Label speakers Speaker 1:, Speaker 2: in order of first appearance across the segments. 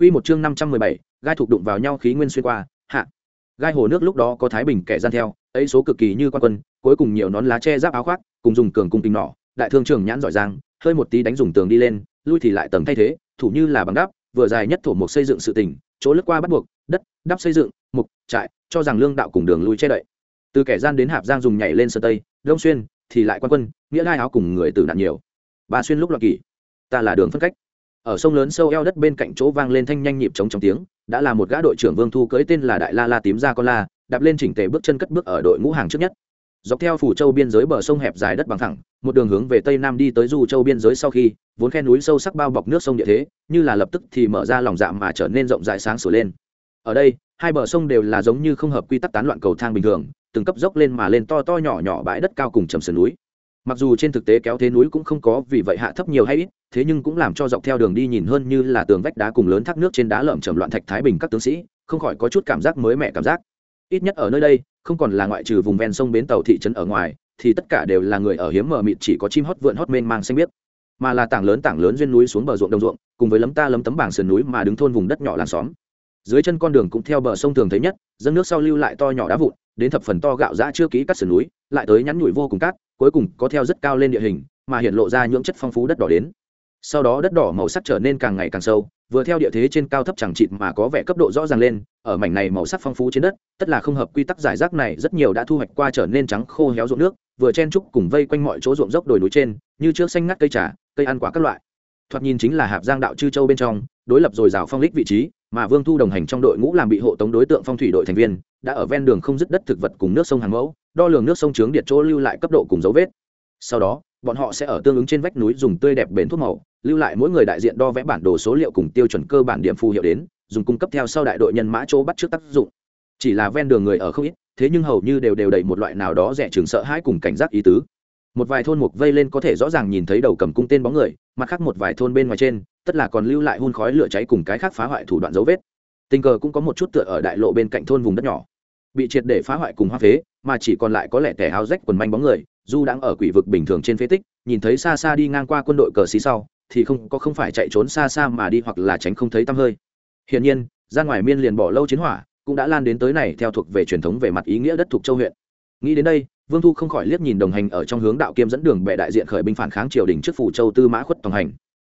Speaker 1: Quy một chương 517, gai thuộc đụng vào nhau khí nguyên xuyên qua, hạ. Gai hồ nước lúc đó có thái bình kẻ gian theo, ấy số cực kỳ như quan quân, cuối cùng nhiều nón lá che giáp áo khoác, cùng dùng cường cung tinh nỏ, đại thương trưởng nhãn giỏi giang, hơi một tí đánh dùng tường đi lên, lui thì lại tầng thay thế, thủ như là bằng đắp, vừa dài nhất thổ một xây dựng sự tình, chỗ lướt qua bắt buộc, đất, đắp xây dựng, mục, trại, cho rằng lương đạo cùng đường lui che đậy. Từ kẻ gian đến Hạp Giang dùng nhảy lên sơn tây, đông xuyên, thì lại quan quân, nghĩa lai áo cùng người tử nạn nhiều. Ba xuyên lúc loạn kỳ, ta là đường phân cách ở sông lớn sâu eo đất bên cạnh chỗ vang lên thanh nhanh nhịp trống trong tiếng, đã là một gã đội trưởng vương thu cưỡi tên là đại la la tím ra con la, đạp lên chỉnh tề bước chân cất bước ở đội ngũ hàng trước nhất. Dọc theo phủ châu biên giới bờ sông hẹp dài đất bằng thẳng, một đường hướng về tây nam đi tới du châu biên giới sau khi, vốn khe núi sâu sắc bao bọc nước sông địa thế, như là lập tức thì mở ra lòng dạ mà trở nên rộng rãi sáng sủa lên. Ở đây, hai bờ sông đều là giống như không hợp quy tắc tán loạn cầu thang bình thường, từng cấp dốc lên mà lên to to nhỏ nhỏ bãi đất cao cùng trầm sườn núi mặc dù trên thực tế kéo thế núi cũng không có vì vậy hạ thấp nhiều hay ít, thế nhưng cũng làm cho dọc theo đường đi nhìn hơn như là tường vách đá cùng lớn thác nước trên đá lởm chởm loạn thạch thái bình các tướng sĩ, không khỏi có chút cảm giác mới mẻ cảm giác. Ít nhất ở nơi đây, không còn là ngoại trừ vùng ven sông bến tàu thị trấn ở ngoài, thì tất cả đều là người ở hiếm mờ mịt chỉ có chim hót vượn hót mênh mang xanh biết mà là tảng lớn tảng lớn duyên núi xuống bờ ruộng đồng ruộng, cùng với lấm ta lấm tấm bảng sườn núi mà đứng thôn vùng đất nhỏ làng xóm. Dưới chân con đường cũng theo bờ sông thường thấy nhất, dâng nước sau lưu lại to nhỏ đá vụn, đến thập phần to gạo dã chưa ký cắt sườn núi, lại tới nhắn nhủi vô cùng cát cuối cùng có theo rất cao lên địa hình, mà hiện lộ ra những chất phong phú đất đỏ đến. Sau đó đất đỏ màu sắc trở nên càng ngày càng sâu, vừa theo địa thế trên cao thấp chẳng chịt mà có vẻ cấp độ rõ ràng lên, ở mảnh này màu sắc phong phú trên đất, tất là không hợp quy tắc giải rác này rất nhiều đã thu hoạch qua trở nên trắng khô héo ruộng nước, vừa chen trúc cùng vây quanh mọi chỗ ruộng dốc đồi núi trên, như trước xanh ngắt cây trà, cây ăn quả các loại. Thoạt nhìn chính là hạp giang đạo chư châu bên trong, đối lập rồi rào phong lích vị trí, mà vương thu đồng hành trong đội ngũ làm bị hộ tống đối tượng phong thủy đội thành viên, đã ở ven đường không dứt đất thực vật cùng nước sông hàng mẫu đo lường nước sông trướng điện chỗ lưu lại cấp độ cùng dấu vết. Sau đó, bọn họ sẽ ở tương ứng trên vách núi dùng tươi đẹp bền thuốc màu, lưu lại mỗi người đại diện đo vẽ bản đồ số liệu cùng tiêu chuẩn cơ bản điểm phù hiệu đến, dùng cung cấp theo sau đại đội nhân mã chỗ bắt trước tác dụng. Chỉ là ven đường người ở không ít, thế nhưng hầu như đều đều đầy một loại nào đó rẻ chừng sợ hãi cùng cảnh giác ý tứ. Một vài thôn mục vây lên có thể rõ ràng nhìn thấy đầu cầm cung tên bóng người, mặt khác một vài thôn bên ngoài trên, tất là còn lưu lại hun khói lửa cháy cùng cái khác phá hoại thủ đoạn dấu vết. Tình cờ cũng có một chút tựa ở đại lộ bên cạnh thôn vùng đất nhỏ. Bị triệt để phá hoại cùng hoa phế mà chỉ còn lại có lẽ tẻ áo rách quần manh bóng người, dù đang ở quỷ vực bình thường trên phế tích, nhìn thấy xa xa đi ngang qua quân đội cờ xí sau, thì không, có không phải chạy trốn xa xa mà đi hoặc là tránh không thấy tăm hơi. Hiển nhiên, ra ngoài miên liền bỏ lâu chiến hỏa, cũng đã lan đến tới này theo thuộc về truyền thống về mặt ý nghĩa đất thuộc châu huyện. Nghĩ đến đây, vương thu không khỏi liếc nhìn đồng hành ở trong hướng đạo kiêm dẫn đường bệ đại diện khởi binh phản kháng triều đình trước phủ châu tư mã khuất tổng hành.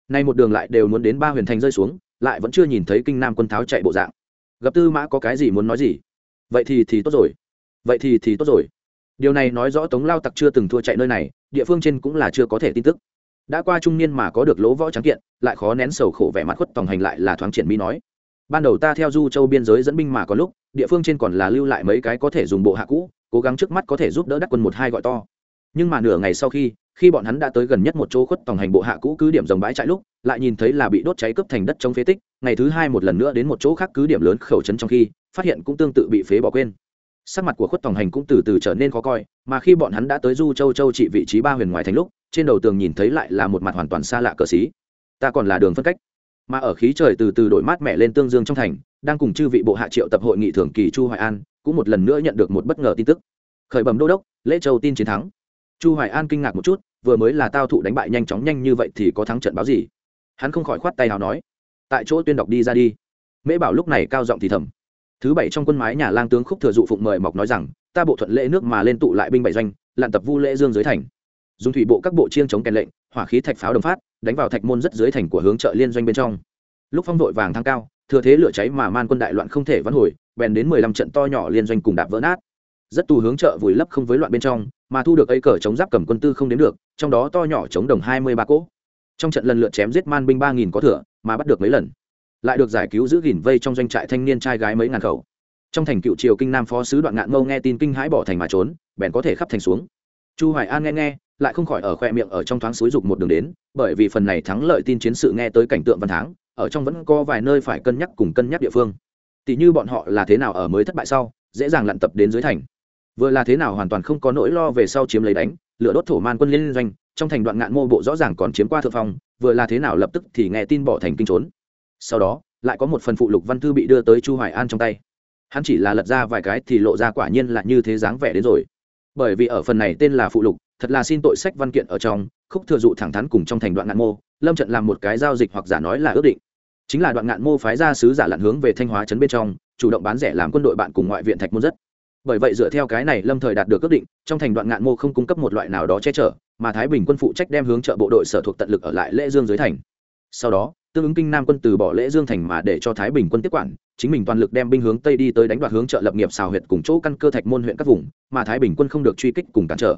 Speaker 1: Nay một đường lại đều muốn đến ba huyền thành rơi xuống, lại vẫn chưa nhìn thấy kinh nam quân tháo chạy bộ dạng. Gặp tư mã có cái gì muốn nói gì? Vậy thì thì tốt rồi vậy thì thì tốt rồi. Điều này nói rõ tống lao tặc chưa từng thua chạy nơi này, địa phương trên cũng là chưa có thể tin tức. Đã qua trung niên mà có được lỗ võ trắng kiện, lại khó nén sầu khổ vẻ mặt khuất tòng hành lại là thoáng triển mỹ nói. Ban đầu ta theo du châu biên giới dẫn binh mà có lúc, địa phương trên còn là lưu lại mấy cái có thể dùng bộ hạ cũ, cố gắng trước mắt có thể giúp đỡ đắc quân một hai gọi to. Nhưng mà nửa ngày sau khi khi bọn hắn đã tới gần nhất một chỗ khuất tòng hành bộ hạ cũ cứ điểm dòng bãi trại lúc, lại nhìn thấy là bị đốt cháy cướp thành đất trong phế tích, ngày thứ hai một lần nữa đến một chỗ khác cứ điểm lớn khẩu trấn trong khi, phát hiện cũng tương tự bị phế bỏ quên sắc mặt của khuất tòng hành cũng từ từ trở nên khó coi, mà khi bọn hắn đã tới du châu châu trị vị trí ba huyền ngoài thành lúc, trên đầu tường nhìn thấy lại là một mặt hoàn toàn xa lạ cờ xí. Ta còn là đường phân cách. Mà ở khí trời từ từ đổi mát mẻ lên tương dương trong thành, đang cùng chư vị bộ hạ triệu tập hội nghị thường kỳ chu hoài an, cũng một lần nữa nhận được một bất ngờ tin tức. Khởi bẩm đô đốc, lễ châu tin chiến thắng. Chu hoài an kinh ngạc một chút, vừa mới là tao thụ đánh bại nhanh chóng nhanh như vậy thì có thắng trận báo gì? Hắn không khỏi khoát tay nào nói, tại chỗ tuyên đọc đi ra đi. Mễ bảo lúc này cao giọng thì thầm thứ bảy trong quân mái nhà lang tướng khúc thừa dụ phụng mời mọc nói rằng, ta bộ thuận lễ nước mà lên tụ lại binh bảy doanh, lặn tập vu lễ dương dưới thành. Dùng thủy bộ các bộ chiêng chống kèn lệnh, hỏa khí thạch pháo đồng phát, đánh vào thạch môn rất dưới thành của hướng chợ liên doanh bên trong. Lúc phong đội vàng thăng cao, thừa thế lửa cháy mà man quân đại loạn không thể vãn hồi, bèn đến mười lăm trận to nhỏ liên doanh cùng đạp vỡ nát. Rất tù hướng chợ vùi lấp không với loạn bên trong, mà thu được ấy cờ chống giáp cầm quân tư không đến được, trong đó to nhỏ chống đồng hai mươi ba cỗ. Trong trận lần lượt chém giết man binh ba nghìn có thừa, mà bắt được mấy lần lại được giải cứu giữ gìn vây trong doanh trại thanh niên trai gái mấy ngàn khẩu. Trong thành cựu triều kinh nam phó sứ đoạn ngạn mâu nghe tin kinh hãi bỏ thành mà trốn, bèn có thể khắp thành xuống. Chu hoài an nghe nghe, lại không khỏi ở khoe miệng ở trong thoáng suối dục một đường đến, bởi vì phần này thắng lợi tin chiến sự nghe tới cảnh tượng văn tháng ở trong vẫn có vài nơi phải cân nhắc cùng cân nhắc địa phương. Tỷ như bọn họ là thế nào ở mới thất bại sau, dễ dàng lặn tập đến dưới thành. Vừa là thế nào hoàn toàn không có nỗi lo về sau chiếm lấy đánh, lửa đốt thổ man quân liên doanh, trong thành đoạn ngạn mô bộ rõ ràng còn chiếm qua thượng phong, vừa là thế nào lập tức thì nghe tin bỏ thành kinh trốn sau đó, lại có một phần phụ lục văn thư bị đưa tới chu hoài an trong tay. Hắn chỉ là lật ra vài cái thì lộ ra quả nhiên là như thế dáng vẻ đến rồi. Bởi vì ở phần này tên là phụ lục, thật là xin tội sách văn kiện ở trong, khúc thừa dụ thẳng thắn cùng trong thành đoạn ngạn mô, lâm trận làm một cái giao dịch hoặc giả nói là ước định. Chính là đoạn ngạn mô phái ra sứ giả lặn hướng về thanh hóa trấn bên trong, chủ động bán rẻ làm quân đội bạn cùng ngoại viện thạch môn rất. Bởi vậy dựa theo cái này, lâm thời đạt được ước định, trong thành đoạn ngạn mô không cung cấp một loại nào đó che chở, mà thái bình quân phụ trách đem hướng trợ bộ đội sở thuộc tận lực ở lại lễ dương dưới thành. Sau đó tương ứng kinh nam quân từ bỏ lễ dương thành mà để cho thái bình quân tiếp quản chính mình toàn lực đem binh hướng tây đi tới đánh đoạt hướng trợ lập nghiệp xào huyệt cùng chỗ căn cơ thạch môn huyện các vùng mà thái bình quân không được truy kích cùng cản trở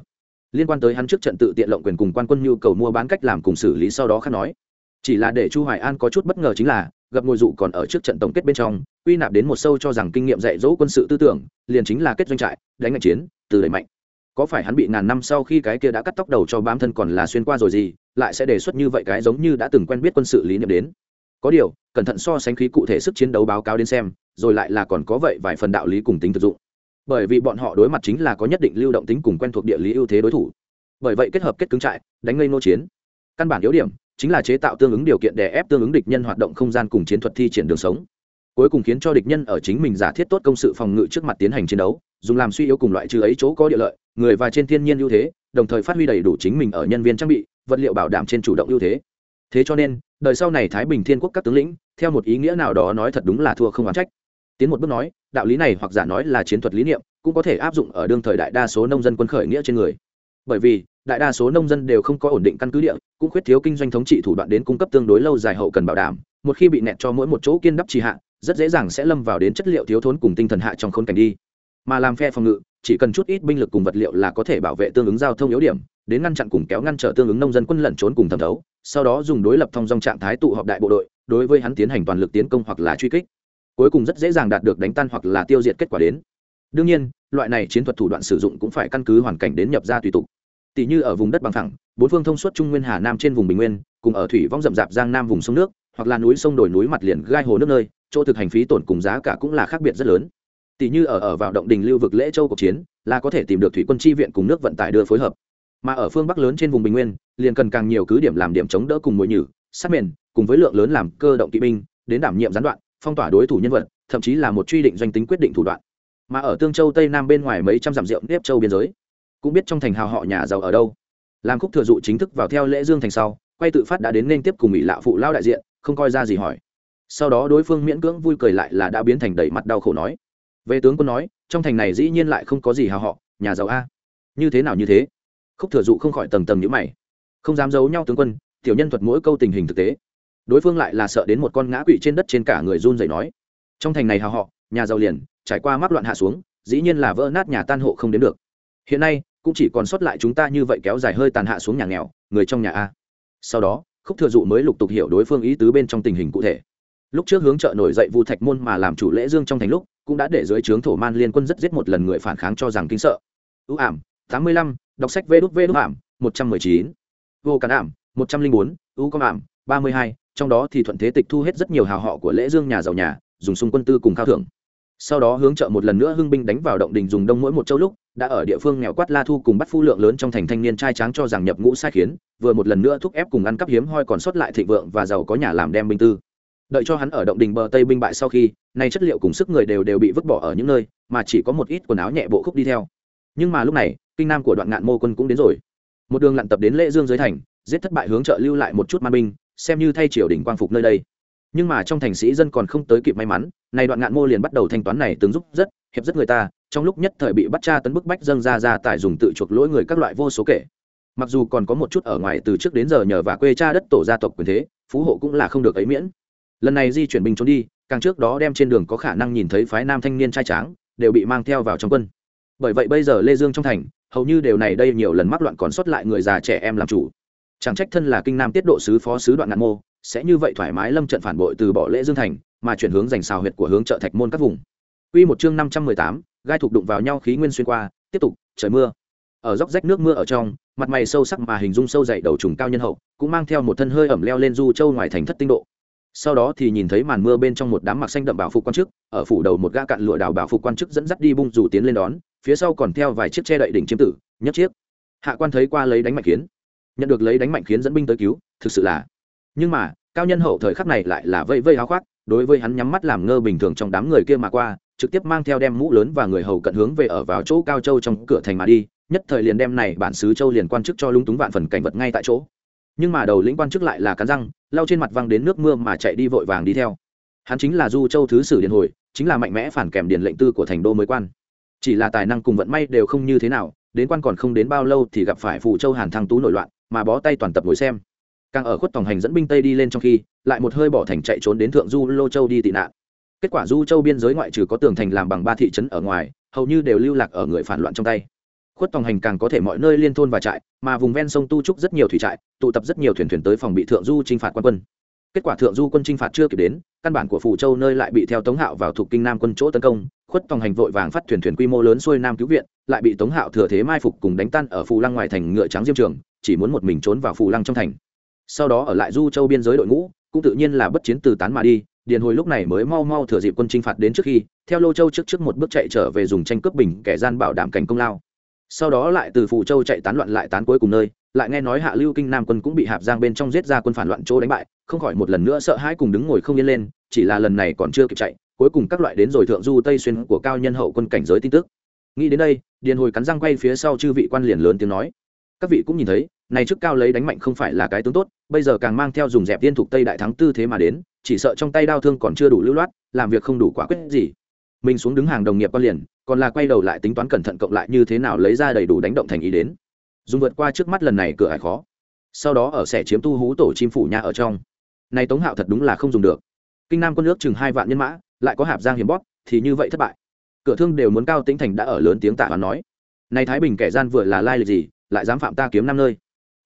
Speaker 1: liên quan tới hắn trước trận tự tiện lộng quyền cùng quan quân nhu cầu mua bán cách làm cùng xử lý sau đó khác nói chỉ là để chu hoài an có chút bất ngờ chính là gặp ngồi dụ còn ở trước trận tổng kết bên trong quy nạp đến một sâu cho rằng kinh nghiệm dạy dỗ quân sự tư tưởng liền chính là kết doanh trại đánh ngạch chiến từ đẩy mạnh có phải hắn bị ngàn năm sau khi cái kia đã cắt tóc đầu cho bám thân còn là xuyên qua rồi gì, lại sẽ đề xuất như vậy cái giống như đã từng quen biết quân sự lý niệm đến? Có điều, cẩn thận so sánh khí cụ thể sức chiến đấu báo cáo đến xem, rồi lại là còn có vậy vài phần đạo lý cùng tính thực dụng. Bởi vì bọn họ đối mặt chính là có nhất định lưu động tính cùng quen thuộc địa lý ưu thế đối thủ. Bởi vậy kết hợp kết cứng trại, đánh ngây nô chiến. Căn bản yếu điểm, chính là chế tạo tương ứng điều kiện để ép tương ứng địch nhân hoạt động không gian cùng chiến thuật thi triển đường sống. Cuối cùng khiến cho địch nhân ở chính mình giả thiết tốt công sự phòng ngự trước mặt tiến hành chiến đấu, dùng làm suy yếu cùng loại trừ ấy chỗ có địa lợi người và trên thiên nhiên ưu thế, đồng thời phát huy đầy đủ chính mình ở nhân viên trang bị, vật liệu bảo đảm trên chủ động ưu thế. Thế cho nên, đời sau này thái bình thiên quốc các tướng lĩnh, theo một ý nghĩa nào đó nói thật đúng là thua không oán trách. Tiến một bước nói, đạo lý này hoặc giả nói là chiến thuật lý niệm, cũng có thể áp dụng ở đương thời đại đa số nông dân quân khởi nghĩa trên người. Bởi vì, đại đa số nông dân đều không có ổn định căn cứ địa, cũng khuyết thiếu kinh doanh thống trị thủ đoạn đến cung cấp tương đối lâu dài hậu cần bảo đảm, một khi bị nẹt cho mỗi một chỗ kiên đắp trì hạ, rất dễ dàng sẽ lâm vào đến chất liệu thiếu thốn cùng tinh thần hạ trong khốn cảnh đi. Mà làm phe phòng ngự chỉ cần chút ít binh lực cùng vật liệu là có thể bảo vệ tương ứng giao thông yếu điểm, đến ngăn chặn cùng kéo ngăn trở tương ứng nông dân quân lẩn trốn cùng thẩm thấu, sau đó dùng đối lập thông dòng trạng thái tụ họp đại bộ đội, đối với hắn tiến hành toàn lực tiến công hoặc là truy kích. Cuối cùng rất dễ dàng đạt được đánh tan hoặc là tiêu diệt kết quả đến. Đương nhiên, loại này chiến thuật thủ đoạn sử dụng cũng phải căn cứ hoàn cảnh đến nhập ra tùy tục. Tỷ như ở vùng đất bằng thẳng, bốn phương thông suốt trung nguyên hà nam trên vùng bình nguyên, cùng ở thủy vong rậm rạp giang nam vùng sông nước, hoặc là núi sông đồi núi mặt liền gai hồ nước nơi, chỗ thực hành phí tổn cùng giá cả cũng là khác biệt rất lớn tỷ như ở ở vào động đình lưu vực lễ châu cuộc chiến, là có thể tìm được thủy quân tri viện cùng nước vận tải đưa phối hợp. Mà ở phương bắc lớn trên vùng bình nguyên, liền cần càng nhiều cứ điểm làm điểm chống đỡ cùng mùi nhử, sát mền, cùng với lượng lớn làm cơ động kỵ binh, đến đảm nhiệm gián đoạn, phong tỏa đối thủ nhân vật, thậm chí là một truy định doanh tính quyết định thủ đoạn. Mà ở tương châu tây nam bên ngoài mấy trăm dặm rượu nếp châu biên giới, cũng biết trong thành hào họ nhà giàu ở đâu. Làm khúc thừa dụ chính thức vào theo lễ dương thành sau, quay tự phát đã đến nên tiếp cùng ủy lạ phụ lao đại diện, không coi ra gì hỏi. Sau đó đối phương miễn cưỡng vui cười lại là đã biến thành đầy mặt đau khổ nói về tướng quân nói, trong thành này dĩ nhiên lại không có gì hào họ, nhà giàu a. Như thế nào như thế? Khúc thừa dụ không khỏi tầng tầng nhữ mày. Không dám giấu nhau tướng quân, tiểu nhân thuật mỗi câu tình hình thực tế. Đối phương lại là sợ đến một con ngã quỵ trên đất trên cả người run dậy nói. Trong thành này hào họ, nhà giàu liền, trải qua mắc loạn hạ xuống, dĩ nhiên là vỡ nát nhà tan hộ không đến được. Hiện nay, cũng chỉ còn sót lại chúng ta như vậy kéo dài hơi tàn hạ xuống nhà nghèo, người trong nhà a. Sau đó, khúc thừa dụ mới lục tục hiểu đối phương ý tứ bên trong tình hình cụ thể. Lúc trước hướng trợ nổi dậy vu thạch môn mà làm chủ lễ dương trong thành lúc cũng đã để dưới trướng thổ man liên quân rất giết một lần người phản kháng cho rằng kinh sợ. Ưu ảm, tám mươi lăm, đọc sách vê đút vê đút ảm, một trăm mười chín. Vô cản ảm, một trăm linh bốn, ưu com ảm, ba mươi hai, trong đó thì thuận thế tịch thu hết rất nhiều hào họ của lễ dương nhà giàu nhà, dùng xung quân tư cùng khao thưởng. Sau đó hướng trợ một lần nữa hưng binh đánh vào động đình dùng đông mỗi một châu lúc, đã ở địa phương nghèo quát la thu cùng bắt phu lượng lớn trong thành thanh niên trai tráng cho rằng nhập ngũ sai khiến, vừa một lần nữa thúc ép cùng ăn cắp hiếm hoi còn sót lại thịnh vượng và giàu có nhà làm đem binh tư đợi cho hắn ở động đình bờ tây binh bại sau khi, nay chất liệu cùng sức người đều đều bị vứt bỏ ở những nơi mà chỉ có một ít quần áo nhẹ bộ khúc đi theo. Nhưng mà lúc này, kinh nam của đoạn ngạn mô quân cũng đến rồi. Một đường lặn tập đến lễ dương dưới thành, giết thất bại hướng trợ lưu lại một chút man binh, xem như thay triều đình quang phục nơi đây. Nhưng mà trong thành sĩ dân còn không tới kịp may mắn này đoạn ngạn mô liền bắt đầu thanh toán này từng giúp rất, hiệp rất người ta, trong lúc nhất thời bị bắt tra tấn bức bách dâng ra ra tài dùng tự chuộc lỗi người các loại vô số kể. Mặc dù còn có một chút ở ngoài từ trước đến giờ nhờ và quê cha đất tổ gia tộc quyền thế, phú hộ cũng là không được ấy miễn lần này di chuyển binh trốn đi càng trước đó đem trên đường có khả năng nhìn thấy phái nam thanh niên trai tráng đều bị mang theo vào trong quân bởi vậy bây giờ lê dương trong thành hầu như đều này đây nhiều lần mắc loạn còn sót lại người già trẻ em làm chủ chẳng trách thân là kinh nam tiết độ sứ phó sứ đoạn ngạn mô sẽ như vậy thoải mái lâm trận phản bội từ bỏ lễ dương thành mà chuyển hướng giành xào huyệt của hướng chợ thạch môn các vùng Quy một chương năm trăm mười tám, gai thuộc đụng vào nhau khí nguyên xuyên qua, tiếp tục, trời mưa. Ở dốc rách nước mưa ở trong, mặt mày sâu sắc mà hình dung sâu dày đầu trùng cao nhân hậu, cũng mang theo một thân hơi ẩm leo lên du châu ngoài thành thất tinh độ. Sau đó thì nhìn thấy màn mưa bên trong một đám mặc xanh đậm bảo phục quan chức, ở phủ đầu một gã cạn lụa đào bảo phục quan chức dẫn dắt đi bung rủ tiến lên đón, phía sau còn theo vài chiếc che đậy đỉnh chiếm tử, nhất chiếc. Hạ quan thấy qua lấy đánh mạnh khiến, nhận được lấy đánh mạnh khiến dẫn binh tới cứu, thực sự là. Nhưng mà, cao nhân hậu thời khắc này lại là vây vây háo khoác, đối với hắn nhắm mắt làm ngơ bình thường trong đám người kia mà qua, trực tiếp mang theo đem mũ lớn và người hầu cận hướng về ở vào chỗ cao châu trong cửa thành mà đi nhất thời liền đem này bản xứ châu liền quan chức cho lúng túng vạn phần cảnh vật ngay tại chỗ nhưng mà đầu lĩnh quan chức lại là cắn răng, lau trên mặt văng đến nước mưa mà chạy đi vội vàng đi theo. Hắn chính là du châu thứ sử điện hồi, chính là mạnh mẽ phản kèm điền lệnh tư của thành đô mới quan. Chỉ là tài năng cùng vận may đều không như thế nào, đến quan còn không đến bao lâu thì gặp phải phụ châu hàn thăng tú nổi loạn, mà bó tay toàn tập ngồi xem. Càng ở khuất tòng hành dẫn binh tây đi lên trong khi, lại một hơi bỏ thành chạy trốn đến thượng du lô châu đi tị nạn. Kết quả du châu biên giới ngoại trừ có tường thành làm bằng ba thị trấn ở ngoài, hầu như đều lưu lạc ở người phản loạn trong tay khuất tòng hành càng có thể mọi nơi liên thôn và trại, mà vùng ven sông tu trúc rất nhiều thủy trại, tụ tập rất nhiều thuyền thuyền tới phòng bị thượng du t r i n h phạt quan quân. Kết quả thượng du quân t r i n h phạt chưa kịp đến, căn bản của phủ châu nơi lại bị theo tống hạo vào thuộc kinh nam quân chỗ tấn công, khuất tòng hành vội vàng phát thuyền thuyền quy mô lớn xuôi nam cứu viện, lại bị tống hạo thừa thế mai phục cùng đánh tan ở phù lăng ngoài thành ngựa trắng diêm trường, chỉ muốn một mình trốn vào phù lăng trong thành. Sau đó ở lại du châu biên giới đội ngũ, cũng tự nhiên là bất chiến từ tán mà đi, điền hồi lúc này mới mau mau thừa dịp quân chinh phạt đến trước khi, theo lô châu trước trước một bước chạy trở về dùng tranh cướp bình kẻ gian bảo đảm cảnh công lao sau đó lại từ phù châu chạy tán loạn lại tán cuối cùng nơi, lại nghe nói hạ lưu kinh nam quân cũng bị hạp giang bên trong giết ra quân phản loạn chỗ đánh bại, không khỏi một lần nữa sợ hãi cùng đứng ngồi không yên lên, chỉ là lần này còn chưa kịp chạy, cuối cùng các loại đến rồi thượng du tây xuyên của cao nhân hậu quân cảnh giới tin tức. Nghĩ đến đây, điền hồi cắn răng quay phía sau chư vị quan liền lớn tiếng nói, các vị cũng nhìn thấy, này trước cao lấy đánh mạnh không phải là cái tướng tốt, bây giờ càng mang theo dùng dẹp tiên thuộc tây đại thắng tư thế mà đến, chỉ sợ trong tay đao thương còn chưa đủ lưu loát, làm việc không đủ quả quyết gì mình xuống đứng hàng đồng nghiệp quan liền, còn là quay đầu lại tính toán cẩn thận cộng lại như thế nào lấy ra đầy đủ đánh động thành ý đến. Dùng vượt qua trước mắt lần này cửa hải khó. Sau đó ở sẻ chiếm tu hú tổ chim phủ nhà ở trong. Này tống hạo thật đúng là không dùng được. Kinh nam quân nước chừng hai vạn nhân mã, lại có hạp giang hiểm bót thì như vậy thất bại. Cửa thương đều muốn cao tĩnh thành đã ở lớn tiếng tạ và nói. Này thái bình kẻ gian vừa là lai lịch gì, lại dám phạm ta kiếm năm nơi.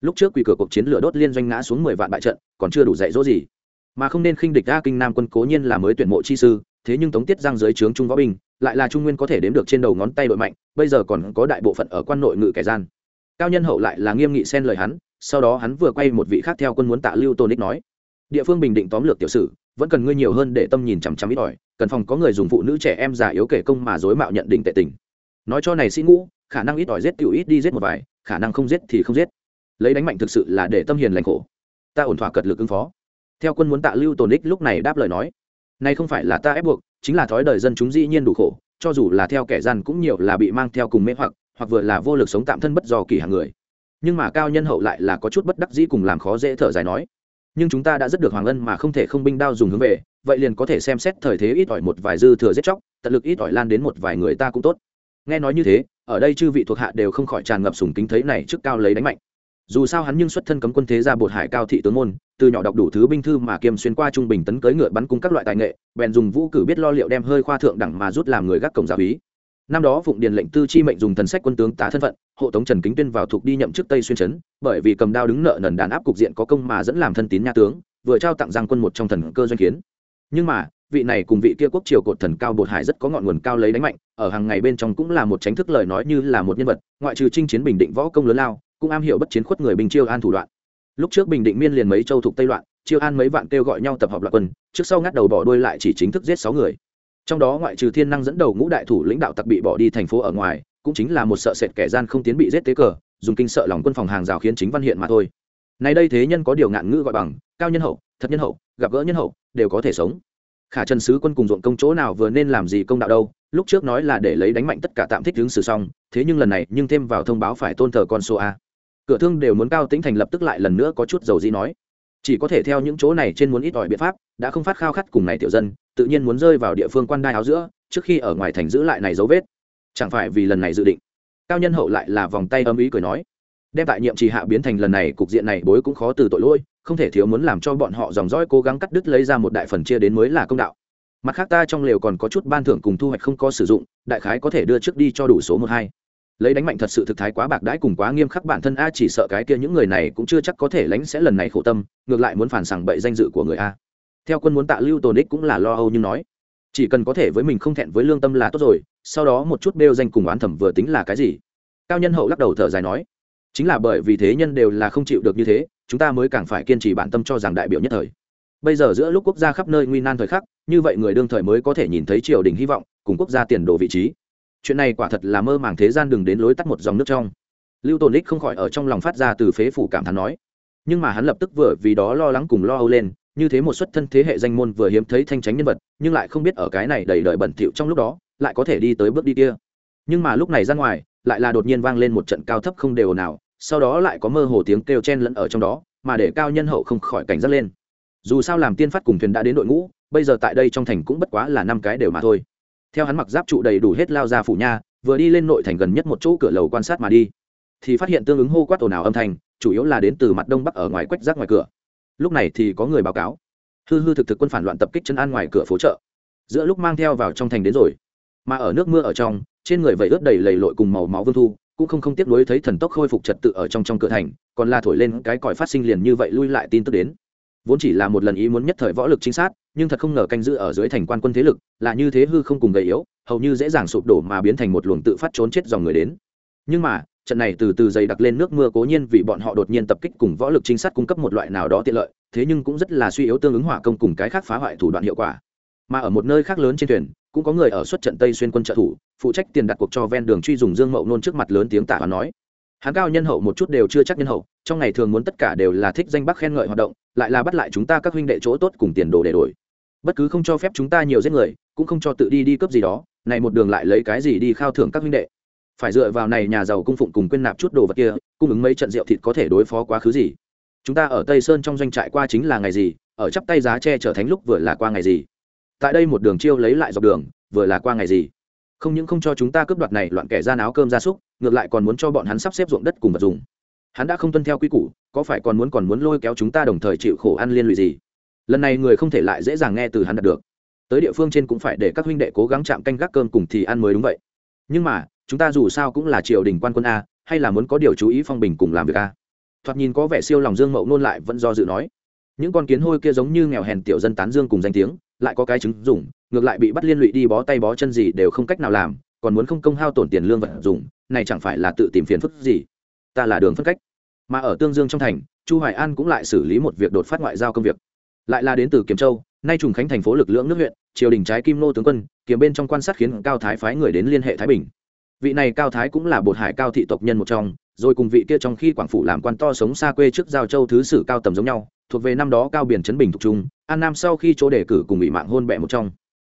Speaker 1: Lúc trước quỳ cửa cuộc chiến lửa đốt liên doanh ngã xuống mười vạn bại trận, còn chưa đủ dạy dỗ gì. Mà không nên khinh địch ra kinh nam quân cố nhiên là mới tuyển mộ chi sư thế nhưng tống tiết giang dưới trướng trung võ binh, lại là trung nguyên có thể đếm được trên đầu ngón tay đội mạnh, bây giờ còn có đại bộ phận ở quan nội ngự kẻ gian. Cao nhân hậu lại là nghiêm nghị xen lời hắn, sau đó hắn vừa quay một vị khác theo quân muốn tạ lưu tôn ích nói, địa phương bình định tóm lược tiểu sử, vẫn cần ngươi nhiều hơn để tâm nhìn chằm chằm ít ỏi, cần phòng có người dùng phụ nữ trẻ em già yếu kể công mà dối mạo nhận định tệ tình. Nói cho này sĩ ngũ, khả năng ít ỏi giết tiểu ít đi giết một vài, khả năng không giết thì không giết. Lấy đánh mạnh thực sự là để tâm hiền lành khổ. Ta ổn thỏa cật lực ứng phó. Theo quân muốn tạ lưu tồn ích lúc này đáp lời nói nay không phải là ta ép buộc, chính là thói đời dân chúng dĩ nhiên đủ khổ, cho dù là theo kẻ gian cũng nhiều là bị mang theo cùng mê hoặc hoặc vừa là vô lực sống tạm thân bất do kỳ hàng người. Nhưng mà cao nhân hậu lại là có chút bất đắc dĩ cùng làm khó dễ thở dài nói, nhưng chúng ta đã rất được hoàng ân mà không thể không binh đao dùng hướng về, vậy liền có thể xem xét thời thế ít ỏi một vài dư thừa giết chóc, tận lực ít ỏi lan đến một vài người ta cũng tốt. Nghe nói như thế, ở đây chư vị thuộc hạ đều không khỏi tràn ngập sùng kính thấy này trước cao lấy đánh mạnh dù sao hắn nhưng xuất thân cấm quân thế gia bột hải cao thị tướng môn, từ nhỏ đọc đủ thứ binh thư mà kiêm xuyên qua trung bình tấn cưới ngựa bắn cung các loại tài nghệ, bèn dùng vũ cử biết lo liệu đem hơi khoa thượng đẳng mà rút làm người gác cổng giáo úy. Năm đó phụng điền lệnh tư chi mệnh dùng thần sách quân tướng tá thân phận, hộ tống trần kính tuyên vào thuộc đi nhậm chức tây xuyên trấn, bởi vì cầm đao đứng nợ nần đàn áp cục diện có công mà dẫn làm thân tín nha tướng, vừa trao tặng giang quân một trong thần cơ doanh kiến. Nhưng mà, vị này cùng vị kia quốc triều cột thần cao bột hải rất có ngọn nguồn cao lấy đánh mạnh, ở hàng ngày bên trong cũng là một tránh thức lời nói như là một nhân vật, ngoại trừ chinh chiến bình định võ công lớn lao cũng am hiểu bất chiến khuất người bình chiêu an thủ đoạn. Lúc trước bình định miên liền mấy châu thuộc tây loạn, chiêu an mấy vạn kêu gọi nhau tập hợp loạn quân, trước sau ngắt đầu bỏ đuôi lại chỉ chính thức giết sáu người. Trong đó ngoại trừ thiên năng dẫn đầu ngũ đại thủ lãnh đạo tặc bị bỏ đi thành phố ở ngoài, cũng chính là một sợ sệt kẻ gian không tiến bị giết tế cờ, dùng kinh sợ lòng quân phòng hàng rào khiến chính văn hiện mà thôi. Nay đây thế nhân có điều ngạn ngữ gọi bằng, cao nhân hậu, thật nhân hậu, gặp gỡ nhân hậu, đều có thể sống. Khả trần sứ quân cùng ruộng công chỗ nào vừa nên làm gì công đạo đâu, lúc trước nói là để lấy đánh mạnh tất cả tạm thích tướng xử xong, thế nhưng lần này nhưng thêm vào thông báo phải tôn thờ con số a cửa thương đều muốn cao tính thành lập tức lại lần nữa có chút dầu dĩ nói. Chỉ có thể theo những chỗ này trên muốn ít ỏi biện pháp, đã không phát khao khát cùng này tiểu dân, tự nhiên muốn rơi vào địa phương quan đai áo giữa, trước khi ở ngoài thành giữ lại này dấu vết. Chẳng phải vì lần này dự định. Cao nhân hậu lại là vòng tay âm ý cười nói. Đem tại nhiệm trì hạ biến thành lần này, cục diện này bối cũng khó từ tội lỗi, không thể thiếu muốn làm cho bọn họ dòng dõi cố gắng cắt đứt lấy ra một đại phần chia đến mới là công đạo. Mặt khác ta trong lều còn có chút ban thưởng cùng thu hoạch không có sử dụng, đại khái có thể đưa trước đi cho đủ số một hai lấy đánh mạnh thật sự thực thái quá bạc đãi cùng quá nghiêm khắc bản thân a, chỉ sợ cái kia những người này cũng chưa chắc có thể lánh sẽ lần này khổ tâm, ngược lại muốn phản sảng bậy danh dự của người a. Theo quân muốn tạ lưu tồn ích cũng là lo âu nhưng nói, chỉ cần có thể với mình không thẹn với lương tâm là tốt rồi, sau đó một chút bêu danh cùng oán thẩm vừa tính là cái gì? Cao nhân hậu lắc đầu thở dài nói, chính là bởi vì thế nhân đều là không chịu được như thế, chúng ta mới càng phải kiên trì bản tâm cho rằng đại biểu nhất thời. Bây giờ giữa lúc quốc gia khắp nơi nguy nan thời khắc, như vậy người đương thời mới có thể nhìn thấy triều đình hy vọng, cùng quốc gia tiền đồ vị trí chuyện này quả thật là mơ màng thế gian đừng đến lối tắt một dòng nước trong. Lưu tồn ích không khỏi ở trong lòng phát ra từ phế phủ cảm thán nói. Nhưng mà hắn lập tức vừa vì đó lo lắng cùng lo âu lên, như thế một xuất thân thế hệ danh môn vừa hiếm thấy thanh tránh nhân vật, nhưng lại không biết ở cái này đầy đợi bẩn thỉu trong lúc đó, lại có thể đi tới bước đi kia. Nhưng mà lúc này ra ngoài, lại là đột nhiên vang lên một trận cao thấp không đều nào, sau đó lại có mơ hồ tiếng kêu chen lẫn ở trong đó, mà để cao nhân hậu không khỏi cảnh giác lên. Dù sao làm tiên phát cùng thuyền đã đến đội ngũ, bây giờ tại đây trong thành cũng bất quá là năm cái đều mà thôi theo hắn mặc giáp trụ đầy đủ hết lao ra phủ nha, vừa đi lên nội thành gần nhất một chỗ cửa lầu quan sát mà đi, thì phát hiện tương ứng hô quát ồn ào âm thanh, chủ yếu là đến từ mặt đông bắc ở ngoài quách rác ngoài cửa. Lúc này thì có người báo cáo. Hư hư thực thực quân phản loạn tập kích chân an ngoài cửa phố chợ. Giữa lúc mang theo vào trong thành đến rồi. Mà ở nước mưa ở trong, trên người vẩy ướt đầy lầy lội cùng màu máu vương thu, cũng không không tiếc nuối thấy thần tốc khôi phục trật tự ở trong trong cửa thành, còn là thổi lên cái còi phát sinh liền như vậy lui lại tin tức đến vốn chỉ là một lần ý muốn nhất thời võ lực chính xác nhưng thật không ngờ canh giữ ở dưới thành quan quân thế lực, là như thế hư không cùng gầy yếu, hầu như dễ dàng sụp đổ mà biến thành một luồng tự phát trốn chết dòng người đến. Nhưng mà, trận này từ từ dày đặc lên nước mưa cố nhiên vì bọn họ đột nhiên tập kích cùng võ lực chính sát cung cấp một loại nào đó tiện lợi, thế nhưng cũng rất là suy yếu tương ứng hỏa công cùng cái khác phá hoại thủ đoạn hiệu quả. Mà ở một nơi khác lớn trên thuyền, cũng có người ở suất trận tây xuyên quân trợ thủ, phụ trách tiền đặt cuộc cho ven đường truy dùng dương mậu nôn trước mặt lớn tiếng tả và nói. Hắn cao nhân hậu một chút đều chưa chắc nhân hậu trong ngày thường muốn tất cả đều là thích danh bắc khen ngợi hoạt động, lại là bắt lại chúng ta các huynh đệ chỗ tốt cùng tiền đồ để đổi. Bất cứ không cho phép chúng ta nhiều giết người, cũng không cho tự đi đi cướp gì đó, này một đường lại lấy cái gì đi khao thưởng các huynh đệ? Phải dựa vào này nhà giàu cung phụng cùng quên nạp chút đồ vật kia, cung ứng mấy trận rượu thịt có thể đối phó quá khứ gì? Chúng ta ở tây sơn trong doanh trại qua chính là ngày gì, ở chắp tay giá tre trở thánh lúc vừa là qua ngày gì? Tại đây một đường chiêu lấy lại dọc đường, vừa là qua ngày gì? Không những không cho chúng ta cướp đoạt này loạn kẻ ra áo cơm gia súc, ngược lại còn muốn cho bọn hắn sắp xếp ruộng đất cùng vật dùng hắn đã không tuân theo quy củ, có phải còn muốn còn muốn lôi kéo chúng ta đồng thời chịu khổ ăn liên lụy gì? Lần này người không thể lại dễ dàng nghe từ hắn đạt được. Tới địa phương trên cũng phải để các huynh đệ cố gắng chạm canh gác cơm cùng thì ăn mới đúng vậy. Nhưng mà, chúng ta dù sao cũng là triều đình quan quân a, hay là muốn có điều chú ý phong bình cùng làm việc a? Thoạt nhìn có vẻ siêu lòng dương mậu nôn lại vẫn do dự nói. Những con kiến hôi kia giống như nghèo hèn tiểu dân tán dương cùng danh tiếng, lại có cái chứng dùng, ngược lại bị bắt liên lụy đi bó tay bó chân gì đều không cách nào làm, còn muốn không công hao tổn tiền lương vật dùng, này chẳng phải là tự tìm phiền phức gì? Ta là đường phân cách mà ở tương dương trong thành, chu hoài an cũng lại xử lý một việc đột phát ngoại giao công việc. Lại là đến từ kiếm châu, nay trùng khánh thành phố lực lượng nước huyện, triều đình trái kim nô tướng quân kiếm bên trong quan sát khiến cao thái phái người đến liên hệ thái bình. Vị này cao thái cũng là bột hải cao thị tộc nhân một trong, rồi cùng vị kia trong khi quảng phủ làm quan to sống xa quê trước giao châu thứ sử cao tầm giống nhau, thuộc về năm đó cao biển trấn bình thuộc trung an nam sau khi chỗ đề cử cùng bị mạng hôn bẹ một trong.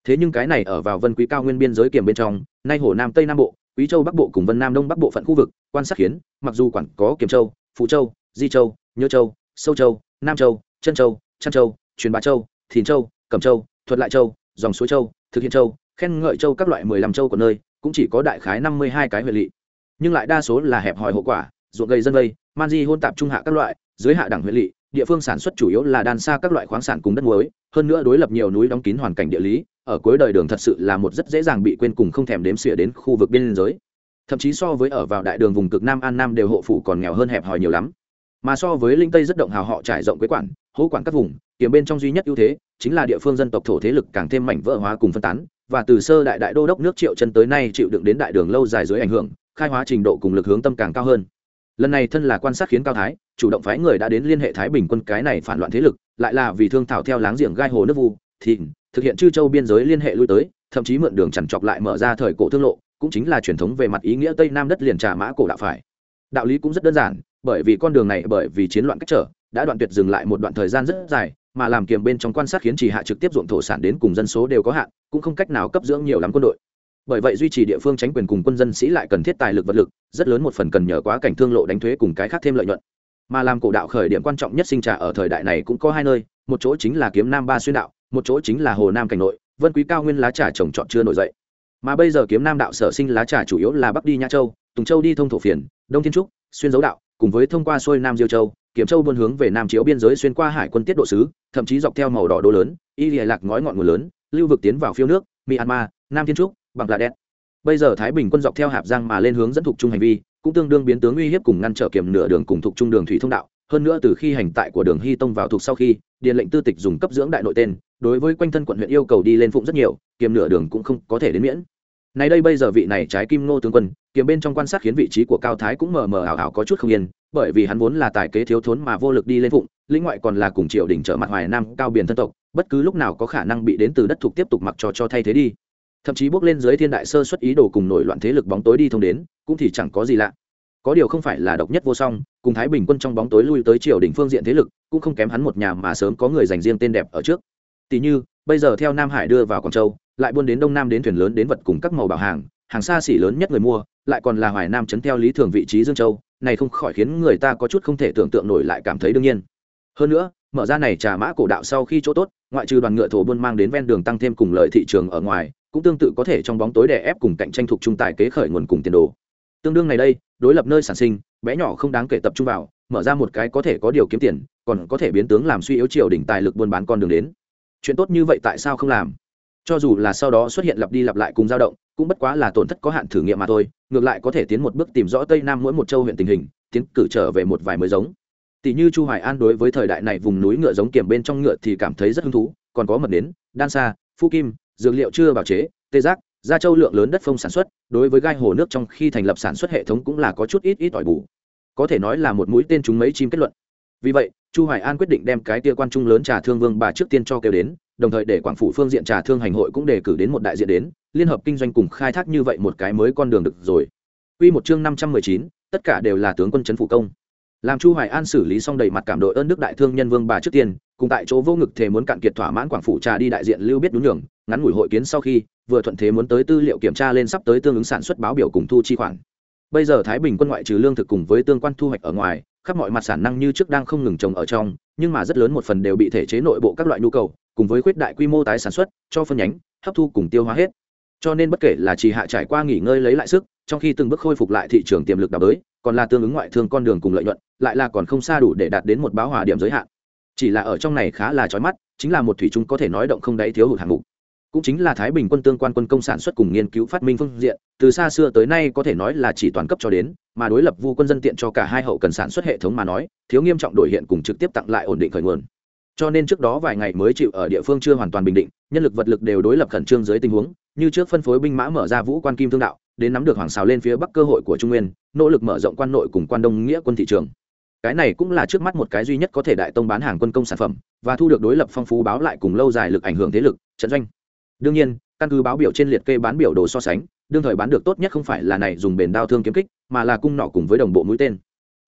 Speaker 1: Thế nhưng cái này ở vào vân quý cao nguyên biên giới kiểm bên trong, nay hồ nam tây nam bộ quý châu bắc bộ cùng vân nam đông bắc bộ phận khu vực, quan sát khiến, mặc dù quản có Kiểm châu Phụ châu, di châu, nhớ châu, sâu châu, nam châu chân châu, trăn châu, truyền bá châu, thìn châu, cẩm châu, thuật lại châu, dòng suối châu, thực hiện châu, khen ngợi châu các loại mười lăm châu của nơi, cũng chỉ có đại khái năm mươi hai cái huyện lỵ. Nhưng lại đa số là hẹp hòi hậu quả, ruộng gây dân vây, man di hôn tạp trung hạ các loại, dưới hạ đẳng huyện lỵ địa phương sản xuất chủ yếu là đan xa các loại khoáng sản cùng đất muối, hơn nữa đối lập nhiều núi đóng kín hoàn cảnh địa lý, ở cuối đời đường thật sự là một rất dễ dàng bị quên cùng không thèm đếm xỉa đến khu vực biên giới. Thậm chí so với ở vào đại đường vùng cực nam an nam đều hộ phủ còn nghèo hơn hẹp hòi nhiều lắm. Mà so với linh tây rất động hào họ trải rộng quế quản hỗ quản các vùng kiếm bên trong duy nhất ưu thế chính là địa phương dân tộc thổ thế lực càng thêm mảnh vỡ hóa cùng phân tán, và từ sơ đại đại đô đốc nước triệu chân tới nay chịu đựng đến đại đường lâu dài dưới ảnh hưởng, khai hóa trình độ cùng lực hướng tâm càng cao hơn lần này thân là quan sát khiến cao thái, chủ động phái người đã đến liên hệ thái bình quân cái này phản loạn thế lực, lại là vì thương thảo theo láng giềng gai hồ nước vu, thì thực hiện chư châu biên giới liên hệ lui tới, thậm chí mượn đường chằn chọc lại mở ra thời cổ thương lộ, cũng chính là truyền thống về mặt ý nghĩa tây nam đất liền trà mã cổ đạo phải. Đạo lý cũng rất đơn giản, bởi vì con đường này, bởi vì chiến loạn cách trở, đã đoạn tuyệt dừng lại một đoạn thời gian rất dài, mà làm kiềm bên trong quan sát khiến chỉ hạ trực tiếp ruộng thổ sản đến cùng dân số đều có hạn, cũng không cách nào cấp dưỡng nhiều lắm quân đội bởi vậy duy trì địa phương tránh quyền cùng quân dân sĩ lại cần thiết tài lực vật lực, rất lớn một phần cần nhờ quá cảnh thương lộ đánh thuế cùng cái khác thêm lợi nhuận. Mà làm cổ đạo khởi điểm quan trọng nhất sinh trà ở thời đại này cũng có hai nơi, một chỗ chính là kiếm nam ba xuyên đạo, một chỗ chính là hồ nam cảnh nội, vân quý cao nguyên lá trà trồng trọt chưa nổi dậy. Mà bây giờ kiếm nam đạo sở sinh lá trà chủ yếu là bắc đi nha châu, tùng châu đi thông thổ phiền, đông thiên trúc, xuyên dấu đạo, cùng với thông qua xuôi nam diêu châu kiếm châu buôn hướng về nam chiếu biên giới xuyên qua hải quân tiết độ sứ, thậm chí dọc theo màu đỏ đô lớn, y lìa lạc ngói ngọn nguồn lớn, lưu vực tiến vào phiêu nước, myanmar, nam thiên trúc bằng là đen bây giờ thái bình quân dọc theo hạp giang mà lên hướng dẫn thuộc trung hành vi, cũng tương đương biến tướng uy hiếp cùng ngăn trở kiểm nửa đường cùng thuộc trung đường thủy thông đạo. Hơn nữa từ khi hành tại của đường hy tông vào thuộc sau khi điện lệnh tư tịch dùng cấp dưỡng đại nội tên, đối với quanh thân quận huyện yêu cầu đi lên phụng rất nhiều, kiềm nửa đường cũng không có thể đến miễn. Nay đây bây giờ vị này trái kim ngô tướng quân, kiềm bên trong quan sát khiến vị trí của cao thái cũng mờ mờ ảo ảo có chút không yên, bởi vì hắn vốn là tài kế thiếu thốn mà vô lực đi lên phụng, lĩnh ngoại còn là cùng triều đình trở mặt hoài nam cao biển thân tộc, bất cứ lúc nào có khả năng bị đến từ đất thuộc tiếp tục mặc cho cho thay thế đi thậm chí bước lên dưới thiên đại sơ xuất ý đồ cùng nổi loạn thế lực bóng tối đi thông đến, cũng thì chẳng có gì lạ. Có điều không phải là độc nhất vô song, cùng thái bình quân trong bóng tối lui tới triều đình phương diện thế lực, cũng không kém hắn một nhà mà sớm có người dành riêng tên đẹp ở trước. Tỷ như, bây giờ theo nam hải đưa vào quảng châu, lại buôn đến đông nam đến thuyền lớn đến vật cùng các màu bảo hàng hàng xa xỉ lớn nhất người mua, lại còn là hoài nam chấn theo lý thường vị trí dương châu, này không khỏi khiến người ta có chút không thể tưởng tượng nổi lại cảm thấy đương nhiên. Hơn nữa, mở ra này trà mã cổ đạo sau khi chỗ tốt ngoại trừ đoàn ngựa thổ buôn mang đến ven đường tăng thêm cùng lợi thị trường ở ngoài, cũng tương tự có thể trong bóng tối đè ép cùng cạnh tranh thuộc trung tài kế khởi nguồn cùng tiền đồ. Tương đương này đây, đối lập nơi sản sinh, bé nhỏ không đáng kể tập trung vào, mở ra một cái có thể có điều kiếm tiền, còn có thể biến tướng làm suy yếu triều đỉnh tài lực buôn bán con đường đến. Chuyện tốt như vậy tại sao không làm? Cho dù là sau đó xuất hiện lặp đi lặp lại cùng dao động, cũng bất quá là tổn thất có hạn thử nghiệm mà thôi, ngược lại có thể tiến một bước tìm rõ tây nam mỗi một châu huyện tình hình, tiến cử trở về một vài mới giống tỷ như chu hoài an đối với thời đại này vùng núi ngựa giống kiểm bên trong ngựa thì cảm thấy rất hứng thú còn có mật đến đan sa phu kim dược liệu chưa bảo chế tê giác gia châu lượng lớn đất phong sản xuất đối với gai hồ nước trong khi thành lập sản xuất hệ thống cũng là có chút ít ít ỏi bù. Có thể nói là một mũi tên chúng mấy chim kết luận. Vì vậy chu hoài an quyết định đem cái tia quan trung lớn trà thương vương bà trước tiên cho kêu đến đồng thời để quảng phủ phương diện trà thương hành hội cũng đề cử đến một đại diện đến liên hợp kinh doanh cùng khai thác như vậy một cái mới con đường được rồi. Quy một chương 519, tất cả đều là tướng quân trấn phủ công làm chu hoài an xử lý xong đầy mặt cảm đội ơn đức đại thương nhân vương bà trước tiên, cùng tại chỗ vô ngực thế muốn cạn kiệt thỏa mãn quảng phủ trà đi đại diện lưu biết đúng nhường, ngắn ngủi hội kiến sau khi, vừa thuận thế muốn tới tư liệu kiểm tra lên sắp tới tương ứng sản xuất báo biểu cùng thu chi khoản. Bây giờ thái bình quân ngoại trừ lương thực cùng với tương quan thu hoạch ở ngoài, khắp mọi mặt sản năng như trước đang không ngừng trồng ở trong, nhưng mà rất lớn một phần đều bị thể chế nội bộ các loại nhu cầu, cùng với khuyết đại quy mô tái sản xuất, cho phân nhánh, hấp thu cùng tiêu hóa hết cho nên bất kể là chỉ hạ trải qua nghỉ ngơi lấy lại sức, trong khi từng bước khôi phục lại thị trường tiềm lực đào bới, còn là tương ứng ngoại thương con đường cùng lợi nhuận, lại là còn không xa đủ để đạt đến một báo hòa điểm giới hạn. Chỉ là ở trong này khá là chói mắt, chính là một thủy chung có thể nói động không đáy thiếu hụt hạng mục. Cũng chính là thái bình quân tương quan quân công sản xuất cùng nghiên cứu phát minh phương diện, từ xa xưa tới nay có thể nói là chỉ toàn cấp cho đến, mà đối lập vu quân dân tiện cho cả hai hậu cần sản xuất hệ thống mà nói, thiếu nghiêm trọng đổi hiện cùng trực tiếp tặng lại ổn định khởi nguồn cho nên trước đó vài ngày mới chịu ở địa phương chưa hoàn toàn bình định, nhân lực vật lực đều đối lập khẩn trương dưới tình huống, như trước phân phối binh mã mở ra vũ quan kim thương đạo, đến nắm được hoàng xào lên phía bắc cơ hội của trung nguyên, nỗ lực mở rộng quan nội cùng quan đông nghĩa quân thị trường. Cái này cũng là trước mắt một cái duy nhất có thể đại tông bán hàng quân công sản phẩm, và thu được đối lập phong phú báo lại cùng lâu dài lực ảnh hưởng thế lực, trận doanh. Đương nhiên, căn cứ báo biểu trên liệt kê bán biểu đồ so sánh, đương thời bán được tốt nhất không phải là này dùng bền đao thương kiếm kích, mà là cung nỏ cùng với đồng bộ mũi tên.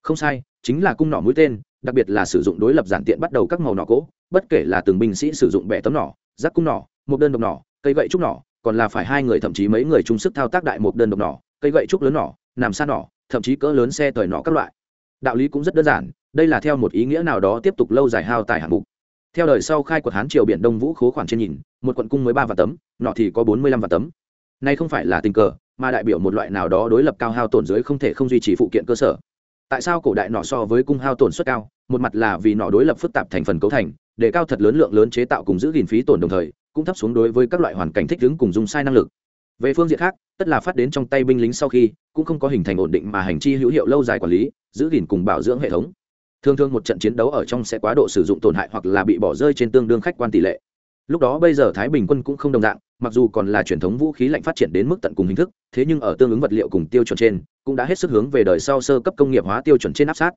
Speaker 1: Không sai, chính là cung nỏ mũi tên đặc biệt là sử dụng đối lập giản tiện bắt đầu các màu nỏ cỗ, bất kể là từng binh sĩ sử dụng bẻ tấm nỏ rác cung nỏ, một đơn độc nỏ, cây gậy trúc nỏ, còn là phải hai người thậm chí mấy người chung sức thao tác đại một đơn độc nỏ, cây gậy trúc lớn nỏ, nằm xa nỏ, thậm chí cỡ lớn xe tời nỏ các loại. Đạo lý cũng rất đơn giản, đây là theo một ý nghĩa nào đó tiếp tục lâu dài hao tài hạng mục. Theo đời sau khai quật hán triều biển đông vũ khố khoản trên nhìn, một quận cung mới ba vạn tấm, nọ thì có bốn mươi lăm vạn tấm. Nay không phải là tình cờ, mà đại biểu một loại nào đó đối lập cao hao tổn dưới không thể không duy trì phụ kiện cơ sở tại sao cổ đại nọ so với cung hao tổn suất cao? Một mặt là vì nọ đối lập phức tạp thành phần cấu thành, để cao thật lớn lượng lớn chế tạo cùng giữ gìn phí tổn đồng thời, cũng thấp xuống đối với các loại hoàn cảnh thích ứng cùng dùng sai năng lực. Về phương diện khác, tất là phát đến trong tay binh lính sau khi, cũng không có hình thành ổn định mà hành chi hữu hiệu lâu dài quản lý, giữ gìn cùng bảo dưỡng hệ thống. Thường thường một trận chiến đấu ở trong sẽ quá độ sử dụng tổn hại hoặc là bị bỏ rơi trên tương đương khách quan tỷ lệ. Lúc đó bây giờ thái bình quân cũng không đồng dạng mặc dù còn là truyền thống vũ khí lạnh phát triển đến mức tận cùng hình thức, thế nhưng ở tương ứng vật liệu cùng tiêu chuẩn trên, cũng đã hết sức hướng về đời sau sơ cấp công nghiệp hóa tiêu chuẩn trên áp sát.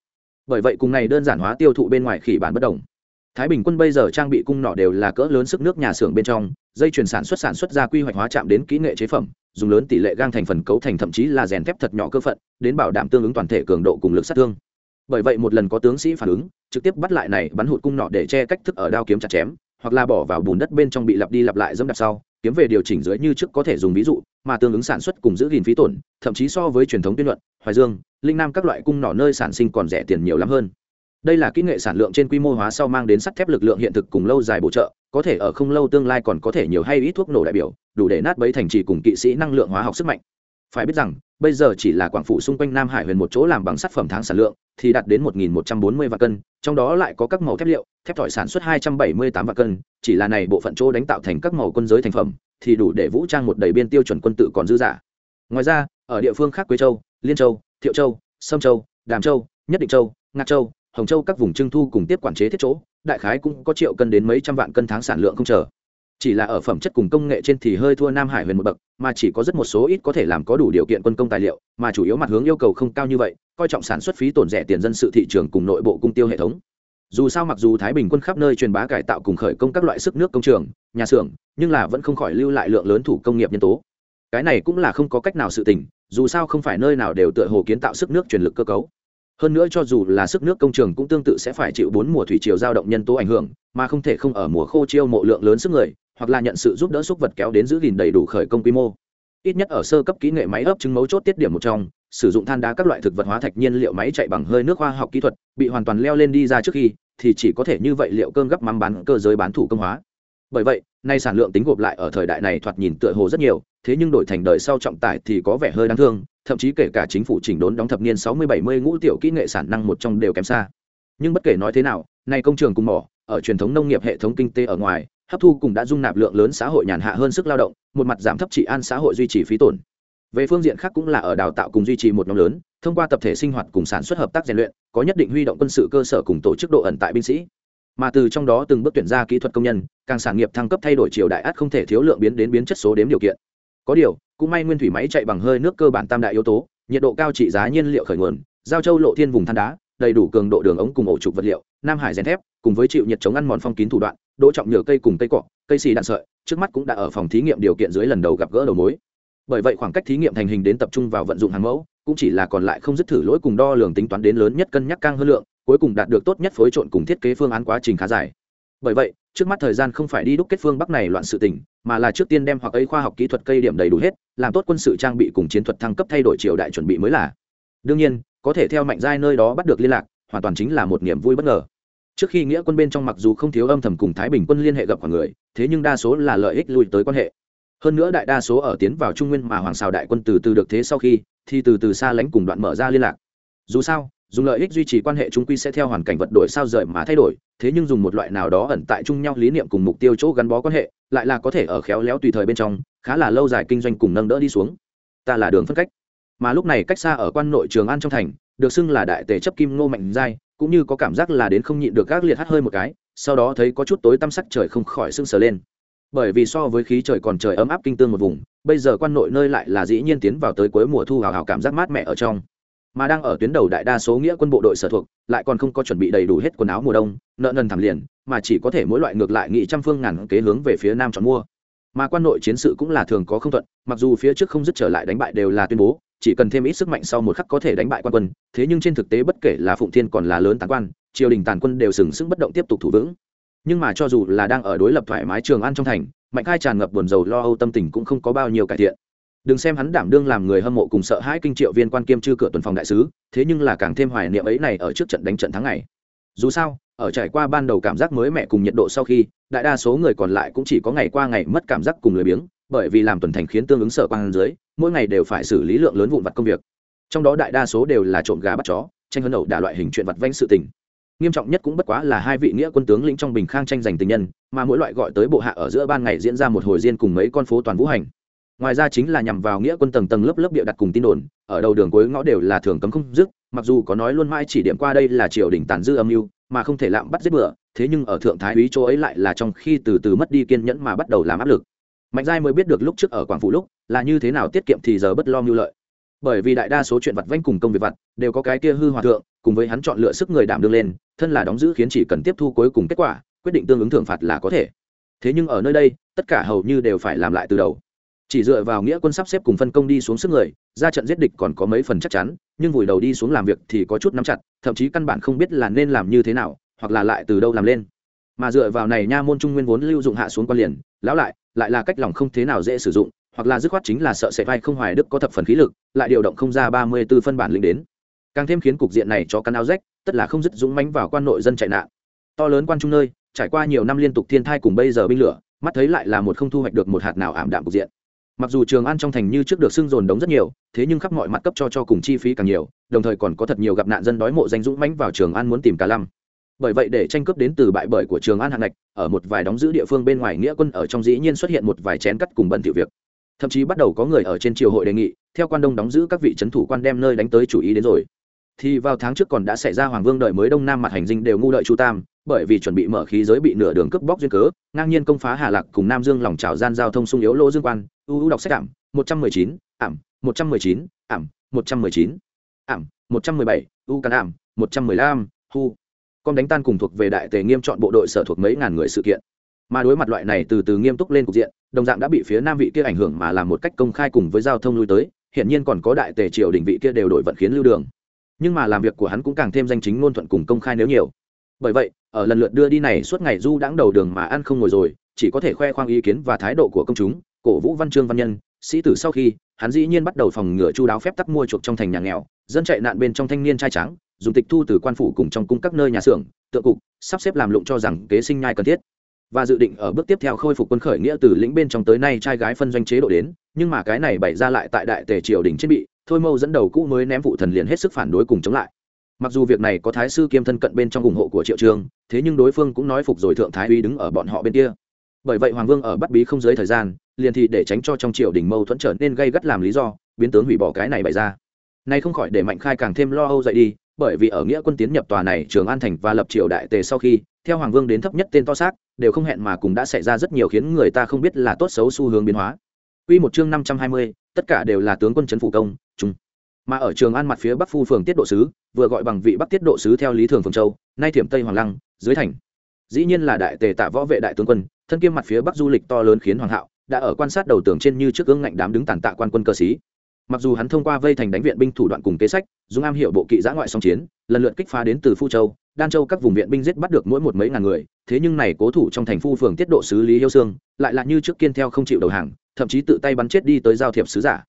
Speaker 1: Bởi vậy cùng này đơn giản hóa tiêu thụ bên ngoài khỉ bản bất đồng. Thái bình quân bây giờ trang bị cung nỏ đều là cỡ lớn sức nước nhà xưởng bên trong, dây chuyển sản xuất sản xuất ra quy hoạch hóa chạm đến kỹ nghệ chế phẩm, dùng lớn tỷ lệ gang thành phần cấu thành thậm chí là rèn thép thật nhỏ cơ phận, đến bảo đảm tương ứng toàn thể cường độ cùng lực sát thương. Bởi vậy một lần có tướng sĩ phản ứng, trực tiếp bắt lại này bắn hụt cung nọ để che cách thức ở đao kiếm chặt chém, hoặc là bỏ vào bùn đất bên trong bị lặp đi lặp lại dẫm đạp sau kiếm về điều chỉnh dưới như trước có thể dùng ví dụ, mà tương ứng sản xuất cùng giữ gìn phí tổn, thậm chí so với truyền thống tuyên luận, hoài dương, linh nam các loại cung nỏ nơi sản sinh còn rẻ tiền nhiều lắm hơn. Đây là kỹ nghệ sản lượng trên quy mô hóa sau mang đến sắt thép lực lượng hiện thực cùng lâu dài bổ trợ, có thể ở không lâu tương lai còn có thể nhiều hay ít thuốc nổ đại biểu, đủ để nát bấy thành trì cùng kỵ sĩ năng lượng hóa học sức mạnh phải biết rằng, bây giờ chỉ là quảng phủ xung quanh nam hải huyền một chỗ làm bằng sắt phẩm tháng sản lượng, thì đạt đến một nghìn một trăm bốn mươi vạn cân, trong đó lại có các màu thép liệu, thép thỏi sản xuất hai trăm bảy mươi tám vạn cân, chỉ là này bộ phận chỗ đánh tạo thành các màu quân giới thành phẩm, thì đủ để vũ trang một đầy biên tiêu chuẩn quân tự còn dư giả ngoài ra, ở địa phương khác quế châu, liên châu, thiệu châu, sâm châu, đàm châu, nhất định châu, ngạc châu, hồng châu các vùng trưng thu cùng tiếp quản chế thiết chỗ, đại khái cũng có triệu cân đến mấy trăm vạn cân tháng sản lượng không chờ chỉ là ở phẩm chất cùng công nghệ trên thì hơi thua nam hải huyền một bậc, mà chỉ có rất một số ít có thể làm có đủ điều kiện quân công tài liệu, mà chủ yếu mặt hướng yêu cầu không cao như vậy, coi trọng sản xuất phí tổn rẻ tiền dân sự thị trường cùng nội bộ cung tiêu hệ thống. Dù sao mặc dù thái bình quân khắp nơi truyền bá cải tạo cùng khởi công các loại sức nước công trường, nhà xưởng, nhưng là vẫn không khỏi lưu lại lượng lớn thủ công nghiệp nhân tố. Cái này cũng là không có cách nào sự tình, dù sao không phải nơi nào đều tựa hồ kiến tạo sức nước truyền lực cơ cấu. Hơn nữa cho dù là sức nước công trường cũng tương tự sẽ phải chịu bốn mùa thủy triều giao động nhân tố ảnh hưởng, mà không thể không ở mùa khô chiêu mộ lượng lớn sức người hoặc là nhận sự giúp đỡ xúc vật kéo đến giữ gìn đầy đủ khởi công quy mô. Ít nhất ở sơ cấp kỹ nghệ máy ấp chứng mấu chốt tiết điểm một trong, sử dụng than đá các loại thực vật hóa thạch nhiên liệu máy chạy bằng hơi nước khoa học kỹ thuật, bị hoàn toàn leo lên đi ra trước khi, thì chỉ có thể như vậy liệu cơm gấp mắm bán cơ giới bán thủ công hóa. Bởi vậy, nay sản lượng tính gộp lại ở thời đại này thoạt nhìn tựa hồ rất nhiều, thế nhưng đổi thành đời sau trọng tải thì có vẻ hơi đáng thương, thậm chí kể cả chính phủ chỉnh đốn đóng thập niên sáu mươi bảy mươi ngũ tiểu kỹ nghệ sản năng một trong đều kém xa. Nhưng bất kể nói thế nào, nay công trường cùng mỏ, ở truyền thống nông nghiệp hệ thống kinh tế ở ngoài hấp thu cùng đã dung nạp lượng lớn xã hội nhàn hạ hơn sức lao động, một mặt giảm thấp trị an xã hội duy trì phí tổn. Về phương diện khác cũng là ở đào tạo cùng duy trì một nhóm lớn, thông qua tập thể sinh hoạt cùng sản xuất hợp tác rèn luyện, có nhất định huy động quân sự cơ sở cùng tổ chức độ ẩn tại binh sĩ. Mà từ trong đó từng bước tuyển ra kỹ thuật công nhân, càng sản nghiệp thăng cấp thay đổi chiều đại át không thể thiếu lượng biến đến biến chất số đếm điều kiện. Có điều, cũng may nguyên thủy máy chạy bằng hơi nước cơ bản tam đại yếu tố, nhiệt độ cao trị giá nhiên liệu khởi nguồn, giao châu lộ thiên vùng than đá, đầy đủ cường độ đường ống cùng ổ trục vật liệu, nam hải rèn thép cùng với chịu nhiệt chống ăn mòn phong kín thủ đoạn, đỗ trọng nhựa cây cùng cây cọ, cây xì đạn sợi, trước mắt cũng đã ở phòng thí nghiệm điều kiện dưới lần đầu gặp gỡ đầu mối. Bởi vậy khoảng cách thí nghiệm thành hình đến tập trung vào vận dụng hàng mẫu, cũng chỉ là còn lại không dứt thử lỗi cùng đo lường tính toán đến lớn nhất cân nhắc căng hơn lượng, cuối cùng đạt được tốt nhất phối trộn cùng thiết kế phương án quá trình khá dài. Bởi vậy, trước mắt thời gian không phải đi đúc kết phương bắc này loạn sự tình, mà là trước tiên đem hoặc ấy khoa học kỹ thuật cây điểm đầy đủ hết, làm tốt quân sự trang bị cùng chiến thuật thăng cấp thay đổi triều đại chuẩn bị mới là. Đương nhiên, có thể theo mạnh giai nơi đó bắt được liên lạc, hoàn toàn chính là một niềm vui bất ngờ trước khi nghĩa quân bên trong mặc dù không thiếu âm thầm cùng thái bình quân liên hệ gặp khoảng người, thế nhưng đa số là lợi ích lùi tới quan hệ. Hơn nữa đại đa số ở tiến vào trung nguyên mà hoàng xào đại quân từ từ được thế sau khi, thì từ từ xa lánh cùng đoạn mở ra liên lạc. Dù sao, dùng lợi ích duy trì quan hệ trung quy sẽ theo hoàn cảnh vật đổi sao rời mà thay đổi, thế nhưng dùng một loại nào đó ẩn tại chung nhau lý niệm cùng mục tiêu chỗ gắn bó quan hệ, lại là có thể ở khéo léo tùy thời bên trong, khá là lâu dài kinh doanh cùng nâng đỡ đi xuống. Ta là đường phân cách. Mà lúc này cách xa ở quan nội trường an trong thành, được xưng là đại tề chấp kim ngô mạnh giai cũng như có cảm giác là đến không nhịn được gác liệt hắt hơi một cái, sau đó thấy có chút tối tăm sắc trời không khỏi sưng sờ lên. Bởi vì so với khí trời còn trời ấm áp kinh tương một vùng, bây giờ quan nội nơi lại là dĩ nhiên tiến vào tới cuối mùa thu hào hào cảm giác mát mẻ ở trong. Mà đang ở tuyến đầu đại đa số nghĩa quân bộ đội sở thuộc, lại còn không có chuẩn bị đầy đủ hết quần áo mùa đông, nợ nần thảm liền, mà chỉ có thể mỗi loại ngược lại nghị trăm phương ngàn kế hướng về phía nam chọn mua. Mà quan nội chiến sự cũng là thường có không thuận, mặc dù phía trước không dứt trở lại đánh bại đều là tuyên bố chỉ cần thêm ít sức mạnh sau một khắc có thể đánh bại quan quân, thế nhưng trên thực tế bất kể là phụng thiên còn là lớn tán quan, triều đình tàn quân đều sừng sững bất động tiếp tục thủ vững. Nhưng mà cho dù là đang ở đối lập thoải mái trường an trong thành, mạnh khai tràn ngập buồn rầu lo âu tâm tình cũng không có bao nhiêu cải thiện. Đừng xem hắn đảm đương làm người hâm mộ cùng sợ hãi kinh triệu viên quan kiêm chư cửa tuần phòng đại sứ, thế nhưng là càng thêm hoài niệm ấy này ở trước trận đánh trận thắng này dù sao ở trải qua ban đầu cảm giác mới mẻ cùng nhiệt độ sau khi, đại đa số người còn lại cũng chỉ có ngày qua ngày mất cảm giác cùng lười biếng, bởi vì làm tuần thành khiến tương ứng sở quan dưới, mỗi ngày đều phải xử lý lượng lớn vụn vặt công việc. Trong đó đại đa số đều là trộm gà bắt chó, tranh hấn ẩu đả loại hình chuyện vặt vanh sự tình. Nghiêm trọng nhất cũng bất quá là hai vị nghĩa quân tướng lĩnh trong bình khang tranh giành tình nhân, mà mỗi loại gọi tới bộ hạ ở giữa ban ngày diễn ra một hồi riêng cùng mấy con phố toàn vũ hành. Ngoài ra chính là nhằm vào nghĩa quân tầng tầng lớp lớp địa đặt cùng tin đồn, ở đầu đường cuối ngõ đều là thường cấm không dứt, mặc dù có nói luôn mãi chỉ điểm qua đây là triều đình tàn dư âm mưu mà không thể lạm bắt giết bừa, thế nhưng ở thượng thái úy chỗ ấy lại là trong khi từ từ mất đi kiên nhẫn mà bắt đầu làm áp lực. Mạnh giai mới biết được lúc trước ở quảng phủ lúc là như thế nào tiết kiệm thì giờ bất lo mưu lợi. Bởi vì đại đa số chuyện vặt vanh cùng công việc vặt đều có cái kia hư hòa thượng, cùng với hắn chọn lựa sức người đảm đương lên, thân là đóng giữ khiến chỉ cần tiếp thu cuối cùng kết quả, quyết định tương ứng thưởng phạt là có thể. Thế nhưng ở nơi đây, tất cả hầu như đều phải làm lại từ đầu chỉ dựa vào nghĩa quân sắp xếp cùng phân công đi xuống sức người, ra trận giết địch còn có mấy phần chắc chắn, nhưng vùi đầu đi xuống làm việc thì có chút nắm chặt, thậm chí căn bản không biết là nên làm như thế nào, hoặc là lại từ đâu làm lên. Mà dựa vào này nha môn trung nguyên vốn lưu dụng hạ xuống quan liền, lão lại lại là cách lòng không thế nào dễ sử dụng, hoặc là dứt khoát chính là sợ sẽ vai không hoài đức có thập phần khí lực, lại điều động không ra ba mươi b ố phân bản lĩnh đến. Càng thêm khiến cục diện này cho căn áo rách, tất là không dứt dũng mánh vào quan nội dân chạy nạn. To lớn quan trung nơi, trải qua nhiều năm liên tục thiên thai cùng bây giờ binh lửa, mắt thấy lại là một không thu hoạch được một hạt nào ảm đạm cục diện mặc dù trường an trong thành như trước được xưng dồn đống rất nhiều, thế nhưng khắp mọi mặt cấp cho cho cùng chi phí càng nhiều, đồng thời còn có thật nhiều gặp nạn dân đói mộ danh dũng mánh vào trường an muốn tìm cả lăm bởi vậy để tranh cướp đến từ bại bởi của trường an hạng ngạch, ở một vài đóng giữ địa phương bên ngoài nghĩa quân ở trong dĩ nhiên xuất hiện một vài chén cắt cùng bận tiểu việc. Thậm chí bắt đầu có người ở trên triều hội đề nghị, theo quan đông đóng giữ các vị trấn thủ quan đem nơi đánh tới chủ ý đến rồi. Thì vào tháng trước còn đã xảy ra hoàng vương đợi mới đông nam mặt hành dinh đều ngu đợi chu tam bởi vì chuẩn bị mở khí giới bị nửa đường cướp bóc duyên cớ, ngang nhiên công phá hà lạc cùng nam dương lòng trào gian giao thông sung yếu lỗ dương quan. U u đọc sách ảm, một trăm mười chín, ảm, một trăm mười chín, ảm, một trăm mười chín, ảm, một trăm mười bảy, u can ảm, một trăm mười lăm, hu. Con đánh tan cùng thuộc về đại tề nghiêm chọn bộ đội sở thuộc mấy ngàn người sự kiện. Mà đối mặt loại này từ từ nghiêm túc lên cục diện, đồng dạng đã bị phía nam vị kia ảnh hưởng mà làm một cách công khai cùng với giao thông lui tới hiện nhiên còn có đại tề triều đình vị kia đều đổi vận khiến lưu đường. Nhưng mà làm việc của hắn cũng càng thêm danh chính ngôn thuận cùng công khai nếu nhiều bởi vậy, ở lần lượt đưa đi này suốt ngày du đãng đầu đường mà ăn không ngồi rồi, chỉ có thể khoe khoang ý kiến và thái độ của công chúng, cổ vũ văn chương văn nhân. Sĩ tử sau khi, hắn dĩ nhiên bắt đầu phòng ngừa chu đáo phép tắc mua chuộc trong thành nhà nghèo, dân chạy nạn bên trong thanh niên trai trắng dùng tịch thu từ quan phủ cùng trong cung các nơi nhà xưởng, tượng cục, sắp xếp làm lụng cho rằng kế sinh nhai cần thiết. Và dự định ở bước tiếp theo khôi phục quân khởi nghĩa từ lĩnh bên trong tới nay trai gái phân doanh chế độ đến, nhưng mà cái này bày ra lại tại đại tề triều đình trên bị, thôi mâu dẫn đầu cũ mới ném vụ thần liền hết sức phản đối cùng chống lại mặc dù việc này có thái sư kiêm thân cận bên trong ủng hộ của triệu trường thế nhưng đối phương cũng nói phục rồi thượng thái uy đứng ở bọn họ bên kia. Bởi vậy hoàng vương ở bắt bí không dưới thời gian liền thì để tránh cho trong triều đình mâu thuẫn trở nên gây gắt làm lý do biến tướng hủy bỏ cái này bày ra. Nay không khỏi để mạnh khai càng thêm lo âu dậy đi bởi vì ở nghĩa quân tiến nhập tòa này trường an thành và lập triều đại tề sau khi theo hoàng vương đến thấp nhất tên to xác đều không hẹn mà cùng đã xảy ra rất nhiều khiến người ta không biết là tốt xấu xu hướng biến hóa. Quy một chương 520, tất cả đều là tướng quân chấn phủ công, chúng. Mà ở Trường An mặt phía Bắc phu phường tiết độ sứ, vừa gọi bằng vị Bắc tiết độ sứ theo lý thường phường châu, nay thiểm Tây Hoàng Lăng, dưới thành. Dĩ nhiên là đại tề tạ võ vệ đại tướng quân, thân kiêm mặt phía Bắc du lịch to lớn khiến hoàng hạo đã ở quan sát đầu tường trên như trước ương ngạnh đám đứng tàn tạ quan quân cơ sĩ. Mặc dù hắn thông qua vây thành đánh viện binh thủ đoạn cùng kế sách, dùng am hiểu bộ kỵ giã ngoại song chiến, lần lượt kích phá đến từ Phu Châu, Đan Châu các vùng viện binh giết bắt được mỗi một mấy ngàn người, thế nhưng này cố thủ trong thành phu phường tiết độ sứ Lý Yêu Sương, lại là như trước kiên theo không chịu đầu hàng, thậm chí tự tay bắn chết đi tới giao thiệp sứ giả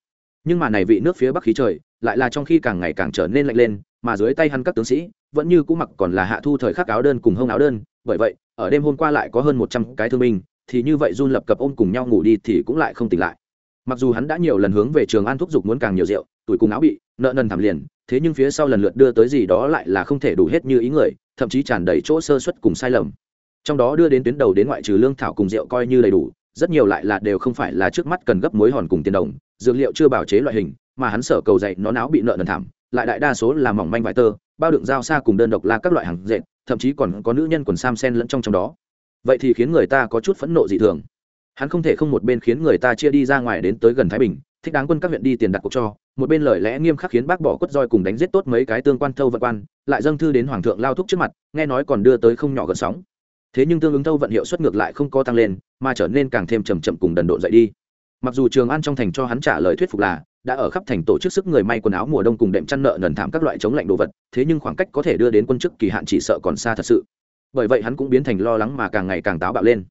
Speaker 1: nhưng mà này vị nước phía bắc khí trời lại là trong khi càng ngày càng trở nên lạnh lên, mà dưới tay hắn các tướng sĩ, vẫn như cũ mặc còn là hạ thu thời khắc áo đơn cùng hông áo đơn, bởi vậy, ở đêm hôm qua lại có hơn một trăm cái thương binh, thì như vậy run lập cập ôm cùng nhau ngủ đi thì cũng lại không tỉnh lại. Mặc dù hắn đã nhiều lần hướng về trường an thúc giục muốn càng nhiều rượu, tuổi cùng áo bị, nợ nần thảm liền, thế nhưng phía sau lần lượt đưa tới gì đó lại là không thể đủ hết như ý người, thậm chí tràn đầy chỗ sơ suất cùng sai lầm. Trong đó đưa đến tuyến đầu đến ngoại trừ lương thảo cùng rượu coi như đầy đủ, rất nhiều lại là đều không phải là trước mắt cần gấp mối hòn cùng tiền đồng, dược liệu chưa bảo chế loại hình mà hắn sở cầu dạy nó não bị nợ nần thảm, lại đại đa số là mỏng manh vải tơ, bao đựng dao xa cùng đơn độc là các loại hàng dệt, thậm chí còn có nữ nhân quần sam sen lẫn trong trong đó. Vậy thì khiến người ta có chút phẫn nộ dị thường. Hắn không thể không một bên khiến người ta chia đi ra ngoài đến tới gần thái bình, thích đáng quân các huyện đi tiền đặt cuộc cho, một bên lời lẽ nghiêm khắc khiến bác bỏ quất roi cùng đánh giết tốt mấy cái tương quan thâu vận quan, lại dâng thư đến hoàng thượng lao thúc trước mặt, nghe nói còn đưa tới không nhỏ gần sóng. Thế nhưng tương ứng thâu vận hiệu suất ngược lại không có tăng lên, mà trở nên càng thêm chầm chậm cùng đần độn dậy đi. Mặc dù trường an trong thành cho hắn trả lời thuyết phục là đã ở khắp thành tổ chức sức người may quần áo mùa đông cùng đệm chăn nợ nần thảm các loại chống lạnh đồ vật, thế nhưng khoảng cách có thể đưa đến quân chức kỳ hạn chỉ sợ còn xa thật sự. Bởi vậy hắn cũng biến thành lo lắng mà càng ngày càng táo bạo lên.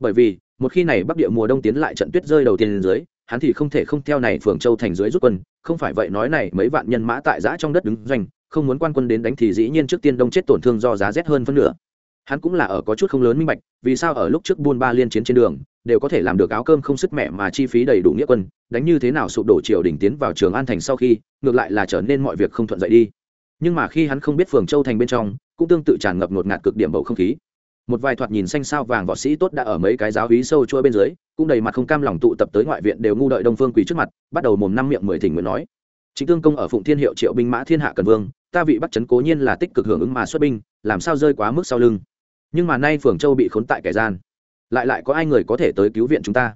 Speaker 1: Bởi vì, một khi này bắc địa mùa đông tiến lại trận tuyết rơi đầu tiên lên dưới, hắn thì không thể không theo này phường châu thành dưới rút quân, không phải vậy nói này mấy vạn nhân mã tại giã trong đất đứng doanh, không muốn quan quân đến đánh thì dĩ nhiên trước tiên đông chết tổn thương do giá rét hơn phân nửa. Hắn cũng là ở có chút không lớn minh bạch, vì sao ở lúc trước buôn ba liên chiến trên đường đều có thể làm được áo cơm không sức mẹ mà chi phí đầy đủ nghĩa quân, đánh như thế nào sụp đổ triều đình tiến vào trường an thành sau khi, ngược lại là trở nên mọi việc không thuận dậy đi. Nhưng mà khi hắn không biết phường châu thành bên trong, cũng tương tự tràn ngập ngột ngạt cực điểm bầu không khí. Một vài thoạt nhìn xanh sao vàng võ sĩ tốt đã ở mấy cái giáo hí sâu trôi bên dưới, cũng đầy mặt không cam lòng tụ tập tới ngoại viện đều ngu đợi đông phương quỳ trước mặt, bắt đầu mồm năm miệng mười thỉnh nguyện nói. Chính tương công ở phụng thiên hiệu triệu binh mã thiên hạ cần vương, ta vị bắt chấn cố nhiên là tích cực hưởng ứng mà xuất binh, làm sao rơi quá mức sau lưng. Nhưng mà nay phường châu bị khốn tại kẻ gian lại lại có ai người có thể tới cứu viện chúng ta?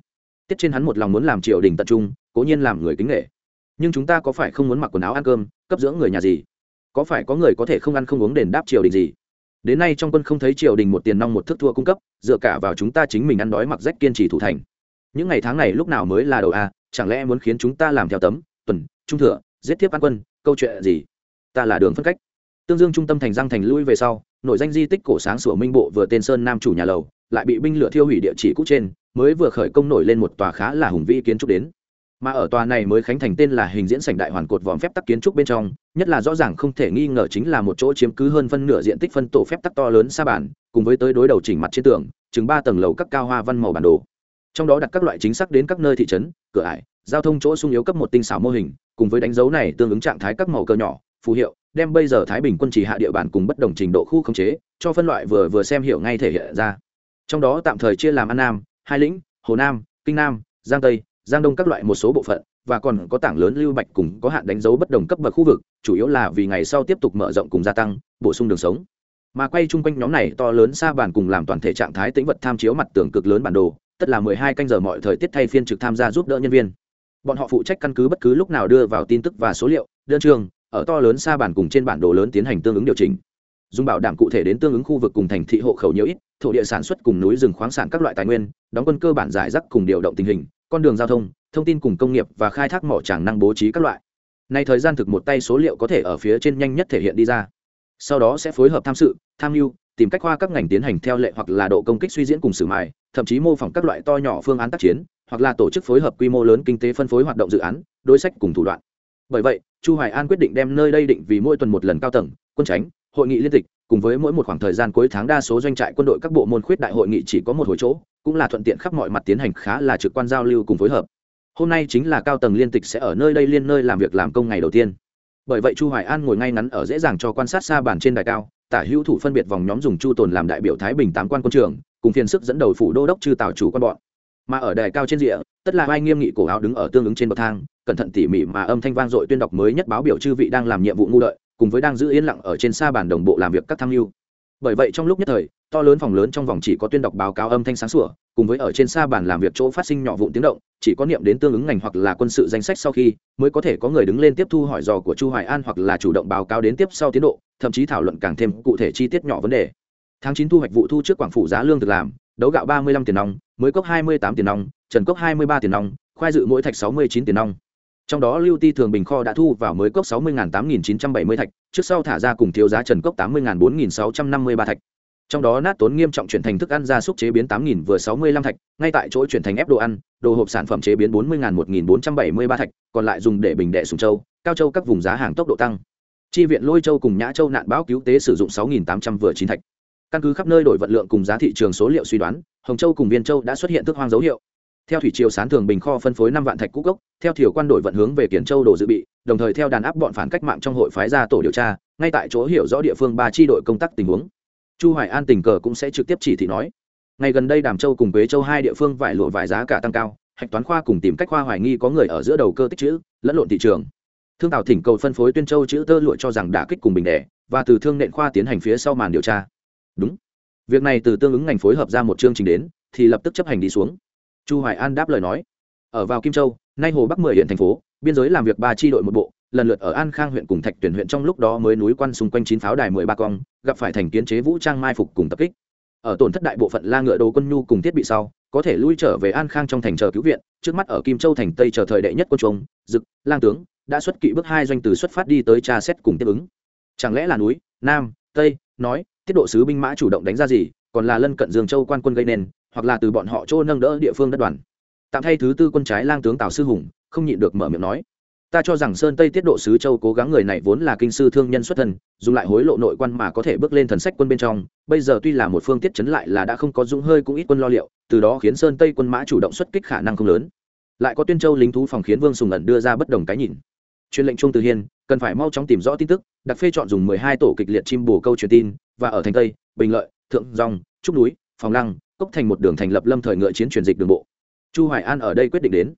Speaker 1: Tiết trên hắn một lòng muốn làm triều đình tận trung, cố nhiên làm người kính nghệ nhưng chúng ta có phải không muốn mặc quần áo ăn cơm, cấp dưỡng người nhà gì? Có phải có người có thể không ăn không uống đền đáp triều đình gì? Đến nay trong quân không thấy triều đình một tiền nong một thức thua cung cấp, dựa cả vào chúng ta chính mình ăn đói mặc rách kiên trì thủ thành. Những ngày tháng này lúc nào mới là đầu a, chẳng lẽ muốn khiến chúng ta làm theo tấm, tuần, trung thừa, giết thiếp ăn quân, câu chuyện gì? Ta là đường phân cách. Tương dương trung tâm thành răng thành lui về sau, nội danh di tích cổ sáng sủa minh bộ vừa tên sơn nam chủ nhà lầu lại bị binh lửa thiêu hủy địa chỉ cũ trên, mới vừa khởi công nổi lên một tòa khá là hùng vĩ kiến trúc đến. Mà ở tòa này mới khánh thành tên là hình diễn sảnh đại hoàn cột vòm phép tắc kiến trúc bên trong, nhất là rõ ràng không thể nghi ngờ chính là một chỗ chiếm cứ hơn phân nửa diện tích phân tổ phép tắc to lớn xa bản cùng với tới đối đầu chỉnh mặt trên tường, chừng ba tầng lầu các cao hoa văn màu bản đồ. Trong đó đặt các loại chính xác đến các nơi thị trấn, cửa ải, giao thông chỗ sung yếu cấp một tinh xảo mô hình, cùng với đánh dấu này tương ứng trạng thái các màu cơ nhỏ, phù hiệu, đem bây giờ thái bình quân chỉ hạ địa bàn cùng bất đồng trình độ khu khống chế, cho phân loại vừa vừa xem hiểu ngay thể hiện ra trong đó tạm thời chia làm an nam, hai lĩnh, hồ nam, kinh nam, giang tây, giang đông các loại một số bộ phận, và còn có tảng lớn lưu bạch cùng có hạn đánh dấu bất đồng cấp bậc khu vực, chủ yếu là vì ngày sau tiếp tục mở rộng cùng gia tăng, bổ sung đường sống. Mà quay chung quanh nhóm này to lớn xa bàn cùng làm toàn thể trạng thái tĩnh vật tham chiếu mặt tường cực lớn bản đồ, tất là mười hai canh giờ mọi thời tiết thay phiên trực tham gia giúp đỡ nhân viên. Bọn họ phụ trách căn cứ bất cứ lúc nào đưa vào tin tức và số liệu, đơn trường, ở to lớn xa bản cùng trên bản đồ lớn tiến hành tương ứng điều chỉnh. Dùng bảo đảm cụ thể đến tương ứng khu vực cùng thành thị hộ khẩu nhiều ít thổ địa sản xuất cùng núi rừng khoáng sản các loại tài nguyên, đóng quân cơ bản giải rác cùng điều động tình hình, con đường giao thông thông tin cùng công nghiệp và khai thác mỏ tràng năng bố trí các loại. Nay thời gian thực một tay số liệu có thể ở phía trên nhanh nhất thể hiện đi ra. Sau đó sẽ phối hợp tham sự, tham mưu, tìm cách khoa các ngành tiến hành theo lệ hoặc là độ công kích suy diễn cùng sử mài, thậm chí mô phỏng các loại to nhỏ phương án tác chiến, hoặc là tổ chức phối hợp quy mô lớn kinh tế phân phối hoạt động dự án, đối sách cùng thủ đoạn. Bởi vậy, chu hoài an quyết định đem nơi đây định vì mỗi tuần một lần cao tầng, quân tránh, hội nghị liên tịch cùng với mỗi một khoảng thời gian cuối tháng đa số doanh trại quân đội các bộ môn khuyết đại hội nghị chỉ có một hồi chỗ, cũng là thuận tiện khắp mọi mặt tiến hành khá là trực quan giao lưu cùng phối hợp. Hôm nay chính là cao tầng liên tịch sẽ ở nơi đây liên nơi làm việc làm công ngày đầu tiên. Bởi vậy chu hoài an ngồi ngay ngắn ở dễ dàng cho quan sát xa bàn trên đài cao, tả hữu thủ phân biệt vòng nhóm dùng chu tồn làm đại biểu thái bình tám quan quân trường cùng phiền sức dẫn đầu phủ đô đốc chư tào chủ quan bọn. Mà ở đài cao trên rìa, tất là vai nghiêm nghị cổ áo đứng ở tương ứng trên bậc thang, cẩn thận tỉ mỉ mà âm thanh vang dội tuyên đọc mới nhất báo biểu chư vị đang làm nhiệm vụ ngu đợi cùng với đang giữ yên lặng ở trên xa bàn đồng bộ làm việc các tham mưu. Bởi vậy trong lúc nhất thời, to lớn phòng lớn trong vòng chỉ có tuyên đọc báo cáo âm thanh sáng sủa, cùng với ở trên xa bàn làm việc chỗ phát sinh nhỏ vụn tiếng động, chỉ có niệm đến tương ứng ngành hoặc là quân sự danh sách sau khi mới có thể có người đứng lên tiếp thu hỏi dò của chu hoài an hoặc là chủ động báo cáo đến tiếp sau tiến độ, thậm chí thảo luận càng thêm cụ thể chi tiết nhỏ vấn đề. Tháng 9 thu hoạch vụ thu trước quảng phủ giá lương thực làm, đấu gạo 35 tiền nong, mới cốc 28 tiền nong, trần cốc 23 tiền nong, khoai dự mỗi thạch 69 tiền nong trong đó lưu ti thường bình kho đã thu vào mới cốc 60 8970 thạch, trước sau thả ra cùng thiếu giá trần cốc 80 4653 thạch. Trong đó nát tốn nghiêm trọng chuyển thành thức ăn gia súc chế biến tám nghìn vừa sáu mươi lăm thạch, ngay tại chỗ chuyển thành ép đồ ăn, đồ hộp sản phẩm chế biến bốn mươi một nghìn bốn trăm bảy mươi ba thạch, còn lại dùng để bình đệ sùng châu, cao châu các vùng giá hàng tốc độ tăng. Chi viện lôi châu cùng nhã châu nạn báo cứu tế sử dụng sáu nghìn tám trăm vừa chín thạch. Căn cứ khắp nơi đổi vận lượng cùng giá thị trường số liệu suy đoán, hồng châu cùng viên châu đã xuất hiện thức hoang dấu hiệu theo thủy triều sán thường bình kho phân phối năm vạn thạch cũ cốc, theo thiểu quan đổi vận hướng về kiển châu đồ dự bị, đồng thời theo đàn áp bọn phản cách mạng trong hội phái ra tổ điều tra, ngay tại chỗ hiểu rõ địa phương ba chi đội công tác tình huống. Chu hoài an tình cờ cũng sẽ trực tiếp chỉ thị nói. Ngày gần đây đàm châu cùng quế châu hai địa phương vải lụa vải giá cả tăng cao, hạch toán khoa cùng tìm cách khoa hoài nghi có người ở giữa đầu cơ tích chữ, lẫn lộn thị trường. Thương tào thỉnh cầu phân phối tuyên châu chữ tơ lụa cho rằng đã kích cùng bình đẻ, và từ thương nện khoa tiến hành phía sau màn điều tra. Đúng. Việc này từ tương ứng ngành phối hợp ra một chương trình đến, thì lập tức chấp hành đi xuống chu hoài an đáp lời nói. Ở vào kim châu, nay hồ bắc mười hiện thành phố, biên giới làm việc ba chi đội một bộ, lần lượt ở an khang huyện cùng thạch tuyển huyện trong lúc đó mới núi quan xung quanh chín pháo đài mười ba cong, gặp phải thành kiến chế vũ trang mai phục cùng tập kích. Ở tổn thất đại bộ phận la ngựa đồ quân nhu cùng thiết bị sau, có thể lui trở về an khang trong thành chờ cứu viện, trước mắt ở kim châu thành tây chờ thời đệ nhất quân trung dực, lang tướng, đã xuất kỵ bước hai doanh từ xuất phát đi tới tra xét cùng tiếp ứng. Chẳng lẽ là núi, nam, tây, nói, tiết độ sứ binh mã chủ động đánh ra gì, còn là lân cận dương châu quan quân gây nên hoặc là từ bọn họ chỗ nâng đỡ địa phương đất đoàn. Tạm thay thứ tư quân trái lang tướng tào sư hùng, không nhịn được mở miệng nói. Ta cho rằng sơn tây tiết độ sứ châu cố gắng người này vốn là kinh sư thương nhân xuất thân, dùng lại hối lộ nội quan mà có thể bước lên thần sách quân bên trong, bây giờ tuy là một phương tiết chấn lại là đã không có dũng hơi cũng ít quân lo liệu, từ đó khiến sơn tây quân mã chủ động xuất kích khả năng không lớn. Lại có tuyên châu lính thú phòng khiến vương sùng ẩn đưa ra bất đồng cái nhìn. Truyền lệnh trung từ hiên, cần phải mau chóng tìm rõ tin tức, đặc phê chọn dùng mười hai tổ kịch liệt chim bổ câu truyền tin, và ở thành tây, bình lợi, thượng dòng, trúc núi, phòng lăng cốc thành một đường thành lập lâm thời ngựa chiến truyền dịch đường bộ. Chu hoài an ở đây quyết định đến.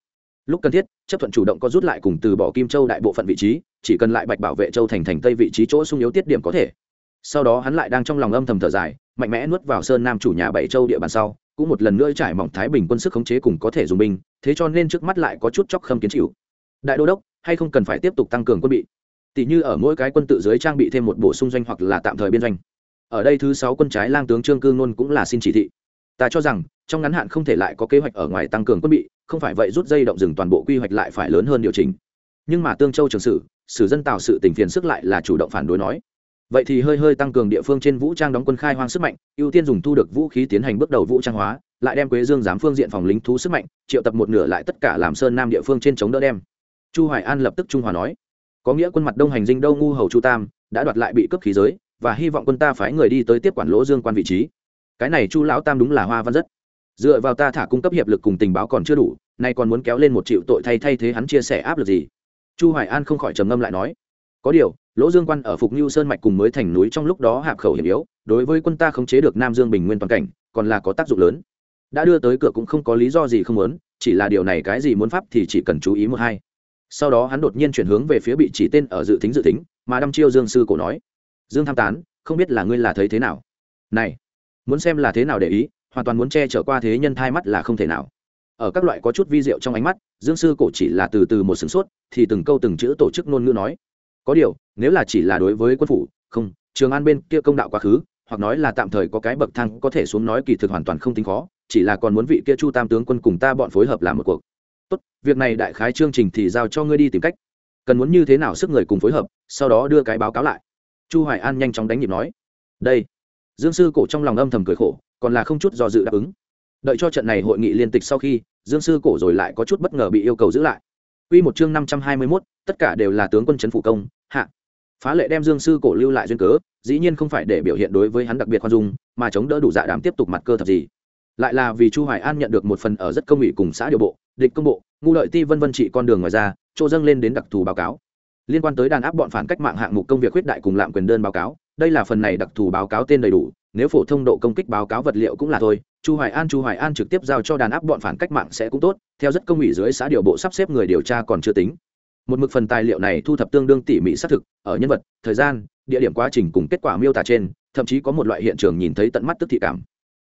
Speaker 1: Lúc cần thiết, chấp thuận chủ động có rút lại cùng từ bỏ kim châu đại bộ phận vị trí, chỉ cần lại bạch bảo vệ châu thành thành tây vị trí chỗ sung yếu tiết điểm có thể. Sau đó hắn lại đang trong lòng âm thầm thở dài, mạnh mẽ nuốt vào sơn nam chủ nhà bảy châu địa bàn sau, cũng một lần nữa trải mỏng thái bình quân sức khống chế cùng có thể dùng binh, thế cho nên trước mắt lại có chút chóc khâm kiến chịu. Đại đô đốc, hay không cần phải tiếp tục tăng cường quân bị? Tỷ như ở mỗi cái quân tự dưới trang bị thêm một bổ sung doanh hoặc là tạm thời biên doanh. Ở đây thứ sáu quân trái lang tướng trương cương nôn cũng là xin chỉ thị ta cho rằng, trong ngắn hạn không thể lại có kế hoạch ở ngoài tăng cường quân bị, không phải vậy rút dây động rừng toàn bộ quy hoạch lại phải lớn hơn điều chỉnh. Nhưng mà tương châu trường sử sử dân tạo sự tình phiền sức lại là chủ động phản đối nói. Vậy thì hơi hơi tăng cường địa phương trên vũ trang đóng quân khai hoang sức mạnh, ưu tiên dùng thu được vũ khí tiến hành bước đầu vũ trang hóa, lại đem quế dương giám phương diện phòng lính thú sức mạnh, triệu tập một nửa lại tất cả làm sơn nam địa phương trên chống đỡ đem. Chu hoài an lập tức trung hòa nói. Có nghĩa quân mặt đông hành dinh đâu ngu hầu chu tam, đã đoạt lại bị cướp khí giới, và hy vọng quân ta phái người đi tới tiếp quản lỗ dương quan vị trí cái này chu lão tam đúng là hoa văn rất. Dựa vào ta thả cung cấp hiệp lực cùng tình báo còn chưa đủ, nay còn muốn kéo lên một triệu tội thay thay thế hắn chia sẻ áp lực gì? Chu hoài an không khỏi trầm ngâm lại nói, có điều, lỗ dương quan ở phục như sơn mạch cùng mới thành núi trong lúc đó hạp khẩu hiểm yếu, đối với quân ta khống chế được nam dương bình nguyên toàn cảnh, còn là có tác dụng lớn. Đã đưa tới cửa cũng không có lý do gì không muốn, chỉ là điều này cái gì muốn pháp thì chỉ cần chú ý một hai. Sau đó hắn đột nhiên chuyển hướng về phía bị chỉ tên ở dự tính dự tính mà đăm chiêu dương sư cổ nói, dương tham tán, không biết là ngươi là thấy thế nào? Này muốn xem là thế nào để ý, hoàn toàn muốn che chở qua thế nhân thai mắt là không thể nào. Ở các loại có chút vi diệu trong ánh mắt, dương sư cổ chỉ là từ từ một sửng sốt, thì từng câu từng chữ tổ chức ngôn ngữ nói. Có điều, nếu là chỉ là đối với quân phủ, không, trường an bên kia công đạo quá khứ, hoặc nói là tạm thời có cái bậc thang có thể xuống nói kỳ thực hoàn toàn không tính khó, chỉ là còn muốn vị kia chu tam tướng quân cùng ta bọn phối hợp làm một cuộc. Tốt, việc này đại khái chương trình thì giao cho ngươi đi tìm cách. Cần muốn như thế nào sức người cùng phối hợp, sau đó đưa cái báo cáo lại. Chu hoài an nhanh chóng đánh nhịp nói. Đây dương sư cổ trong lòng âm thầm cười khổ còn là không chút do dự đáp ứng. Đợi cho trận này hội nghị liên tịch sau khi dương sư cổ rồi lại có chút bất ngờ bị yêu cầu giữ lại. Quy một chương năm trăm hai mươi 521, tất cả đều là tướng quân chấn phủ công, hạ. phá lệ đem dương sư cổ lưu lại duyên cớ dĩ nhiên không phải để biểu hiện đối với hắn đặc biệt khoan dung mà chống đỡ đủ dạ đàm tiếp tục mặt cơ thật gì. Lại là vì chu hoài an nhận được một phần ở rất công ủy cùng xã điều bộ địch công bộ ngu lợi ti vân vân trị con đường ngoài ra chỗ dâng lên đến đặc thù báo cáo. Liên quan tới đàn áp bọn phản cách mạng hạng mục công việc khuyết đại cùng lạm quyền đơn báo cáo đây là phần này đặc thù báo cáo tên đầy đủ, nếu phổ thông độ công kích báo cáo vật liệu cũng là thôi, chu hoài an, chu hoài an trực tiếp giao cho đàn áp bọn phản cách mạng sẽ cũng tốt, theo rất công ủy dưới xã điều bộ sắp xếp người điều tra còn chưa tính. Một mực phần tài liệu này thu thập tương đương tỉ mỉ xác thực, ở nhân vật, thời gian, địa điểm quá trình cùng kết quả miêu tả trên, thậm chí có một loại hiện trường nhìn thấy tận mắt tức thị cảm.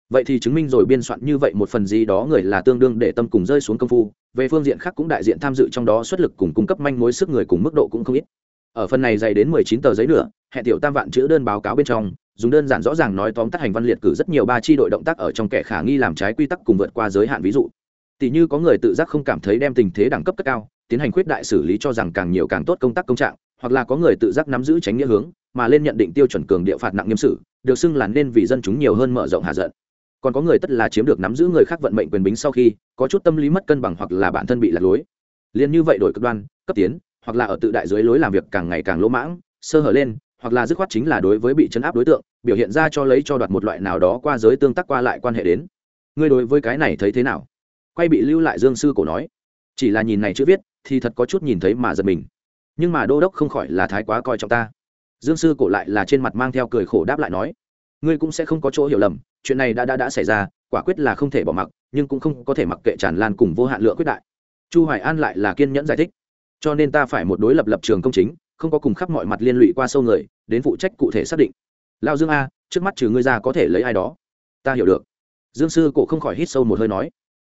Speaker 1: Vậy thì chứng minh rồi biên soạn như vậy một phần gì đó người là tương đương để tâm cùng rơi xuống công phu, về phương diện khác cũng đại diện tham dự trong đó xuất lực cùng cung cấp manh mối sức người cùng mức độ cũng không ít ở phần này dày đến mười chín tờ giấy nữa hẹn tiểu tam vạn chữ đơn báo cáo bên trong, dùng đơn giản rõ ràng nói tóm tắt hành văn liệt cử rất nhiều ba chi đội động tác ở trong kẻ khả nghi làm trái quy tắc cùng vượt qua giới hạn ví dụ. Tỷ như có người tự giác không cảm thấy đem tình thế đẳng cấp cấp cao, tiến hành quyết đại xử lý cho rằng càng nhiều càng tốt công tác công trạng, hoặc là có người tự giác nắm giữ tránh nghĩa hướng, mà lên nhận định tiêu chuẩn cường địa phạt nặng nghiêm xử, được xưng là nên vì dân chúng nhiều hơn mở rộng hạ giận. Còn có người tất là chiếm được nắm giữ người khác vận mệnh quyền bính sau khi, có chút tâm lý mất cân bằng hoặc là bản thân bị lạc lối. Liền như vậy đổi cực đoan, cấp tiến hoặc là ở tự đại dưới lối làm việc càng ngày càng lỗ mãng, sơ hở lên, hoặc là dứt khoát chính là đối với bị chấn áp đối tượng, biểu hiện ra cho lấy cho đoạt một loại nào đó qua giới tương tác qua lại quan hệ đến. Ngươi đối với cái này thấy thế nào? Quay bị lưu lại dương sư cổ nói. Chỉ là nhìn này chữ viết, thì thật có chút nhìn thấy mà giật mình. Nhưng mà đô đốc không khỏi là thái quá coi trọng ta. Dương sư cổ lại là trên mặt mang theo cười khổ đáp lại nói. Ngươi cũng sẽ không có chỗ hiểu lầm, chuyện này đã đã đã xảy ra, quả quyết là không thể bỏ mặc, nhưng cũng không có thể mặc kệ tràn lan cùng vô hạn lượng quyết đại. Chu hoài an lại là kiên nhẫn giải thích cho nên ta phải một đối lập lập trường công chính, không có cùng khắp mọi mặt liên lụy qua sâu người, đến phụ trách cụ thể xác định. Lao dương a, trước mắt trừ ngươi ra có thể lấy ai đó? Ta hiểu được. Dương sư cổ không khỏi hít sâu một hơi nói.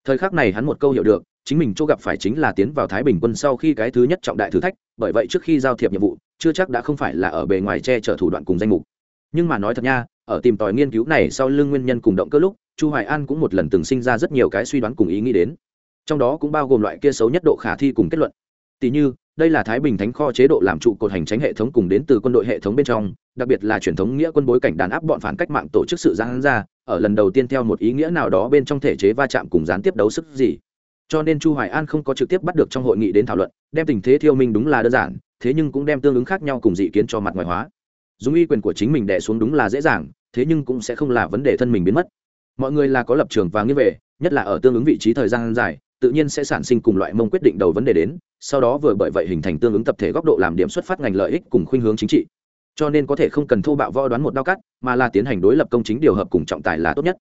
Speaker 1: Thời khắc này hắn một câu hiểu được, chính mình chỗ gặp phải chính là tiến vào thái bình quân sau khi cái thứ nhất trọng đại thử thách, bởi vậy trước khi giao thiệp nhiệm vụ, chưa chắc đã không phải là ở bề ngoài che chở thủ đoạn cùng danh mục. Nhưng mà nói thật nha, ở tìm tòi nghiên cứu này sau lưng nguyên nhân cùng động cơ lúc, chu hoài an cũng một lần từng sinh ra rất nhiều cái suy đoán cùng ý nghĩ đến. Trong đó cũng bao gồm loại kia xấu nhất độ khả thi cùng kết luận tỷ như, đây là thái bình thánh kho chế độ làm trụ cột hành tránh hệ thống cùng đến từ quân đội hệ thống bên trong, đặc biệt là truyền thống nghĩa quân bối cảnh đàn áp bọn phản cách mạng tổ chức sự giãn ra, ở lần đầu tiên theo một ý nghĩa nào đó bên trong thể chế va chạm cùng gián tiếp đấu sức gì. Cho nên chu hoài an không có trực tiếp bắt được trong hội nghị đến thảo luận, đem tình thế thiêu minh đúng là đơn giản, thế nhưng cũng đem tương ứng khác nhau cùng dị kiến cho mặt ngoài hóa. Dùng uy quyền của chính mình đè xuống đúng là dễ dàng, thế nhưng cũng sẽ không là vấn đề thân mình biến mất. Mọi người là có lập trường và nghiêng về, nhất là ở tương ứng vị trí thời gian dài tự nhiên sẽ sản sinh cùng loại mông quyết định đầu vấn đề đến, sau đó vừa bởi vậy hình thành tương ứng tập thể góc độ làm điểm xuất phát ngành lợi ích cùng khuynh hướng chính trị. Cho nên có thể không cần thô bạo võ đoán một đao cắt, mà là tiến hành đối lập công chính điều hợp cùng trọng tài là tốt nhất.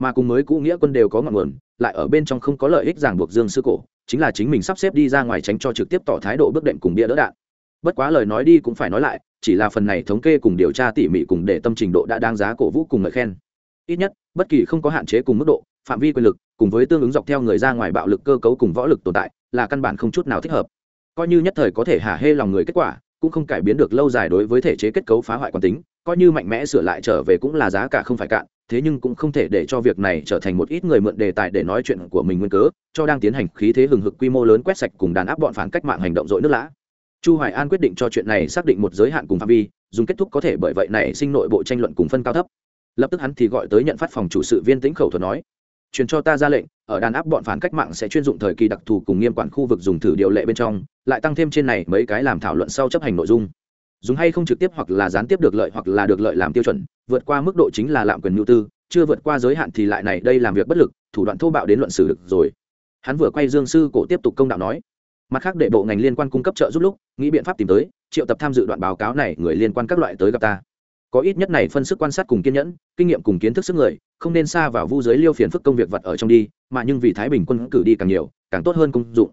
Speaker 1: Mà cùng mới cũ nghĩa quân đều có ngọn nguồn, lại ở bên trong không có lợi ích ràng buộc dương sư cổ, chính là chính mình sắp xếp đi ra ngoài tránh cho trực tiếp tỏ thái độ bước đệm cùng bia đỡ đạn. Bất quá lời nói đi cũng phải nói lại, chỉ là phần này thống kê cùng điều tra tỉ mỉ cùng để tâm trình độ đã đáng giá cổ vũ cùng ngợi khen. Ít nhất, bất kỳ không có hạn chế cùng mức độ, phạm vi quyền lực cùng với tương ứng dọc theo người ra ngoài bạo lực cơ cấu cùng võ lực tồn tại, là căn bản không chút nào thích hợp. Coi như nhất thời có thể hả hê lòng người kết quả, cũng không cải biến được lâu dài đối với thể chế kết cấu phá hoại quán tính, coi như mạnh mẽ sửa lại trở về cũng là giá cả không phải cạn, thế nhưng cũng không thể để cho việc này trở thành một ít người mượn đề tài để nói chuyện của mình nguyên cớ, cho đang tiến hành khí thế hừng hực quy mô lớn quét sạch cùng đàn áp bọn phản cách mạng hành động dội nước lã. Chu hoài an quyết định cho chuyện này xác định một giới hạn cùng phạm vi, dùng kết thúc có thể bởi vậy này sinh nội bộ tranh luận cùng phân cao thấp. Lập tức hắn thì gọi tới nhận phát phòng chủ sự viên tĩnh khẩu thuật nói truyền cho ta ra lệnh, ở đàn áp bọn phản cách mạng sẽ chuyên dụng thời kỳ đặc thù cùng nghiêm quản khu vực dùng thử điều lệ bên trong, lại tăng thêm trên này mấy cái làm thảo luận sau chấp hành nội dung. Dùng hay không trực tiếp hoặc là gián tiếp được lợi hoặc là được lợi làm tiêu chuẩn, vượt qua mức độ chính là lạm quyền nhu tư, chưa vượt qua giới hạn thì lại này đây làm việc bất lực, thủ đoạn thô bạo đến luận xử được rồi. Hắn vừa quay dương sư cổ tiếp tục công đạo nói, mặt khác để bộ ngành liên quan cung cấp trợ giúp lúc, nghĩ biện pháp tìm tới, triệu tập tham dự đoạn báo cáo này người liên quan các loại tới gặp ta có ít nhất này phân sức quan sát cùng kiên nhẫn, kinh nghiệm cùng kiến thức sức người, không nên xa vào vu giới liêu phiền phức công việc vật ở trong đi, mà nhưng vì thái bình quân cử đi càng nhiều, càng tốt hơn công dụng.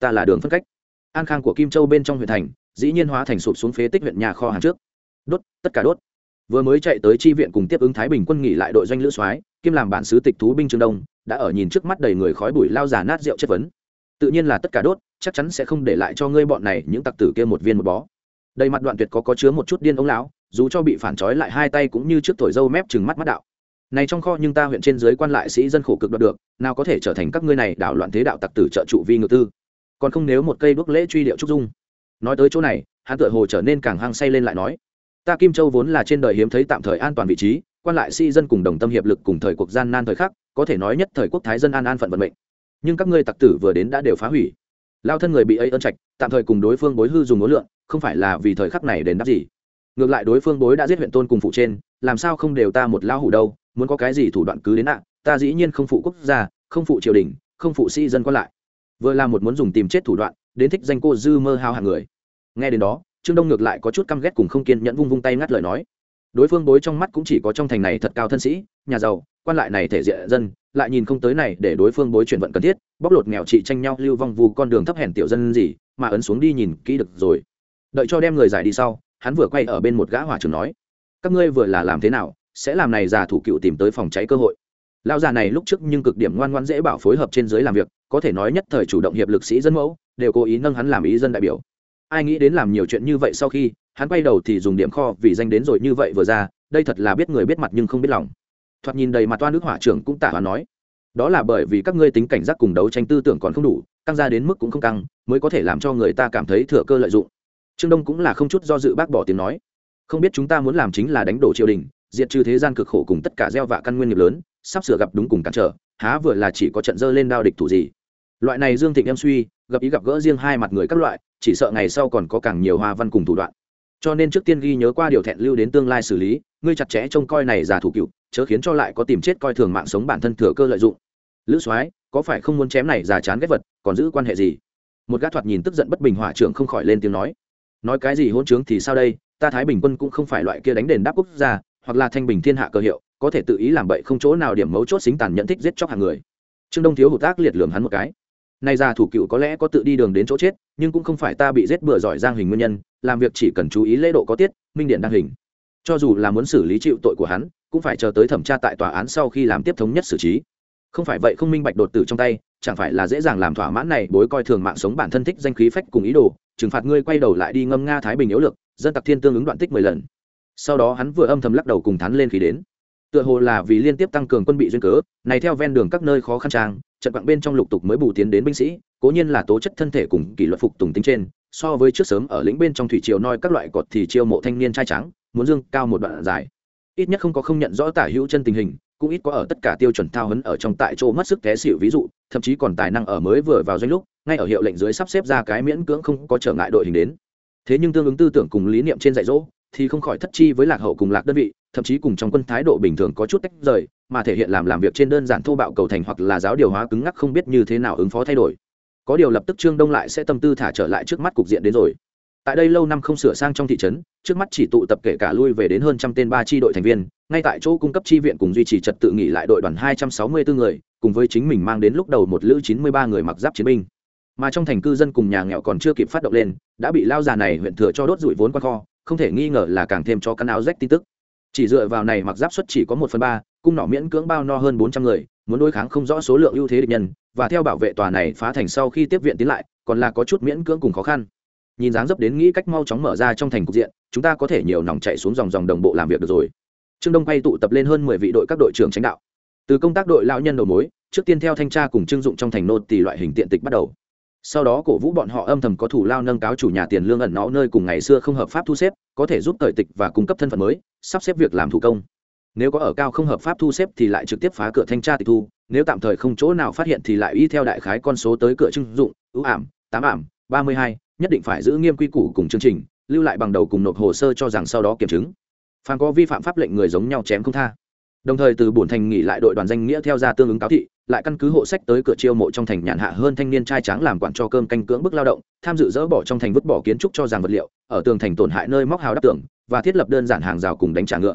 Speaker 1: Ta là đường phân cách. An khang của kim châu bên trong huyện thành, dĩ nhiên hóa thành sụp xuống phế tích huyện nhà kho hàng trước. Đốt, tất cả đốt. Vừa mới chạy tới chi viện cùng tiếp ứng thái bình quân nghỉ lại đội doanh lữ soái kim làm bản sứ tịch thú binh trường đông, đã ở nhìn trước mắt đầy người khói bụi lao giả nát rượu chất vấn. Tự nhiên là tất cả đốt, chắc chắn sẽ không để lại cho ngươi bọn này những tặc tử kia một viên một bó. Đầy mặt đoạn tuyệt có có chứa một chút điên ống lão dù cho bị phản trói lại hai tay cũng như trước thổi dâu mép chừng mắt mắt đạo. Này trong kho nhưng ta huyện trên dưới quan lại sĩ dân khổ cực đoạt được, nào có thể trở thành các ngươi này đảo loạn thế đạo tặc tử trợ trụ vi ngự tư. Còn không nếu một cây bước lễ truy điệu trúc dung. Nói tới chỗ này, hắn tựa hồ trở nên càng hăng say lên lại nói. Ta kim châu vốn là trên đời hiếm thấy tạm thời an toàn vị trí, quan lại sĩ dân cùng đồng tâm hiệp lực cùng thời cuộc gian nan thời khắc, có thể nói nhất thời quốc thái dân an an phận vận mệnh. Nhưng các ngươi tặc tử vừa đến đã đều phá hủy. Lao thân người bị ấy ơn trạch, tạm thời cùng đối phương bối hư dùng mối lượng, không phải là vì thời khắc này đến đáp gì ngược lại đối phương bối đã giết huyện tôn cùng phụ trên, làm sao không đều ta một lao hủ đâu, muốn có cái gì thủ đoạn cứ đến ạ? Ta dĩ nhiên không phụ quốc gia, không phụ triều đình, không phụ sĩ dân quan lại. Vừa là một muốn dùng tìm chết thủ đoạn, đến thích danh cô dư mơ hao hàng người. Nghe đến đó, trương đông ngược lại có chút căm ghét cùng không kiên nhẫn vung vung tay ngắt lời nói. Đối phương bối trong mắt cũng chỉ có trong thành này thật cao thân sĩ, nhà giàu, quan lại này thể diện dân, lại nhìn không tới này để đối phương bối chuyển vận cần thiết, bóc lột nghèo trị tranh nhau lưu vong vu con đường thấp hèn tiểu dân gì, mà ấn xuống đi nhìn kỹ được rồi. Đợi cho đem người giải đi sau hắn vừa quay ở bên một gã hỏa trưởng nói, các ngươi vừa là làm thế nào, sẽ làm này già thủ cựu tìm tới phòng cháy cơ hội? Lão già này lúc trước nhưng cực điểm ngoan ngoan dễ bảo phối hợp trên dưới làm việc, có thể nói nhất thời chủ động hiệp lực sĩ dân mẫu, đều cố ý nâng hắn làm ý dân đại biểu. Ai nghĩ đến làm nhiều chuyện như vậy sau khi, hắn quay đầu thì dùng điểm kho vì danh đến rồi như vậy vừa ra, đây thật là biết người biết mặt nhưng không biết lòng. Thoạt nhìn đầy mặt toa nước hỏa trưởng cũng tả hóa nói, đó là bởi vì các ngươi tính cảnh giác cùng đấu tranh tư tưởng còn không đủ, căng ra đến mức cũng không căng, mới có thể làm cho người ta cảm thấy thừa cơ lợi dụng trương đông cũng là không chút do dự bác bỏ tiếng nói. Không biết chúng ta muốn làm chính là đánh đổ triều đình, diệt trừ thế gian cực khổ cùng tất cả gieo vạ căn nguyên nghiệp lớn, sắp sửa gặp đúng cùng cản trở, há vừa là chỉ có trận dơ lên đao địch thủ gì. Loại này dương thịnh em suy, gặp ý gặp gỡ riêng hai mặt người các loại, chỉ sợ ngày sau còn có càng nhiều hoa văn cùng thủ đoạn. Cho nên trước tiên ghi nhớ qua điều thẹn lưu đến tương lai xử lý, ngươi chặt chẽ trông coi này giả thủ cựu, chớ khiến cho lại có tìm chết coi thường mạng sống bản thân thừa cơ lợi dụng. Lữ soái, có phải không muốn chém này giả chán ghét vật, còn giữ quan hệ gì? Một gã thoạt nhìn tức giận bất bình hỏa trưởng không khỏi lên tiếng nói nói cái gì hỗn trướng thì sao đây? Ta thái bình quân cũng không phải loại kia đánh đền đáp quốc gia, hoặc là thanh bình thiên hạ cơ hiệu, có thể tự ý làm bậy không chỗ nào điểm mấu chốt xính tàn nhận thích giết chóc hàng người. Trương đông thiếu hụt tác liệt lường hắn một cái. Nay ra thủ cựu có lẽ có tự đi đường đến chỗ chết, nhưng cũng không phải ta bị giết bừa giỏi giang hình nguyên nhân, làm việc chỉ cần chú ý lễ độ có tiết, minh điện đăng hình. Cho dù là muốn xử lý chịu tội của hắn, cũng phải chờ tới thẩm tra tại tòa án sau khi làm tiếp thống nhất xử trí. Không phải vậy không minh bạch đột tử trong tay, chẳng phải là dễ dàng làm thỏa mãn này, bối coi thường mạng sống bản thân thích danh khí phách cùng ý đồ trừng phạt ngươi quay đầu lại đi ngâm nga thái bình yếu lực dân tặc thiên tương ứng đoạn tích mười lần. Sau đó hắn vừa âm thầm lắc đầu cùng thắn lên khi đến. Tựa hồ là vì liên tiếp tăng cường quân bị duyên cớ, này theo ven đường các nơi khó khăn trang, trận quặng bên trong lục tục mới bù tiến đến binh sĩ, cố nhiên là tố chất thân thể cùng kỷ luật phục tùng tính trên, so với trước sớm ở lĩnh bên trong thủy triều noi các loại cột thì chiêu mộ thanh niên trai trắng, muốn dương cao một đoạn dài. Ít nhất không có không nhận rõ tả hữu chân tình hình, cũng ít có ở tất cả tiêu chuẩn thao hấn ở trong tại chỗ mất sức té xịu ví dụ, thậm chí còn tài năng ở mới vừa vào doanh lúc ngay ở hiệu lệnh dưới sắp xếp ra cái miễn cưỡng không có trở ngại đội hình đến. Thế nhưng tương ứng tư tưởng cùng lý niệm trên dạy dỗ thì không khỏi thất chi với lạc hậu cùng lạc đơn vị, thậm chí cùng trong quân thái độ bình thường có chút tách rời, mà thể hiện làm làm việc trên đơn giản thô bạo cầu thành hoặc là giáo điều hóa cứng ngắc không biết như thế nào ứng phó thay đổi. Có điều lập tức trương đông lại sẽ tâm tư thả trở lại trước mắt cục diện đến rồi. Tại đây lâu năm không sửa sang trong thị trấn, trước mắt chỉ tụ tập kể cả lui về đến hơn trăm tên ba tri đội thành viên, ngay tại chỗ cung cấp chi viện cùng duy trì trật tự nghỉ lại đội đoàn hai trăm sáu mươi bốn người, cùng với chính mình mang đến lúc đầu một lữ chín mươi ba người mặc giáp chiến binh mà trong thành cư dân cùng nhà nghèo còn chưa kịp phát động lên, đã bị lao già này huyện thừa cho đốt rủi vốn qua kho, không thể nghi ngờ là càng thêm cho căn áo rách tin tức. Chỉ dựa vào này mặc giáp xuất chỉ có một phần ba, cung nỏ miễn cưỡng bao no hơn bốn trăm người, muốn đối kháng không rõ số lượng ưu thế địch nhân, và theo bảo vệ tòa này phá thành sau khi tiếp viện tiến lại, còn là có chút miễn cưỡng cùng khó khăn. Nhìn dáng dấp đến nghĩ cách mau chóng mở ra trong thành cục diện, chúng ta có thể nhiều nòng chạy xuống dòng dòng đồng bộ làm việc được rồi. Trương đông quay tụ tập lên hơn mười vị đội các đội trưởng tránh đạo. Từ công tác đội lão nhân đầu mối, trước tiên theo thanh tra cùng trưng dụng trong thành nô tỷ loại hình tiện tịch bắt đầu sau đó cổ vũ bọn họ âm thầm có thủ lao nâng cáo chủ nhà tiền lương ẩn nó nơi cùng ngày xưa không hợp pháp thu xếp, có thể giúp thời tịch và cung cấp thân phận mới, sắp xếp việc làm thủ công. Nếu có ở cao không hợp pháp thu xếp thì lại trực tiếp phá cửa thanh tra tịch thu, nếu tạm thời không chỗ nào phát hiện thì lại y theo đại khái con số tới cửa trưng dụng, ưu ảm, tám ảm, ba mươi hai, nhất định phải giữ nghiêm quy củ cùng chương trình, lưu lại bằng đầu cùng nộp hồ sơ cho rằng sau đó kiểm chứng. Phan có vi phạm pháp lệnh người giống nhau chém không tha. Đồng thời từ bổn thành nghỉ lại đội đoàn danh nghĩa theo ra tương ứng cáo thị lại căn cứ hộ sách tới cửa chiêu mộ trong thành nhàn hạ hơn thanh niên trai tráng làm quản cho cơm canh cưỡng bức lao động, tham dự dỡ bỏ trong thành vứt bỏ kiến trúc cho rằng vật liệu, ở tường thành tổn hại nơi móc hào đắp tường, và thiết lập đơn giản hàng rào cùng đánh trả ngựa.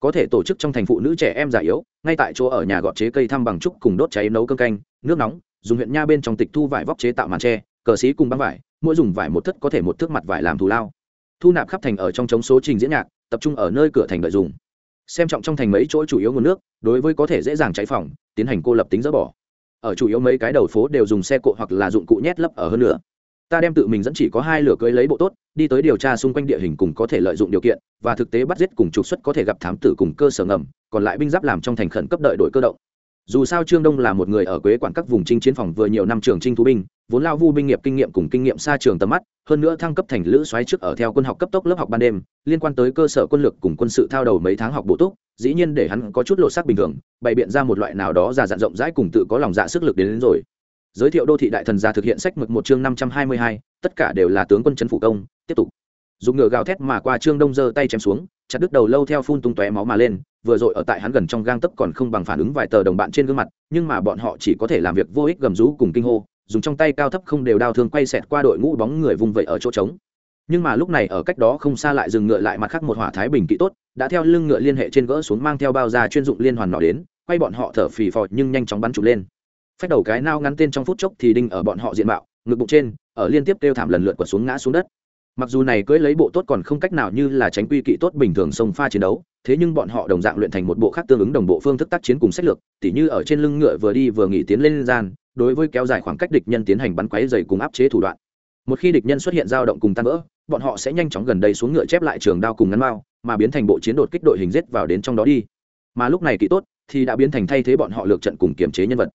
Speaker 1: Có thể tổ chức trong thành phụ nữ trẻ em già yếu, ngay tại chỗ ở nhà gọt chế cây thăm bằng trúc cùng đốt cháy nấu cơm canh, nước nóng, dùng huyện nha bên trong tịch thu vải vóc chế tạo màn tre, cờ xí cùng băng vải, mỗi dùng vải một thất có thể một thước mặt vải làm thù lao. Thu nạp khắp thành ở trong chống số trình diễn nhạc, tập trung ở nơi cửa thành đợi dùng. Xem trọng trong thành mấy chỗ chủ yếu nguồn nước, đối với có thể dễ dàng cháy phòng tiến hành cô lập tính dỡ bỏ. Ở chủ yếu mấy cái đầu phố đều dùng xe cộ hoặc là dụng cụ nhét lấp ở hơn nữa. Ta đem tự mình dẫn chỉ có hai lửa cưới lấy bộ tốt, đi tới điều tra xung quanh địa hình cùng có thể lợi dụng điều kiện, và thực tế bắt giết cùng trục xuất có thể gặp thám tử cùng cơ sở ngầm, còn lại binh giáp làm trong thành khẩn cấp đợi đội cơ động dù sao trương đông là một người ở quế quản các vùng trinh chiến phòng vừa nhiều năm trường trinh thú binh vốn lao vu binh nghiệp kinh nghiệm cùng kinh nghiệm xa trường tầm mắt hơn nữa thăng cấp thành lữ xoáy trước ở theo quân học cấp tốc lớp học ban đêm liên quan tới cơ sở quân lực cùng quân sự thao đầu mấy tháng học bổ túc dĩ nhiên để hắn có chút lộ sắc bình thường bày biện ra một loại nào đó già dặn rộng rãi cùng tự có lòng dạ sức lực đến, đến rồi. Giới thiệu đô thị đại thần gia thực hiện sách mực một chương năm trăm hai mươi hai tất cả đều là tướng quân trấn phủ công tiếp tục. Dùng ngựa gào thét mà qua trương đông giơ tay chém xuống chặt đứt đầu lâu theo phun tung tóe máu mà lên, vừa rồi ở tại hắn gần trong gang tấc còn không bằng phản ứng vài tờ đồng bạn trên gương mặt, nhưng mà bọn họ chỉ có thể làm việc vô ích gầm rú cùng kinh hô, dùng trong tay cao thấp không đều đao thương quay xẹt qua đội ngũ bóng người vùng vẫy ở chỗ trống. Nhưng mà lúc này ở cách đó không xa lại dừng ngựa lại mặt khác một hỏa thái bình kỵ tốt, đã theo lưng ngựa liên hệ trên gỡ xuống mang theo bao da chuyên dụng liên hoàn nọ đến, quay bọn họ thở phì phò nhưng nhanh chóng bắn trụ lên. Phách đầu cái nao ngắn tên trong phút chốc thì đinh ở bọn họ diện mạo, ngực bụng trên, ở liên tiếp kêu thảm lần lượt quật xuống ngã xuống đất mặc dù này cưỡi lấy bộ tốt còn không cách nào như là tránh quy kỵ tốt bình thường sông pha chiến đấu, thế nhưng bọn họ đồng dạng luyện thành một bộ khác tương ứng đồng bộ phương thức tác chiến cùng sách lược, tỉ như ở trên lưng ngựa vừa đi vừa nghỉ tiến lên gian, đối với kéo dài khoảng cách địch nhân tiến hành bắn quáy dày cùng áp chế thủ đoạn. Một khi địch nhân xuất hiện dao động cùng tan vỡ, bọn họ sẽ nhanh chóng gần đây xuống ngựa chép lại trường đao cùng ngắn mao, mà biến thành bộ chiến đột kích đội hình rết vào đến trong đó đi. Mà lúc này kỵ tốt thì đã biến thành thay thế bọn họ lược trận cùng kiểm chế nhân vật.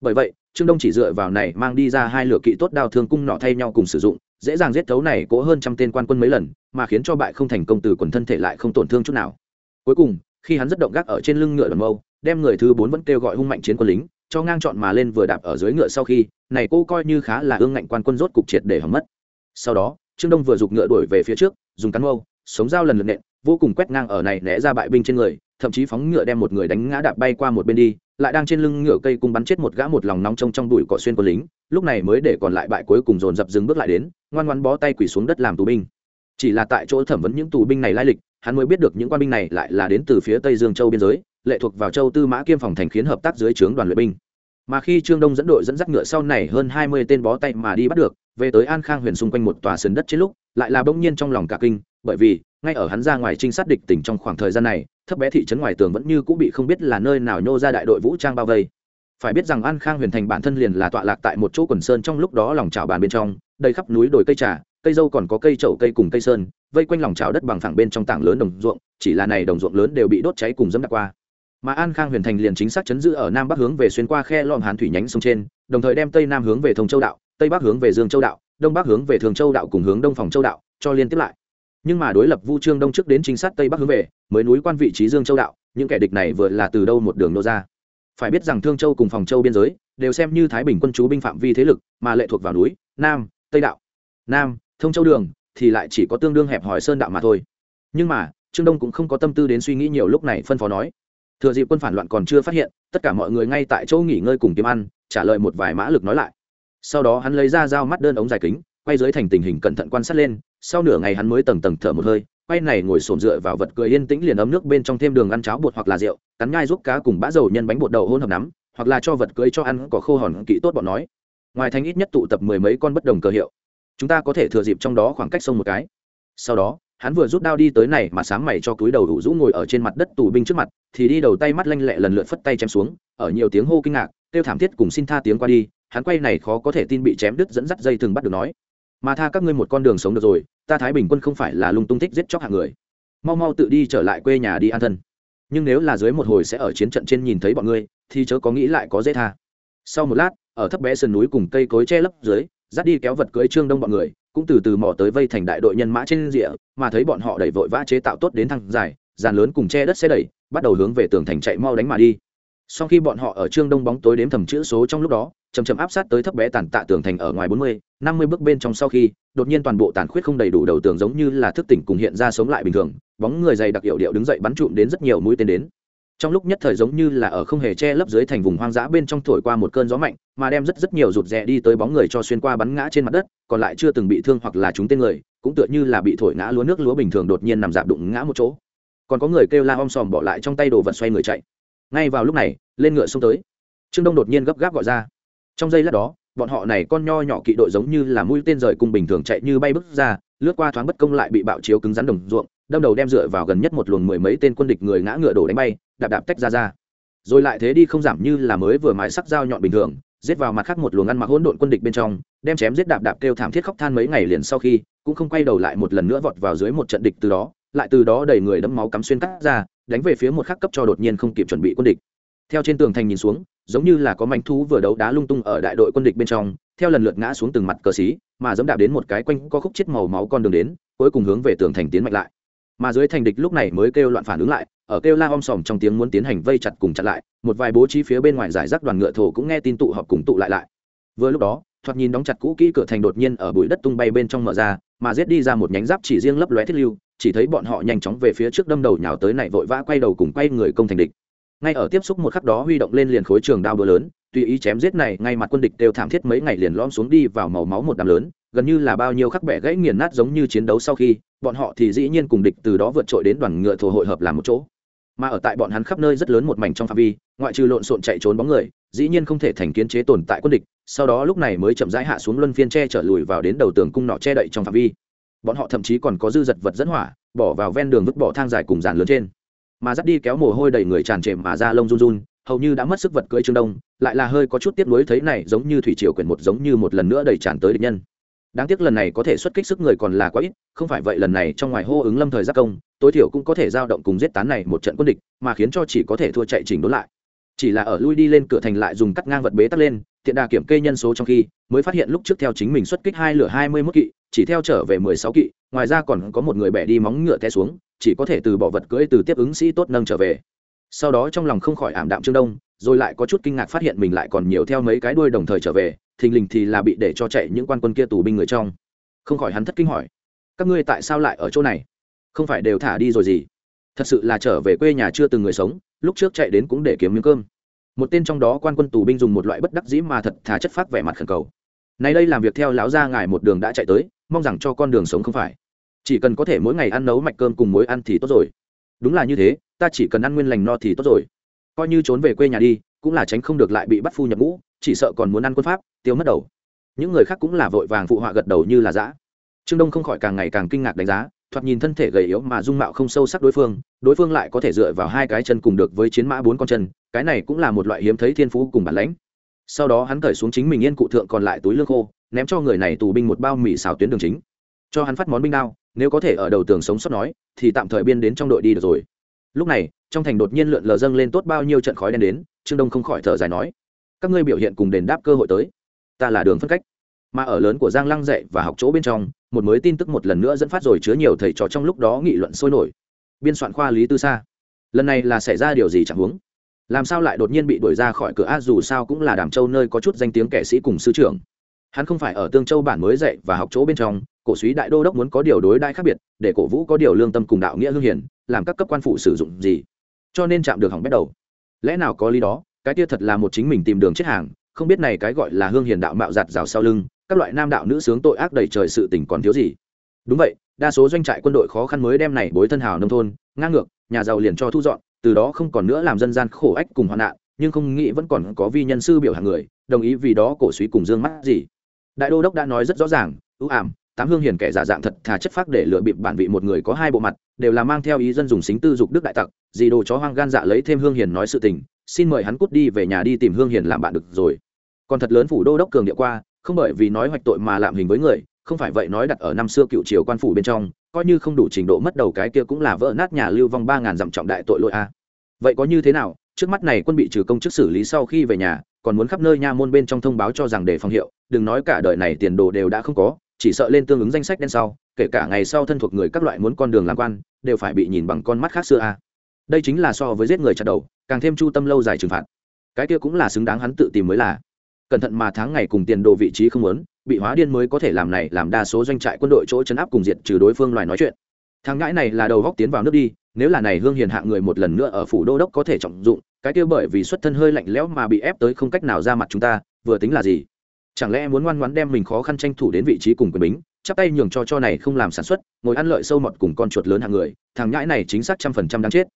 Speaker 1: Bởi vậy, trương đông chỉ dựa vào này mang đi ra hai lửa kỵ tốt đao thương cung nọ thay nhau cùng sử dụng dễ dàng giết thấu này cố hơn trăm tên quan quân mấy lần, mà khiến cho bại không thành công từ quần thân thể lại không tổn thương chút nào. Cuối cùng, khi hắn rất động gác ở trên lưng ngựa đoàn mâu, đem người thứ bốn vẫn kêu gọi hung mạnh chiến quân lính, cho ngang chọn mà lên vừa đạp ở dưới ngựa sau khi, này cô coi như khá là ương ngạnh quan quân rốt cục triệt để hỏng mất. Sau đó, trương đông vừa giục ngựa đuổi về phía trước, dùng cán mâu, sống dao lần lượt nện, vô cùng quét ngang ở này né ra bại binh trên người, thậm chí phóng ngựa đem một người đánh ngã đạp bay qua một bên đi, lại đang trên lưng ngựa cây cung bắn chết một gã một lòng nóng trong trong đùi cỏ xuyên quân lính, lúc này mới để còn lại bại cuối cùng dồn dập dừng bước lại đến ngoan ngoan bó tay quỳ xuống đất làm tù binh. Chỉ là tại chỗ thẩm vấn những tù binh này lai lịch, hắn mới biết được những quan binh này lại là đến từ phía tây dương châu biên giới, lệ thuộc vào châu tư mã kiêm phòng thành khiến hợp tác dưới trướng đoàn luyện binh. Mà khi trương đông dẫn đội dẫn dắt ngựa sau này hơn hai mươi tên bó tay mà đi bắt được, về tới an khang huyền xung quanh một tòa sườn đất trên lúc, lại là bỗng nhiên trong lòng cả kinh, bởi vì, ngay ở hắn ra ngoài trinh sát địch tỉnh trong khoảng thời gian này, thấp bé thị trấn ngoài tường vẫn như cũng bị không biết là nơi nào nhô ra đại đội vũ trang bao vây. Phải biết rằng an khang huyền thành bản thân liền là tọa lạc tại một chỗ quần sơn trong lúc đó lòng trào bàn bên trong đầy khắp núi đồi cây trà, cây dâu còn có cây trậu cây cùng cây sơn, vây quanh lòng trào đất bằng phẳng bên trong tảng lớn đồng ruộng, chỉ là này đồng ruộng lớn đều bị đốt cháy cùng dẫm đạp qua. Mà an khang huyền thành liền chính xác chấn giữ ở nam bắc hướng về xuyên qua khe lom hán thủy nhánh sông trên, đồng thời đem tây nam hướng về thông châu đạo, tây bắc hướng về dương châu đạo, đông bắc hướng về thường châu đạo cùng hướng đông phòng châu đạo, cho liên tiếp lại. Nhưng mà đối lập vu trương đông trước đến chính sát tây bắc hướng về, mới núi quan vị trí dương châu đạo, những kẻ địch này vừa là từ đâu một đường nô ra. Phải biết rằng thương châu cùng phòng châu biên giới, đều xem như thái bình quân chú binh phạm vi thế lực, mà lệ thuộc vào núi, nam tây đạo. Nam, thông châu đường, thì lại chỉ có tương đương hẹp hỏi sơn đạo mà thôi. Nhưng mà, trương đông cũng không có tâm tư đến suy nghĩ nhiều lúc này phân phó nói. Thừa dịp quân phản loạn còn chưa phát hiện, tất cả mọi người ngay tại chỗ nghỉ ngơi cùng kiếm ăn, trả lời một vài mã lực nói lại. Sau đó hắn lấy ra dao mắt đơn ống dài kính, quay dưới thành tình hình cẩn thận quan sát lên, sau nửa ngày hắn mới tầng tầng thở một hơi, quay này ngồi sồn dựa vào vật cười yên tĩnh liền ấm nước bên trong thêm đường ăn cháo bột hoặc là rượu, cắn nhai giúp cá cùng bã dầu nhân bánh bột đậu hôn hợp nắm, hoặc là cho vật cưới cho ăn có khô hòn kỹ tốt bọn nói ngoài thành ít nhất tụ tập mười mấy con bất đồng cơ hiệu. Chúng ta có thể thừa dịp trong đó khoảng cách sông một cái. Sau đó, hắn vừa rút đao đi tới này mà sáng mày cho túi đầu đủ rũ ngồi ở trên mặt đất tù binh trước mặt, thì đi đầu tay mắt lanh lẹ lần lượt phất tay chém xuống, ở nhiều tiếng hô kinh ngạc, kêu thảm thiết cùng xin tha tiếng qua đi, hắn quay này khó có thể tin bị chém đứt dẫn dắt dây thường bắt được nói. Mà tha các ngươi một con đường sống được rồi, ta thái bình quân không phải là lung tung thích giết chóc hạng người. Mau mau tự đi trở lại quê nhà đi an thân. Nhưng nếu là dưới một hồi sẽ ở chiến trận trên nhìn thấy bọn ngươi, thì chớ có nghĩ lại có dễ tha. Sau một lát ở thấp bé sườn núi cùng cây cối che lấp dưới, dắt đi kéo vật cưới trương đông bọn người, cũng từ từ mò tới vây thành đại đội nhân mã trên rìa, mà thấy bọn họ đẩy vội vã chế tạo tốt đến thăng dài, dàn lớn cùng che đất xe đẩy, bắt đầu hướng về tường thành chạy mau đánh mà đi. Sau khi bọn họ ở trương đông bóng tối đếm thầm chữ số trong lúc đó chầm chầm áp sát tới thấp bé tàn tạ tường thành ở ngoài bốn mươi, năm mươi bước bên trong sau khi, đột nhiên toàn bộ tàn khuyết không đầy đủ đầu tường giống như là thức tỉnh cùng hiện ra sống lại bình thường, bóng người dày đặc hiệu điệu đứng dậy bắn trụm đến rất nhiều mũi tên đến trong lúc nhất thời giống như là ở không hề che lấp dưới thành vùng hoang dã bên trong thổi qua một cơn gió mạnh, mà đem rất rất nhiều rụt rè đi tới bóng người cho xuyên qua bắn ngã trên mặt đất, còn lại chưa từng bị thương hoặc là chúng tên người, cũng tựa như là bị thổi ngã lúa nước lúa bình thường đột nhiên nằm dạp đụng ngã một chỗ. Còn có người kêu la om sòm bỏ lại trong tay đồ vật xoay người chạy. Ngay vào lúc này, lên ngựa xông tới. Trương đông đột nhiên gấp gáp gọi ra. Trong giây lát đó, bọn họ này con nho nhỏ kỵ đội giống như là mũi tên rời cung bình thường chạy như bay bước ra, lướt qua thoáng bất công lại bị bạo chiếu cứng rắn đồng ruộng đâm đầu đem dựa vào gần nhất một luồng mười mấy tên quân địch người ngã ngựa đổ đánh bay, đạp đạp tách ra ra. Rồi lại thế đi không giảm như là mới vừa mài sắc dao nhọn bình thường, giết vào mặt khác một luồng ăn mặc hỗn độn quân địch bên trong, đem chém giết đạp đạp kêu thảm thiết khóc than mấy ngày liền sau khi, cũng không quay đầu lại một lần nữa vọt vào dưới một trận địch từ đó, lại từ đó đầy người đẫm máu cắm xuyên cắt ra, đánh về phía một khắc cấp cho đột nhiên không kịp chuẩn bị quân địch. Theo trên tường thành nhìn xuống, giống như là có manh thú vừa đấu đá lung tung ở đại đội quân địch bên trong, theo lần lượt ngã xuống từng mặt cờ xí, mà dẫm đạp đến một cái quanh có khúc chết màu máu con đường đến, cuối cùng hướng về tường thành tiến mạnh lại mà dưới thành địch lúc này mới kêu loạn phản ứng lại, ở kêu la om sòm trong tiếng muốn tiến hành vây chặt cùng chặt lại, một vài bố trí phía bên ngoài giải rác đoàn ngựa thổ cũng nghe tin tụ họp cùng tụ lại lại. Vừa lúc đó, thoạt nhìn đóng chặt cũ kỹ cửa thành đột nhiên ở bụi đất tung bay bên trong mở ra, mà giết đi ra một nhánh giáp chỉ riêng lấp lóe thiết lưu, chỉ thấy bọn họ nhanh chóng về phía trước đâm đầu nhào tới này vội vã quay đầu cùng quay người công thành địch. Ngay ở tiếp xúc một khắc đó huy động lên liền khối trường đao đua lớn, tùy ý chém giết này, ngay mặt quân địch đều thảm thiết mấy ngày liền lom xuống đi vào màu máu một đám lớn gần như là bao nhiêu khắc bẻ gãy nghiền nát giống như chiến đấu sau khi, bọn họ thì dĩ nhiên cùng địch từ đó vượt trội đến đoàn ngựa thổ hội hợp làm một chỗ. Mà ở tại bọn hắn khắp nơi rất lớn một mảnh trong phạm vi, ngoại trừ lộn xộn chạy trốn bóng người, dĩ nhiên không thể thành kiến chế tồn tại quân địch, sau đó lúc này mới chậm rãi hạ xuống luân phiên che trở lùi vào đến đầu tường cung nọ che đậy trong phạm vi. Bọn họ thậm chí còn có dư giật vật dẫn hỏa, bỏ vào ven đường vứt bỏ thang dài cùng dàn lớn trên. Mà dắt đi kéo mồ hôi đầy người tràn trề mà ra lông run run, hầu như đã mất sức vật cưỡi trương đông, lại là hơi có chút tiếp nối thấy này giống như thủy triều quyển một giống như một lần nữa đầy tràn tới địch nhân đáng tiếc lần này có thể xuất kích sức người còn là quá ít, không phải vậy lần này trong ngoài hô ứng lâm thời giác công, tối thiểu cũng có thể giao động cùng giết tán này một trận quân địch, mà khiến cho chỉ có thể thua chạy chỉnh đốn lại. Chỉ là ở lui đi lên cửa thành lại dùng cắt ngang vật bế tắt lên, tiện đà kiểm kê nhân số trong khi, mới phát hiện lúc trước theo chính mình xuất kích hai lửa hai mươi mốt kỵ, chỉ theo trở về mười sáu kỵ, ngoài ra còn có một người bẻ đi móng ngựa té xuống, chỉ có thể từ bỏ vật cưỡi từ tiếp ứng sĩ tốt nâng trở về. Sau đó trong lòng không khỏi ảm đạm trương đông, rồi lại có chút kinh ngạc phát hiện mình lại còn nhiều theo mấy cái đuôi đồng thời trở về thình lình thì là bị để cho chạy những quan quân kia tù binh người trong. Không khỏi hắn thất kinh hỏi, các ngươi tại sao lại ở chỗ này? Không phải đều thả đi rồi gì? Thật sự là trở về quê nhà chưa từng người sống, lúc trước chạy đến cũng để kiếm miếng cơm. Một tên trong đó quan quân tù binh dùng một loại bất đắc dĩ mà thật thà chất phác vẻ mặt khẩn cầu. Nay đây làm việc theo láo gia ngài một đường đã chạy tới, mong rằng cho con đường sống không phải. Chỉ cần có thể mỗi ngày ăn nấu mạch cơm cùng mối ăn thì tốt rồi. Đúng là như thế, ta chỉ cần ăn nguyên lành no thì tốt rồi. Coi như trốn về quê nhà đi, cũng là tránh không được lại bị bắt phu nhập ngũ chỉ sợ còn muốn ăn quân pháp, tiêu mất đầu. Những người khác cũng là vội vàng phụ họa gật đầu như là dã. Trương đông không khỏi càng ngày càng kinh ngạc đánh giá, thoạt nhìn thân thể gầy yếu mà dung mạo không sâu sắc đối phương đối phương lại có thể dựa vào hai cái chân cùng được với chiến mã bốn con chân, cái này cũng là một loại hiếm thấy thiên phú cùng bản lãnh. Sau đó hắn cởi xuống chính mình yên cụ thượng còn lại túi lương khô, ném cho người này tù binh một bao mì xào tuyến đường chính. Cho hắn phát món binh đao, nếu có thể ở đầu tường sống sót nói, thì tạm thời biên đến trong đội đi được rồi. Lúc này, trong thành đột nhiên lượn lờ dâng lên tốt bao nhiêu trận khói đen đến, trương đông không khỏi thở dài nói các ngươi biểu hiện cùng đền đáp cơ hội tới. Ta là đường phân cách. Mà ở lớn của giang lăng dạy và học chỗ bên trong, một mới tin tức một lần nữa dẫn phát rồi chứa nhiều thầy trò trong lúc đó nghị luận sôi nổi. Biên soạn khoa lý tư sa. lần này là xảy ra điều gì chẳng huống? Làm sao lại đột nhiên bị đuổi ra khỏi cửa a, dù sao cũng là đàm châu nơi có chút danh tiếng kẻ sĩ cùng sư trưởng. Hắn không phải ở tương châu bản mới dạy và học chỗ bên trong, cổ suý đại đô đốc muốn có điều đối đại khác biệt, để cổ vũ có điều lương tâm cùng đạo nghĩa hương hiển làm các cấp quan phụ sử dụng gì. Cho nên chạm được hỏng bắt đầu. Lẽ nào có lý đó? Cái kia thật là một chính mình tìm đường chết hàng, không biết này cái gọi là hương hiền đạo mạo giặt rào sau lưng, các loại nam đạo nữ sướng tội ác đầy trời sự tình còn thiếu gì. Đúng vậy, đa số doanh trại quân đội khó khăn mới đem này bối thân hào nông thôn, ngang ngược, nhà giàu liền cho thu dọn, từ đó không còn nữa làm dân gian khổ ách cùng hoạn nạn, nhưng không nghĩ vẫn còn có vi nhân sư biểu hàng người, đồng ý vì đó cổ suý cùng dương mắt gì. Đại đô đốc đã nói rất rõ ràng, ưu ảm, tám hương hiền kẻ giả dạng thật thà chất phác để lựa bịp bản vị một người có hai bộ mặt, đều là mang theo ý dân dùng xính tư dục đức đại tặc gì đồ chó hoang gan dạ lấy thêm hương hiền nói sự tình xin mời hắn cút đi về nhà đi tìm hương hiền làm bạn được rồi. Còn thật lớn phủ đô đốc cường địa qua, không bởi vì nói hoạch tội mà làm hình với người, không phải vậy nói đặt ở năm xưa cựu triều quan phủ bên trong, coi như không đủ trình độ mất đầu cái kia cũng là vỡ nát nhà lưu vong ba ngàn dặm trọng đại tội lỗi a. Vậy có như thế nào? Trước mắt này quân bị trừ công chức xử lý sau khi về nhà, còn muốn khắp nơi nha môn bên trong thông báo cho rằng để phòng hiệu, đừng nói cả đời này tiền đồ đều đã không có, chỉ sợ lên tương ứng danh sách đen sau, kể cả ngày sau thân thuộc người các loại muốn con đường làm quan, đều phải bị nhìn bằng con mắt khác xưa a. Đây chính là so với giết người chặt đầu càng thêm chu tâm lâu dài trừng phạt. Cái kia cũng là xứng đáng hắn tự tìm mới là. Cẩn thận mà tháng ngày cùng tiền đồ vị trí không muốn, bị hóa điên mới có thể làm này làm đa số doanh trại quân đội chỗ chấn áp cùng diệt trừ đối phương loài nói chuyện. Thằng ngãi này là đầu góc tiến vào nước đi, nếu là này hương hiền hạng người một lần nữa ở phủ đô đốc có thể trọng dụng, cái kia bởi vì xuất thân hơi lạnh lẽo mà bị ép tới không cách nào ra mặt chúng ta, vừa tính là gì? Chẳng lẽ muốn ngoan ngoãn đem mình khó khăn tranh thủ đến vị trí cùng quyền bính, chắp tay nhường cho cho này không làm sản xuất, ngồi ăn lợi sâu mọt cùng con chuột lớn hạng người, thằng nhãi này chính xác trăm phần trăm đáng chết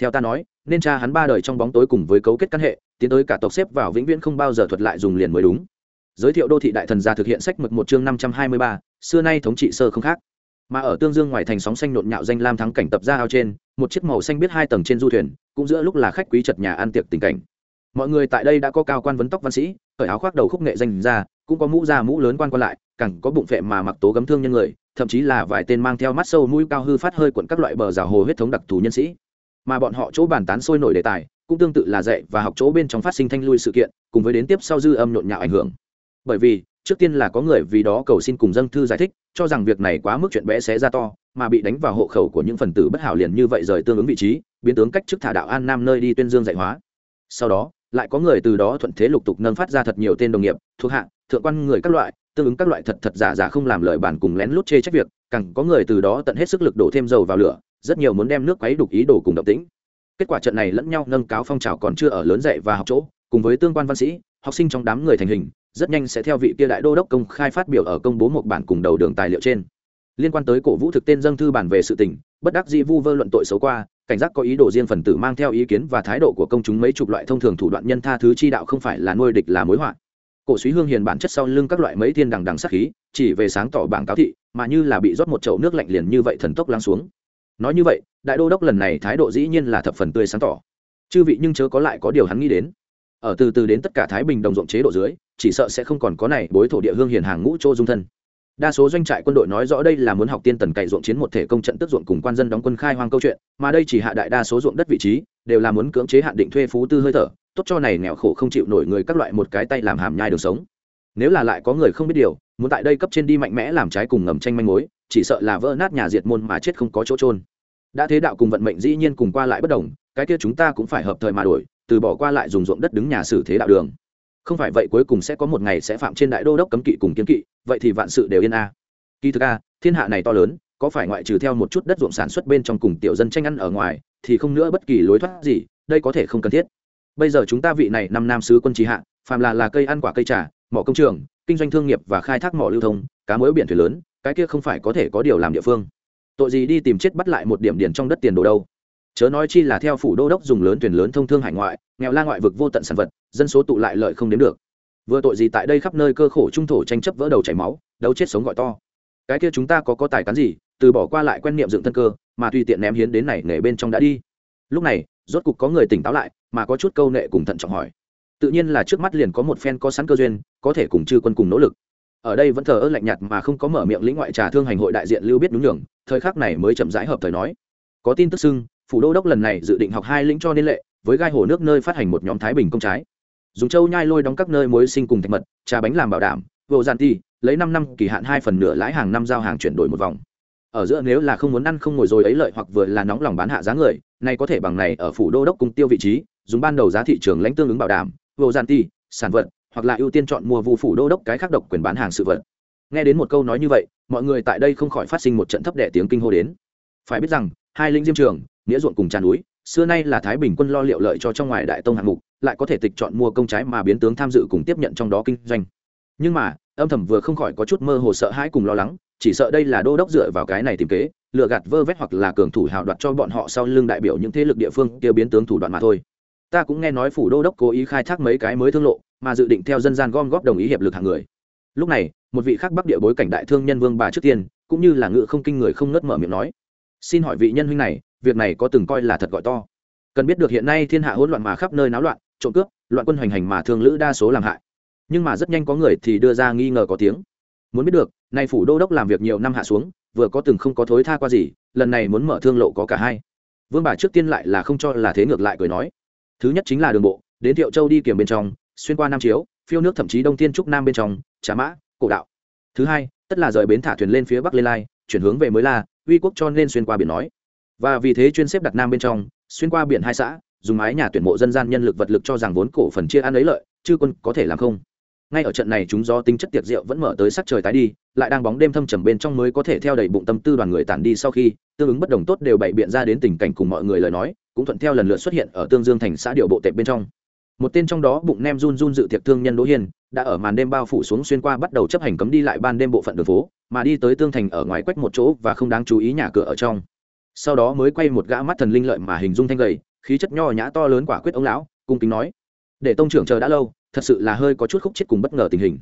Speaker 1: theo ta nói, nên cha hắn ba đời trong bóng tối cùng với cấu kết căn hệ, tiến tới cả tộc xếp vào vĩnh viễn không bao giờ thuật lại dùng liền mới đúng. Giới thiệu đô thị đại thần gia thực hiện sách mực một chương năm trăm hai mươi ba, xưa nay thống trị sơ không khác. Mà ở tương dương ngoài thành sóng xanh nhộn nhạo danh lam thắng cảnh tập ra ao trên, một chiếc màu xanh biết hai tầng trên du thuyền, cũng giữa lúc là khách quý chật nhà ăn tiệc tình cảnh. Mọi người tại đây đã có cao quan vấn tóc văn sĩ, cởi áo khoác đầu khúc nghệ danh ra cũng có mũ da mũ lớn quan quan lại, càng có bụng phệ mà mặc tố gấm thương nhân người, thậm chí là vài tên mang theo mắt sâu mũi cao hư phát hơi quận các loại bờ rào hồ huyết thống đặc thù nhân sĩ mà bọn họ chỗ bàn tán sôi nổi đề tài cũng tương tự là dạy và học chỗ bên trong phát sinh thanh lui sự kiện, cùng với đến tiếp sau dư âm nhộn nhạo ảnh hưởng. Bởi vì, trước tiên là có người vì đó cầu xin cùng dân thư giải thích, cho rằng việc này quá mức chuyện bé xé ra to, mà bị đánh vào hộ khẩu của những phần tử bất hảo liền như vậy rời tương ứng vị trí, biến tướng cách chức thả đạo an nam nơi đi tuyên dương dạy hóa. Sau đó, lại có người từ đó thuận thế lục tục nâng phát ra thật nhiều tên đồng nghiệp, thuộc hạ, thượng quan người các loại, tương ứng các loại thật thật giả giả không làm lời bản cùng lén lút chê trách việc, càng có người từ đó tận hết sức lực đổ thêm dầu vào lửa rất nhiều muốn đem nước quấy đục ý đồ cùng động tĩnh. Kết quả trận này lẫn nhau nâng cáo phong trào còn chưa ở lớn dạy và học chỗ, cùng với tương quan văn sĩ, học sinh trong đám người thành hình, rất nhanh sẽ theo vị kia đại đô đốc công khai phát biểu ở công bố một bản cùng đầu đường tài liệu trên. Liên quan tới cổ vũ thực tên dâng thư bản về sự tình, bất đắc dĩ vu vơ luận tội xấu qua, cảnh giác có ý đồ riêng phần tử mang theo ý kiến và thái độ của công chúng mấy chục loại thông thường thủ đoạn nhân tha thứ chi đạo không phải là nuôi địch là mối họa. Cổ suý hương hiền bản chất sau lưng các loại mấy thiên đằng đằng sắc khí, chỉ về sáng tỏ bảng cáo thị, mà như là bị rót một chậu nước lạnh liền như vậy thần tốc lắng xuống nói như vậy, đại đô đốc lần này thái độ dĩ nhiên là thập phần tươi sáng tỏ. Chư vị nhưng chớ có lại có điều hắn nghĩ đến. Ở từ từ đến tất cả thái bình đồng ruộng chế độ dưới, chỉ sợ sẽ không còn có này bối thổ địa hương hiền hàng ngũ chỗ dung thân. Đa số doanh trại quân đội nói rõ đây là muốn học tiên tần cày ruộng chiến một thể công trận tức ruộng cùng quan dân đóng quân khai hoang câu chuyện, mà đây chỉ hạ đại đa số ruộng đất vị trí, đều là muốn cưỡng chế hạn định thuê phú tư hơi thở, tốt cho này nghèo khổ không chịu nổi người các loại một cái tay làm hàm nhai đường sống. Nếu là lại có người không biết điều, muốn tại đây cấp trên đi mạnh mẽ làm trái cùng ngầm tranh manh mối, chỉ sợ là vỡ nát nhà diệt môn mà chết không có chỗ trôn đã thế đạo cùng vận mệnh dĩ nhiên cùng qua lại bất đồng, cái kia chúng ta cũng phải hợp thời mà đổi, từ bỏ qua lại dùng ruộng đất đứng nhà xử thế đạo đường. Không phải vậy cuối cùng sẽ có một ngày sẽ phạm trên đại đô đốc cấm kỵ cùng kiên kỵ, vậy thì vạn sự đều yên a. Kỳ thực a, thiên hạ này to lớn, có phải ngoại trừ theo một chút đất ruộng sản xuất bên trong cùng tiểu dân tranh ăn ở ngoài, thì không nữa bất kỳ lối thoát gì, đây có thể không cần thiết. Bây giờ chúng ta vị này năm nam sứ quân trí hạ, phàm là là cây ăn quả cây trà, mỏ công trường, kinh doanh thương nghiệp và khai thác mỏ lưu thông, cá mối biển thủy lớn, cái kia không phải có thể có điều làm địa phương tội gì đi tìm chết bắt lại một điểm điền trong đất tiền đồ đâu? Chớ nói chi là theo phủ đô đốc dùng lớn thuyền lớn thông thương hải ngoại, nghèo la ngoại vực vô tận sản vật, dân số tụ lại lợi không đến được. Vừa tội gì tại đây khắp nơi cơ khổ trung thổ tranh chấp vỡ đầu chảy máu, đấu chết sống gọi to. Cái kia chúng ta có có tài cán gì, từ bỏ qua lại quen niệm dựng thân cơ, mà tùy tiện ném hiến đến này nghề bên trong đã đi. Lúc này, rốt cục có người tỉnh táo lại, mà có chút câu nệ cùng thận trọng hỏi. Tự nhiên là trước mắt liền có một phen có sẵn cơ duyên, có thể cùng chư quân cùng nỗ lực. Ở đây vẫn thờ ơ lạnh nhạt mà không có mở miệng lĩnh ngoại trà thương hành hội đại diện lưu biết đúng nhường thời khắc này mới chậm rãi hợp thời nói. Có tin tức xưng, phủ đô đốc lần này dự định học hai lĩnh cho niên lệ, với gai hồ nước nơi phát hành một nhóm thái bình công trái. Dùng châu nhai lôi đóng các nơi mối sinh cùng thạch mật, trà bánh làm bảo đảm, vô gian ti lấy năm năm, kỳ hạn hai phần nửa lãi hàng năm giao hàng chuyển đổi một vòng. Ở giữa nếu là không muốn ăn không ngồi rồi ấy lợi hoặc vừa là nóng lòng bán hạ giá người, nay có thể bằng này ở phủ đô đốc cung tiêu vị trí, dùng ban đầu giá thị trường lãnh tương ứng bảo đảm, vô gian ti sản vật, hoặc là ưu tiên chọn mua vụ phủ đô đốc cái khác độc quyền bán hàng sự vật nghe đến một câu nói như vậy, mọi người tại đây không khỏi phát sinh một trận thấp đẻ tiếng kinh hô đến. Phải biết rằng, hai linh diêm trường, nghĩa ruộng cùng tràn núi, xưa nay là thái bình quân lo liệu lợi cho trong ngoài đại tông hạng mục, lại có thể tịch chọn mua công trái mà biến tướng tham dự cùng tiếp nhận trong đó kinh doanh. Nhưng mà, âm thầm vừa không khỏi có chút mơ hồ sợ hãi cùng lo lắng, chỉ sợ đây là đô đốc dựa vào cái này tìm kế lựa gạt vơ vét hoặc là cường thủ hào đoạt cho bọn họ sau lưng đại biểu những thế lực địa phương kia biến tướng thủ đoạn mà thôi. Ta cũng nghe nói phủ đô đốc cố ý khai thác mấy cái mới thương lộ, mà dự định theo dân gian gom góp đồng ý hiệp lực hàng người. Lúc này một vị khác bắc địa bối cảnh đại thương nhân vương bà trước tiên, cũng như là ngự không kinh người không ngớt mở miệng nói. Xin hỏi vị nhân huynh này, việc này có từng coi là thật gọi to? Cần biết được hiện nay thiên hạ hỗn loạn mà khắp nơi náo loạn, trộm cướp, loạn quân hoành hành mà thương lữ đa số làm hại. Nhưng mà rất nhanh có người thì đưa ra nghi ngờ có tiếng. Muốn biết được, nay phủ đô đốc làm việc nhiều năm hạ xuống, vừa có từng không có thối tha qua gì, lần này muốn mở thương lộ có cả hai. Vương bà trước tiên lại là không cho là thế ngược lại cười nói. Thứ nhất chính là đường bộ, đến thiệu châu đi kiểm bên trong, xuyên qua nam chiếu, phiêu nước thậm chí đông tiên trúc nam bên trong, trà mã cổ đạo. Thứ hai, tất là rời bến thả thuyền lên phía bắc lê lai, chuyển hướng về mới la, uy quốc cho nên xuyên qua biển nói. Và vì thế chuyên xếp đặt nam bên trong, xuyên qua biển hai xã, dùng mái nhà tuyển mộ dân gian nhân lực vật lực cho rằng vốn cổ phần chia ăn lấy lợi chứ quân có thể làm không. Ngay ở trận này chúng do tính chất tiệc rượu vẫn mở tới sắc trời tái đi, lại đang bóng đêm thâm trầm bên trong mới có thể theo đầy bụng tâm tư đoàn người tản đi sau khi, tương ứng bất đồng tốt đều bày biện ra đến tình cảnh cùng mọi người lời nói, cũng thuận theo lần lượt xuất hiện ở tương dương thành xã điệu bộ tệp bên trong. Một tên trong đó bụng nem run run dự tiệc thương nhân đỗ hiên đã ở màn đêm bao phủ xuống xuyên qua bắt đầu chấp hành cấm đi lại ban đêm bộ phận đường phố, mà đi tới tương thành ở ngoài quách một chỗ và không đáng chú ý nhà cửa ở trong. Sau đó mới quay một gã mắt thần linh lợi mà hình dung thanh gầy, khí chất nho nhã to lớn quả quyết ông lão, cung kính nói, để tông trưởng chờ đã lâu, thật sự là hơi có chút khúc chết cùng bất ngờ tình hình.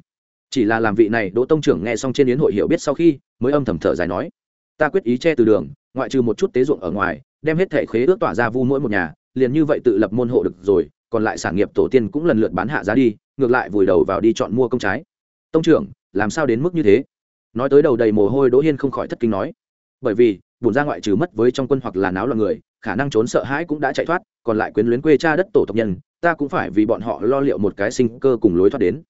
Speaker 1: Chỉ là làm vị này, đỗ tông trưởng nghe xong trên yến hội hiểu biết sau khi, mới âm thầm thở dài nói, ta quyết ý che từ đường, ngoại trừ một chút tế ruộng ở ngoài, đem hết thể khế ước tỏa ra vu mỗi một nhà, liền như vậy tự lập môn hộ được rồi còn lại sản nghiệp tổ tiên cũng lần lượt bán hạ giá đi, ngược lại vùi đầu vào đi chọn mua công trái. Tông trưởng, làm sao đến mức như thế? Nói tới đầu đầy mồ hôi đỗ hiên không khỏi thất kinh nói. Bởi vì bùn ra ngoại trừ mất với trong quân hoặc là náo loạn người, khả năng trốn sợ hãi cũng đã chạy thoát, còn lại quyến luyến quê cha đất tổ tộc nhân, ta cũng phải vì bọn họ lo liệu một cái sinh cơ cùng lối thoát đến.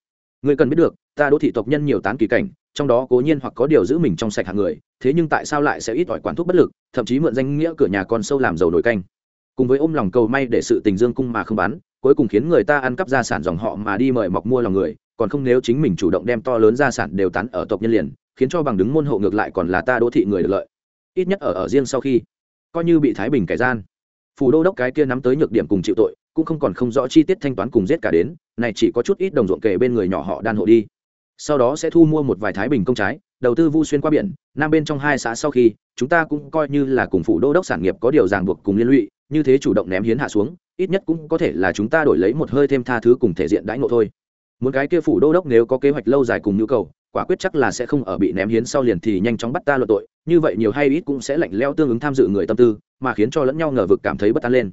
Speaker 1: Người cần biết được, ta đỗ thị tộc nhân nhiều tán kỳ cảnh, trong đó cố nhiên hoặc có điều giữ mình trong sạch hạng người, thế nhưng tại sao lại sẽ ít ỏi quản thuốc bất lực, thậm chí mượn danh nghĩa cửa nhà con sâu làm dầu nổi canh. Cùng với ôm lòng cầu may để sự tình dương cung mà không bán cuối cùng khiến người ta ăn cắp gia sản dòng họ mà đi mời mọc mua lòng người, còn không nếu chính mình chủ động đem to lớn gia sản đều tán ở tộc nhân liền, khiến cho bằng đứng môn hộ ngược lại còn là ta đỗ thị người được lợi. Ít nhất ở ở riêng sau khi, coi như bị thái bình kẻ gian. Phủ đô đốc cái kia nắm tới nhược điểm cùng chịu tội, cũng không còn không rõ chi tiết thanh toán cùng giết cả đến, này chỉ có chút ít đồng ruộng kề bên người nhỏ họ đan hộ đi. Sau đó sẽ thu mua một vài thái bình công trái, đầu tư vu xuyên qua biển, nam bên trong hai xã sau khi, chúng ta cũng coi như là cùng phủ đô đốc sản nghiệp có điều ràng buộc cùng liên lụy, như thế chủ động ném hiến hạ xuống ít nhất cũng có thể là chúng ta đổi lấy một hơi thêm tha thứ cùng thể diện đãi ngộ thôi. Muốn cái kia phủ đô đốc nếu có kế hoạch lâu dài cùng nhu cầu, quả quyết chắc là sẽ không ở bị ném hiến sau liền thì nhanh chóng bắt ta luận tội, như vậy nhiều hay ít cũng sẽ lạnh leo tương ứng tham dự người tâm tư, mà khiến cho lẫn nhau ngờ vực cảm thấy bất an lên.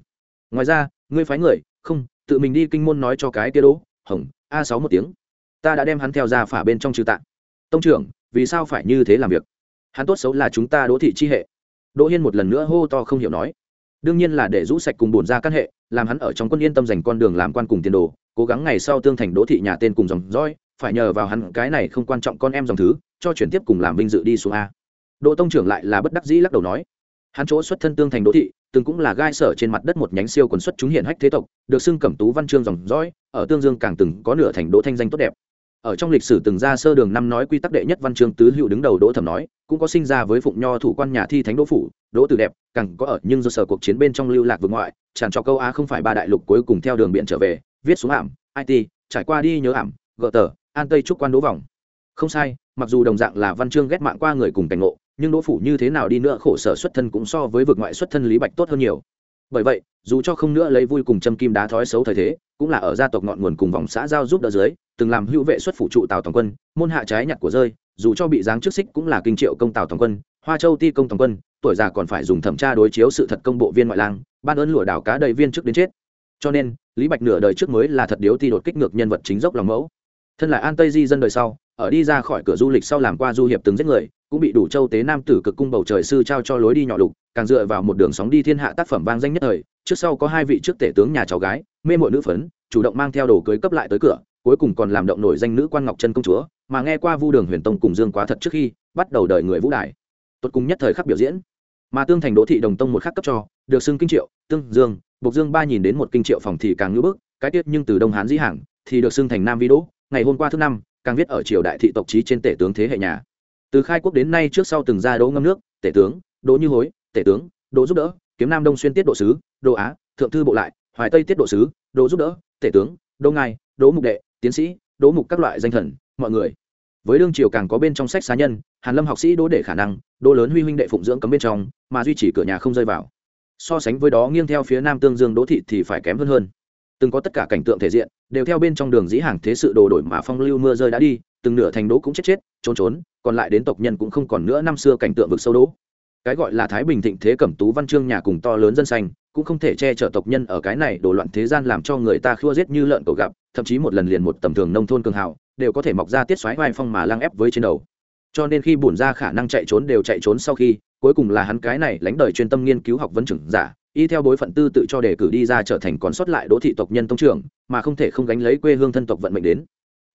Speaker 1: Ngoài ra, ngươi phái người, không, tự mình đi kinh môn nói cho cái kia đỗ hồng, a sáu một tiếng. Ta đã đem hắn theo ra phả bên trong trừ tạng. Tông trưởng, vì sao phải như thế làm việc? Hắn tốt xấu là chúng ta đỗ thị chi hệ. Đỗ hiên một lần nữa hô to không hiểu nói đương nhiên là để rũ sạch cùng bổn ra căn hệ, làm hắn ở trong quân yên tâm dành con đường làm quan cùng tiền đồ, cố gắng ngày sau tương thành đỗ thị nhà tên cùng dòng dõi, phải nhờ vào hắn cái này không quan trọng con em dòng thứ, cho chuyển tiếp cùng làm vinh dự đi xuống a. Đỗ tông trưởng lại là bất đắc dĩ lắc đầu nói, hắn chỗ xuất thân tương thành đỗ thị, từng cũng là gai sở trên mặt đất một nhánh siêu quần xuất chúng hiện hách thế tộc, được xưng cẩm tú văn chương dòng dõi, ở tương dương càng từng có nửa thành đỗ thanh danh tốt đẹp ở trong lịch sử từng ra sơ đường năm nói quy tắc đệ nhất văn chương tứ hữu đứng đầu đỗ thẩm nói, cũng có sinh ra với phụng nho thủ quan nhà thi thánh đỗ phủ, đỗ tử đẹp, càng có ở nhưng do sở cuộc chiến bên trong lưu lạc vương ngoại, tràn cho câu á không phải ba đại lục cuối cùng theo đường biển trở về, viết xuống ảm it trải qua đi nhớ ảm, gợ tờ, an tây trúc quan đỗ vòng. Không sai, mặc dù đồng dạng là văn chương ghét mạng qua người cùng cảnh ngộ, nhưng đỗ phủ như thế nào đi nữa khổ sở xuất thân cũng so với vực ngoại xuất thân lý bạch tốt hơn nhiều bởi vậy, dù cho không nữa lấy vui cùng châm kim đá thói xấu thời thế, cũng là ở gia tộc ngọn nguồn cùng vòng xã giao giúp đỡ dưới, từng làm hữu vệ xuất phụ trụ tào toàn quân, môn hạ trái nhặt của rơi, dù cho bị giáng trước xích cũng là kinh triệu công tào toàn quân, hoa châu ti công toàn quân, tuổi già còn phải dùng thẩm tra đối chiếu sự thật công bộ viên ngoại lang, ban ơn lụa đảo cá đầy viên trước đến chết. Cho nên, lý bạch nửa đời trước mới là thật điếu ti đột kích ngược nhân vật chính dốc lòng mẫu. Thân là an tây di dân đời sau, ở đi ra khỏi cửa du lịch sau làm qua du hiệp từng giết người, cũng bị đủ châu tế nam tử cực cung bầu trời sư trao cho lối đi nhỏ lục càng dựa vào một đường sóng đi thiên hạ tác phẩm vang danh nhất thời, trước sau có hai vị trước tể tướng nhà cháu gái, mê mội nữ phấn, chủ động mang theo đồ cưới cấp lại tới cửa, cuối cùng còn làm động nổi danh nữ quan ngọc trân công chúa, mà nghe qua vu đường huyền tông cùng dương quá thật trước khi, bắt đầu đời người vũ đài. Tốt cùng nhất thời khắc biểu diễn. Mà tương thành đỗ thị đồng tông một khắc cấp cho, được xưng kinh triệu, tương dương, bộc dương ba nhìn đến một kinh triệu phòng thì càng ngữ bức, cái tiết nhưng từ đông hán dĩ hàng, thì được xưng thành nam vi đỗ, ngày hôm qua thứ năm, càng viết ở triều đại thị tộc trí trên tể tướng thế hệ nhà. Từ khai quốc đến nay trước sau từng ra đỗ ngâm nước, tể tướng, đỗ như hối tể tướng, đồ giúp đỡ, kiếm nam đông xuyên tiết độ sứ, đồ á, thượng thư bộ lại, hoài tây tiết độ sứ, đồ giúp đỡ, tể tướng đô ngài đỗ mục đệ, tiến sĩ đỗ mục các loại danh thần, mọi người. Với đương triều càng có bên trong sách xá nhân, hàn lâm học sĩ đỗ để khả năng, đỗ lớn huy huynh đệ phụng dưỡng cấm bên trong, mà duy trì cửa nhà không rơi vào. So sánh với đó nghiêng theo phía nam tương dương đỗ thị thì phải kém hơn hơn. Từng có tất cả cảnh tượng thể diện, đều theo bên trong đường dĩ hàng thế sự đồ đổi mà phong lưu mưa rơi đã đi, từng nửa thành đỗ cũng chết chết, trốn trốn, còn lại đến tộc nhân cũng không còn nữa năm xưa cảnh tượng vực sâu đỗ cái gọi là thái bình thịnh thế cẩm tú văn chương nhà cùng to lớn dân xanh cũng không thể che chở tộc nhân ở cái này đổ loạn thế gian làm cho người ta khua giết như lợn cầu gặp, thậm chí một lần liền một tầm thường nông thôn cường hào, đều có thể mọc ra tiết xoáy vai phong mà lăng ép với trên đầu. Cho nên khi bổn ra khả năng chạy trốn đều chạy trốn sau khi, cuối cùng là hắn cái này lãnh đời chuyên tâm nghiên cứu học vấn trưởng giả, y theo bối phận tư tự cho đề cử đi ra trở thành còn sót lại đỗ thị tộc nhân tông trưởng, mà không thể không gánh lấy quê hương thân tộc vận mệnh đến.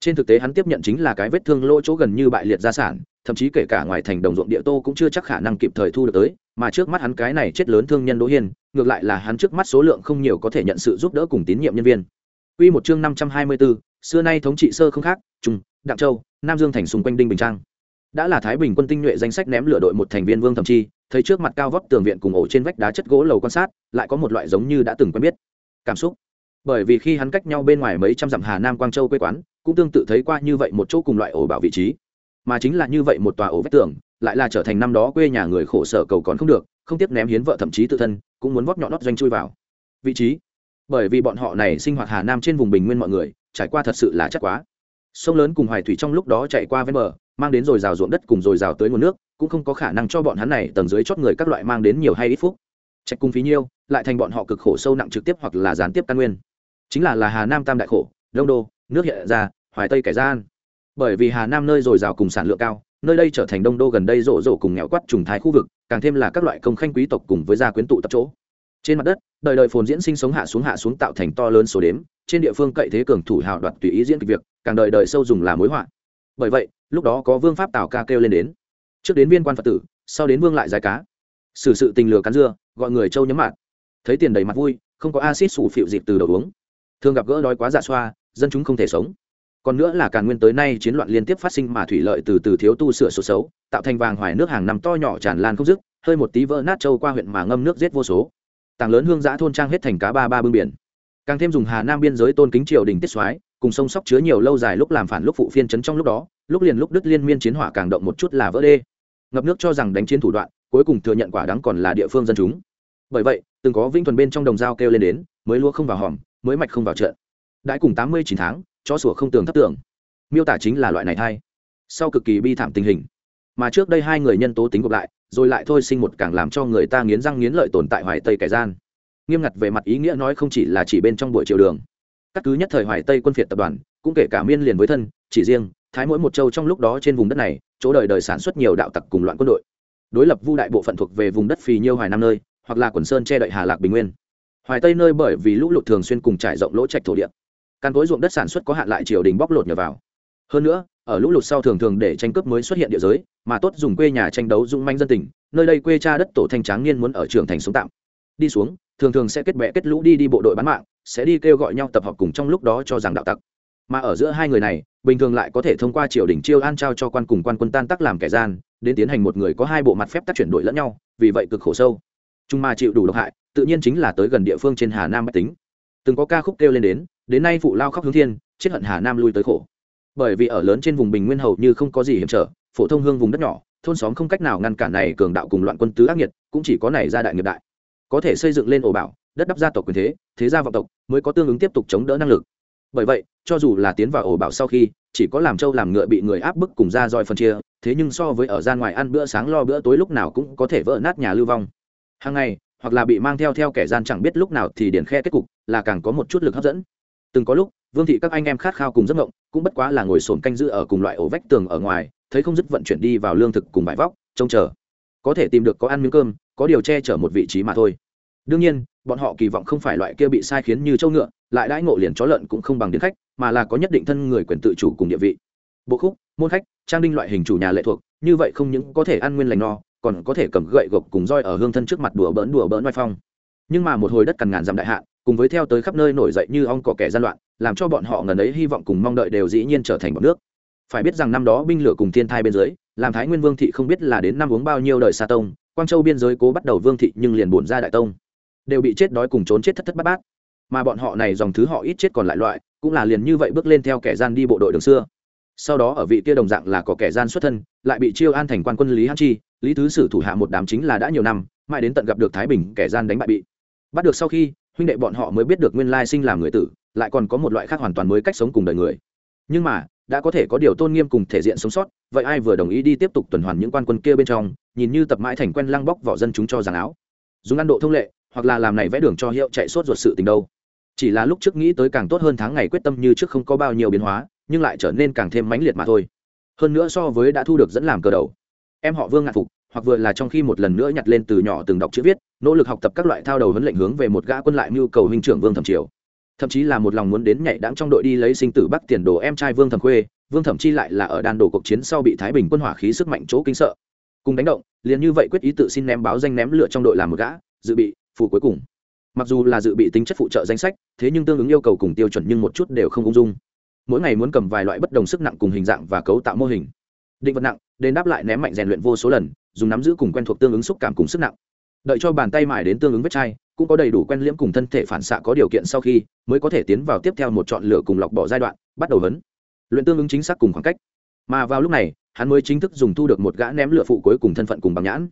Speaker 1: Trên thực tế hắn tiếp nhận chính là cái vết thương lỗ chỗ gần như bại liệt gia sản thậm chí kể cả ngoài thành đồng ruộng địa tô cũng chưa chắc khả năng kịp thời thu được tới mà trước mắt hắn cái này chết lớn thương nhân đỗ hiên ngược lại là hắn trước mắt số lượng không nhiều có thể nhận sự giúp đỡ cùng tín nhiệm nhân viên Quy một chương 524, xưa nay thống trị sơ không khác, Trung, Đặng Châu, Nam Dương thành xung quanh Đinh Bình Trang. Đã là Thái Bình quân tinh nhuệ danh sách ném lửa đội một thành viên Vương Thẩm Chi, thấy trước mặt cao vóc tường viện cùng ổ trên vách đá chất gỗ lầu quan sát, lại có một loại giống như đã từng quen biết. Cảm xúc. Bởi vì khi hắn cách nhau bên ngoài mấy trăm dặm Hà Nam Quang Châu quê quán, cũng tương tự thấy qua như vậy một chỗ cùng loại ổ bảo vị trí. Mà chính là như vậy một tòa ổ vách tường, lại là trở thành năm đó quê nhà người khổ sở cầu còn không được, không tiếp ném hiến vợ thậm chí tự thân, cũng muốn vót nhọn nót doanh chui vào. Vị trí? Bởi vì bọn họ này sinh hoạt hà nam trên vùng bình nguyên mọi người trải qua thật sự là chắc quá. Sông lớn cùng hoài thủy trong lúc đó chạy qua ven bờ mang đến rồi rào ruộng đất cùng rồi rào tới nguồn nước cũng không có khả năng cho bọn hắn này tầng dưới chót người các loại mang đến nhiều hay ít phúc. Trạch cung phí nhiêu lại thành bọn họ cực khổ sâu nặng trực tiếp hoặc là gián tiếp căn nguyên. Chính là là hà nam tam đại khổ đông đô nước hiện ra hoài tây cải gian bởi vì hà nam nơi dồi dào cùng sản lượng cao, nơi đây trở thành đông đô gần đây rộ rộ cùng nghèo quắt trùng thái khu vực, càng thêm là các loại công khanh quý tộc cùng với gia quyến tụ tập chỗ. Trên mặt đất, đời đời phồn diễn sinh sống hạ xuống hạ xuống tạo thành to lớn số đếm, trên địa phương cậy thế cường thủ hào đoạt tùy ý diễn kịch việc, càng đời đời sâu dùng là mối họa. Bởi vậy, lúc đó có vương pháp tào ca kêu lên đến. Trước đến viên quan phật tử, sau đến vương lại giải cá. Xử sự tình lừa cắn dưa, gọi người châu nhấm mạt. Thấy tiền đầy mặt vui, không có acid sủ phịu dịp từ đầu uống. Thường gặp gỡ đói quá dạ xoa, dân chúng không thể sống còn nữa là càn nguyên tới nay chiến loạn liên tiếp phát sinh mà thủy lợi từ từ thiếu tu sửa số xấu, tạo thành vàng hoài nước hàng năm to nhỏ tràn lan không dứt, hơi một tí vỡ nát trâu qua huyện mà ngâm nước giết vô số. Tàng lớn hương giã thôn trang hết thành cá ba ba bưng biển. Càng thêm dùng hà nam biên giới tôn kính triều đình tiết soái, cùng sông sóc chứa nhiều lâu dài lúc làm phản lúc phụ phiên chấn trong lúc đó, lúc liền lúc đứt liên miên chiến hỏa càng động một chút là vỡ đê. Ngập nước cho rằng đánh chiến thủ đoạn, cuối cùng thừa nhận quả đắng còn là địa phương dân chúng. Bởi vậy, từng có vinh thuần bên trong đồng dao kêu lên đến, mới lúa không vào hòm, mới mạch không vào trận đãi cùng tám mươi chín tháng cho sủa không tường thấp tưởng miêu tả chính là loại này thay sau cực kỳ bi thảm tình hình, mà trước đây hai người nhân tố tính gộp lại, rồi lại thôi sinh một càng làm cho người ta nghiến răng nghiến lợi tồn tại hoài tây kẻ gian. Nghiêm ngặt về mặt ý nghĩa nói không chỉ là chỉ bên trong buổi triều đường. Các cứ nhất thời hoài tây quân phiệt tập đoàn, cũng kể cả miên liền với thân, chỉ riêng, thái mỗi một châu trong lúc đó trên vùng đất này, chỗ đời đời sản xuất nhiều đạo tặc cùng loạn quân đội. Đối lập vu đại bộ phận thuộc về vùng đất phì nhiêu hoài nam nơi, hoặc là quần sơn che đậy hà lạc bình nguyên. Hoài tây nơi bởi vì lũ lụt thường xuyên cùng trải rộng lỗ trạch thổ địa căn cối ruộng đất sản xuất có hạn lại triều đình bóc lột nhờ vào. Hơn nữa, ở lũ lụt sau thường thường để tranh cướp mới xuất hiện địa giới, mà tốt dùng quê nhà tranh đấu dung manh dân tình, nơi đây quê cha đất tổ thanh tráng niên muốn ở trường thành sống tạm. Đi xuống, thường thường sẽ kết bệ kết lũ đi đi bộ đội bán mạng, sẽ đi kêu gọi nhau tập hợp cùng trong lúc đó cho rằng đạo tặc. Mà ở giữa hai người này, bình thường lại có thể thông qua triều đình chiêu an trao cho quan cùng quan quân tan tác làm kẻ gian, đến tiến hành một người có hai bộ mặt phép tác chuyển đổi lẫn nhau, vì vậy cực khổ sâu. Trung mà chịu đủ độc hại, tự nhiên chính là tới gần địa phương trên hà nam bách tính. Từng có ca khúc kêu lên đến đến nay phụ lao khóc hướng thiên, chết hận hà nam lui tới khổ. Bởi vì ở lớn trên vùng bình nguyên hầu như không có gì hiểm trở, phổ thông hương vùng đất nhỏ, thôn xóm không cách nào ngăn cản này cường đạo cùng loạn quân tứ ác nghiệt, cũng chỉ có này gia đại nghiệp đại. Có thể xây dựng lên ổ bảo, đất đắp gia tộc quyền thế thế gia vọng tộc, mới có tương ứng tiếp tục chống đỡ năng lực. Bởi vậy, cho dù là tiến vào ổ bảo sau khi, chỉ có làm trâu làm ngựa bị người áp bức cùng ra roi phân chia, thế nhưng so với ở ra ngoài ăn bữa sáng lo bữa tối lúc nào cũng có thể vỡ nát nhà lưu vong. Hàng ngày, hoặc là bị mang theo theo kẻ gian chẳng biết lúc nào thì điển khe kết cục, là càng có một chút lực hấp dẫn từng có lúc, vương thị các anh em khát khao cùng giấc ngộng cũng bất quá là ngồi sồn canh giữ ở cùng loại ổ vách tường ở ngoài, thấy không dứt vận chuyển đi vào lương thực cùng bãi vóc, trông chờ. Có thể tìm được có ăn miếng cơm, có điều che chở một vị trí mà thôi. Đương nhiên, bọn họ kỳ vọng không phải loại kia bị sai khiến như châu ngựa, lại đãi ngộ liền chó lợn cũng không bằng đến khách, mà là có nhất định thân người quyền tự chủ cùng địa vị. Bộ khúc, môn khách, trang đinh loại hình chủ nhà lệ thuộc, như vậy không những có thể ăn nguyên lành no, còn có thể cầm gậy gộc cùng roi ở hương thân trước mặt đùa bỡn đùa bỡn ngoài phong. Nhưng mà một hồi đất cằn ngàn dặm đại hạ cùng với theo tới khắp nơi nổi dậy như ong cỏ kẻ gian loạn, làm cho bọn họ ngần ấy hy vọng cùng mong đợi đều dĩ nhiên trở thành bọn nước. Phải biết rằng năm đó binh lửa cùng thiên thai bên dưới, làm thái nguyên vương thị không biết là đến năm uống bao nhiêu đời xa tông, quang châu biên giới cố bắt đầu vương thị nhưng liền buồn ra đại tông. Đều bị chết đói cùng trốn chết thất thất bát bát. Mà bọn họ này dòng thứ họ ít chết còn lại loại, cũng là liền như vậy bước lên theo kẻ gian đi bộ đội đường xưa. Sau đó ở vị kia đồng dạng là có kẻ gian xuất thân, lại bị chiêu an thành quan quân lý hán chi, lý thứ sử thủ hạ một đám chính là đã nhiều năm, mãi đến tận gặp được thái bình kẻ gian đánh bại bị. Bắt được sau khi huynh đệ bọn họ mới biết được nguyên lai sinh làm người tử, lại còn có một loại khác hoàn toàn mới cách sống cùng đời người. Nhưng mà, đã có thể có điều tôn nghiêm cùng thể diện sống sót, vậy ai vừa đồng ý đi tiếp tục tuần hoàn những quan quân kia bên trong, nhìn như tập mãi thành quen lăng bóc vỏ dân chúng cho giàn áo? Dùng ăn độ thông lệ, hoặc là làm này vẽ đường cho hiệu chạy sốt ruột sự tình đâu. Chỉ là lúc trước nghĩ tới càng tốt hơn tháng ngày quyết tâm như trước không có bao nhiêu biến hóa, nhưng lại trở nên càng thêm mãnh liệt mà thôi. Hơn nữa so với đã thu được dẫn làm cờ đầu. Em họ vương ngạn phục, hoặc vừa là trong khi một lần nữa nhặt lên từ nhỏ từng đọc chữ viết nỗ lực học tập các loại thao đầu huấn lệnh hướng về một gã quân lại mưu cầu huynh trưởng vương thẩm triều. Thậm chí là một lòng muốn đến nhảy đáng trong đội đi lấy sinh tử bắc tiền đồ em trai vương thẩm khuê, vương thẩm chi lại là ở đàn đồ cuộc chiến sau bị thái bình quân hỏa khí sức mạnh chỗ kinh sợ. Cùng đánh động, liền như vậy quyết ý tự xin ném báo danh ném lựa trong đội làm một gã, dự bị phụ cuối cùng. Mặc dù là dự bị tính chất phụ trợ danh sách, thế nhưng tương ứng yêu cầu cùng tiêu chuẩn nhưng một chút đều không ung dung. Mỗi ngày muốn cầm vài loại bất đồng sức nặng cùng hình dạng và cấu tạo mô hình. Định vật nặng đến đáp lại ném mạnh rèn luyện vô số lần, dùng nắm giữ cùng quen thuộc tương ứng xúc cảm cùng sức nặng đợi cho bàn tay mài đến tương ứng vết chai, cũng có đầy đủ quen liễm cùng thân thể phản xạ có điều kiện sau khi mới có thể tiến vào tiếp theo một chọn lựa cùng lọc bỏ giai đoạn, bắt đầu vấn luyện tương ứng chính xác cùng khoảng cách. Mà vào lúc này, hắn mới chính thức dùng thu được một gã ném lựa phụ cuối cùng thân phận cùng bằng nhãn.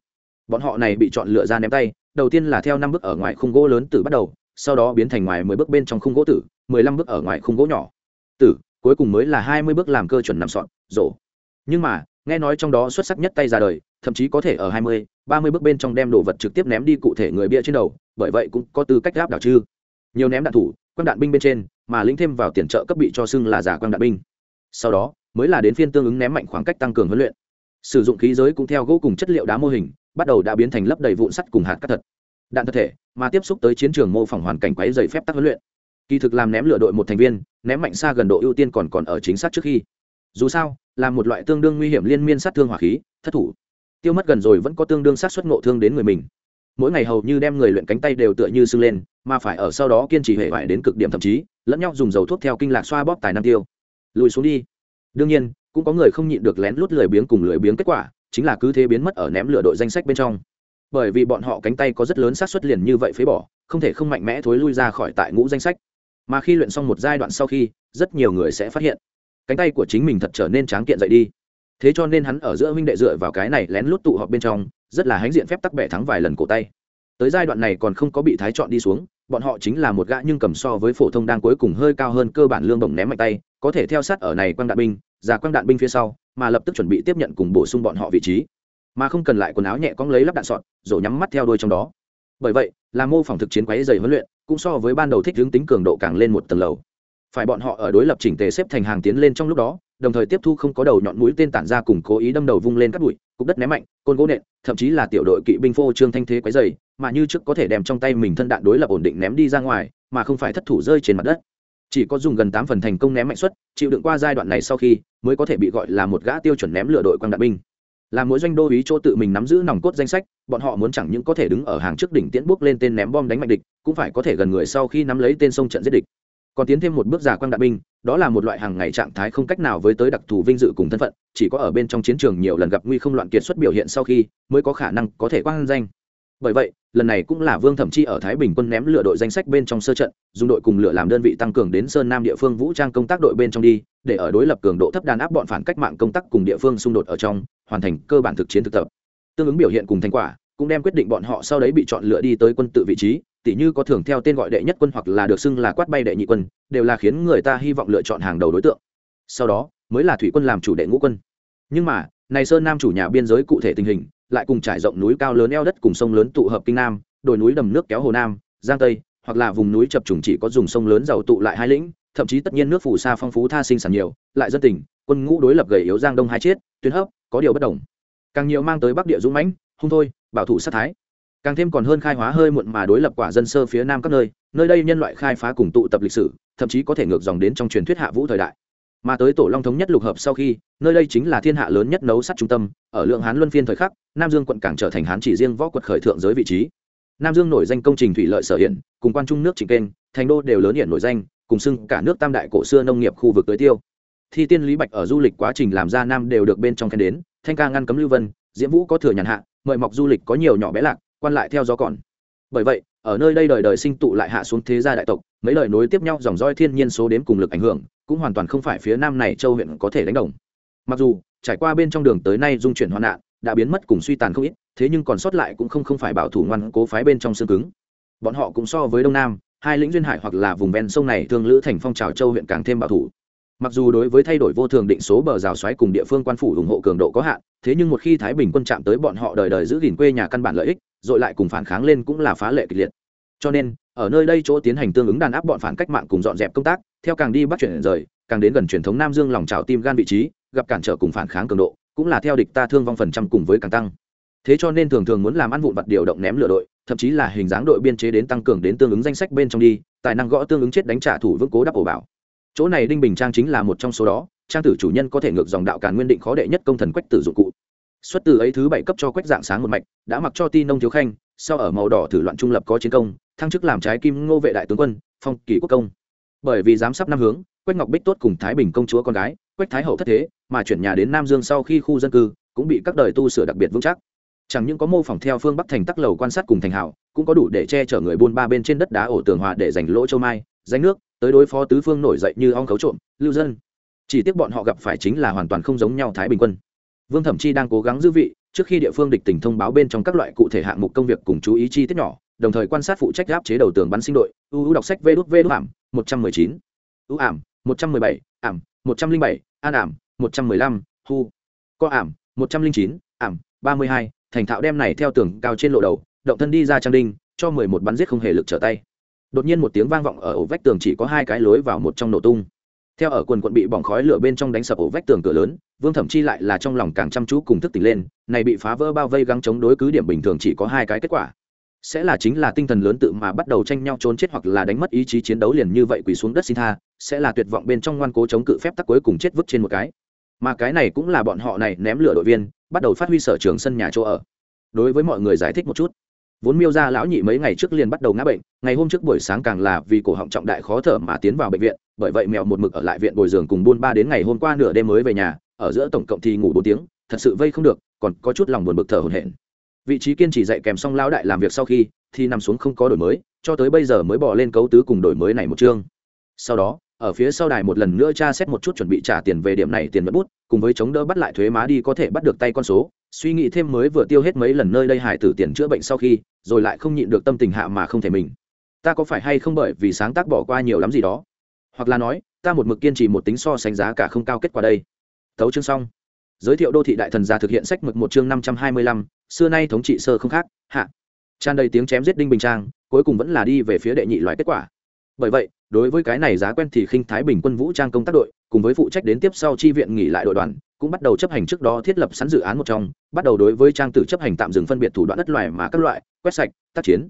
Speaker 1: Bọn họ này bị chọn lựa ra ném tay, đầu tiên là theo năm bước ở ngoài khung gỗ lớn tử bắt đầu, sau đó biến thành ngoài mười bước bên trong khung gỗ tử mười lăm bước ở ngoài khung gỗ nhỏ. Tử cuối cùng mới là hai mươi bước làm cơ chuẩn nằm sọn rổ. Nhưng mà, nghe nói trong đó xuất sắc nhất tay ra đời, thậm chí có thể ở hai mươi ba mươi bước bên trong đem đồ vật trực tiếp ném đi cụ thể người bia trên đầu, bởi vậy cũng có tư cách gáp đảo chư nhiều ném đạn thủ, quang đạn binh bên trên, mà lĩnh thêm vào tiền trợ cấp bị cho xưng là giả quang đạn binh. Sau đó, mới là đến phiên tương ứng ném mạnh khoảng cách tăng cường huấn luyện. Sử dụng khí giới cũng theo gỗ cùng chất liệu đá mô hình, bắt đầu đã biến thành lấp đầy vụn sắt cùng hạt cắt thật. Đạn thật thể, mà tiếp xúc tới chiến trường mô phỏng hoàn cảnh quấy dày phép tắc huấn luyện. Kỳ thực làm ném lửa đội một thành viên, ném mạnh xa gần độ ưu tiên còn còn ở chính xác trước khi. Dù sao, là một loại tương đương nguy hiểm liên miên sát thương hỏa khí, thất thủ tiêu mất gần rồi vẫn có tương đương sát xuất ngộ thương đến người mình. Mỗi ngày hầu như đem người luyện cánh tay đều tựa như sưng lên, mà phải ở sau đó kiên trì hệ vải đến cực điểm thậm chí, lẫn nhau dùng dầu thuốc theo kinh lạc xoa bóp tài năng tiêu. Lùi xuống đi. Đương nhiên, cũng có người không nhịn được lén lút lười biếng cùng lười biếng kết quả, chính là cứ thế biến mất ở ném lửa đội danh sách bên trong. Bởi vì bọn họ cánh tay có rất lớn xác suất liền như vậy phế bỏ, không thể không mạnh mẽ thối lui ra khỏi tại ngũ danh sách. Mà khi luyện xong một giai đoạn sau khi, rất nhiều người sẽ phát hiện, cánh tay của chính mình thật trở nên tráng kiện dậy đi thế cho nên hắn ở giữa huynh đệ dựa vào cái này lén lút tụ họp bên trong, rất là hãnh diện phép tắc bẻ thắng vài lần cổ tay. Tới giai đoạn này còn không có bị thái chọn đi xuống, bọn họ chính là một gã nhưng cầm so với phổ thông đang cuối cùng hơi cao hơn cơ bản lương bổng ném mạnh tay, có thể theo sát ở này quang đạn binh, giả quang đạn binh phía sau, mà lập tức chuẩn bị tiếp nhận cùng bổ sung bọn họ vị trí. Mà không cần lại quần áo nhẹ cong lấy lắp đạn sọt, rồi nhắm mắt theo đuôi trong đó. Bởi vậy, là mô phỏng thực chiến quấy dày huấn luyện, cũng so với ban đầu thích hướng tính cường độ càng lên một tầng lầu. Phải bọn họ ở đối lập chỉnh tề xếp thành hàng tiến lên trong lúc đó đồng thời tiếp thu không có đầu nhọn mũi tên tản ra cùng cố ý đâm đầu vung lên cắt bụi, cục đất ném mạnh, côn gỗ nện, thậm chí là tiểu đội kỵ binh phô trương thanh thế quấy dày mà như trước có thể đem trong tay mình thân đạn đối lập ổn định ném đi ra ngoài, mà không phải thất thủ rơi trên mặt đất. Chỉ có dùng gần tám phần thành công ném mạnh suất, chịu đựng qua giai đoạn này sau khi, mới có thể bị gọi là một gã tiêu chuẩn ném lửa đội quang đạn binh. Là mỗi doanh đô ý chỗ tự mình nắm giữ nòng cốt danh sách, bọn họ muốn chẳng những có thể đứng ở hàng trước đỉnh tiễn bước lên tên ném bom đánh mạnh địch, cũng phải có thể gần người sau khi nắm lấy tên sông trận giết địch. Còn tiến thêm một bước giả quang đạn binh đó là một loại hàng ngày trạng thái không cách nào với tới đặc thù vinh dự cùng thân phận, chỉ có ở bên trong chiến trường nhiều lần gặp nguy không loạn kiệt xuất biểu hiện sau khi mới có khả năng có thể quang danh. Bởi vậy, lần này cũng là vương thẩm chi ở thái bình quân ném lửa đội danh sách bên trong sơ trận, dùng đội cùng lửa làm đơn vị tăng cường đến sơn nam địa phương vũ trang công tác đội bên trong đi, để ở đối lập cường độ thấp đàn áp bọn phản cách mạng công tác cùng địa phương xung đột ở trong, hoàn thành cơ bản thực chiến thực tập. Tương ứng biểu hiện cùng thành quả, cũng đem quyết định bọn họ sau đấy bị chọn lựa đi tới quân tự vị trí tỉ như có thường theo tên gọi đệ nhất quân hoặc là được xưng là quát bay đệ nhị quân, đều là khiến người ta hy vọng lựa chọn hàng đầu đối tượng. Sau đó, mới là thủy quân làm chủ đệ ngũ quân. Nhưng mà, này sơn nam chủ nhà biên giới cụ thể tình hình, lại cùng trải rộng núi cao lớn eo đất cùng sông lớn tụ hợp kinh nam, đồi núi đầm nước kéo hồ nam, giang tây, hoặc là vùng núi chập trùng chỉ có dùng sông lớn giàu tụ lại hai lĩnh, thậm chí tất nhiên nước phù sa phong phú tha sinh sản nhiều, lại dân tình, quân ngũ đối lập gầy yếu giang đông hai chiết tuyến hấp, có điều bất đồng. Càng nhiều mang tới bắc địa dũng mãnh, hung thôi, bảo thủ sát thái càng thêm còn hơn khai hóa hơi muộn mà đối lập quả dân sơ phía nam các nơi nơi đây nhân loại khai phá cùng tụ tập lịch sử, thậm chí có thể ngược dòng đến trong truyền thuyết hạ vũ thời đại. Mà tới tổ long thống nhất lục hợp sau khi, nơi đây chính là thiên hạ lớn nhất nấu sắt trung tâm, ở lượng hán luân phiên thời khắc, nam dương quận càng trở thành hán chỉ riêng võ quật khởi thượng giới vị trí. Nam dương nổi danh công trình thủy lợi sở hiện, cùng quan trung nước trịnh kênh, thành đô đều lớn hiện nổi danh, cùng xưng cả nước tam đại cổ xưa nông nghiệp khu vực tới tiêu. Thi tiên lý bạch ở du lịch quá trình làm ra nam đều được bên trong khen đến, thanh ca ngăn cấm lưu vân, diễm vũ có thừa nhàn hạ, mời mọc du lịch có nhiều nhỏ bé lạc quan lại theo gió còn. Bởi vậy, ở nơi đây đời đời sinh tụ lại hạ xuống thế gia đại tộc, mấy lời nối tiếp nhau dòng roi thiên nhiên số đếm cùng lực ảnh hưởng, cũng hoàn toàn không phải phía nam này châu huyện có thể đánh đồng. Mặc dù, trải qua bên trong đường tới nay dung chuyển hoạn nạn, đã biến mất cùng suy tàn không ít, thế nhưng còn sót lại cũng không không phải bảo thủ ngoan cố phái bên trong xương cứng. Bọn họ cũng so với đông nam, hai lĩnh duyên hải hoặc là vùng ven sông này thường lữ thành phong trào châu huyện càng thêm bảo thủ. Mặc dù đối với thay đổi vô thường định số bờ rào xoáy cùng địa phương quan phủ ủng hộ cường độ có hạn, thế nhưng một khi thái bình quân chạm tới bọn họ đời đời giữ gìn quê nhà căn bản lợi ích rồi lại cùng phản kháng lên cũng là phá lệ kịch liệt. Cho nên, ở nơi đây chỗ tiến hành tương ứng đàn áp bọn phản cách mạng cùng dọn dẹp công tác, theo càng đi bắt chuyển rời, càng đến gần truyền thống nam dương lòng trào tim gan vị trí, gặp cản trở cùng phản kháng cường độ, cũng là theo địch ta thương vong phần trăm cùng với càng tăng. Thế cho nên thường thường muốn làm ăn vụn vặt điều động ném lửa đội, thậm chí là hình dáng đội biên chế đến tăng cường đến tương ứng danh sách bên trong đi, tài năng gõ tương ứng chết đánh trả thủ vững cố đắp ổ bảo. Chỗ này đinh bình trang chính là một trong số đó, trang tử chủ nhân có thể ngược dòng đạo càn nguyên định khó đệ nhất công thần quách tử dụng cụ xuất từ ấy thứ bảy cấp cho quách dạng sáng một mạch, đã mặc cho ti nông thiếu khanh, sau ở màu đỏ thử loạn trung lập có chiến công, thăng chức làm trái kim ngô vệ đại tướng quân, phong kỷ quốc công. Bởi vì giám sắp năm hướng, quách ngọc bích tốt cùng thái bình công chúa con gái, quách thái hậu thất thế, mà chuyển nhà đến nam dương sau khi khu dân cư, cũng bị các đời tu sửa đặc biệt vững chắc. Chẳng những có mô phỏng theo phương bắc thành tắc lầu quan sát cùng thành hảo cũng có đủ để che chở người buôn ba bên trên đất đá ổ tường hòa để giành lỗ châu mai danh nước, tới đối phó tứ phương nổi dậy như ong khấu trộm, lưu dân. Chỉ tiếc bọn họ gặp phải chính là hoàn toàn không giống nhau thái bình quân vương thẩm chi đang cố gắng giữ vị, trước khi địa phương địch tỉnh thông báo bên trong các loại cụ thể hạng mục công việc cùng chú ý chi tiết nhỏ, đồng thời quan sát phụ trách áp chế đầu tường bắn sinh đội. Ưu đọc sách vê đút vê đút ảm, một trăm mười chín. Ưu ảm, một trăm mười bảy. Ảm, một trăm linh bảy. An ảm, một trăm mười lăm. Hu, co ảm, một trăm linh chín. Ảm, ba mươi hai. Thành thạo đem này theo tường cao trên lộ đầu, động thân đi ra trang đinh, cho mười một bắn giết không hề lực trở tay. Đột nhiên một tiếng vang vọng ở ổ vách tường chỉ có hai cái lối vào một trong nổ tung. Theo ở quần quận bị bỏng khói lửa bên trong đánh sập ổ vách tường cửa lớn vương thẩm chi lại là trong lòng càng chăm chú cùng thức tỉnh lên, này bị phá vỡ bao vây găng chống đối cứ điểm bình thường chỉ có hai cái kết quả. Sẽ là chính là tinh thần lớn tự mà bắt đầu tranh nhau trốn chết hoặc là đánh mất ý chí chiến đấu liền như vậy quỳ xuống đất xin tha, sẽ là tuyệt vọng bên trong ngoan cố chống cự phép tắc cuối cùng chết vứt trên một cái. Mà cái này cũng là bọn họ này ném lửa đội viên, bắt đầu phát huy sở trường sân nhà chỗ ở. Đối với mọi người giải thích một chút. Vốn miêu ra lão nhị mấy ngày trước liền bắt đầu ngã bệnh, ngày hôm trước buổi sáng càng là vì cổ họng trọng đại khó thở mà tiến vào bệnh viện, bởi vậy mèo một mực ở lại viện bồi giường cùng buôn ba đến ngày hôm qua nửa đêm mới về nhà ở giữa tổng cộng thì ngủ bốn tiếng, thật sự vây không được, còn có chút lòng buồn bực thở hổn hển. Vị trí kiên trì dạy kèm xong lão đại làm việc sau khi, thì nằm xuống không có đổi mới, cho tới bây giờ mới bỏ lên cấu tứ cùng đổi mới này một chương. Sau đó, ở phía sau đài một lần nữa tra xét một chút chuẩn bị trả tiền về điểm này tiền mất bút, cùng với chống đỡ bắt lại thuế má đi có thể bắt được tay con số, suy nghĩ thêm mới vừa tiêu hết mấy lần nơi đây hải tử tiền chữa bệnh sau khi, rồi lại không nhịn được tâm tình hạ mà không thể mình. Ta có phải hay không bởi vì sáng tác bỏ qua nhiều lắm gì đó? Hoặc là nói, ta một mực kiên trì một tính so sánh giá cả không cao kết quả đây? Thấu chương xong. Giới thiệu đô thị đại thần gia thực hiện sách mực một chương năm trăm hai mươi lăm, xưa nay thống trị sơ không khác, hạ. Tràn đầy tiếng chém giết đinh bình trang, cuối cùng vẫn là đi về phía đệ nhị loại kết quả. Bởi vậy, đối với cái này giá quen thì khinh thái bình quân vũ trang công tác đội, cùng với phụ trách đến tiếp sau chi viện nghỉ lại đội đoàn, cũng bắt đầu chấp hành trước đó thiết lập sẵn dự án một trong, bắt đầu đối với trang tử chấp hành tạm dừng phân biệt thủ đoạn đất loài mà các loại, quét sạch, tác chiến.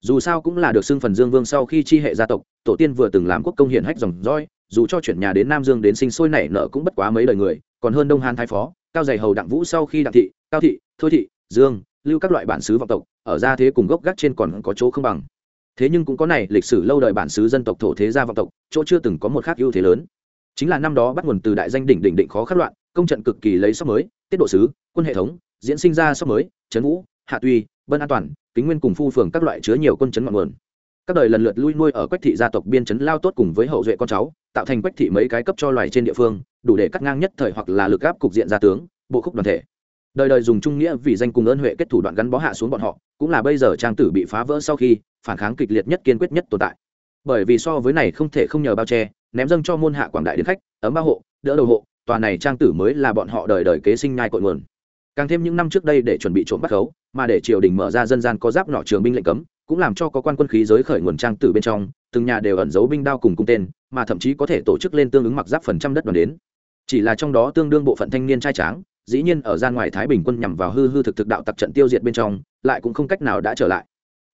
Speaker 1: Dù sao cũng là được xưng phần dương vương sau khi chi hệ gia tộc, tổ tiên vừa từng làm quốc công hiển hách dòng roi dù cho chuyển nhà đến nam dương đến sinh sôi nảy nở cũng bất quá mấy đời người còn hơn đông hàn thái phó, cao dày hầu đặng vũ sau khi đặng thị, cao thị, thôi thị, dương, lưu các loại bản xứ vọng tộc, ở gia thế cùng gốc gác trên còn có chỗ không bằng. Thế nhưng cũng có này, lịch sử lâu đời bản xứ dân tộc thổ thế gia vọng tộc, chỗ chưa từng có một khác ưu thế lớn. Chính là năm đó bắt nguồn từ đại danh đỉnh đỉnh định khó khắc loạn, công trận cực kỳ lấy sóc mới, tiết độ sứ, quân hệ thống, diễn sinh ra sóc mới, trấn vũ, hạ tuy, bân an toàn, kính nguyên cùng phu phường các loại chứa nhiều quân chấn ngọn nguồn. Các đời lần lượt lui nuôi ở quách thị gia tộc biên chấn lao tốt cùng với hậu duệ con cháu, tạo thành quách thị mấy cái cấp cho loài trên địa phương đủ để cắt ngang nhất thời hoặc là lực áp cục diện gia tướng, bộ khúc đoàn thể. Đời đời dùng trung nghĩa vì danh cùng ơn huệ kết thủ đoạn gắn bó hạ xuống bọn họ, cũng là bây giờ trang tử bị phá vỡ sau khi, phản kháng kịch liệt nhất kiên quyết nhất tồn tại. Bởi vì so với này không thể không nhờ bao che, ném dâng cho môn hạ quảng đại đến khách, ấm ba hộ, đỡ đầu hộ, tòa này trang tử mới là bọn họ đời đời kế sinh nhai cội nguồn. Càng thêm những năm trước đây để chuẩn bị trộm bắt khấu mà để triều đình mở ra dân gian có giáp nọ trường binh lệnh cấm cũng làm cho có quan quân khí giới khởi nguồn trang tử bên trong, từng nhà đều ẩn giấu binh đao cùng cung tên, mà thậm chí có thể tổ chức lên tương ứng mặc giáp phần trăm đất đoàn đến. Chỉ là trong đó tương đương bộ phận thanh niên trai tráng, dĩ nhiên ở gian ngoài thái bình quân nhằm vào hư hư thực thực đạo tập trận tiêu diệt bên trong, lại cũng không cách nào đã trở lại.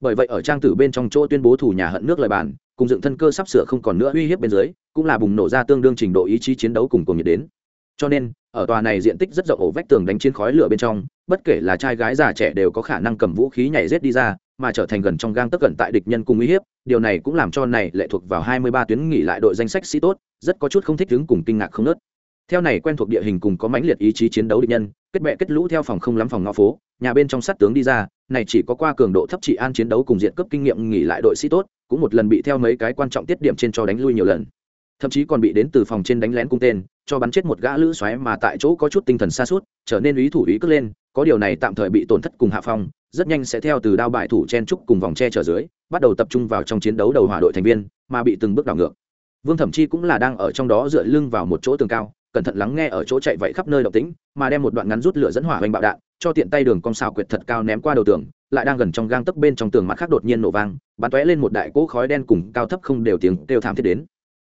Speaker 1: Bởi vậy ở trang tử bên trong chỗ tuyên bố thủ nhà hận nước lời bàn, cùng dựng thân cơ sắp sửa không còn nữa uy hiếp bên dưới, cũng là bùng nổ ra tương đương trình độ ý chí chiến đấu cùng cùng nhiệt đến. Cho nên, ở tòa này diện tích rất rộng ổ vách tường đánh chiến khói lửa bên trong, bất kể là trai gái già trẻ đều có khả năng cầm vũ khí nhảy rết đi ra mà trở thành gần trong gang tất cận tại địch nhân cùng uy hiếp, điều này cũng làm cho này lệ thuộc vào hai mươi ba tuyến nghỉ lại đội danh sách sĩ tốt, rất có chút không thích đứng cùng kinh ngạc không nớt. Theo này quen thuộc địa hình cùng có mãnh liệt ý chí chiến đấu địch nhân, kết bệ kết lũ theo phòng không lắm phòng ngõ phố, nhà bên trong sát tướng đi ra, này chỉ có qua cường độ thấp trị an chiến đấu cùng diện cấp kinh nghiệm nghỉ lại đội sĩ tốt, cũng một lần bị theo mấy cái quan trọng tiết điểm trên cho đánh lui nhiều lần. Thậm chí còn bị đến từ phòng trên đánh lén cung tên, cho bắn chết một gã lữ xoáy mà tại chỗ có chút tinh thần xa suốt trở nên ý thủ ý cất lên có điều này tạm thời bị tổn thất cùng hạ phong, rất nhanh sẽ theo từ đao bại thủ chen trúc cùng vòng tre trở dưới, bắt đầu tập trung vào trong chiến đấu đầu hỏa đội thành viên, mà bị từng bước đảo ngược. Vương thẩm chi cũng là đang ở trong đó dựa lưng vào một chỗ tường cao, cẩn thận lắng nghe ở chỗ chạy vậy khắp nơi động tĩnh, mà đem một đoạn ngắn rút lửa dẫn hỏa hoành bạo đạn, cho tiện tay đường cong xào quyệt thật cao ném qua đầu tường, lại đang gần trong gang tấc bên trong tường mặt khác đột nhiên nổ vang, bắn tóe lên một đại cỗ khói đen cùng cao thấp không đều tiếng đều thảm thiết đến.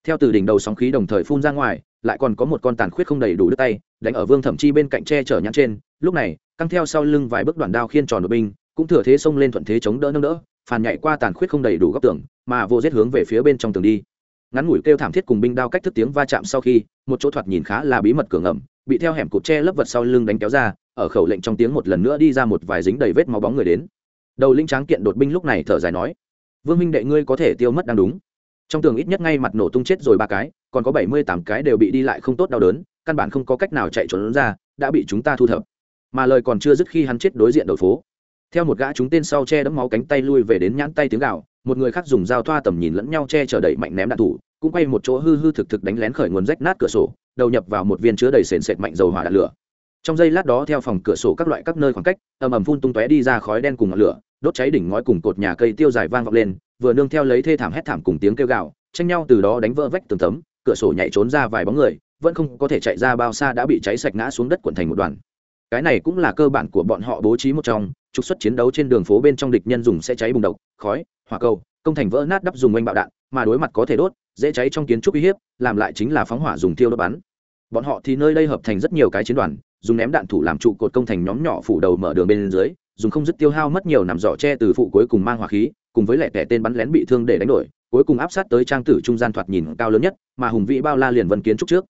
Speaker 1: Theo từ đỉnh đầu sóng khí đồng thời phun ra ngoài, lại còn có một con tàn khuyết không đầy đủ đứt tay, đánh ở vương thẩm chi bên cạnh tre chở nhãn trên, lúc này căng theo sau lưng vài bước đoạn đao khiên tròn đội binh, cũng thừa thế xông lên thuận thế chống đỡ nâng đỡ phàn nhảy qua tàn khuyết không đầy đủ góc tường, mà vô giết hướng về phía bên trong tường đi. Ngắn ngủi kêu thảm thiết cùng binh đao cách thức tiếng va chạm sau khi, một chỗ thoạt nhìn khá là bí mật cửa ngầm, bị theo hẻm cụt tre lấp vật sau lưng đánh kéo ra, ở khẩu lệnh trong tiếng một lần nữa đi ra một vài dính đầy vết máu bóng người đến. Đầu linh tráng kiện đột binh lúc này thở dài nói, vương minh đệ ngươi có thể tiêu mất đang đúng. Trong tường ít nhất ngay mặt nổ tung chết rồi ba cái, còn có bảy mươi tám cái đều bị đi lại không tốt đau đớn, căn bản không có cách nào chạy trốn ra, đã bị chúng ta thu thập mà lời còn chưa dứt khi hắn chết đối diện đầu phố. Theo một gã chúng tên sau che đẫm máu cánh tay lui về đến nhãn tay tiếng gạo một người khác dùng dao thoa tầm nhìn lẫn nhau che chở đẩy mạnh ném đạn thủ cũng quay một chỗ hư hư thực thực đánh lén khởi nguồn rách nát cửa sổ đầu nhập vào một viên chứa đầy sền sệt mạnh dầu hỏa đạn lửa. Trong giây lát đó theo phòng cửa sổ các loại các nơi khoảng cách ầm ầm phun tung tóe đi ra khói đen cùng ngọn lửa đốt cháy đỉnh ngói cùng cột nhà cây tiêu dài vang vọng lên vừa nương theo lấy thê thảm hét thảm cùng tiếng kêu gào, tranh nhau từ đó đánh vỡ vách tường tấm cửa sổ nhảy trốn ra vài bóng người vẫn không có thể chạy ra bao xa đã bị cháy sạch ngã xuống đất quận thành một đoàn cái này cũng là cơ bản của bọn họ bố trí một trong, trục xuất chiến đấu trên đường phố bên trong địch nhân dùng sẽ cháy bùng độc, khói, hỏa cầu, công thành vỡ nát đắp dùng oanh bạo đạn, mà đối mặt có thể đốt, dễ cháy trong kiến trúc uy hiếp, làm lại chính là phóng hỏa dùng tiêu đốt bắn. Bọn họ thì nơi đây hợp thành rất nhiều cái chiến đoàn, dùng ném đạn thủ làm trụ cột công thành nhóm nhỏ phủ đầu mở đường bên dưới, dùng không dứt tiêu hao mất nhiều nằm giỏ tre từ phụ cuối cùng mang hỏa khí, cùng với lẻ tẻ tên bắn lén bị thương để đánh đổi, cuối cùng áp sát tới trang tử trung gian thoạt nhìn cao lớn nhất, mà hùng vĩ bao la liền vân kiến trúc trước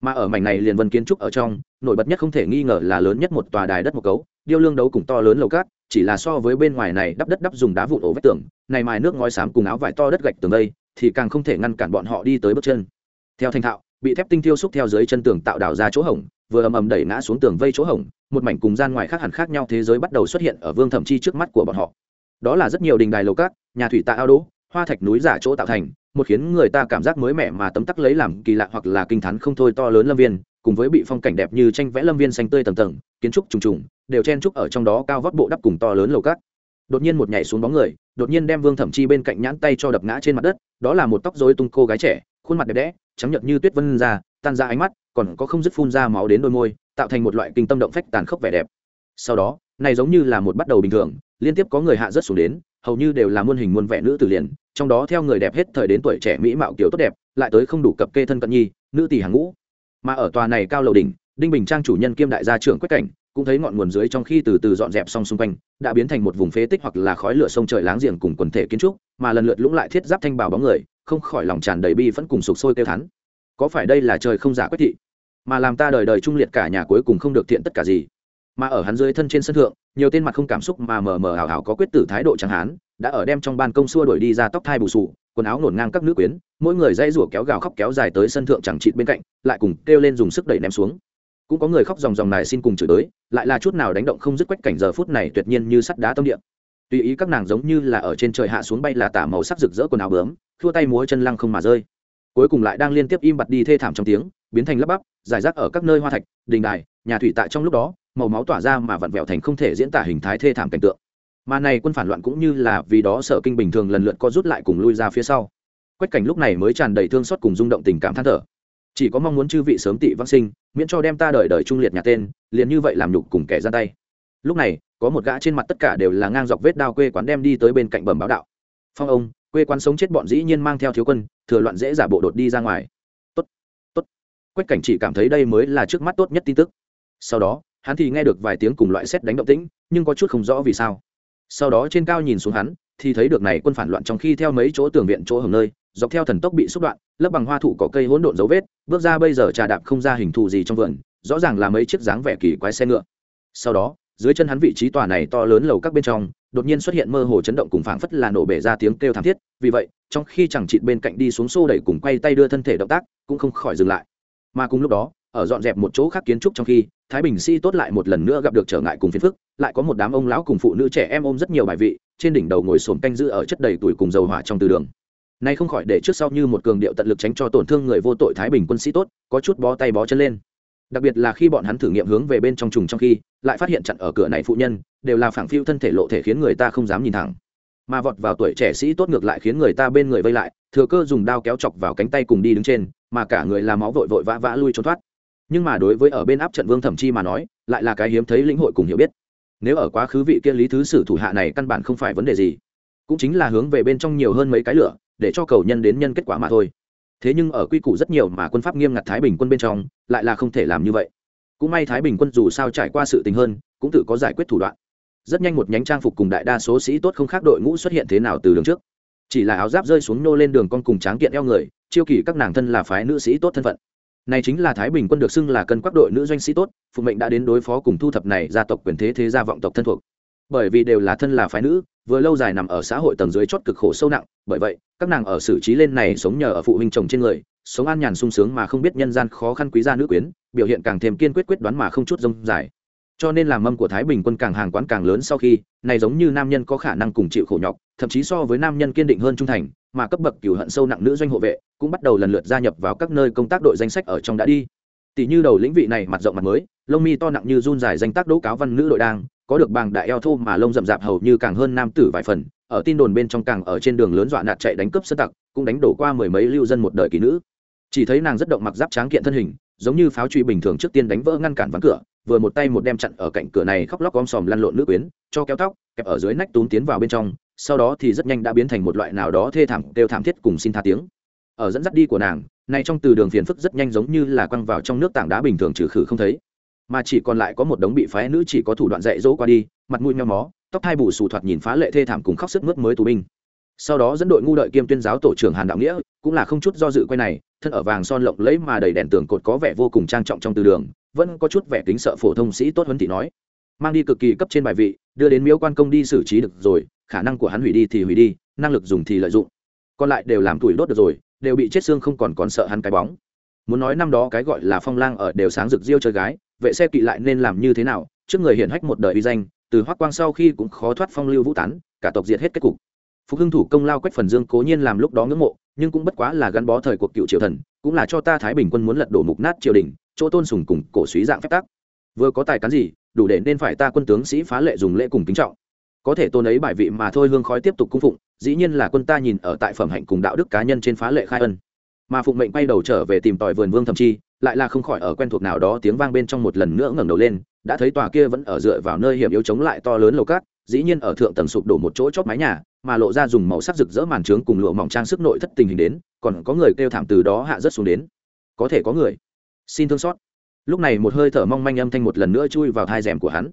Speaker 1: mà ở mảnh này liền vân kiến trúc ở trong, nổi bật nhất không thể nghi ngờ là lớn nhất một tòa đài đất một cấu, điêu lương đấu cùng to lớn lầu cát, chỉ là so với bên ngoài này đắp đất đắp dùng đá vụn ổ vách tường, này mài nước ngói xám cùng áo vải to đất gạch tường đây, thì càng không thể ngăn cản bọn họ đi tới bước chân. Theo thành thạo, bị thép tinh thiêu xúc theo dưới chân tường tạo đào ra chỗ hổng, vừa ầm ầm đẩy ngã xuống tường vây chỗ hổng, một mảnh cùng gian ngoài khác hẳn khác nhau thế giới bắt đầu xuất hiện ở vương thẩm chi trước mắt của bọn họ. Đó là rất nhiều đình đài lầu cát, nhà thủy tạ ao đỗ, hoa thạch núi giả chỗ tạo thành một khiến người ta cảm giác mới mẻ mà tấm tắc lấy làm kỳ lạ hoặc là kinh thán không thôi to lớn lâm viên, cùng với bị phong cảnh đẹp như tranh vẽ lâm viên xanh tươi tầng tầng, kiến trúc trùng trùng, đều chen trúc ở trong đó cao vóc bộ đắp cùng to lớn lầu cát. Đột nhiên một nhảy xuống bóng người, đột nhiên đem vương thẩm chi bên cạnh nhãn tay cho đập ngã trên mặt đất, đó là một tóc rối tung cô gái trẻ, khuôn mặt đẹp đẽ, trắng nhợt như tuyết vân ra, tan ra ánh mắt, còn có không dứt phun ra máu đến đôi môi, tạo thành một loại kinh tâm động phách tàn khốc vẻ đẹp. Sau đó, này giống như là một bắt đầu bình thường, liên tiếp có người hạ rất xuống đến hầu như đều là muôn hình muôn vẻ nữ tử liền, trong đó theo người đẹp hết thời đến tuổi trẻ mỹ mạo kiểu tốt đẹp, lại tới không đủ cập kê thân cận nhi, nữ tỷ hàng ngũ. Mà ở tòa này cao lầu đỉnh, đinh bình trang chủ nhân kiêm đại gia trưởng quách cảnh, cũng thấy ngọn nguồn dưới trong khi từ từ dọn dẹp xong xung quanh, đã biến thành một vùng phế tích hoặc là khói lửa sông trời láng giềng cùng quần thể kiến trúc, mà lần lượt lũng lại thiết giáp thanh bào bóng người, không khỏi lòng tràn đầy bi vẫn cùng sục sôi kêu thắn có phải đây là trời không giả quách thị? Mà làm ta đời đời trung liệt cả nhà cuối cùng không được thiện tất cả gì? Mà ở hắn dưới thân trên sân thượng, nhiều tên mặt không cảm xúc mà mờ mờ hào hào có quyết tử thái độ chẳng hán, đã ở đem trong ban công xua đuổi đi ra tóc thai bù sù, quần áo nổn ngang các nữ quyến, mỗi người dây rủa kéo gào khóc kéo dài tới sân thượng chẳng trịt bên cạnh, lại cùng kêu lên dùng sức đẩy ném xuống. Cũng có người khóc dòng dòng này xin cùng chửi tới, lại là chút nào đánh động không dứt quách cảnh giờ phút này tuyệt nhiên như sắt đá tâm địa. Tùy ý các nàng giống như là ở trên trời hạ xuống bay là tả màu sắc rực rỡ quần áo bướm thua tay múa chân lăng không mà rơi. Cuối cùng lại đang liên tiếp im bặt đi thê thảm trong tiếng, biến thành lấp bắp, giải rác ở các nơi hoa thạch, đình đài, nhà thủy tại trong lúc đó màu máu tỏa ra mà vặn vẹo thành không thể diễn tả hình thái thê thảm cảnh tượng. Mà này quân phản loạn cũng như là vì đó sở kinh bình thường lần lượt co rút lại cùng lui ra phía sau. Quách cảnh lúc này mới tràn đầy thương xót cùng rung động tình cảm than thở. Chỉ có mong muốn chư vị sớm tị vãng sinh, miễn cho đem ta đời đời trung liệt nhà tên, liền như vậy làm nhục cùng kẻ ra tay. Lúc này, có một gã trên mặt tất cả đều là ngang dọc vết đao quê quán đem đi tới bên cạnh bẩm báo đạo. Phong ông, quê quán sống chết bọn dĩ nhiên mang theo thiếu quân, thừa loạn dễ giả bộ đột đi ra ngoài. Tốt tốt. Quách cảnh chỉ cảm thấy đây mới là trước mắt tốt nhất tin tức. Sau đó hắn thì nghe được vài tiếng cùng loại xét đánh động tĩnh, nhưng có chút không rõ vì sao. Sau đó trên cao nhìn xuống hắn, thì thấy được này quân phản loạn trong khi theo mấy chỗ tường viện chỗ hầm nơi, dọc theo thần tốc bị xúc đoạn lấp bằng hoa thụ có cây hỗn độn dấu vết, bước ra bây giờ trà đạp không ra hình thù gì trong vườn, rõ ràng là mấy chiếc dáng vẻ kỳ quái xe ngựa. Sau đó, dưới chân hắn vị trí tòa này to lớn lầu các bên trong, đột nhiên xuất hiện mơ hồ chấn động cùng phảng phất là nổ bể ra tiếng kêu thảm thiết, vì vậy, trong khi chẳng chịt bên cạnh đi xuống xô đẩy cùng quay tay đưa thân thể động tác, cũng không khỏi dừng lại. Mà cùng lúc đó ở dọn dẹp một chỗ khác kiến trúc trong khi, thái bình sĩ tốt lại một lần nữa gặp được trở ngại cùng phiền phức, lại có một đám ông lão cùng phụ nữ trẻ em ôm rất nhiều bài vị, trên đỉnh đầu ngồi xổm canh giữ ở chất đầy tuổi cùng dầu hỏa trong từ đường. Nay không khỏi để trước sau như một cường điệu tận lực tránh cho tổn thương người vô tội thái bình quân sĩ tốt, có chút bó tay bó chân lên. Đặc biệt là khi bọn hắn thử nghiệm hướng về bên trong trùng trong khi, lại phát hiện chặn ở cửa này phụ nhân, đều là phảng phiu thân thể lộ thể khiến người ta không dám nhìn thẳng. Mà vọt vào tuổi trẻ sĩ tốt ngược lại khiến người ta bên người vây lại, thừa cơ dùng đao kéo chọc vào cánh tay cùng đi đứng trên, mà cả người làm máu vội vội vã vã lui trốn thoát nhưng mà đối với ở bên áp trận vương thẩm chi mà nói, lại là cái hiếm thấy lĩnh hội cùng hiểu biết. Nếu ở quá khứ vị kia lý thứ sử thủ hạ này căn bản không phải vấn đề gì, cũng chính là hướng về bên trong nhiều hơn mấy cái lửa, để cho cầu nhân đến nhân kết quả mà thôi. Thế nhưng ở quy củ rất nhiều mà quân pháp nghiêm ngặt thái bình quân bên trong, lại là không thể làm như vậy. Cũng may thái bình quân dù sao trải qua sự tình hơn, cũng tự có giải quyết thủ đoạn. Rất nhanh một nhánh trang phục cùng đại đa số sĩ tốt không khác đội ngũ xuất hiện thế nào từ đường trước. Chỉ là áo giáp rơi xuống nô lên đường con cùng tráng kiện eo người, chiêu kỳ các nàng thân là phái nữ sĩ tốt thân phận này chính là thái bình quân được xưng là cân quắc đội nữ doanh sĩ tốt, phụ mệnh đã đến đối phó cùng thu thập này gia tộc quyền thế thế gia vọng tộc thân thuộc. Bởi vì đều là thân là phái nữ, vừa lâu dài nằm ở xã hội tầng dưới chót cực khổ sâu nặng, bởi vậy, các nàng ở xử trí lên này sống nhờ ở phụ huynh chồng trên người, sống an nhàn sung sướng mà không biết nhân gian khó khăn quý gia nữ quyến, biểu hiện càng thêm kiên quyết quyết đoán mà không chút rông dài cho nên làm mâm của thái bình quân càng hàng quán càng lớn sau khi, này giống như nam nhân có khả năng cùng chịu khổ nhọc, thậm chí so với nam nhân kiên định hơn trung thành, mà cấp bậc cửu hận sâu nặng nữ doanh hộ vệ cũng bắt đầu lần lượt gia nhập vào các nơi công tác đội danh sách ở trong đã đi. Tỷ như đầu lĩnh vị này mặt rộng mặt mới, lông mi to nặng như run dài danh tác đỗ cáo văn nữ đội đang, có được bàng đại eo thô mà lông rậm rạp hầu như càng hơn nam tử vài phần, ở tin đồn bên trong càng ở trên đường lớn dọa nạt chạy đánh cướp sơ tặc, cũng đánh đổ qua mười mấy lưu dân một đời kỳ nữ. Chỉ thấy nàng rất động mặc giáp tráng kiện thân hình, giống như pháo truy bình thường trước tiên đánh vỡ ngăn cản ván cửa vừa một tay một đem chặn ở cạnh cửa này khóc lóc om sòm lăn lộn nữ quyến, cho kéo tóc, kẹp ở dưới nách túm tiến vào bên trong, sau đó thì rất nhanh đã biến thành một loại nào đó thê thảm đều thảm thiết cùng xin tha tiếng. Ở dẫn dắt đi của nàng nay trong từ đường phiền phức rất nhanh giống như là quăng vào trong nước tảng đá bình thường trừ khử không thấy. Mà chỉ còn lại có một đống bị phái nữ chỉ có thủ đoạn dạy dỗ qua đi, mặt mũi nho mó, tóc hai bù xù thoạt nhìn phá lệ thê thảm cùng khóc sức mướt mới tù binh. Sau đó dẫn đội ngu đợi kiêm tuyên giáo tổ trưởng hàn đạo nghĩa, cũng là không chút do dự quay này thân ở vàng son lộng lẫy mà đầy đèn tường cột có vẻ vô cùng trang trọng trong từ đường, vẫn có chút vẻ kính sợ phổ thông sĩ tốt huấn thị nói. Mang đi cực kỳ cấp trên bài vị, đưa đến miếu quan công đi xử trí được rồi, khả năng của hắn hủy đi thì hủy đi, năng lực dùng thì lợi dụng. Còn lại đều làm tuổi đốt được rồi, đều bị chết xương không còn còn sợ hắn cái bóng. Muốn nói năm đó cái gọi là phong lang ở đều sáng rực riêu chơi gái, vệ xe kỵ lại nên làm như thế nào, trước người hiển hách một đời uy danh, từ hoắc quang sau khi cũng khó thoát phong lưu vũ tán, cả tộc diệt hết kết cục. Phục hưng thủ công lao quách phần dương cố nhiên làm lúc đó ngưỡng mộ nhưng cũng bất quá là gắn bó thời cuộc cựu triều thần, cũng là cho ta thái bình quân muốn lật đổ mục nát triều đình, chỗ tôn sùng cùng cổ suý dạng phép tắc. Vừa có tài cán gì, đủ để nên phải ta quân tướng sĩ phá lệ dùng lễ cùng kính trọng. Có thể tôn ấy bài vị mà thôi hương khói tiếp tục cung phụng, dĩ nhiên là quân ta nhìn ở tại phẩm hạnh cùng đạo đức cá nhân trên phá lệ khai ân. Mà phụng mệnh quay đầu trở về tìm tòi vườn vương thậm chi lại là không khỏi ở quen thuộc nào đó tiếng vang bên trong một lần nữa ngẩng đầu lên, đã thấy tòa kia vẫn ở dựa vào nơi hiểm yếu chống lại to lớn lầu cát dĩ nhiên ở thượng tầng sụp đổ một chỗ chót mái nhà, mà lộ ra dùng màu sắc rực rỡ màn trướng cùng lụa mỏng trang sức nội thất tình hình đến, còn có người kêu thảm từ đó hạ rất xuống đến. Có thể có người. Xin thương xót. Lúc này một hơi thở mong manh âm thanh một lần nữa chui vào thai rèm của hắn.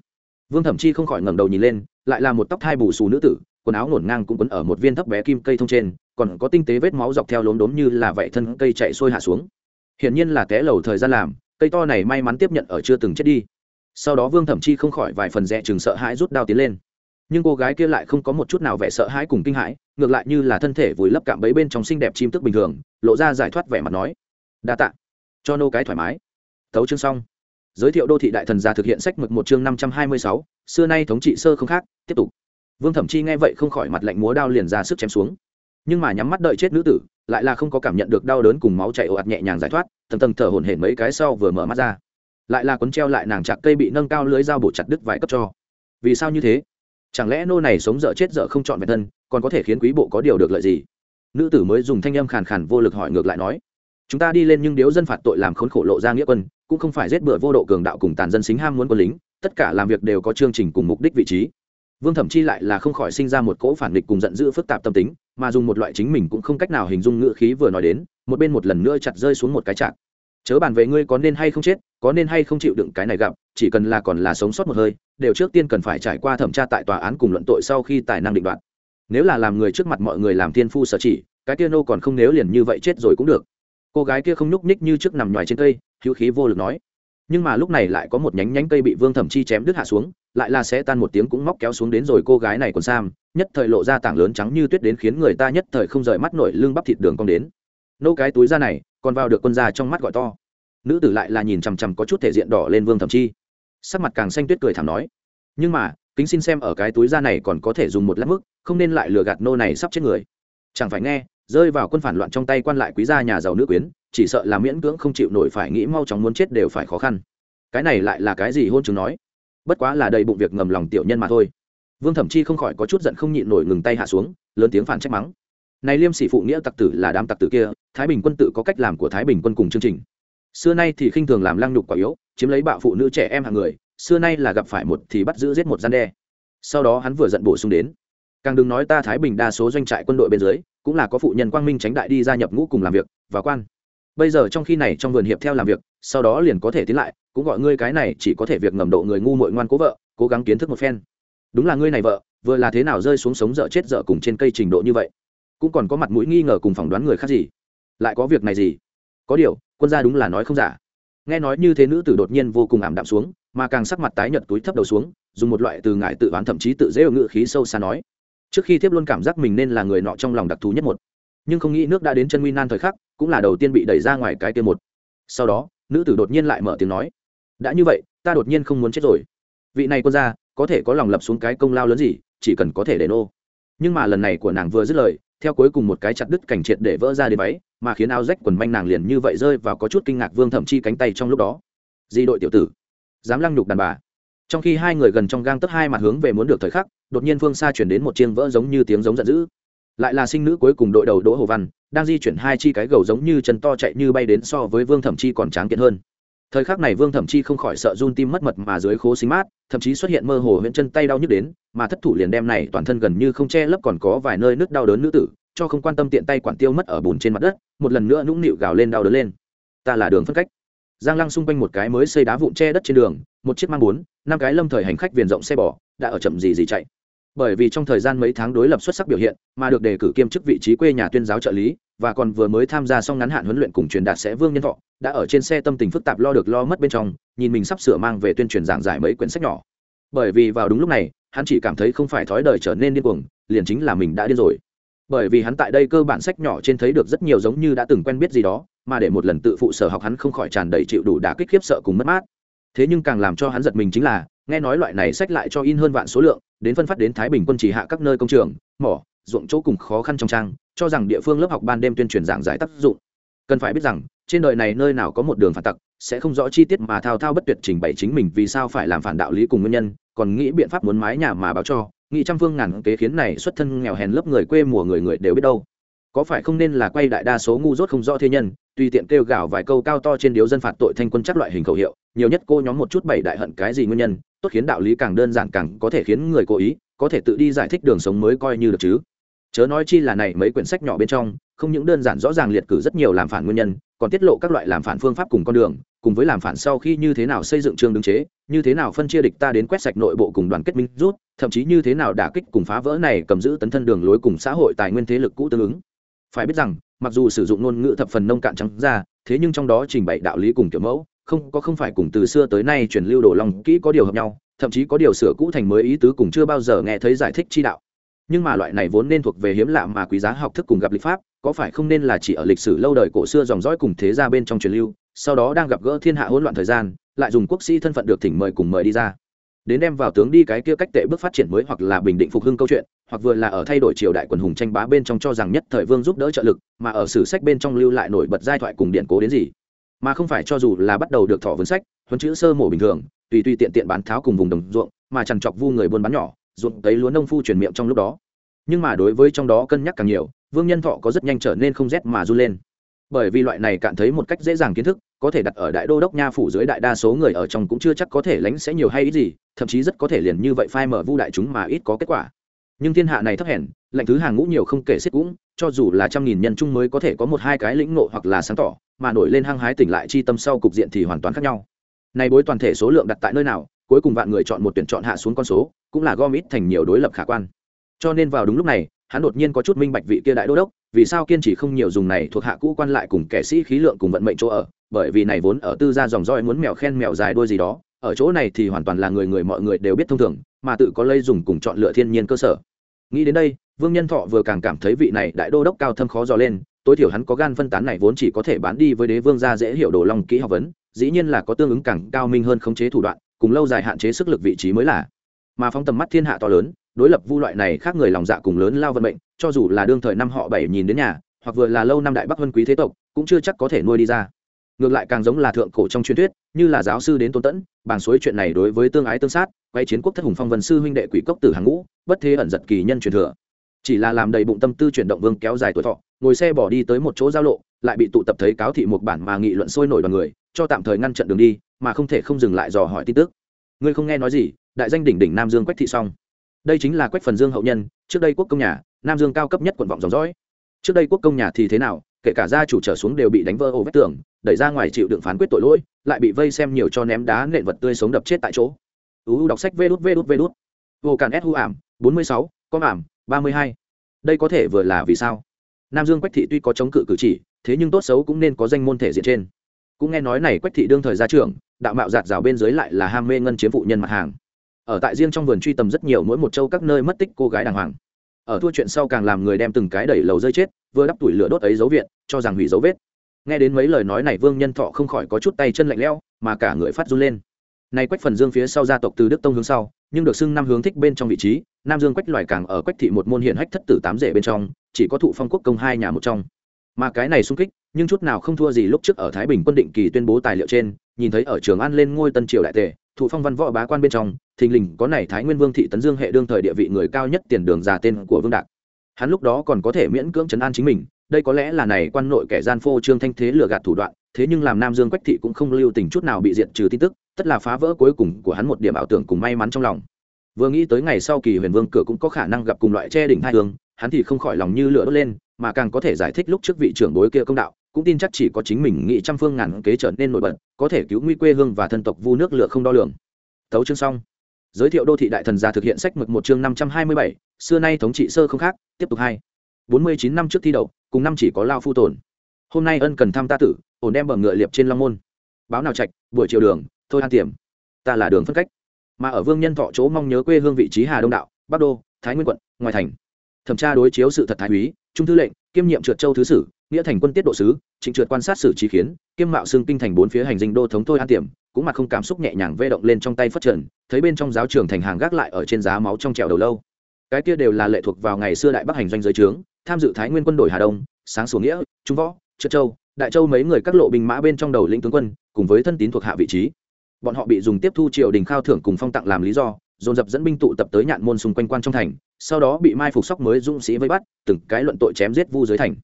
Speaker 1: Vương thẩm chi không khỏi ngẩng đầu nhìn lên, lại là một tóc thai bù xù nữ tử, quần áo ngổn ngang cũng quấn ở một viên thấp bé kim cây thông trên, còn có tinh tế vết máu dọc theo lốm đốm như là vậy thân cây chạy sôi hạ xuống. Hiển nhiên là té lầu thời gian làm, cây to này may mắn tiếp nhận ở chưa từng chết đi. Sau đó vương thẩm chi không khỏi vài phần rẽ chừng sợ hãi rút đao tiến lên nhưng cô gái kia lại không có một chút nào vẻ sợ hãi cùng kinh hãi, ngược lại như là thân thể vùi lấp cạm bẫy bên trong xinh đẹp chim tức bình thường, lộ ra giải thoát vẻ mặt nói, đa tạ, cho nô cái thoải mái. Tấu chương xong. Giới thiệu đô thị đại thần gia thực hiện sách mực một chương năm trăm hai mươi sáu, xưa nay thống trị sơ không khác, tiếp tục. Vương thẩm chi nghe vậy không khỏi mặt lạnh múa đao liền ra sức chém xuống. Nhưng mà nhắm mắt đợi chết nữ tử, lại là không có cảm nhận được đau đớn cùng máu chảy ồ ạt nhẹ nhàng giải thoát, tầng tầng thở hổn hển mấy cái sau vừa mở mắt ra. Lại là cuốn treo lại nàng chặt cây bị nâng cao lưới dao bổ chặt đứt vài cấp cho. Vì sao như thế? Chẳng lẽ nô này sống dở chết dở không chọn vẹn thân, còn có thể khiến quý bộ có điều được lợi gì? Nữ tử mới dùng thanh âm khàn khàn vô lực hỏi ngược lại nói, chúng ta đi lên nhưng điếu dân phạt tội làm khốn khổ lộ ra nghĩa quân, cũng không phải giết bừa vô độ cường đạo cùng tàn dân xính ham muốn quân lính, tất cả làm việc đều có chương trình cùng mục đích vị trí. Vương thẩm chi lại là không khỏi sinh ra một cỗ phản địch cùng giận dữ phức tạp tâm tính, mà dùng một loại chính mình cũng không cách nào hình dung ngữ khí vừa nói đến, một bên một lần nữa chặt rơi xuống một cái chặt chớ bàn về ngươi có nên hay không chết, có nên hay không chịu đựng cái này gặp, chỉ cần là còn là sống sót một hơi, đều trước tiên cần phải trải qua thẩm tra tại tòa án cùng luận tội sau khi tài năng định đoạt. Nếu là làm người trước mặt mọi người làm thiên phu sở chỉ, cái kia nô còn không nếu liền như vậy chết rồi cũng được. Cô gái kia không nhúc nhích như trước nằm ngoài trên cây, hữu khí vô lực nói. Nhưng mà lúc này lại có một nhánh nhánh cây bị vương thẩm chi chém đứt hạ xuống, lại là sẽ tan một tiếng cũng móc kéo xuống đến rồi cô gái này còn sam, nhất thời lộ ra tảng lớn trắng như tuyết đến khiến người ta nhất thời không rời mắt nổi lưng bắp thịt đường cong đến. Nô cái túi da này còn vào được quân gia trong mắt gọi to. Nữ tử lại là nhìn chằm chằm có chút thể diện đỏ lên vương thẩm chi. Sắc mặt càng xanh tuyết cười thảm nói, nhưng mà, kính xin xem ở cái túi da này còn có thể dùng một lát mức, không nên lại lừa gạt nô này sắp chết người. Chẳng phải nghe, rơi vào quân phản loạn trong tay quan lại quý gia nhà giàu nữ quyến, chỉ sợ là miễn cưỡng không chịu nổi phải nghĩ mau chóng muốn chết đều phải khó khăn. Cái này lại là cái gì hôn chứng nói? Bất quá là đầy bụng việc ngầm lòng tiểu nhân mà thôi. Vương thẩm chi không khỏi có chút giận không nhịn nổi ngừng tay hạ xuống, lớn tiếng phản trách mắng này liêm sĩ phụ nghĩa tặc tử là đám tặc tử kia, thái bình quân tự có cách làm của thái bình quân cùng chương trình. Xưa nay thì khinh thường làm lăng nhục quả yếu, chiếm lấy bạo phụ nữ trẻ em hàng người, xưa nay là gặp phải một thì bắt giữ giết một gian đe. Sau đó hắn vừa giận bổ sung đến. Càng đừng nói ta thái bình đa số doanh trại quân đội bên dưới, cũng là có phụ nhân quang minh tránh đại đi gia nhập ngũ cùng làm việc và quan. Bây giờ trong khi này trong vườn hiệp theo làm việc, sau đó liền có thể tiến lại, cũng gọi ngươi cái này chỉ có thể việc ngầm độ người ngu muội ngoan cố vợ, cố gắng kiến thức một phen. Đúng là ngươi này vợ, vừa là thế nào rơi xuống sống dở chết dở cùng trên cây trình độ như vậy? Cũng còn có mặt mũi nghi ngờ cùng phỏng đoán người khác gì. Lại có việc này gì? Có điều, quân gia đúng là nói không giả. Nghe nói như thế nữ tử đột nhiên vô cùng ảm đạm xuống, mà càng sắc mặt tái nhợt túi thấp đầu xuống, dùng một loại từ ngại tự oán thậm chí tự dễ ở ngự khí sâu xa nói. Trước khi thiếp luôn cảm giác mình nên là người nọ trong lòng đặc thù nhất một. Nhưng không nghĩ nước đã đến chân nguy nan thời khắc, cũng là đầu tiên bị đẩy ra ngoài cái kia một. Sau đó, nữ tử đột nhiên lại mở tiếng nói. Đã như vậy, ta đột nhiên không muốn chết rồi. Vị này quân gia, có thể có lòng lập xuống cái công lao lớn gì, chỉ cần có thể để nô. Nhưng mà lần này của nàng vừa dứt lời theo cuối cùng một cái chặt đứt cảnh triệt để vỡ ra đến váy, mà khiến áo rách quần manh nàng liền như vậy rơi và có chút kinh ngạc vương thậm chi cánh tay trong lúc đó. Di đội tiểu tử, dám lăng nhục đàn bà. Trong khi hai người gần trong gang tấp hai mặt hướng về muốn được thời khắc, đột nhiên phương xa chuyển đến một chiêng vỡ giống như tiếng giống giận dữ. Lại là sinh nữ cuối cùng đội đầu đỗ hồ văn, đang di chuyển hai chi cái gầu giống như chân to chạy như bay đến so với vương thẩm chi còn tráng kiện hơn thời khắc này vương thẩm chi không khỏi sợ run tim mất mật mà dưới khố xính mát, thậm chí xuất hiện mơ hồ huyện chân tay đau nhức đến, mà thất thủ liền đem này toàn thân gần như không che lấp còn có vài nơi nứt đau đớn nữ tử, cho không quan tâm tiện tay quản tiêu mất ở bùn trên mặt đất, một lần nữa nũng nịu gào lên đau đớn lên. Ta là đường phân cách. Giang lăng xung quanh một cái mới xây đá vụn che đất trên đường, một chiếc mang bốn, năm cái lâm thời hành khách viền rộng xe bò, đã ở chậm gì gì chạy bởi vì trong thời gian mấy tháng đối lập xuất sắc biểu hiện, mà được đề cử kiêm chức vị trí quê nhà tuyên giáo trợ lý, và còn vừa mới tham gia xong ngắn hạn huấn luyện cùng truyền đạt sẽ vương nhân thọ, đã ở trên xe tâm tình phức tạp lo được lo mất bên trong, nhìn mình sắp sửa mang về tuyên truyền giảng giải mấy quyển sách nhỏ. Bởi vì vào đúng lúc này, hắn chỉ cảm thấy không phải thói đời trở nên điên cuồng, liền chính là mình đã điên rồi. Bởi vì hắn tại đây cơ bản sách nhỏ trên thấy được rất nhiều giống như đã từng quen biết gì đó, mà để một lần tự phụ sở học hắn không khỏi tràn đầy chịu đủ đả kích khiếp sợ cùng mất mát. Thế nhưng càng làm cho hắn giật mình chính là, nghe nói loại này sách lại cho in hơn vạn số lượng đến phân phát đến thái bình quân chỉ hạ các nơi công trường, mỏ, ruộng chỗ cùng khó khăn trong trang, cho rằng địa phương lớp học ban đêm tuyên truyền giảng giải tác dụng. Cần phải biết rằng, trên đời này nơi nào có một đường phản tặc, sẽ không rõ chi tiết mà thao thao bất tuyệt trình bày chính mình vì sao phải làm phản đạo lý cùng nguyên nhân, còn nghĩ biện pháp muốn mái nhà mà báo cho, nghĩ trăm phương ngàn kế khiến này xuất thân nghèo hèn lớp người quê mùa người người đều biết đâu. Có phải không nên là quay đại đa số ngu dốt không rõ thế nhân, tùy tiện kêu gào vài câu cao to trên điếu dân phạt tội thanh quân chắc loại hình khẩu hiệu, nhiều nhất cô nhóm một chút bảy đại hận cái gì nguyên nhân tốt khiến đạo lý càng đơn giản càng có thể khiến người cố ý, có thể tự đi giải thích đường sống mới coi như được chứ. Chớ nói chi là này mấy quyển sách nhỏ bên trong, không những đơn giản rõ ràng liệt cử rất nhiều làm phản nguyên nhân, còn tiết lộ các loại làm phản phương pháp cùng con đường, cùng với làm phản sau khi như thế nào xây dựng trường đứng chế, như thế nào phân chia địch ta đến quét sạch nội bộ cùng đoàn kết minh rút, thậm chí như thế nào đả kích cùng phá vỡ này cầm giữ tấn thân đường lối cùng xã hội tài nguyên thế lực cũ tương ứng. Phải biết rằng, mặc dù sử dụng ngôn ngữ thập phần nông cạn trắng ra, thế nhưng trong đó trình bày đạo lý cùng kiểu mẫu không có không phải cùng từ xưa tới nay truyền lưu đổ long kỹ có điều hợp nhau, thậm chí có điều sửa cũ thành mới ý tứ cùng chưa bao giờ nghe thấy giải thích chi đạo. Nhưng mà loại này vốn nên thuộc về hiếm lạ mà quý giá học thức cùng gặp lịch pháp, có phải không nên là chỉ ở lịch sử lâu đời cổ xưa dòng dõi cùng thế gia bên trong truyền lưu, sau đó đang gặp gỡ thiên hạ hỗn loạn thời gian, lại dùng quốc sĩ thân phận được thỉnh mời cùng mời đi ra. Đến đem vào tướng đi cái kia cách tệ bước phát triển mới hoặc là bình định phục hưng câu chuyện, hoặc vừa là ở thay đổi triều đại quần hùng tranh bá bên trong cho rằng nhất thời vương giúp đỡ trợ lực, mà ở sử sách bên trong lưu lại nổi bật giai thoại cùng điện cố đến gì mà không phải cho dù là bắt đầu được thọ vốn sách, huấn chữ sơ mổ bình thường, tùy tùy tiện tiện bán tháo cùng vùng đồng ruộng, mà chằn chọc vu người buôn bán nhỏ, ruộng cấy lúa nông phu truyền miệng trong lúc đó. Nhưng mà đối với trong đó cân nhắc càng nhiều, vương nhân thọ có rất nhanh trở nên không rét mà run lên. Bởi vì loại này cạn thấy một cách dễ dàng kiến thức, có thể đặt ở đại đô đốc nha phủ dưới đại đa số người ở trong cũng chưa chắc có thể lánh sẽ nhiều hay ít gì, thậm chí rất có thể liền như vậy phai mở vu đại chúng mà ít có kết quả. Nhưng thiên hạ này thấp hèn lệnh thứ hàng ngũ nhiều không kể xiết cũng, cho dù là trăm nghìn nhân chung mới có thể có một hai cái lĩnh ngộ hoặc là sáng tỏ, mà nổi lên hăng hái tỉnh lại chi tâm sau cục diện thì hoàn toàn khác nhau. Này bối toàn thể số lượng đặt tại nơi nào, cuối cùng vạn người chọn một tuyển chọn hạ xuống con số, cũng là gom ít thành nhiều đối lập khả quan. Cho nên vào đúng lúc này, hắn đột nhiên có chút minh bạch vị kia đại đô đốc, vì sao kiên trì không nhiều dùng này thuộc hạ cũ quan lại cùng kẻ sĩ khí lượng cùng vận mệnh chỗ ở, bởi vì này vốn ở tư gia dòng roi muốn mèo khen mèo dài đôi gì đó, ở chỗ này thì hoàn toàn là người người mọi người đều biết thông thường, mà tự có lây dùng cùng chọn lựa thiên nhiên cơ sở nghĩ đến đây, vương nhân thọ vừa càng cảm thấy vị này đại đô đốc cao thâm khó dò lên, tối thiểu hắn có gan phân tán này vốn chỉ có thể bán đi với đế vương gia dễ hiểu đồ long kỹ học vấn, dĩ nhiên là có tương ứng càng cao minh hơn khống chế thủ đoạn, cùng lâu dài hạn chế sức lực vị trí mới là. Mà phóng tầm mắt thiên hạ to lớn, đối lập vu loại này khác người lòng dạ cùng lớn lao vận mệnh, cho dù là đương thời năm họ bảy nhìn đến nhà, hoặc vừa là lâu năm đại bắc vân quý thế tộc, cũng chưa chắc có thể nuôi đi ra. Ngược lại càng giống là thượng cổ trong truyền thuyết, như là giáo sư đến tôn tẫn bàn suối chuyện này đối với tương ái tương sát quay chiến quốc thất hùng phong vân sư huynh đệ quỷ cốc tử hàng ngũ, bất thế ẩn giật kỳ nhân truyền thừa. Chỉ là làm đầy bụng tâm tư chuyển động vương kéo dài tuổi thọ, ngồi xe bỏ đi tới một chỗ giao lộ, lại bị tụ tập thấy cáo thị một bản mà nghị luận sôi nổi đoàn người, cho tạm thời ngăn chặn đường đi, mà không thể không dừng lại dò hỏi tin tức. Ngươi không nghe nói gì, đại danh đỉnh đỉnh nam dương quách thị xong. Đây chính là quách phần dương hậu nhân, trước đây quốc công nhà, nam dương cao cấp nhất quận vọng dòng dõi. Trước đây quốc công nhà thì thế nào, kể cả gia chủ trở xuống đều bị đánh vỡ ổ vách tường, đẩy ra ngoài chịu đựng phán quyết tội lỗi, lại bị vây xem nhiều cho ném đá nện vật tươi sống đập chết tại chỗ uu đọc sách vê đút vê đút vê đút. Vô cản s hu ảm, bốn mươi sáu, com ảm, ba mươi hai. Đây có thể vừa là vì sao? Nam dương quách thị tuy có chống cự cử chỉ, thế nhưng tốt xấu cũng nên có danh môn thể diện trên. Cũng nghe nói này quách thị đương thời gia trưởng, đạo mạo giạt rào bên dưới lại là ham mê ngân chiếm phụ nhân mặt hàng. Ở tại riêng trong vườn truy tầm rất nhiều mỗi một châu các nơi mất tích cô gái đàng hoàng. Ở thua chuyện sau càng làm người đem từng cái đẩy lầu rơi chết, vừa đắp tuổi lửa đốt ấy dấu viện, cho rằng hủy dấu vết. Nghe đến mấy lời nói này vương nhân thọ không khỏi có chút tay chân lạnh lẽo, mà cả người phát run lên nay quách phần dương phía sau gia tộc từ đức tông hướng sau, nhưng được xưng năm hướng thích bên trong vị trí, nam dương quách loài càng ở quách thị một môn hiện hách thất tử tám rể bên trong, chỉ có thụ phong quốc công hai nhà một trong. Mà cái này sung kích, nhưng chút nào không thua gì lúc trước ở thái bình quân định kỳ tuyên bố tài liệu trên, nhìn thấy ở trường an lên ngôi tân triều đại tề, thụ phong văn võ bá quan bên trong, thình lình có này thái nguyên vương thị tấn dương hệ đương thời địa vị người cao nhất tiền đường già tên của vương đạc. Hắn lúc đó còn có thể miễn cưỡng trấn an chính mình, đây có lẽ là này quan nội kẻ gian phô trương thanh thế lừa gạt thủ đoạn thế nhưng làm nam dương quách thị cũng không lưu tình chút nào bị diệt trừ tin tức, tất là phá vỡ cuối cùng của hắn một điểm ảo tưởng cùng may mắn trong lòng. Vừa nghĩ tới ngày sau kỳ huyền vương cửa cũng có khả năng gặp cùng loại che đỉnh hai hương hắn thì không khỏi lòng như lửa đốt lên, mà càng có thể giải thích lúc trước vị trưởng bối kia công đạo, cũng tin chắc chỉ có chính mình nghĩ trăm phương ngàn kế trở nên nổi bật, có thể cứu nguy quê hương và thân tộc vu nước lửa không đo lường. Tấu chương xong. Giới thiệu đô thị đại thần gia thực hiện sách mực một chương năm trăm hai mươi bảy, xưa nay thống trị sơ không khác, tiếp tục hai. Bốn mươi chín năm trước thi đậu, cùng năm chỉ có lao phu tồn. Hôm nay ân cần thăm ta tử ổn đem bờ ngựa liệp trên long môn. Báo nào trạch, buổi chiều đường, thôi an tiềm ta là đường phân cách. Mà ở vương nhân thọ chỗ mong nhớ quê hương vị trí hà đông đạo, bắc đô, thái nguyên quận, ngoài thành. Thẩm tra đối chiếu sự thật thái úy, trung thư lệnh, kiêm nhiệm trượt châu thứ sử, nghĩa thành quân tiết độ sứ, trịnh trượt quan sát xử trí khiến, kiêm mạo xương kinh thành bốn phía hành dinh đô thống thôi an tiệm cũng mặt không cảm xúc nhẹ nhàng vê động lên trong tay phất trần, thấy bên trong giáo trường thành hàng gác lại ở trên giá máu trong trèo đầu lâu. Cái kia đều là lệ thuộc vào ngày xưa đại bắc hành doanh giới trướng, tham dự thái nguyên quân đội hà đông, sáng sủa nghĩa, trung võ, trượt châu đại châu mấy người các lộ binh mã bên trong đầu lĩnh tướng quân, cùng với thân tín thuộc hạ vị trí. Bọn họ bị dùng tiếp thu triều đình khao thưởng cùng phong tặng làm lý do, dồn dập dẫn binh tụ tập tới nhạn môn xung quanh quan trong thành, sau đó bị mai phục sóc mới dũng sĩ vây bắt, từng cái luận tội chém giết vu dưới thành.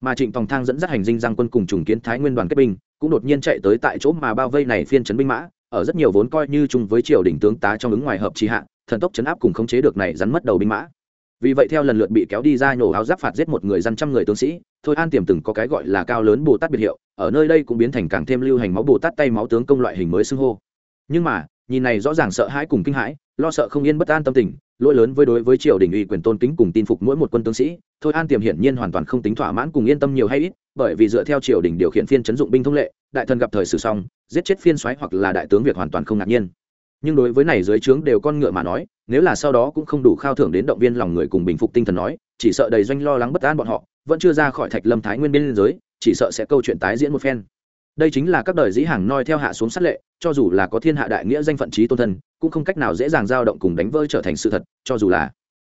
Speaker 1: Mà trịnh tòng thang dẫn dắt hành dinh giang quân cùng trùng kiến thái nguyên đoàn kết binh, cũng đột nhiên chạy tới tại chỗ mà bao vây này phiên chấn binh mã, ở rất nhiều vốn coi như chung với triều đình tướng tá trong ứng ngoài hợp trì hạ, thần tốc chấn áp cùng khống chế được này rắn mất đầu binh mã vì vậy theo lần lượt bị kéo đi ra nhổ áo giáp phạt giết một người dân trăm người tướng sĩ, thôi an tiềm từng có cái gọi là cao lớn bồ tát biệt hiệu, ở nơi đây cũng biến thành càng thêm lưu hành máu bồ tát tay máu tướng công loại hình mới xưng hô. Nhưng mà, nhìn này rõ ràng sợ hãi cùng kinh hãi, lo sợ không yên bất an tâm tình, lỗi lớn với đối với triều đình uy quyền tôn kính cùng tin phục mỗi một quân tướng sĩ, thôi an tiềm hiển nhiên hoàn toàn không tính thỏa mãn cùng yên tâm nhiều hay ít, bởi vì dựa theo triều đình điều khiển phiên chấn dụng binh thông lệ, đại thần gặp thời sử xong, giết chết phiên soái hoặc là đại tướng việc hoàn toàn không ngạc nhiên nhưng đối với này dưới trướng đều con ngựa mà nói, nếu là sau đó cũng không đủ khao thưởng đến động viên lòng người cùng bình phục tinh thần nói, chỉ sợ đầy doanh lo lắng bất an bọn họ, vẫn chưa ra khỏi thạch lâm thái nguyên biên giới, chỉ sợ sẽ câu chuyện tái diễn một phen. Đây chính là các đời dĩ hàng noi theo hạ xuống sát lệ, cho dù là có thiên hạ đại nghĩa danh phận trí tôn thân, cũng không cách nào dễ dàng dao động cùng đánh vỡ trở thành sự thật, cho dù là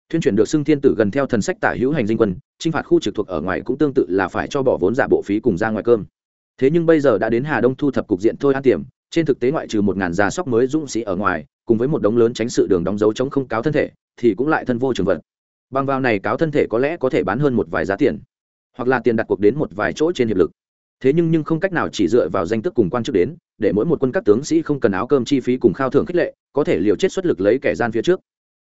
Speaker 1: thuyên chuyển được xưng thiên tử gần theo thần sách tả hữu hành dinh quân, chinh phạt khu trực thuộc ở ngoài cũng tương tự là phải cho bỏ vốn giả bộ phí cùng ra ngoài cơm. Thế nhưng bây giờ đã đến hà đông thu thập cục diện thôi an tiềm trên thực tế ngoại trừ một ngàn già sóc mới dũng sĩ ở ngoài, cùng với một đống lớn tránh sự đường đóng dấu chống không cáo thân thể, thì cũng lại thân vô trường vật. Bằng vào này cáo thân thể có lẽ có thể bán hơn một vài giá tiền, hoặc là tiền đặt cuộc đến một vài chỗ trên hiệp lực. Thế nhưng nhưng không cách nào chỉ dựa vào danh tức cùng quan chức đến, để mỗi một quân các tướng sĩ không cần áo cơm chi phí cùng khao thưởng khích lệ, có thể liều chết xuất lực lấy kẻ gian phía trước.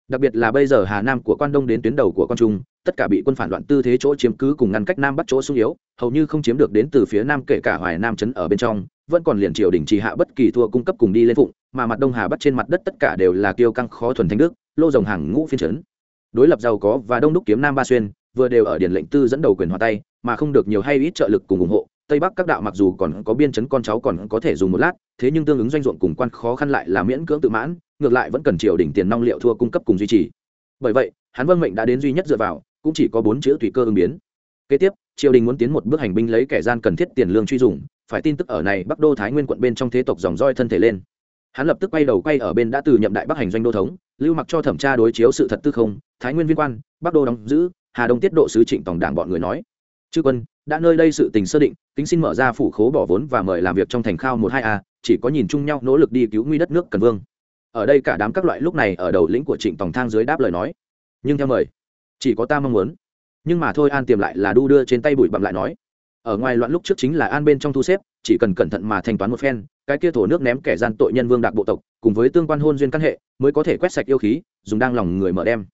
Speaker 1: Đặc biệt là bây giờ hà nam của quan đông đến tuyến đầu của quan trung, tất cả bị quân phản loạn tư thế chỗ chiếm cứ cùng ngăn cách nam bắt chỗ sung yếu, hầu như không chiếm được đến từ phía nam kể cả hoài nam trấn ở bên trong vẫn còn liền triều đình trì hạ bất kỳ thua cung cấp cùng đi lên phụng, mà mặt đông hà bắt trên mặt đất tất cả đều là kiêu căng khó thuần thanh đức, lô rồng hàng ngũ phiên trấn đối lập giàu có và đông đúc kiếm nam ba xuyên, vừa đều ở điển lệnh tư dẫn đầu quyền hòa tay, mà không được nhiều hay ít trợ lực cùng ủng hộ, tây bắc các đạo mặc dù còn có biên chấn con cháu còn có thể dùng một lát, thế nhưng tương ứng doanh ruộng cùng quan khó khăn lại là miễn cưỡng tự mãn, ngược lại vẫn cần triều đỉnh tiền nong liệu thua cung cấp cùng duy trì. Bởi vậy, hắn vân mệnh đã đến duy nhất dựa vào, cũng chỉ có bốn chữ tùy cơ ứng biến. Kế tiếp, triều đình muốn tiến một bước hành binh lấy kẻ gian cần thiết tiền lương truy dùng phải tin tức ở này bắc đô thái nguyên quận bên trong thế tộc dòng roi thân thể lên. Hắn lập tức quay đầu quay ở bên đã từ nhậm đại bắc hành doanh đô thống, lưu mặc cho thẩm tra đối chiếu sự thật tư không, thái nguyên viên quan, bắc đô đóng giữ, hà đông tiết độ sứ trịnh tổng đảng bọn người nói, chư quân, đã nơi đây sự tình sơ định tính xin mở ra phủ khố bỏ vốn và mời làm việc trong thành khao một hai a, chỉ có nhìn chung nhau nỗ lực đi cứu nguy đất nước cần vương. Ở đây cả đám các loại lúc này ở đầu lĩnh của trịnh tòng thang dưới đáp lời nói, nhưng theo mời, chỉ có ta mong muốn. Nhưng mà thôi an tiềm lại là đu đưa trên tay bụi bặm lại nói ở ngoài loạn lúc trước chính là an bên trong thu xếp, chỉ cần cẩn thận mà thanh toán một phen, cái kia thổ nước ném kẻ gian tội nhân vương đạc bộ tộc, cùng với tương quan hôn duyên căn hệ, mới có thể quét sạch yêu khí, dùng đang lòng người mở đem.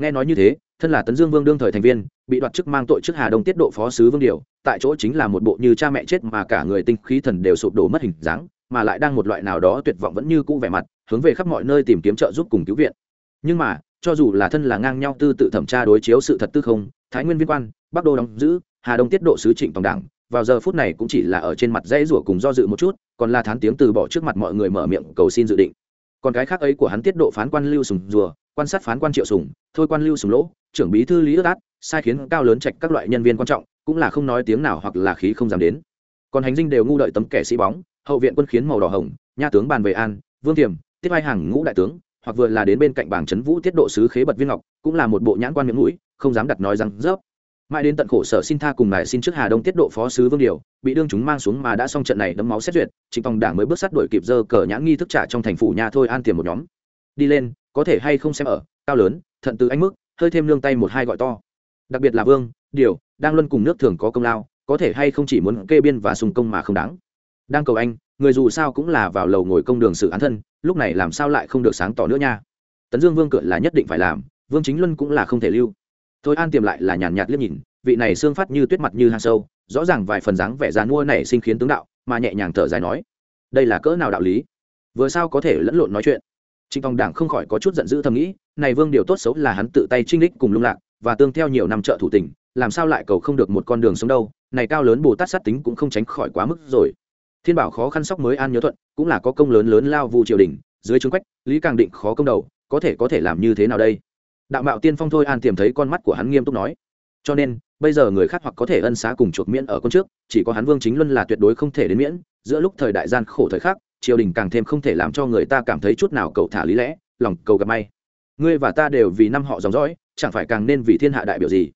Speaker 1: Nghe nói như thế, thân là tấn dương vương đương thời thành viên, bị đoạt chức mang tội trước hà đông tiết độ phó sứ vương điều, tại chỗ chính là một bộ như cha mẹ chết mà cả người tinh khí thần đều sụp đổ mất hình dáng, mà lại đang một loại nào đó tuyệt vọng vẫn như cũ vẻ mặt, hướng về khắp mọi nơi tìm kiếm trợ giúp cùng cứu viện. Nhưng mà, cho dù là thân là ngang nhau tư tự thẩm tra đối chiếu sự thật tư không, thái nguyên viên quan, bắc đô đóng giữ hà đông tiết độ sứ trịnh tổng đảng, vào giờ phút này cũng chỉ là ở trên mặt dãy rủa cùng do dự một chút, còn là thán tiếng từ bỏ trước mặt mọi người mở miệng cầu xin dự định. Còn cái khác ấy của hắn tiết độ phán quan lưu sùng rùa, quan sát phán quan triệu sùng, thôi quan lưu sùng lỗ, trưởng bí thư lý ước át, sai khiến cao lớn trạch các loại nhân viên quan trọng, cũng là không nói tiếng nào hoặc là khí không dám đến. Còn hành dinh đều ngu đợi tấm kẻ sĩ bóng, hậu viện quân khiến màu đỏ hồng, nha tướng bàn về an, vương tiềm tiết vai hàng ngũ đại tướng, hoặc vừa là đến bên cạnh bảng trấn vũ tiết độ sứ khế bật viên ngọc, cũng là một bộ nhãn quan miệng mũi, không dám đặt nói rằng rớp mãi đến tận khổ sở xin tha cùng ngài xin trước hà đông tiết độ phó sứ vương điều, bị đương chúng mang xuống mà đã xong trận này đấm máu xét duyệt, trịnh tòng đảng mới bước sát đuổi kịp dơ cờ nhãn nghi thức trả trong thành phủ nhà thôi an tiền một nhóm. Đi lên, có thể hay không xem ở, cao lớn, thận từ anh mức, hơi thêm lương tay một hai gọi to. Đặc biệt là vương, điều, đang luân cùng nước thường có công lao, có thể hay không chỉ muốn kê biên và sùng công mà không đáng. Đang cầu anh, người dù sao cũng là vào lầu ngồi công đường sự án thân, lúc này làm sao lại không được sáng tỏ nữa nha. Tấn dương vương cựa là nhất định phải làm, vương chính luân cũng là không thể lưu thôi an tiềm lại là nhàn nhạt liếc nhìn, vị này xương phát như tuyết mặt như hang sâu, rõ ràng vài phần dáng vẻ dàn mua này sinh khiến tướng đạo, mà nhẹ nhàng thở dài nói, đây là cỡ nào đạo lý? Vừa sao có thể lẫn lộn nói chuyện? Trịnh tòng đảng không khỏi có chút giận dữ thầm nghĩ, này vương điều tốt xấu là hắn tự tay trinh đích cùng lung lạc, và tương theo nhiều năm trợ thủ tỉnh, làm sao lại cầu không được một con đường sống đâu, này cao lớn bồ tát sát tính cũng không tránh khỏi quá mức rồi. Thiên bảo khó khăn sóc mới an nhớ thuận, cũng là có công lớn lớn lao vụ triều đình, dưới trướng quách, lý càng định khó công đầu, có thể có thể làm như thế nào đây? Đạo mạo tiên phong thôi an tiềm thấy con mắt của hắn nghiêm túc nói. Cho nên, bây giờ người khác hoặc có thể ân xá cùng chuộc miễn ở con trước, chỉ có hắn vương chính luân là tuyệt đối không thể đến miễn, giữa lúc thời đại gian khổ thời khắc, triều đình càng thêm không thể làm cho người ta cảm thấy chút nào cầu thả lý lẽ, lòng cầu gặp may. Ngươi và ta đều vì năm họ dòng dõi, chẳng phải càng nên vì thiên hạ đại biểu gì?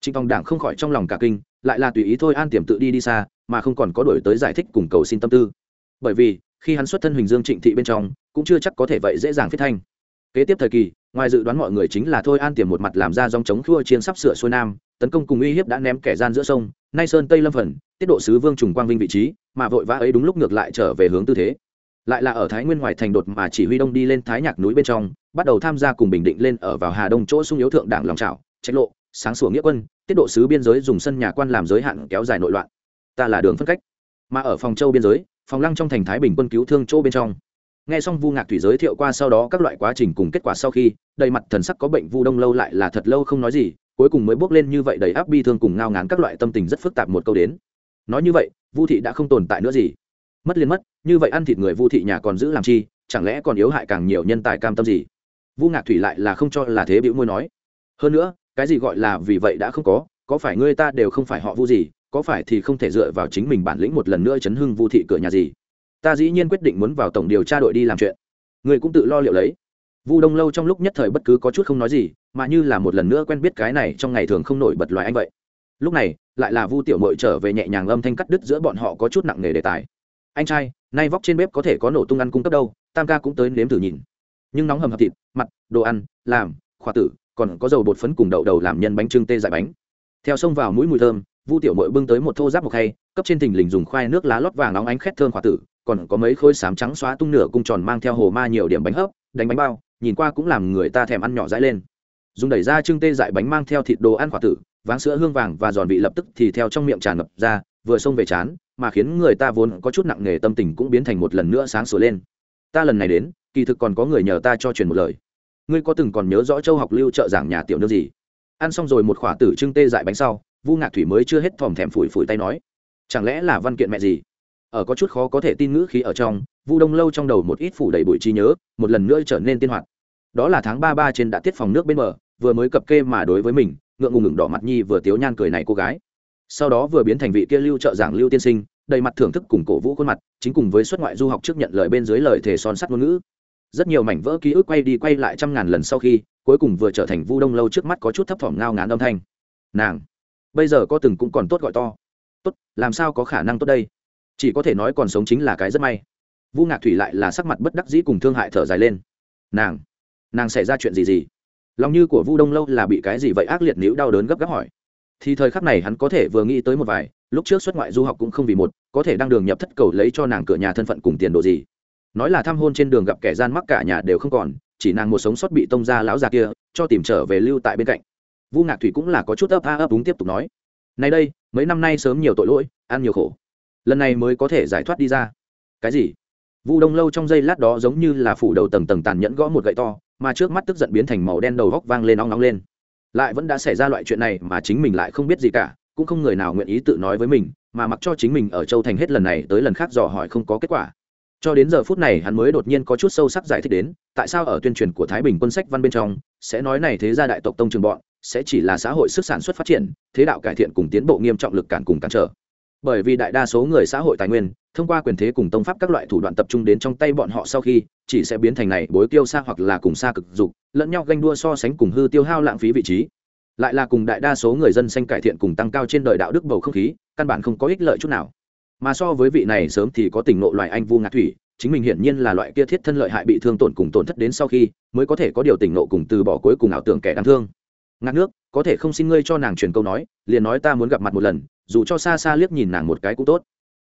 Speaker 1: Trịnh phong đảng không khỏi trong lòng cả kinh, lại là tùy ý thôi an tiềm tự đi đi xa, mà không còn có đổi tới giải thích cùng cầu xin tâm tư. Bởi vì, khi hắn xuất thân huỳnh dương trịnh thị bên trong, cũng chưa chắc có thể vậy dễ dàng phết thanh. Kế tiếp thời kỳ ngoài dự đoán mọi người chính là thôi an tiềm một mặt làm ra dòng chống khua chiến sắp sửa xuôi nam, tấn công cùng uy hiếp đã ném kẻ gian giữa sông, nay sơn tây lâm phần, tiết độ sứ vương trùng quang vinh vị trí, mà vội vã ấy đúng lúc ngược lại trở về hướng tư thế. Lại là ở thái nguyên ngoài thành đột mà chỉ huy đông đi lên thái nhạc núi bên trong, bắt đầu tham gia cùng bình định lên ở vào hà đông chỗ sung yếu thượng đảng lòng trào trách lộ, sáng sủa nghĩa quân, tiết độ sứ biên giới dùng sân nhà quan làm giới hạn kéo dài nội loạn. Ta là đường phân cách. Mà ở phòng châu biên giới, phòng lăng trong thành thái bình quân cứu thương chỗ bên trong nghe xong vu ngạc thủy giới thiệu qua sau đó các loại quá trình cùng kết quả sau khi, đầy mặt thần sắc có bệnh vu đông lâu lại là thật lâu không nói gì, cuối cùng mới bước lên như vậy đầy áp bi thương cùng ngao ngán các loại tâm tình rất phức tạp một câu đến. Nói như vậy, vu thị đã không tồn tại nữa gì. Mất liền mất, như vậy ăn thịt người vu thị nhà còn giữ làm chi, chẳng lẽ còn yếu hại càng nhiều nhân tài cam tâm gì? Vu ngạc thủy lại là không cho là thế biểu môi nói. Hơn nữa, cái gì gọi là vì vậy đã không có có phải ngươi ta đều không phải họ vu gì, có phải thì không thể dựa vào chính mình bản lĩnh một lần nữa chấn hưng vu thị cửa nhà gì? Ta dĩ nhiên quyết định muốn vào tổng điều tra đội đi làm chuyện. Người cũng tự lo liệu lấy. Vu đông lâu trong lúc nhất thời bất cứ có chút không nói gì, mà như là một lần nữa quen biết cái này trong ngày thường không nổi bật loài anh vậy. Lúc này, lại là vu tiểu mội trở về nhẹ nhàng âm thanh cắt đứt giữa bọn họ có chút nặng nề đề tài. Anh trai, nay vóc trên bếp có thể có nổ tung ăn cung cấp đâu, tam ca cũng tới nếm thử nhìn. Nhưng nóng hầm hập thịt, mặt, đồ ăn, làm, khoa tử, còn có dầu bột phấn cùng đậu đầu làm nhân bánh trưng tê dại bánh. Theo sông vào mũi mùi thơm, vu tiểu mội bưng tới một thô giáp một khay cấp trên thình lình dùng khoai nước lá lót vàng nóng ánh khét thơm khoa tử còn có mấy khối sám trắng xóa tung nửa cung tròn mang theo hồ ma nhiều điểm bánh hấp, đánh bánh bao, nhìn qua cũng làm người ta thèm ăn nhỏ dãi lên. Dùng đẩy ra trưng tê dại bánh mang theo thịt đồ ăn quả tử, váng sữa hương vàng và giòn vị lập tức thì theo trong miệng tràn ngập ra, vừa xông về chán, mà khiến người ta vốn có chút nặng nề tâm tình cũng biến thành một lần nữa sáng sủa lên. Ta lần này đến, kỳ thực còn có người nhờ ta cho truyền một lời. Ngươi có từng còn nhớ rõ châu học lưu trợ giảng nhà tiểu nương gì? Ăn xong rồi một khỏa tử trưng tê dại bánh sau, vu ngạc thủy mới chưa hết thòm thèm phủi phủi tay nói, chẳng lẽ là văn kiện mẹ gì? Ở có chút khó có thể tin ngữ khí ở trong, vu đông lâu trong đầu một ít phủ đầy bụi trí nhớ, một lần nữa trở nên tiên hoạt. Đó là tháng ba ba trên đã tiết phòng nước bên bờ, vừa mới cập kê mà đối với mình, ngượng ngùng ngừng đỏ mặt nhi vừa tiếu nhan cười này cô gái. Sau đó vừa biến thành vị kia lưu trợ giảng lưu tiên sinh, đầy mặt thưởng thức cùng cổ vũ khuôn mặt, chính cùng với xuất ngoại du học trước nhận lời bên dưới lời thể son sắt ngôn ngữ. Rất nhiều mảnh vỡ ký ức quay đi quay lại trăm ngàn lần sau khi, cuối cùng vừa trở thành vu đông lâu trước mắt có chút thấp thỏm ngao ngán âm thanh. Nàng, bây giờ có từng cũng còn tốt gọi to. Tốt, làm sao có khả năng tốt đây? Chỉ có thể nói còn sống chính là cái rất may. Vu ngạc thủy lại là sắc mặt bất đắc dĩ cùng thương hại thở dài lên. Nàng nàng xảy ra chuyện gì gì? Lòng như của vu đông lâu là bị cái gì vậy? Ác liệt níu đau đớn gấp gáp hỏi. Thì thời khắc này hắn có thể vừa nghĩ tới một vài, lúc trước xuất ngoại du học cũng không vì một, có thể đang đường nhập thất cầu lấy cho nàng cửa nhà thân phận cùng tiền đồ gì. Nói là tham hôn trên đường gặp kẻ gian mắc cả nhà đều không còn, chỉ nàng một sống sót bị tông ra lão già kia cho tìm trở về lưu tại bên cạnh. Vu ngạc thủy cũng là có chút ấp a ấp đúng tiếp tục nói. Nay đây, mấy năm nay sớm nhiều tội lỗi, ăn nhiều khổ lần này mới có thể giải thoát đi ra. Cái gì? Vu đông lâu trong giây lát đó giống như là phủ đầu tầng tầng tàn nhẫn gõ một gậy to, mà trước mắt tức giận biến thành màu đen đầu góc vang lên nóng nóng lên. Lại vẫn đã xảy ra loại chuyện này mà chính mình lại không biết gì cả, cũng không người nào nguyện ý tự nói với mình, mà mặc cho chính mình ở châu thành hết lần này tới lần khác dò hỏi không có kết quả. Cho đến giờ phút này hắn mới đột nhiên có chút sâu sắc giải thích đến, tại sao ở tuyên truyền của thái bình quân sách văn bên trong, sẽ nói này thế gia đại tộc tông trường bọn, sẽ chỉ là xã hội sức sản xuất phát triển, thế đạo cải thiện cùng tiến bộ nghiêm trọng lực cản cùng cản trở bởi vì đại đa số người xã hội tài nguyên, thông qua quyền thế cùng tông pháp các loại thủ đoạn tập trung đến trong tay bọn họ sau khi, chỉ sẽ biến thành này bối tiêu xa hoặc là cùng xa cực dục, lẫn nhau ganh đua so sánh cùng hư tiêu hao lãng phí vị trí. Lại là cùng đại đa số người dân xanh cải thiện cùng tăng cao trên đời đạo đức bầu không khí, căn bản không có ích lợi chút nào. Mà so với vị này sớm thì có tình nộ loại anh vu ngạc thủy, chính mình hiển nhiên là loại kia thiết thân lợi hại bị thương tổn cùng tổn thất đến sau khi, mới có thể có điều tình nộ cùng từ bỏ cuối cùng ảo tưởng kẻ đáng thương. Ngạc nước, có thể không xin ngươi cho nàng truyền câu nói, liền nói ta muốn gặp mặt một lần dù cho xa xa liếc nhìn nàng một cái cũng tốt.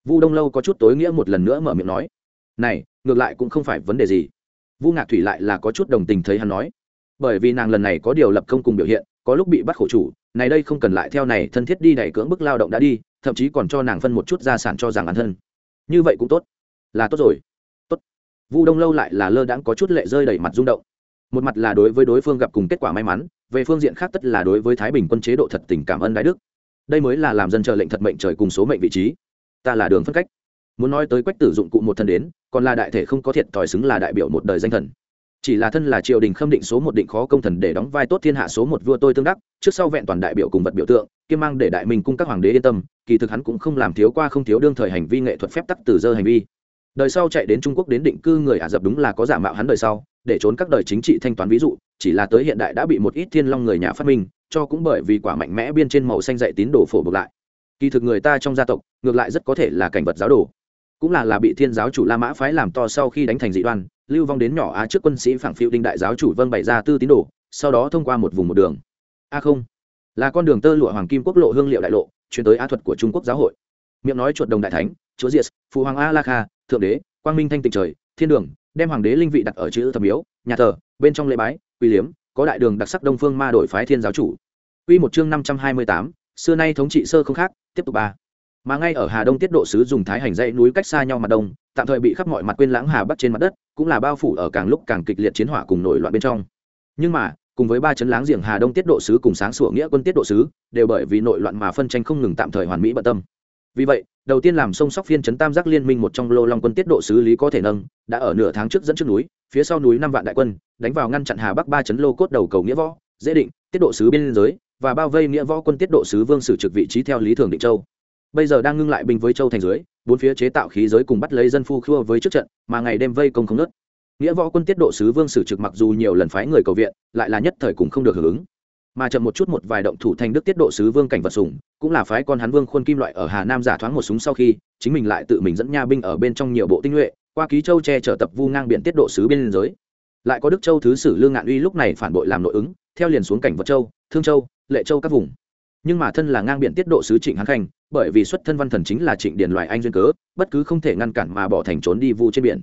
Speaker 1: Vu đông lâu có chút tối nghĩa một lần nữa mở miệng nói, này, ngược lại cũng không phải vấn đề gì. Vu ngạc thủy lại là có chút đồng tình thấy hắn nói, bởi vì nàng lần này có điều lập công cùng biểu hiện, có lúc bị bắt khổ chủ, này đây không cần lại theo này thân thiết đi đẩy cưỡng bức lao động đã đi, thậm chí còn cho nàng phân một chút gia sản cho rằng ăn thân. Như vậy cũng tốt. Là tốt rồi. Tốt. Vu đông lâu lại là lơ đãng có chút lệ rơi đầy mặt rung động. Một mặt là đối với đối phương gặp cùng kết quả may mắn, về phương diện khác tất là đối với thái bình quân chế độ thật tình cảm ơn đái đức đây mới là làm dân chờ lệnh thật mệnh trời cùng số mệnh vị trí. Ta là đường phân cách. Muốn nói tới quách tử dụng cụ một thân đến, còn là đại thể không có thiệt thòi xứng là đại biểu một đời danh thần. Chỉ là thân là triều đình khâm định số một định khó công thần để đóng vai tốt thiên hạ số một vua tôi tương đắc, trước sau vẹn toàn đại biểu cùng vật biểu tượng, kiêm mang để đại minh cung các hoàng đế yên tâm, kỳ thực hắn cũng không làm thiếu qua không thiếu đương thời hành vi nghệ thuật phép tắc từ dơ hành vi đời sau chạy đến trung quốc đến định cư người ả rập đúng là có giả mạo hắn đời sau, để trốn các đời chính trị thanh toán ví dụ, chỉ là tới hiện đại đã bị một ít thiên long người nhà phát minh, cho cũng bởi vì quả mạnh mẽ biên trên màu xanh dạy tín đồ phổ buộc lại. Kỳ thực người ta trong gia tộc, ngược lại rất có thể là cảnh vật giáo đồ. Cũng là là bị thiên giáo chủ la mã phái làm to sau khi đánh thành dị đoan, lưu vong đến nhỏ á trước quân sĩ phảng phiu đinh đại giáo chủ vân bày ra tư tín đồ, sau đó thông qua một vùng một đường. A không, là con đường tơ lụa hoàng kim quốc lộ hương liệu đại lộ, chuyển tới á thuật của trung quốc giáo hội. Miệng nói chuột đồng đại thánh, chúa diệt, phụ hoàng a la kha thượng đế, quang minh thanh tịnh trời, thiên đường, đem hoàng đế linh vị đặt ở chữ thập miếu, nhà thờ, bên trong lễ bái quy liếm, có đại đường đặc sắc đông phương ma đổi phái thiên giáo chủ. Quy một chương năm trăm hai mươi tám, xưa nay thống trị sơ không khác, tiếp tục ba. Mà ngay ở hà đông tiết độ sứ dùng thái hành dãy núi cách xa nhau mặt đông, tạm thời bị khắp mọi mặt quên lãng hà bắc trên mặt đất, cũng là bao phủ ở càng lúc càng kịch liệt chiến hỏa cùng nổi loạn bên trong. Nhưng mà, cùng với ba chấn láng giềng hà đông tiết độ sứ cùng sáng sủa nghĩa quân tiết độ sứ, đều bởi vì nội loạn mà phân tranh không ngừng tạm thời hoàn mỹ bận tâm vì vậy, đầu tiên làm sông sóc phiên chấn tam giác liên minh một trong lô long quân tiết độ sứ lý có thể nâng, đã ở nửa tháng trước dẫn trước núi, phía sau núi năm vạn đại quân, đánh vào ngăn chặn hà bắc ba chấn lô cốt đầu cầu nghĩa võ, dễ định, tiết độ sứ biên giới, và bao vây nghĩa võ quân tiết độ sứ vương sử trực vị trí theo lý thường định châu. Bây giờ đang ngưng lại binh với châu thành dưới, bốn phía chế tạo khí giới cùng bắt lấy dân phu khua với trước trận, mà ngày đêm vây công không nớt nghĩa võ quân tiết độ sứ vương sử trực mặc dù nhiều lần phái người cầu viện, lại là nhất thời cũng không được hưởng ứng mà chậm một chút một vài động thủ thành đức tiết độ sứ vương cảnh vật sủng cũng là phái con hắn vương khuôn kim loại ở hà nam giả thoáng một súng sau khi, chính mình lại tự mình dẫn nha binh ở bên trong nhiều bộ tinh nhuệ, qua ký châu che chở tập vu ngang biển tiết độ sứ biên giới. Lại có đức châu thứ sử lương ngạn uy lúc này phản bội làm nội ứng, theo liền xuống cảnh vật châu, thương châu, lệ châu các vùng. Nhưng mà thân là ngang biển tiết độ sứ trịnh hán khanh, bởi vì xuất thân văn thần chính là trịnh điền loài anh duyên cớ, bất cứ không thể ngăn cản mà bỏ thành trốn đi vu trên biển.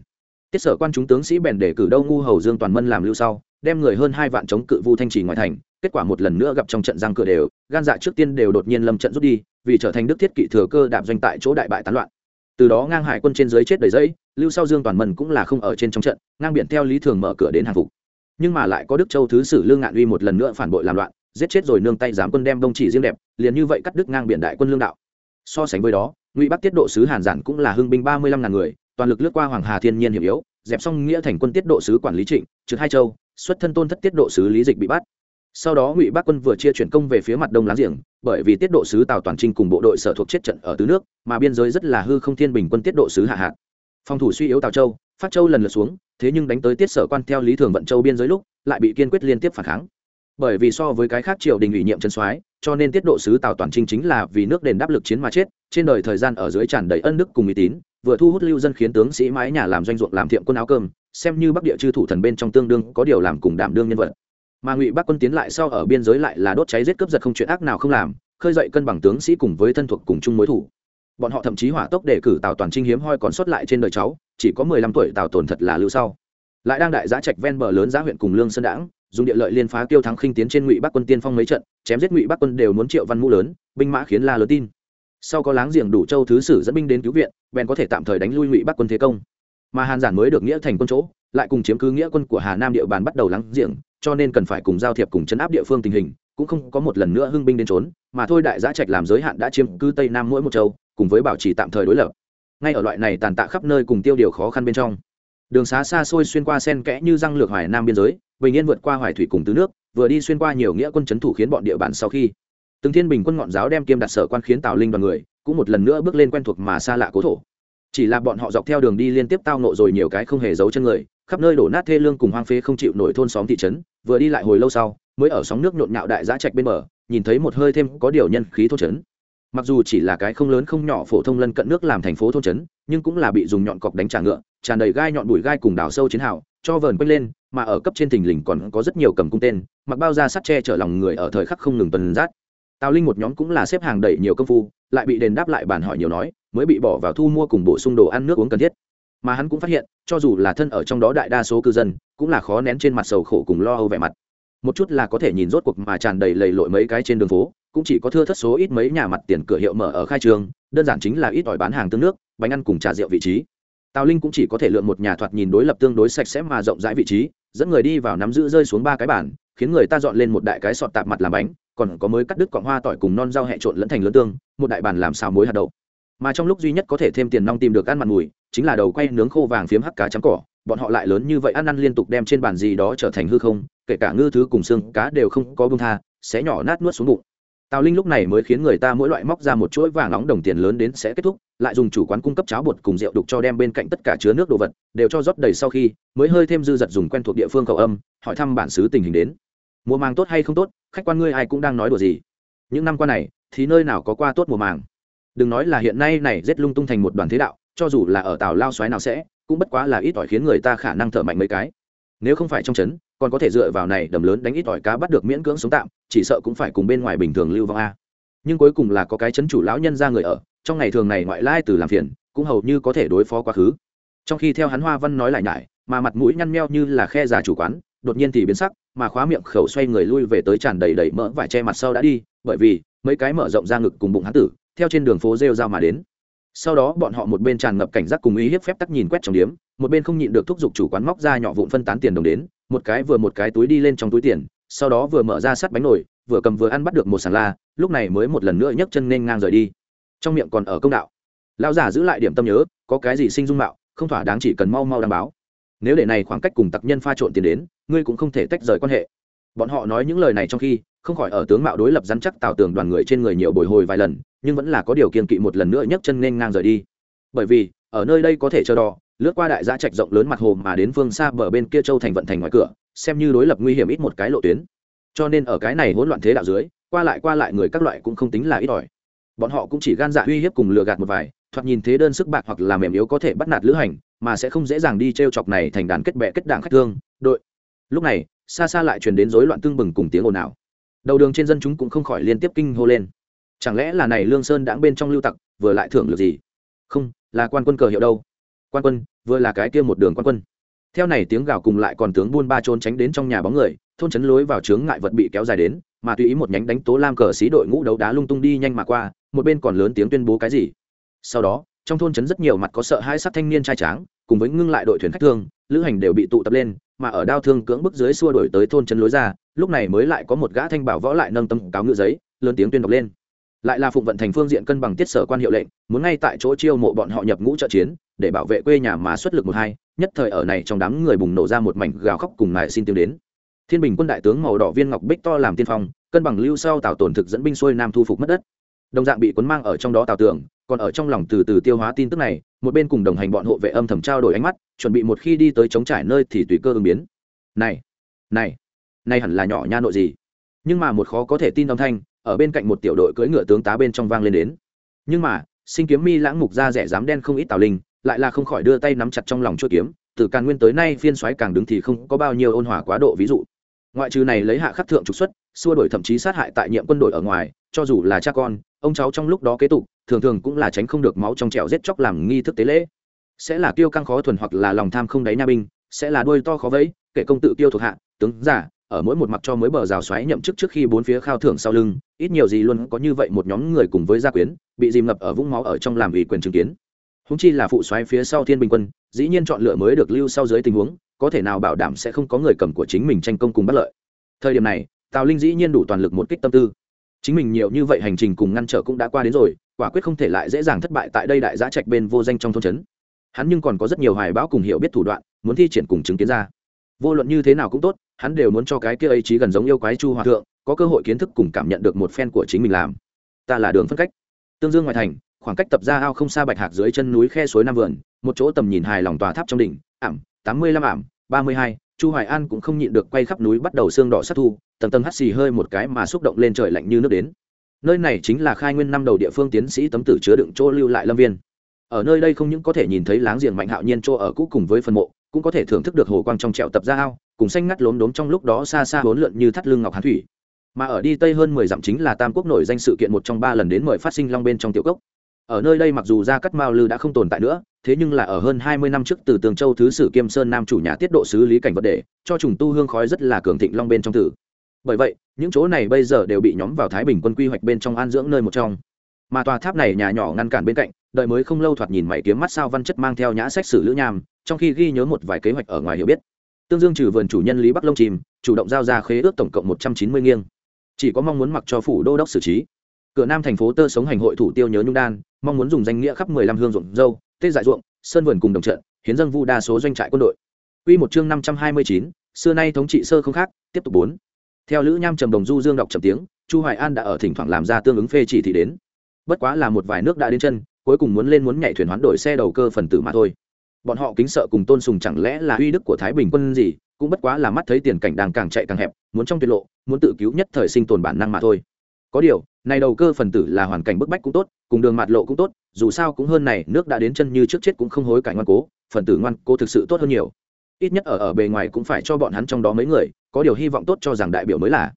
Speaker 1: Tiết sở quan chúng tướng sĩ bèn để cử đâu ngu hầu dương toàn mân làm lưu sau, đem người hơn hai vạn chống cự vu thanh trì ngoại thành kết quả một lần nữa gặp trong trận giang cửa đều, gan dạ trước tiên đều đột nhiên lâm trận rút đi, vì trở thành đức thiết kỵ thừa cơ đạp doanh tại chỗ đại bại tán loạn. Từ đó ngang hải quân trên dưới chết đầy dẫy, lưu sau dương toàn mần cũng là không ở trên trong trận, ngang biển theo lý thường mở cửa đến hàng phục. Nhưng mà lại có đức châu thứ sử lương ngạn uy một lần nữa phản bội làm loạn, giết chết rồi nương tay giám quân đem đông chỉ riêng đẹp, liền như vậy cắt đứt ngang biển đại quân lương đạo. So sánh với đó, ngụy bắc tiết độ sứ hàn giản cũng là hưng binh ba mươi lăm ngàn người, toàn lực lướt qua hoàng hà thiên nhiên hiểm yếu, dẹp xong nghĩa thành quân tiết độ sứ quản lý trịnh trực hai châu, xuất thân tôn thất tiết độ sứ lý dịch bị bắt sau đó ngụy bắc quân vừa chia chuyển công về phía mặt đông láng giềng, bởi vì tiết độ sứ tào toàn trinh cùng bộ đội sở thuộc chết trận ở tứ nước, mà biên giới rất là hư không thiên bình quân tiết độ sứ hạ hạn phòng thủ suy yếu tào châu, phát châu lần lượt xuống, thế nhưng đánh tới tiết sở quan theo lý thường vận châu biên giới lúc, lại bị kiên quyết liên tiếp phản kháng. Bởi vì so với cái khác triều đình ủy nhiệm chân soái, cho nên tiết độ sứ tào toàn trinh chính là vì nước đền đáp lực chiến mà chết, trên đời thời gian ở dưới tràn đầy ân đức cùng uy tín, vừa thu hút lưu dân khiến tướng sĩ mái nhà làm doanh ruộng làm thiệm quân áo cơm, xem như bắc địa chư thủ thần bên trong tương đương, có điều làm cùng đảm đương nhân vật mà ngụy bắc quân tiến lại sau ở biên giới lại là đốt cháy giết cướp giật không chuyện ác nào không làm, khơi dậy cân bằng tướng sĩ cùng với thân thuộc cùng chung mối thủ. Bọn họ thậm chí hỏa tốc để cử tào toàn trinh hiếm hoi còn sót lại trên đời cháu, chỉ có mười lăm tuổi tào tồn thật là lưu sau. Lại đang đại giá trạch ven bờ lớn giá huyện cùng lương sơn đãng, dùng địa lợi liên phá tiêu thắng khinh tiến trên ngụy bắc quân tiên phong mấy trận, chém giết ngụy bắc quân đều muốn triệu văn mũ lớn, binh mã khiến la lớn tin. Sau có láng giềng đủ châu thứ sử dẫn binh đến cứu viện, bèn có thể tạm thời đánh lui ngụy bắc quân thế công. Mà hàn giản mới được nghĩa thành quân chỗ, lại cùng chiếm cứ nghĩa quân của hà nam địa bàn bắt đầu láng giềng cho nên cần phải cùng giao thiệp cùng chấn áp địa phương tình hình, cũng không có một lần nữa hưng binh đến trốn, mà thôi đại giã trạch làm giới hạn đã chiếm cứ tây nam mỗi một châu, cùng với bảo trì tạm thời đối lập. Ngay ở loại này tàn tạ khắp nơi cùng tiêu điều khó khăn bên trong, đường xá xa xôi xuyên qua sen kẽ như răng lược hoài nam biên giới, bình yên vượt qua hoài thủy cùng tứ nước, vừa đi xuyên qua nhiều nghĩa quân c thủ khiến bọn địa bàn sau khi, từng thiên bình quân ngọn giáo đem kiêm đặt sở quan khiến tào linh đoàn người, cũng một lần nữa bước lên quen thuộc mà xa lạ cố thổ. Chỉ là bọn họ dọc theo đường đi liên tiếp tao nộ rồi nhiều cái không hề giấu chân người khắp nơi đổ nát thê lương cùng hoang phế không chịu nổi thôn xóm thị trấn, vừa đi lại hồi lâu sau, mới ở sóng nước nhộn nhạo đại giã trạch bên bờ, nhìn thấy một hơi thêm có điều nhân khí thôn trấn. Mặc dù chỉ là cái không lớn không nhỏ phổ thông lân cận nước làm thành phố thôn trấn, nhưng cũng là bị dùng nhọn cọc đánh trả ngựa, tràn đầy gai nhọn bụi gai cùng đào sâu chiến hào, cho vờn quanh lên, mà ở cấp trên thình lình còn có rất nhiều cầm cung tên, mặc bao da sắt che chở lòng người ở thời khắc không ngừng tuần rát. Tào linh một nhóm cũng là xếp hàng đầy nhiều công phu, lại bị đền đáp lại bản hỏi nhiều nói, mới bị bỏ vào thu mua cùng bổ sung đồ ăn nước uống cần thiết mà hắn cũng phát hiện, cho dù là thân ở trong đó đại đa số cư dân, cũng là khó nén trên mặt sầu khổ cùng lo âu vẻ mặt. Một chút là có thể nhìn rốt cuộc mà tràn đầy lầy lội mấy cái trên đường phố, cũng chỉ có thưa thất số ít mấy nhà mặt tiền cửa hiệu mở ở khai trường, đơn giản chính là ít ỏi bán hàng tương nước, bánh ăn cùng trà rượu vị trí. Tào linh cũng chỉ có thể lượn một nhà thoạt nhìn đối lập tương đối sạch sẽ mà rộng rãi vị trí, dẫn người đi vào nắm giữ rơi xuống ba cái bản khiến người ta dọn lên một đại cái sọt tạp mặt làm bánh, còn có mới cắt đứt cọng hoa tỏi cùng non rau hẹ trộn lẫn thành lớn tương, một đại bàn làm xào muối hạt đậu mà trong lúc duy nhất có thể thêm tiền nong tìm được ăn mặn mùi, chính là đầu quay nướng khô vàng phiếm hắc cá trắng cỏ. Bọn họ lại lớn như vậy ăn ăn liên tục đem trên bàn gì đó trở thành hư không, kể cả ngư thứ cùng xương cá đều không có bông tha, sẽ nhỏ nát nuốt xuống bụng. Tào linh lúc này mới khiến người ta mỗi loại móc ra một chuỗi vàng nóng đồng tiền lớn đến sẽ kết thúc, lại dùng chủ quán cung cấp cháo bột cùng rượu đục cho đem bên cạnh tất cả chứa nước đồ vật đều cho rót đầy sau khi, mới hơi thêm dư giật dùng quen thuộc địa phương cầu âm, hỏi thăm bản xứ tình hình đến. Mùa màng tốt hay không tốt, khách quan ngươi ai cũng đang nói đùa gì. Những năm qua này, thì nơi nào có qua tốt mùa màng? Đừng nói là hiện nay này rét lung tung thành một đoàn thế đạo, cho dù là ở tàu lao xoáy nào sẽ, cũng bất quá là ít ỏi khiến người ta khả năng thở mạnh mấy cái. Nếu không phải trong trấn, còn có thể dựa vào này đầm lớn đánh ít ỏi cá bắt được miễn cưỡng sống tạm, chỉ sợ cũng phải cùng bên ngoài bình thường lưu vong a. Nhưng cuối cùng là có cái chấn chủ lão nhân ra người ở, trong ngày thường này ngoại lai từ làm phiền, cũng hầu như có thể đối phó quá khứ. Trong khi theo hắn hoa văn nói lại nhải, mà mặt mũi nhăn meo như là khe già chủ quán, đột nhiên thì biến sắc, mà khóa miệng khẩu xoay người lui về tới tràn đầy đầy mỡ vải che mặt sau đã đi, bởi vì mấy cái mở rộng ra ngực cùng bụng hắn tử theo trên đường phố rêu rao mà đến. Sau đó bọn họ một bên tràn ngập cảnh giác cùng ý hiếp phép tắc nhìn quét trong điếm, một bên không nhịn được thúc giục chủ quán móc ra nhỏ vụn phân tán tiền đồng đến, một cái vừa một cái túi đi lên trong túi tiền, sau đó vừa mở ra sắt bánh nồi, vừa cầm vừa ăn bắt được một sàn la, lúc này mới một lần nữa nhấc chân nên ngang rời đi. Trong miệng còn ở công đạo. Lão giả giữ lại điểm tâm nhớ, có cái gì sinh dung mạo, không thỏa đáng chỉ cần mau mau đảm báo. Nếu để này khoảng cách cùng tặc nhân pha trộn tiền đến, ngươi cũng không thể tách rời quan hệ bọn họ nói những lời này trong khi, không khỏi ở tướng mạo đối lập rắn chắc tào tường đoàn người trên người nhiều bồi hồi vài lần, nhưng vẫn là có điều kiên kỵ một lần nữa nhấc chân nên ngang rời đi. Bởi vì, ở nơi đây có thể chờ đò lướt qua đại giã trạch rộng lớn mặt hồ mà đến phương xa bờ bên kia châu thành vận thành ngoài cửa, xem như đối lập nguy hiểm ít một cái lộ tuyến. Cho nên ở cái này hỗn loạn thế đạo dưới, qua lại qua lại người các loại cũng không tính là ít ỏi. Bọn họ cũng chỉ gan dạ uy hiếp cùng lừa gạt một vài, thoạt nhìn thế đơn sức bạc hoặc là mềm yếu có thể bắt nạt lữ hành, mà sẽ không dễ dàng đi t r e o chọc này thành đàn kết bệ kết đảng khách thương, đội. Lúc này xa xa lại truyền đến rối loạn tương bừng cùng tiếng ồn ào. Đầu đường trên dân chúng cũng không khỏi liên tiếp kinh hô lên. Chẳng lẽ là này lương sơn đãng bên trong lưu tặc, vừa lại thưởng được gì? Không, là quan quân cờ hiệu đâu? Quan quân, vừa là cái kia một đường quan quân. Theo này tiếng gào cùng lại còn tướng buôn ba trốn tránh đến trong nhà bóng người, thôn chấn lối vào trướng ngại vật bị kéo dài đến, mà tùy ý một nhánh đánh tố lam cờ xí đội ngũ đấu đá lung tung đi nhanh mà qua, một bên còn lớn tiếng tuyên bố cái gì? Sau đó, trong thôn chấn rất nhiều mặt có sợ hai sát thanh niên trai tráng, cùng với ngưng lại đội thuyền khách thương, lữ hành đều bị tụ tập lên mà ở đao thương cưỡng bức dưới xua đổi tới thôn chân lối ra, lúc này mới lại có một gã thanh bảo võ lại nâng tâm cáo ngự giấy, lớn tiếng tuyên đọc lên. Lại là phụng vận thành phương diện cân bằng tiết sở quan hiệu lệnh, muốn ngay tại chỗ chiêu mộ bọn họ nhập ngũ trợ chiến, để bảo vệ quê nhà mà xuất lực một hai, nhất thời ở này trong đám người bùng nổ ra một mảnh gào khóc cùng ngài xin tiếng đến. Thiên bình quân đại tướng màu đỏ viên ngọc bích to làm tiên phong, cân bằng lưu sau tào tổn thực dẫn binh xuôi nam thu phục mất đất. Đồng dạng bị cuốn mang ở trong đó tào tưởng, còn ở trong lòng từ từ tiêu hóa tin tức này một bên cùng đồng hành bọn hộ vệ âm thầm trao đổi ánh mắt, chuẩn bị một khi đi tới chống trải nơi thì tùy cơ ứng biến. Này này này hẳn là nhỏ nha nội gì? Nhưng mà một khó có thể tin âm thanh, ở bên cạnh một tiểu đội cưỡi ngựa tướng tá bên trong vang lên đến. Nhưng mà, sinh kiếm mi lãng mục ra rẻ dám đen không ít tào linh, lại là không khỏi đưa tay nắm chặt trong lòng chuôi kiếm, từ càn nguyên tới nay phiên xoáy càng đứng thì không có bao nhiêu ôn hòa quá độ ví dụ. Ngoại trừ này lấy hạ khắc thượng trục xuất, xua đổi thậm chí sát hại tại nhiệm quân đội ở ngoài, cho dù là cha con, ông cháu trong lúc đó kế tục thường thường cũng là tránh không được máu trong trẻo giết chóc làm nghi thức tế lễ. Sẽ là tiêu căng khó thuần hoặc là lòng tham không đáy nha binh, sẽ là đuôi to khó vẫy, kể công tự tiêu thuộc hạ, tướng giả, ở mỗi một mặt cho mới bờ rào xoáy nhậm chức trước khi bốn phía khao thưởng sau lưng, ít nhiều gì luôn có như vậy một nhóm người cùng với gia quyến, bị dìm ngập ở vũng máu ở trong làm ủy quyền chứng kiến. Húng chi là phụ xoáy phía sau thiên bình quân, dĩ nhiên chọn lựa mới được lưu sau dưới tình huống, có thể nào bảo đảm sẽ không có người cầm của chính mình tranh công cùng bất lợi. Thời điểm này, tào linh dĩ nhiên đủ toàn lực một kích tâm tư. Chính mình nhiều như vậy hành trình cùng ngăn trở cũng đã qua đến rồi quả quyết không thể lại dễ dàng thất bại tại đây đại giá trạch bên vô danh trong thôn trấn. Hắn nhưng còn có rất nhiều hoài bão cùng hiểu biết thủ đoạn, muốn thi triển cùng chứng kiến ra. Vô luận như thế nào cũng tốt, hắn đều muốn cho cái kia ấy trí gần giống yêu quái chu hòa thượng, có cơ hội kiến thức cùng cảm nhận được một phen của chính mình làm. Ta là đường phân cách. Tương dương ngoại thành, khoảng cách tập ra ao không xa bạch hạc dưới chân núi khe suối nam vườn, một chỗ tầm nhìn hài lòng tòa tháp trong đỉnh, ảm, tám mươi lăm ảm, ba mươi hai, chu hoài an cũng không nhịn được quay khắp núi bắt đầu xương đỏ sát thu, tầng tầng hắt xì hơi một cái mà xúc động lên trời lạnh như nước đến nơi này chính là khai nguyên năm đầu địa phương tiến sĩ tấm tử chứa đựng chỗ lưu lại lâm viên. Ở nơi đây không những có thể nhìn thấy láng giềng mạnh hạo nhiên chỗ ở cũ cùng với phần mộ, cũng có thể thưởng thức được hồ quang trong trẹo tập ra ao, cùng xanh ngắt lốm đốm trong lúc đó xa xa bốn lượn như thắt lưng ngọc hán thủy. Mà ở đi tây hơn mười dặm chính là tam quốc nổi danh sự kiện một trong ba lần đến mời phát sinh long bên trong tiểu cốc. Ở nơi đây mặc dù gia cắt mao lư đã không tồn tại nữa, thế nhưng là ở hơn hai mươi năm trước từ tường châu thứ sử kiêm sơn nam chủ nhà tiết độ sứ lý cảnh vật để cho trùng tu hương khói rất là cường thịnh long bên trong tử bởi vậy những chỗ này bây giờ đều bị nhóm vào thái bình quân quy hoạch bên trong an dưỡng nơi một trong. Mà tòa tháp này nhà nhỏ ngăn cản bên cạnh đợi mới không lâu thoạt nhìn mày kiếm mắt sao văn chất mang theo nhã sách sử lữ nham trong khi ghi nhớ một vài kế hoạch ở ngoài hiểu biết. Tương dương trừ vườn chủ nhân lý bắc lông chìm chủ động giao ra khế ước tổng cộng một trăm chín mươi nghiêng. Chỉ có mong muốn mặc cho phủ đô đốc xử trí. Cửa nam thành phố tơ sống hành hội thủ tiêu nhớ nhung đan mong muốn dùng danh nghĩa khắp mười lăm hương ruộng dâu tê dại ruộng sơn vườn cùng đồng trận hiến dân vu đa số doanh trại quân đội. Quy một chương năm trăm hai mươi chín, xưa nay thống trị sơ không khác, tiếp tục bốn. Theo Lữ Nham trầm đồng du dương đọc trầm tiếng, Chu Hoài An đã ở thỉnh thoảng làm ra tương ứng phê chỉ thị đến. Bất quá là một vài nước đã đến chân, cuối cùng muốn lên muốn nhảy thuyền hoán đổi xe đầu cơ phần tử mà thôi. Bọn họ kính sợ cùng tôn sùng chẳng lẽ là uy đức của Thái Bình quân gì, cũng bất quá là mắt thấy tiền cảnh đang càng chạy càng hẹp, muốn trong tuyệt lộ, muốn tự cứu nhất thời sinh tồn bản năng mà thôi. Có điều, này đầu cơ phần tử là hoàn cảnh bức bách cũng tốt, cùng đường mạt lộ cũng tốt, dù sao cũng hơn này, nước đã đến chân như trước chết cũng không hối cải ngoan cố, phần tử ngoan cố thực sự tốt hơn nhiều ít nhất ở ở bề ngoài cũng phải cho bọn hắn trong đó mấy người, có điều hy vọng tốt cho rằng đại biểu mới là.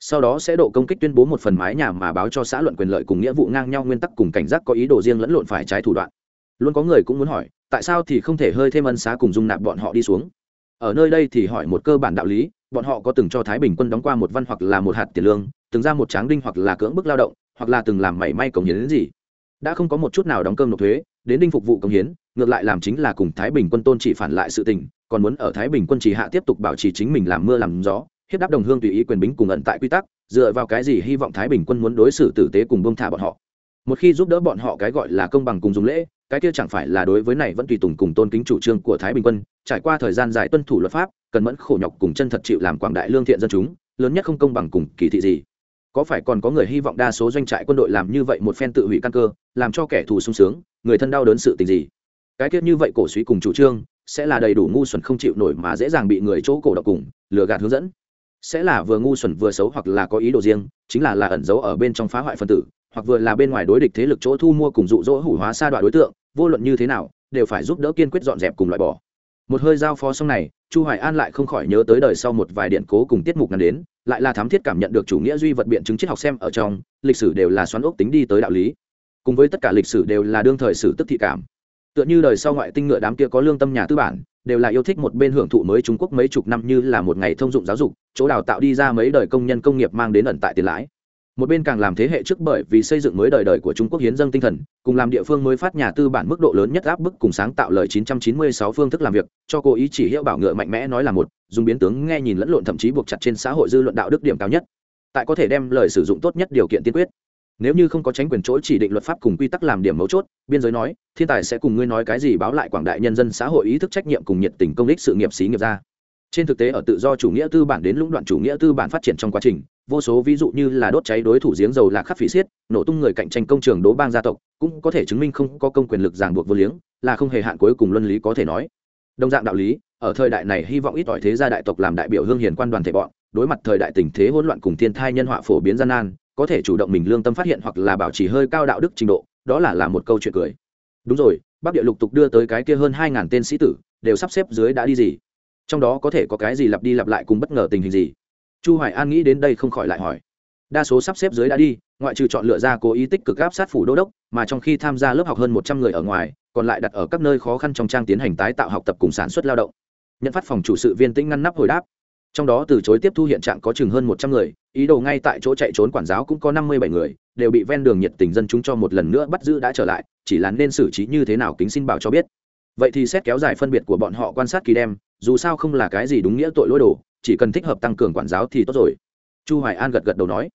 Speaker 1: Sau đó sẽ độ công kích tuyên bố một phần mái nhà mà báo cho xã luận quyền lợi cùng nghĩa vụ ngang nhau nguyên tắc cùng cảnh giác có ý đồ riêng lẫn lộn phải trái thủ đoạn. Luôn có người cũng muốn hỏi, tại sao thì không thể hơi thêm ân xá cùng dung nạp bọn họ đi xuống? Ở nơi đây thì hỏi một cơ bản đạo lý, bọn họ có từng cho thái bình quân đóng qua một văn hoặc là một hạt tiền lương, từng ra một tráng đinh hoặc là cưỡng bức lao động, hoặc là từng làm mảy may cống hiến đến gì. Đã không có một chút nào đóng cơm nộp thuế, đến đinh phục vụ cống hiến ngược lại làm chính là cùng thái bình quân tôn chỉ phản lại sự tình, còn muốn ở thái bình quân chỉ hạ tiếp tục bảo trì chính mình làm mưa làm gió, hiếp đáp đồng hương tùy ý quyền bính cùng ẩn tại quy tắc, dựa vào cái gì hy vọng thái bình quân muốn đối xử tử tế cùng bông thả bọn họ. Một khi giúp đỡ bọn họ cái gọi là công bằng cùng dùng lễ, cái kia chẳng phải là đối với này vẫn tùy tùng cùng tôn kính chủ trương của thái bình quân, trải qua thời gian dài tuân thủ luật pháp, cần mẫn khổ nhọc cùng chân thật chịu làm quảng đại lương thiện dân chúng, lớn nhất không công bằng cùng kỳ thị gì. Có phải còn có người hy vọng đa số doanh trại quân đội làm như vậy một phen tự hủy căn cơ, làm cho kẻ thù sung sướng, người thân đau đớn sự tình gì? Cái tiết như vậy cổ suý cùng chủ trương, sẽ là đầy đủ ngu xuẩn không chịu nổi mà dễ dàng bị người chỗ cổ độc cùng, lừa gạt hướng dẫn. Sẽ là vừa ngu xuẩn vừa xấu hoặc là có ý đồ riêng, chính là là ẩn giấu ở bên trong phá hoại phân tử, hoặc vừa là bên ngoài đối địch thế lực chỗ thu mua cùng dụ dỗ hủ hóa sa đoạn đối tượng, vô luận như thế nào, đều phải giúp đỡ kiên quyết dọn dẹp cùng loại bỏ. Một hơi giao phó xong này, chu hoài an lại không khỏi nhớ tới đời sau một vài điện cố cùng tiết mục ngắn đến, lại là thám thiết cảm nhận được chủ nghĩa duy vật biện chứng triết học xem ở trong, lịch sử đều là xoắn ốc tính đi tới đạo lý. Cùng với tất cả lịch sử đều là đương thời sử tức thị cảm tựa như đời sau ngoại tinh ngựa đám kia có lương tâm nhà tư bản, đều là yêu thích một bên hưởng thụ mới trung quốc mấy chục năm như là một ngày thông dụng giáo dục, chỗ đào tạo đi ra mấy đời công nhân công nghiệp mang đến ẩn tại tiền lãi. Một bên càng làm thế hệ trước bởi vì xây dựng mới đời đời của trung quốc hiến dâng tinh thần, cùng làm địa phương mới phát nhà tư bản mức độ lớn nhất áp bức cùng sáng tạo lời 996 phương thức làm việc, cho cố ý chỉ hiệu bảo ngựa mạnh mẽ nói là một, dùng biến tướng nghe nhìn lẫn lộn thậm chí buộc chặt trên xã hội dư luận đạo đức điểm cao nhất. Tại có thể đem lời sử dụng tốt nhất điều kiện tiên quyết nếu như không có tránh quyền chỗ chỉ định luật pháp cùng quy tắc làm điểm mấu chốt, biên giới nói, thiên tài sẽ cùng ngươi nói cái gì báo lại quảng đại nhân dân xã hội ý thức trách nhiệm cùng nhiệt tình công đích sự nghiệp xí nghiệp ra. Trên thực tế ở tự do chủ nghĩa tư bản đến lũng đoạn chủ nghĩa tư bản phát triển trong quá trình, vô số ví dụ như là đốt cháy đối thủ giếng dầu là khắc phỉ xiết, nổ tung người cạnh tranh công trường đố bang gia tộc, cũng có thể chứng minh không có công quyền lực ràng buộc vô liếng, là không hề hạn cuối cùng luân lý có thể nói. Đồng dạng đạo lý, ở thời đại này hy vọng ít ỏi thế gia đại tộc làm đại biểu hương hiền quan đoàn thể bọn, đối mặt thời đại tình thế hỗn loạn cùng thiên thai nhân họa phổ biến gian nan có thể chủ động mình lương tâm phát hiện hoặc là bảo trì hơi cao đạo đức trình độ, đó là là một câu chuyện cười. Đúng rồi, bắc địa lục tục đưa tới cái kia hơn hai ngàn tên sĩ tử, đều sắp xếp dưới đã đi gì? Trong đó có thể có cái gì lặp đi lặp lại cùng bất ngờ tình hình gì? Chu hoài an nghĩ đến đây không khỏi lại hỏi. Đa số sắp xếp dưới đã đi, ngoại trừ chọn lựa ra cố ý tích cực áp sát phủ đô đốc, mà trong khi tham gia lớp học hơn một trăm người ở ngoài, còn lại đặt ở các nơi khó khăn trong trang tiến hành tái tạo học tập cùng sản xuất lao động. Nhận phát phòng chủ sự viên tĩnh ngăn nắp hồi đáp trong đó từ chối tiếp thu hiện trạng có chừng hơn một trăm người, ý đồ ngay tại chỗ chạy trốn quản giáo cũng có năm mươi bảy người, đều bị ven đường nhiệt tình dân chúng cho một lần nữa bắt giữ đã trở lại, chỉ là nên xử trí như thế nào kính xin bảo cho biết. Vậy thì xét kéo dài phân biệt của bọn họ quan sát kỳ đem, dù sao không là cái gì đúng nghĩa tội lỗi đồ, chỉ cần thích hợp tăng cường quản giáo thì tốt rồi. Chu hoài an gật gật đầu nói.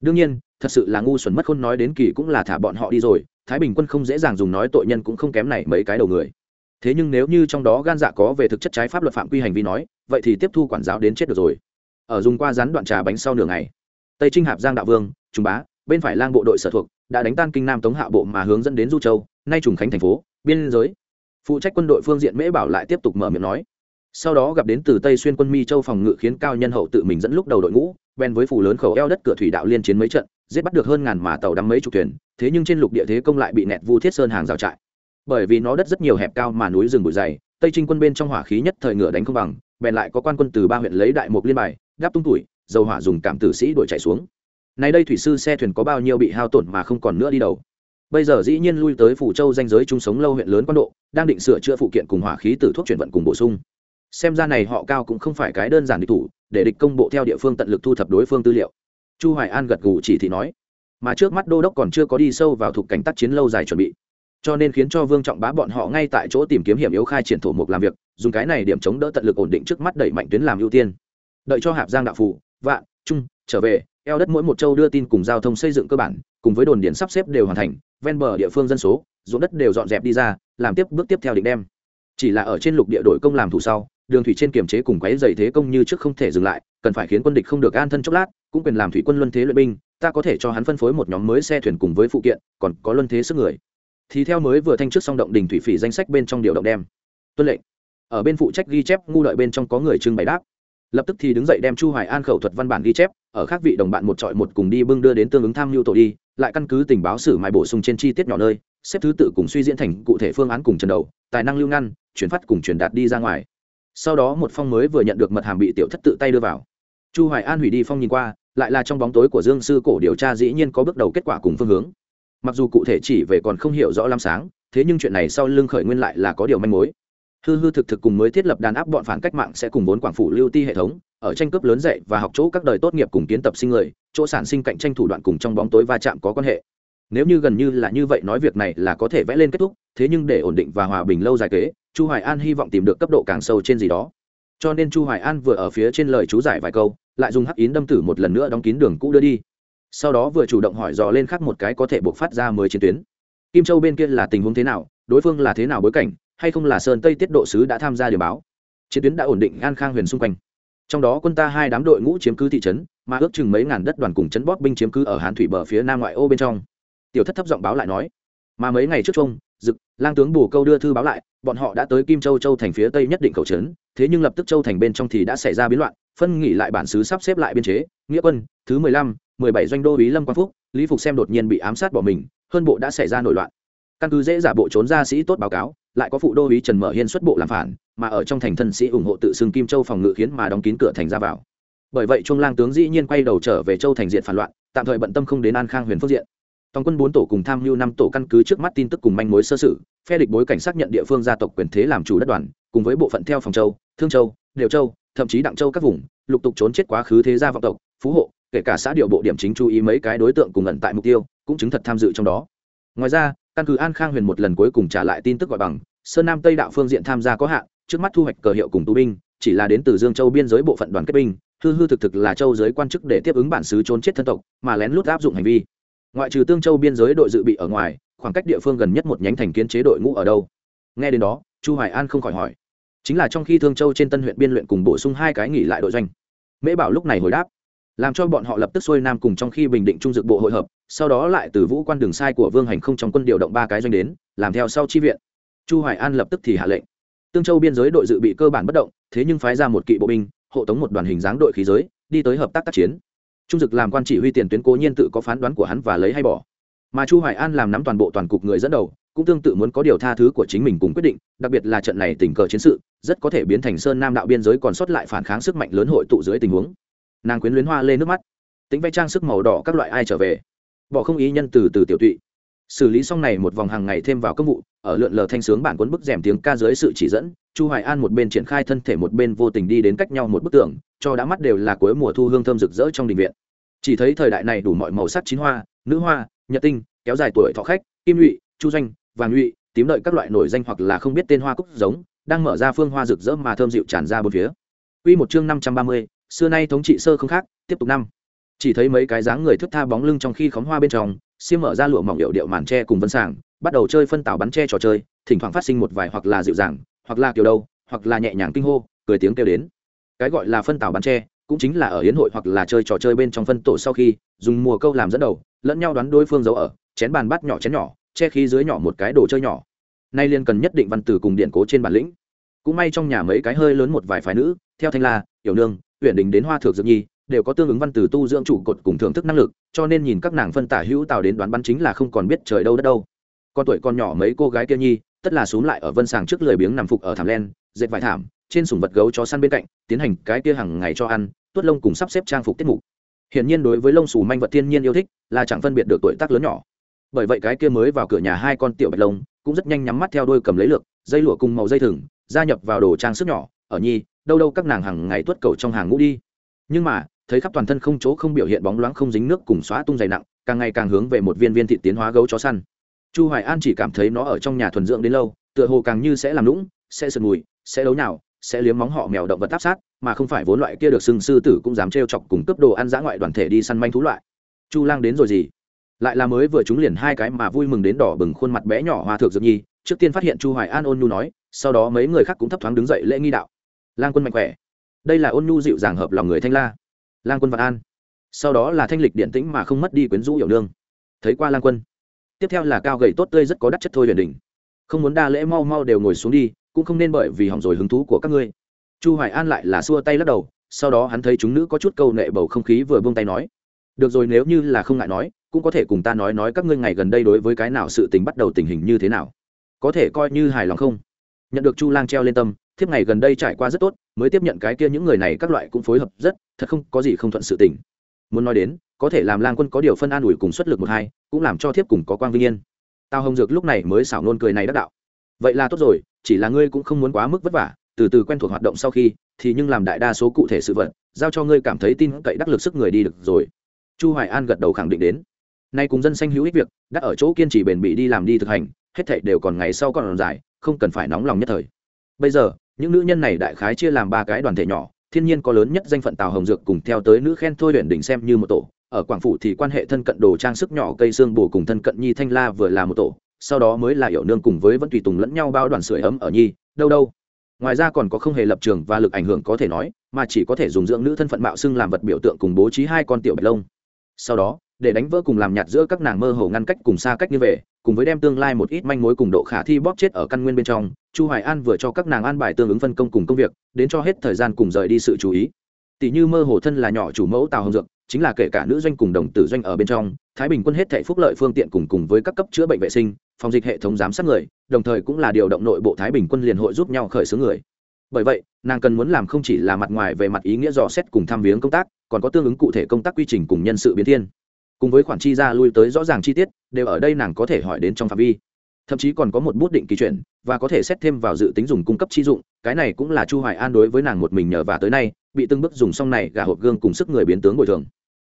Speaker 1: Đương nhiên, thật sự là ngu xuẩn mất khôn nói đến kỳ cũng là thả bọn họ đi rồi, thái bình quân không dễ dàng dùng nói tội nhân cũng không kém này mấy cái đầu người. Thế nhưng nếu như trong đó gan dạ có về thực chất trái pháp luật phạm quy hành vi nói vậy thì tiếp thu quản giáo đến chết được rồi. Ở dùng qua rán đoạn trà bánh sau nửa ngày, tây trinh hạp giang đạo vương, trung bá, bên phải lang bộ đội sở thuộc, đã đánh tan kinh nam tống hạ bộ mà hướng dẫn đến du châu, nay trùng khánh thành phố, biên giới. Phụ trách quân đội phương diện mễ bảo lại tiếp tục mở miệng nói. Sau đó gặp đến từ tây xuyên quân mi châu phòng ngự khiến cao nhân hậu tự mình dẫn lúc đầu đội ngũ ven với phủ lớn khẩu eo đất cửa thủy đạo liên chiến mấy trận, giết bắt được hơn ngàn mà tàu đắm mấy chục thuyền, thế nhưng trên lục địa thế công lại bị nẹt vu thiết sơn hàng rào trại. Bởi vì nó đất rất nhiều hẹp cao mà núi rừng bụi dày, tây trinh quân bên trong hỏa khí nhất thời ngựa đánh không bằng bèn lại có quan quân từ ba huyện lấy đại mục liên bài, đáp tung tuổi, dầu hỏa dùng cảm tử sĩ đuổi chạy xuống. Nay đây thủy sư xe thuyền có bao nhiêu bị hao tổn mà không còn nữa đi đầu. Bây giờ dĩ nhiên lui tới phủ châu danh giới chung sống lâu huyện lớn quan độ, đang định sửa chữa phụ kiện cùng hỏa khí từ thuốc chuyển vận cùng bổ sung. Xem ra này họ cao cũng không phải cái đơn giản địch thủ, để địch công bộ theo địa phương tận lực thu thập đối phương tư liệu. Chu hoài an gật gù chỉ thị nói. Mà trước mắt đô đốc còn chưa có đi sâu vào thuộc cảnh tác chiến lâu dài chuẩn bị cho nên khiến cho vương trọng bá bọn họ ngay tại chỗ tìm kiếm hiểm yếu khai triển thổ mục làm việc, dùng cái này điểm chống đỡ tận lực ổn định trước mắt đẩy mạnh tuyến làm ưu tiên. Đợi cho hạp giang đạo phủ, vạn, trung trở về, eo đất mỗi một châu đưa tin cùng giao thông xây dựng cơ bản, cùng với đồn điện sắp xếp đều hoàn thành, ven bờ địa phương dân số, ruộng đất đều dọn dẹp đi ra, làm tiếp bước tiếp theo định đem. Chỉ là ở trên lục địa đổi công làm thủ sau, đường thủy trên kiềm chế cùng quấy dày thế công như trước không thể dừng lại, cần phải khiến quân địch không được an thân chốc lát, cũng quyền làm thủy quân luân thế luyện binh, ta có thể cho hắn phân phối một nhóm mới xe thuyền cùng với phụ kiện, còn có luân thế sức người thì theo mới vừa thanh trước song động đình thủy phỉ danh sách bên trong điều động đem. Tuân lệnh. Ở bên phụ trách ghi chép, ngu đợi bên trong có người trưng bày đáp. Lập tức thì đứng dậy đem chu hoài an khẩu thuật văn bản ghi chép, ở các vị đồng bạn một trọi một cùng đi bưng đưa đến tương ứng tham mưu tổ đi, lại căn cứ tình báo sử mai bổ sung trên chi tiết nhỏ nơi, xếp thứ tự cùng suy diễn thành cụ thể phương án cùng trận đầu, tài năng lưu ngăn, chuyển phát cùng truyền đạt đi ra ngoài. Sau đó một phong mới vừa nhận được mật hàm bị tiểu thất tự tay đưa vào. Chu hoài an hủy đi phong nhìn qua, lại là trong bóng tối của dương sư cổ điều tra dĩ nhiên có bước đầu kết quả cùng phương hướng mặc dù cụ thể chỉ về còn không hiểu rõ lắm sáng, thế nhưng chuyện này sau lưng khởi nguyên lại là có điều manh mối. Hư hư thực thực cùng mới thiết lập đàn áp bọn phản cách mạng sẽ cùng vốn quảng phủ lưu ti hệ thống, ở tranh cướp lớn dạy và học chỗ các đời tốt nghiệp cùng kiến tập sinh người, chỗ sản sinh cạnh tranh thủ đoạn cùng trong bóng tối va chạm có quan hệ. Nếu như gần như là như vậy nói việc này là có thể vẽ lên kết thúc, thế nhưng để ổn định và hòa bình lâu dài kế, chu hoài an hy vọng tìm được cấp độ càng sâu trên gì đó. Cho nên chu hoài an vừa ở phía trên lời chú giải vài câu, lại dùng hắc yến đâm tử một lần nữa đóng kín đường cũ đưa đi sau đó vừa chủ động hỏi dò lên khác một cái có thể buộc phát ra mới chiến tuyến. Kim châu bên kia là tình huống thế nào, đối phương là thế nào bối cảnh, hay không là sơn tây tiết độ sứ đã tham gia điều báo. Chiến tuyến đã ổn định an khang huyền xung quanh. Trong đó quân ta hai đám đội ngũ chiếm cứ thị trấn, mà ước chừng mấy ngàn đất đoàn cùng chấn bóp binh chiếm cứ ở hán thủy bờ phía nam ngoại ô bên trong. Tiểu thất thấp giọng báo lại nói, mà mấy ngày trước trông, dực, lang tướng bù câu đưa thư báo lại, bọn họ đã tới kim châu châu thành phía tây nhất định cầu trấn, thế nhưng lập tức châu thành bên trong thì đã xảy ra biến loạn, phân nghỉ lại bản xứ sắp xếp lại biên chế, nghĩa quân, thứ mười lăm bảy doanh đô ý lâm quang phúc, lý phục xem đột nhiên bị ám sát bỏ mình, hơn bộ đã xảy ra nổi loạn. Căn cứ dễ giả bộ trốn ra sĩ tốt báo cáo, lại có phụ đô ý trần mở hiên xuất bộ làm phản, mà ở trong thành thân sĩ ủng hộ tự xưng kim châu phòng ngự khiến mà đóng kín cửa thành ra vào. Bởi vậy trung lang tướng dĩ nhiên quay đầu trở về châu thành diện phản loạn, tạm thời bận tâm không đến an khang huyền phước diện. Tòng quân bốn tổ cùng tham mưu năm tổ căn cứ trước mắt tin tức cùng manh mối sơ sử phe địch bối cảnh xác nhận địa phương gia tộc quyền thế làm chủ đất đoàn, cùng với bộ phận theo phòng châu, thương châu, đều châu, thậm chí đặng châu các vùng, lục tục trốn chết quá khứ thế gia vọng tộc, phú hộ kể cả xã điệu bộ điểm chính chú ý mấy cái đối tượng cùng ẩn tại mục tiêu, cũng chứng thật tham dự trong đó. Ngoài ra, căn cứ an khang huyền một lần cuối cùng trả lại tin tức gọi bằng, sơn nam tây đạo phương diện tham gia có hạn, trước mắt thu hoạch cờ hiệu cùng tù binh, chỉ là đến từ dương châu biên giới bộ phận đoàn kết binh, hư hư thực thực là châu giới quan chức để tiếp ứng bản xứ trốn chết thân tộc, mà lén lút áp dụng hành vi. Ngoại trừ tương châu biên giới đội dự bị ở ngoài, khoảng cách địa phương gần nhất một nhánh thành kiến chế đội ngũ ở đâu? Nghe đến đó, chu hoài an không khỏi hỏi. Chính là trong khi thương châu trên tân huyện biên luyện cùng bổ sung hai cái nghỉ lại đội doanh. Mễ bảo lúc này hồi đáp làm cho bọn họ lập tức xuôi nam cùng trong khi bình định trung dực bộ hội hợp, sau đó lại từ vũ quan đường sai của vương hành không trong quân điều động ba cái doanh đến, làm theo sau chi viện. Chu hoài an lập tức thì hạ lệnh. Tương châu biên giới đội dự bị cơ bản bất động, thế nhưng phái ra một kỵ bộ binh, hộ tống một đoàn hình dáng đội khí giới, đi tới hợp tác tác chiến. Trung dực làm quan chỉ huy tiền tuyến cố nhiên tự có phán đoán của hắn và lấy hay bỏ. Mà chu hoài an làm nắm toàn bộ toàn cục người dẫn đầu, cũng tương tự muốn có điều tha thứ của chính mình cùng quyết định, đặc biệt là trận này tình cờ chiến sự, rất có thể biến thành sơn nam đạo biên giới còn sót lại phản kháng sức mạnh lớn hội tụ dưới tình huống nàng quyến luyến hoa lên nước mắt tính vẽ trang sức màu đỏ các loại ai trở về bỏ không ý nhân từ từ tiểu tụy. Xử lý xong này một vòng hàng ngày thêm vào công vụ ở lượn lờ thanh sướng bản cuốn bức rèm tiếng ca dưới sự chỉ dẫn chu hoài an một bên triển khai thân thể một bên vô tình đi đến cách nhau một bức tường cho đã mắt đều là cuối mùa thu hương thơm rực rỡ trong đình viện. Chỉ thấy thời đại này đủ mọi màu sắc chín hoa nữ hoa nhật tinh kéo dài tuổi thọ khách kim nhụy chu doanh vàng nhụy tím đợi các loại nổi danh hoặc là không biết tên hoa cúc giống đang mở ra phương hoa rực rỡ mà thơm dịu tràn ra bốn phía. Quy một chương 530, xưa nay thống trị sơ không khác, tiếp tục năm. Chỉ thấy mấy cái dáng người thức tha bóng lưng trong khi khóm hoa bên trong, xiêm mở ra lụa mỏng điệu điệu màn tre cùng vân sàng, bắt đầu chơi phân tảo bắn tre trò chơi, thỉnh thoảng phát sinh một vài hoặc là dịu dàng, hoặc là kiểu đâu, hoặc là nhẹ nhàng kinh hô, cười tiếng kêu đến. Cái gọi là phân tảo bắn tre, cũng chính là ở hiến hội hoặc là chơi trò chơi bên trong phân tổ sau khi dùng mùa câu làm dẫn đầu lẫn nhau đoán đối phương giấu ở chén bàn bát nhỏ chén nhỏ che khí dưới nhỏ một cái đồ chơi nhỏ nay liên cần nhất định văn từ cùng điện cố trên bản lĩnh cũng may trong nhà mấy cái hơi lớn một vài phái nữ theo thanh la hiểu nương huyện đình đến hoa thượng dược nhi, đều có tương ứng văn từ tu dưỡng chủ cột cùng thưởng thức năng lực, cho nên nhìn các nàng phân tả hữu tào đến đoán bắn chính là không còn biết trời đâu đất đâu. Con tuổi con nhỏ mấy cô gái kia nhi, tất là xuống lại ở vân sàng trước lười biếng nằm phục ở thảm len, dệt vải thảm, trên sùng vật gấu chó săn bên cạnh, tiến hành cái kia hàng ngày cho ăn, tuốt lông cùng sắp xếp trang phục tiết mục. Hiển nhiên đối với lông xù manh vật thiên nhiên yêu thích, là chẳng phân biệt được tuổi tác lớn nhỏ. Bởi vậy cái kia mới vào cửa nhà hai con tiểu bạch lông, cũng rất nhanh nhắm mắt theo đôi cầm lấy lược, dây lụa cùng màu dây thừng, gia nhập vào đồ trang sức nhỏ, ở nhi đâu đâu các nàng hàng ngày tuất cầu trong hàng ngũ đi. Nhưng mà, thấy khắp toàn thân không chỗ không biểu hiện bóng loáng không dính nước cùng xóa tung dày nặng, càng ngày càng hướng về một viên viên thị tiến hóa gấu chó săn. Chu hoài an chỉ cảm thấy nó ở trong nhà thuần dưỡng đến lâu, tựa hồ càng như sẽ làm lũng sẽ sượt mùi, sẽ đấu nào sẽ liếm móng họ mèo động vật áp sát, mà không phải vốn loại kia được xưng sư tử cũng dám trêu chọc cùng cướp đồ ăn dã ngoại đoàn thể đi săn manh thú loại. Chu lang đến rồi gì? Lại là mới vừa chúng liền hai cái mà vui mừng đến đỏ bừng khuôn mặt bé nhỏ hoa thượng dược nhi, trước tiên phát hiện chu hoài an ôn nhu nói, sau đó mấy người khác cũng thấp thoáng đứng dậy lễ nghi đạo lang quân mạnh khỏe. Đây là ôn nhu dịu dàng hợp lòng người thanh la. Lang quân vạn an. Sau đó là thanh lịch điện tĩnh mà không mất đi quyến rũ hiểu nương. Thấy qua lang quân. Tiếp theo là cao gầy tốt tươi rất có đắt chất thôi huyền đỉnh. Không muốn đa lễ mau mau đều ngồi xuống đi, cũng không nên bởi vì hỏng rồi hứng thú của các ngươi. Chu hoài an lại là xua tay lắc đầu, sau đó hắn thấy chúng nữ có chút câu nệ bầu không khí vừa buông tay nói. Được rồi, nếu như là không ngại nói, cũng có thể cùng ta nói nói các ngươi ngày gần đây đối với cái nào sự tình bắt đầu tình hình như thế nào. Có thể coi như hài lòng không? Nhận được chu lang treo lên tâm thiếp ngày gần đây trải qua rất tốt, mới tiếp nhận cái kia những người này các loại cũng phối hợp rất, thật không có gì không thuận sự tình. Muốn nói đến, có thể làm lang quân có điều phân an ủi cùng xuất lực một hai, cũng làm cho thiếp cùng có quang vinh yên. Tào hồng dược lúc này mới xảo nôn cười này đắc đạo. Vậy là tốt rồi, chỉ là ngươi cũng không muốn quá mức vất vả, từ từ quen thuộc hoạt động sau khi, thì nhưng làm đại đa số cụ thể sự vật, giao cho ngươi cảm thấy tin cậy đắc lực sức người đi được rồi. Chu hoài an gật đầu khẳng định đến. Nay cùng dân xanh hữu ích việc, đã ở chỗ kiên trì bền bỉ đi làm đi thực hành, hết thảy đều còn ngày sau còn dài, không cần phải nóng lòng nhất thời. Bây giờ những nữ nhân này đại khái chia làm ba cái đoàn thể nhỏ, thiên nhiên có lớn nhất danh phận tào hồng dược cùng theo tới nữ khen thôi huyện đỉnh xem như một tổ. Ở quảng phủ thì quan hệ thân cận đồ trang sức nhỏ cây xương bù cùng thân cận nhi thanh la vừa là một tổ, sau đó mới là hiểu nương cùng với vẫn tùy tùng lẫn nhau bao đoàn sưởi ấm ở nhi, đâu đâu. Ngoài ra còn có không hề lập trường và lực ảnh hưởng có thể nói, mà chỉ có thể dùng dưỡng nữ thân phận mạo xưng làm vật biểu tượng cùng bố trí hai con tiểu bạch lông. Sau đó, để đánh vỡ cùng làm nhạt giữa các nàng mơ hồ ngăn cách cùng xa cách như vậy cùng với đem tương lai một ít manh mối cùng độ khả thi bóp chết ở căn nguyên bên trong, chu hoài an vừa cho các nàng an bài tương ứng phân công cùng công việc, đến cho hết thời gian cùng rời đi sự chú ý. Tỷ như mơ hồ thân là nhỏ chủ mẫu tào hồng dược, chính là kể cả nữ doanh cùng đồng tử doanh ở bên trong, thái bình quân hết thảy phúc lợi phương tiện cùng cùng với các cấp chữa bệnh vệ sinh, phòng dịch hệ thống giám sát người, đồng thời cũng là điều động nội bộ thái bình quân liền hội giúp nhau khởi xướng người. Bởi vậy, nàng cần muốn làm không chỉ là mặt ngoài về mặt ý nghĩa dò xét cùng tham viếng công tác, còn có tương ứng cụ thể công tác quy trình cùng nhân sự biến thiên cùng với khoản chi ra lui tới rõ ràng chi tiết, đều ở đây nàng có thể hỏi đến trong phạm vi. Thậm chí còn có một bút định kỳ chuyển, và có thể xét thêm vào dự tính dùng cung cấp chi dụng, cái này cũng là chu hoài an đối với nàng một mình nhờ và tới nay, bị từng bước dùng xong này gả hộp gương cùng sức người biến tướng bồi thường.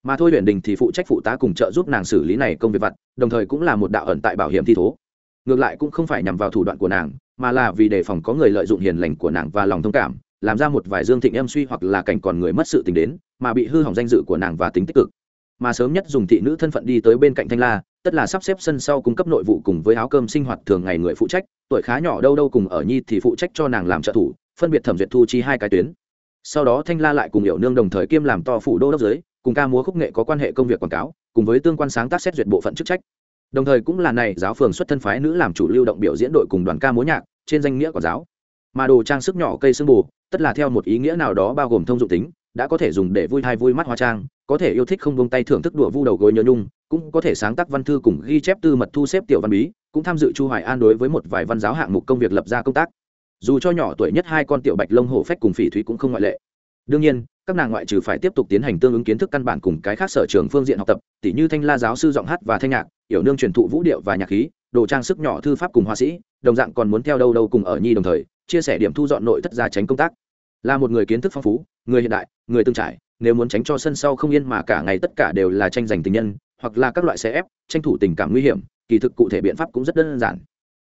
Speaker 1: Mà thôi huyền đình thì phụ trách phụ tá cùng trợ giúp nàng xử lý này công việc vặt, đồng thời cũng là một đạo ẩn tại bảo hiểm thi thố. Ngược lại cũng không phải nhằm vào thủ đoạn của nàng, mà là vì đề phòng có người lợi dụng hiền lành của nàng và lòng thông cảm, làm ra một vài dương thịnh em suy hoặc là cảnh còn người mất sự tình đến, mà bị hư hỏng danh dự của nàng và tính tích cực mà sớm nhất dùng thị nữ thân phận đi tới bên cạnh thanh la, tất là sắp xếp sân sau cung cấp nội vụ cùng với áo cơm sinh hoạt thường ngày người phụ trách, tuổi khá nhỏ đâu đâu cùng ở nhi thì phụ trách cho nàng làm trợ thủ, phân biệt thẩm duyệt thu chi hai cái tuyến. Sau đó thanh la lại cùng hiệu nương đồng thời kiêm làm to phủ đô đốc giới, cùng ca múa khúc nghệ có quan hệ công việc quảng cáo, cùng với tương quan sáng tác xét duyệt bộ phận chức trách. Đồng thời cũng là này, giáo phường xuất thân phái nữ làm chủ lưu động biểu diễn đội cùng đoàn ca múa nhạc, trên danh nghĩa của giáo. Mà đồ trang sức nhỏ cây xương bù, tất là theo một ý nghĩa nào đó bao gồm thông dụng tính, đã có thể dùng để vui thai vui mắt hóa trang có thể yêu thích không buông tay thưởng thức đùa vu đầu gối nhớ nhung, cũng có thể sáng tác văn thư cùng ghi chép tư mật thu xếp tiểu văn bí, cũng tham dự chu hoài an đối với một vài văn giáo hạng mục công việc lập ra công tác. Dù cho nhỏ tuổi nhất hai con tiểu bạch lông hổ phách cùng phỉ thúy cũng không ngoại lệ. Đương nhiên, các nàng ngoại trừ phải tiếp tục tiến hành tương ứng kiến thức căn bản cùng cái khác sở trường phương diện học tập, tỉ như thanh la giáo sư giọng hát và thanh nhạc yểu nương truyền thụ vũ điệu và nhạc khí, đồ trang sức nhỏ thư pháp cùng họa sĩ, đồng dạng còn muốn theo đâu đâu cùng ở nhi đồng thời, chia sẻ điểm thu dọn nội thất gia tránh công tác. Là một người kiến thức phong phú, người hiện đại, người tương trải nếu muốn tránh cho sân sau không yên mà cả ngày tất cả đều là tranh giành tình nhân, hoặc là các loại xe ép, tranh thủ tình cảm nguy hiểm, kỳ thực cụ thể biện pháp cũng rất đơn giản.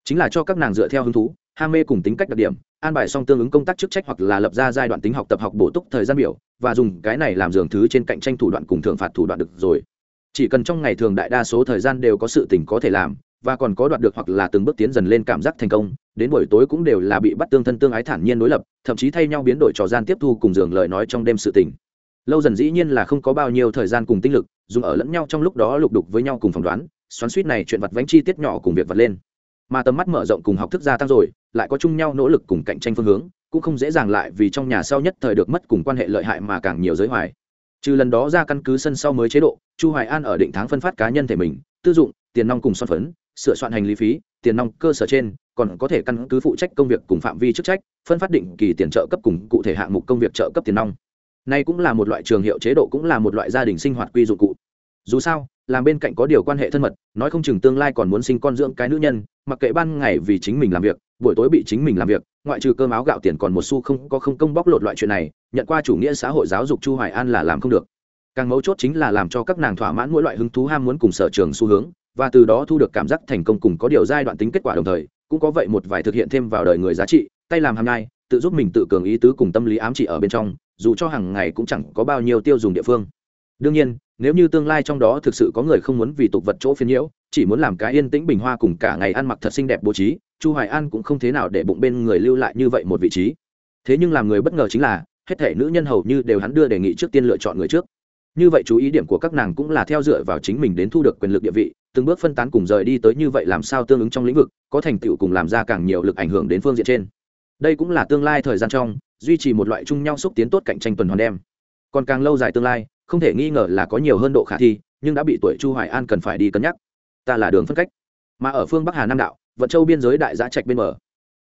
Speaker 1: Chính là cho các nàng dựa theo hứng thú ham mê cùng tính cách đặc điểm, an bài xong tương ứng công tác chức trách hoặc là lập ra giai đoạn tính học tập học bổ túc thời gian biểu, và dùng cái này làm dường thứ trên cạnh tranh thủ đoạn cùng thưởng phạt thủ đoạn được rồi. Chỉ cần trong ngày thường đại đa số thời gian đều có sự tình có thể làm, và còn có đoạt được hoặc là từng bước tiến dần lên cảm giác thành công, đến buổi tối cũng đều là bị bắt tương thân tương ái thản nhiên đối lập, thậm chí thay nhau biến đổi trò gian tiếp thu cùng giường lời nói trong đêm sự tình lâu dần dĩ nhiên là không có bao nhiêu thời gian cùng tinh lực, dùng ở lẫn nhau trong lúc đó lục đục với nhau cùng phỏng đoán, xoắn suýt này chuyện vặt vánh chi tiết nhỏ cùng việc vật lên. Mà tầm mắt mở rộng cùng học thức gia tăng rồi, lại có chung nhau nỗ lực cùng cạnh tranh phương hướng, cũng không dễ dàng lại vì trong nhà sau nhất thời được mất cùng quan hệ lợi hại mà càng nhiều giới hoài. Trừ lần đó ra căn cứ sân sau mới chế độ, chu hoài an ở định tháng phân phát cá nhân thể mình, tư dụng, tiền nong cùng son phấn, sửa soạn hành lý phí, tiền nong cơ sở trên, còn có thể căn cứ phụ trách công việc cùng phạm vi chức trách, phân phát định kỳ tiền trợ cấp cùng cụ thể hạng mục công việc trợ cấp tiền nong nay cũng là một loại trường hiệu chế độ, cũng là một loại gia đình sinh hoạt quy dụng cụ. Dù sao, làm bên cạnh có điều quan hệ thân mật, nói không chừng tương lai còn muốn sinh con dưỡng cái nữ nhân, mặc kệ ban ngày vì chính mình làm việc, buổi tối bị chính mình làm việc, ngoại trừ cơm áo gạo tiền còn một xu không có không công bóc lột loại chuyện này, nhận qua chủ nghĩa xã hội giáo dục chu hoài an là làm không được. Càng mấu chốt chính là làm cho các nàng thỏa mãn mỗi loại hứng thú ham muốn cùng sở trường xu hướng, và từ đó thu được cảm giác thành công cùng có điều giai đoạn tính kết quả đồng thời, cũng có vậy một vài thực hiện thêm vào đời người giá trị, tay làm hàm nhai, tự giúp mình tự cường ý tứ cùng tâm lý ám chỉ ở bên trong dù cho hàng ngày cũng chẳng có bao nhiêu tiêu dùng địa phương. Đương nhiên, nếu như tương lai trong đó thực sự có người không muốn vì tục vật chỗ phiến nhiễu, chỉ muốn làm cái yên tĩnh bình hoa cùng cả ngày ăn mặc thật xinh đẹp bố trí, chu hoài an cũng không thế nào để bụng bên người lưu lại như vậy một vị trí. Thế nhưng làm người bất ngờ chính là, hết thể nữ nhân hầu như đều hắn đưa đề nghị trước tiên lựa chọn người trước. Như vậy chú ý điểm của các nàng cũng là theo dựa vào chính mình đến thu được quyền lực địa vị, từng bước phân tán cùng rời đi tới như vậy làm sao tương ứng trong lĩnh vực, có thành tựu cùng làm ra càng nhiều lực ảnh hưởng đến phương diện trên. Đây cũng là tương lai thời gian trong duy trì một loại chung nhau xúc tiến tốt cạnh tranh tuần hoàn đem. Còn càng lâu dài tương lai, không thể nghi ngờ là có nhiều hơn độ khả thi, nhưng đã bị tuổi chu hoài an cần phải đi cân nhắc. Ta là đường phân cách. Mà ở phương bắc hà nam đạo, vận châu biên giới đại giã trạch bên mở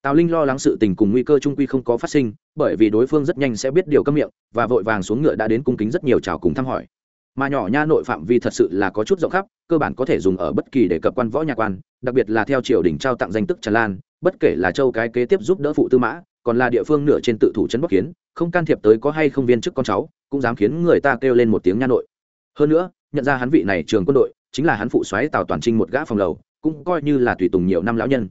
Speaker 1: tào linh lo lắng sự tình cùng nguy cơ trung quy không có phát sinh, bởi vì đối phương rất nhanh sẽ biết điều cấm miệng, và vội vàng xuống ngựa đã đến cung kính rất nhiều chào cùng thăm hỏi. Mà nhỏ nha nội phạm vi thật sự là có chút rộng khắp, cơ bản có thể dùng ở bất kỳ để cập quan võ nhà quan, đặc biệt là theo triều đình trao tặng danh tức tràn lan bất kể là châu cái kế tiếp giúp đỡ phụ tư mã còn là địa phương nửa trên tự thủ trấn bắc kiến không can thiệp tới có hay không viên chức con cháu cũng dám khiến người ta kêu lên một tiếng nha nội. Hơn nữa nhận ra hắn vị này trường quân đội chính là hắn phụ xoáy tào toàn trinh một gã phòng lầu cũng coi như là tùy tùng nhiều năm lão nhân.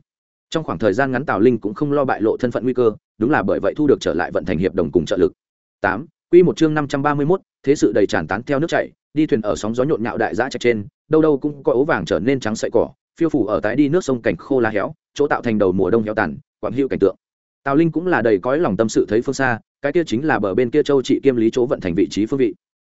Speaker 1: Trong khoảng thời gian ngắn tào linh cũng không lo bại lộ thân phận nguy cơ đúng là bởi vậy thu được trở lại vận thành hiệp đồng cùng trợ lực. Tám quy một chương năm trăm ba mươi 531, thế sự đầy tràn tán theo nước chảy đi thuyền ở sóng gió nhộn nhạo đại giã trạch trên đâu đâu cũng có ố vàng trở nên trắng sậy cỏ phiêu phủ ở tái đi nước sông cảnh khô lá héo chỗ tạo thành đầu mùa đông heo tàn, quảng hữu cảnh tượng. Tào linh cũng là đầy cõi lòng tâm sự thấy phương xa, cái kia chính là bờ bên kia châu trị kiêm lý chỗ vận thành vị trí phương vị.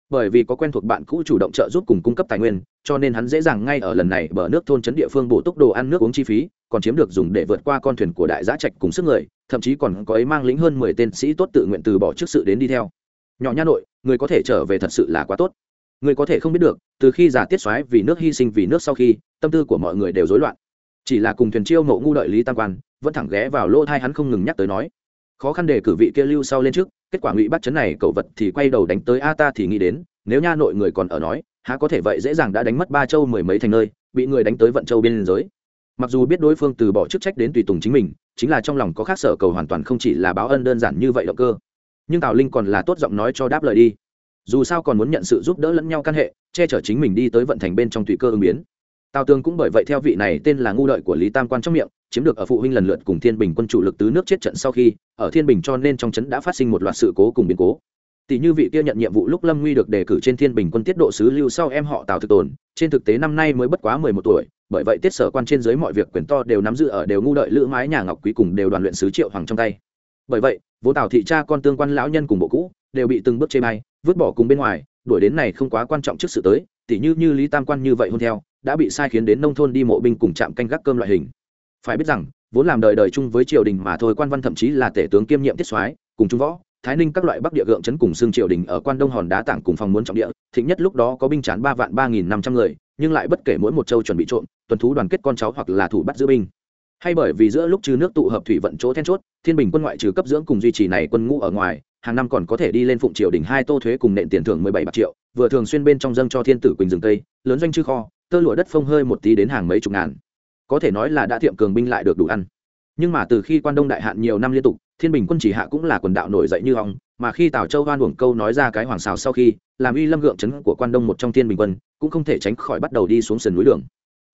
Speaker 1: Bởi vì có quen thuộc bạn cũ chủ động trợ giúp cùng cung cấp tài nguyên, cho nên hắn dễ dàng ngay ở lần này bờ nước thôn trấn địa phương bổ túc đồ ăn nước uống chi phí, còn chiếm được dùng để vượt qua con thuyền của đại giá trạch cùng sức người, thậm chí còn có ấy mang lính hơn mười tên sĩ tốt tự nguyện từ bỏ trước sự đến đi theo. Nhỏ nha nội, người có thể trở về thật sự là quá tốt. Người có thể không biết được, từ khi giả tiết xoáy vì nước hy sinh vì nước sau khi, tâm tư của mọi người đều rối loạn chỉ là cùng thuyền chiêu ngộ ngu đợi lý tam quan, vẫn thẳng ghé vào lỗ thai hắn không ngừng nhắc tới nói, khó khăn để cử vị kia lưu sau lên trước, kết quả ngụy bắt chấn này cậu vật thì quay đầu đánh tới a ta thì nghĩ đến, nếu nha nội người còn ở nói, há có thể vậy dễ dàng đã đánh mất ba châu mười mấy thành nơi, bị người đánh tới vận châu biên giới. Mặc dù biết đối phương từ bỏ chức trách đến tùy tùng chính mình, chính là trong lòng có khác sở cầu hoàn toàn không chỉ là báo ân đơn giản như vậy động cơ. Nhưng tào linh còn là tốt giọng nói cho đáp lời đi. Dù sao còn muốn nhận sự giúp đỡ lẫn nhau căn hệ, che chở chính mình đi tới vận thành bên trong tùy cơ ứng biến tào tường cũng bởi vậy theo vị này tên là ngu đợi của lý tam quan trong miệng, chiếm được ở phụ huynh lần lượt cùng thiên bình quân chủ lực tứ nước chết trận sau khi, ở thiên bình cho nên trong trấn đã phát sinh một loạt sự cố cùng biến cố. Tỷ như vị kia nhận nhiệm vụ lúc lâm nguy được đề cử trên thiên bình quân tiết độ sứ lưu sau em họ tào thực tồn, trên thực tế năm nay mới bất quá mười một tuổi, bởi vậy tiết sở quan trên dưới mọi việc quyền to đều nắm giữ ở đều ngu đợi lữ mái, nhà ngọc quý cùng đều đoàn luyện sứ triệu hoàng trong tay. Bởi vậy vô tào thị cha con tương quan lão nhân cùng bộ cũ, đều bị từng bước chê may vứt bỏ cùng bên ngoài, đuổi đến này không quá quan trọng trước sự tới tỷ như như lý tam quan như vậy hôn theo, đã bị sai khiến đến nông thôn đi mộ binh cùng chạm canh gác cơm loại hình. Phải biết rằng, vốn làm đời đời chung với triều đình mà thôi, quan văn thậm chí là tể tướng kiêm nhiệm tiết soái, cùng trung võ, thái ninh các loại bắc địa gượng chấn cùng xương triều đình ở quan đông hòn đá tảng cùng phòng muốn trọng địa, thịnh nhất lúc đó có binh chán ba vạn ba nghìn năm trăm người, nhưng lại bất kể mỗi một châu chuẩn bị trộm, tuần thú đoàn kết con cháu hoặc là thủ bắt giữ binh. Hay bởi vì giữa lúc trừ nước tụ hợp thủy vận chỗ then chốt, thiên bình quân ngoại trừ cấp dưỡng cùng duy trì này quân ngũ ở ngoài hàng năm còn có thể đi lên phụng triều đỉnh hai tô thuế cùng nện tiền thưởng mười bảy bạc triệu, vừa thường xuyên bên trong dâng cho thiên tử quỳnh rừng tây lớn doanh chư kho, tơ lụa đất phông hơi một tí đến hàng mấy chục ngàn. Có thể nói là đã tiệm cường binh lại được đủ ăn. Nhưng mà từ khi quan đông đại hạn nhiều năm liên tục, thiên bình quân chỉ hạ cũng là quần đạo nổi dậy như ong, mà khi tào châu hoan uổng câu nói ra cái hoàng xào sau khi, làm uy lâm gượng chấn của quan đông một trong thiên bình quân, cũng không thể tránh khỏi bắt đầu đi xuống sườn núi đường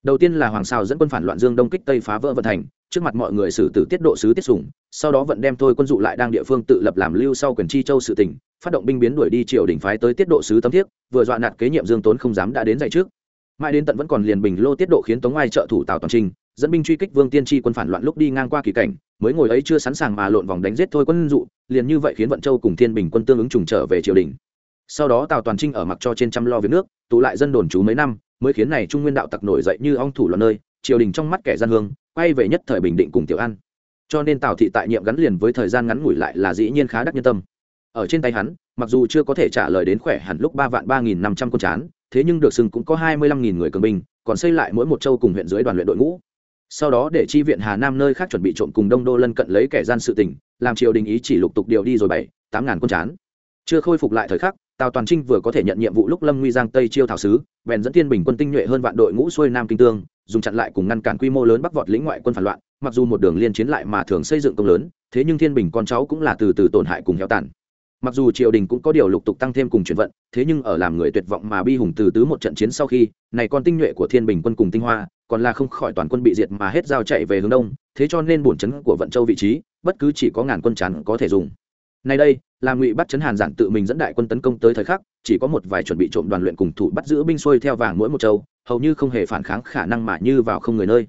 Speaker 1: đầu tiên là hoàng xào dẫn quân phản loạn dương đông kích tây phá vỡ vận thành, trước mặt mọi người xử tử tiết độ sứ tiết sủng sau đó vận đem thôi quân dụ lại đang địa phương tự lập làm lưu sau quyền chi châu sự tỉnh, phát động binh biến đuổi đi triều đình phái tới tiết độ sứ tấm thiết, vừa dọa nạt kế nhiệm dương tốn không dám đã đến dạy trước. Mãi đến tận vẫn còn liền bình lô tiết độ khiến tống ai trợ thủ tào toàn trinh dẫn binh truy kích vương tiên tri quân phản loạn lúc đi ngang qua kỳ cảnh, mới ngồi ấy chưa sẵn sàng mà lộn vòng đánh giết thôi quân dụ, liền như vậy khiến vận châu cùng thiên bình quân tương ứng trùng trở về triều đình. Sau đó tào toàn trinh ở mặc cho trên trăm lo việc nước, tụ lại dân đồn trú mấy năm mới khiến này trung nguyên đạo tặc nổi dậy như ong thủ loạn nơi, triều đình trong mắt kẻ gian hương, quay về nhất thời bình định cùng tiểu an. Cho nên tào thị tại nhiệm gắn liền với thời gian ngắn ngủi lại là dĩ nhiên khá đắc nhân tâm. Ở trên tay hắn, mặc dù chưa có thể trả lời đến khỏe hẳn lúc ba vạn ba nghìn năm trăm con chán, thế nhưng được sừng cũng có hai mươi lăm nghìn người cường binh, còn xây lại mỗi một châu cùng huyện dưới đoàn luyện đội ngũ. Sau đó để chi viện hà nam nơi khác chuẩn bị trộm cùng đông đô lân cận lấy kẻ gian sự tình, làm triều đình ý chỉ lục tục điều đi rồi bảy, tám ngàn con chán. Chưa khôi phục lại thời khắc tào toàn trinh vừa có thể nhận nhiệm vụ lúc lâm nguy giang tây chiêu thảo sứ, bèn dẫn thiên bình quân tinh nhuệ hơn vạn đội ngũ xuôi nam kinh tương, dùng chặn lại cùng ngăn cản quy mô lớn bắc vọt lĩnh ngoại quân phản loạn, mặc dù một đường liên chiến lại mà thường xây dựng công lớn, thế nhưng thiên bình con cháu cũng là từ từ tổn hại cùng heo tàn. Mặc dù triều đình cũng có điều lục tục tăng thêm cùng chuyển vận, thế nhưng ở làm người tuyệt vọng mà bi hùng từ tứ một trận chiến sau khi, này con tinh nhuệ của thiên bình quân cùng tinh hoa, còn là không khỏi toàn quân bị diệt mà hết giao chạy về hướng đông, thế cho nên bổn chấn của vận châu vị trí, bất cứ chỉ có ngàn quân chắn có thể dùng nay đây, là ngụy bắt chấn hàn giản tự mình dẫn đại quân tấn công tới thời khắc, chỉ có một vài chuẩn bị trộm đoàn luyện cùng thủ bắt giữ binh xuôi theo vàng mỗi một châu, hầu như không hề phản kháng khả năng mà như vào không người nơi.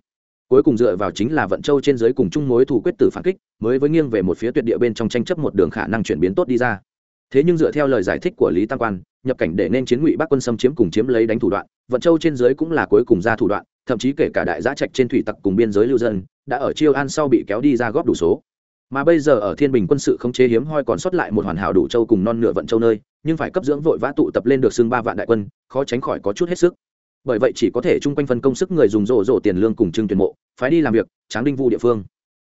Speaker 1: Cuối cùng dựa vào chính là vận châu trên giới cùng chung mối thủ quyết tử phản kích, mới với nghiêng về một phía tuyệt địa bên trong tranh chấp một đường khả năng chuyển biến tốt đi ra. Thế nhưng dựa theo lời giải thích của lý tam quan, nhập cảnh để nên chiến ngụy bắc quân xâm chiếm cùng chiếm lấy đánh thủ đoạn, vận châu trên giới cũng là cuối cùng ra thủ đoạn, thậm chí kể cả đại giã trạch trên thủy tặc cùng biên giới lưu dân, đã ở chiêu an sau bị kéo đi ra góp đủ số mà bây giờ ở thiên bình quân sự không chế hiếm hoi còn sót lại một hoàn hảo đủ châu cùng non nửa vận châu nơi, nhưng phải cấp dưỡng vội vã tụ tập lên được xưng ba vạn đại quân, khó tránh khỏi có chút hết sức. Bởi vậy chỉ có thể chung quanh phân công sức người dùng rổ rổ tiền lương cùng trưng tuyển mộ, phái đi làm việc, tráng đinh vu địa phương.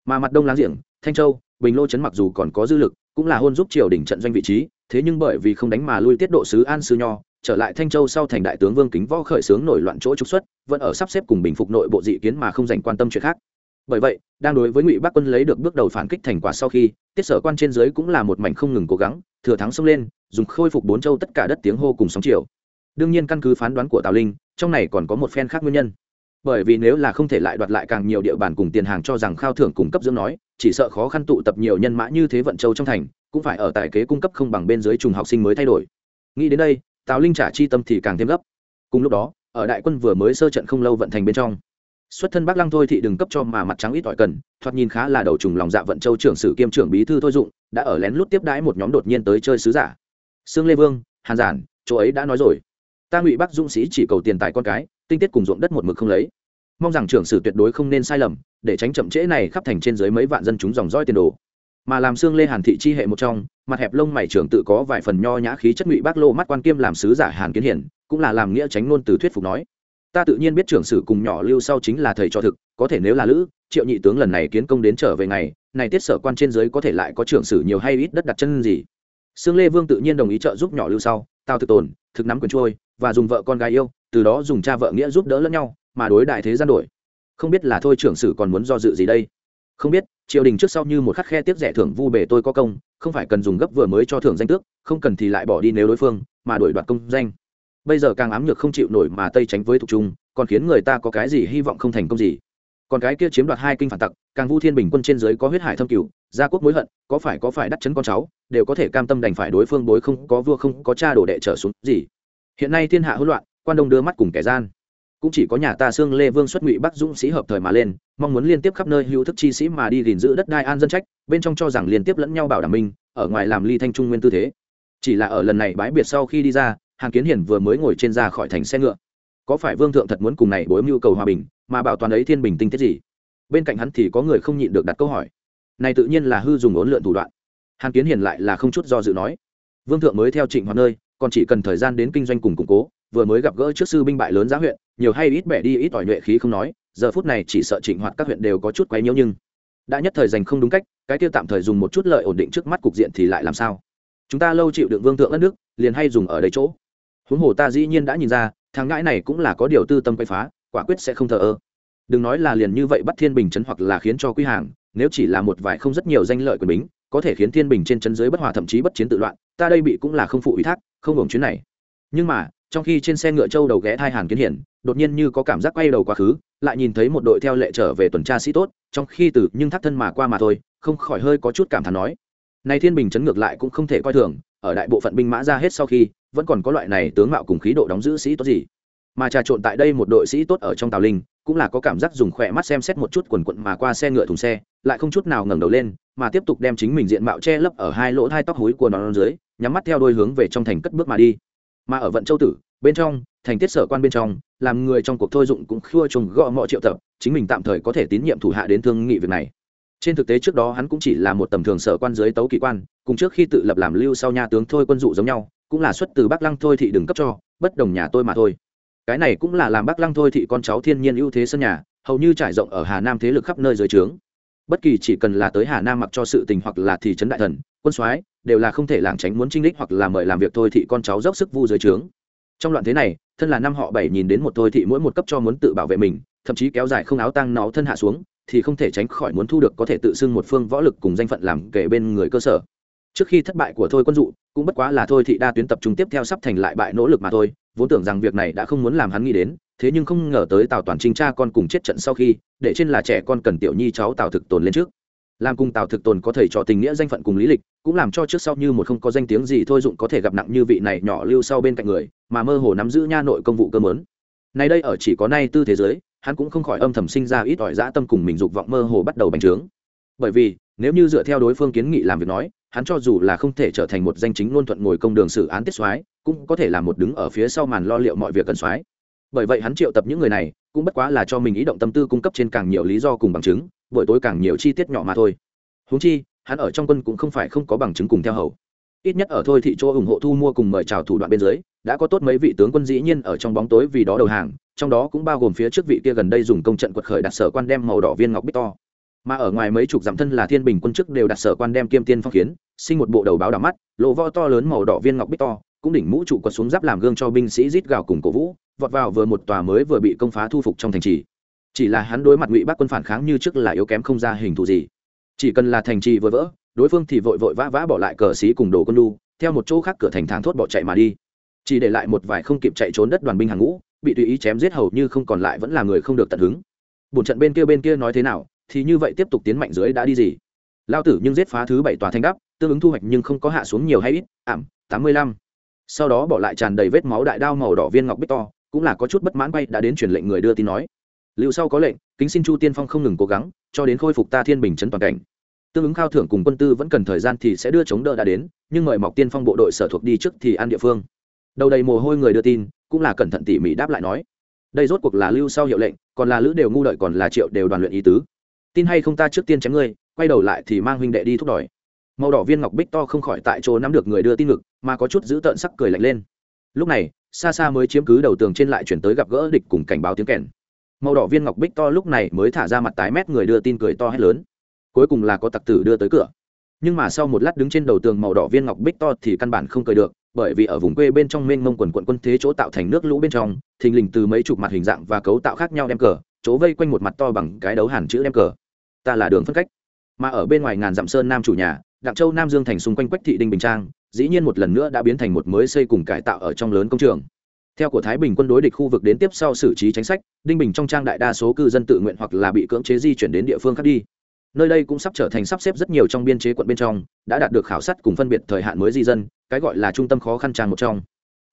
Speaker 1: Mà mặt đông láng giềng, thanh châu, bình lô trấn mặc dù còn có dư lực, cũng là hôn giúp triều đỉnh trận doanh vị trí, thế nhưng bởi vì không đánh mà lui tiết độ sứ an sư nho, trở lại thanh châu sau thành đại tướng vương kính võ khởi xướng nổi loạn chỗ trục xuất, vẫn ở sắp xếp cùng bình phục nội bộ dị kiến mà không dành quan tâm chuyện khác bởi vậy, đang đối với ngụy bắc quân lấy được bước đầu phản kích thành quả sau khi, tiết sở quan trên dưới cũng là một mảnh không ngừng cố gắng, thừa thắng xông lên, dùng khôi phục bốn châu tất cả đất tiếng hô cùng sóng chiều. Đương nhiên căn cứ phán đoán của tào linh, trong này còn có một phen khác nguyên nhân. Bởi vì nếu là không thể lại đoạt lại càng nhiều địa bàn cùng tiền hàng cho rằng khao thưởng cung cấp dưỡng nói, chỉ sợ khó khăn tụ tập nhiều nhân mã như thế vận châu trong thành, cũng phải ở tại kế cung cấp không bằng bên dưới trùng học sinh mới thay đổi. Nghĩ đến đây, tào linh trả chi tâm thì càng thêm gấp. Cùng lúc đó, ở đại quân vừa mới sơ trận không lâu vận thành bên trong xuất thân bắc lăng thôi thì đừng cấp cho mà mặt trắng ít ỏi cần, thoạt nhìn khá là đầu trùng lòng dạ vận châu trưởng sử kiêm trưởng bí thư thôi dụng, đã ở lén lút tiếp đãi một nhóm đột nhiên tới chơi sứ giả. Sương lê vương, hàn giản, chỗ ấy đã nói rồi. Ta ngụy bắc dũng sĩ chỉ cầu tiền tài con cái, tinh tiết cùng ruộng đất một mực không lấy. Mong rằng trưởng sử tuyệt đối không nên sai lầm, để tránh chậm trễ này khắp thành trên dưới mấy vạn dân chúng dòng roi tiền đồ. Mà làm xương lê hàn thị chi hệ một trong, mặt hẹp lông mày trưởng tự có vài phần nho nhã khí chất ngụy bác lô mắt quan kiêm làm sứ giả hàn kiến hiển, cũng là làm nghĩa tránh ngôn từ thuyết phục nói ta tự nhiên biết trưởng sử cùng nhỏ lưu sau chính là thầy cho thực, có thể nếu là lữ, triệu nhị tướng lần này kiến công đến trở về ngày, này tiết sở quan trên dưới có thể lại có trưởng sử nhiều hay ít đất đặt chân gì. Xương lê vương tự nhiên đồng ý trợ giúp nhỏ lưu sau, tao thực tồn, thực nắm quyền trôi, và dùng vợ con gái yêu, từ đó dùng cha vợ nghĩa giúp đỡ lẫn nhau, mà đối đại thế gian đổi. Không biết là thôi trưởng sử còn muốn do dự gì đây? Không biết, triều đình trước sau như một khắc khe tiếp rẻ thưởng vu bề tôi có công, không phải cần dùng gấp vừa mới cho thưởng danh tước, không cần thì lại bỏ đi nếu đối phương, mà đổi đoạt công danh bây giờ càng ám nhược không chịu nổi mà tây tránh với thuộc trung, còn khiến người ta có cái gì hy vọng không thành công gì. Còn cái kia chiếm đoạt hai kinh phản tặc, càng vu thiên bình quân trên dưới có huyết hải thâm cửu, gia quốc mối hận, có phải có phải đắc chấn con cháu, đều có thể cam tâm đành phải đối phương bối không có vua không có cha đổ đệ trở xuống gì. Hiện nay thiên hạ hỗn loạn, quan đông đưa mắt cùng kẻ gian. Cũng chỉ có nhà ta xương lê vương xuất ngụy bắc dũng sĩ hợp thời mà lên, mong muốn liên tiếp khắp nơi hữu thức chi sĩ mà đi gìn giữ đất đai an dân trách, bên trong cho rằng liên tiếp lẫn nhau bảo đảm minh ở ngoài làm ly thanh trung nguyên tư thế. Chỉ là ở lần này bãi biệt sau khi đi ra Hàn kiến Hiền vừa mới ngồi trên ra khỏi thành xe ngựa. Có phải vương thượng thật muốn cùng này bối mưu cầu hòa bình, mà bảo toàn ấy thiên bình tinh tiết gì? Bên cạnh hắn thì có người không nhịn được đặt câu hỏi. Này tự nhiên là hư dùng ốn lượn thủ đoạn. Hàn kiến Hiền lại là không chút do dự nói. Vương thượng mới theo trịnh hoạt nơi, còn chỉ cần thời gian đến kinh doanh cùng củng cố, vừa mới gặp gỡ trước sư binh bại lớn giá huyện, nhiều hay ít bẻ đi ít ỏi nhuệ khí không nói, giờ phút này chỉ sợ trịnh hoạt các huyện đều có chút quấy nhiễu nhưng đã nhất thời dành không đúng cách, cái tiêu tạm thời dùng một chút lợi ổn định trước mắt cục diện thì lại làm sao? Chúng ta lâu chịu được vương thượng đất nước liền hay dùng ở đây chỗ huống hồ ta dĩ nhiên đã nhìn ra, thằng ngãi này cũng là có điều tư tâm quay phá, quả quyết sẽ không thờ ơ. Đừng nói là liền như vậy bắt thiên bình chấn hoặc là khiến cho quy hàng, nếu chỉ là một vài không rất nhiều danh lợi quyền bính, có thể khiến thiên bình trên chấn giới bất hòa thậm chí bất chiến tự loạn, ta đây bị cũng là không phụ ủy thác, không hưởng chuyến này. Nhưng mà, trong khi trên xe ngựa châu đầu ghé thai hàn kiến hiển, đột nhiên như có cảm giác quay đầu quá khứ, lại nhìn thấy một đội theo lệ trở về tuần tra sĩ tốt, trong khi từ nhưng thắt thân mà qua mà thôi, không khỏi hơi có chút cảm thán nói. Này thiên bình chấn ngược lại cũng không thể coi thường, ở đại bộ phận binh mã ra hết sau khi vẫn còn có loại này tướng mạo cùng khí độ đóng giữ sĩ tốt gì. Mà trà trộn tại đây một đội sĩ tốt ở trong tàu linh, cũng là có cảm giác dùng khỏe mắt xem xét một chút quần quận mà qua xe ngựa thùng xe, lại không chút nào ngẩng đầu lên, mà tiếp tục đem chính mình diện mạo che lấp ở hai lỗ hai tóc húi của nó dưới, nhắm mắt theo đôi hướng về trong thành cất bước mà đi. Mà ở vận châu tử, bên trong, thành tiết sở quan bên trong, làm người trong cuộc thôi dụng cũng khua trùng gõ mọi triệu tập, chính mình tạm thời có thể tín nhiệm thủ hạ đến thương nghị việc này. Trên thực tế trước đó hắn cũng chỉ là một tầm thường sở quan dưới tấu kỳ quan, cùng trước khi tự lập làm lưu sau nhà tướng thôi quân dụ giống nhau cũng là xuất từ bắc lăng thôi thị đừng cấp cho, bất đồng nhà tôi mà thôi. Cái này cũng là làm bắc lăng thôi thị con cháu thiên nhiên ưu thế sân nhà, hầu như trải rộng ở hà nam thế lực khắp nơi dưới trướng. Bất kỳ chỉ cần là tới hà nam mặc cho sự tình hoặc là thị trấn đại thần, quân soái, đều là không thể lảng tránh muốn trinh đích hoặc là mời làm việc thôi thị con cháu dốc sức vu dưới trướng. Trong loạn thế này, thân là năm họ bảy nhìn đến một thôi thị mỗi một cấp cho muốn tự bảo vệ mình, thậm chí kéo dài không áo tăng nó thân hạ xuống, thì không thể tránh khỏi muốn thu được có thể tự xưng một phương võ lực cùng danh phận làm kể bên người cơ sở trước khi thất bại của thôi quân dụ, cũng bất quá là thôi thị đa tuyến tập trung tiếp theo sắp thành lại bại nỗ lực mà thôi, vốn tưởng rằng việc này đã không muốn làm hắn nghĩ đến, thế nhưng không ngờ tới tào toàn trinh cha con cùng chết trận sau khi, để trên là trẻ con cần tiểu nhi cháu tào thực tồn lên trước. Làm cùng tào thực tồn có thầy trò tình nghĩa danh phận cùng lý lịch, cũng làm cho trước sau như một không có danh tiếng gì thôi dụng có thể gặp nặng như vị này nhỏ lưu sau bên cạnh người, mà mơ hồ nắm giữ nha nội công vụ cơ mớn. Nay đây ở chỉ có nay tư thế giới, hắn cũng không khỏi âm thầm sinh ra ít ỏi dã tâm cùng mình dục vọng mơ hồ bắt đầu bành trướng. Bởi vì, nếu như dựa theo đối phương kiến nghị làm việc nói hắn cho dù là không thể trở thành một danh chính luôn thuận ngồi công đường xử án tiết soái, cũng có thể là một đứng ở phía sau màn lo liệu mọi việc cần soái. Bởi vậy hắn triệu tập những người này, cũng bất quá là cho mình ý động tâm tư cung cấp trên càng nhiều lý do cùng bằng chứng, buổi tối càng nhiều chi tiết nhỏ mà thôi. Húng chi, hắn ở trong quân cũng không phải không có bằng chứng cùng theo hầu. Ít nhất ở thôi thị chỗ ủng hộ thu mua cùng mời chào thủ đoạn bên dưới, đã có tốt mấy vị tướng quân dĩ nhiên ở trong bóng tối vì đó đầu hàng, trong đó cũng bao gồm phía trước vị kia gần đây dùng công trận quật khởi đặt sở quan đem màu đỏ viên ngọc bích to mà ở ngoài mấy chục dặm thân là thiên bình quân chức đều đặt sở quan đem kiêm tiên phong kiến, sinh một bộ đầu báo đỏ mắt lộ vo to lớn màu đỏ viên ngọc bích to, cũng đỉnh mũ trụ quật xuống giáp làm gương cho binh sĩ rít gào cùng cổ vũ, vọt vào vừa một tòa mới vừa bị công phá thu phục trong thành trì. Chỉ là hắn đối mặt ngụy bắc quân phản kháng như trước là yếu kém không ra hình thù gì. Chỉ cần là thành trì vừa vỡ, đối phương thì vội vội vã vã bỏ lại cờ xí cùng đồ quân lu theo một chỗ khác cửa thành thang thốt bỏ chạy mà đi. Chỉ để lại một vài không kịp chạy trốn đất đoàn binh hàng ngũ, bị tùy ý chém giết hầu như không còn lại vẫn là người không được tận hứng. Bổn trận bên kia bên kia nói thế nào thì như vậy tiếp tục tiến mạnh dưới đã đi gì? Lao tử nhưng giết phá thứ bảy tòa thanh đắp tương ứng thu hoạch nhưng không có hạ xuống nhiều hay ít, ảm, tám mươi lăm. Sau đó bỏ lại tràn đầy vết máu đại đao màu đỏ viên ngọc bích to, cũng là có chút bất mãn bay đã đến truyền lệnh người đưa tin nói. Lưu sau có lệnh, kính xin chu tiên phong không ngừng cố gắng, cho đến khôi phục ta thiên bình chấn toàn cảnh. Tương ứng khao thưởng cùng quân tư vẫn cần thời gian thì sẽ đưa chống đỡ đã đến, nhưng mời mọc tiên phong bộ đội sở thuộc đi trước thì ăn địa phương. Đầu đầy mồ hôi người đưa tin, cũng là cẩn thận tỉ mỉ đáp lại nói. Đây rốt cuộc là lưu sau hiệu lệnh, còn là lữ đều ngu đợi còn là triệu đều đoàn luyện ý tứ tin hay không ta trước tiên chém ngươi, quay đầu lại thì mang huynh đệ đi thúc đòi. Màu đỏ viên ngọc bích to không khỏi tại chỗ nắm được người đưa tin ngực, mà có chút giữ tợn sắc cười lạnh lên. Lúc này, xa xa mới chiếm cứ đầu tường trên lại chuyển tới gặp gỡ địch cùng cảnh báo tiếng kèn. Màu đỏ viên ngọc bích to lúc này mới thả ra mặt tái mét người đưa tin cười to hét lớn. Cuối cùng là có tặc tử đưa tới cửa. Nhưng mà sau một lát đứng trên đầu tường màu đỏ viên ngọc bích to thì căn bản không cười được, bởi vì ở vùng quê bên trong mênh mông quần quận quân thế chỗ tạo thành nước lũ bên trong, thình lình từ mấy chục mặt hình dạng và cấu tạo khác nhau đem cờ, chỗ vây quanh một mặt to bằng cái đấu hàn chữ đem cờ ta là đường phân cách. Mà ở bên ngoài ngàn dặm sơn nam chủ nhà, đặng châu nam dương thành xung quanh quách thị đinh bình trang, dĩ nhiên một lần nữa đã biến thành một mới xây cùng cải tạo ở trong lớn công trường. Theo của thái bình quân đối địch khu vực đến tiếp sau xử trí chính sách, đinh bình trong trang đại đa số cư dân tự nguyện hoặc là bị cưỡng chế di chuyển đến địa phương khác đi. Nơi đây cũng sắp trở thành sắp xếp rất nhiều trong biên chế quận bên trong, đã đạt được khảo sát cùng phân biệt thời hạn mới di dân, cái gọi là trung tâm khó khăn trang một trong.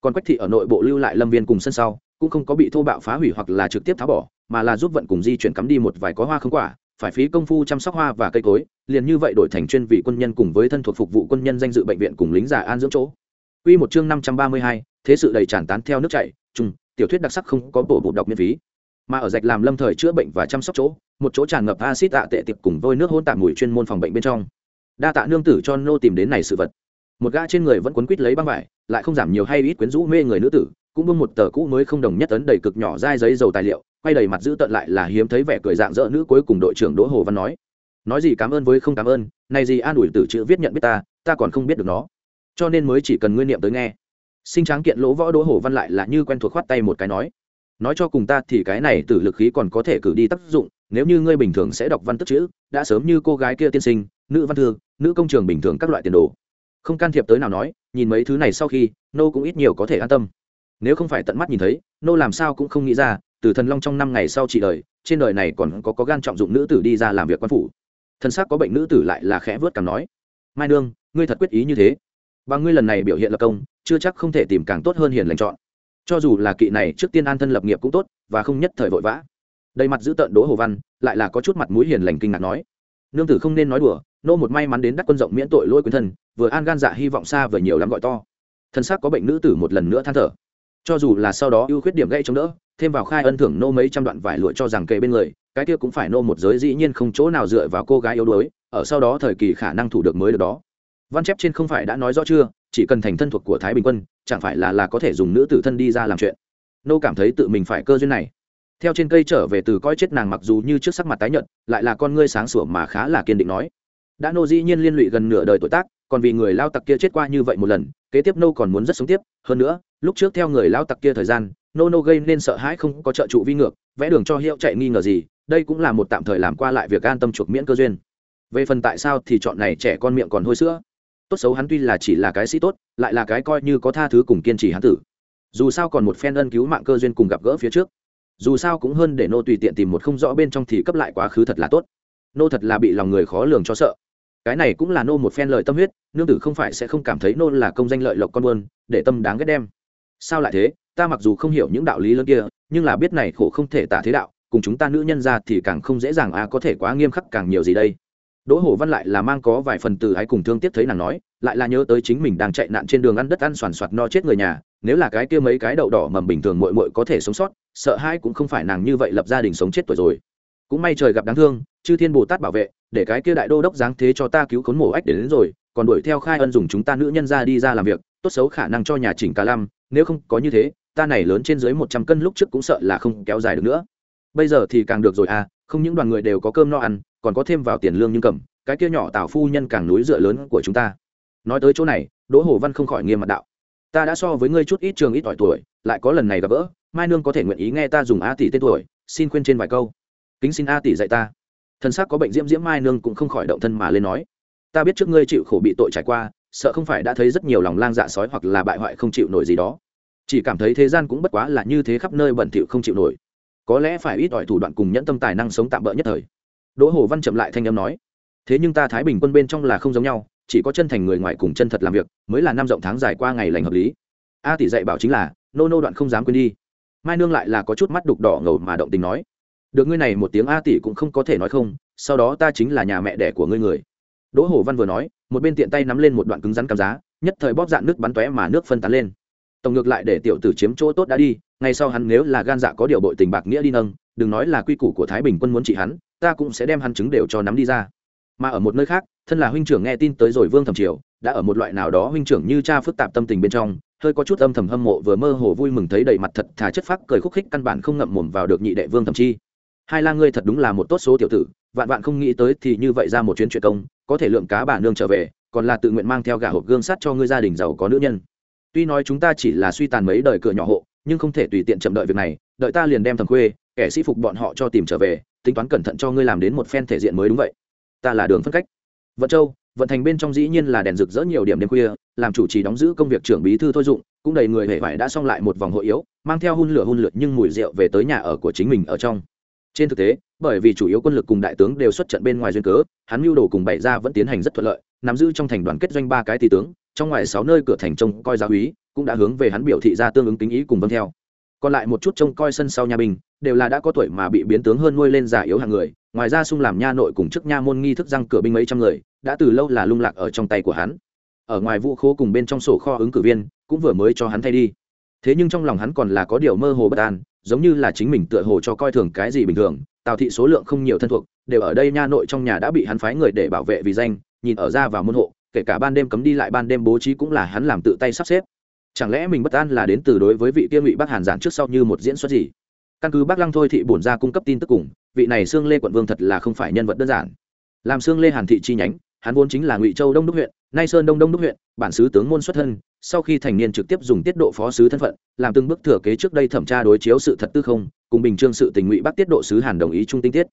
Speaker 1: Còn quách thị ở nội bộ lưu lại lâm viên cùng sân sau, cũng không có bị thô bạo phá hủy hoặc là trực tiếp tháo bỏ, mà là giúp vận cùng di chuyển cắm đi một vài có hoa không quả phải phí công phu chăm sóc hoa và cây cối liền như vậy đổi thành chuyên vị quân nhân cùng với thân thuộc phục vụ quân nhân danh dự bệnh viện cùng lính giả an dưỡng chỗ Quy một chương năm trăm ba mươi hai, thế sự đầy tràn tán theo nước chảy, trùng, tiểu thuyết đặc sắc không có bộ bộ đọc miễn phí. Mà ở rạch làm lâm thời chữa bệnh và chăm sóc chỗ, một chỗ tràn ngập axit tạ tệ tiệp cùng vôi nước hôn tạp mùi chuyên môn phòng bệnh bên trong. Đa tạ nương tử cho nô tìm đến này sự vật. Một gã trên người vẫn quấn quít lấy băng vải, lại không giảm nhiều hay ít quyến rũ mê người nữ tử, cũng bưng một tờ cũ mới không đồng nhất ấn đầy cực nhỏ dai giấy dầu tài liệu, quay đầy mặt giữ tận lại là hiếm thấy vẻ cười dạng dỡ nữ cuối cùng đội trưởng Đỗ Hồ Văn nói: "Nói gì cảm ơn với không cảm ơn, này gì an ủi từ chữ viết nhận biết ta, ta còn không biết được nó." cho nên mới chỉ cần nguyên niệm tới nghe. Sinh tráng kiện lỗ võ đỗ hồ văn lại là như quen thuộc khoát tay một cái nói. Nói cho cùng ta thì cái này từ lực khí còn có thể cử đi tác dụng nếu như ngươi bình thường sẽ đọc văn tức chữ đã sớm như cô gái kia tiên sinh nữ văn thư nữ công trường bình thường các loại tiền đồ. Không can thiệp tới nào nói nhìn mấy thứ này sau khi nô cũng ít nhiều có thể an tâm. Nếu không phải tận mắt nhìn thấy nô làm sao cũng không nghĩ ra từ thần long trong năm ngày sau trị đời, trên đời này còn có có gan trọng dụng nữ tử đi ra làm việc quan phủ. Thân xác có bệnh nữ tử lại là khẽ vớt cảm nói, mai nương, ngươi thật quyết ý như thế. Và ngươi lần này biểu hiện lập công, chưa chắc không thể tìm càng tốt hơn hiền lành chọn. Cho dù là kỵ này trước tiên an thân lập nghiệp cũng tốt, và không nhất thời vội vã. Đầy mặt giữ tợn đỗ hồ văn, lại là có chút mặt mũi hiền lành kinh ngạc nói, nương tử không nên nói đùa, nô một may mắn đến đắc quân rộng miễn tội lỗi quyến thân, vừa an gan dạ hy vọng xa vời nhiều lắm gọi to. Thân xác có bệnh nữ tử một lần nữa than thở. Cho dù là sau đó ưu khuyết điểm gây chống đỡ thêm vào khai ân thưởng nô mấy trăm đoạn vải lụa cho rằng kề bên người, cái kia cũng phải nô một giới dĩ nhiên không chỗ nào dựa vào cô gái yếu đuối, ở sau đó thời kỳ khả năng thủ được mới được đó. Văn chép trên không phải đã nói rõ chưa, chỉ cần thành thân thuộc của thái bình quân, chẳng phải là là có thể dùng nữ tử thân đi ra làm chuyện. Nô cảm thấy tự mình phải cơ duyên này. Theo trên cây trở về từ coi chết nàng mặc dù như trước sắc mặt tái nhợt, lại là con ngươi sáng sủa mà khá là kiên định nói. Đã nô dĩ nhiên liên lụy gần nửa đời tuổi tác, còn vì người lao tặc kia chết qua như vậy một lần, kế tiếp nô còn muốn rất sống tiếp. Hơn nữa, lúc trước theo người lao tặc kia thời gian nô nô gây nên sợ hãi không có trợ trụ vi ngược, vẽ đường cho hiệu chạy nghi ngờ gì, đây cũng là một tạm thời làm qua lại việc an tâm chuộc miễn cơ duyên. Về phần tại sao thì chọn này trẻ con miệng còn hôi sữa. Tốt xấu hắn tuy là chỉ là cái sĩ tốt, lại là cái coi như có tha thứ cùng kiên trì hắn tử. Dù sao còn một phen ân cứu mạng cơ duyên cùng gặp gỡ phía trước. Dù sao cũng hơn để nô tùy tiện tìm một không rõ bên trong thì cấp lại quá khứ thật là tốt. Nô thật là bị lòng người khó lường cho sợ. Cái này cũng là nô một phen lợi tâm huyết, nương tử không phải sẽ không cảm thấy nô là công danh lợi lộc con buôn, để tâm đáng ghét đem. Sao lại thế? Ta mặc dù không hiểu những đạo lý lớn kia nhưng là biết này khổ không thể tả thế đạo cùng chúng ta nữ nhân ra thì càng không dễ dàng à có thể quá nghiêm khắc càng nhiều gì đây. Đỗ hổ văn lại là mang có vài phần từ ái cùng thương tiếc thấy nàng nói lại là nhớ tới chính mình đang chạy nạn trên đường ăn đất ăn soàn soạt no chết người nhà nếu là cái kia mấy cái đậu đỏ mầm bình thường mội mội có thể sống sót sợ hai cũng không phải nàng như vậy lập gia đình sống chết tuổi rồi. Cũng may trời gặp đáng thương chư thiên bồ tát bảo vệ để cái kia đại đô đốc giáng thế cho ta cứu khốn mổ ách đến, đến rồi còn đuổi theo khai ân dùng chúng ta nữ nhân ra đi ra làm việc tốt xấu khả năng cho nhà chỉnh cả lâm, nếu không có như thế ta này lớn trên dưới một trăm cân lúc trước cũng sợ là không kéo dài được nữa. Bây giờ thì càng được rồi à không những đoàn người đều có cơm no ăn, còn có thêm vào tiền lương nhưng cầm, cái kia nhỏ tào phu nhân càng núi dựa lớn của chúng ta. Nói tới chỗ này, đỗ hồ văn không khỏi nghiêm mặt đạo. Ta đã so với ngươi chút ít trường ít tuổi tuổi, lại có lần này gặp gỡ, mai nương có thể nguyện ý nghe ta dùng a tỷ tên tuổi, xin khuyên trên vài câu. Kính xin a tỷ dạy ta. Thân xác có bệnh diễm diễm mai nương cũng không khỏi động thân mà lên nói. Ta biết trước ngươi chịu khổ bị tội trải qua, sợ không phải đã thấy rất nhiều lòng lang dạ sói hoặc là bại hoại không chịu nổi gì đó chỉ cảm thấy thế gian cũng bất quá là như thế khắp nơi bẩn thỉu không chịu nổi. Có lẽ phải ít ỏi thủ đoạn cùng nhẫn tâm tài năng sống tạm bỡ nhất thời. Đỗ hồ văn chậm lại thanh âm nói, thế nhưng ta thái bình quân bên trong là không giống nhau, chỉ có chân thành người ngoài cùng chân thật làm việc, mới là năm rộng tháng dài qua ngày lành hợp lý. A tỷ dạy bảo chính là, nô nô đoạn không dám quên đi. Mai nương lại là có chút mắt đục đỏ ngầu mà động tình nói, được ngươi này một tiếng a tỷ cũng không có thể nói không, sau đó ta chính là nhà mẹ đẻ của ngươi người. Đỗ hồ văn vừa nói, một bên tiện tay nắm lên một đoạn cứng rắn cắm giá, nhất thời bóp dạn nước bắn tóe mà nước phân tán lên tổng ngược lại để tiểu tử chiếm chỗ tốt đã đi, ngay sau hắn nếu là gan dạ có điều bội tình bạc nghĩa đi nâng, đừng nói là quy củ của thái bình quân muốn trị hắn, ta cũng sẽ đem hắn chứng đều cho nắm đi ra. Mà ở một nơi khác, thân là huynh trưởng nghe tin tới rồi vương thẩm triều, đã ở một loại nào đó huynh trưởng như cha phức tạp tâm tình bên trong, hơi có chút âm thầm hâm mộ vừa mơ hồ vui mừng thấy đầy mặt thật thà chất phác cười khúc khích căn bản không ngậm mồm vào được nhị đệ vương thẩm chi. Hai la ngươi thật đúng là một tốt số tiểu tử, vạn vạn không nghĩ tới thì như vậy ra một chuyến chuyện công, có thể lượng cá bà nương trở về, còn là tự nguyện mang theo gà hộp gương sắt cho ngươi gia đình giàu có nữ nhân tuy nói chúng ta chỉ là suy tàn mấy đời cửa nhỏ hộ, nhưng không thể tùy tiện chậm đợi việc này, đợi ta liền đem thầm khuê, kẻ sĩ phục bọn họ cho tìm trở về, tính toán cẩn thận cho ngươi làm đến một phen thể diện mới đúng vậy. Ta là đường phân cách. Vận châu, vận thành bên trong dĩ nhiên là đèn rực rỡ nhiều điểm đêm khuya, làm chủ trì đóng giữ công việc trưởng bí thư thôi dụng, cũng đầy người hề vải đã xong lại một vòng hội yếu, mang theo hun lửa hun lượt nhưng mùi rượu về tới nhà ở của chính mình ở trong. Trên thực tế, bởi vì chủ yếu quân lực cùng đại tướng đều xuất trận bên ngoài duyên cớ, hắn mưu đồ cùng bảy ra vẫn tiến hành rất thuận lợi, nắm giữ trong thành đoàn kết doanh ba cái tỷ tướng trong ngoài sáu nơi cửa thành trông coi giáo úy, cũng đã hướng về hắn biểu thị ra tương ứng tính ý cùng vâng theo. Còn lại một chút trông coi sân sau nhà binh, đều là đã có tuổi mà bị biến tướng hơn nuôi lên giả yếu hàng người, ngoài ra xung làm nha nội cùng chức nha môn nghi thức răng cửa binh mấy trăm người, đã từ lâu là lung lạc ở trong tay của hắn. Ở ngoài vũ khố cùng bên trong sổ kho ứng cử viên, cũng vừa mới cho hắn thay đi. Thế nhưng trong lòng hắn còn là có điều mơ hồ bất an, giống như là chính mình tựa hồ cho coi thường cái gì bình thường, tào thị số lượng không nhiều thân thuộc, đều ở đây nha nội trong nhà đã bị hắn phái người để bảo vệ vì danh, nhìn ở ra vào môn hộ kể cả ban đêm cấm đi lại ban đêm bố trí cũng là hắn làm tự tay sắp xếp. Chẳng lẽ mình bất an là đến từ đối với vị kia ngụy bắc hàn giản trước sau như một diễn xuất gì? Căn cứ bác lăng thôi thị bổn ra cung cấp tin tức cùng, vị này xương lê quận vương thật là không phải nhân vật đơn giản. Làm xương lê hàn thị chi nhánh, hắn vốn chính là ngụy châu đông đốc huyện, nay sơn đông đông đốc huyện, bản sứ tướng môn xuất thân, sau khi thành niên trực tiếp dùng tiết độ phó sứ thân phận, làm từng bước thừa kế trước đây thẩm tra đối chiếu sự thật tư không, cùng bình trương sự tình ngụy bắc tiết độ sứ hàn đồng ý trung tinh tiết.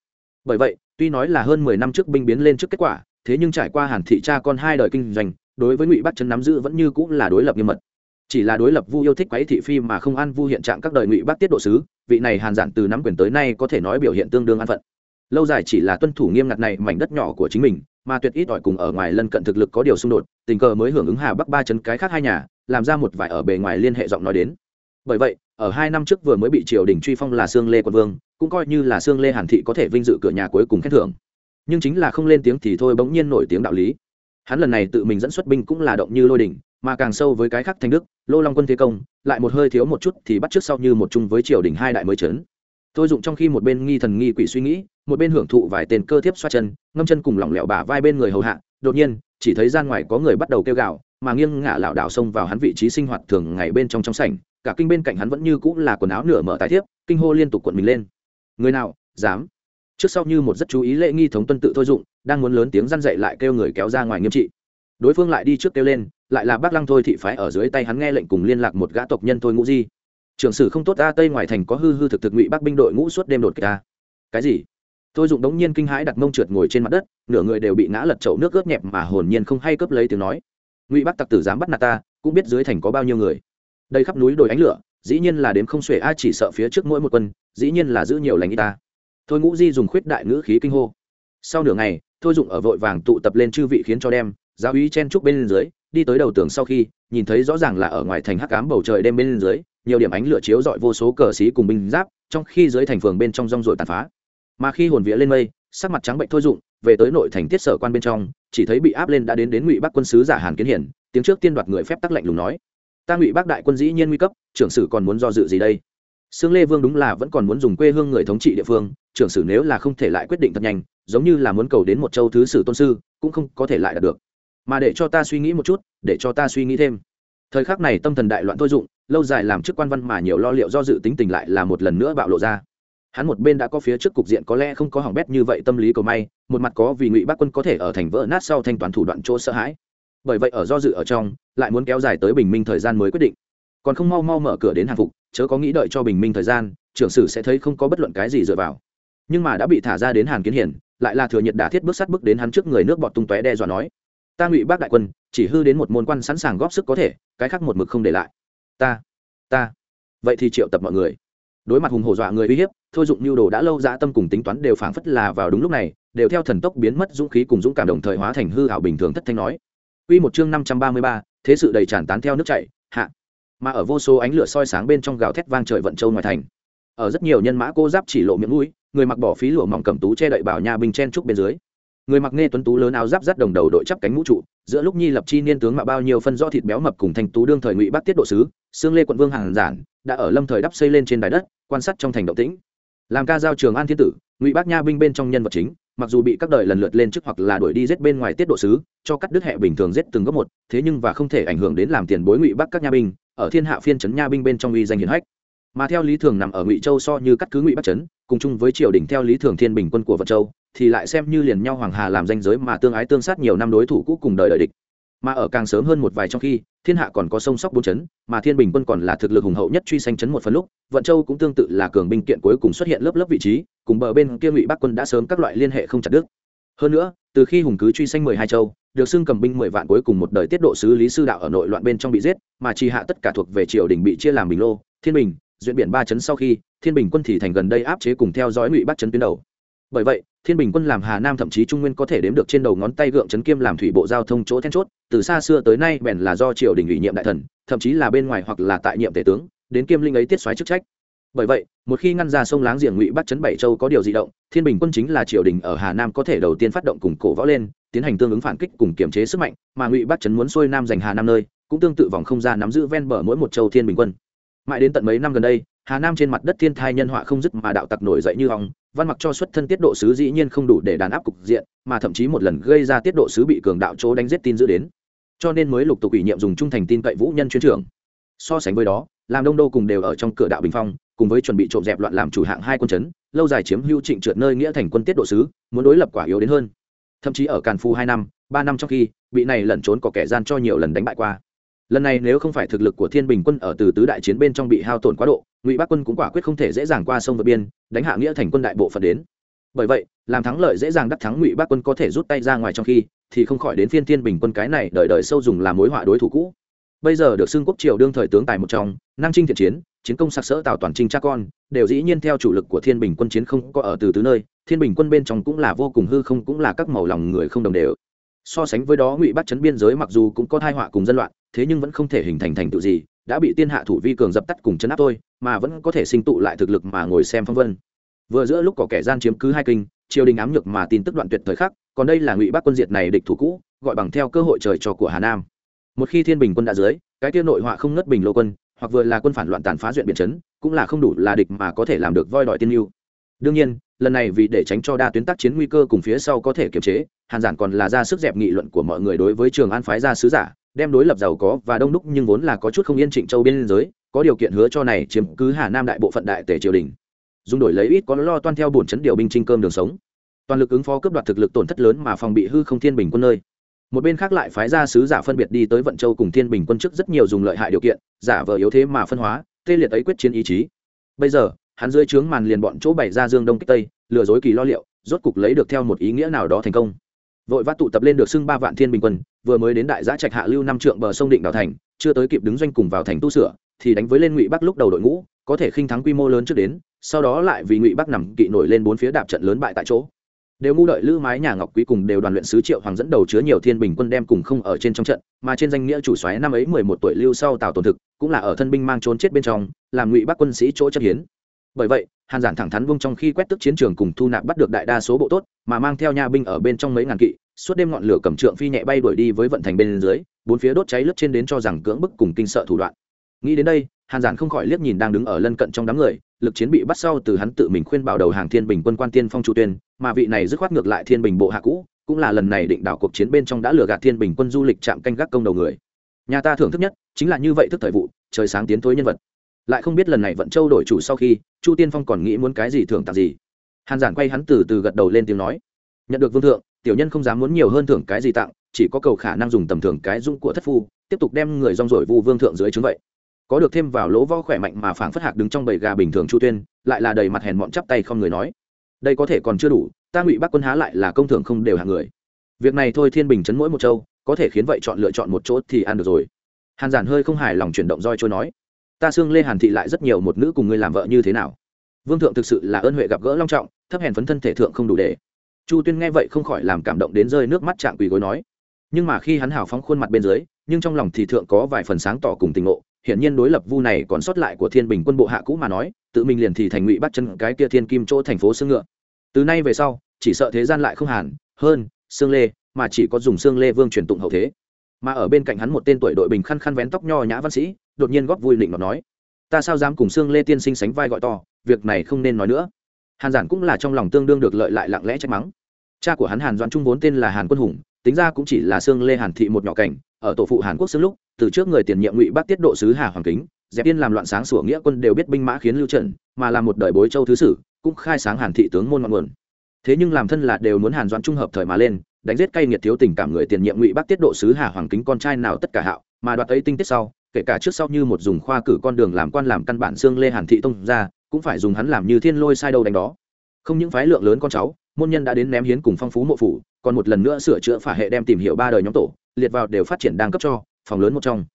Speaker 1: Bởi vậy, tuy nói là hơn mười năm trước binh biến lên trước kết quả thế nhưng trải qua hàn thị cha con hai đời kinh doanh, đối với ngụy bắc chân nắm giữ vẫn như cũng là đối lập nghiêm mật. Chỉ là đối lập vu yêu thích quấy thị phi mà không an vu hiện trạng các đời ngụy bắc tiết độ sứ, vị này hàn giản từ nắm quyền tới nay có thể nói biểu hiện tương đương an phận. Lâu dài chỉ là tuân thủ nghiêm ngặt này mảnh đất nhỏ của chính mình, mà tuyệt ít ỏi cùng ở ngoài lân cận thực lực có điều xung đột, tình cờ mới hưởng ứng hà bắc ba chấn cái khác hai nhà, làm ra một vài ở bề ngoài liên hệ giọng nói đến. Bởi vậy, ở hai năm trước vừa mới bị triều đình truy phong là sương lê quân vương, cũng coi như là sương lê hàn thị có thể vinh dự cửa nhà cuối cùng khen thưởng nhưng chính là không lên tiếng thì thôi bỗng nhiên nổi tiếng đạo lý. Hắn lần này tự mình dẫn xuất binh cũng là động như lôi đỉnh, mà càng sâu với cái khác thanh đức, lô long quân thế công, lại một hơi thiếu một chút thì bắt trước sau như một chung với triều đình hai đại mới chấn. Tôi dụng trong khi một bên nghi thần nghi quỷ suy nghĩ, một bên hưởng thụ vài tên cơ thiếp xoa chân, ngâm chân cùng lỏng lẻo bả vai bên người hầu hạ, đột nhiên, chỉ thấy gian ngoài có người bắt đầu kêu gào, mà nghiêng ngả lảo đảo xông vào hắn vị trí sinh hoạt thường ngày bên trong trong sảnh, cả kinh bên cạnh hắn vẫn như cũng là quần áo nửa mở tài thiếp, kinh hô liên tục cuộn mình lên. Người nào, dám? Trước sau như một rất chú ý lễ nghi thống tuân tự thôi dụng, đang muốn lớn tiếng răn dậy lại kêu người kéo ra ngoài nghiêm trị. Đối phương lại đi trước kêu lên, lại là bác lăng thôi thị phái ở dưới tay hắn nghe lệnh cùng liên lạc một gã tộc nhân thôi ngũ di. Trưởng sử không tốt ta tây ngoài thành có hư hư thực thực ngụy bắc binh đội ngũ suốt đêm đột kích ta cái gì? Thôi dụng đống nhiên kinh hãi đặt mông trượt ngồi trên mặt đất, nửa người đều bị ngã lật chậu nước ướt nhẹp mà hồn nhiên không hay cướp lấy tiếng nói. Ngụy bắc tặc tử dám bắt nạt ta, cũng biết dưới thành có bao nhiêu người. Đây khắp núi đồi ánh lửa, dĩ nhiên là đếm không xuể ai chỉ sợ phía trước mỗi một quân, dĩ nhiên là giữ nhiều lành y ta thôi ngũ di dùng khuyết đại ngữ khí kinh hô. Sau nửa ngày, thôi dụng ở vội vàng tụ tập lên chư vị khiến cho đem giáo úy chen trúc bên dưới, đi tới đầu tường sau khi, nhìn thấy rõ ràng là ở ngoài thành hắc ám bầu trời đêm bên dưới, nhiều điểm ánh lửa chiếu dọi vô số cờ xí cùng binh giáp, trong khi dưới thành phường bên trong rong rồi tàn phá. Mà khi hồn vía lên mây, sắc mặt trắng bệnh thôi dụng, về tới nội thành tiết sở quan bên trong, chỉ thấy bị áp lên đã đến đến ngụy bắc quân sứ giả hàn kiến hiển, tiếng trước tiên đoạt người phép tắc lạnh lùng nói. Ta ngụy bắc đại quân dĩ nhiên nguy cấp, trưởng sử còn muốn do dự gì đây? Sương lê vương đúng là vẫn còn muốn dùng quê hương người thống trị địa phương, trưởng sử nếu là không thể lại quyết định thật nhanh, giống như là muốn cầu đến một châu thứ sử tôn sư, cũng không có thể lại đạt được. Mà để cho ta suy nghĩ một chút, để cho ta suy nghĩ thêm. Thời khắc này tâm thần đại loạn thôi dụng, lâu dài làm chức quan văn mà nhiều lo liệu do dự tính tình lại là một lần nữa bạo lộ ra. Hắn một bên đã có phía trước cục diện có lẽ không có hỏng bét như vậy tâm lý cầu may, một mặt có vì ngụy bác quân có thể ở thành vỡ nát sau thanh toán thủ đoạn chỗ sợ hãi. Bởi vậy ở do dự ở trong, lại muốn kéo dài tới bình minh thời gian mới quyết định. Còn không mau mau mở cửa đến hàng phục chớ có nghĩ đợi cho bình minh thời gian trưởng sử sẽ thấy không có bất luận cái gì dựa vào. Nhưng mà đã bị thả ra đến hàn kiến hiển lại là thừa nhiệt đả thiết bước sát bước đến hắn trước người nước bọt tung tóe đe dọa nói ta ngụy bác đại quân chỉ hư đến một môn quan sẵn sàng góp sức có thể cái khác một mực không để lại. Ta ta. Vậy thì triệu tập mọi người. Đối mặt hùng hổ dọa người uy hiếp thôi dụng nhu đồ đã lâu dã tâm cùng tính toán đều phảng phất là vào đúng lúc này đều theo thần tốc biến mất dũng khí cùng dũng cảm đồng thời hóa thành hư hảo bình thường thất thanh nói. Quy một chương năm trăm ba mươi ba, thế sự đầy tràn tán theo nước chảy, hạ. Mà ở vô số ánh lửa soi sáng bên trong gào thét vang trời vận châu ngoài thành. Ở rất nhiều nhân mã cô giáp chỉ lộ miệng mũi, người mặc bỏ phí lụa mỏng cầm tú che đậy bảo nhà binh chen trúc bên dưới. Người mặc nghe tuấn tú lớn áo giáp rắt đồng đầu đội chắp cánh mũ trụ, giữa lúc nhi lập chi niên tướng mà bao nhiêu phân do thịt béo mập cùng thành tú đương thời ngụy bắc tiết độ sứ, xương lê quận vương hàng giản, đã ở lâm thời đắp xây lên trên đài đất, quan sát trong thành động tĩnh làm ca giao trường an thiên tử ngụy bác nha binh bên trong nhân vật chính mặc dù bị các đời lần lượt lên chức hoặc là đuổi đi giết bên ngoài tiết độ sứ cho cắt đứt hệ bình thường giết từng gốc một thế nhưng và không thể ảnh hưởng đến làm tiền bối ngụy bắc các nha binh ở thiên hạ phiên trấn nha binh bên trong uy danh hiển hách. Mà theo lý thường nằm ở ngụy châu so như cắt cứ ngụy bắc trấn cùng chung với triều đình theo lý thường thiên bình quân của vận châu, thì lại xem như liền nhau hoàng hà làm danh giới mà tương ái tương sát nhiều năm đối thủ cũ cùng đời đời địch. Mà ở càng sớm hơn một vài trong khi, thiên hạ còn có sông sóc bốn chấn, mà thiên bình quân còn là thực lực hùng hậu nhất truy sanh chấn một phần lúc, vận châu cũng tương tự là cường binh kiện cuối cùng xuất hiện lớp lớp vị trí, cùng bờ bên kia ngụy bắc quân đã sớm các loại liên hệ không chặt đứt. Hơn nữa, từ khi hùng cứ truy sanh mười hai châu được xưng cầm binh mười vạn cuối cùng một đời tiết độ sứ lý sư đạo ở nội loạn bên trong bị giết, mà trì hạ tất cả thuộc về triều đình bị chia làm bình lô, thiên bình, duyện biển ba chấn sau khi, thiên bình quân thì thành gần đây áp chế cùng theo dõi ngụy bắc chấn tuyến đầu. Bởi vậy, thiên bình quân làm hà nam thậm chí trung nguyên có thể đếm được trên đầu ngón tay gượng chấn kiêm làm thủy bộ giao thông chỗ then chốt, từ xa xưa tới nay bèn là do triều đình ủy nhiệm đại thần, thậm chí là bên ngoài hoặc là tại nhiệm tể tướng, đến kiêm linh ấy tiết xoáy chức trách. Bởi vậy, một khi ngăn ra sông láng giềng ngụy bắc chấn bảy châu có điều di động, thiên bình quân chính là triều đình ở hà nam có thể đầu tiên phát động cùng cổ võ lên tiến hành tương ứng phản kích cùng kiểm chế sức mạnh, mà ngụy bắc chấn muốn xuôi nam giành hà nam nơi, cũng tương tự vòng không ra nắm giữ ven bờ mỗi một châu thiên bình quân. Mãi đến tận mấy năm gần đây, hà nam trên mặt đất thiên thai nhân họa không dứt mà đạo tặc nổi dậy như hòng văn mặc cho xuất thân tiết độ sứ dĩ nhiên không đủ để đàn áp cục diện, mà thậm chí một lần gây ra tiết độ sứ bị cường đạo chỗ đánh giết tin giữ đến. Cho nên mới lục tục ủy nhiệm dùng trung thành tin cậy vũ nhân chuyên trưởng. So sánh với đó, làm đông đô cùng đều ở trong cửa đạo bình phong, cùng với chuẩn bị trộm dẹp loạn làm chủ hạng hai quân chấn, lâu dài chiếm hưu trịnh trượt nơi nghĩa thành quân tiết độ sứ, muốn đối lập quả yếu đến hơn thậm chí ở càn phu hai năm, ba năm trong khi, bị này lẩn trốn có kẻ gian cho nhiều lần đánh bại qua. Lần này nếu không phải thực lực của thiên bình quân ở từ tứ đại chiến bên trong bị hao tổn quá độ, ngụy bắc quân cũng quả quyết không thể dễ dàng qua sông vượt biên, đánh hạ nghĩa thành quân đại bộ phận đến. Bởi vậy, làm thắng lợi dễ dàng đắc thắng ngụy bắc quân có thể rút tay ra ngoài trong khi, thì không khỏi đến phiên thiên bình quân cái này đợi đợi sâu dùng làm mối họa đối thủ cũ. Bây giờ được xưng quốc triều đương thời tướng tài một trong, năng trinh thiện chiến chiến công sặc sỡ tào toàn trinh cha con, đều dĩ nhiên theo chủ lực của thiên bình quân chiến không có ở từ tứ nơi thiên bình quân bên trong cũng là vô cùng hư không, cũng là các màu lòng người không đồng đều. So sánh với đó, ngụy bắc chấn biên giới mặc dù cũng có thai họa cùng dân loạn, thế nhưng vẫn không thể hình thành thành tựu gì, đã bị tiên hạ thủ vi cường dập tắt cùng chấn áp tôi mà vẫn có thể sinh tụ lại thực lực mà ngồi xem phong vân. Vừa giữa lúc có kẻ gian chiếm cứ hai kinh, triều đình ám nhược mà tin tức đoạn tuyệt thời khắc, còn đây là ngụy bắc quân diệt này địch thủ cũ, gọi bằng theo cơ hội trời cho của hà nam. Một khi thiên bình quân đã dưới, cái tiêu nội họa không ngất bình lô quân, hoặc vừa là quân phản loạn tàn phá duyện biển chấn, cũng là không đủ là địch mà có thể làm được voi đòi tiên mưu đương nhiên, lần này vì để tránh cho đa tuyến tác chiến nguy cơ cùng phía sau có thể kiềm chế, hàn giản còn là ra sức dẹp nghị luận của mọi người đối với trường an phái gia sứ giả, đem đối lập giàu có và đông đúc nhưng vốn là có chút không yên trịnh châu biên giới, có điều kiện hứa cho này chiếm cứ hà nam đại bộ phận đại tể triều đình. Dùng đổi lấy ít có lo toan theo bổn chấn điều binh trinh cơm đường sống. Toàn lực ứng phó cướp đoạt thực lực tổn thất lớn mà phòng bị hư không thiên bình quân nơi. Một bên khác lại phái ra sứ giả phân biệt đi tới vận châu cùng thiên bình quân chức rất nhiều dùng lợi hại điều kiện, giả vờ yếu thế mà phân hóa, tê liệt ấy quyết chiến ý chí. Bây giờ hắn dưới trướng màn liền bọn chỗ bày ra dương đông kích tây, lừa dối kỳ lo liệu, rốt cục lấy được theo một ý nghĩa nào đó thành công. Vội vã tụ tập lên được xưng ba vạn thiên bình quân, vừa mới đến đại giã trạch hạ lưu năm trượng bờ sông định đào thành, chưa tới kịp đứng doanh cùng vào thành tu sửa, thì đánh với lên ngụy bắc lúc đầu đội ngũ, có thể khinh thắng quy mô lớn trước đến, sau đó lại vì ngụy bắc nằm kỵ nổi lên bốn phía đạp trận lớn bại tại chỗ. Đều ngu đợi lữ mái nhà ngọc quý cùng đều đoàn luyện sứ triệu hoàng dẫn đầu chứa nhiều thiên bình quân đem cùng không ở trên trong trận, mà trên danh nghĩa chủ xoáy năm ấy mười một tuổi lưu sau tào tổn thực, cũng là ở thân binh mang trốn chết bên trong, làm ngụy bắc quân sĩ chỗ chấp hiến bởi vậy, hàn giản thẳng thắn vung trong khi quét tức chiến trường cùng thu nạp bắt được đại đa số bộ tốt, mà mang theo nha binh ở bên trong mấy ngàn kỵ, suốt đêm ngọn lửa cầm trượng phi nhẹ bay đuổi đi với vận thành bên dưới, bốn phía đốt cháy lướt trên đến cho rằng cưỡng bức cùng kinh sợ thủ đoạn. Nghĩ đến đây, hàn giản không khỏi liếc nhìn đang đứng ở lân cận trong đám người, lực chiến bị bắt sau từ hắn tự mình khuyên bảo đầu hàng thiên bình quân quan tiên phong chu tuyên, mà vị này dứt khoát ngược lại thiên bình bộ hạ cũ, cũng là lần này định đảo cuộc chiến bên trong đã lừa gạt thiên bình quân du lịch chạm canh gác công đầu người. Nhà ta thưởng thức nhất chính là như vậy thức thời vụ, trời sáng tiến tối nhân vật lại không biết lần này vận châu đổi chủ sau khi, chu tiên phong còn nghĩ muốn cái gì thưởng tặng gì. Hàn giản quay hắn từ từ gật đầu lên tiếng nói, nhận được vương thượng, tiểu nhân không dám muốn nhiều hơn thưởng cái gì tặng, chỉ có cầu khả năng dùng tầm thường cái dung của thất phu, tiếp tục đem người rong rổi vu vương thượng dưới chứng vậy. Có được thêm vào lỗ vo khỏe mạnh mà phảng phất hạc đứng trong bầy gà bình thường chu tuyên lại là đầy mặt hèn mọn chắp tay không người nói, đây có thể còn chưa đủ, ta ngụy bắc quân há lại là công thường không đều hạng người. Việc này thôi thiên bình chấn mỗi một châu, có thể khiến vậy chọn lựa chọn một chỗ thì ăn được rồi. Hàn giản hơi không hài lòng chuyển động roi trôi nói ta xương lê hàn thị lại rất nhiều một nữ cùng ngươi làm vợ như thế nào? Vương thượng thực sự là ơn huệ gặp gỡ long trọng, thấp hèn phấn thân thể thượng không đủ để. Chu tuyên nghe vậy không khỏi làm cảm động đến rơi nước mắt chạm quỳ gối nói. Nhưng mà khi hắn hào phóng khuôn mặt bên dưới, nhưng trong lòng thì thượng có vài phần sáng tỏ cùng tình ngộ, hiển nhiên đối lập vu này còn sót lại của thiên bình quân bộ hạ cũ mà nói, tự mình liền thì thành ngụy bắt chân cái kia thiên kim chỗ thành phố xương ngựa. Từ nay về sau, chỉ sợ thế gian lại không hàn, hơn, xương lê, mà chỉ có dùng xương lê vương truyền tụng hậu thế mà ở bên cạnh hắn một tên tuổi đội bình khăn khăn vén tóc nho nhã văn sĩ, đột nhiên góp vui định mà nói, ta sao dám cùng xương lê tiên sinh sánh vai gọi to, việc này không nên nói nữa. Hàn giản cũng là trong lòng tương đương được lợi lại lặng lẽ trách mắng. Cha của hắn hàn doãn trung vốn tên là hàn quân hùng, tính ra cũng chỉ là xương lê hàn thị một nhỏ cảnh, ở tổ phụ hàn quốc xương lúc, từ trước người tiền nhiệm ngụy bác tiết độ sứ hà hoàng kính, dẹp yên làm loạn sáng sủa nghĩa quân đều biết binh mã khiến lưu trần, mà là một đời bối châu thứ sử, cũng khai sáng hàn thị tướng môn ngọn nguồn. Thế nhưng làm thân là đều muốn hàn doãn trung hợp thời mà lên đánh giết cay nghiệt thiếu tình cảm người tiền nhiệm ngụy bác tiết độ sứ hà hoàng kính con trai nào tất cả hạo, mà đoạt ấy tinh tiết sau, kể cả trước sau như một dùng khoa cử con đường làm quan làm căn bản xương lê hàn thị tông ra, cũng phải dùng hắn làm như thiên lôi sai đâu đánh đó. Không những phái lượng lớn con cháu, môn nhân đã đến ném hiến cùng phong phú mộ phủ, còn một lần nữa sửa chữa phả hệ đem tìm hiểu ba đời nhóm tổ, liệt vào đều phát triển đang cấp cho, phòng lớn một trong.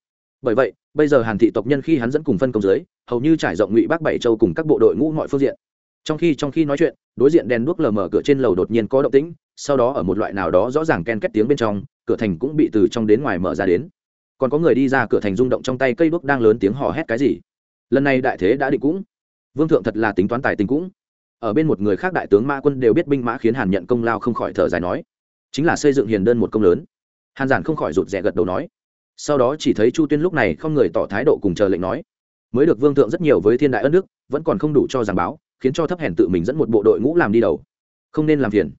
Speaker 1: Bởi vậy, bây giờ hàn thị tộc nhân khi hắn dẫn cùng phân công dưới, hầu như trải rộng ngụy bắc bảy châu cùng các bộ đội ngũ mọi phương diện. Trong khi trong khi nói chuyện, đối diện đèn đuốc lờ mở cửa trên lầu đột nhiên có động tĩnh sau đó ở một loại nào đó rõ ràng ken két tiếng bên trong, cửa thành cũng bị từ trong đến ngoài mở ra đến. Còn có người đi ra cửa thành rung động trong tay cây đuốc đang lớn tiếng hò hét cái gì? Lần này đại thế đã định cũng. Vương thượng thật là tính toán tài tình cũng. Ở bên một người khác đại tướng mã quân đều biết binh mã khiến hàn nhận công lao không khỏi thở dài nói, chính là xây dựng hiền đơn một công lớn. Hàn giản không khỏi rụt rè gật đầu nói. Sau đó chỉ thấy chu tuyên lúc này không người tỏ thái độ cùng chờ lệnh nói, mới được vương thượng rất nhiều với thiên đại ân đức, vẫn còn không đủ cho giảng báo, khiến cho thấp hèn tự mình dẫn một bộ đội ngũ làm đi đầu. Không nên làm phiền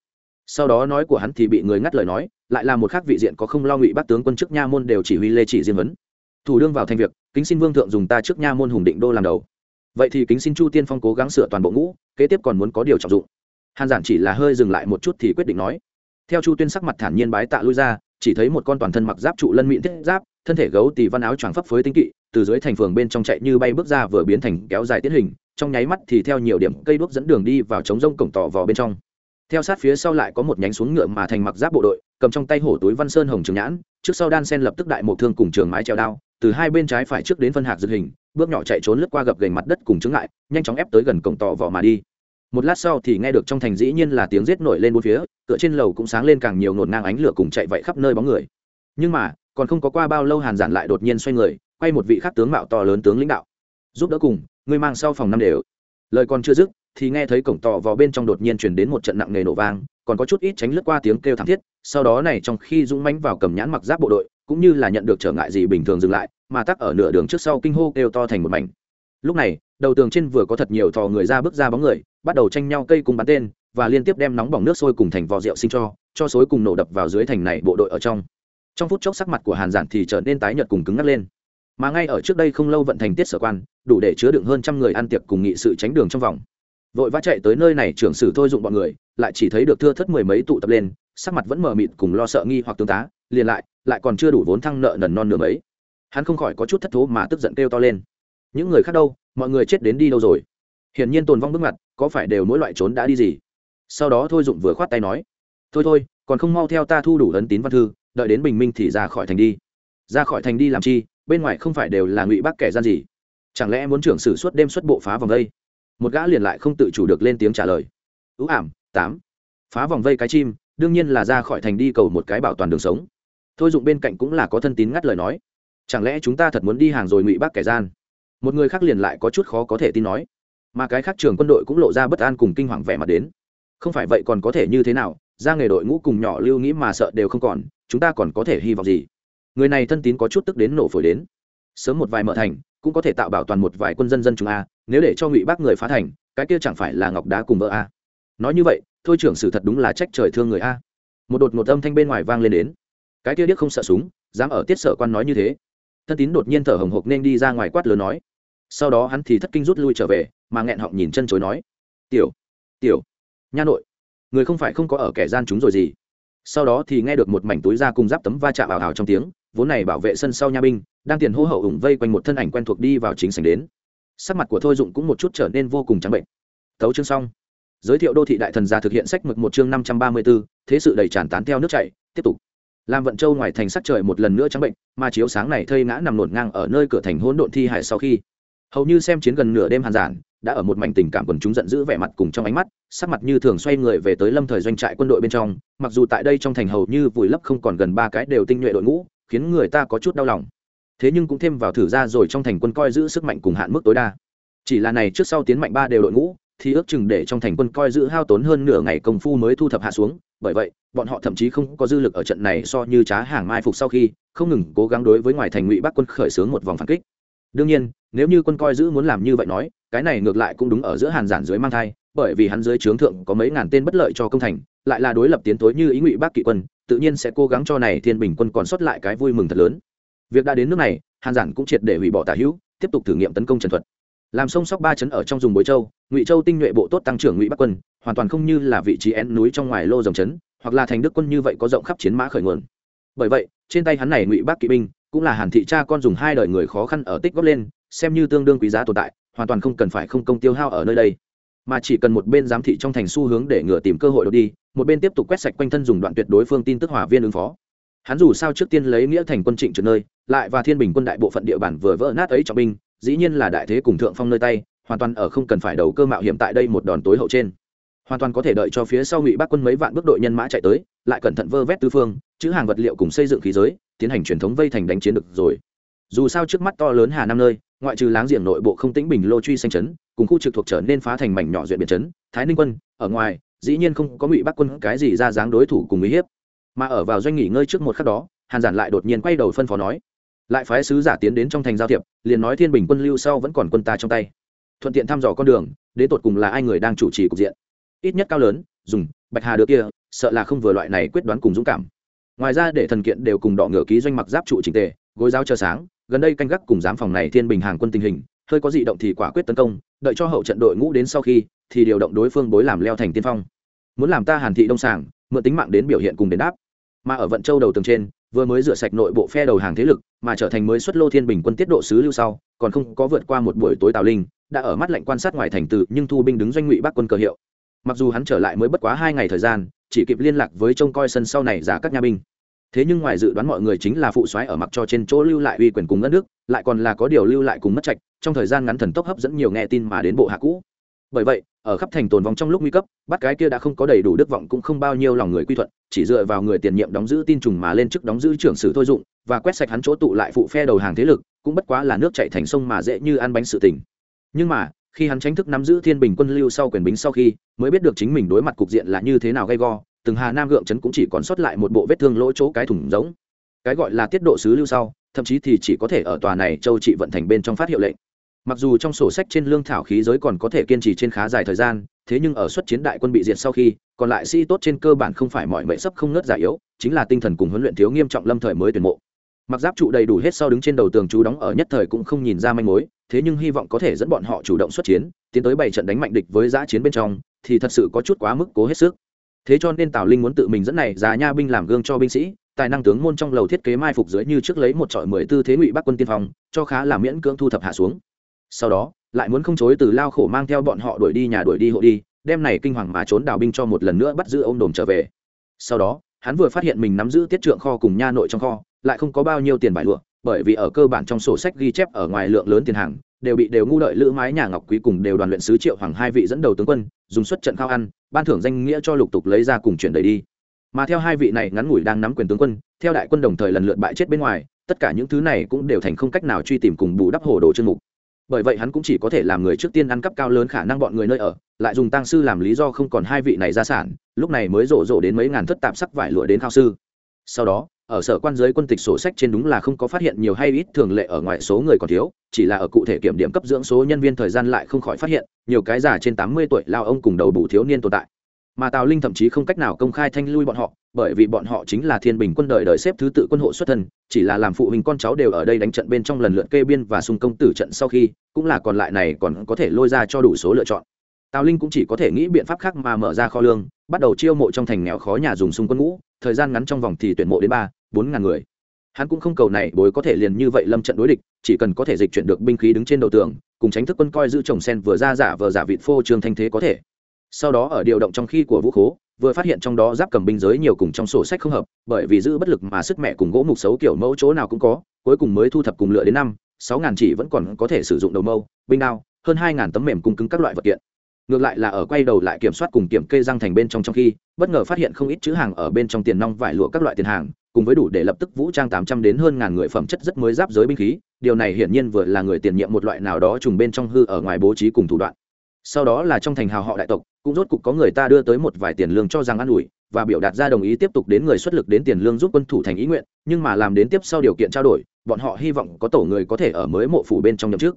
Speaker 1: sau đó nói của hắn thì bị người ngắt lời nói, lại là một khác vị diện có không lo ngụy bắt tướng quân chức nha môn đều chỉ huy lê chỉ diên vấn thủ đương vào thành việc, kính xin vương thượng dùng ta trước nha môn hùng định đô làm đầu. Vậy thì kính xin chu tiên phong cố gắng sửa toàn bộ ngũ, kế tiếp còn muốn có điều trọng dụng. Hàn giản chỉ là hơi dừng lại một chút thì quyết định nói. Theo chu tuyên sắc mặt thản nhiên bái tạ lui ra, chỉ thấy một con toàn thân mặc giáp trụ lân mịn thiết giáp, thân thể gấu tì văn áo choàng phấp phới tinh kỵ, từ dưới thành phường bên trong chạy như bay bước ra vừa biến thành kéo dài tiết hình, trong nháy mắt thì theo nhiều điểm cây đuốc dẫn đường đi vào trống rông cổng tỏ vào bên trong theo sát phía sau lại có một nhánh xuống ngựa mà thành mặc giáp bộ đội, cầm trong tay hổ túi văn sơn hồng trường nhãn, trước sau đan sen lập tức đại một thương cùng trường mái treo đao, từ hai bên trái phải trước đến phân hạc dược hình, bước nhỏ chạy trốn lướt qua gập gành mặt đất cùng chứng lại nhanh chóng ép tới gần cổng tỏ vỏ mà đi. Một lát sau thì nghe được trong thành dĩ nhiên là tiếng rết nổi lên bốn phía cửa trên lầu cũng sáng lên càng nhiều ngột ngang ánh lửa cùng chạy vậy khắp nơi bóng người. Nhưng mà, còn không có qua bao lâu hàn giản lại đột nhiên xoay người, quay một vị khác tướng mạo to lớn tướng lãnh đạo. Giúp đỡ cùng người mang sau phòng năm đều. Lời còn chưa dứt thì nghe thấy cổng tò vào bên trong đột nhiên chuyển đến một trận nặng nề nổ vang, còn có chút ít tránh lướt qua tiếng kêu thảm thiết, sau đó này trong khi dũng mãnh vào cầm nhãn mặc giáp bộ đội, cũng như là nhận được trở ngại gì bình thường dừng lại, mà tắc ở nửa đường trước sau kinh hô kêu to thành một mảnh. Lúc này, đầu tường trên vừa có thật nhiều thò người ra bước ra bóng người, bắt đầu tranh nhau cây cùng bắn tên, và liên tiếp đem nóng bỏng nước sôi cùng thành vò rượu sinh cho cho xối cùng nổ đập vào dưới thành này bộ đội ở trong. Trong phút chốc sắc mặt của hàn giản thì trở nên tái nhợt cùng cứng ngắc lên. Mà ngay ở trước đây không lâu vận thành tiết sở quan, đủ để chứa đựng hơn trăm người ăn tiệc cùng nghị sự tránh đường trong vòng vội vã chạy tới nơi này, trưởng sử thôi dụng bọn người, lại chỉ thấy được thưa thất mười mấy tụ tập lên, sắc mặt vẫn mờ mịt cùng lo sợ nghi hoặc tương tá, liền lại lại còn chưa đủ vốn thăng nợ nần non nửa mấy. Hắn không khỏi có chút thất thố mà tức giận kêu to lên. Những người khác đâu? Mọi người chết đến đi đâu rồi? Hiển nhiên tồn vong bước mặt có phải đều mỗi loại trốn đã đi gì? Sau đó thôi dụng vừa khoát tay nói, thôi thôi, còn không mau theo ta thu đủ ấn tín văn thư, đợi đến bình minh thì ra khỏi thành đi. Ra khỏi thành đi làm chi? Bên ngoài không phải đều là ngụy bác kẻ gian gì? Chẳng lẽ muốn trưởng sử suốt đêm xuất bộ phá vòng đây? Một gã liền lại không tự chủ được lên tiếng trả lời. Ưu ảm, tám. Phá vòng vây cái chim, đương nhiên là ra khỏi thành đi cầu một cái bảo toàn đường sống. Thôi dụng bên cạnh cũng là có thân tín ngắt lời nói. Chẳng lẽ chúng ta thật muốn đi hàng rồi ngụy bác kẻ gian? Một người khác liền lại có chút khó có thể tin nói. Mà cái khác trường quân đội cũng lộ ra bất an cùng kinh hoàng vẻ mặt đến. Không phải vậy còn có thể như thế nào? Ra nghề đội ngũ cùng nhỏ lưu nghĩ mà sợ đều không còn, chúng ta còn có thể hy vọng gì? Người này thân tín có chút tức đến nổ phổi đến. Sớm một vài mở thành, cũng có thể tạo bảo toàn một vài quân dân dân chúng a nếu để cho ngụy bác người phá thành, cái kia chẳng phải là ngọc đá cùng vợ a? Nói như vậy, thôi trưởng sử thật đúng là trách trời thương người a. Một đột một âm thanh bên ngoài vang lên đến. Cái kia điếc không sợ súng, dám ở tiết sở quan nói như thế. Thân tín đột nhiên thở hồng hộc nên đi ra ngoài quát lớn nói. Sau đó hắn thì thất kinh rút lui trở về, mà nghẹn họng nhìn chân chối nói. Tiểu tiểu, nha nội, người không phải không có ở kẻ gian chúng rồi gì? Sau đó thì nghe được một mảnh túi da cùng giáp tấm va chạm ảo ảo trong tiếng, vốn này bảo vệ sân sau nha binh, đang tiền hô hậu ủng vây quanh một thân ảnh quen thuộc đi vào chính sảnh đến sắc mặt của thôi dụng cũng một chút trở nên vô cùng trắng bệnh. Tấu chương xong. Giới thiệu đô thị đại thần gia thực hiện sách mực một chương năm trăm ba mươi 534, thế sự đầy tràn tán theo nước chảy tiếp tục. Làm vận châu ngoài thành sắc trời một lần nữa trắng bệnh mà chiếu sáng này thây ngã nằm nổn ngang ở nơi cửa thành hỗn độn thi hải sau khi. Hầu như xem chiến gần nửa đêm hàn giản đã ở một mảnh tình cảm quần chúng giận dữ vẻ mặt cùng trong ánh mắt sắc mặt như thường xoay người về tới lâm thời doanh trại quân đội bên trong mặc dù tại đây trong thành hầu như vùi lấp không còn gần ba cái đều tinh nhuệ đội ngũ khiến người ta có chút đau lòng thế nhưng cũng thêm vào thử ra rồi trong thành quân coi giữ sức mạnh cùng hạn mức tối đa. Chỉ là này trước sau tiến mạnh ba đều đội ngũ, thì ước chừng để trong thành quân coi giữ hao tốn hơn nửa ngày công phu mới thu thập hạ xuống. Bởi vậy, bọn họ thậm chí không có dư lực ở trận này so như trá hàng mai phục sau khi, không ngừng cố gắng đối với ngoài thành ngụy bắc quân khởi xướng một vòng phản kích. Đương nhiên, nếu như quân coi giữ muốn làm như vậy nói, cái này ngược lại cũng đúng ở giữa hàn giản dưới mang thai, bởi vì hắn dưới trướng thượng có mấy ngàn tên bất lợi cho công thành, lại là đối lập tiến tối như ý ngụy bắc kỵ quân, tự nhiên sẽ cố gắng cho này thiên bình quân còn sót lại cái vui mừng thật lớn việc đã đến nước này, hàn giản cũng triệt để hủy bỏ tả hữu, tiếp tục thử nghiệm tấn công trần thuật. Làm sông sóc ba chấn ở trong dùng bối châu, ngụy châu tinh nhuệ bộ tốt tăng trưởng ngụy bắc quân, hoàn toàn không như là vị trí én núi trong ngoài lô dòng chấn, hoặc là thành đức quân như vậy có rộng khắp chiến mã khởi nguồn. Bởi vậy, trên tay hắn này ngụy bắc kỵ binh, cũng là hàn thị cha con dùng hai đời người khó khăn ở tích góp lên, xem như tương đương quý giá tồn tại, hoàn toàn không cần phải không công tiêu hao ở nơi đây. Mà chỉ cần một bên giám thị trong thành xu hướng để ngừa tìm cơ hội đột đi, một bên tiếp tục quét sạch quanh thân dùng đoạn tuyệt đối phương tin tức hỏa viên ứng phó hắn dù sao trước tiên lấy nghĩa thành quân trịnh trượt nơi, lại và thiên bình quân đại bộ phận địa bản vừa vỡ nát ấy trọng binh, dĩ nhiên là đại thế cùng thượng phong nơi tay, hoàn toàn ở không cần phải đầu cơ mạo hiểm tại đây một đòn tối hậu trên. Hoàn toàn có thể đợi cho phía sau ngụy bắc quân mấy vạn bước đội nhân mã chạy tới, lại cẩn thận vơ vét tư phương, chữ hàng vật liệu cùng xây dựng khí giới, tiến hành truyền thống vây thành đánh chiến được rồi. Dù sao trước mắt to lớn hà nam nơi, ngoại trừ láng giềng nội bộ không tĩnh bình lô truy xanh chấn, cùng khu trực thuộc trở nên phá thành mảnh nhỏ duyện biển chấn, thái ninh quân, ở ngoài, dĩ nhiên không có ngụy bắc quân cái gì ra dáng đối thủ cùng uy hiếp mà ở vào doanh nghỉ ngơi trước một khắc đó, hàn giản lại đột nhiên quay đầu phân phó nói, lại phái sứ giả tiến đến trong thành giao thiệp, liền nói thiên bình quân lưu sau vẫn còn quân ta trong tay. Thuận tiện thăm dò con đường, đến tột cùng là ai người đang chủ trì cục diện. Ít nhất cao lớn, dùng, bạch hà đứa kia, sợ là không vừa loại này quyết đoán cùng dũng cảm. Ngoài ra để thần kiện đều cùng đỏ ngựa ký doanh mặc giáp trụ trình tề, gối giáo chờ sáng, gần đây canh gác cùng giám phòng này thiên bình hàng quân tình hình, hơi có dị động thì quả quyết tấn công, đợi cho hậu trận đội ngũ đến sau khi, thì điều động đối phương bối làm leo thành tiên phong. Muốn làm ta hàn thị đông sàng, mượn tính mạng đến biểu hiện cùng đến đáp mà ở vận châu đầu tường trên, vừa mới rửa sạch nội bộ phe đầu hàng thế lực, mà trở thành mới xuất lô thiên bình quân tiết độ sứ lưu sau, còn không có vượt qua một buổi tối tào linh, đã ở mắt lạnh quan sát ngoài thành từ, nhưng thu binh đứng doanh ngụy bắc quân cờ hiệu. Mặc dù hắn trở lại mới bất quá hai ngày thời gian, chỉ kịp liên lạc với trông coi sân sau này giả các nhà binh. Thế nhưng ngoài dự đoán mọi người chính là phụ soái ở mặc cho trên chỗ lưu lại uy quyền cùng đất nước lại còn là có điều lưu lại cùng mất trạch, trong thời gian ngắn thần tốc hấp dẫn nhiều nghe tin mà đến bộ hạ cũ. Bởi vậy, ở khắp thành tồn vong trong lúc nguy cấp, bắt cái kia đã không có đầy đủ đức vọng cũng không bao nhiêu lòng người quy thuận chỉ dựa vào người tiền nhiệm đóng giữ tin trùng mà lên chức đóng giữ trưởng sử thôi dụng, và quét sạch hắn chỗ tụ lại phụ phe đầu hàng thế lực, cũng bất quá là nước chạy thành sông mà dễ như ăn bánh sự tình. Nhưng mà, khi hắn tránh thức nắm giữ thiên bình quân lưu sau quyền bính sau khi, mới biết được chính mình đối mặt cục diện là như thế nào gay go, từng hà nam gượng chấn cũng chỉ còn sót lại một bộ vết thương lỗ chỗ cái thủng giống. Cái gọi là tiết độ sứ lưu sau, thậm chí thì chỉ có thể ở tòa này châu trị vận thành bên trong phát hiệu lệnh. Mặc dù trong sổ sách trên lương thảo khí giới còn có thể kiên trì trên khá dài thời gian thế nhưng ở xuất chiến đại quân bị diệt sau khi, còn lại sĩ tốt trên cơ bản không phải mọi mệnh sấp không ngớt giả yếu, chính là tinh thần cùng huấn luyện thiếu nghiêm trọng lâm thời mới tuyển mộ. Mặc giáp trụ đầy đủ hết sau đứng trên đầu tường chú đóng ở nhất thời cũng không nhìn ra manh mối, thế nhưng hy vọng có thể dẫn bọn họ chủ động xuất chiến, tiến tới bảy trận đánh mạnh địch với giã chiến bên trong, thì thật sự có chút quá mức cố hết sức. Thế cho nên tào linh muốn tự mình dẫn này già nha binh làm gương cho binh sĩ, tài năng tướng môn trong lầu thiết kế mai phục dưới như trước lấy một trọi mười tư thế ngụy bắc quân tiên phong, cho khá là miễn cưỡng thu thập hạ xuống. Sau đó lại muốn không chối từ lao khổ mang theo bọn họ đuổi đi nhà đuổi đi hộ đi, đem này kinh hoàng mà trốn đào binh cho một lần nữa bắt giữ ông đồn trở về. Sau đó, hắn vừa phát hiện mình nắm giữ tiết trượng kho cùng nha nội trong kho, lại không có bao nhiêu tiền bài lụa, bởi vì ở cơ bản trong sổ sách ghi chép ở ngoài lượng lớn tiền hàng, đều bị đều ngu đợi lữ mái nhà ngọc quý cùng đều đoàn luyện sứ triệu hoàng hai vị dẫn đầu tướng quân, dùng suất trận khao ăn, ban thưởng danh nghĩa cho lục tục lấy ra cùng chuyển đầy đi. Mà theo hai vị này ngắn ngủi đang nắm quyền tướng quân, theo đại quân đồng thời lần lượt bại chết bên ngoài, tất cả những thứ này cũng đều thành không cách nào truy tìm cùng bù đắp hồ đồ chương mục bởi vậy hắn cũng chỉ có thể làm người trước tiên ăn cắp cao lớn khả năng bọn người nơi ở, lại dùng tăng sư làm lý do không còn hai vị này gia sản, lúc này mới rộ rộ đến mấy ngàn thất tạp sắc vải lụa đến khao sư. Sau đó, ở sở quan giới quân tịch sổ sách trên đúng là không có phát hiện nhiều hay ít thường lệ ở ngoài số người còn thiếu, chỉ là ở cụ thể kiểm điểm cấp dưỡng số nhân viên thời gian lại không khỏi phát hiện, nhiều cái già trên tám mươi tuổi lao ông cùng đầu bù thiếu niên tồn tại mà tào linh thậm chí không cách nào công khai thanh lui bọn họ, bởi vì bọn họ chính là thiên bình quân đời đời xếp thứ tự quân hộ xuất thân, chỉ là làm phụ huynh con cháu đều ở đây đánh trận bên trong lần lượt kê biên và xung công tử trận sau khi, cũng là còn lại này còn có thể lôi ra cho đủ số lựa chọn. Tào linh cũng chỉ có thể nghĩ biện pháp khác mà mở ra kho lương, bắt đầu chiêu mộ trong thành nghèo khó nhà dùng xung quân ngũ, thời gian ngắn trong vòng thì tuyển mộ đến ba, bốn ngàn người. Hắn cũng không cầu này bối có thể liền như vậy lâm trận đối địch, chỉ cần có thể dịch chuyển được binh khí đứng trên đầu tường, cùng tránh thức quân coi giữ chồng sen vừa ra giả vừa giả vịt phô trương thanh thế có thể sau đó ở điều động trong khi của vũ khố, vừa phát hiện trong đó giáp cầm binh giới nhiều cùng trong sổ sách không hợp, bởi vì giữ bất lực mà sức mẹ cùng gỗ mục xấu kiểu mẫu chỗ nào cũng có, cuối cùng mới thu thập cùng lựa đến năm, sáu ngàn chỉ vẫn còn có thể sử dụng đầu mâu, binh đao, hơn hai ngàn tấm mềm cung cứng các loại vật kiện. Ngược lại là ở quay đầu lại kiểm soát cùng kiểm kê răng thành bên trong trong khi, bất ngờ phát hiện không ít chữ hàng ở bên trong tiền nong vải lụa các loại tiền hàng, cùng với đủ để lập tức vũ trang tám trăm đến hơn ngàn người phẩm chất rất mới giáp giới binh khí, điều này hiển nhiên vừa là người tiền nhiệm một loại nào đó trùng bên trong hư ở ngoài bố trí cùng thủ đoạn sau đó là trong thành hào họ đại tộc, cũng rốt cục có người ta đưa tới một vài tiền lương cho rằng an ủi và biểu đạt ra đồng ý tiếp tục đến người xuất lực đến tiền lương giúp quân thủ thành ý nguyện, nhưng mà làm đến tiếp sau điều kiện trao đổi, bọn họ hy vọng có tổ người có thể ở mới mộ phủ bên trong nhậm trước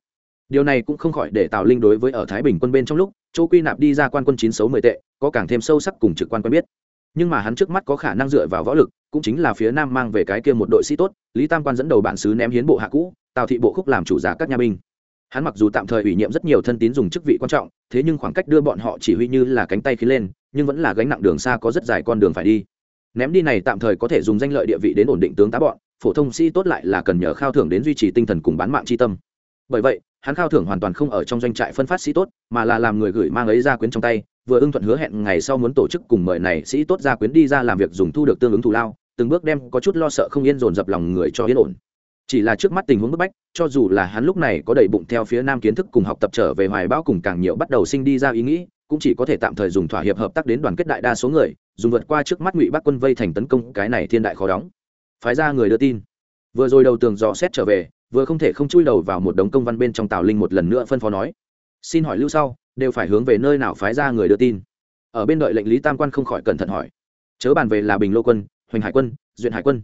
Speaker 1: điều này cũng không khỏi để tào linh đối với ở thái bình quân bên trong lúc, chỗ quy nạp đi ra quan quân chín xấu mười tệ, có càng thêm sâu sắc cùng trực quan quen biết. Nhưng mà hắn trước mắt có khả năng dựa vào võ lực, cũng chính là phía nam mang về cái kia một đội sĩ tốt, lý tam quan dẫn đầu bản xứ ném hiến bộ hạ cũ, tào thị bộ khúc làm chủ giá các nhà binh hắn mặc dù tạm thời ủy nhiệm rất nhiều thân tín dùng chức vị quan trọng, thế nhưng khoảng cách đưa bọn họ chỉ huy như là cánh tay khí lên, nhưng vẫn là gánh nặng đường xa có rất dài con đường phải đi. Ném đi này tạm thời có thể dùng danh lợi địa vị đến ổn định tướng tá bọn, phổ thông sĩ tốt lại là cần nhờ khao thưởng đến duy trì tinh thần cùng bán mạng chi tâm. Bởi vậy, hắn khao thưởng hoàn toàn không ở trong doanh trại phân phát sĩ tốt, mà là làm người gửi mang ấy ra quyến trong tay, vừa ưng thuận hứa hẹn ngày sau muốn tổ chức cùng mời này sĩ tốt ra quyến đi ra làm việc dùng thu được tương ứng thù lao, từng bước đem có chút lo sợ không yên dồn dập lòng người cho yên ổn chỉ là trước mắt tình huống bức bách, cho dù là hắn lúc này có đầy bụng theo phía nam kiến thức cùng học tập trở về hoài bão cùng càng nhiều bắt đầu sinh đi ra ý nghĩ, cũng chỉ có thể tạm thời dùng thỏa hiệp hợp tác đến đoàn kết đại đa số người, dùng vượt qua trước mắt ngụy bắc quân vây thành tấn công cái này thiên đại khó đóng. Phái ra người đưa tin. Vừa rồi đầu tường dò xét trở về, vừa không thể không chui đầu vào một đống công văn bên trong tào linh một lần nữa phân phó nói. Xin hỏi lưu sau, đều phải hướng về nơi nào phái ra người đưa tin? Ở bên đợi lệnh lý tam quan không khỏi cẩn thận hỏi. Chớ bàn về là bình lô quân, hoành hải quân, duyện hải quân.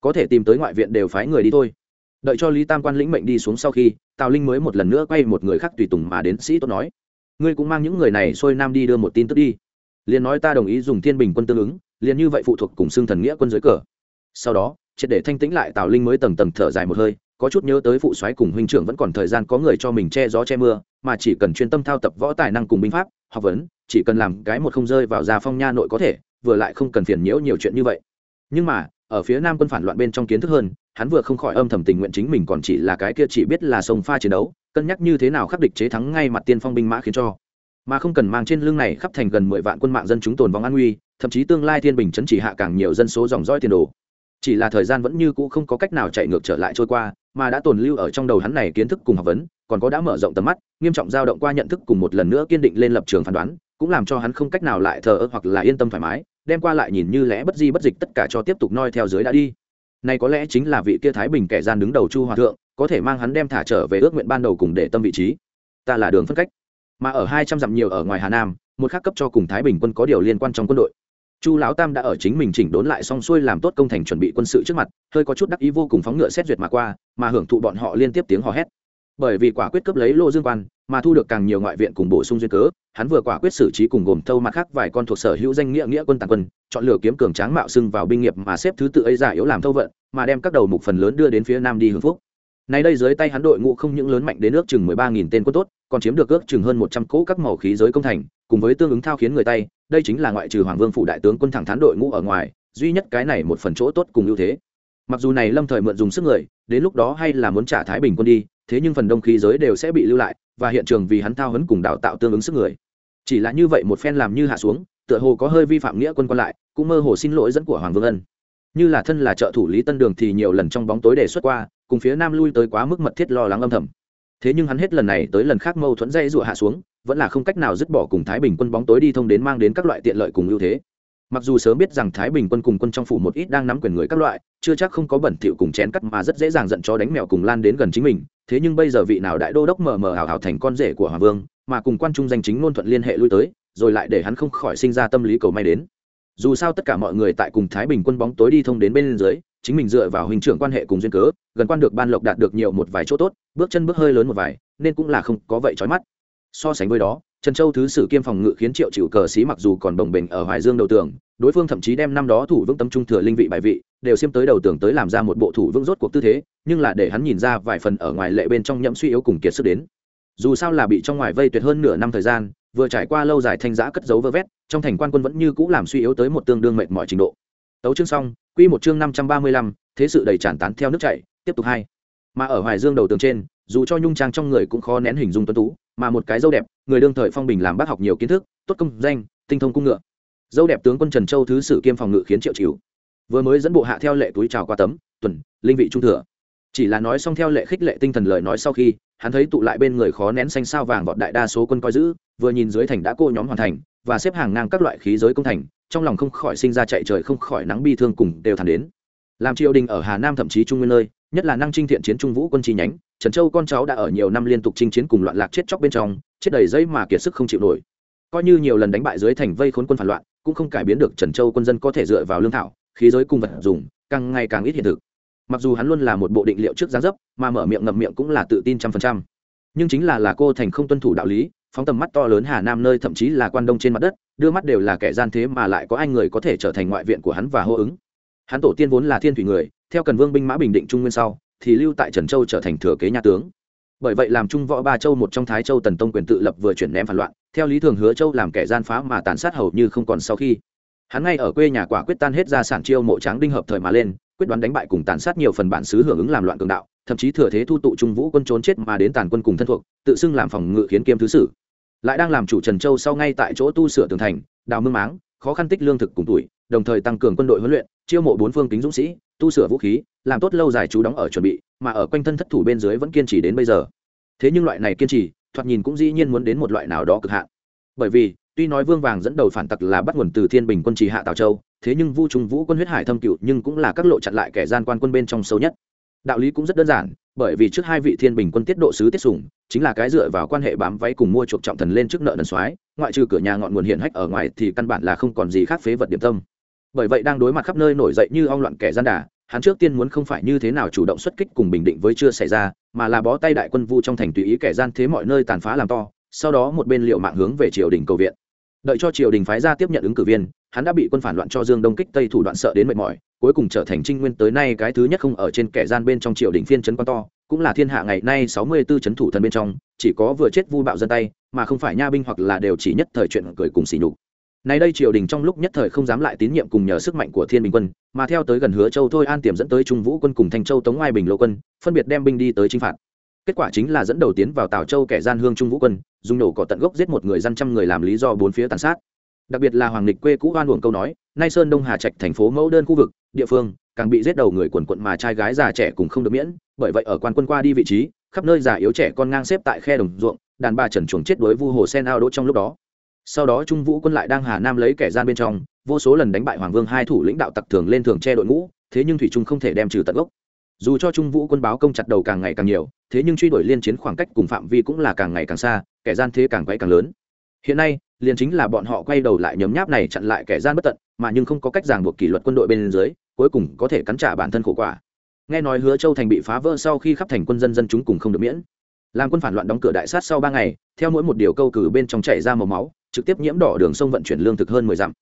Speaker 1: Có thể tìm tới ngoại viện đều phái người đi thôi đợi cho lý tam quan lĩnh mệnh đi xuống sau khi, tào linh mới một lần nữa quay một người khác tùy tùng mà đến, sĩ tốt nói, ngươi cũng mang những người này xuôi nam đi đưa một tin tức đi. Liền nói ta đồng ý dùng thiên bình quân tương ứng, liền như vậy phụ thuộc cùng xương thần nghĩa quân dưới cờ. Sau đó, triệt để thanh tĩnh lại, tào linh mới tầng tầng thở dài một hơi, có chút nhớ tới phụ soái cùng huynh trưởng vẫn còn thời gian có người cho mình che gió che mưa, mà chỉ cần chuyên tâm thao tập võ tài năng cùng binh pháp, học vấn, chỉ cần làm cái một không rơi vào gia phong nha nội có thể, vừa lại không cần phiền nhiễu nhiều chuyện như vậy. Nhưng mà, ở phía nam quân phản loạn bên trong kiến thức hơn hắn vừa không khỏi âm thầm tình nguyện chính mình còn chỉ là cái kia chỉ biết là sông pha chiến đấu, cân nhắc như thế nào khắc địch chế thắng ngay mặt tiên phong binh mã khiến cho. Mà không cần mang trên lưng này khắp thành gần mười vạn quân mạng dân chúng tồn vong an nguy, thậm chí tương lai thiên bình chấn chỉ hạ càng nhiều dân số dòng dõi tiền đồ. Chỉ là thời gian vẫn như cũ không có cách nào chạy ngược trở lại trôi qua, mà đã tồn lưu ở trong đầu hắn này kiến thức cùng học vấn, còn có đã mở rộng tầm mắt, nghiêm trọng dao động qua nhận thức cùng một lần nữa kiên định lên lập trường phán đoán, cũng làm cho hắn không cách nào lại thờ ơ hoặc là yên tâm thoải mái, đem qua lại nhìn như lẽ bất di bất dịch tất cả cho tiếp tục noi theo dưới đã đi này có lẽ chính là vị kia thái bình kẻ gian đứng đầu chu hòa thượng, có thể mang hắn đem thả trở về ước nguyện ban đầu cùng để tâm vị trí. Ta là đường phân cách. Mà ở hai trăm dặm nhiều ở ngoài hà nam, một khác cấp cho cùng thái bình quân có điều liên quan trong quân đội. Chu lão tam đã ở chính mình chỉnh đốn lại xong xuôi làm tốt công thành chuẩn bị quân sự trước mặt, hơi có chút đắc ý vô cùng phóng ngựa xét duyệt mà qua, mà hưởng thụ bọn họ liên tiếp tiếng hò hét. Bởi vì quả quyết cấp lấy lô dương quan mà thu được càng nhiều ngoại viện cùng bổ sung duyên cớ, hắn vừa quả quyết xử trí cùng gồm thâu mặt khác vài con thuộc sở hữu danh nghĩa nghĩa quân tàn quân, chọn lựa kiếm cường tráng mạo xưng vào binh nghiệp mà xếp thứ tự ấy giả yếu làm thâu vận, mà đem các đầu mục phần lớn đưa đến phía nam đi hưởng phúc. Nay đây dưới tay hắn đội ngũ không những lớn mạnh đến ước chừng mười ba nghìn tên quân tốt, còn chiếm được ước chừng hơn một trăm cỗ các màu khí giới công thành, cùng với tương ứng thao khiến người tay, đây chính là ngoại trừ hoàng vương phụ đại tướng quân thẳng thắn đội ngũ ở ngoài, duy nhất cái này một phần chỗ tốt cùng ưu thế. Mặc dù này lâm thời mượn dùng sức người, đến lúc đó hay là muốn trả thái bình quân đi, thế nhưng phần đông khí giới đều sẽ bị lưu lại và hiện trường vì hắn thao hấn cùng đào tạo tương ứng sức người. Chỉ là như vậy một phen làm như hạ xuống, tựa hồ có hơi vi phạm nghĩa quân còn lại, cũng mơ hồ xin lỗi dẫn của hoàng vương ân. Như là thân là trợ thủ lý tân đường thì nhiều lần trong bóng tối đề xuất qua, cùng phía nam lui tới quá mức mật thiết lo lắng âm thầm. Thế nhưng hắn hết lần này tới lần khác mâu thuẫn dây rụa hạ xuống, vẫn là không cách nào dứt bỏ cùng thái bình quân bóng tối đi thông đến mang đến các loại tiện lợi cùng ưu thế. Mặc dù sớm biết rằng thái bình quân cùng quân trong phủ một ít đang nắm quyền người các loại, chưa chắc không có bẩn thỉu cùng chén cắt mà rất dễ dàng giận cho đánh mèo cùng lan đến gần chính mình thế nhưng bây giờ vị nào đại đô đốc mờ mờ hào hào thành con rể của hoàng vương, mà cùng quan trung danh chính ngôn thuận liên hệ lui tới, rồi lại để hắn không khỏi sinh ra tâm lý cầu may đến. Dù sao tất cả mọi người tại cùng thái bình quân bóng tối đi thông đến bên dưới, chính mình dựa vào hình trưởng quan hệ cùng duyên cớ, gần quan được ban lộc đạt được nhiều một vài chỗ tốt, bước chân bước hơi lớn một vài, nên cũng là không có vậy trói mắt. So sánh với đó, trần châu thứ sử kiêm phòng ngự khiến triệu chịu cờ xí mặc dù còn bồng bềnh ở hoài dương đầu tường đối phương thậm chí đem năm đó thủ vững tâm trung thừa linh vị bài vị đều xiêm tới đầu tường tới làm ra một bộ thủ vững rốt cuộc tư thế, nhưng là để hắn nhìn ra vài phần ở ngoài lệ bên trong nhậm suy yếu cùng kiệt sức đến. Dù sao là bị trong ngoài vây tuyệt hơn nửa năm thời gian, vừa trải qua lâu dài thanh giã cất giấu vơ vét, trong thành quan quân vẫn như cũ làm suy yếu tới một tương đương mệt mọi trình độ. Tấu chương xong, quy một chương năm trăm ba mươi lăm, thế sự đầy tràn tán theo nước chảy, tiếp tục hai. Mà ở hoài dương đầu tường trên, dù cho nhung trang trong người cũng khó nén hình dung tuấn tú, mà một cái dâu đẹp, người đương thời phong bình làm bác học nhiều kiến thức, tốt công danh, tinh thông cung ngựa dâu đẹp tướng quân trần châu thứ sử kiêm phòng ngự khiến triệu chịu vừa mới dẫn bộ hạ theo lệ túi trào qua tấm, tuần, linh vị trung thừa. Chỉ là nói xong theo lệ khích lệ tinh thần lời nói sau khi, hắn thấy tụ lại bên người khó nén xanh sao vàng vọt đại đa số quân coi giữ, vừa nhìn dưới thành đã cô nhóm hoàn thành, và xếp hàng ngang các loại khí giới công thành, trong lòng không khỏi sinh ra chạy trời không khỏi nắng bi thương cùng đều thẳng đến. Làm triều đình ở hà nam thậm chí trung nguyên nơi, nhất là năng trinh thiện chiến trung vũ quân chi nhánh, trần châu con cháu đã ở nhiều năm liên tục chinh chiến cùng loạn lạc chết chóc bên trong, chết đầy dây mà kiệt sức không chịu nổi. Coi như nhiều lần đánh bại dưới thành vây khốn quân phản loạn cũng không cải biến được trần châu quân dân có thể dựa vào lương thảo, khí giới cung vật dùng, càng ngày càng ít hiện thực. Mặc dù hắn luôn là một bộ định liệu trước gián dấp, mà mở miệng ngậm miệng cũng là tự tin trăm phần trăm. Nhưng chính là là cô thành không tuân thủ đạo lý, phóng tầm mắt to lớn hà nam nơi thậm chí là quan đông trên mặt đất, đưa mắt đều là kẻ gian thế mà lại có anh người có thể trở thành ngoại viện của hắn và hô ứng. Hắn tổ tiên vốn là thiên thủy người, theo cần vương binh mã bình định trung nguyên sau, thì lưu tại trần châu trở thành thừa kế nhà tướng. Bởi vậy làm trung võ ba châu một trong thái châu tần tông quyền tự lập vừa chuyển ném phản loạn theo lý thường hứa châu làm kẻ gian phá mà tàn sát hầu như không còn sau khi. Hắn ngay ở quê nhà quả quyết tan hết gia sản chiêu mộ tráng đinh hợp thời mà lên, quyết đoán đánh bại cùng tàn sát nhiều phần bản xứ hưởng ứng làm loạn cường đạo, thậm chí thừa thế thu tụ trung vũ quân trốn chết mà đến tàn quân cùng thân thuộc, tự xưng làm phòng ngự khiến kiêm thứ sử. Lại đang làm chủ trần châu sau ngay tại chỗ tu sửa tường thành, đào mương máng, khó khăn tích lương thực cùng tuổi, đồng thời tăng cường quân đội huấn luyện, chiêu mộ bốn phương kính dũng sĩ, tu sửa vũ khí, làm tốt lâu dài chú đóng ở chuẩn bị, mà ở quanh thân thất thủ bên dưới vẫn kiên trì đến bây giờ. Thế nhưng loại này kiên trì thoạt nhìn cũng dĩ nhiên muốn đến một loại nào đó cực hạn. Bởi vì, tuy nói vương vàng dẫn đầu phản tặc là bắt nguồn từ thiên bình quân trì hạ tào châu, thế nhưng vu trung vũ quân huyết hải thâm cựu nhưng cũng là các lộ chặn lại kẻ gian quan quân bên trong sâu nhất. Đạo lý cũng rất đơn giản, bởi vì trước hai vị thiên bình quân tiết độ sứ tiết sủng, chính là cái dựa vào quan hệ bám váy cùng mua chuộc trọng thần lên trước nợ nần soái, ngoại trừ cửa nhà ngọn nguồn hiện hách ở ngoài thì căn bản là không còn gì khác phế vật điểm tâm. Bởi vậy đang đối mặt khắp nơi nổi dậy như ong loạn kẻ gian đà hắn trước tiên muốn không phải như thế nào chủ động xuất kích cùng bình định với chưa xảy ra, mà là bó tay đại quân vu trong thành tùy ý kẻ gian thế mọi nơi tàn phá làm to, sau đó một bên liệu mạng hướng về triều đình cầu viện. Đợi cho triều đình phái ra tiếp nhận ứng cử viên, hắn đã bị quân phản loạn cho dương đông kích tây thủ đoạn sợ đến mệt mỏi, cuối cùng trở thành trinh nguyên tới nay cái thứ nhất không ở trên kẻ gian bên trong triều đình phiên trấn quan to, cũng là thiên hạ ngày nay sáu mươi 64 trấn thủ thần bên trong, chỉ có vừa chết vu bạo dân tay, mà không phải nha binh hoặc là đều chỉ nhất thời chuyện cười cùng xỉ nhục nay đây triều đình trong lúc nhất thời không dám lại tín nhiệm cùng nhờ sức mạnh của thiên bình quân, mà theo tới gần hứa châu thôi an tiềm dẫn tới trung vũ quân cùng thanh châu tống ngoại bình lô quân, phân biệt đem binh đi tới chinh phạt. Kết quả chính là dẫn đầu tiến vào tào châu kẻ gian hương trung vũ quân, dùng nổ cỏ tận gốc giết một người dân trăm người làm lý do bốn phía tàn sát. Đặc biệt là hoàng lịch quê cũ oan uổng câu nói, nay sơn đông hà trạch thành phố mẫu đơn khu vực, địa phương, càng bị giết đầu người quần quận mà trai gái già trẻ cùng không được miễn, bởi vậy ở quan quân qua đi vị trí, khắp nơi già yếu trẻ con ngang xếp tại khe đồng ruộng, đàn bà trần chuồng chết đối vu hồ sen ao đỗ trong lúc đó sau đó trung vũ quân lại đang hà nam lấy kẻ gian bên trong, vô số lần đánh bại hoàng vương hai thủ lãnh đạo tặc thường lên thường che đội ngũ, thế nhưng thủy trung không thể đem trừ tận gốc. Dù cho trung vũ quân báo công chặt đầu càng ngày càng nhiều, thế nhưng truy đuổi liên chiến khoảng cách cùng phạm vi cũng là càng ngày càng xa, kẻ gian thế càng quay càng lớn. Hiện nay, liền chính là bọn họ quay đầu lại nhấm nháp này chặn lại kẻ gian bất tận, mà nhưng không có cách ràng buộc kỷ luật quân đội bên dưới, cuối cùng có thể cắn trả bản thân khổ quả. Nghe nói hứa châu thành bị phá vỡ sau khi khắp thành quân dân dân chúng cùng không được miễn. Làm quân phản loạn đóng cửa đại sát sau ba ngày, theo mỗi một điều câu cử bên trong chảy ra màu máu trực tiếp nhiễm đỏ đường sông vận chuyển lương thực hơn mười dặm.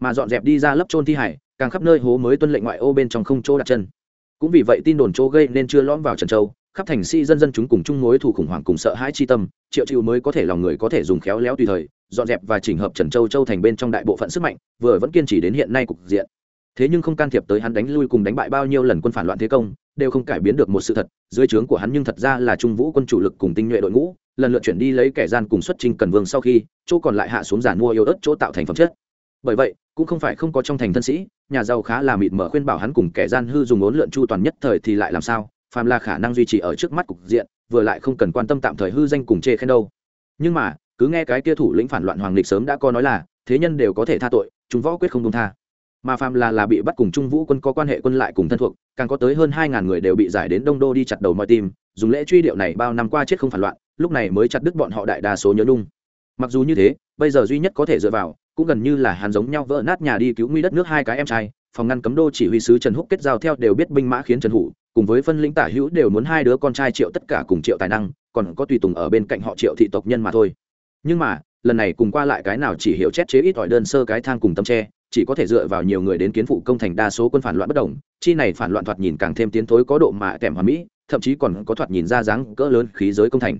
Speaker 1: Mà dọn dẹp đi ra lấp trôn thi hải, càng khắp nơi hố mới tuân lệnh ngoại ô bên trong không chỗ đặt chân. Cũng vì vậy tin đồn chỗ gây nên chưa lõm vào trần châu, khắp thành si dân dân chúng cùng chung mối thù khủng hoảng cùng sợ hãi chi tâm, triệu chịu mới có thể lòng người có thể dùng khéo léo tùy thời, dọn dẹp và chỉnh hợp trần châu châu thành bên trong đại bộ phận sức mạnh, vừa vẫn kiên trì đến hiện nay cục diện. Thế nhưng không can thiệp tới hắn đánh lui cùng đánh bại bao nhiêu lần quân phản loạn thế công đều không cải biến được một sự thật, dưới trướng của hắn nhưng thật ra là trung vũ quân chủ lực cùng tinh nhuệ đội ngũ, lần lượt chuyển đi lấy kẻ gian cùng xuất trình cần vương sau khi, chỗ còn lại hạ xuống giàn mua yêu ớt chỗ tạo thành phẩm chất. Bởi vậy, cũng không phải không có trong thành thân sĩ, nhà giàu khá là mịt mở khuyên bảo hắn cùng kẻ gian hư dùng ốn lượn chu toàn nhất thời thì lại làm sao, phàm là khả năng duy trì ở trước mắt cục diện, vừa lại không cần quan tâm tạm thời hư danh cùng chê khen đâu. Nhưng mà, cứ nghe cái kia thủ lĩnh phản loạn hoàng lịch sớm đã có nói là, thế nhân đều có thể tha tội, chúng võ quyết không công tha mà phàm là là bị bắt cùng trung vũ quân có quan hệ quân lại cùng thân thuộc, càng có tới hơn hai ngàn người đều bị giải đến đông đô đi chặt đầu mọi tim dùng lễ truy điệu này bao năm qua chết không phản loạn, lúc này mới chặt đứt bọn họ đại đa số nhớ nung mặc dù như thế, bây giờ duy nhất có thể dựa vào, cũng gần như là hắn giống nhau vỡ nát nhà đi cứu nguy đất nước hai cái em trai, phòng ngăn cấm đô chỉ huy sứ trần húc kết giao theo đều biết binh mã khiến trần hủ, cùng với phân lĩnh tả hữu đều muốn hai đứa con trai triệu tất cả cùng triệu tài năng, còn có tùy tùng ở bên cạnh họ triệu thị tộc nhân mà thôi. Nhưng mà, lần này cùng qua lại cái nào chỉ hiểu chết chế ít ỏi đơn sơ cái thang cùng tâm tre chỉ có thể dựa vào nhiều người đến kiến phụ công thành đa số quân phản loạn bất đồng, chi này phản loạn thoạt nhìn càng thêm tiến thối có độ mà kèm hoàn mỹ, thậm chí còn có thoạt nhìn ra dáng cỡ lớn khí giới công thành.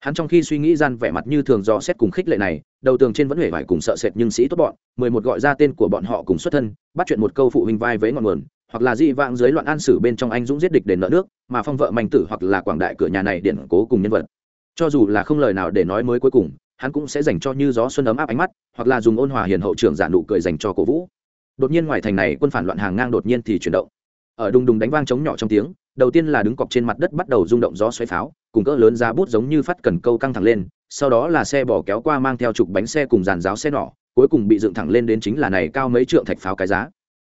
Speaker 1: Hắn trong khi suy nghĩ gian vẻ mặt như thường do xét cùng khích lệ này, đầu tường trên vẫn hề vải cùng sợ sệt nhưng sĩ tốt bọn, mười một gọi ra tên của bọn họ cùng xuất thân, bắt chuyện một câu phụ huynh vai với ngọn nguồn, hoặc là di vãng dưới loạn an sử bên trong anh dũng giết địch để nợ nước, mà phong vợ mạnh tử hoặc là quảng đại cửa nhà này điển cố cùng nhân vật. Cho dù là không lời nào để nói mới cuối cùng hắn cũng sẽ dành cho như gió xuân ấm áp ánh mắt, hoặc là dùng ôn hòa hiền hậu trưởng giả nụ cười dành cho cổ vũ. Đột nhiên ngoài thành này, quân phản loạn hàng ngang đột nhiên thì chuyển động. Ở đùng đùng đánh vang trống nhỏ trong tiếng, đầu tiên là đứng cọc trên mặt đất bắt đầu rung động gió xoáy pháo, cùng cỡ lớn ra bút giống như phát cần câu căng thẳng lên, sau đó là xe bỏ kéo qua mang theo trục bánh xe cùng dàn giáo xe nỏ cuối cùng bị dựng thẳng lên đến chính là này cao mấy trượng thạch pháo cái giá.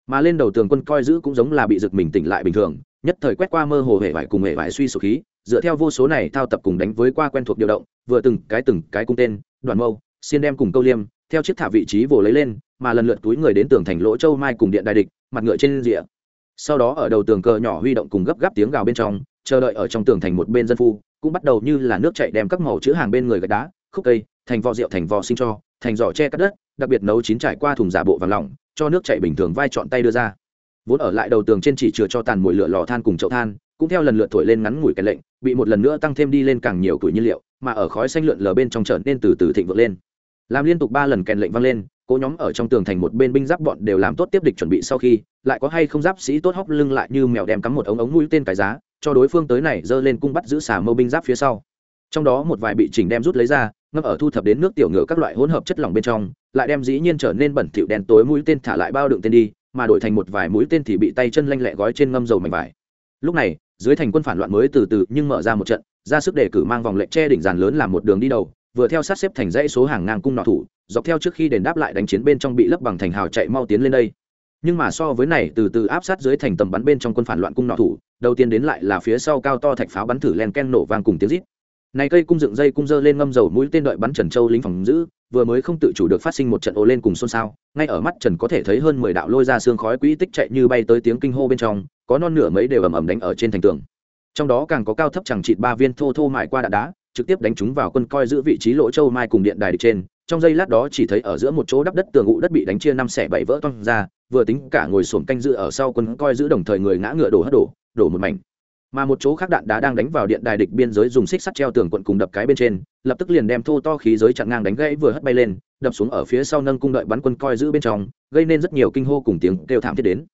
Speaker 1: Mà lên đầu tường quân coi giữ cũng giống là bị giật mình tỉnh lại bình thường, nhất thời quét qua mơ hồ hệ vải cùng hệ vải suy sụp khí dựa theo vô số này thao tập cùng đánh với qua quen thuộc điều động, vừa từng cái từng cái cung tên, đoàn mâu, xiên đem cùng câu liêm, theo chiếc thả vị trí vồ lấy lên, mà lần lượt túi người đến tường thành lỗ châu mai cùng điện đại địch, mặt ngựa trên rìa. Sau đó ở đầu tường cờ nhỏ huy động cùng gấp gáp tiếng gào bên trong, chờ đợi ở trong tường thành một bên dân phu, cũng bắt đầu như là nước chạy đem các màu chữ hàng bên người gạch đá, khúc cây, thành vò rượu thành vò sinh cho, thành giỏ che cắt đất, đặc biệt nấu chín trải qua thùng giả bộ vàng lỏng, cho nước chạy bình thường vai chọn tay đưa ra. Vốn ở lại đầu tường trên chỉ chừa cho tàn mùi lửa lò than cùng chậu than cũng theo lần lượt thổi lên ngắn ngủi cái lệnh, bị một lần nữa tăng thêm đi lên càng nhiều tuổi nhiên liệu, mà ở khói xanh lượn lờ bên trong trở nên từ từ thịnh vượng lên. Làm liên tục ba lần kèn lệnh vang lên, cố nhóm ở trong tường thành một bên binh giáp bọn đều làm tốt tiếp địch chuẩn bị sau khi, lại có hay không giáp sĩ tốt hóc lưng lại như mèo đem cắm một ống ống mũi tên cái giá, cho đối phương tới này giơ lên cung bắt giữ xà mâu binh giáp phía sau. Trong đó một vài bị chỉnh đem rút lấy ra, ngâm ở thu thập đến nước tiểu ngựa các loại hỗn hợp chất lỏng bên trong, lại đem dĩ nhiên trở nên bẩn thỉu đen tối mũi tên thả lại bao đựng tên đi, mà đổi thành một vài mũi tên thì bị tay chân lanh lẹ gói trên ngâm dầu mảnh vải. Lúc này dưới thành quân phản loạn mới từ từ nhưng mở ra một trận, ra sức đề cử mang vòng lệnh che đỉnh dàn lớn làm một đường đi đầu, vừa theo sát xếp thành dãy số hàng ngang cung nọ thủ, dọc theo trước khi đền đáp lại đánh chiến bên trong bị lấp bằng thành hào chạy mau tiến lên đây. Nhưng mà so với này, từ từ áp sát dưới thành tầm bắn bên trong quân phản loạn cung nọ thủ, đầu tiên đến lại là phía sau cao to thạch pháo bắn thử len ken nổ vang cùng tiếng rít. Này cây cung dựng dây cung dơ lên ngâm dầu mũi tên đợi bắn trần châu lính phòng giữ vừa mới không tự chủ được phát sinh một trận ô lên cùng xôn xao, ngay ở mắt trần có thể thấy hơn mười đạo lôi ra xương khói quỹ tích chạy như bay tới tiếng kinh hô bên trong, có non nửa mấy đều ầm ầm đánh ở trên thành tường. Trong đó càng có cao thấp chẳng chịt ba viên thô thô mại qua đạn đá, trực tiếp đánh chúng vào quân coi giữ vị trí lỗ châu mai cùng điện đài địch trên. Trong giây lát đó chỉ thấy ở giữa một chỗ đắp đất tường ngụ đất bị đánh chia năm xẻ bảy vỡ toang ra, vừa tính cả ngồi xổm canh giữ ở sau quân coi giữ đồng thời người ngã ngựa đổ hất đổ đổ một mảnh mà một chỗ khác đạn đá đang đánh vào điện đài địch biên giới dùng xích sắt treo tường quận cùng đập cái bên trên, lập tức liền đem thô to khí giới chặn ngang đánh gãy vừa hất bay lên, đập xuống ở phía sau nâng cung đợi bắn quân coi giữ bên trong, gây nên rất nhiều kinh hô cùng tiếng kêu thảm thiết đến.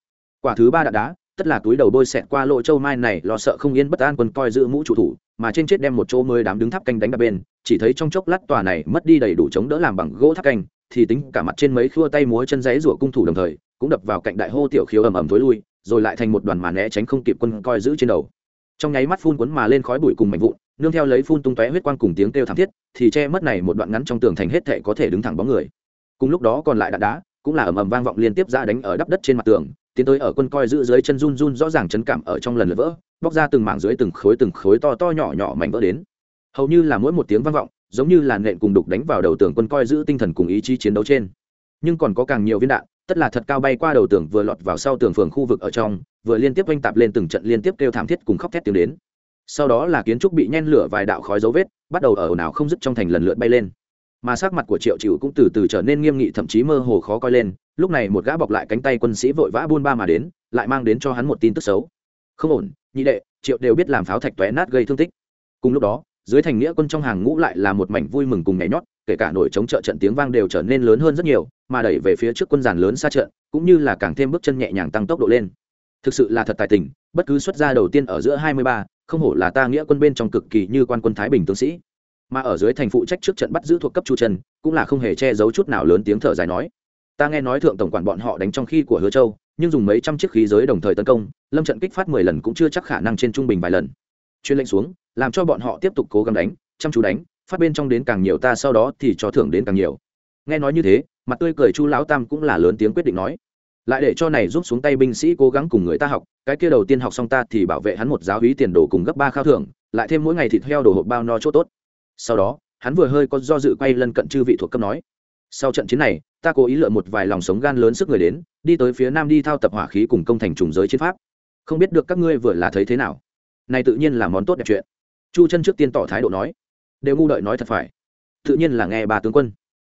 Speaker 1: Quả thứ ba đạn đá, tất là túi đầu bôi xẹt qua lộ châu mai này, lo sợ không yên bất an quân coi giữ mũ chủ thủ, mà trên chết đem một chỗ mới đám đứng tháp canh đánh đập bên, chỉ thấy trong chốc lát tòa này mất đi đầy đủ chống đỡ làm bằng gỗ tháp canh, thì tính cả mặt trên mấy khua tay múa chân giấy rủa cung thủ đồng thời, cũng đập vào cạnh đại hô tiểu khiếu ầm ầm tối lui, rồi lại thành một đoàn mà né tránh không kịp quân coi giữ trên đầu trong nháy mắt phun cuốn mà lên khói bụi cùng mảnh vụn, nương theo lấy phun tung tóe huyết quang cùng tiếng kêu thảm thiết, thì che mất này một đoạn ngắn trong tường thành hết thệ có thể đứng thẳng bóng người. Cùng lúc đó còn lại đạn đá, cũng là ầm ầm vang vọng liên tiếp ra đánh ở đắp đất trên mặt tường, tiến tới ở quân coi giữ dưới chân run run rõ ràng chấn cảm ở trong lần lượt vỡ, bóc ra từng mảng dưới từng khối từng khối to to nhỏ nhỏ mảnh vỡ đến. Hầu như là mỗi một tiếng vang vọng, giống như là nện cùng đục đánh vào đầu tường quân coi giữ tinh thần cùng ý chí chiến đấu trên. Nhưng còn có càng nhiều viên đạn tất là thật cao bay qua đầu tường vừa lọt vào sau tường phường khu vực ở trong, vừa liên tiếp oanh tạp lên từng trận liên tiếp kêu thảm thiết cùng khóc thét tiếng đến. Sau đó là kiến trúc bị nhen lửa vài đạo khói dấu vết, bắt đầu ở ồn ào không dứt trong thành lần lượt bay lên. Mà sắc mặt của triệu chịu cũng từ từ trở nên nghiêm nghị, thậm chí mơ hồ khó coi lên. Lúc này một gã bọc lại cánh tay quân sĩ vội vã buôn ba mà đến, lại mang đến cho hắn một tin tức xấu. Không ổn, nhị đệ, triệu đều biết làm pháo thạch tóe nát gây thương tích. Cùng lúc đó, dưới thành nghĩa quân trong hàng ngũ lại là một mảnh vui mừng cùng nhảy nhót kể cả nổi chống trợ trận tiếng vang đều trở nên lớn hơn rất nhiều, mà đẩy về phía trước quân giàn lớn xa trận, cũng như là càng thêm bước chân nhẹ nhàng tăng tốc độ lên. Thực sự là thật tài tình, bất cứ xuất gia đầu tiên ở giữa hai mươi ba, không hổ là ta nghĩa quân bên trong cực kỳ như quan quân thái bình tướng sĩ. Mà ở dưới thành phụ trách trước trận bắt giữ thuộc cấp chu trần, cũng là không hề che giấu chút nào lớn tiếng thở dài nói. Ta nghe nói thượng tổng quản bọn họ đánh trong khi của hứa châu, nhưng dùng mấy trăm chiếc khí giới đồng thời tấn công, lâm trận kích phát mười lần cũng chưa chắc khả năng trên trung bình vài lần. Chuyên lệnh xuống, làm cho bọn họ tiếp tục cố gắng đánh, chăm chú đánh phát bên trong đến càng nhiều ta sau đó thì cho thưởng đến càng nhiều. Nghe nói như thế, mặt tươi cười chu lão tam cũng là lớn tiếng quyết định nói. Lại để cho này giúp xuống tay binh sĩ cố gắng cùng người ta học, cái kia đầu tiên học xong ta thì bảo vệ hắn một giáo hí tiền đồ cùng gấp ba khao thưởng, lại thêm mỗi ngày thịt heo đồ hộp bao no chỗ tốt. Sau đó, hắn vừa hơi có do dự quay lân cận chư vị thuộc cấp nói. Sau trận chiến này, ta cố ý lựa một vài lòng sống gan lớn sức người đến, đi tới phía nam đi thao tập hỏa khí cùng công thành trùng giới chiến pháp. Không biết được các ngươi vừa là thấy thế nào. Này tự nhiên là món tốt đẹp chuyện. Chu chân trước tiên tỏ thái độ nói đều ngu đợi nói thật phải. Tự nhiên là nghe bà tướng quân.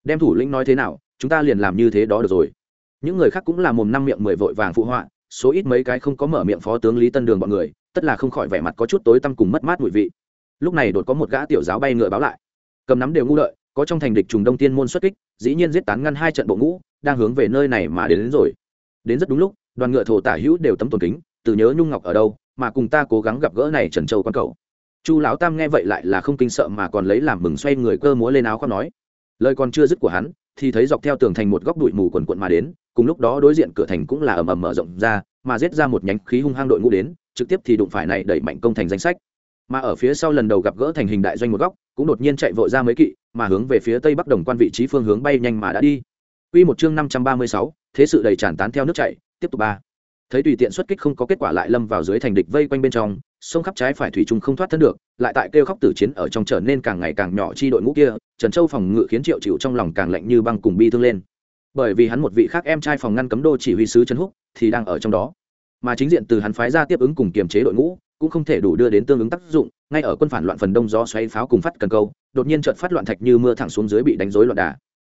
Speaker 1: Đem thủ lĩnh nói thế nào chúng ta liền làm như thế đó được rồi. Những người khác cũng là mồm năm miệng mười vội vàng phụ họa số ít mấy cái không có mở miệng phó tướng lý tân đường bọn người tất là không khỏi vẻ mặt có chút tối tăm cùng mất mát mùi vị. Lúc này đột có một gã tiểu giáo bay ngựa báo lại. Cầm nắm đều ngu đợi có trong thành địch trùng đông tiên môn xuất kích dĩ nhiên giết tán ngăn hai trận bộ ngũ đang hướng về nơi này mà đến, đến rồi. Đến rất đúng lúc đoàn ngựa thổ tả hữu đều tấm tồn kính từ nhớ nhung ngọc ở đâu mà cùng ta cố gắng gặp gỡ này trần châu quan cầu chu lão tam nghe vậy lại là không kinh sợ mà còn lấy làm mừng xoay người cơ múa lên áo khoác nói lời còn chưa dứt của hắn thì thấy dọc theo tường thành một góc đụi mù quần quận mà đến cùng lúc đó đối diện cửa thành cũng là ầm ầm mở rộng ra mà giết ra một nhánh khí hung hăng đội ngũ đến trực tiếp thì đụng phải này đẩy mạnh công thành danh sách mà ở phía sau lần đầu gặp gỡ thành hình đại doanh một góc cũng đột nhiên chạy vội ra mấy kỵ mà hướng về phía tây bắc đồng quan vị trí phương hướng bay nhanh mà đã đi Quy một chương năm trăm ba mươi sáu, thế sự đầy tràn tán theo nước chảy, tiếp tục ba. Thấy tùy tiện xuất kích không có kết quả lại lâm vào dưới thành địch vây quanh bên trong, sông khắp trái phải thủy trung không thoát thân được, lại tại kêu khóc tử chiến ở trong trở nên càng ngày càng nhỏ chi đội ngũ kia, Trần Châu phòng ngự khiến Triệu Chịu trong lòng càng lạnh như băng cùng bi thương lên. Bởi vì hắn một vị khác em trai phòng ngăn cấm đô chỉ huy sứ Trần Húc thì đang ở trong đó. Mà chính diện từ hắn phái ra tiếp ứng cùng kiềm chế đội ngũ, cũng không thể đủ đưa đến tương ứng tác dụng ngay ở quân phản loạn phần đông gió xoáy pháo cùng phát cần câu đột nhiên trợt phát loạn thạch như mưa thẳng xuống dưới bị đánh rối loạn đà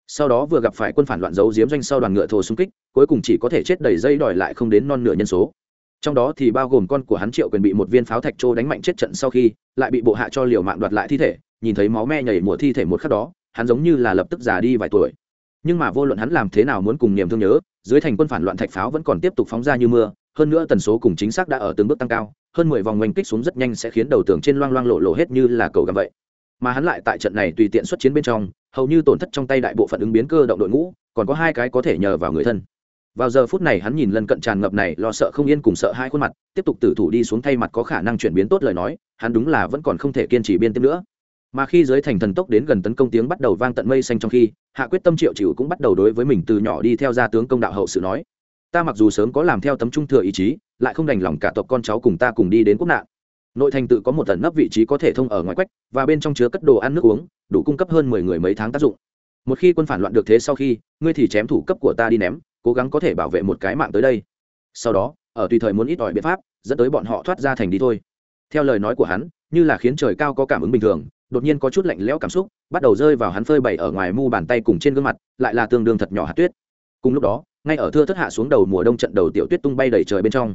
Speaker 1: sau đó vừa gặp phải quân phản loạn giấu giếm doanh sau đoàn ngựa thồ xung kích cuối cùng chỉ có thể chết đầy dây đòi lại không đến non nửa nhân số trong đó thì bao gồm con của hắn triệu quyền bị một viên pháo thạch trô đánh mạnh chết trận sau khi, lại bị bộ hạ cho liều mạng đoạt lại thi thể, nhìn thấy máu me nhảy mùa thi thể một khắc đó, hắn giống như là lập tức già đi vài tuổi. Nhưng mà vô luận hắn làm thế nào muốn cùng niềm thương nhớ, dưới thành quân phản loạn thạch pháo vẫn còn tiếp tục phóng ra như mưa, hơn nữa tần số cùng chính xác đã ở từng bước tăng cao, hơn mười vòng oanh kích xuống rất nhanh sẽ khiến đầu tường trên loang loang lộ lộ hết như là cầu gầm vậy. Mà hắn lại tại trận này tùy tiện xuất chiến bên trong, hầu như tổn thất trong tay đại bộ phận ứng biến cơ động đội ngũ, còn có hai cái có thể nhờ vào người thân vào giờ phút này hắn nhìn lần cận tràn ngập này, lo sợ không yên cùng sợ hai khuôn mặt, tiếp tục tử thủ đi xuống thay mặt có khả năng chuyển biến tốt lời nói, hắn đúng là vẫn còn không thể kiên trì biên tiếp nữa. Mà khi giới thành thần tốc đến gần tấn công tiếng bắt đầu vang tận mây xanh trong khi, hạ quyết tâm triệu chịu cũng bắt đầu đối với mình từ nhỏ đi theo gia tướng công đạo hậu sự nói, ta mặc dù sớm có làm theo tấm trung thừa ý chí, lại không đành lòng cả tộc con cháu cùng ta cùng đi đến quốc nạn. Nội thành tự có một tận nấp vị trí có thể thông ở ngoài quách, và bên trong chứa cất đồ ăn nước uống, đủ cung cấp hơn mười người mấy tháng tác dụng. Một khi quân phản loạn được thế sau khi, ngươi thì chém thủ cấp của ta đi ném cố gắng có thể bảo vệ một cái mạng tới đây. Sau đó, ở tùy thời muốn ít ỏi biện pháp, dẫn tới bọn họ thoát ra thành đi thôi. Theo lời nói của hắn, như là khiến trời cao có cảm ứng bình thường, đột nhiên có chút lạnh lẽo cảm xúc, bắt đầu rơi vào hắn phơi bày ở ngoài mu bàn tay cùng trên gương mặt, lại là tương đương thật nhỏ hạt tuyết. Cùng lúc đó, ngay ở thưa thất hạ xuống đầu mùa đông trận đầu tiểu tuyết tung bay đầy trời bên trong.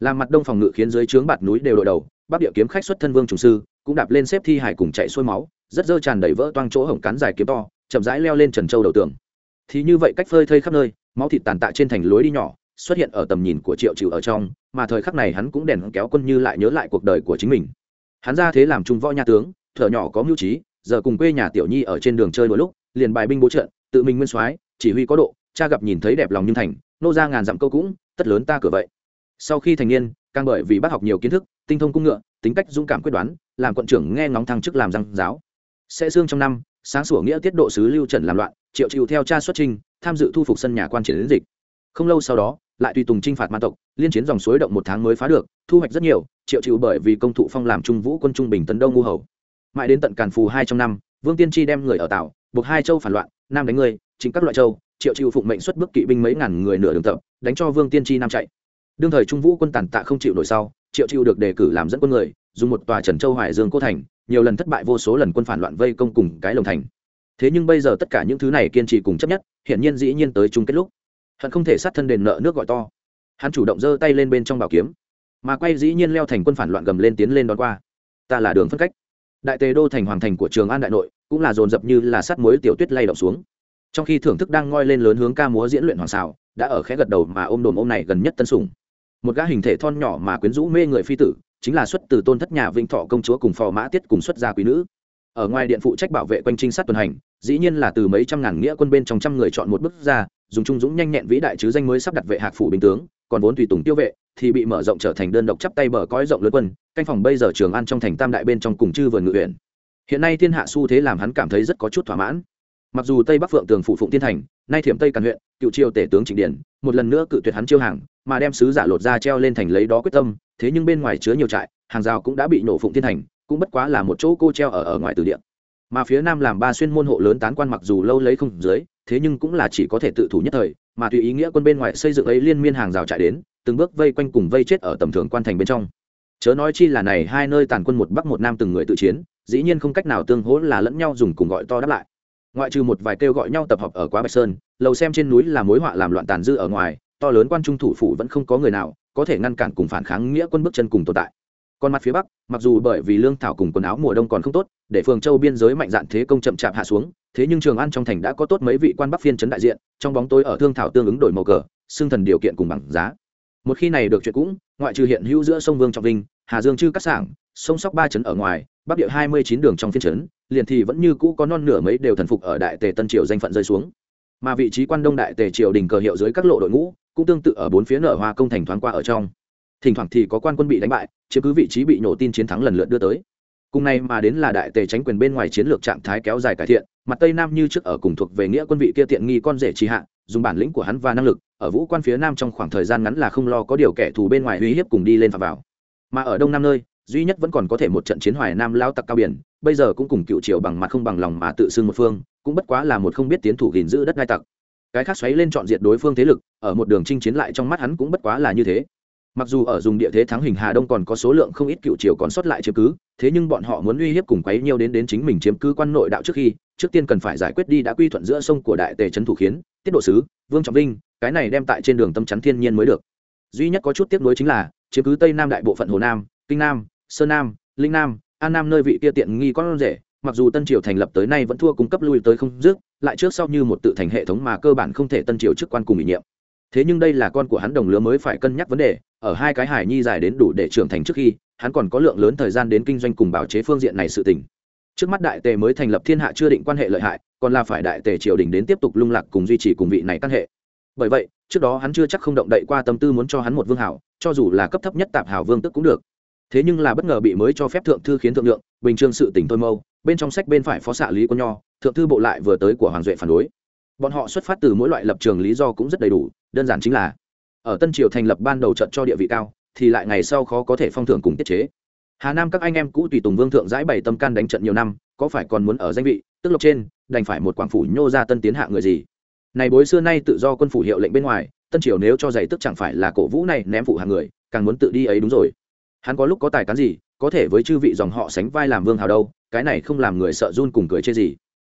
Speaker 1: Làm mặt đông phòng ngự khiến dưới trướng bạt núi đều đội đầu, bắc địa kiếm khách xuất thân vương trùng sư, cũng đạp lên xếp thi hải cùng chạy xuôi máu, rất dơ tràn đầy vỡ toang chỗ hổng cắn dài kiếm to, chậm rãi leo lên trần châu đầu tường. Thì như vậy cách phơi thây khắp nơi máu thịt tàn tạ trên thành lối đi nhỏ, xuất hiện ở tầm nhìn của triệu trừ ở trong, mà thời khắc này hắn cũng đèn kéo quân như lại nhớ lại cuộc đời của chính mình. Hắn ra thế làm trung võ nhà tướng, thở nhỏ có mưu trí, giờ cùng quê nhà tiểu nhi ở trên đường chơi đôi lúc, liền bài binh bố trận, tự mình nguyên soái, chỉ huy có độ, cha gặp nhìn thấy đẹp lòng nhưng thành, nô ra ngàn dặm câu cũng, tất lớn ta cửa vậy. Sau khi thành niên, càng bởi vì bác học nhiều kiến thức, tinh thông cung ngựa, tính cách dũng cảm quyết đoán, làm quận trưởng nghe ngóng thăng chức làm răng giáo. Sẽ xương trong năm sáng sủa nghĩa tiết độ sứ lưu trần làm loạn, triệu chịu theo cha xuất trinh tham dự thu phục sân nhà quan triển đến dịch. Không lâu sau đó, lại tùy tùng chinh phạt man tộc, liên chiến dòng suối động một tháng mới phá được, thu hoạch rất nhiều, triệu chịu bởi vì công thụ phong làm trung vũ quân trung bình tấn đông ngu hầu. Mãi đến tận càn phù hai trong năm, vương tiên tri đem người ở tảo, buộc hai châu phản loạn, nam đánh người, chính các loại châu, triệu chịu phụng mệnh xuất bước kỵ binh mấy ngàn người nửa đường tập, đánh cho vương tiên tri nam chạy. Đương thời trung vũ quân tàn tạ không chịu nổi sau, triệu chịu được đề cử làm dẫn quân người dùng một tòa trần châu hoài dương cô thành, nhiều lần thất bại vô số lần quân phản loạn vây công cùng cái lồng thành. Thế nhưng bây giờ tất cả những thứ này kiên trì cùng chấp nhất, hiển nhiên dĩ nhiên tới chung kết lúc. Hận không thể sát thân đền nợ nước gọi to. Hắn chủ động giơ tay lên bên trong bảo kiếm, mà quay dĩ nhiên leo thành quân phản loạn gầm lên tiến lên đón qua. Ta là đường phân cách. Đại tề đô thành hoàng thành của trường an đại nội, cũng là dồn dập như là sắt muối tiểu tuyết lay động xuống. Trong khi thưởng thức đang ngoi lên lớn hướng ca múa diễn luyện hoàng xào đã ở khẽ gật đầu mà ôm đồm ôm này gần nhất tân sủng. Một gã hình thể thon nhỏ mà quyến rũ mê người phi tử chính là xuất từ tôn thất nhà vĩnh thọ công chúa cùng phò mã tiết cùng xuất gia quý nữ. Ở ngoài điện phụ trách bảo vệ quanh trinh sát tuần hành, dĩ nhiên là từ mấy trăm ngàn nghĩa quân bên trong trăm người chọn một bức ra, dùng trung dũng nhanh nhẹn vĩ đại chứ danh mới sắp đặt vệ hạc phủ bình tướng, còn vốn tùy tùng tiêu vệ, thì bị mở rộng trở thành đơn độc chắp tay bờ cõi rộng lớn quân, canh phòng bây giờ trường ăn trong thành tam đại bên trong cùng chư vườn ngự huyện. Hiện nay thiên hạ xu thế làm hắn cảm thấy rất có chút thỏa mãn mặc dù tây bắc phượng tường phụ phụng thiên thành, nay thiểm tây càn huyện, cựu triều tể tướng trịnh điển, một lần nữa cự tuyệt hắn chiêu hàng, mà đem sứ giả lột ra treo lên thành lấy đó quyết tâm, thế nhưng bên ngoài chứa nhiều trại, hàng rào cũng đã bị nổ phụng thiên thành, cũng bất quá là một chỗ cô treo ở ở ngoài từ điện mà phía nam làm ba xuyên môn hộ lớn tán quan mặc dù lâu lấy không dưới, thế nhưng cũng là chỉ có thể tự thủ nhất thời, mà tùy ý nghĩa quân bên ngoài xây dựng ấy liên miên hàng rào chạy đến, từng bước vây quanh cùng vây chết ở tầm thường quan thành bên trong. Chớ nói chi là này hai nơi tàn quân một bắc một nam từng người tự chiến, dĩ nhiên không cách nào tương hỗ là lẫn nhau dùng cùng gọi to đáp lại ngoại trừ một vài kêu gọi nhau tập hợp ở quá bạch sơn, lầu xem trên núi là mối họa làm loạn tàn dư ở ngoài, to lớn quan trung thủ phủ vẫn không có người nào có thể ngăn cản cùng phản kháng nghĩa quân bước chân cùng tồn tại. Còn mặt phía bắc, mặc dù bởi vì lương thảo cùng quần áo mùa đông còn không tốt, để phường châu biên giới mạnh dạn thế công chậm chạp hạ xuống, thế nhưng trường an trong thành đã có tốt mấy vị quan bắc phiên trấn đại diện, trong bóng tối ở thương thảo tương ứng đổi màu cờ xương thần điều kiện cùng bằng giá. Một khi này được chuyện cũng, ngoại trừ hiện hữu giữa sông vương trọng vinh, hà dương chư cắt sảng, sông sóc ba trấn ở ngoài, bắc địa hai mươi chín đường trong phiên trấn liền thì vẫn như cũ có non nửa mấy đều thần phục ở đại tề tân triều danh phận rơi xuống. Mà vị trí quan đông đại tề triều đình cờ hiệu dưới các lộ đội ngũ, cũng tương tự ở bốn phía nở hoa công thành thoáng qua ở trong. Thỉnh thoảng thì có quan quân bị đánh bại chứ cứ vị trí bị nổ tin chiến thắng lần lượt đưa tới. Cùng nay mà đến là đại tề tránh quyền bên ngoài chiến lược trạng thái kéo dài cải thiện, mặt tây nam như trước ở cùng thuộc về nghĩa quân vị kia tiện nghi con rể trì hạ, dùng bản lĩnh của hắn và năng lực, ở vũ quan phía nam trong khoảng thời gian ngắn là không lo có điều kẻ thù bên ngoài uy hiếp cùng đi lên phạm vào. Mà ở đông nam nơi duy nhất vẫn còn có thể một trận chiến hoài nam lao tặc cao biển, bây giờ cũng cùng cựu triều bằng mặt không bằng lòng mà tự xưng một phương, cũng bất quá là một không biết tiến thủ gìn giữ đất ngai tặc. Cái khác xoáy lên chọn diệt đối phương thế lực, ở một đường chinh chiến lại trong mắt hắn cũng bất quá là như thế. Mặc dù ở dùng địa thế thắng hình hà đông còn có số lượng không ít cựu triều còn sót lại chiếm cứ, thế nhưng bọn họ muốn uy hiếp cùng quấy nhiều đến đến chính mình chiếm cứ quan nội đạo trước khi, trước tiên cần phải giải quyết đi đã quy thuận giữa sông của đại tề trấn thủ khiến, tiết độ sứ, vương trọng vinh, cái này đem tại trên đường tâm chắn thiên nhiên mới được. Duy nhất có chút tiếp nối chính là, chiếm cứ tây nam đại bộ phận hồ nam, kinh nam sơn nam, linh nam, an nam nơi vị kia tiện nghi con rể, mặc dù tân triều thành lập tới nay vẫn thua cung cấp lui tới không dứt, lại trước sau như một tự thành hệ thống mà cơ bản không thể tân triều chức quan cùng ủy nhiệm. Thế nhưng đây là con của hắn đồng lứa mới phải cân nhắc vấn đề, ở hai cái hải nhi dài đến đủ để trưởng thành trước khi, hắn còn có lượng lớn thời gian đến kinh doanh cùng bảo chế phương diện này sự tình. Trước mắt đại tề mới thành lập thiên hạ chưa định quan hệ lợi hại, còn là phải đại tề triều đình đến tiếp tục lung lạc cùng duy trì cùng vị này căn hệ. Bởi vậy, trước đó hắn chưa chắc không động đậy qua tâm tư muốn cho hắn một vương hảo, cho dù là cấp thấp nhất tạp hảo vương tức cũng được thế nhưng là bất ngờ bị mới cho phép thượng thư khiến thượng lượng, bình trương sự tỉnh thôi mâu, bên trong sách bên phải phó xạ lý quân nho, thượng thư bộ lại vừa tới của hoàng duệ phản đối. Bọn họ xuất phát từ mỗi loại lập trường lý do cũng rất đầy đủ, đơn giản chính là, ở tân triều thành lập ban đầu trận cho địa vị cao, thì lại ngày sau khó có thể phong thưởng cùng tiết chế. Hà nam các anh em cũ tùy tùng vương thượng giải bày tâm can đánh trận nhiều năm, có phải còn muốn ở danh vị, tức lộc trên, đành phải một quảng phủ nhô ra tân tiến hạ người gì? Này bối xưa nay tự do quân phủ hiệu lệnh bên ngoài, tân triều nếu cho giày tức chẳng phải là cổ vũ này ném phụ hàng người, càng muốn tự đi ấy đúng rồi hắn có lúc có tài cán gì, có thể với chư vị dòng họ sánh vai làm vương hào đâu, cái này không làm người sợ run cùng cười chê gì.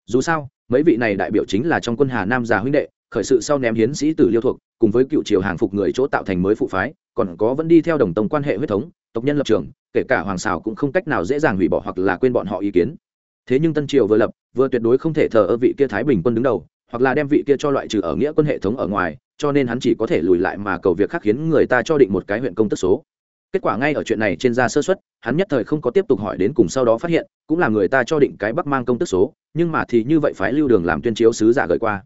Speaker 1: Dù sao, mấy vị này đại biểu chính là trong quân hà nam già huynh đệ, khởi sự sau ném hiến sĩ tử liêu thuộc cùng với cựu triều hàng phục người chỗ tạo thành mới phụ phái, còn có vẫn đi theo đồng tông quan hệ huyết thống, tộc nhân lập trường, kể cả hoàng xào cũng không cách nào dễ dàng hủy bỏ hoặc là quên bọn họ ý kiến. Thế nhưng tân triều vừa lập, vừa tuyệt đối không thể thờ ơ vị kia thái bình quân đứng đầu, hoặc là đem vị kia cho loại trừ ở nghĩa quân hệ thống ở ngoài, cho nên hắn chỉ có thể lùi lại mà cầu việc khác khiến người ta cho định một cái huyện công tức số kết quả ngay ở chuyện này trên ra sơ xuất hắn nhất thời không có tiếp tục hỏi đến cùng sau đó phát hiện, cũng là người ta cho định cái bắc mang công tức số, nhưng mà thì như vậy phái lưu đường làm tuyên chiếu sứ giả gợi qua.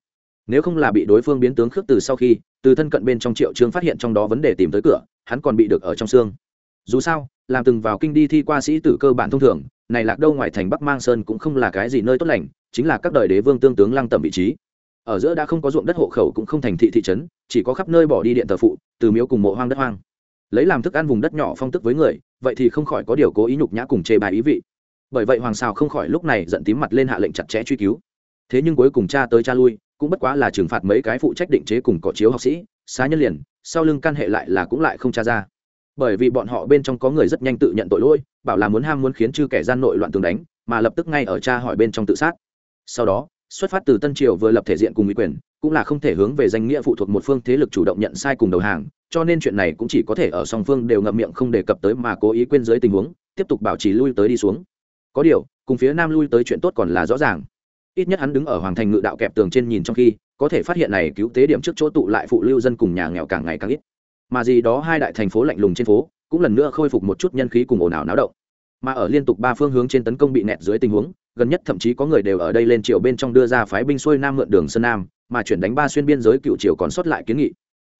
Speaker 1: Nếu không là bị đối phương biến tướng khước từ sau khi, từ thân cận bên trong triệu trương phát hiện trong đó vấn đề tìm tới cửa, hắn còn bị được ở trong xương. Dù sao, làm từng vào kinh đi thi qua sĩ tử cơ bản thông thường, này lạc đâu ngoài thành bắc mang sơn cũng không là cái gì nơi tốt lành, chính là các đời đế vương tương tướng lăng tầm vị trí. Ở giữa đã không có ruộng đất hộ khẩu cũng không thành thị thị trấn, chỉ có khắp nơi bỏ đi điện thờ phụ, từ miếu cùng mộ hoang đất hoang lấy làm thức ăn vùng đất nhỏ phong tức với người, vậy thì không khỏi có điều cố ý nhục nhã cùng chê bài ý vị. Bởi vậy hoàng sao không khỏi lúc này giận tím mặt lên hạ lệnh chặt chẽ truy cứu. Thế nhưng cuối cùng cha tới cha lui, cũng bất quá là trừng phạt mấy cái phụ trách định chế cùng cỏ chiếu học sĩ, xá nhân liền, sau lưng căn hệ lại là cũng lại không tra ra. Bởi vì bọn họ bên trong có người rất nhanh tự nhận tội lỗi, bảo là muốn ham muốn khiến chư kẻ gian nội loạn tường đánh, mà lập tức ngay ở cha hỏi bên trong tự sát. Sau đó xuất phát từ tân triều vừa lập thể diện cùng ủy quyền, cũng là không thể hướng về danh nghĩa phụ thuộc một phương thế lực chủ động nhận sai cùng đầu hàng, cho nên chuyện này cũng chỉ có thể ở song phương đều ngậm miệng không đề cập tới mà cố ý quên dưới tình huống, tiếp tục bảo trì lui tới đi xuống. Có điều, cùng phía nam lui tới chuyện tốt còn là rõ ràng. Ít nhất hắn đứng ở hoàng thành ngự đạo kẹp tường trên nhìn trong khi, có thể phát hiện này cứu tế điểm trước chỗ tụ lại phụ lưu dân cùng nhà nghèo càng ngày càng ít. Mà gì đó hai đại thành phố lạnh lùng trên phố, cũng lần nữa khôi phục một chút nhân khí cùng ồn ào náo động mà ở liên tục ba phương hướng trên tấn công bị nẹt dưới tình huống, gần nhất thậm chí có người đều ở đây lên triều bên trong đưa ra phái binh xuôi nam mượn đường sơn nam, mà chuyển đánh ba xuyên biên giới cựu triều còn sót lại kiến nghị.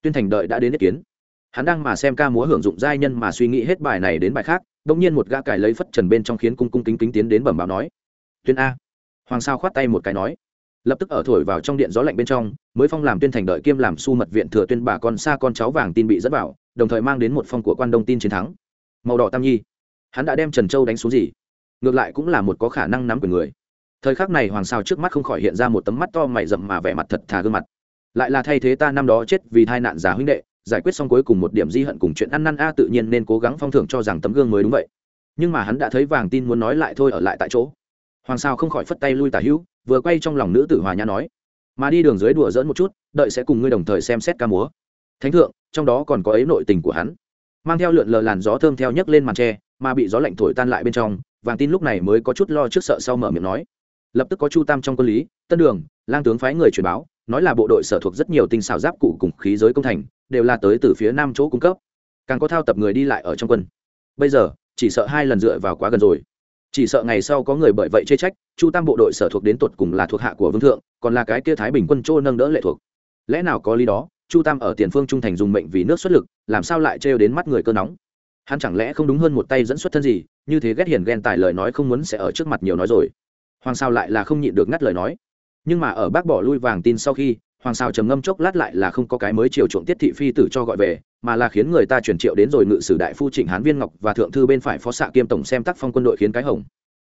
Speaker 1: Tuyên thành đợi đã đến ý kiến. Hắn đang mà xem ca múa hưởng dụng giai nhân mà suy nghĩ hết bài này đến bài khác đ nhiên một gã cải lấy phất trần bên trong khiến cung cung kính kính tiến đến bẩm báo nói, tuyên a. Hoàng sao khoát tay một cái nói, lập tức ở thổi vào trong điện gió lạnh bên trong, mới phong làm tuyên thành đợi kiêm làm su mật viện thừa tuyên bà con xa con cháu vàng tin bị dẫn vào, đồng thời mang đến một phong của quan đông tin chiến thắng. Màu đỏ tam nhi hắn đã đem trần châu đánh xuống gì ngược lại cũng là một có khả năng nắm quyền người thời khắc này hoàng sao trước mắt không khỏi hiện ra một tấm mắt to mày rậm mà vẻ mặt thật thà gương mặt lại là thay thế ta năm đó chết vì tai nạn giả huynh đệ giải quyết xong cuối cùng một điểm di hận cùng chuyện ăn năn a tự nhiên nên cố gắng phong thưởng cho rằng tấm gương mới đúng vậy nhưng mà hắn đã thấy vàng tin muốn nói lại thôi ở lại tại chỗ hoàng sao không khỏi phất tay lui tả hữu vừa quay trong lòng nữ tử hòa nhã nói mà đi đường dưới đùa dỡn một chút đợi sẽ cùng ngươi đồng thời xem xét ca múa thánh thượng trong đó còn có ấy nội tình của hắn mang theo lượn lờ làn gió thơm theo nhấc lên màn tre mà bị gió lạnh thổi tan lại bên trong, vàng tin lúc này mới có chút lo trước sợ sau mở miệng nói. Lập tức có chu tam trong quân lý, tân đường, lang tướng phái người truyền báo, nói là bộ đội sở thuộc rất nhiều tinh xảo giáp cụ cùng khí giới công thành, đều là tới từ phía nam chỗ cung cấp. Càng có thao tập người đi lại ở trong quân. Bây giờ, chỉ sợ hai lần dựa vào quá gần rồi. Chỉ sợ ngày sau có người bởi vậy chê trách, chu tam bộ đội sở thuộc đến tột cùng là thuộc hạ của vương thượng, còn là cái kia thái bình quân chỗ nâng đỡ lệ thuộc. Lẽ nào có lý đó, chu tam ở tiền phương trung thành dùng mệnh vì nước xuất lực, làm sao lại trêu đến mắt người cơ nóng? Hắn chẳng lẽ không đúng hơn một tay dẫn xuất thân gì, như thế ghét hiền ghen tài lời nói không muốn sẽ ở trước mặt nhiều nói rồi. Hoàng sao lại là không nhịn được ngắt lời nói. Nhưng mà ở bác bỏ lui vàng tin sau khi, hoàng sao trầm ngâm chốc lát lại là không có cái mới chiều chuộng tiết thị phi tử cho gọi về, mà là khiến người ta chuyển triệu đến rồi ngự sử đại phu trịnh hán viên ngọc và thượng thư bên phải phó xạ kiêm tổng xem tác phong quân đội khiến cái hồng.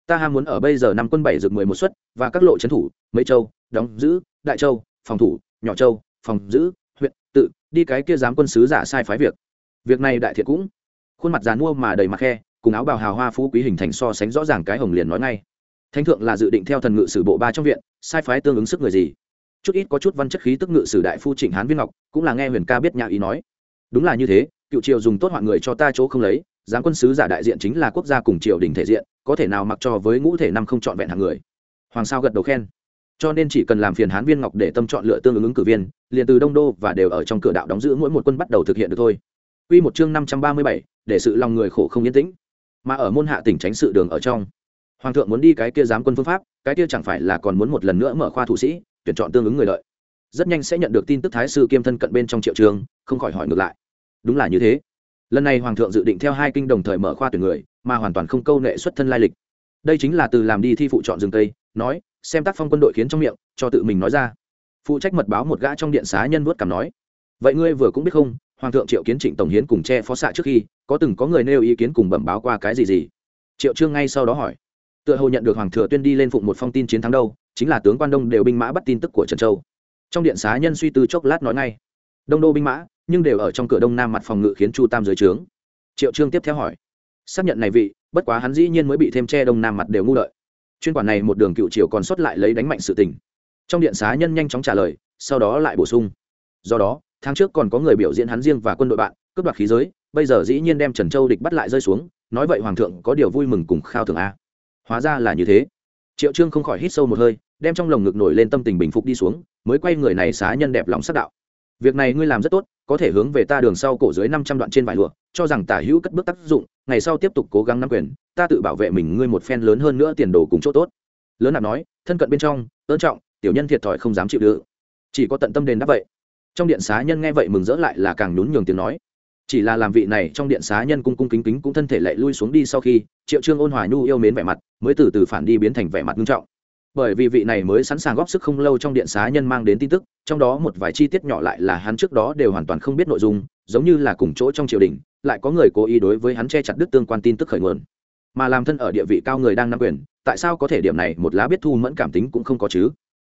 Speaker 1: Ta ham muốn ở bây giờ năm quân bảy dược mười một xuất, và các lộ trấn thủ mấy châu, đóng giữ, đại châu, phòng thủ, nhỏ châu, phòng giữ, huyện, tự, đi cái kia dám quân sứ giả sai phái việc. Việc này đại thiện cũng khuôn mặt dàn mua mà đầy mặt khe, cùng áo bào hào hoa phú quý hình thành so sánh rõ ràng cái hồng liền nói ngay. Thánh thượng là dự định theo thần ngự sử bộ ba trong viện, sai phái tương ứng sức người gì? Chút ít có chút văn chất khí tức ngự sử đại phu trịnh hán viên ngọc, cũng là nghe huyền ca biết nhà ý nói. Đúng là như thế, cựu triều dùng tốt hoạn người cho ta chỗ không lấy, giáng quân sứ giả đại diện chính là quốc gia cùng triều đình thể diện, có thể nào mặc cho với ngũ thể năm không chọn vẹn hàng người? Hoàng sao gật đầu khen. Cho nên chỉ cần làm phiền hán viên ngọc để tâm chọn lựa tương ứng ứng cử viên, liền từ đông đô và đều ở trong cửa đạo đóng giữ mỗi một quân bắt đầu thực hiện được thôi. Quy một chương năm trăm ba mươi bảy, để sự lòng người khổ không yên tĩnh. Mà ở môn hạ tỉnh tránh sự đường ở trong, hoàng thượng muốn đi cái kia giám quân phương pháp, cái kia chẳng phải là còn muốn một lần nữa mở khoa thủ sĩ, tuyển chọn tương ứng người lợi. Rất nhanh sẽ nhận được tin tức thái sư kiêm thân cận bên trong triệu trường, không khỏi hỏi ngược lại. Đúng là như thế. Lần này hoàng thượng dự định theo hai kinh đồng thời mở khoa tuyển người, mà hoàn toàn không câu nệ xuất thân lai lịch. Đây chính là từ làm đi thi phụ chọn rừng tây, nói, xem tác phong quân đội khiến trong miệng, cho tự mình nói ra. Phụ trách mật báo một gã trong điện xá nhân vuốt cảm nói, vậy ngươi vừa cũng biết không hoàng thượng triệu kiến trịnh tổng hiến cùng che phó xạ trước khi, có từng có người nêu ý kiến cùng bẩm báo qua cái gì gì? Triệu trương ngay sau đó hỏi. Tựa hồ nhận được hoàng thừa tuyên đi lên phụng một phong tin chiến thắng đâu, chính là tướng quan đông đều binh mã bắt tin tức của trần châu. Trong điện xá nhân suy tư chốc lát nói ngay. Đông đô binh mã, nhưng đều ở trong cửa đông nam mặt phòng ngự khiến chu tam dưới trướng. Triệu trương tiếp theo hỏi. Xác nhận này vị, bất quá hắn dĩ nhiên mới bị thêm che đông nam mặt đều ngu lợi chuyên quản này một đường cựu triều còn sót lại lấy đánh mạnh sự tình. Trong điện xá nhân nhanh chóng trả lời, sau đó lại bổ sung. Do đó tháng trước còn có người biểu diễn hắn riêng và quân đội bạn, cướp đoạt khí giới, bây giờ dĩ nhiên đem trần châu địch bắt lại rơi xuống, nói vậy hoàng thượng có điều vui mừng cùng khao thưởng a. Hóa ra là như thế. Triệu trương không khỏi hít sâu một hơi, đem trong lồng ngực nổi lên tâm tình bình phục đi xuống, mới quay người này xá nhân đẹp lòng sắc đạo. Việc này ngươi làm rất tốt, có thể hướng về ta đường sau cổ dưới năm trăm đoạn trên vải lụa, cho rằng tả hữu cất bước tác dụng, ngày sau tiếp tục cố gắng nắm quyền, ta tự bảo vệ mình ngươi một phen lớn hơn nữa tiền đồ cùng chỗ tốt. Lớn nạp nói, thân cận bên trong, ơn trọng, tiểu nhân thiệt thòi không dám chịu đựng. Chỉ có tận tâm đền đáp vậy trong điện xá nhân nghe vậy mừng rỡ lại là càng nhún nhường tiếng nói. Chỉ là làm vị này trong điện xá nhân cung cung kính kính cũng thân thể lệ lui xuống đi sau khi, triệu trương ôn hòa nhu yêu mến vẻ mặt, mới từ từ phản đi biến thành vẻ mặt nghiêm trọng. Bởi vì vị này mới sẵn sàng góp sức không lâu trong điện xá nhân mang đến tin tức, trong đó một vài chi tiết nhỏ lại là hắn trước đó đều hoàn toàn không biết nội dung, giống như là cùng chỗ trong triều đình, lại có người cố ý đối với hắn che chặt đứt tương quan tin tức khởi nguồn. Mà làm thân ở địa vị cao người đang nắm quyền, tại sao có thể điểm này một lá biết thu mẫn cảm tính cũng không có chứ?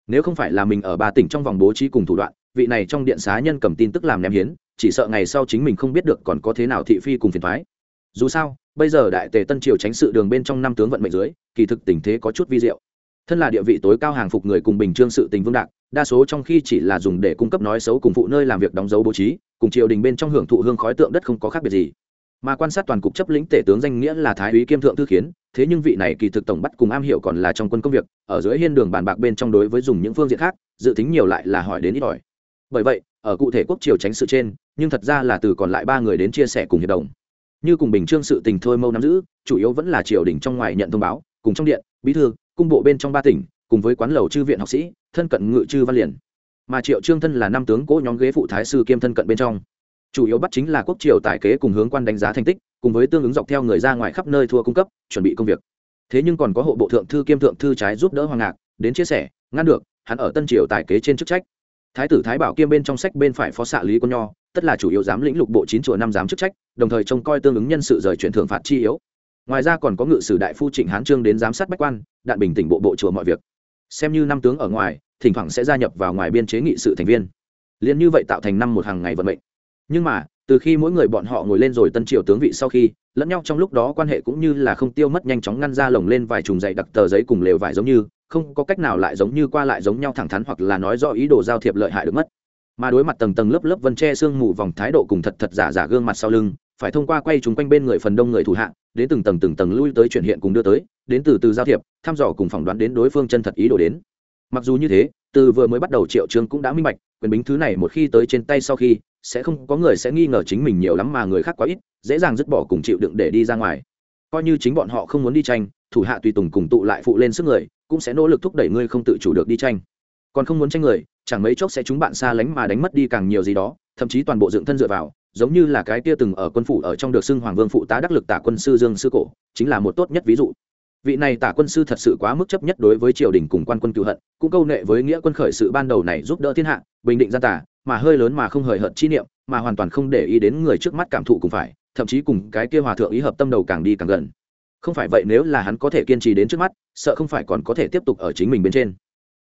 Speaker 1: Nếu không phải là mình ở ba tỉnh trong vòng bố trí cùng thủ đoạn vị này trong điện xá nhân cầm tin tức làm ném hiến, chỉ sợ ngày sau chính mình không biết được còn có thế nào thị phi cùng phiền thoái. Dù sao, bây giờ đại tề tân triều tránh sự đường bên trong năm tướng vận mệnh dưới, kỳ thực tình thế có chút vi diệu. Thân là địa vị tối cao hàng phục người cùng bình trương sự tình vương đạc, đa số trong khi chỉ là dùng để cung cấp nói xấu cùng phụ nơi làm việc đóng dấu bố trí, cùng triều đình bên trong hưởng thụ hương khói tượng đất không có khác biệt gì. Mà quan sát toàn cục chấp lĩnh tể tướng danh nghĩa là thái úy kiêm thượng thư khiến thế nhưng vị này kỳ thực tổng bắt cùng am hiểu còn là trong quân công việc, ở dưới hiên đường bàn bạc bên trong đối với dùng những phương diện khác, dự tính nhiều lại là hỏi đến ít ỏi bởi vậy, ở cụ thể quốc triều tránh sự trên, nhưng thật ra là từ còn lại ba người đến chia sẻ cùng hiệp đồng. Như cùng bình trương sự tình thôi mâu nắm giữ, chủ yếu vẫn là triều đình trong ngoài nhận thông báo, cùng trong điện, bí thư, cung bộ bên trong ba tỉnh, cùng với quán lầu chư viện học sĩ, thân cận ngự chư văn liền. Mà triệu trương thân là năm tướng cố nhóm ghế phụ thái sư kiêm thân cận bên trong. Chủ yếu bắt chính là quốc triều tài kế cùng hướng quan đánh giá thành tích, cùng với tương ứng dọc theo người ra ngoài khắp nơi thua cung cấp, chuẩn bị công việc. Thế nhưng còn có hộ bộ thượng thư kiêm thượng thư trái giúp đỡ hoàng ngạc, đến chia sẻ, ngăn được, hắn ở tân triều tài kế trên chức trách thái tử thái bảo kiêm bên trong sách bên phải phó xạ lý quân nho, tất là chủ yếu giám lĩnh lục bộ chín chùa năm giám chức trách, đồng thời trông coi tương ứng nhân sự rời chuyển thưởng phạt chi yếu. Ngoài ra còn có ngự sử đại phu trịnh hán trương đến giám sát bách quan, đạn bình tỉnh bộ bộ chùa mọi việc. Xem như năm tướng ở ngoài, thỉnh thoảng sẽ gia nhập vào ngoài biên chế nghị sự thành viên. Liền như vậy tạo thành năm một hàng ngày vận mệnh. Nhưng mà, từ khi mỗi người bọn họ ngồi lên rồi tân triều tướng vị sau khi, lẫn nhau trong lúc đó quan hệ cũng như là không tiêu mất nhanh chóng ngăn ra lồng lên vài trùng dày đặc tờ giấy cùng lều vải giống như không có cách nào lại giống như qua lại giống nhau thẳng thắn hoặc là nói do ý đồ giao thiệp lợi hại được mất. Mà đối mặt tầng tầng lớp lớp vân che sương mù vòng thái độ cùng thật thật giả giả gương mặt sau lưng, phải thông qua quay chúng quanh bên người phần đông người thủ hạ, đến từng tầng từng tầng lui tới chuyển hiện cùng đưa tới, đến từ từ giao thiệp, thăm dò cùng phỏng đoán đến đối phương chân thật ý đồ đến. Mặc dù như thế, từ vừa mới bắt đầu triệu trương cũng đã minh bạch, quyền bính thứ này một khi tới trên tay sau khi, sẽ không có người sẽ nghi ngờ chính mình nhiều lắm mà người khác quá ít, dễ dàng dứt bỏ cùng chịu đựng để đi ra ngoài. Coi như chính bọn họ không muốn đi tranh, thủ hạ tùy tùng cùng tụ lại phụ lên sức người cũng sẽ nỗ lực thúc đẩy ngươi không tự chủ được đi tranh. Còn không muốn tranh người, chẳng mấy chốc sẽ chúng bạn xa lánh mà đánh mất đi càng nhiều gì đó, thậm chí toàn bộ dựng thân dựa vào, giống như là cái kia từng ở quân phủ ở trong được xưng hoàng vương phụ tá đắc lực tả quân sư dương sư cổ, chính là một tốt nhất ví dụ. Vị này tả quân sư thật sự quá mức chấp nhất đối với triều đình cùng quan quân cựu hận, cũng câu nệ với nghĩa quân khởi sự ban đầu này giúp đỡ thiên hạ, bình định gian tả, mà hơi lớn mà không hời hợt chi niệm, mà hoàn toàn không để ý đến người trước mắt cảm thụ cũng phải, thậm chí cùng cái kia hòa thượng ý hợp tâm đầu càng đi càng gần không phải vậy nếu là hắn có thể kiên trì đến trước mắt, sợ không phải còn có thể tiếp tục ở chính mình bên trên.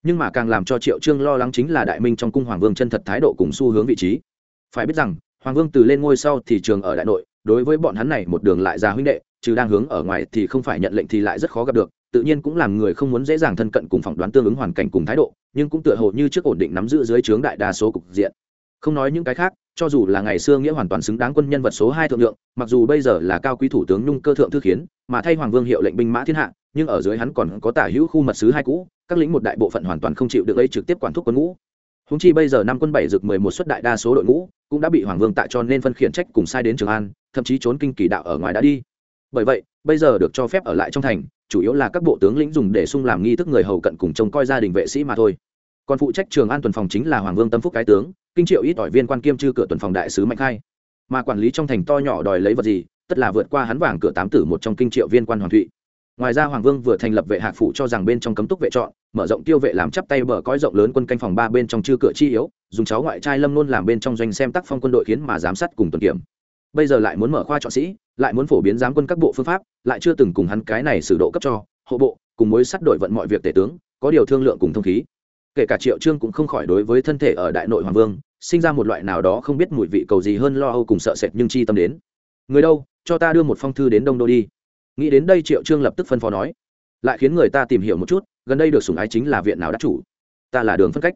Speaker 1: Nhưng mà càng làm cho triệu trương lo lắng chính là đại minh trong cung hoàng vương chân thật thái độ cùng xu hướng vị trí. Phải biết rằng, hoàng vương từ lên ngôi sau thì trường ở đại nội, đối với bọn hắn này một đường lại ra huynh đệ, trừ đang hướng ở ngoài thì không phải nhận lệnh thì lại rất khó gặp được, tự nhiên cũng làm người không muốn dễ dàng thân cận cùng phỏng đoán tương ứng hoàn cảnh cùng thái độ, nhưng cũng tựa hồ như trước ổn định nắm giữ dưới trướng đại đa số cục diện. Không nói những cái khác cho dù là ngày xưa nghĩa hoàn toàn xứng đáng quân nhân vật số hai thượng lượng, mặc dù bây giờ là cao quý thủ tướng nhung cơ thượng thư khiến, mà thay hoàng vương hiệu lệnh binh mã thiên hạ, nhưng ở dưới hắn còn có tả hữu khu mật sứ hai cũ, các lĩnh một đại bộ phận hoàn toàn không chịu được ấy trực tiếp quản thúc quân ngũ. Húng chi bây giờ năm quân bảy dực mười một suất đại đa số đội ngũ cũng đã bị hoàng vương tại cho nên phân khiển trách cùng sai đến trường an, thậm chí trốn kinh kỳ đạo ở ngoài đã đi. Bởi vậy, bây giờ được cho phép ở lại trong thành, chủ yếu là các bộ tướng lĩnh dùng để sung làm nghi thức người hầu cận cùng trông coi gia đình vệ sĩ mà thôi còn phụ trách trường an tuần phòng chính là hoàng vương tâm phúc cái tướng, kinh triệu ít ỏi viên quan kiêm chư cửa tuần phòng đại sứ mạnh khai. Mà quản lý trong thành to nhỏ đòi lấy vật gì, tất là vượt qua hắn vàng cửa tám tử một trong kinh triệu viên quan hoàng thụy. Ngoài ra hoàng vương vừa thành lập vệ hạc phụ cho rằng bên trong cấm túc vệ chọn mở rộng tiêu vệ làm chắp tay bờ cõi rộng lớn quân canh phòng ba bên trong chư cửa chi yếu, dùng cháu ngoại trai lâm luôn làm bên trong doanh xem tác phong quân đội khiến mà giám sát cùng tuần kiểm. Bây giờ lại muốn mở khoa chọn sĩ, lại muốn phổ biến giám quân các bộ phương pháp, lại chưa từng cùng hắn cái này xử độ cấp cho, hộ bộ, cùng mối sắt đổi vận mọi việc tể tướng, có điều thương lượng cùng thông khí kể cả triệu trương cũng không khỏi đối với thân thể ở đại nội hoàng vương, sinh ra một loại nào đó không biết mùi vị cầu gì hơn lo âu cùng sợ sệt nhưng chi tâm đến. Người đâu, cho ta đưa một phong thư đến đông đô đi. Nghĩ đến đây triệu trương lập tức phân phó nói. Lại khiến người ta tìm hiểu một chút, gần đây được sủng ái chính là viện nào đắc chủ? Ta là đường phân cách.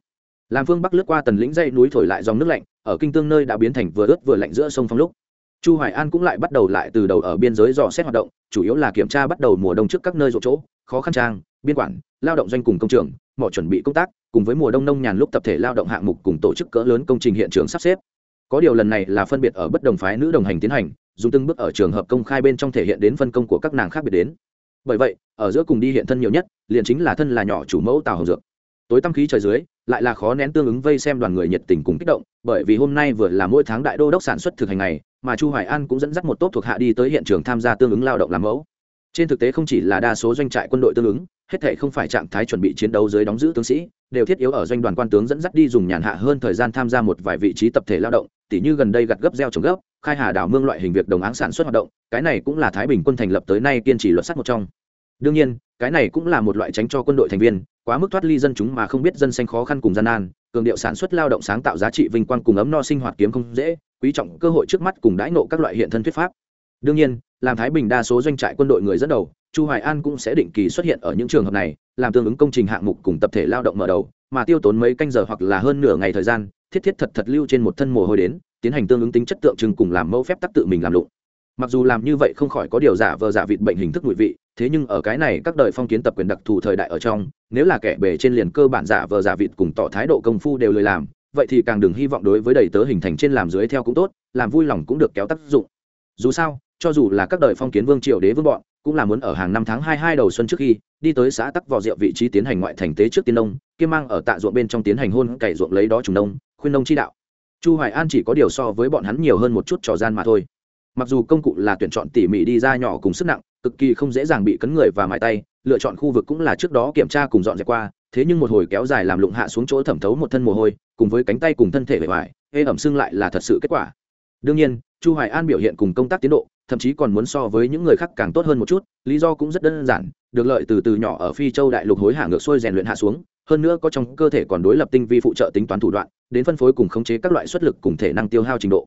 Speaker 1: Làm phương bắc lướt qua tần lĩnh dây núi thổi lại dòng nước lạnh, ở kinh tương nơi đã biến thành vừa ướt vừa lạnh giữa sông phong lúc. Chu hoài an cũng lại bắt đầu lại từ đầu ở biên giới dò xét hoạt động, chủ yếu là kiểm tra bắt đầu mùa đông trước các nơi rộ chỗ, khó khăn trang, biên quản, lao động doanh cùng công trường mọi chuẩn bị công tác, cùng với mùa đông nông nhàn lúc tập thể lao động hạng mục cùng tổ chức cỡ lớn công trình hiện trường sắp xếp. Có điều lần này là phân biệt ở bất đồng phái nữ đồng hành tiến hành, dùng từng bước ở trường hợp công khai bên trong thể hiện đến phân công của các nàng khác biệt đến. Bởi vậy, ở giữa cùng đi hiện thân nhiều nhất, liền chính là thân là nhỏ chủ mẫu tào hồng dược. Tối tâm khí trời dưới, lại là khó nén tương ứng vây xem đoàn người nhiệt tình cùng kích động, bởi vì hôm nay vừa là mỗi tháng đại đô đốc sản xuất thực hành này mà chu hoài an cũng dẫn dắt một tốt thuộc hạ đi tới hiện trường tham gia tương ứng lao động làm mẫu trên thực tế không chỉ là đa số doanh trại quân đội tương ứng, hết thể không phải trạng thái chuẩn bị chiến đấu dưới đóng giữ tướng sĩ, đều thiết yếu ở doanh đoàn quan tướng dẫn dắt đi dùng nhàn hạ hơn thời gian tham gia một vài vị trí tập thể lao động, tỉ như gần đây gặt gấp gieo trồng gấp, khai hà đảo mương loại hình việc đồng áng sản xuất hoạt động, cái này cũng là thái bình quân thành lập tới nay kiên trì luật sắt một trong. Đương nhiên, cái này cũng là một loại tránh cho quân đội thành viên, quá mức thoát ly dân chúng mà không biết dân xanh khó khăn cùng gian nan, cường điệu sản xuất lao động sáng tạo giá trị vinh quang cùng ấm no sinh hoạt kiếm không dễ, quý trọng cơ hội trước mắt cùng đãi nộ các loại hiện thân thuyết pháp. Đương nhiên làm thái bình đa số doanh trại quân đội người dẫn đầu, chu hoài an cũng sẽ định kỳ xuất hiện ở những trường hợp này, làm tương ứng công trình hạng mục cùng tập thể lao động mở đầu, mà tiêu tốn mấy canh giờ hoặc là hơn nửa ngày thời gian, thiết thiết thật thật lưu trên một thân mồ hôi đến, tiến hành tương ứng tính chất tượng trưng cùng làm mẫu phép tắc tự mình làm lụng. Mặc dù làm như vậy không khỏi có điều giả vờ giả vịt bệnh hình thức ngụy vị, thế nhưng ở cái này các đời phong kiến tập quyền đặc thù thời đại ở trong, nếu là kẻ bề trên liền cơ bản giả vờ giả vịt cùng tỏ thái độ công phu đều lười làm, vậy thì càng đừng hy vọng đối với đầy tớ hình thành trên làm dưới theo cũng tốt, làm vui lòng cũng được kéo tác dụng. Dù sao cho dù là các đời phong kiến vương triều đế vương bọn, cũng là muốn ở hàng năm tháng hai hai đầu xuân trước khi, đi tới xã tắc vò rượu vị trí tiến hành ngoại thành tế trước tiên nông kiêm mang ở tạ ruộng bên trong tiến hành hôn cày ruộng lấy đó trùng nông, khuyên nông chi đạo. Chu hoài an chỉ có điều so với bọn hắn nhiều hơn một chút trò gian mà thôi. Mặc dù công cụ là tuyển chọn tỉ mỉ đi ra nhỏ cùng sức nặng, cực kỳ không dễ dàng bị cấn người và mài tay, lựa chọn khu vực cũng là trước đó kiểm tra cùng dọn dẹp qua, thế nhưng một hồi kéo dài làm lụng hạ xuống chỗ thẩm thấu một thân mồ hôi, cùng với cánh tay cùng thân thể bề ngoài, ê ẩm xưng lại là thật sự kết quả. Đương nhiên, chu hoài an biểu hiện cùng công tác tiến độ thậm chí còn muốn so với những người khác càng tốt hơn một chút, lý do cũng rất đơn giản, được lợi từ từ nhỏ ở phi châu đại lục hối hả ngược xuôi rèn luyện hạ xuống, hơn nữa có trong cơ thể còn đối lập tinh vi phụ trợ tính toán thủ đoạn, đến phân phối cùng khống chế các loại xuất lực cùng thể năng tiêu hao trình độ.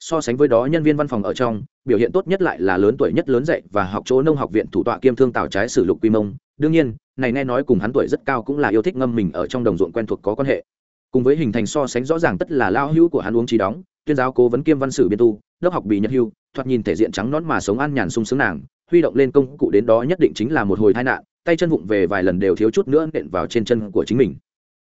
Speaker 1: So sánh với đó, nhân viên văn phòng ở trong, biểu hiện tốt nhất lại là lớn tuổi nhất lớn dạy và học chỗ nông học viện thủ tọa kiêm thương tào trái sử lục quy mông. Đương nhiên, này nghe nói cùng hắn tuổi rất cao cũng là yêu thích ngâm mình ở trong đồng ruộng quen thuộc có quan hệ. Cùng với hình thành so sánh rõ ràng tất là lao hữu của hắn uống trí đóng, tuyên giáo cố vấn kiêm văn sử biên tu lớp học bị nhật hưu thoạt nhìn thể diện trắng nón mà sống an nhàn sung sướng nàng, huy động lên công cụ đến đó nhất định chính là một hồi tai nạn, tay chân vụng về vài lần đều thiếu chút nữa nện vào trên chân của chính mình.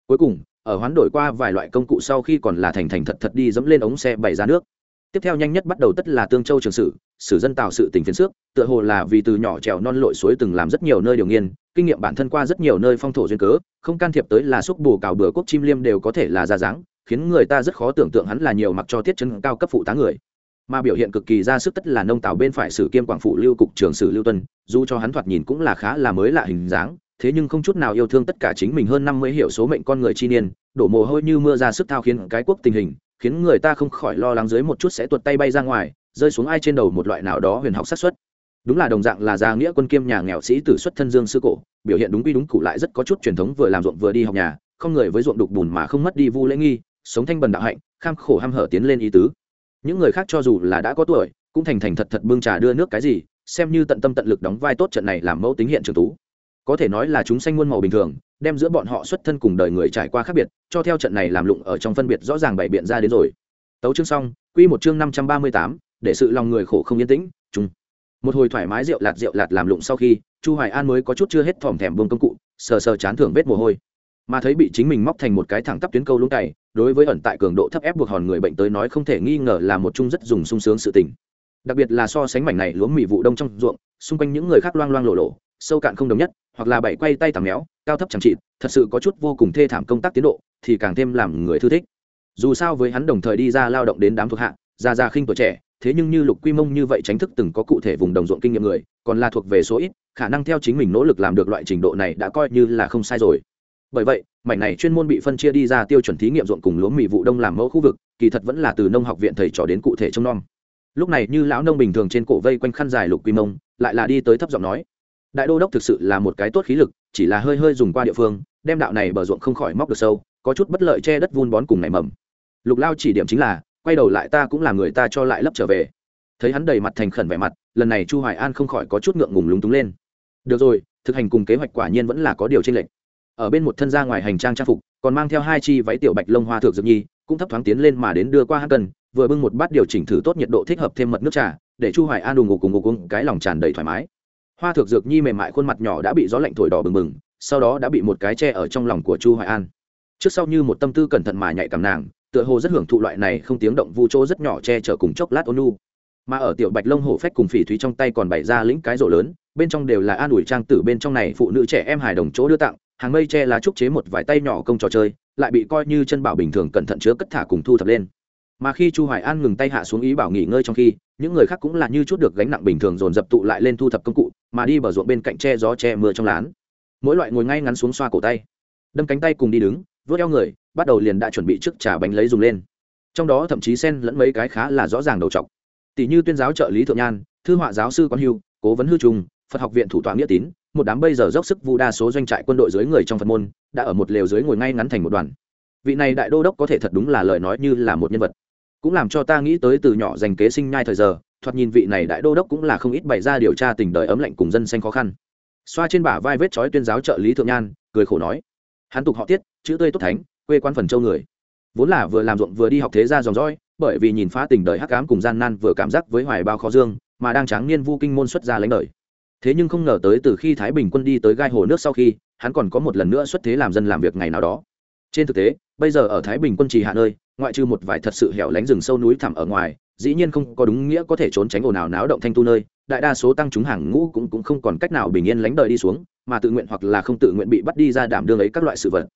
Speaker 1: Cuối cùng, ở hoán đổi qua vài loại công cụ sau khi còn là thành thành thật thật đi dẫm lên ống xe bày ra nước. Tiếp theo nhanh nhất bắt đầu tất là tương châu trường sử sử dân tạo sự tình phiến xước, tựa hồ là vì từ nhỏ trèo non lội suối từng làm rất nhiều nơi điều nghiên, kinh nghiệm bản thân qua rất nhiều nơi phong thổ duyên cớ, không can thiệp tới là xúc bù cào bừa quốc chim liêm đều có thể là ra dáng, khiến người ta rất khó tưởng tượng hắn là nhiều mặc cho tiết chân cao cấp phụ tá người mà biểu hiện cực kỳ ra sức tất là nông tảo bên phải sử kiêm quảng phụ lưu cục trưởng sử lưu tuân, dù cho hắn thoạt nhìn cũng là khá là mới lạ hình dáng, thế nhưng không chút nào yêu thương tất cả chính mình hơn năm mươi hiệu số mệnh con người chi niên, đổ mồ hôi như mưa ra sức thao khiến cái quốc tình hình, khiến người ta không khỏi lo lắng dưới một chút sẽ tuột tay bay ra ngoài, rơi xuống ai trên đầu một loại nào đó huyền học sát xuất đúng là đồng dạng là gia nghĩa quân kiêm nhà nghèo sĩ tử xuất thân dương sư cổ, biểu hiện đúng quy đúng cụ lại rất có chút truyền thống vừa làm ruộng vừa đi học nhà, không người với ruộng đục bùn mà không mất đi vu lễ nghi, sống thanh bần đạo hạnh, kham khổ ham hở tiến lên ý tứ những người khác cho dù là đã có tuổi, cũng thành thành thật thật bưng trà đưa nước cái gì, xem như tận tâm tận lực đóng vai tốt trận này làm mẫu tính hiện trường tú. Có thể nói là chúng sanh muôn màu bình thường, đem giữa bọn họ xuất thân cùng đời người trải qua khác biệt, cho theo trận này làm lụng ở trong phân biệt rõ ràng bày biện ra đến rồi. Tấu chương xong, quy một chương năm trăm ba mươi tám, để sự lòng người khổ không yên tĩnh, chung. Một hồi thoải mái rượu lạt rượu lạt làm lụng sau khi, chu hoài an mới có chút chưa hết thỏm thèm buông công cụ, sờ sờ chán thưởng vết mồ hôi mà thấy bị chính mình móc thành một cái thẳng tắp tuyến câu lúng cày đối với ẩn tại cường độ thấp ép buộc hòn người bệnh tới nói không thể nghi ngờ là một chung rất dùng sung sướng sự tình. Đặc biệt là so sánh mảnh này lúa mì vụ đông trong ruộng, xung quanh những người khác loang loang lộ lộ, sâu cạn không đồng nhất, hoặc là bảy quay tay tằm méo, cao thấp chẳng trị thật sự có chút vô cùng thê thảm công tác tiến độ, thì càng thêm làm người thư thích. Dù sao với hắn đồng thời đi ra lao động đến đám thuộc hạ, già già khinh tuổi trẻ, thế nhưng như lục quy mông như vậy tránh thức từng có cụ thể vùng đồng ruộng kinh nghiệm người, còn là thuộc về số ít, khả năng theo chính mình nỗ lực làm được loại trình độ này đã coi như là không sai rồi bởi vậy, mảnh này chuyên môn bị phân chia đi ra tiêu chuẩn thí nghiệm ruộng cùng lúa mì vụ đông làm mẫu khu vực, kỳ thật vẫn là từ nông học viện thầy trò đến cụ thể trông nom. Lúc này như lão nông bình thường trên cổ vây quanh khăn dài lục quy mông, lại là đi tới thấp giọng nói, đại đô đốc thực sự là một cái tốt khí lực, chỉ là hơi hơi dùng qua địa phương, đem đạo này bờ ruộng không khỏi móc được sâu, có chút bất lợi che đất vun bón cùng nảy mầm. Lục lao chỉ điểm chính là, quay đầu lại ta cũng là người ta cho lại lấp trở về. Thấy hắn đầy mặt thành khẩn vẻ mặt, lần này chu hoài an không khỏi có chút ngượng ngùng lúng túng lên. Được rồi, thực hành cùng kế hoạch quả nhiên vẫn là có điều chênh lệch ở bên một thân ra ngoài hành trang trang phục, còn mang theo hai chi váy tiểu bạch lông hoa thượng dược nhi, cũng thấp thoáng tiến lên mà đến đưa qua hát cần vừa bưng một bát điều chỉnh thử tốt nhiệt độ thích hợp thêm mật nước trà, để chu hoài an đùng ngủ cùng ngủ cùng, cái lòng tràn đầy thoải mái. Hoa thượng dược nhi mềm mại khuôn mặt nhỏ đã bị gió lạnh thổi đỏ bừng bừng, sau đó đã bị một cái che ở trong lòng của chu hoài an. Trước sau như một tâm tư cẩn thận mà nhạy cảm nàng, tựa hồ rất hưởng thụ loại này không tiếng động vu chỗ rất nhỏ che chở cùng chốc lát ôn nu mà ở tiểu bạch lông hổ phách cùng phỉ thúy trong tay còn bày ra lĩnh cái rổ lớn, bên trong đều là an ủi trang tử bên trong này phụ nữ trẻ em hài đồng chỗ đưa tặng hàng mây che lá trúc chế một vài tay nhỏ công trò chơi lại bị coi như chân bảo bình thường cẩn thận chứa cất thả cùng thu thập lên. Mà khi chu hoài an ngừng tay hạ xuống ý bảo nghỉ ngơi trong khi những người khác cũng là như chút được gánh nặng bình thường dồn dập tụ lại lên thu thập công cụ mà đi bờ ruộng bên cạnh che gió che mưa trong lán. Mỗi loại ngồi ngay ngắn xuống xoa cổ tay đâm cánh tay cùng đi đứng vớt eo người bắt đầu liền đã chuẩn bị trước trà bánh lấy dùng lên. Trong đó thậm chí xen lẫn mấy cái khá là rõ ràng đầu trọc. Tỷ như tuyên giáo trợ lý thượng nhan thư họa giáo sư quan hưu cố vấn hư Trung, phật học viện thủ tọa nghĩa tín một đám bây giờ dốc sức vu đa số doanh trại quân đội dưới người trong phật môn, đã ở một lều dưới ngồi ngay ngắn thành một đoàn. Vị này đại đô đốc có thể thật đúng là lời nói như là một nhân vật. Cũng làm cho ta nghĩ tới từ nhỏ dành kế sinh nhai thời giờ, thoạt nhìn vị này đại đô đốc cũng là không ít bày ra điều tra tình đời ấm lạnh cùng dân xanh khó khăn. Xoa trên bả vai vết chói tuyên giáo trợ lý thượng nhan, cười khổ nói hắn tục họ tiết, chữ tươi tốt thánh, quê quan phần châu người. Vốn là vừa làm ruộng vừa đi học thế ra dòng dõi, bởi vì nhìn phá tình đời hắc ám cùng gian nan vừa cảm giác với hoài bao khó dương, mà đang tráng niên vu kinh môn xuất ra lãnh đời thế nhưng không ngờ tới từ khi thái bình quân đi tới gai hồ nước sau khi, hắn còn có một lần nữa xuất thế làm dân làm việc ngày nào đó. Trên thực tế, bây giờ ở thái bình quân trì hạ nơi, ngoại trừ một vài thật sự hẻo lánh rừng sâu núi thẳm ở ngoài, dĩ nhiên không có đúng nghĩa có thể trốn tránh ồn ào náo động thanh tu nơi, đại đa số tăng chúng hàng ngũ cũng cũng không còn cách nào bình yên lánh đời đi xuống, mà tự nguyện hoặc là không tự nguyện bị bắt đi ra đảm đương ấy các loại sự vật.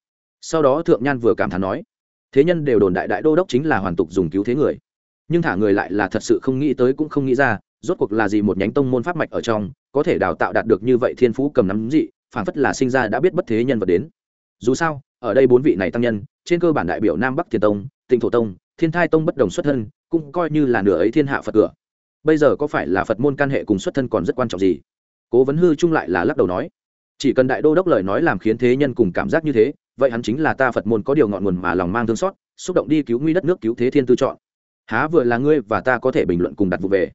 Speaker 1: Sau đó thượng nhan vừa cảm thán nói, thế nhân đều đồn đại đại đô đốc chính là hoàn tục dùng cứu thế người. Nhưng thả người lại là thật sự không nghĩ tới cũng không nghĩ ra, rốt cuộc là gì một nhánh tông môn pháp mạch ở trong có thể đào tạo đạt được như vậy thiên phú cầm nắm dị phản phất là sinh ra đã biết bất thế nhân vật đến. Dù sao, ở đây bốn vị này tăng nhân, trên cơ bản đại biểu nam bắc thiên tông, tịnh thổ tông, thiên thai tông bất đồng xuất thân, cũng coi như là nửa ấy thiên hạ phật cửa. Bây giờ có phải là phật môn can hệ cùng xuất thân còn rất quan trọng gì? Cố vấn hư trung lại là lắc đầu nói, chỉ cần đại đô đốc lời nói làm khiến thế nhân cùng cảm giác như thế, vậy hắn chính là ta phật môn có điều ngọn nguồn mà lòng mang thương xót, xúc động đi cứu nguy đất nước cứu thế thiên tư chọn. Há vừa là ngươi và ta có thể bình luận cùng đặt vụ về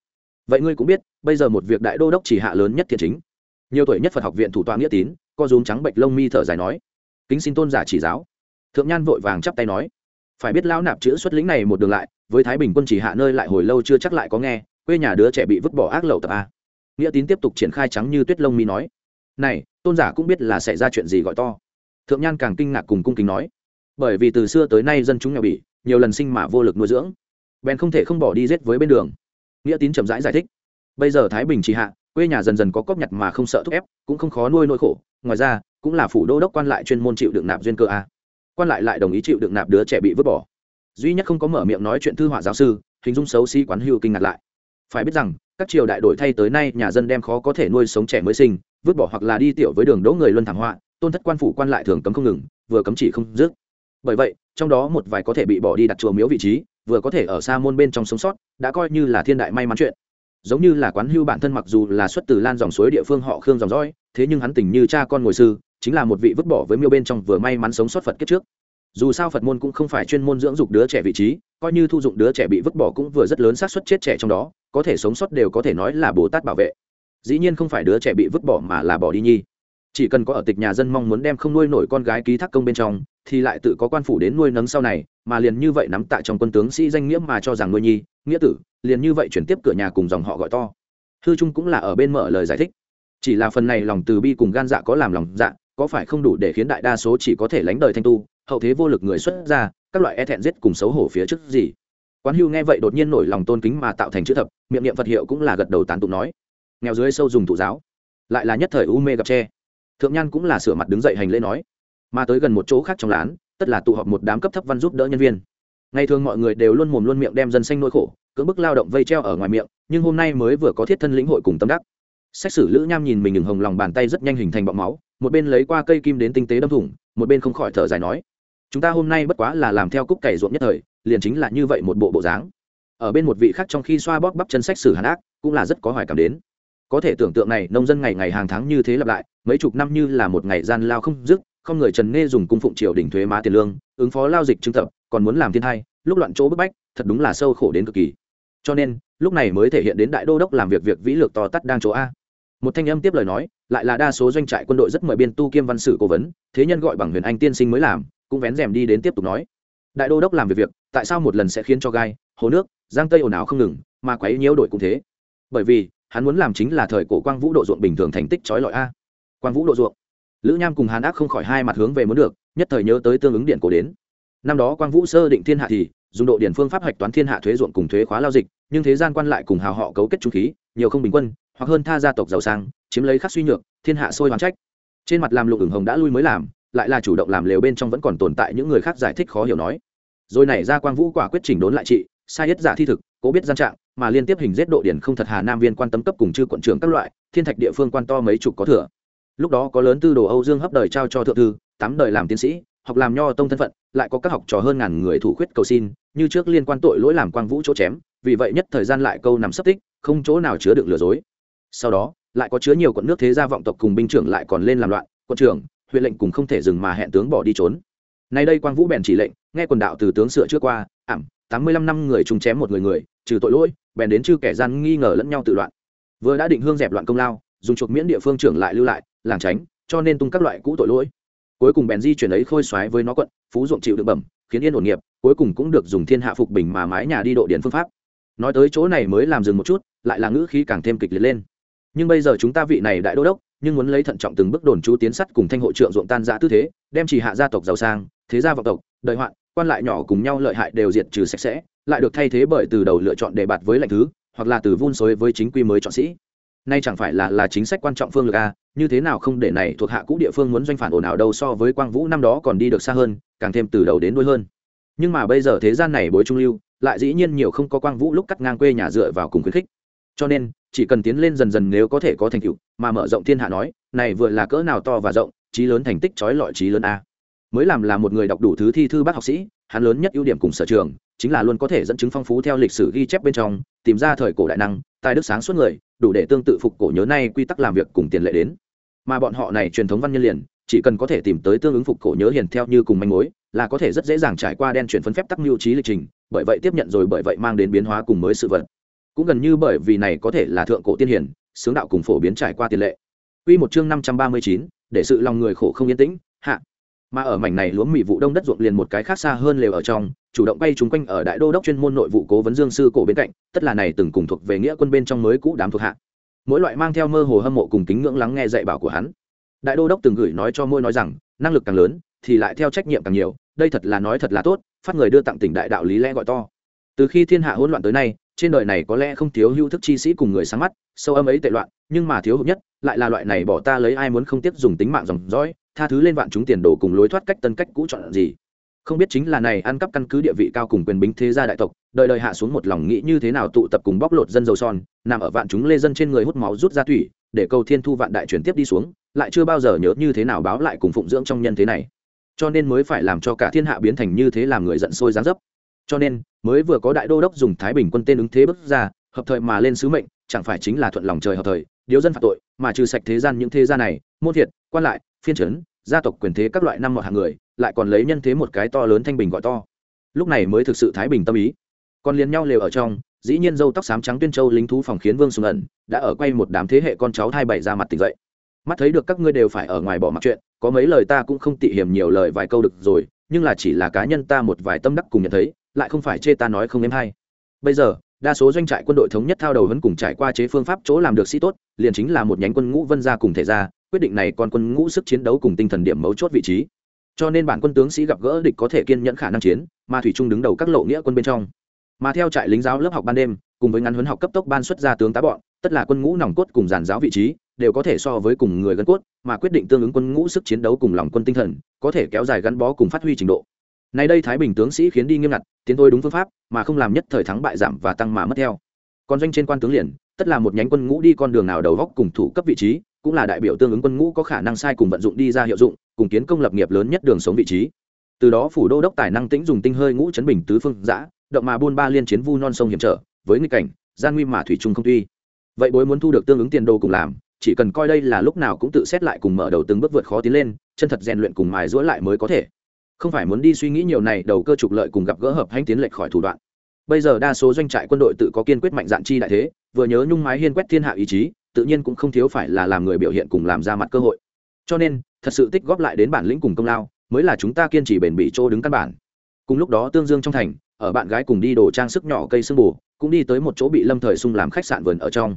Speaker 1: vậy ngươi cũng biết, bây giờ một việc đại đô đốc chỉ hạ lớn nhất thiện chính. Nhiều tuổi nhất phật học viện thủ tọa nghĩa tín, co rúm trắng bệnh lông mi thở dài nói. Kính xin tôn giả chỉ giáo. Thượng nhan vội vàng chắp tay nói. Phải biết lão nạp chữ xuất lĩnh này một đường lại, với thái bình quân chỉ hạ nơi lại hồi lâu chưa chắc lại có nghe, quê nhà đứa trẻ bị vứt bỏ ác lậu tập a. Nghĩa tín tiếp tục triển khai trắng như tuyết lông mi nói. Này, tôn giả cũng biết là xảy ra chuyện gì gọi to. Thượng nhan càng kinh ngạc cùng cung kính nói. Bởi vì từ xưa tới nay dân chúng nghèo bỉ, nhiều lần sinh mà vô lực nuôi dưỡng. Bèn không thể không bỏ đi giết với bên đường nghĩa tín chậm rãi giải, giải thích. Bây giờ thái bình chỉ hạ quê nhà dần dần có cóp nhặt mà không sợ thúc ép cũng không khó nuôi nỗi khổ. Ngoài ra cũng là phủ đô đốc quan lại chuyên môn chịu đựng nạp duyên cơ a. Quan lại lại đồng ý chịu đựng nạp đứa trẻ bị vứt bỏ. Duy nhất không có mở miệng nói chuyện thư họa giáo sư hình dung xấu xí quán hưu kinh ngạc lại. Phải biết rằng các triều đại đổi thay tới nay nhà dân đem khó có thể nuôi sống trẻ mới sinh vứt bỏ hoặc là đi tiểu với đường đỗ người luân thảm họa tôn thất quan phủ quan lại thường cấm không ngừng vừa cấm chỉ không dứt. Bởi vậy trong đó một vài có thể bị bỏ đi đặt chùa miếu vị trí vừa có thể ở xa môn bên trong sống sót, đã coi như là thiên đại may mắn chuyện. Giống như là quán hưu bản thân mặc dù là xuất từ lan dòng suối địa phương họ khương dòng dõi, thế nhưng hắn tình như cha con ngồi sư, chính là một vị vứt bỏ với miêu bên trong vừa may mắn sống sót phật kiếp trước. Dù sao phật môn cũng không phải chuyên môn dưỡng dục đứa trẻ vị trí, coi như thu dụng đứa trẻ bị vứt bỏ cũng vừa rất lớn xác suất chết trẻ trong đó, có thể sống sót đều có thể nói là bồ tát bảo vệ. Dĩ nhiên không phải đứa trẻ bị vứt bỏ mà là bỏ đi nhi. Chỉ cần có ở tịch nhà dân mong muốn đem không nuôi nổi con gái ký thác công bên trong thì lại tự có quan phủ đến nuôi nấng sau này, mà liền như vậy nắm tại trong quân tướng sĩ danh nghĩa mà cho rằng nuôi nhi, nghĩa tử, liền như vậy chuyển tiếp cửa nhà cùng dòng họ gọi to. Hư trung cũng là ở bên mở lời giải thích. Chỉ là phần này lòng từ bi cùng gan dạ có làm lòng dạ có phải không đủ để khiến đại đa số chỉ có thể lánh đời thanh tu, hậu thế vô lực người xuất ra các loại e thẹn giết cùng xấu hổ phía trước gì? Quán hưu nghe vậy đột nhiên nổi lòng tôn kính mà tạo thành chữ thập, miệng niệm phật hiệu cũng là gật đầu tán tụng nói. Nghèo dưới sâu dùng thụ giáo. Lại là nhất thời u mê gặp tre. Thượng nhan cũng là sửa mặt đứng dậy hành lễ nói mà tới gần một chỗ khác trong lán, tất là tụ họp một đám cấp thấp văn giúp đỡ nhân viên. Ngày thường mọi người đều luôn mồm luôn miệng đem dân xanh nỗi khổ, cưỡng bức lao động vây treo ở ngoài miệng, nhưng hôm nay mới vừa có thiết thân lĩnh hội cùng tâm đắc. Xét xử lữ nham nhìn mình ngừng hồng lòng bàn tay rất nhanh hình thành bọng máu, một bên lấy qua cây kim đến tinh tế đâm thủng, một bên không khỏi thở dài nói, chúng ta hôm nay bất quá là làm theo cúc cày ruộng nhất thời, liền chính là như vậy một bộ bộ dáng. Ở bên một vị khác trong khi xoa bóp bắp chân sách sử hàn ác, cũng là rất có hoài cảm đến. Có thể tưởng tượng này, nông dân ngày ngày hàng tháng như thế lặp lại, mấy chục năm như là một ngày gian lao không dứt không người trần nghe dùng cung phụng triều đỉnh thuế má tiền lương, ứng phó lao dịch trưng tập, còn muốn làm thiên hai lúc loạn chỗ bức bách, thật đúng là sâu khổ đến cực kỳ. Cho nên, lúc này mới thể hiện đến đại đô đốc làm việc việc vĩ lược to tắt đang chỗ a. Một thanh âm tiếp lời nói, lại là đa số doanh trại quân đội rất mời biên tu kiêm văn sử cố vấn, thế nhân gọi bằng huyền anh tiên sinh mới làm, cũng vén rèm đi đến tiếp tục nói. Đại đô đốc làm việc việc, tại sao một lần sẽ khiến cho gai, hồ nước, giang tây ồn ào không ngừng, mà quấy nhiễu đội cũng thế? Bởi vì, hắn muốn làm chính là thời cổ quang vũ độ ruộng bình thường thành tích trói lọi a. Quang vũ độ ruộng lữ nham cùng hàn ác không khỏi hai mặt hướng về muốn được, nhất thời nhớ tới tương ứng điện cổ đến. Năm đó quang vũ sơ định thiên hạ thì, dùng độ điển phương pháp hoạch toán thiên hạ thuế ruộng cùng thuế khóa lao dịch, nhưng thế gian quan lại cùng hào họ cấu kết trung khí, nhiều không bình quân, hoặc hơn tha gia tộc giàu sang, chiếm lấy khắc suy nhược, thiên hạ sôi hoán trách. Trên mặt làm lục ửng hồng đã lui mới làm, lại là chủ động làm lều bên trong vẫn còn tồn tại những người khác giải thích khó hiểu nói. Rồi nảy ra quang vũ quả quyết chỉnh đốn lại trị, sai nhất giả thi thực, cố biết gian trạng, mà liên tiếp hình giết độ điển không thật hà nam viên quan tâm cấp cùng chư quận trưởng các loại, thiên thạch địa phương quan to mấy chục có thừa lúc đó có lớn tư đồ âu dương hấp đời trao cho thượng thư, tám đời làm tiến sĩ, học làm nho tông thân phận, lại có các học trò hơn ngàn người thủ khuyết cầu xin, như trước liên quan tội lỗi làm quang vũ chỗ chém, vì vậy nhất thời gian lại câu nằm sấp tích, không chỗ nào chứa được lừa dối. Sau đó, lại có chứa nhiều quận nước thế gia vọng tộc cùng binh trưởng lại còn lên làm loạn, quận trưởng, huyện lệnh cùng không thể dừng mà hẹn tướng bỏ đi trốn. Nay đây quang vũ bèn chỉ lệnh, nghe quần đạo từ tướng sửa trước qua, ảm, tám mươi lăm năm người chúng chém một người người, trừ tội lỗi, bèn đến chư kẻ gian nghi ngờ lẫn nhau tự loạn. Vừa đã định hương dẹp loạn công lao, dùng chuộc miễn địa phương trưởng lại lưu lại làng tránh, cho nên tung các loại cũ tội lỗi. Cuối cùng bèn di chuyển ấy khôi xoáy với nó quận, phú ruộng chịu được bẩm, khiến yên ổn nghiệp, cuối cùng cũng được dùng thiên hạ phục bình mà mái nhà đi độ điện phương pháp. Nói tới chỗ này mới làm dừng một chút, lại là ngữ khí càng thêm kịch liệt lên. Nhưng bây giờ chúng ta vị này đại đô đốc, nhưng muốn lấy thận trọng từng bước đồn chú tiến sắt cùng thanh hộ trượng ruộng tan giã tư thế, đem chỉ hạ gia tộc giàu sang, thế gia vọng tộc, đời hoạn, quan lại nhỏ cùng nhau lợi hại đều diệt trừ sạch sẽ, lại được thay thế bởi từ đầu lựa chọn đề bạt với lệnh thứ, hoặc là từ vun xối với chính quy mới chọn sĩ nay chẳng phải là là chính sách quan trọng phương lực a, như thế nào không để này thuộc hạ cũ địa phương muốn doanh phản ồn ào đâu so với quang vũ năm đó còn đi được xa hơn, càng thêm từ đầu đến đuôi hơn. Nhưng mà bây giờ thế gian này bối trung lưu, lại dĩ nhiên nhiều không có quang vũ lúc cắt ngang quê nhà dựa vào cùng khuyến khích. Cho nên, chỉ cần tiến lên dần dần nếu có thể có thành tựu, mà mở rộng thiên hạ nói, này vừa là cỡ nào to và rộng trí lớn thành tích trói lọi trí lớn a. Mới làm là một người đọc đủ thứ thi thư bác học sĩ, hắn lớn nhất ưu điểm cùng sở trường chính là luôn có thể dẫn chứng phong phú theo lịch sử ghi chép bên trong tìm ra thời cổ đại năng tài đức sáng suốt người đủ để tương tự phục cổ nhớ nay quy tắc làm việc cùng tiền lệ đến. Mà bọn họ này truyền thống văn nhân liền chỉ cần có thể tìm tới tương ứng phục cổ nhớ hiền theo như cùng manh mối là có thể rất dễ dàng trải qua đen chuyển phấn phép tắc mưu trí lịch trình bởi vậy tiếp nhận rồi bởi vậy mang đến biến hóa cùng mới sự vật. Cũng gần như bởi vì này có thể là thượng cổ tiên hiển sướng đạo cùng phổ biến trải qua tiền lệ. Quy một chương năm trăm ba mươi chín, để sự lòng người khổ không yên tĩnh, hạ. Mà ở mảnh này lúa mì vụ đông đất ruộng liền một cái khác xa hơn lều ở trong, chủ động bay chúng quanh ở đại đô đốc chuyên môn nội vụ cố vấn Dương sư cổ bên cạnh, tất là này từng cùng thuộc về nghĩa quân bên trong mới cũ đám thuộc hạ. Mỗi loại mang theo mơ hồ hâm mộ cùng kính ngưỡng lắng nghe dạy bảo của hắn. Đại đô đốc từng gửi nói cho môi nói rằng, năng lực càng lớn thì lại theo trách nhiệm càng nhiều, đây thật là nói thật là tốt, phát người đưa tặng tỉnh đại đạo lý lẽ gọi to. Từ khi thiên hạ hỗn loạn tới nay, trên đời này có lẽ không thiếu hữu thức chi sĩ cùng người sáng mắt sâu âm ấy tệ loạn nhưng mà thiếu hụt nhất lại là loại này bỏ ta lấy ai muốn không tiếp dùng tính mạng dòng dõi tha thứ lên vạn chúng tiền đồ cùng lối thoát cách tân cách cũ chọn gì. Không biết chính là này ăn cắp căn cứ địa vị cao cùng quyền bính thế gia đại tộc đời đời hạ xuống một lòng nghĩ như thế nào tụ tập cùng bóc lột dân dầu son, nằm ở vạn chúng lê dân trên người hút máu rút ra thủy để cầu thiên thu vạn đại chuyển tiếp đi xuống, lại chưa bao giờ nhớ như thế nào báo lại cùng phụng dưỡng trong nhân thế này. Cho nên mới phải làm cho cả thiên hạ biến thành như thế làm người giận sôi giáng dấp. Cho nên, mới vừa có đại đô đốc dùng thái bình quân tên ứng thế bước ra, hợp thời mà lên sứ mệnh, chẳng phải chính là thuận lòng trời hợp thời, điếu dân phạm tội, mà trừ sạch thế gian những thế gia này, môn thiệt, quan lại, phiên trấn gia tộc quyền thế các loại năm mọi hàng người, lại còn lấy nhân thế một cái to lớn thanh bình gọi to. Lúc này mới thực sự thái bình tâm ý. Còn liền nhau lều ở trong, dĩ nhiên dâu tóc xám trắng tuyên châu lính thú phòng khiến vương sùng ẩn, đã ở quay một đám thế hệ con cháu hai bảy ra mặt tỉnh dậy. Mắt thấy được các ngươi đều phải ở ngoài bỏ mặc chuyện, có mấy lời ta cũng không tị hiểm nhiều lời vài câu được rồi, nhưng là chỉ là cá nhân ta một vài tâm đắc cùng nhận thấy, lại không phải chê ta nói không em hay. Bây giờ, đa số doanh trại quân đội thống nhất thao đầu vẫn cùng trải qua chế phương pháp chỗ làm được sĩ tốt, liền chính là một nhánh quân ngũ vân gia cùng thể gia quyết định này còn quân ngũ sức chiến đấu cùng tinh thần điểm mấu chốt vị trí. Cho nên bản quân tướng sĩ gặp gỡ địch có thể kiên nhẫn khả năng chiến, mà thủy trung đứng đầu các lộ nghĩa quân bên trong. Mà theo trại lính giáo lớp học ban đêm, cùng với ngắn huấn học cấp tốc ban xuất ra tướng tá bọn, tất là quân ngũ nòng cốt cùng giàn giáo vị trí, đều có thể so với cùng người gân cốt, mà quyết định tương ứng quân ngũ sức chiến đấu cùng lòng quân tinh thần, có thể kéo dài gắn bó cùng phát huy trình độ. Nay đây thái bình tướng sĩ khiến đi nghiêm ngặt, tiến thôi đúng phương pháp, mà không làm nhất thời thắng bại giảm và tăng mà mất theo. Còn doanh trên quan tướng liền, tất là một nhánh quân ngũ đi con đường nào đầu góc cùng thủ cấp vị trí cũng là đại biểu tương ứng quân ngũ có khả năng sai cùng vận dụng đi ra hiệu dụng, cùng kiến công lập nghiệp lớn nhất đường sống vị trí. Từ đó phủ đô đốc tài năng tĩnh dùng tinh hơi ngũ chấn bình tứ phương giã, động mà buôn ba liên chiến vu non sông hiểm trở, với nghịch cảnh, gian nguy mà thủy trung không tuy. Vậy bối muốn thu được tương ứng tiền đô cùng làm, chỉ cần coi đây là lúc nào cũng tự xét lại cùng mở đầu từng bước vượt khó tiến lên, chân thật rèn luyện cùng mài giũa lại mới có thể. Không phải muốn đi suy nghĩ nhiều này, đầu cơ trục lợi cùng gặp gỡ hợp hành tiến lệch khỏi thủ đoạn. Bây giờ đa số doanh trại quân đội tự có kiên quyết mạnh dạn chi đại thế, vừa nhớ nhung mái hiên quét thiên hạ ý chí tự nhiên cũng không thiếu phải là làm người biểu hiện cùng làm ra mặt cơ hội. Cho nên, thật sự tích góp lại đến bản lĩnh cùng công lao, mới là chúng ta kiên trì bền bỉ chỗ đứng căn bản. Cùng lúc đó tương dương trong thành, ở bạn gái cùng đi đồ trang sức nhỏ cây sương bù, cũng đi tới một chỗ bị lâm thời sung làm khách sạn vườn ở trong.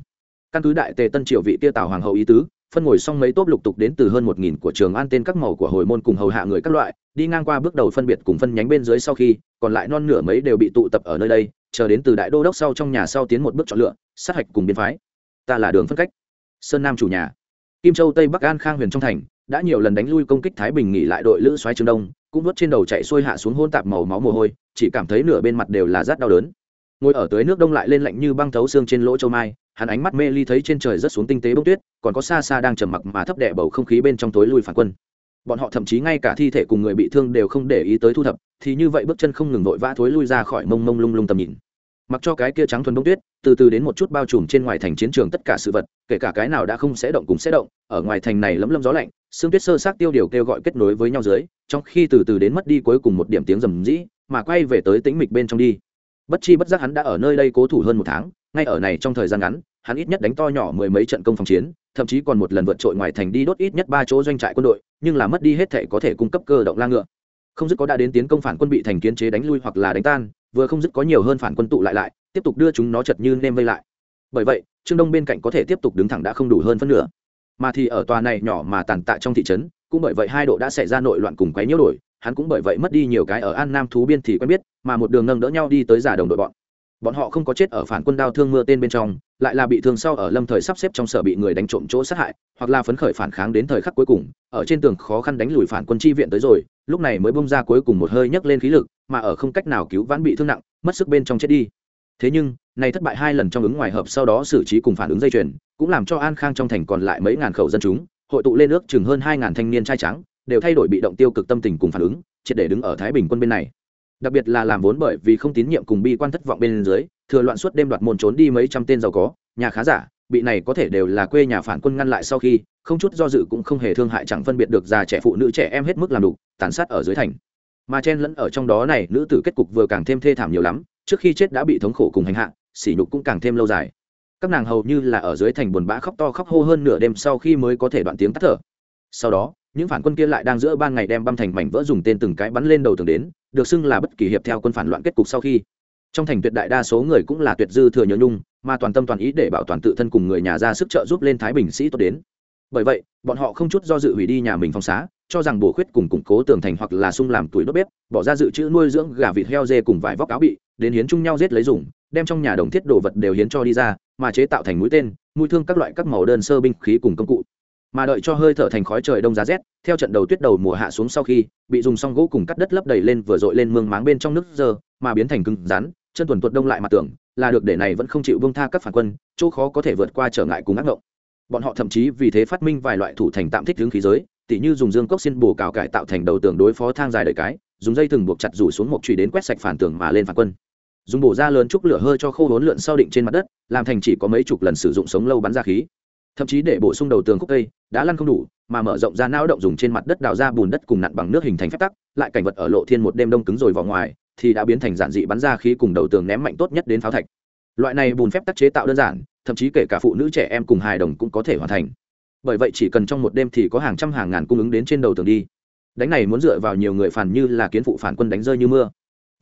Speaker 1: Căn cứ đại tề tân triều vị tiêu tào hoàng hậu ý tứ, phân ngồi xong mấy tốp lục tục đến từ hơn một nghìn của trường an tên các màu của hồi môn cùng hầu hạ người các loại, đi ngang qua bước đầu phân biệt cùng phân nhánh bên dưới sau khi, còn lại non nửa mấy đều bị tụ tập ở nơi đây, chờ đến từ đại đô đốc sau trong nhà sau tiến một bước chọn lựa, sát hạch cùng biên phái ta là đường phân cách, sơn nam chủ nhà. Kim châu tây bắc an khang huyền trong thành, đã nhiều lần đánh lui công kích thái bình nghỉ lại đội lữ xoáy trường đông, cũng vớt trên đầu chạy xuôi hạ xuống hôn tạp màu máu mồ hôi, chỉ cảm thấy nửa bên mặt đều là rát đau đớn. Ngồi ở tới nước đông lại lên lạnh như băng thấu xương trên lỗ châu mai, hắn ánh mắt mê ly thấy trên trời rất xuống tinh tế bông tuyết, còn có xa xa đang trầm mặc mà thấp đẻ bầu không khí bên trong tối lui phản quân. Bọn họ thậm chí ngay cả thi thể cùng người bị thương đều không để ý tới thu thập, thì như vậy bước chân không ngừng vội vã thối lui ra khỏi mông mông lung lung tầm nhìn mặc cho cái kia trắng thuần bông tuyết, từ từ đến một chút bao trùm trên ngoài thành chiến trường tất cả sự vật, kể cả cái nào đã không sẽ động cũng sẽ động, ở ngoài thành này lấm lấm gió lạnh, xương tuyết sơ sát tiêu điều kêu gọi kết nối với nhau dưới, trong khi từ từ đến mất đi cuối cùng một điểm tiếng rầm rĩ, mà quay về tới tĩnh mịch bên trong đi. Bất chi bất giác hắn đã ở nơi đây cố thủ hơn một tháng, ngay ở này trong thời gian ngắn, hắn ít nhất đánh to nhỏ mười mấy trận công phòng chiến, thậm chí còn một lần vượt trội ngoài thành đi đốt ít nhất ba chỗ doanh trại quân đội, nhưng là mất đi hết thể có thể cung cấp cơ động la ngựa. Không dứt có đã đến tiến công phản quân bị thành kiến chế đánh lui hoặc là đánh tan vừa không dứt có nhiều hơn phản quân tụ lại lại, tiếp tục đưa chúng nó chật như nêm vây lại. Bởi vậy, trương đông bên cạnh có thể tiếp tục đứng thẳng đã không đủ hơn phân nửa. Mà thì ở tòa này nhỏ mà tàn tạ trong thị trấn, cũng bởi vậy hai độ đã xảy ra nội loạn cùng quấy nhiễu đổi, hắn cũng bởi vậy mất đi nhiều cái ở an nam thú biên thì quen biết, mà một đường nâng đỡ nhau đi tới giả đồng đội bọn bọn họ không có chết ở phản quân đao thương mưa tên bên trong, lại là bị thương sau ở lâm thời sắp xếp trong sở bị người đánh trộm chỗ sát hại, hoặc là phấn khởi phản kháng đến thời khắc cuối cùng, ở trên tường khó khăn đánh lùi phản quân chi viện tới rồi, lúc này mới bông ra cuối cùng một hơi nhấc lên khí lực, mà ở không cách nào cứu vãn bị thương nặng, mất sức bên trong chết đi. Thế nhưng, này thất bại hai lần trong ứng ngoài hợp sau đó xử trí cùng phản ứng dây chuyền, cũng làm cho an khang trong thành còn lại mấy ngàn khẩu dân chúng, hội tụ lên ước chừng hơn hai ngàn thanh niên trai trắng, đều thay đổi bị động tiêu cực tâm tình cùng phản ứng, triệt để đứng ở thái bình quân bên này đặc biệt là làm vốn bởi vì không tín nhiệm cùng bi quan thất vọng bên dưới, thừa loạn suốt đêm đoạt môn trốn đi mấy trăm tên giàu có, nhà khá giả, bị này có thể đều là quê nhà phản quân ngăn lại sau khi, không chút do dự cũng không hề thương hại chẳng phân biệt được già trẻ phụ nữ trẻ em hết mức làm đủ tàn sát ở dưới thành. Mà chen lẫn ở trong đó này, nữ tử kết cục vừa càng thêm thê thảm nhiều lắm, trước khi chết đã bị thống khổ cùng hành hạ, sỉ nhục cũng càng thêm lâu dài. Các nàng hầu như là ở dưới thành buồn bã khóc to khóc hô hơn nửa đêm sau khi mới có thể đoạn tiếng tắt thở. Sau đó những phản quân kia lại đang giữa ban ngày đem băm thành mảnh vỡ dùng tên từng cái bắn lên đầu tường đến, được xưng là bất kỳ hiệp theo quân phản loạn kết cục sau khi. Trong thành tuyệt đại đa số người cũng là tuyệt dư thừa nhớ nhung, mà toàn tâm toàn ý để bảo toàn tự thân cùng người nhà ra sức trợ giúp lên thái bình sĩ tốt đến. Bởi vậy, bọn họ không chút do dự hủy đi nhà mình phong xá, cho rằng bổ khuyết cùng củng cố tường thành hoặc là sung làm tuổi đốt bếp, bỏ ra dự trữ nuôi dưỡng gà vịt heo dê cùng vải vóc áo bị, đến hiến chung nhau giết lấy dùng, đem trong nhà đồng thiết đồ vật đều hiến cho đi ra, mà chế tạo thành mũi tên, mũi thương các loại các màu đơn sơ binh khí cùng công cụ mà đợi cho hơi thở thành khói trời đông giá rét, theo trận đầu tuyết đầu mùa hạ xuống sau khi, bị dùng xong gỗ cùng cắt đất lấp đầy lên vừa dội lên mương máng bên trong nước dơ, mà biến thành cứng rắn, chân tuần tuột đông lại mặt tưởng là được để này vẫn không chịu bông tha các phản quân, chỗ khó có thể vượt qua trở ngại cùng ác ngộng. Bọn họ thậm chí vì thế phát minh vài loại thủ thành tạm thích hướng khí giới, tỉ như dùng dương cốc xin bồ cào cải tạo thành đầu tường đối phó thang dài đời cái, dùng dây thừng buộc chặt rủ xuống một trụy đến quét sạch phản tường mà lên phản quân. Dùng bổ ra lớn chúc lửa hơi cho khô hốn lượn sau định trên mặt đất, làm thành chỉ có mấy chục lần sử dụng sống lâu bắn ra khí thậm chí để bổ sung đầu tường khúc cây đã lăn không đủ, mà mở rộng ra não động dùng trên mặt đất đào ra bùn đất cùng nặn bằng nước hình thành phép tắc, lại cảnh vật ở lộ thiên một đêm đông cứng rồi vào ngoài, thì đã biến thành giản dị bắn ra khí cùng đầu tường ném mạnh tốt nhất đến pháo thạch. Loại này bùn phép tắc chế tạo đơn giản, thậm chí kể cả phụ nữ trẻ em cùng hài đồng cũng có thể hoàn thành. Bởi vậy chỉ cần trong một đêm thì có hàng trăm hàng ngàn cung ứng đến trên đầu tường đi. Đánh này muốn dựa vào nhiều người phản như là kiến phụ phản quân đánh rơi như mưa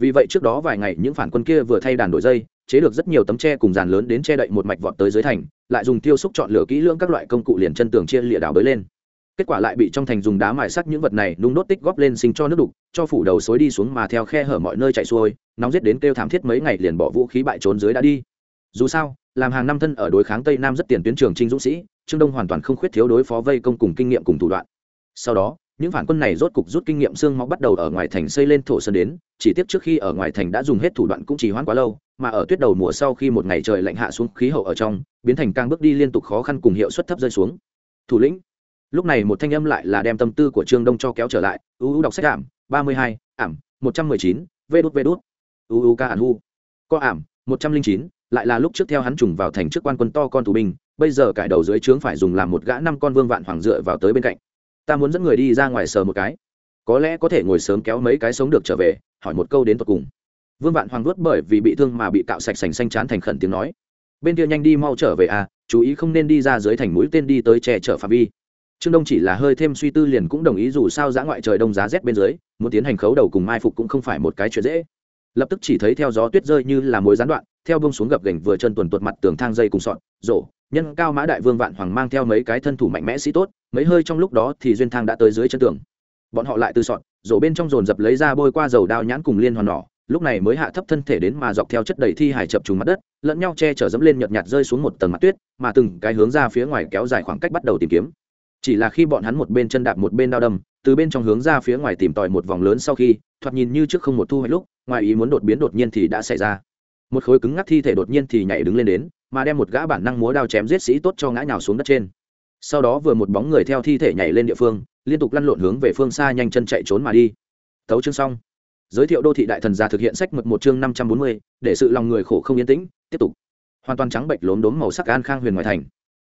Speaker 1: vì vậy trước đó vài ngày những phản quân kia vừa thay đàn đổi dây, chế được rất nhiều tấm tre cùng dàn lớn đến che đậy một mạch vọt tới dưới thành, lại dùng tiêu xúc chọn lửa kỹ lưỡng các loại công cụ liền chân tường chia lịa đảo bới lên. Kết quả lại bị trong thành dùng đá mài sắc những vật này nung đốt tích góp lên sinh cho nước đục, cho phủ đầu xối đi xuống mà theo khe hở mọi nơi chạy xuôi, nóng giết đến kêu thảm thiết mấy ngày liền bỏ vũ khí bại trốn dưới đã đi. Dù sao, làm hàng năm thân ở đối kháng tây nam rất tiền tuyến trường trinh dũng sĩ, trương đông hoàn toàn không khuyết thiếu đối phó vây công cùng kinh nghiệm cùng thủ đoạn. Sau đó những phản quân này rốt cục rút kinh nghiệm xương máu bắt đầu ở ngoài thành xây lên thổ sơn đến, chỉ tiếc trước khi ở ngoài thành đã dùng hết thủ đoạn cũng chỉ hoãn quá lâu, mà ở tuyết đầu mùa sau khi một ngày trời lạnh hạ xuống khí hậu ở trong, biến thành càng bước đi liên tục khó khăn cùng hiệu suất thấp rơi xuống. Thủ lĩnh. Lúc này một thanh âm lại là đem tâm tư của trương đông cho kéo trở lại. Uu đọc sách ảm, ba mươi hai, ảm, một trăm mười chín, vê đốt vê đốt uu ca ản u co ảm, một trăm linh chín, lại là lúc trước theo hắn trùng vào thành trước quan quân to con tù binh, bây giờ cải đầu dưới trướng phải dùng làm một gã năm con vương vạn hoàng dựa vào tới bên cạnh ta muốn dẫn người đi ra ngoài sờ một cái. Có lẽ có thể ngồi sớm kéo mấy cái sống được trở về, hỏi một câu đến tột cùng. Vương vạn hoàng vuốt bởi vì bị thương mà bị cạo sạch sành xanh chán thành khẩn tiếng nói. Bên kia nhanh đi mau trở về à chú ý không nên đi ra dưới thành mũi tên đi tới che chở phạm vi. Trương đông chỉ là hơi thêm suy tư liền cũng đồng ý dù sao giã ngoại trời đông giá rét bên dưới, muốn tiến hành khấu đầu cùng mai phục cũng không phải một cái chuyện dễ. Lập tức chỉ thấy theo gió tuyết rơi như là mối gián đoạn, theo bông xuống gập gành vừa chân tuần tuột mặt tường thang dây cùng sọn, rổ nhân cao mã đại vương vạn hoàng mang theo mấy cái thân thủ mạnh mẽ sĩ tốt, mấy hơi trong lúc đó thì duyên thang đã tới dưới chân tường. Bọn họ lại từ sọn, rổ bên trong dồn dập lấy ra bôi qua dầu đao nhãn cùng liên hoàn nỏ, lúc này mới hạ thấp thân thể đến mà dọc theo chất đầy thi hải chập trùng mặt đất, lẫn nhau che chở dẫm lên nhợt nhạt rơi xuống một tầng mặt tuyết, mà từng cái hướng ra phía ngoài kéo dài khoảng cách bắt đầu tìm kiếm. Chỉ là khi bọn hắn một bên chân đạp một bên đao đâm, từ bên trong hướng ra phía ngoài tìm tòi một vòng lớn sau khi, thoạt nhìn như trước không một thu hoạch lúc, ngoài ý muốn đột biến đột nhiên thì đã xảy ra. Một khối cứng ngắc thi thể đột nhiên thì nhảy đứng lên đến mà đem một gã bản năng múa đao chém giết sĩ tốt cho ngã nhào xuống đất trên. Sau đó vừa một bóng người theo thi thể nhảy lên địa phương, liên tục lăn lộn hướng về phương xa nhanh chân chạy trốn mà đi. Tấu chương xong. Giới thiệu đô thị đại thần gia thực hiện sách mực một chương năm trăm bốn mươi, để sự lòng người khổ không yên tĩnh, tiếp tục. Hoàn toàn trắng bệnh lốm đốm màu sắc an khang huyền ngoại thành.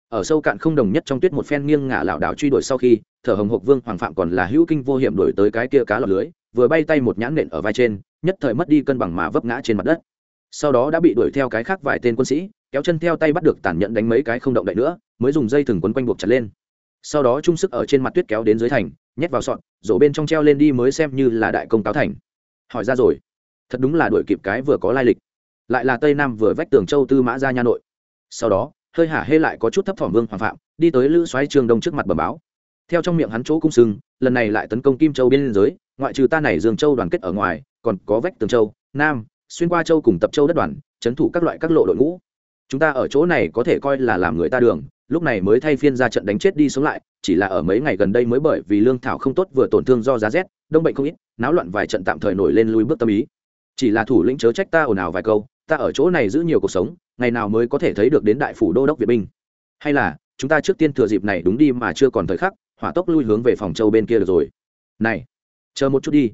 Speaker 1: Ở sâu cạn không đồng nhất trong tuyết một phen nghiêng ngả lảo đảo truy đuổi sau khi, thở hồng hộc vương hoàng phạm còn là hữu kinh vô hiểm đuổi tới cái kia cá lọt lưới, vừa bay tay một nhãn nện ở vai trên, nhất thời mất đi cân bằng mà vấp ngã trên mặt đất sau đó đã bị đuổi theo cái khác vài tên quân sĩ, kéo chân theo tay bắt được tàn nhẫn đánh mấy cái không động đậy nữa, mới dùng dây thừng quấn quanh buộc chặt lên. Sau đó trung sức ở trên mặt tuyết kéo đến dưới thành, nhét vào sọn rổ bên trong treo lên đi mới xem như là đại công táo thành. Hỏi ra rồi. Thật đúng là đuổi kịp cái vừa có lai lịch. Lại là tây nam vừa vách tường châu tư mã ra nha nội. Sau đó, hơi hả hê lại có chút thấp thỏm vương hoàng phạm, đi tới lữ xoáy trường đông trước mặt bờ báo. Theo trong miệng hắn chỗ cung sưng lần này lại tấn công kim châu biên giới, ngoại trừ ta này dương châu đoàn kết ở ngoài, còn có vách tường châu, nam xuyên qua châu cùng tập châu đất đoàn trấn thủ các loại các lộ đội ngũ. Chúng ta ở chỗ này có thể coi là làm người ta đường, lúc này mới thay phiên ra trận đánh chết đi sống lại, chỉ là ở mấy ngày gần đây mới bởi vì lương thảo không tốt vừa tổn thương do giá rét, đông bệnh không ít, náo loạn vài trận tạm thời nổi lên lui bước tâm ý. Chỉ là thủ lĩnh chớ trách ta ồn ào vài câu, ta ở chỗ này giữ nhiều cuộc sống, ngày nào mới có thể thấy được đến đại phủ đô đốc việt binh. Hay là, chúng ta trước tiên thừa dịp này đúng đi mà chưa còn thời khắc, hỏa tốc lui hướng về phòng châu bên kia được rồi. Này, chờ một chút đi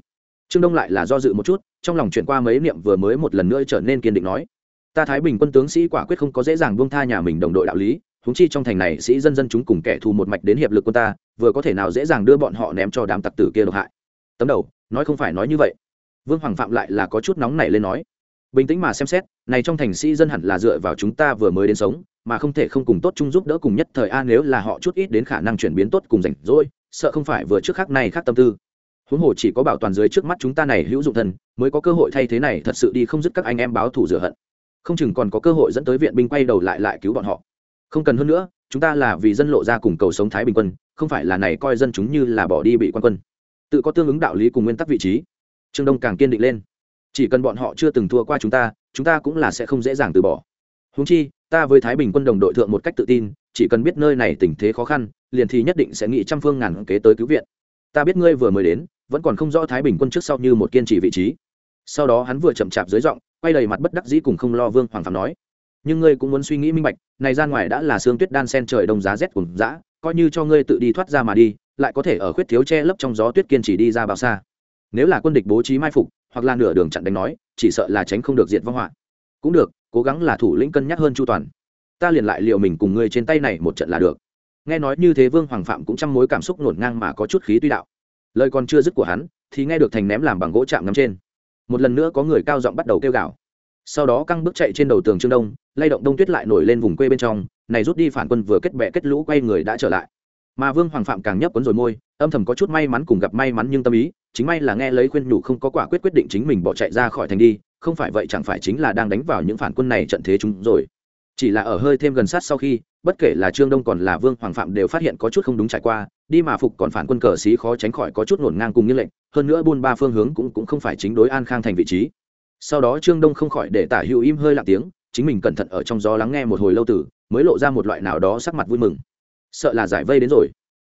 Speaker 1: trương đông lại là do dự một chút, trong lòng chuyển qua mấy niệm vừa mới một lần nữa trở nên kiên định nói, ta thái bình quân tướng sĩ quả quyết không có dễ dàng buông tha nhà mình đồng đội đạo lý húng chi trong thành này sĩ dân dân chúng cùng kẻ thù một mạch đến hiệp lực quân ta, vừa có thể nào dễ dàng đưa bọn họ ném cho đám tặc tử kia độc hại. Tấm đầu, nói không phải nói như vậy. Vương hoàng phạm lại là có chút nóng nảy lên nói, bình tĩnh mà xem xét, này trong thành sĩ dân hẳn là dựa vào chúng ta vừa mới đến sống, mà không thể không cùng tốt chung giúp đỡ cùng nhất thời a, nếu là họ chút ít đến khả năng chuyển biến tốt cùng rảnh rỗi, sợ không phải vừa trước khác này khác tâm tư huống hồ chỉ có bảo toàn dưới trước mắt chúng ta này hữu dụng thần mới có cơ hội thay thế này, thật sự đi không dứt các anh em báo thù rửa hận. Không chừng còn có cơ hội dẫn tới viện binh quay đầu lại lại cứu bọn họ. Không cần hơn nữa, chúng ta là vì dân lộ ra cùng cầu sống thái bình quân, không phải là này coi dân chúng như là bỏ đi bị quan quân. Tự có tương ứng đạo lý cùng nguyên tắc vị trí. Trương đông càng kiên định lên. Chỉ cần bọn họ chưa từng thua qua chúng ta chúng ta cũng là sẽ không dễ dàng từ bỏ. Húng chi, ta với thái bình quân đồng đội thượng một cách tự tin, chỉ cần biết nơi này tình thế khó khăn, liền thì nhất định sẽ nghĩ trăm phương ngàn kế tới cứu viện. Ta biết ngươi vừa mới đến vẫn còn không rõ thái bình quân trước sau như một kiên trì vị trí. Sau đó hắn vừa chậm chạp dưới giọng, quay đầy mặt bất đắc dĩ cùng không lo vương hoàng phạm nói, nhưng ngươi cũng muốn suy nghĩ minh bạch, này ra ngoài đã là sương tuyết đan sen trời đông giá rét cùng dã, coi như cho ngươi tự đi thoát ra mà đi, lại có thể ở khuyết thiếu che lấp trong gió tuyết kiên trì đi ra bao xa. Nếu là quân địch bố trí mai phục, hoặc là nửa đường chặn đánh nói, chỉ sợ là tránh không được diệt vong họa. Cũng được, cố gắng là thủ lĩnh cân nhắc hơn chu toàn. Ta liền lại liệu mình cùng ngươi trên tay này một trận là được. Nghe nói như thế vương hoàng phạm cũng trăm mối cảm xúc nổn ngang mà có chút khí tuy đạo lời còn chưa dứt của hắn, thì nghe được thành ném làm bằng gỗ chạm ngắm trên. Một lần nữa có người cao giọng bắt đầu kêu gào. Sau đó căng bước chạy trên đầu tường trương đông, lay động đông tuyết lại nổi lên vùng quê bên trong, này rút đi phản quân vừa kết bệ kết lũ quay người đã trở lại. Mà vương hoàng phạm càng nhấp cuốn rồi môi, âm thầm có chút may mắn cùng gặp may mắn nhưng tâm ý, chính may là nghe lấy khuyên nhủ không có quả quyết quyết định chính mình bỏ chạy ra khỏi thành đi, không phải vậy chẳng phải chính là đang đánh vào những phản quân này trận thế chúng rồi. Chỉ là ở hơi thêm gần sát sau khi, bất kể là trương đông còn là vương hoàng phạm đều phát hiện có chút không đúng trải qua đi mà phục còn phản quân cờ xí khó tránh khỏi có chút ngổn ngang cùng như lệnh, hơn nữa buôn ba phương hướng cũng cũng không phải chính đối an khang thành vị trí. Sau đó trương đông không khỏi để tả hữu im hơi lặng tiếng, chính mình cẩn thận ở trong gió lắng nghe một hồi lâu tử, mới lộ ra một loại nào đó sắc mặt vui mừng. Sợ là giải vây đến rồi.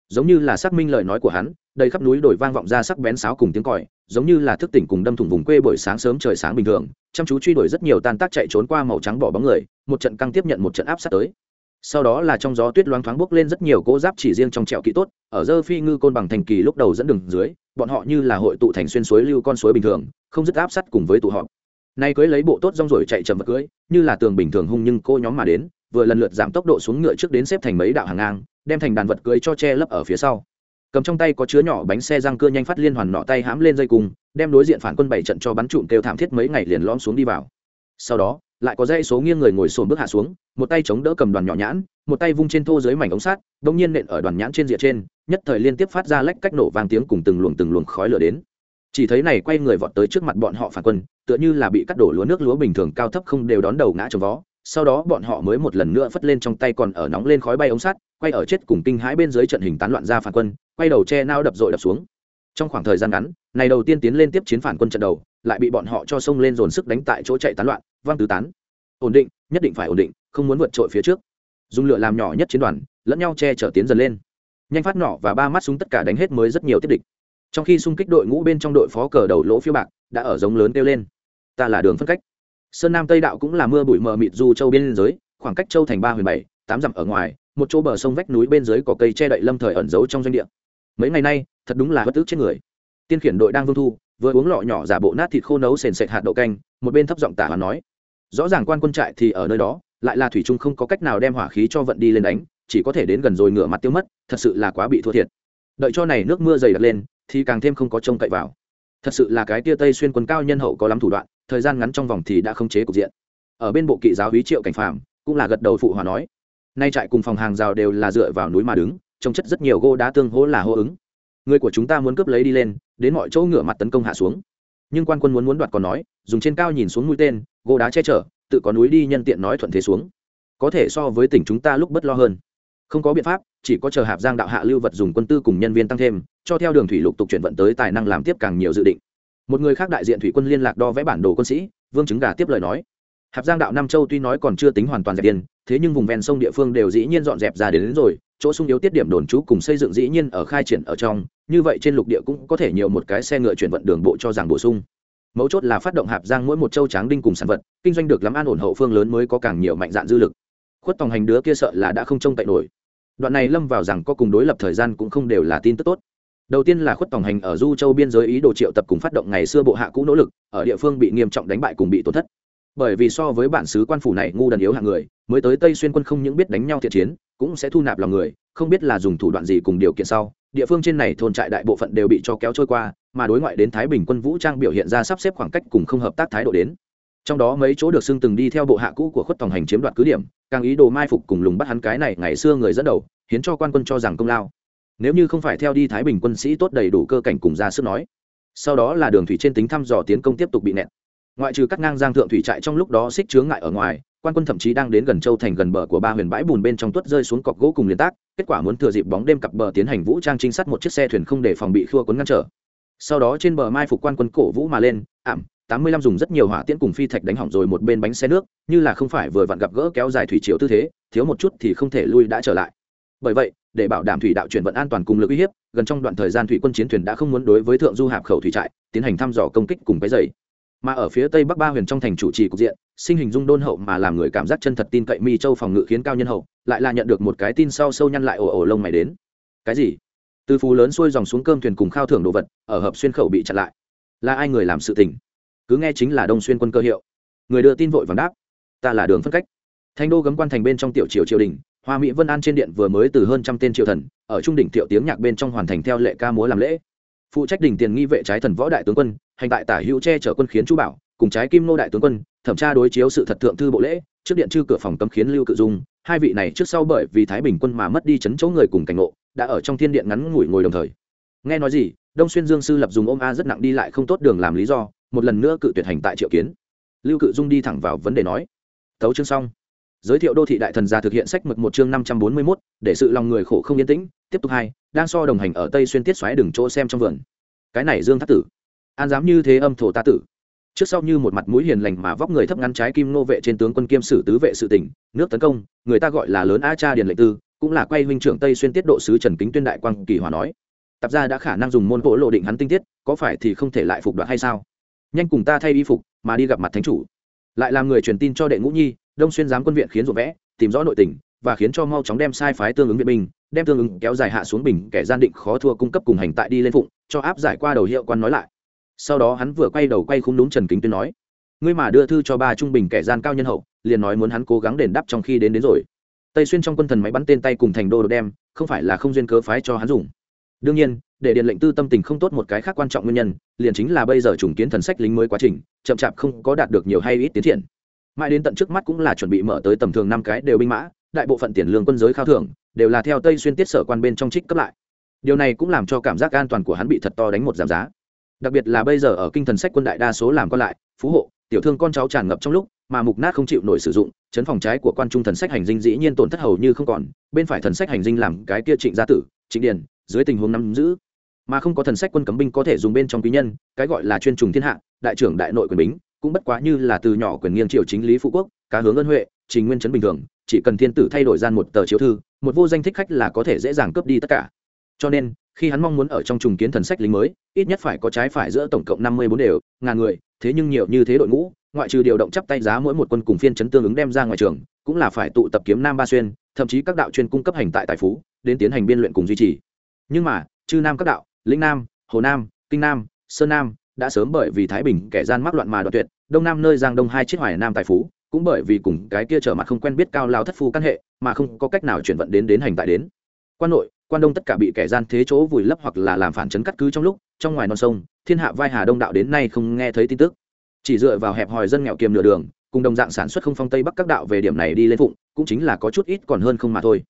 Speaker 1: Giống như là xác minh lời nói của hắn, đầy khắp núi đồi vang vọng ra sắc bén sáo cùng tiếng còi, giống như là thức tỉnh cùng đâm thủng vùng quê buổi sáng sớm trời sáng bình thường, chăm chú truy đuổi rất nhiều tan tác chạy trốn qua màu trắng bỏ bóng người, một trận căng tiếp nhận một trận áp sát tới sau đó là trong gió tuyết loáng thoáng bốc lên rất nhiều cỗ giáp chỉ riêng trong trẹo kỹ tốt, ở dơ phi ngư côn bằng thành kỳ lúc đầu dẫn đường dưới, bọn họ như là hội tụ thành xuyên suối lưu con suối bình thường, không dứt áp sát cùng với tụ họ. nay cưới lấy bộ tốt rong rồi chạy chậm vật cưới, như là tường bình thường hung nhưng cô nhóm mà đến, vừa lần lượt giảm tốc độ xuống ngựa trước đến xếp thành mấy đạo hàng ngang, đem thành đàn vật cưới cho che lấp ở phía sau cầm trong tay có chứa nhỏ bánh xe răng cưa nhanh phát liên hoàn nọ tay hãm lên dây cùng, đem đối diện phản quân bảy trận cho bắn trụm kêu thảm thiết mấy ngày liền lõm xuống đi vào sau đó lại có dây số nghiêng người ngồi sồn bước hạ xuống, một tay chống đỡ cầm đoàn nhỏ nhãn, một tay vung trên thô dưới mảnh ống sát bỗng nhiên nện ở đoàn nhãn trên rìa trên, nhất thời liên tiếp phát ra lách cách nổ vang tiếng cùng từng luồng từng luồng khói lửa đến. Chỉ thấy này quay người vọt tới trước mặt bọn họ phản quân, tựa như là bị cắt đổ lúa nước lúa bình thường cao thấp không đều đón đầu ngã trồng vó. Sau đó bọn họ mới một lần nữa phất lên trong tay còn ở nóng lên khói bay ống sắt, quay ở chết cùng kinh hãi bên dưới trận hình tán loạn ra phản quân, quay đầu che nao đập dội đập xuống trong khoảng thời gian ngắn, này đầu tiên tiến lên tiếp chiến phản quân trận đầu, lại bị bọn họ cho sông lên dồn sức đánh tại chỗ chạy tán loạn, văng tứ tán. Ổn định, nhất định phải ổn định, không muốn vượt trội phía trước. Dùng lửa làm nhỏ nhất chiến đoàn, lẫn nhau che chở tiến dần lên. Nhanh phát nỏ và ba mắt súng tất cả đánh hết mới rất nhiều tiếp địch. Trong khi xung kích đội ngũ bên trong đội phó cờ đầu lỗ phiêu bạc, đã ở giống lớn kêu lên. Ta là đường phân cách. Sơn nam tây đạo cũng là mưa bụi mờ mịt du châu biên giới khoảng cách châu thành ba huyền bảy, tám dặm ở ngoài, một chỗ bờ sông vách núi bên dưới có cây che đậy lâm thời ẩn giấu trong doanh địa. Mấy ngày nay thật đúng là bất tức chết người. Tiên khiển đội đang vương thu, vừa uống lọ nhỏ giả bộ nát thịt khô nấu sền sệt hạt đậu canh, một bên thấp giọng tả và nói, rõ ràng quan quân trại thì ở nơi đó, lại là thủy trung không có cách nào đem hỏa khí cho vận đi lên đánh, chỉ có thể đến gần rồi ngửa mặt tiêu mất, thật sự là quá bị thua thiệt. Đợi cho này nước mưa dày đặc lên, thì càng thêm không có trông cậy vào. Thật sự là cái tia tây xuyên quân cao nhân hậu có lắm thủ đoạn, thời gian ngắn trong vòng thì đã không chế cục diện. Ở bên bộ kỵ giáo hí triệu cảnh phàm cũng là gật đầu phụ hòa nói, nay trại cùng phòng hàng rào đều là dựa vào núi mà đứng, trông chất rất nhiều gỗ đá tương hỗ là hô ứng người của chúng ta muốn cướp lấy đi lên đến mọi chỗ ngửa mặt tấn công hạ xuống. Nhưng quan quân muốn muốn đoạt còn nói dùng trên cao nhìn xuống mũi tên gỗ đá che chở tự có núi đi nhân tiện nói thuận thế xuống. Có thể so với tỉnh chúng ta lúc bất lo hơn. Không có biện pháp chỉ có chờ hạp giang đạo hạ lưu vật dùng quân tư cùng nhân viên tăng thêm cho theo đường thủy lục tục chuyển vận tới tài năng làm tiếp càng nhiều dự định. Một người khác đại diện thủy quân liên lạc đo vẽ bản đồ quân sĩ vương chứng gà tiếp lời nói. Hạp giang đạo nam châu tuy nói còn chưa tính hoàn toàn dẹp tiền, thế nhưng vùng ven sông địa phương đều dĩ nhiên dọn dẹp ra đến, đến rồi chỗ sung yếu tiết điểm đồn trú cùng xây dựng dĩ nhiên ở khai triển ở trong, như vậy trên lục địa cũng có thể nhiều một cái xe ngựa chuyển vận đường bộ cho rằng bổ sung. Mấu chốt là phát động hạp giang mỗi một châu tráng đinh cùng sản vật, kinh doanh được lắm an ổn hậu phương lớn mới có càng nhiều mạnh dạn dư lực. Khuất tòng hành đứa kia sợ là đã không trông tại nổi. Đoạn này lâm vào rằng có cùng đối lập thời gian cũng không đều là tin tức tốt. Đầu tiên là khuất tòng hành ở du châu biên giới ý đồ triệu tập cùng phát động ngày xưa bộ hạ cũ nỗ lực, ở địa phương bị nghiêm trọng đánh bại cùng bị tổn thất. Bởi vì so với bản xứ quan phủ này ngu đần yếu hạng người mới tới tây xuyên quân không những biết đánh nhau thiện chiến, cũng sẽ thu nạp lòng người, không biết là dùng thủ đoạn gì cùng điều kiện sau, địa phương trên này thôn trại đại bộ phận đều bị cho kéo trôi qua, mà đối ngoại đến thái bình quân vũ trang biểu hiện ra sắp xếp khoảng cách cùng không hợp tác thái độ đến. Trong đó mấy chỗ được xưng từng đi theo bộ hạ cũ của khuất tòng hành chiếm đoạt cứ điểm, càng ý đồ mai phục cùng lùng bắt hắn cái này ngày xưa người dẫn đầu khiến cho quan quân cho rằng công lao. Nếu như không phải theo đi thái bình quân sĩ tốt đầy đủ cơ cảnh cùng ra sức nói, sau đó là đường thủy trên tính thăm dò tiến công tiếp tục bị nẹt. Ngoại trừ cắt ngang giang thượng thủy trại trong lúc đó xích chướng ngại ở ngoài quan quân thậm chí đang đến gần châu thành gần bờ của ba huyền bãi bùn bên trong tuất rơi xuống cọc gỗ cùng liên tác, kết quả muốn thừa dịp bóng đêm cặp bờ tiến hành vũ trang trinh sát một chiếc xe thuyền không để phòng bị khua cuốn ngăn trở. Sau đó trên bờ mai phục quan quân cổ vũ mà lên, ảm, tám mươi lăm dùng rất nhiều hỏa tiễn cùng phi thạch đánh hỏng rồi một bên bánh xe nước, như là không phải vừa vặn gặp gỡ kéo dài thủy chiều tư thế, thiếu một chút thì không thể lui đã trở lại. Bởi vậy, để bảo đảm thủy đạo chuyển vận an toàn cùng lực uy hiếp, gần trong đoạn thời gian thủy quân chiến thuyền đã không muốn đối với thượng du hạp khẩu thủy trại, tiến hành thăm dò công kích cùng cái dày mà ở phía tây bắc ba huyền trong thành chủ trì cục diện, sinh hình dung đôn hậu mà làm người cảm giác chân thật tin cậy mi châu phòng ngự khiến cao nhân hậu, lại là nhận được một cái tin sau sâu nhăn lại ồ ồ lông mày đến. Cái gì? Từ phú lớn xuôi dòng xuống cơm thuyền cùng khao thưởng đồ vật, ở hợp xuyên khẩu bị chặn lại. Là ai người làm sự tình? Cứ nghe chính là đông xuyên quân cơ hiệu. Người đưa tin vội vàng đáp. Ta là đường phân cách. Thanh đô gấm quan thành bên trong tiểu triều triều đình, hoa mỹ vân an trên điện vừa mới từ hơn trăm tên triều thần, ở trung đỉnh tiểu tiếng nhạc bên trong hoàn thành theo lệ ca múa làm lễ phụ trách đỉnh tiền nghi vệ trái thần võ đại tướng quân, hành tại tả hữu che chở quân khiến chu bảo, cùng trái kim nô đại tướng quân, thẩm tra đối chiếu sự thật thượng thư bộ lễ, trước điện chư cửa phòng cấm khiến lưu cự dung, hai vị này trước sau bởi vì thái bình quân mà mất đi chấn chỗ người cùng cảnh ngộ, đã ở trong thiên điện ngắn ngủi ngồi đồng thời. Nghe nói gì, đông xuyên dương sư lập dùng ôm a rất nặng đi lại không tốt đường làm lý do, một lần nữa cự tuyệt hành tại triệu kiến. Lưu cự dung đi thẳng vào vấn đề nói thấu chương xong giới thiệu đô thị đại thần gia thực hiện sách mực một chương năm trăm bốn mươi mốt, để sự lòng người khổ không yên tĩnh. Tiếp tục hai, đang so đồng hành ở tây xuyên tiết xoáy đường chỗ xem trong vườn. Cái này dương thác tử. An dám như thế âm thổ ta tử. Trước sau như một mặt mũi hiền lành mà vóc người thấp ngắn trái kim nô vệ trên tướng quân kiêm sử tứ vệ sự tỉnh, nước tấn công, người ta gọi là lớn a cha điền lệnh tư, cũng là quay huynh trưởng tây xuyên tiết độ sứ trần kính tuyên đại quang kỳ hòa nói. Tập gia đã khả năng dùng môn bộ lộ định hắn tinh tiết, có phải thì không thể lại phục đoạn hay sao? Nhanh cùng ta thay y phục, mà đi gặp mặt thánh chủ. Lại làm người truyền tin cho đệ ngũ nhi đông xuyên giám quân viện khiến ruộng vẽ, tìm rõ nội tình, và khiến cho mau chóng đem sai phái tương ứng viện binh, đem tương ứng kéo dài hạ xuống bình kẻ gian định khó thua cung cấp cùng hành tại đi lên phụng, cho áp giải qua đầu hiệu quan nói lại. Sau đó hắn vừa quay đầu quay khung đúng trần kính tuyên nói, ngươi mà đưa thư cho ba trung bình kẻ gian cao nhân hậu, liền nói muốn hắn cố gắng đền đáp trong khi đến đến rồi. Tây xuyên trong quân thần máy bắn tên tay cùng thành đô đồ đem, không phải là không duyên cớ phái cho hắn dùng. Đương nhiên, để điện lệnh tư tâm tình không tốt một cái khác quan trọng nguyên nhân, liền chính là bây giờ trùng kiến thần sách lính mới quá trình, chậm chạp không có đạt được nhiều hay ít tiến triển mãi đến tận trước mắt cũng là chuẩn bị mở tới tầm thường năm cái đều binh mã, đại bộ phận tiền lương quân giới khao thưởng đều là theo tây xuyên tiết sở quan bên trong trích cấp lại. Điều này cũng làm cho cảm giác an toàn của hắn bị thật to đánh một giảm giá. Đặc biệt là bây giờ ở kinh thần sách quân đại đa số làm con lại, phú hộ, tiểu thương con cháu tràn ngập trong lúc mà mục nát không chịu nổi sử dụng, chấn phòng trái của quan trung thần sách hành dinh dĩ nhiên tổn thất hầu như không còn, bên phải thần sách hành dinh làm cái kia trịnh gia tử, trịnh điền, dưới tình huống nắm giữ. Mà không có thần sách quân cấm binh có thể dùng bên trong quý nhân, cái gọi là chuyên trùng thiên hạ, đại trưởng đại nội quyền bính cũng bất quá như là từ nhỏ quyền nghiêng triều chính lý phụ quốc, cá hướng ân huệ trình nguyên chấn bình thường, chỉ cần thiên tử thay đổi gian một tờ chiếu thư, một vô danh thích khách là có thể dễ dàng cướp đi tất cả. Cho nên, khi hắn mong muốn ở trong trùng kiến thần sách lính mới, ít nhất phải có trái phải giữa tổng cộng năm mươi bốn đều, ngàn người, thế nhưng nhiều như thế đội ngũ, ngoại trừ điều động chắp tay giá mỗi một quân cùng phiên chấn tương ứng đem ra ngoài trường, cũng là phải tụ tập kiếm nam ba xuyên, thậm chí các đạo chuyên cung cấp hành tại tài phú, đến tiến hành biên luyện cùng duy trì. Nhưng mà, chư nam các đạo, lĩnh nam, hồ nam, kinh nam, sơn nam đã sớm bởi vì thái bình kẻ gian mắc loạn mà đoạt tuyệt, đông nam nơi giang đông hai chiếc hoài nam tài phú, cũng bởi vì cùng cái kia trở mặt không quen biết cao lao thất phu căn hệ, mà không có cách nào chuyển vận đến đến hành tại đến. Quan nội, quan đông tất cả bị kẻ gian thế chỗ vùi lấp hoặc là làm phản chấn cắt cứ trong lúc, trong ngoài non sông, thiên hạ vai hà đông đạo đến nay không nghe thấy tin tức. Chỉ dựa vào hẹp hòi dân nghèo kiềm nửa đường, cùng đồng dạng sản xuất không phong tây bắc các đạo về điểm này đi lên phụng, cũng chính là có chút ít còn hơn không mà thôi.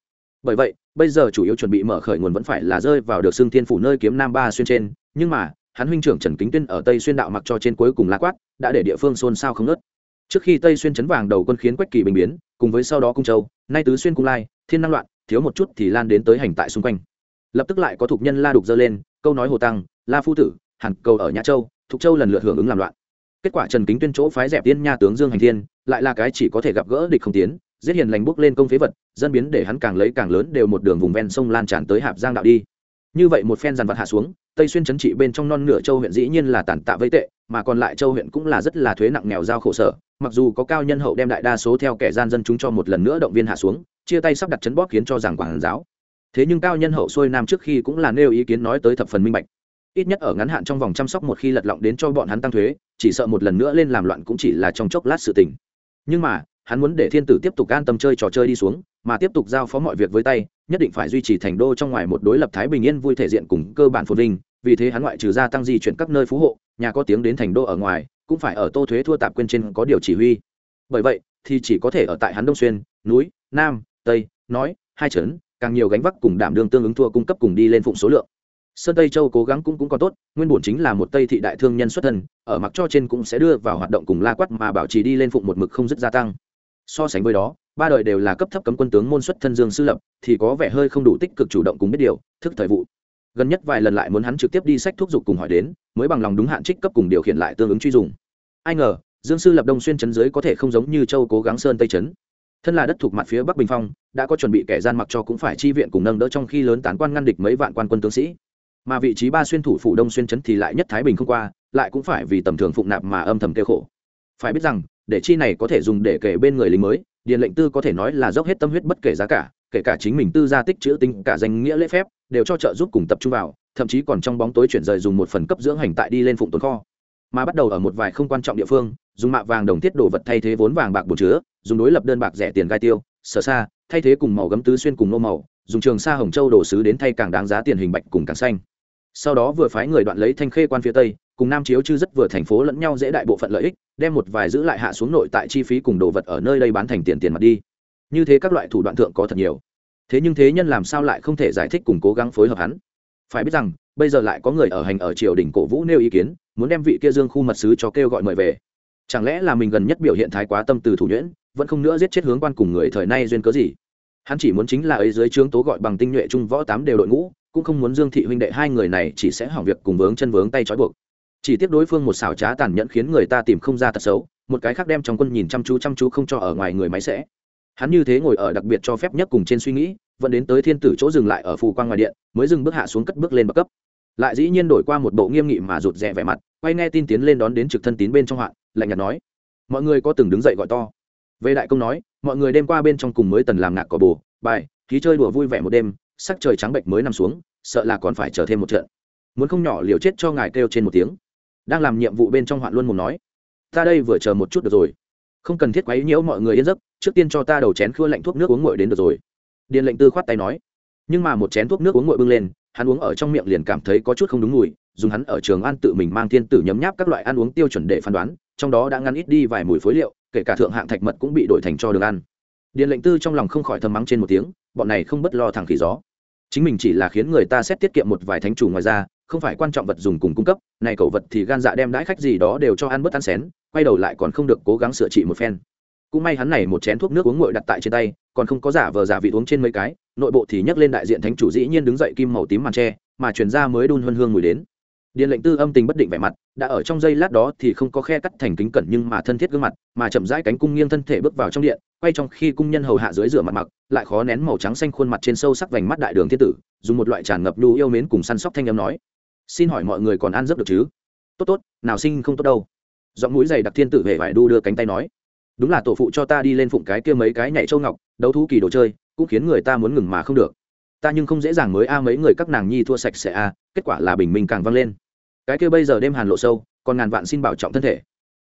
Speaker 1: Bởi vậy, bây giờ chủ yếu chuẩn bị mở khởi nguồn vẫn phải là rơi vào được xương thiên phủ nơi kiếm nam ba xuyên trên, nhưng mà hắn huynh trưởng trần kính tuyên ở tây xuyên đạo mặc cho trên cuối cùng lá quát, đã để địa phương xôn xao không nớt trước khi tây xuyên chấn vàng đầu quân khiến quách kỳ bình biến, cùng với sau đó cung châu, nay tứ xuyên cung lai, thiên năng loạn, thiếu một chút thì lan đến tới hành tại xung quanh. Lập tức lại có thục nhân la đục dơ lên, câu nói hồ tăng, la phu tử hàn cầu ở nhã châu, thục châu lần lượt hưởng ứng làm loạn. Kết quả trần kính tuyên chỗ phái dẹp tiên nha tướng dương hành thiên, lại là cái chỉ có thể gặp gỡ địch không tiến, giết hiền lành bước lên công phế vật, dân biến để hắn càng lấy càng lớn đều một đường vùng ven sông lan tràn tới hạp giang đạo đi. Như vậy một phen dàn vật hạ xuống tây xuyên chấn trị bên trong non nửa châu huyện dĩ nhiên là tàn tạ vây tệ, mà còn lại châu huyện cũng là rất là thuế nặng nghèo giao khổ sở. Mặc dù có cao nhân hậu đem đại đa số theo kẻ gian dân chúng cho một lần nữa động viên hạ xuống, chia tay sắp đặt chấn bóp khiến cho rằng quảng giáo. Thế nhưng cao nhân hậu xuôi nam trước khi cũng là nêu ý kiến nói tới thập phần minh bạch. Ít nhất ở ngắn hạn trong vòng chăm sóc một khi lật lọng đến cho bọn hắn tăng thuế, chỉ sợ một lần nữa lên làm loạn cũng chỉ là trong chốc lát sự tình. Nhưng mà, hắn muốn để thiên tử tiếp tục an tâm chơi trò chơi đi xuống, mà tiếp tục giao phó mọi việc với tay, nhất định phải duy trì thành đô trong ngoài một đối lập thái bình yên vui thể diện cùng cơ bản phồn vinh vì thế hắn ngoại trừ gia tăng di chuyển các nơi phú hộ, nhà có tiếng đến thành đô ở ngoài, cũng phải ở tô thuế thua tạp quên trên có điều chỉ huy. Bởi vậy, thì chỉ có thể ở tại hắn đông xuyên, núi, nam, tây, nói, hai trấn, càng nhiều gánh vác cùng đảm đương tương ứng thua cung cấp cùng đi lên phụng số lượng. Sơn tây châu cố gắng cũng cũng còn tốt, nguyên bổn chính là một tây thị đại thương nhân xuất thân, ở mặc cho trên cũng sẽ đưa vào hoạt động cùng la quát mà bảo trì đi lên phụng một mực không dứt gia tăng. So sánh với đó, ba đời đều là cấp thấp cấm quân tướng môn xuất thân dương sư lập, thì có vẻ hơi không đủ tích cực chủ động cùng biết điều, thức thời vụ gần nhất vài lần lại muốn hắn trực tiếp đi sách thuốc dục cùng hỏi đến, mới bằng lòng đúng hạn trích cấp cùng điều khiển lại tương ứng truy dùng. Ai ngờ, dương sư lập đông xuyên chấn dưới có thể không giống như châu cố gắng sơn tây chấn thân là đất thuộc mặt phía bắc bình phong, đã có chuẩn bị kẻ gian mặc cho cũng phải chi viện cùng nâng đỡ trong khi lớn tán quan ngăn địch mấy vạn quan quân tướng sĩ. Mà vị trí ba xuyên thủ phủ đông xuyên chấn thì lại nhất thái bình không qua, lại cũng phải vì tầm thường phụng nạp mà âm thầm kêu khổ. Phải biết rằng, để chi này có thể dùng để kể bên người lính mới, điền lệnh tư có thể nói là dốc hết tâm huyết bất kể giá cả kể cả chính mình tư gia tích chữ tính cả danh nghĩa lễ phép, đều cho trợ giúp cùng tập trung vào, thậm chí còn trong bóng tối chuyển rời dùng một phần cấp dưỡng hành tại đi lên phụng tồn kho. Mà bắt đầu ở một vài không quan trọng địa phương, dùng mạ vàng đồng tiết đồ vật thay thế vốn vàng bạc bột chứa, dùng đối lập đơn bạc rẻ tiền gai tiêu, sở xa thay thế cùng màu gấm tứ xuyên cùng nô màu, dùng trường sa hồng châu đồ sứ đến thay càng đáng giá tiền hình bạch cùng càng xanh. Sau đó vừa phái người đoạn lấy thanh khê quan phía tây, cùng nam chiếu chư rất vừa thành phố lẫn nhau dễ đại bộ phận lợi ích, đem một vài giữ lại hạ xuống nội tại chi phí cùng đồ vật ở nơi đây bán thành tiền tiền mặt đi như thế các loại thủ đoạn thượng có thật nhiều. Thế nhưng thế nhân làm sao lại không thể giải thích cùng cố gắng phối hợp hắn? Phải biết rằng, bây giờ lại có người ở hành ở triều đình cổ vũ nêu ý kiến, muốn đem vị kia dương khu mật sứ cho kêu gọi mời về. Chẳng lẽ là mình gần nhất biểu hiện thái quá tâm từ thủ nhuyễn, vẫn không nữa giết chết hướng quan cùng người thời nay duyên cớ gì? Hắn chỉ muốn chính là ấy dưới trướng tố gọi bằng tinh nhuệ trung võ tám đều đội ngũ, cũng không muốn dương thị huynh đệ hai người này chỉ sẽ hỏng việc cùng vướng chân vướng tay trói buộc. Chỉ tiếp đối phương một xảo trá tàn nhẫn khiến người ta tìm không ra tật xấu, một cái khác đem trong quân nhìn chăm chú chăm chú không cho ở ngoài người máy sẽ hắn như thế ngồi ở đặc biệt cho phép nhất cùng trên suy nghĩ, vẫn đến tới thiên tử chỗ dừng lại ở phù quang ngoài điện, mới dừng bước hạ xuống cất bước lên bậc cấp. Lại dĩ nhiên đổi qua một bộ nghiêm nghị mà rụt rè vẻ mặt, quay nghe tin tiến lên đón đến trực thân tín bên trong hoạn, lạnh nhạt nói, mọi người có từng đứng dậy gọi to? Về đại công nói, mọi người đêm qua bên trong cùng mới tần làm ngạc cỏ bồ, bài, khí chơi đùa vui vẻ một đêm, sắc trời trắng bệnh mới nằm xuống, sợ là còn phải chờ thêm một trận. Muốn không nhỏ liều chết cho ngài kêu trên một tiếng. Đang làm nhiệm vụ bên trong hoạn luôn mồm nói, ta đây vừa chờ một chút được rồi. Không cần thiết quấy nhiễu mọi người yên giấc trước tiên cho ta đầu chén khua lạnh thuốc nước uống nguội đến được rồi. Điền lệnh tư khoát tay nói. Nhưng mà một chén thuốc nước uống nguội bưng lên, hắn uống ở trong miệng liền cảm thấy có chút không đúng mùi, dùng hắn ở trường ăn tự mình mang thiên tử nhấm nháp các loại ăn uống tiêu chuẩn để phán đoán, trong đó đã ngăn ít đi vài mùi phối liệu, kể cả thượng hạng thạch mật cũng bị đổi thành cho đường ăn. Điền lệnh tư trong lòng không khỏi thầm mắng trên một tiếng, bọn này không bất lo thẳng khỉ gió. Chính mình chỉ là khiến người ta xét tiết kiệm một vài thánh chủ ngoài ra, không phải quan trọng vật dùng cùng cung cấp, này cầu vật thì gan dạ đem đãi khách gì đó đều cho ăn bớt ăn xén, quay đầu lại còn không được cố gắng sửa trị một phen cũng may hắn này một chén thuốc nước uống nguội đặt tại trên tay, còn không có giả vờ giả vị uống trên mấy cái, nội bộ thì nhấc lên đại diện thánh chủ dĩ nhiên đứng dậy kim màu tím màn tre, mà truyền ra mới đun hương hương mùi đến. Điện lệnh tư âm tình bất định vẻ mặt, đã ở trong giây lát đó thì không có khe cắt thành kính cẩn nhưng mà thân thiết gương mặt, mà chậm rãi cánh cung nghiêng thân thể bước vào trong điện, quay trong khi cung nhân hầu hạ dưới rửa mặt mặc, lại khó nén màu trắng xanh khuôn mặt trên sâu sắc vành mắt đại đường thiên tử, dùng một loại tràn ngập nhu yêu mến cùng săn sóc thanh âm nói. Xin hỏi mọi người còn ăn giấc được chứ? Tốt tốt, nào sinh không tốt đâu. Giọng mũi dày đặc thiên tử về vải đu đưa cánh tay nói đúng là tổ phụ cho ta đi lên phụng cái kia mấy cái nhảy châu ngọc, đấu thú kỳ đồ chơi, cũng khiến người ta muốn ngừng mà không được. Ta nhưng không dễ dàng mới a à mấy người các nàng nhi thua sạch sẽ a, kết quả là bình minh càng vang lên. Cái kia bây giờ đêm hàn lộ sâu, còn ngàn vạn xin bảo trọng thân thể.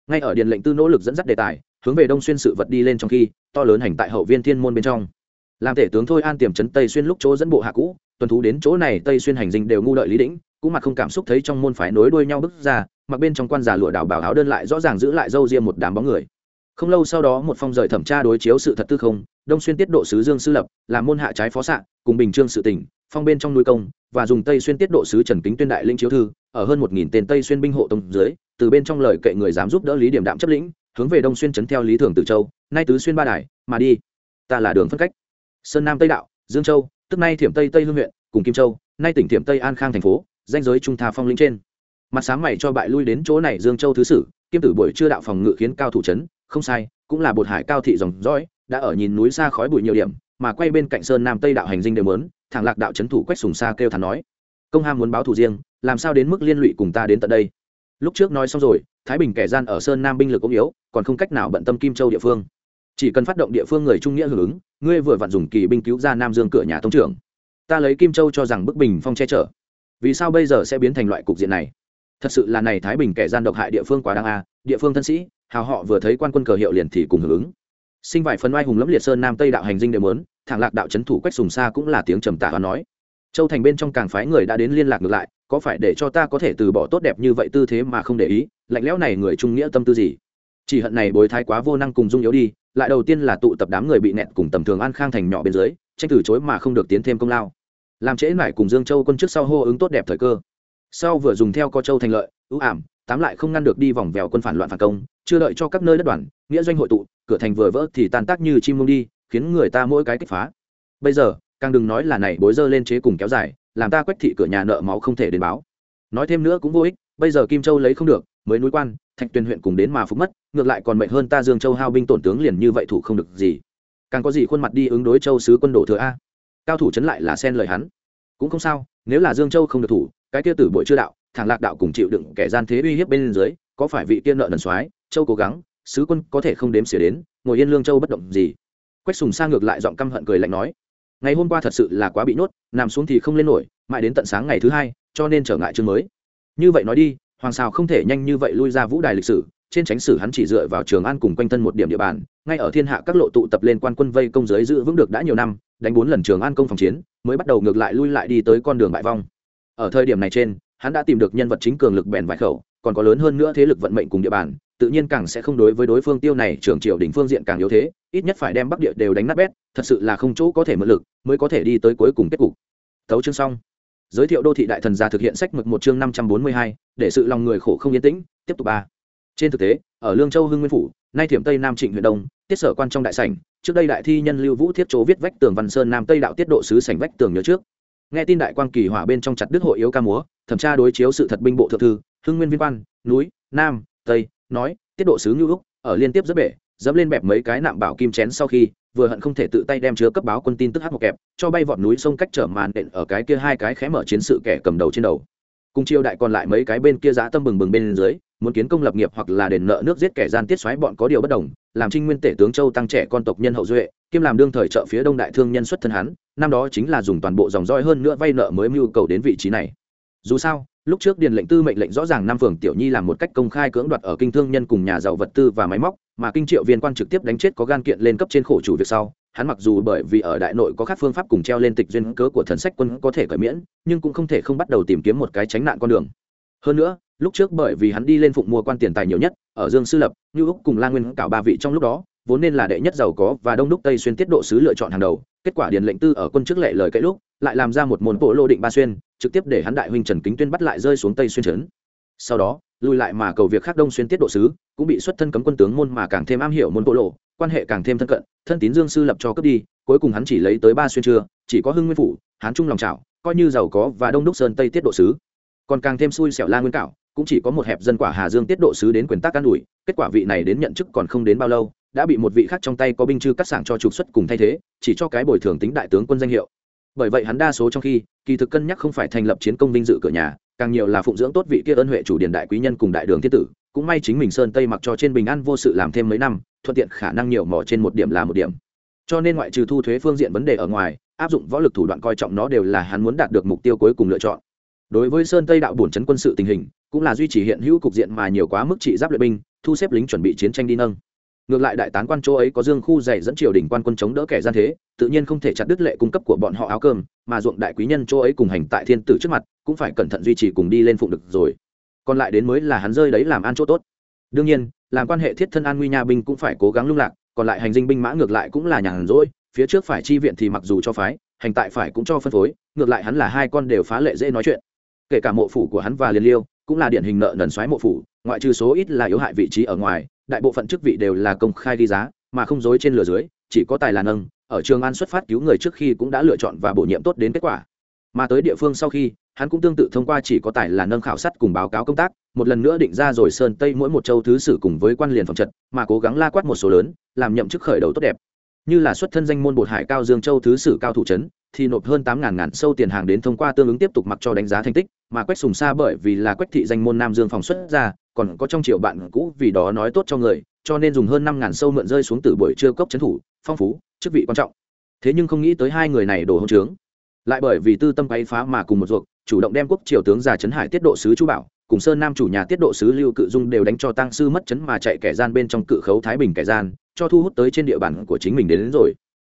Speaker 1: Ngay ở điện lệnh tư nỗ lực dẫn dắt đề tài, hướng về đông xuyên sự vật đi lên trong khi, to lớn hành tại hậu viên thiên môn bên trong. Làm tể tướng thôi an tiềm trấn tây xuyên lúc chỗ dẫn bộ hạ cũ, tuần thú đến chỗ này tây xuyên hành dinh đều ngu đợi lý đĩnh, cũng mặt không cảm xúc thấy trong môn phái nối đuôi nhau bước ra, mặc bên trong quan giả lụa đảo bảo áo đơn lại rõ ràng giữ lại dâu riêng một đám bóng người không lâu sau đó một phong rời thẩm tra đối chiếu sự thật tư không, đông xuyên tiết độ sứ dương sư lập làm môn hạ trái phó xạ, cùng bình trương sự tỉnh, phong bên trong nuôi công, và dùng tây xuyên tiết độ sứ trần kính tuyên đại linh chiếu thư, ở hơn một nghìn tên tây xuyên binh hộ tông dưới, từ bên trong lời kệ người dám giúp đỡ lý điểm đạm chấp lĩnh, hướng về đông xuyên trấn theo lý thường từ châu, nay tứ xuyên ba đài, mà đi. Ta là đường phân cách. Sơn nam tây đạo, dương châu, tức nay thiểm tây tây hương huyện, cùng kim châu, nay tỉnh thiểm tây an khang thành phố, danh giới trung thà phong linh trên. Mặt sáng mày cho bại lui đến chỗ này dương châu thứ sử, kim tử buổi chưa đạo phòng ngự khiến cao thủ trấn không sai, cũng là bột hải cao thị dòng dõi, đã ở nhìn núi xa khói bụi nhiều điểm, mà quay bên cạnh sơn nam tây đạo hành dinh đều mớn thẳng lạc đạo c thủ quách sùng xa kêu thắn nói. Công ham muốn báo thù riêng, làm sao đến mức liên lụy cùng ta đến tận đây? Lúc trước nói xong rồi, thái bình kẻ gian ở sơn nam binh lực ống yếu, còn không cách nào bận tâm kim châu địa phương. Chỉ cần phát động địa phương người trung nghĩa hưởng ứng, ngươi vừa vặn dùng kỳ binh cứu ra nam dương cửa nhà tông trưởng. Ta lấy kim châu cho rằng bức bình phong che chở. Vì sao bây giờ sẽ biến thành loại cục diện này? Thật sự là này thái bình kẻ gian độc hại địa phương quá đáng a, địa phương thân sĩ hào họ vừa thấy quan quân cờ hiệu liền thì cùng hưởng ứng. Sinh vài phần oai hùng lẫm liệt sơn nam tây đạo hành dinh đều muốn, thẳng lạc đạo c thủ quách sùng xa cũng là tiếng trầm tả và nói. Châu thành bên trong càng phái người đã đến liên lạc ngược lại, có phải để cho ta có thể từ bỏ tốt đẹp như vậy tư thế mà không để ý, lạnh lẽo này người trung nghĩa tâm tư gì? Chỉ hận này bối thái quá vô năng cùng dung yếu đi, lại đầu tiên là tụ tập đám người bị nẹt cùng tầm thường an khang thành nhỏ bên dưới, tranh từ chối mà không được tiến thêm công lao. Làm trễ mải cùng dương châu quân trước sau hô ứng tốt đẹp thời cơ. Sau vừa dùng theo co châu thành lợi, ưu ảm tám lại không ngăn được đi vòng vèo quân phản loạn phản công, chưa đợi cho các nơi đất đoàn, nghĩa doanh hội tụ, cửa thành vừa vỡ thì tan tác như chim mông đi, khiến người ta mỗi cái kích phá. Bây giờ, càng đừng nói là này bối dơ lên chế cùng kéo dài, làm ta quách thị cửa nhà nợ máu không thể đến báo. Nói thêm nữa cũng vô ích, bây giờ kim châu lấy không được, mới núi quan, thạch tuyên huyện cùng đến mà phục mất, ngược lại còn mệnh hơn ta dương châu hao binh tổn tướng liền như vậy thủ không được gì. Càng có gì khuôn mặt đi ứng đối châu sứ quân đổ thừa a. Cao thủ chấn lại là xen lời hắn. Cũng không sao, nếu là dương châu không được thủ, cái kia tử bội chưa đạo thẳng lạc đạo cùng chịu đựng kẻ gian thế uy hiếp bên dưới, có phải vị tiên nợ nần soái, châu cố gắng, sứ quân có thể không đếm xỉa đến, ngồi yên lương châu bất động gì? Quách sùng sang ngược lại giọng căm hận cười lạnh nói, ngày hôm qua thật sự là quá bị nhốt, nằm xuống thì không lên nổi, mãi đến tận sáng ngày thứ hai, cho nên trở ngại chương mới. Như vậy nói đi, hoàng sao không thể nhanh như vậy lui ra vũ đài lịch sử, trên tránh sử hắn chỉ dựa vào trường an cùng quanh thân một điểm địa bàn, ngay ở thiên hạ các lộ tụ tập lên quan quân vây công giới giữ vững được đã nhiều năm, đánh bốn lần trường an công phòng chiến, mới bắt đầu ngược lại lui lại đi tới con đường bại vong. Ở thời điểm này trên hắn đã tìm được nhân vật chính cường lực bèn vài khẩu, còn có lớn hơn nữa thế lực vận mệnh cùng địa bàn, tự nhiên càng sẽ không đối với đối phương tiêu này trưởng triều đỉnh phương diện càng yếu thế, ít nhất phải đem bắc địa đều đánh nát bét, thật sự là không chỗ có thể mượn lực, mới có thể đi tới cuối cùng kết cục. Tấu chương xong. Giới thiệu đô thị đại thần gia thực hiện sách mực một chương năm trăm bốn mươi hai, để sự lòng người khổ không yên tĩnh, tiếp tục ba. Trên thực tế, ở lương châu hưng nguyên phủ, nay thiểm tây nam trịnh huyện đông, tiết sở quan trong đại sảnh, trước đây đại thi nhân lưu vũ thiết chỗ viết vách tường văn sơn nam tây đạo tiết độ sứ sảnh vách tường nhớ trước nghe tin đại quang kỳ hỏa bên trong chặt đức hội yếu ca múa, thẩm tra đối chiếu sự thật binh bộ thượng thư, hưng nguyên viên quan, núi, nam, tây, nói, tiết độ sứ ngưu úc, ở liên tiếp rất bể, dẫm lên bẹp mấy cái nạm bảo kim chén sau khi, vừa hận không thể tự tay đem chứa cấp báo quân tin tức hát một kẹp, cho bay vọt núi sông cách trở màn đện ở cái kia hai cái khẽ mở chiến sự kẻ cầm đầu trên đầu. Cùng chiêu đại còn lại mấy cái bên kia giá tâm bừng bừng bên dưới, muốn kiến công lập nghiệp hoặc là đền nợ nước giết kẻ gian tiết xoáy bọn có điều bất đồng, làm trinh nguyên tể tướng châu tăng trẻ con tộc nhân hậu duệ kiêm làm đương thời trợ phía đông đại thương nhân xuất thân hắn, năm đó chính là dùng toàn bộ dòng roi hơn nữa vay nợ mới mưu cầu đến vị trí này. Dù sao, lúc trước điền lệnh tư mệnh lệnh rõ ràng năm phường tiểu nhi làm một cách công khai cưỡng đoạt ở kinh thương nhân cùng nhà giàu vật tư và máy móc, mà kinh triệu viên quan trực tiếp đánh chết có gan kiện lên cấp trên khổ chủ việc sau, hắn mặc dù bởi vì ở đại nội có các phương pháp cùng treo lên tịch duyên cớ của thần sách quân có thể cởi miễn, nhưng cũng không thể không bắt đầu tìm kiếm một cái tránh nạn con đường. Hơn nữa, lúc trước bởi vì hắn đi lên phụng mua quan tiền tài nhiều nhất, ở dương sư lập như úc cùng la nguyên cảo ba vị trong lúc đó vốn nên là đệ nhất giàu có và đông đúc tây xuyên tiết độ sứ lựa chọn hàng đầu, kết quả điền lệnh tư ở quân trước lệ lời cậy lúc, lại làm ra một môn bộ lô định ba xuyên, trực tiếp để hắn đại huynh trần kính tuyên bắt lại rơi xuống tây xuyên trấn. Sau đó, lùi lại mà cầu việc khác đông xuyên tiết độ sứ, cũng bị xuất thân cấm quân tướng môn mà càng thêm am hiểu môn bộ lộ quan hệ càng thêm thân cận, thân tín dương sư lập cho cướp đi, cuối cùng hắn chỉ lấy tới ba xuyên chưa chỉ có hưng nguyên phủ, hán trung lòng trào coi như giàu có và đông đúc sơn tây tiết độ sứ. Còn càng thêm xui xẻo la nguyên cảo, cũng chỉ có một hẹp dân quả hà dương tiết độ sứ đến quyền tác can ủi, kết quả vị này đến nhận chức còn không đến bao lâu đã bị một vị khác trong tay có binh chư cắt sảng cho trục xuất cùng thay thế, chỉ cho cái bồi thường tính đại tướng quân danh hiệu. Bởi vậy hắn đa số trong khi, kỳ thực cân nhắc không phải thành lập chiến công vinh dự cửa nhà, càng nhiều là phụng dưỡng tốt vị kia ân huệ chủ điện đại quý nhân cùng đại đường thiết tử, cũng may chính mình sơn tây mặc cho trên bình an vô sự làm thêm mấy năm, thuận tiện khả năng nhiều mỏ trên một điểm là một điểm. Cho nên ngoại trừ thu thuế phương diện vấn đề ở ngoài, áp dụng võ lực thủ đoạn coi trọng nó đều là hắn muốn đạt được mục tiêu cuối cùng lựa chọn. Đối với sơn tây đạo bổn chấn quân sự tình hình, cũng là duy trì hiện hữu cục diện mà nhiều quá mức trị giáp luyện binh, thu xếp lính chuẩn bị chiến tranh đi nâng ngược lại đại tán quan chỗ ấy có dương khu dày dẫn triều đình quan quân chống đỡ kẻ gian thế, tự nhiên không thể chặt đứt lệ cung cấp của bọn họ áo cơm, mà ruộng đại quý nhân chỗ ấy cùng hành tại thiên tử trước mặt, cũng phải cẩn thận duy trì cùng đi lên phụng được rồi. Còn lại đến mới là hắn rơi đấy làm ăn chỗ tốt. Đương nhiên, làm quan hệ thiết thân an nguy nha binh cũng phải cố gắng lung lạc, còn lại hành dinh binh mã ngược lại cũng là nhàn rỗi, phía trước phải chi viện thì mặc dù cho phái, hành tại phải cũng cho phân phối, ngược lại hắn là hai con đều phá lệ dễ nói chuyện. Kể cả mộ phủ của hắn và liên liêu, cũng là điển hình nợ nần xoáy mộ phủ, ngoại trừ số ít là yếu hại vị trí ở ngoài đại bộ phận chức vị đều là công khai ghi giá, mà không dối trên lửa dưới, chỉ có tài là nâng. Ở trường an xuất phát cứu người trước khi cũng đã lựa chọn và bổ nhiệm tốt đến kết quả. Mà tới địa phương sau khi, hắn cũng tương tự thông qua chỉ có tài là nâng khảo sát cùng báo cáo công tác, một lần nữa định ra rồi sơn tây mỗi một châu thứ sử cùng với quan liền phòng trận, mà cố gắng la quát một số lớn, làm nhậm chức khởi đầu tốt đẹp như là xuất thân danh môn bột hải cao dương châu thứ sử cao thủ trấn, thì nộp hơn tám ngàn ngàn sâu tiền hàng đến thông qua tương ứng tiếp tục mặc cho đánh giá thành tích, mà quách sùng xa bởi vì là quách thị danh môn nam dương phòng xuất ra, còn có trong triệu bạn cũ vì đó nói tốt cho người, cho nên dùng hơn năm ngàn sâu mượn rơi xuống từ buổi trưa cốc trấn thủ, phong phú, chức vị quan trọng. Thế nhưng không nghĩ tới hai người này đổ hỗn trướng. Lại bởi vì tư tâm quấy phá mà cùng một ruột, chủ động đem quốc triều tướng già trấn hải tiết độ sứ chu bảo cùng sơn nam chủ nhà tiết độ sứ lưu cự dung đều đánh cho tăng sư mất chấn mà chạy kẻ gian bên trong cự khấu thái bình kẻ gian cho thu hút tới trên địa bàn của chính mình đến, đến rồi.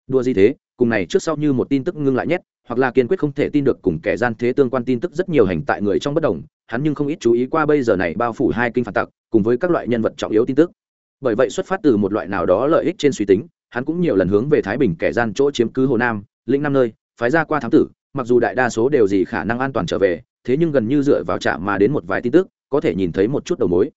Speaker 1: Đua gì thế cùng này trước sau như một tin tức ngưng lại nhét hoặc là kiên quyết không thể tin được cùng kẻ gian thế tương quan tin tức rất nhiều hành tại người trong bất đồng hắn nhưng không ít chú ý qua bây giờ này bao phủ hai kinh phản tặc cùng với các loại nhân vật trọng yếu tin tức. Bởi vậy xuất phát từ một loại nào đó lợi ích trên suy tính hắn cũng nhiều lần hướng về thái bình kẻ gian chỗ chiếm cứ hồ nam lĩnh năm nơi phái ra qua thám tử mặc dù đại đa số đều gì khả năng an toàn trở về, thế nhưng gần như dựa vào trạm mà đến một vài tin tức, có thể nhìn thấy một chút đầu mối.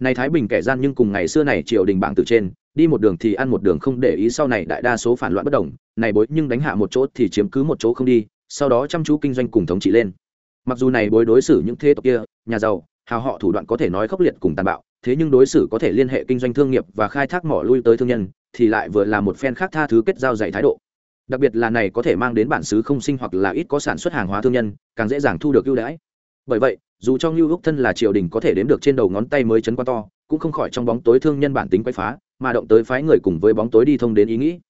Speaker 1: Này thái bình kẻ gian nhưng cùng ngày xưa này triều đình bảng từ trên, đi một đường thì ăn một đường không để ý sau này đại đa số phản loạn bất đồng, này bối nhưng đánh hạ một chỗ thì chiếm cứ một chỗ không đi, sau đó chăm chú kinh doanh cùng thống trị lên. Mặc dù này bối đối xử những thế tộc kia, nhà giàu, hào họ thủ đoạn có thể nói khốc liệt cùng tàn bạo, thế nhưng đối xử có thể liên hệ kinh doanh thương nghiệp và khai thác mỏ lui tới thương nhân, thì lại vừa là một phen khác tha thứ kết giao dạy thái độ đặc biệt là này có thể mang đến bản xứ không sinh hoặc là ít có sản xuất hàng hóa thương nhân, càng dễ dàng thu được ưu đãi. Bởi vậy, dù cho ngưu húc thân là triều đình có thể đếm được trên đầu ngón tay mới chấn quan to, cũng không khỏi trong bóng tối thương nhân bản tính quay phá, mà động tới phái người cùng với bóng tối đi thông đến ý nghĩ.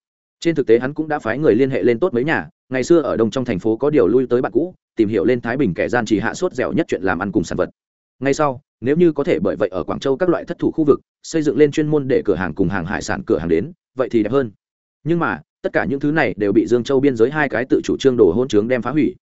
Speaker 1: Trên thực tế hắn cũng đã phái người liên hệ lên tốt mấy nhà, ngày xưa ở đông trong thành phố có điều lui tới bạn cũ, tìm hiểu lên thái bình kẻ gian chỉ hạ sốt dẻo nhất chuyện làm ăn cùng sản vật. Ngay sau, nếu như có thể bởi vậy ở quảng châu các loại thất thủ khu vực, xây dựng lên chuyên môn để cửa hàng cùng hàng hải sản cửa hàng đến, vậy thì đẹp hơn. Nhưng mà tất cả những thứ này đều bị dương châu biên giới hai cái tự chủ trương đồ hôn trướng đem phá hủy.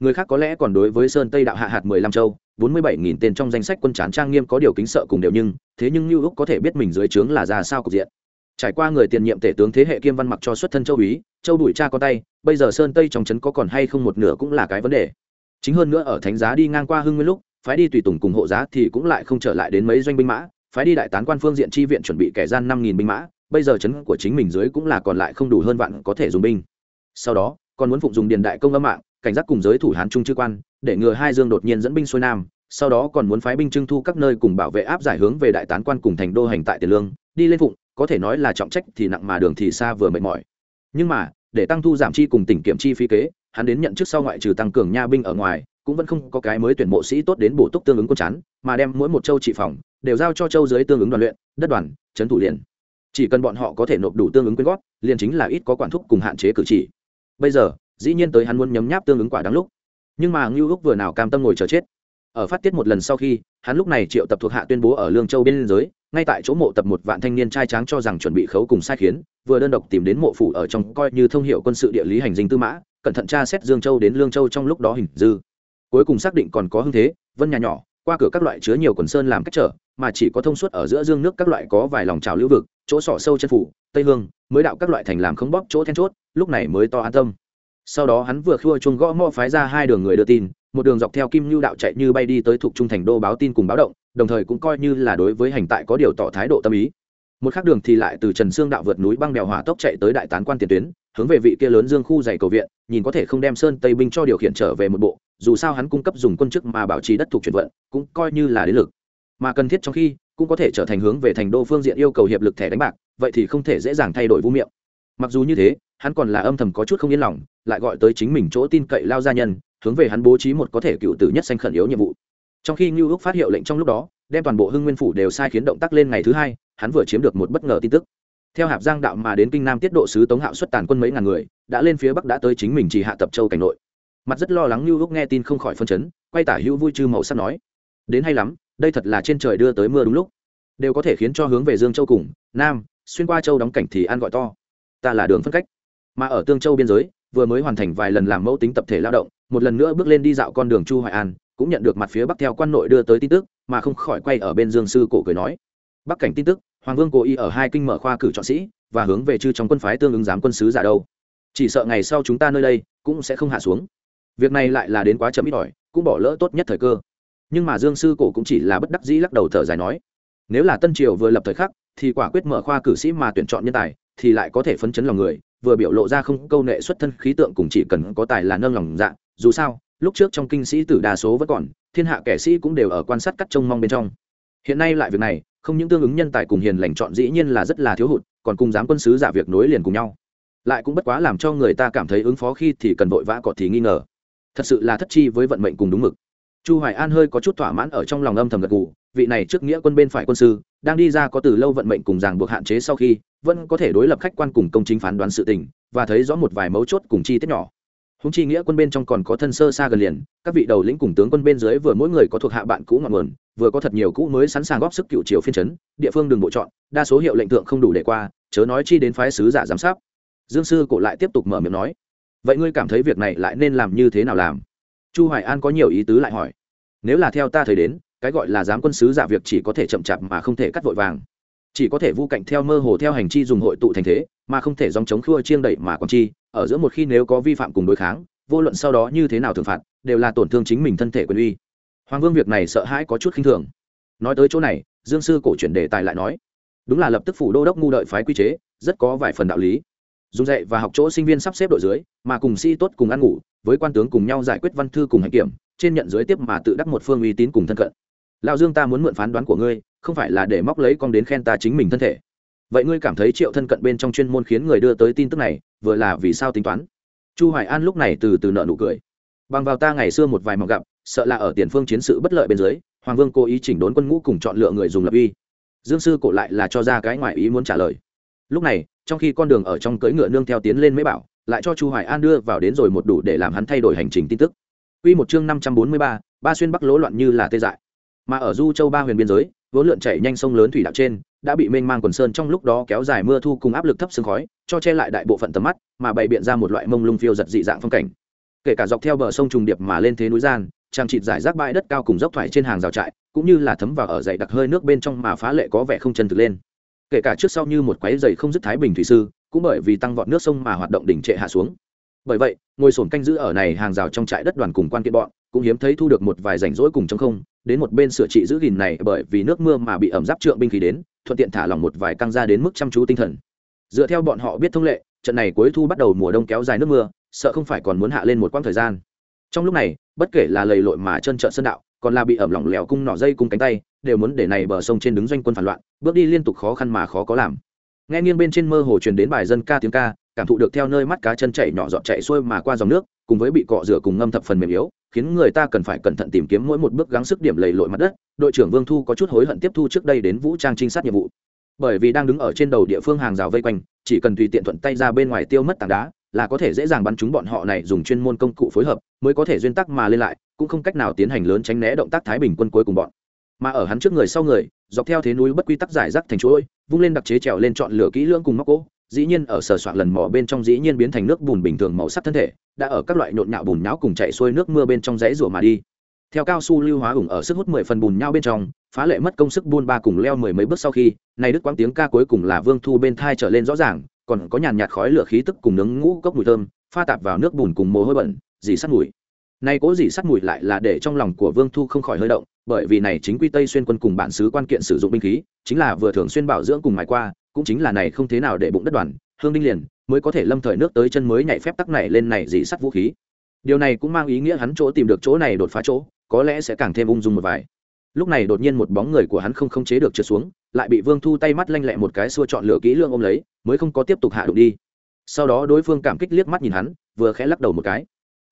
Speaker 1: Người khác có lẽ còn đối với sơn tây đạo hạ hạt mười lăm châu, bốn mươi bảy nghìn tên trong danh sách quân chán trang nghiêm có điều kính sợ cùng đều nhưng, thế nhưng như úc có thể biết mình dưới trướng là ra sao cục diện. Trải qua người tiền nhiệm tể tướng thế hệ kiêm văn mặc cho xuất thân châu úy, châu đuổi cha con tay, bây giờ sơn tây trong trấn có còn hay không một nửa cũng là cái vấn đề. Chính hơn nữa ở thánh giá đi ngang qua hưng nguyên lúc, phái đi tùy tùng cùng hộ giá thì cũng lại không trở lại đến mấy doanh binh mã, phái đi đại tán quan phương diện chi viện chuẩn bị kẻ gian năm nghìn binh mã bây giờ chấn của chính mình dưới cũng là còn lại không đủ hơn vạn có thể dùng binh. Sau đó, còn muốn phụng dùng điền đại công âm mạng, cảnh giác cùng giới thủ hán trung chư quan, để ngừa hai dương đột nhiên dẫn binh xuôi nam. Sau đó còn muốn phái binh trưng thu các nơi cùng bảo vệ áp giải hướng về đại tán quan cùng thành đô hành tại tiền lương, đi lên phụng, có thể nói là trọng trách thì nặng mà đường thì xa vừa mệt mỏi. Nhưng mà, để tăng thu giảm chi cùng tỉnh kiểm chi phí kế, hắn đến nhận chức sau ngoại trừ tăng cường nha binh ở ngoài, cũng vẫn không có cái mới tuyển mộ sĩ tốt đến bổ túc tương ứng quân chán, mà đem mỗi một châu trị phòng, đều giao cho châu dưới tương ứng đoàn luyện, đất đoàn, trấn thủ liền chỉ cần bọn họ có thể nộp đủ tương ứng quyên góp, liền chính là ít có quản thúc cùng hạn chế cử chỉ. Bây giờ, dĩ nhiên tới hắn muốn nhấm nháp tương ứng quả đáng lúc. Nhưng mà ngưu úc vừa nào cam tâm ngồi chờ chết. Ở phát tiết một lần sau khi, hắn lúc này triệu tập thuộc hạ tuyên bố ở lương châu biên giới, ngay tại chỗ mộ tập một vạn thanh niên trai tráng cho rằng chuẩn bị khấu cùng sai khiến, vừa đơn độc tìm đến mộ phủ ở trong coi như thông hiệu quân sự địa lý hành dinh tư mã, cẩn thận tra xét dương châu đến lương châu trong lúc đó hình dư. Cuối cùng xác định còn có hưng thế, vân nhà nhỏ qua cửa các loại chứa nhiều quần sơn làm cách trở, mà chỉ có thông suốt ở giữa dương nước các loại có vài lòng trào lưu vực, chỗ sọ sâu chân phủ, tây hương, mới đạo các loại thành làm không bóp chỗ then chốt, lúc này mới to an tâm. Sau đó hắn vừa khua chuông gõ mò phái ra hai đường người đưa tin, một đường dọc theo kim nhu đạo chạy như bay đi tới thuộc trung thành đô báo tin cùng báo động, đồng thời cũng coi như là đối với hành tại có điều tỏ thái độ tâm ý. Một khác đường thì lại từ trần sương đạo vượt núi băng đèo hỏa tốc chạy tới đại tán quan tiền tuyến, hướng về vị kia lớn dương khu dày cầu viện, nhìn có thể không đem sơn tây binh cho điều khiển trở về một bộ dù sao hắn cung cấp dùng quân chức mà bảo trì đất thuộc chuyển vận, cũng coi như là đế lực. Mà cần thiết trong khi, cũng có thể trở thành hướng về thành đô phương diện yêu cầu hiệp lực thẻ đánh bạc, vậy thì không thể dễ dàng thay đổi vũ miệng. Mặc dù như thế, hắn còn là âm thầm có chút không yên lòng, lại gọi tới chính mình chỗ tin cậy lao gia nhân, hướng về hắn bố trí một có thể cựu tử nhất xanh khẩn yếu nhiệm vụ. Trong khi ngưu ước phát hiệu lệnh trong lúc đó, đem toàn bộ hưng nguyên phủ đều sai khiến động tác lên ngày thứ hai, hắn vừa chiếm được một bất ngờ tin tức. Theo hạp giang đạo mà đến kinh nam tiết độ sứ tống hạo xuất tàn quân mấy ngàn người, đã lên phía bắc đã tới chính mình chỉ hạ tập châu cảnh nội mặt rất lo lắng như lúc nghe tin không khỏi phân chấn, quay tả hữu vui chư màu sắc nói, đến hay lắm, đây thật là trên trời đưa tới mưa đúng lúc. Đều có thể khiến cho hướng về dương châu cùng, nam, xuyên qua châu đóng cảnh thì ăn gọi to. Ta là đường phân cách. Mà ở tương châu biên giới, vừa mới hoàn thành vài lần làm mẫu tính tập thể lao động, một lần nữa bước lên đi dạo con đường chu hoài an, cũng nhận được mặt phía bắc theo quan nội đưa tới tin tức, mà không khỏi quay ở bên dương sư cổ cười nói, bắc cảnh tin tức, hoàng vương cố ý ở hai kinh mở khoa cử chọn sĩ, và hướng về chư trong quân phái tương ứng giám quân sứ giả đâu. Chỉ sợ ngày sau chúng ta nơi đây, cũng sẽ không hạ xuống việc này lại là đến quá chậm ít ỏi, cũng bỏ lỡ tốt nhất thời cơ. Nhưng mà dương sư cổ cũng chỉ là bất đắc dĩ lắc đầu thở dài nói, nếu là tân triều vừa lập thời khắc, thì quả quyết mở khoa cử sĩ mà tuyển chọn nhân tài, thì lại có thể phấn chấn lòng người, vừa biểu lộ ra không câu nệ xuất thân khí tượng cùng chỉ cần có tài là nâng lòng dạ dù sao, lúc trước trong kinh sĩ tử đa số vẫn còn, thiên hạ kẻ sĩ cũng đều ở quan sát cắt trông mong bên trong. Hiện nay lại việc này, không những tương ứng nhân tài cùng hiền lành chọn dĩ nhiên là rất là thiếu hụt, còn cùng dám quân sứ giả việc nối liền cùng nhau. Lại cũng bất quá làm cho người ta cảm thấy ứng phó khi thì cần vội vã cọt thì nghi ngờ thật sự là thất chi với vận mệnh cùng đúng mực. Chu hoài an hơi có chút thỏa mãn ở trong lòng âm thầm gật gù, vị này trước nghĩa quân bên phải quân sư, đang đi ra có từ lâu vận mệnh cùng ràng buộc hạn chế sau khi, vẫn có thể đối lập khách quan cùng công chính phán đoán sự tình, và thấy rõ một vài mấu chốt cùng chi tiết nhỏ. Húng chi nghĩa quân bên trong còn có thân sơ xa gần liền, các vị đầu lĩnh cùng tướng quân bên dưới vừa mỗi người có thuộc hạ bạn cũ ngọn nguồn, vừa có thật nhiều cũ mới sẵn sàng góp sức cựu triều phiên chấn, địa phương đường bộ chọn, đa số hiệu lệnh tượng không đủ để qua, chớ nói chi đến phái sứ giả giám sát. Dương sư cổ lại tiếp tục mở miệng nói vậy ngươi cảm thấy việc này lại nên làm như thế nào làm? Chu hoài an có nhiều ý tứ lại hỏi. Nếu là theo ta thấy đến, cái gọi là giám quân sứ giả việc chỉ có thể chậm chạp mà không thể cắt vội vàng. Chỉ có thể vu cạnh theo mơ hồ theo hành chi dùng hội tụ thành thế, mà không thể dòng chống khua chiêng đẩy mà còn chi. Ở giữa một khi nếu có vi phạm cùng đối kháng, vô luận sau đó như thế nào thường phạt, đều là tổn thương chính mình thân thể quyền uy. Hoàng vương việc này sợ hãi có chút khinh thường. Nói tới chỗ này, dương sư cổ chuyển đề tài lại nói. Đúng là lập tức phủ đô đốc ngu đợi phái quy chế, rất có vài phần đạo lý dùng dạy và học chỗ sinh viên sắp xếp đội dưới, mà cùng si tốt cùng ăn ngủ, với quan tướng cùng nhau giải quyết văn thư cùng hạnh kiểm, trên nhận dưới tiếp mà tự đắc một phương uy tín cùng thân cận. Lão dương ta muốn mượn phán đoán của ngươi, không phải là để móc lấy con đến khen ta chính mình thân thể. Vậy ngươi cảm thấy triệu thân cận bên trong chuyên môn khiến người đưa tới tin tức này, vừa là vì sao tính toán? Chu hoài an lúc này từ từ nợ nụ cười. Bằng vào ta ngày xưa một vài mọc gặp, sợ là ở tiền phương chiến sự bất lợi bên dưới, hoàng vương cố ý chỉnh đốn quân ngũ cùng chọn lựa người dùng lập uy. Dương sư cổ lại là cho ra cái ngoại ý muốn trả lời. Lúc này trong khi con đường ở trong cưỡi ngựa nương theo tiến lên mới bảo lại cho chu hoài an đưa vào đến rồi một đủ để làm hắn thay đổi hành trình tin tức Quy một chương 543, ba xuyên bắc lỗ loạn như là tê dại. Mà ở Du Châu ba huyền biên giới, vốn lượn chảy nhanh sông lớn thủy đạo trên, đã bị mênh mang quần sơn trong lúc đó kéo dài mưa thu cùng áp lực thấp sương khói, cho che lại đại bộ phận tầm mắt, mà bày biện ra một loại mông lung phiêu giật dị dạng phong cảnh. Kể cả dọc theo bờ sông trùng điệp mà lên thế núi gian, trang trịt giải rác bãi đất cao cùng dốc thoải trên hàng rào trại, cũng như là thấm vào ở dày đặc hơi nước bên trong mà phá lệ có vẻ không chân thực lên. Kể cả trước sau như một quái dày không dứt thái bình thủy sư, cũng bởi vì tăng vọt nước sông mà hoạt động đỉnh trệ hạ xuống. Bởi vậy, ngồi sổn canh giữ ở này hàng rào trong trại đất đoàn cùng quan kiện bọn, cũng hiếm thấy thu được một vài rảnh rỗi cùng trong không đến một bên sửa trị giữ gìn này bởi vì nước mưa mà bị ẩm giáp trượng binh khí đến thuận tiện thả lỏng một vài căng ra đến mức chăm chú tinh thần dựa theo bọn họ biết thông lệ trận này cuối thu bắt đầu mùa đông kéo dài nước mưa sợ không phải còn muốn hạ lên một quãng thời gian trong lúc này bất kể là lầy lội mà chân trợn sơn đạo còn là bị ẩm lỏng lẻo cung nỏ dây cùng cánh tay đều muốn để này bờ sông trên đứng doanh quân phản loạn, bước đi liên tục khó khăn mà khó có làm. Nghe nghiêng bên trên mơ hồ truyền đến bài dân ca tiếng ca, cảm thụ được theo nơi mắt cá chân chạy nhỏ dọn chạy xuôi mà qua dòng nước, cùng với bị cọ rửa cùng ngâm thập phần mềm yếu, khiến người ta cần phải cẩn thận tìm kiếm mỗi một bước gắng sức điểm lầy lội mặt đất, đội trưởng vương thu có chút hối hận tiếp thu trước đây đến vũ trang trinh sát nhiệm vụ. Bởi vì đang đứng ở trên đầu địa phương hàng rào vây quanh, chỉ cần tùy tiện thuận tay ra bên ngoài tiêu mất tảng đá, là có thể dễ dàng bắn chúng bọn họ này dùng chuyên môn công cụ phối hợp, mới có thể duyên tắc mà lên lại, cũng không cách nào tiến hành lớn tránh né động tác thái bình quân cuối cùng bọn mà ở hắn trước người sau người, dọc theo thế núi bất quy tắc giải rác thành chuỗi, vung lên đặc chế trèo lên chọn lửa kỹ lưỡng cùng móc cỗ, dĩ nhiên ở sở soạn lần mò bên trong dĩ nhiên biến thành nước bùn bình thường màu sắc thân thể, đã ở các loại nhộn nhạo bùn nhão cùng chạy xuôi nước mưa bên trong dãy rủa mà đi. Theo cao su lưu hóa ủng ở sức hút mười phần bùn nhau bên trong, phá lệ mất công sức buôn ba cùng leo mười mấy bước sau khi, này đức quang tiếng ca cuối cùng là vương thu bên thai trở lên rõ ràng, còn có nhàn nhạt khói lửa khí tức cùng nướng ngũ cốc mùi thơm, pha tạp vào nước bùn cùng mồ hôi bẩn, dì sắt mùi nay cố dị sắt mùi lại là để trong lòng của vương thu không khỏi hơi động, bởi vì này chính quy tây xuyên quân cùng bản xứ quan kiện sử dụng binh khí, chính là vừa thường xuyên bảo dưỡng cùng mài qua, cũng chính là này không thế nào để bụng đất đoàn, hương đinh liền mới có thể lâm thời nước tới chân mới nhảy phép tắc này lên này dị sắt vũ khí. Điều này cũng mang ý nghĩa hắn chỗ tìm được chỗ này đột phá chỗ, có lẽ sẽ càng thêm ung dung một vài. Lúc này đột nhiên một bóng người của hắn không khống chế được trượt xuống, lại bị vương thu tay mắt lanh lẹ một cái xua chọn lựa kỹ lương ôm lấy, mới không có tiếp tục hạ đụng đi. Sau đó đối phương cảm kích liếc mắt nhìn hắn, vừa khẽ lắc đầu một cái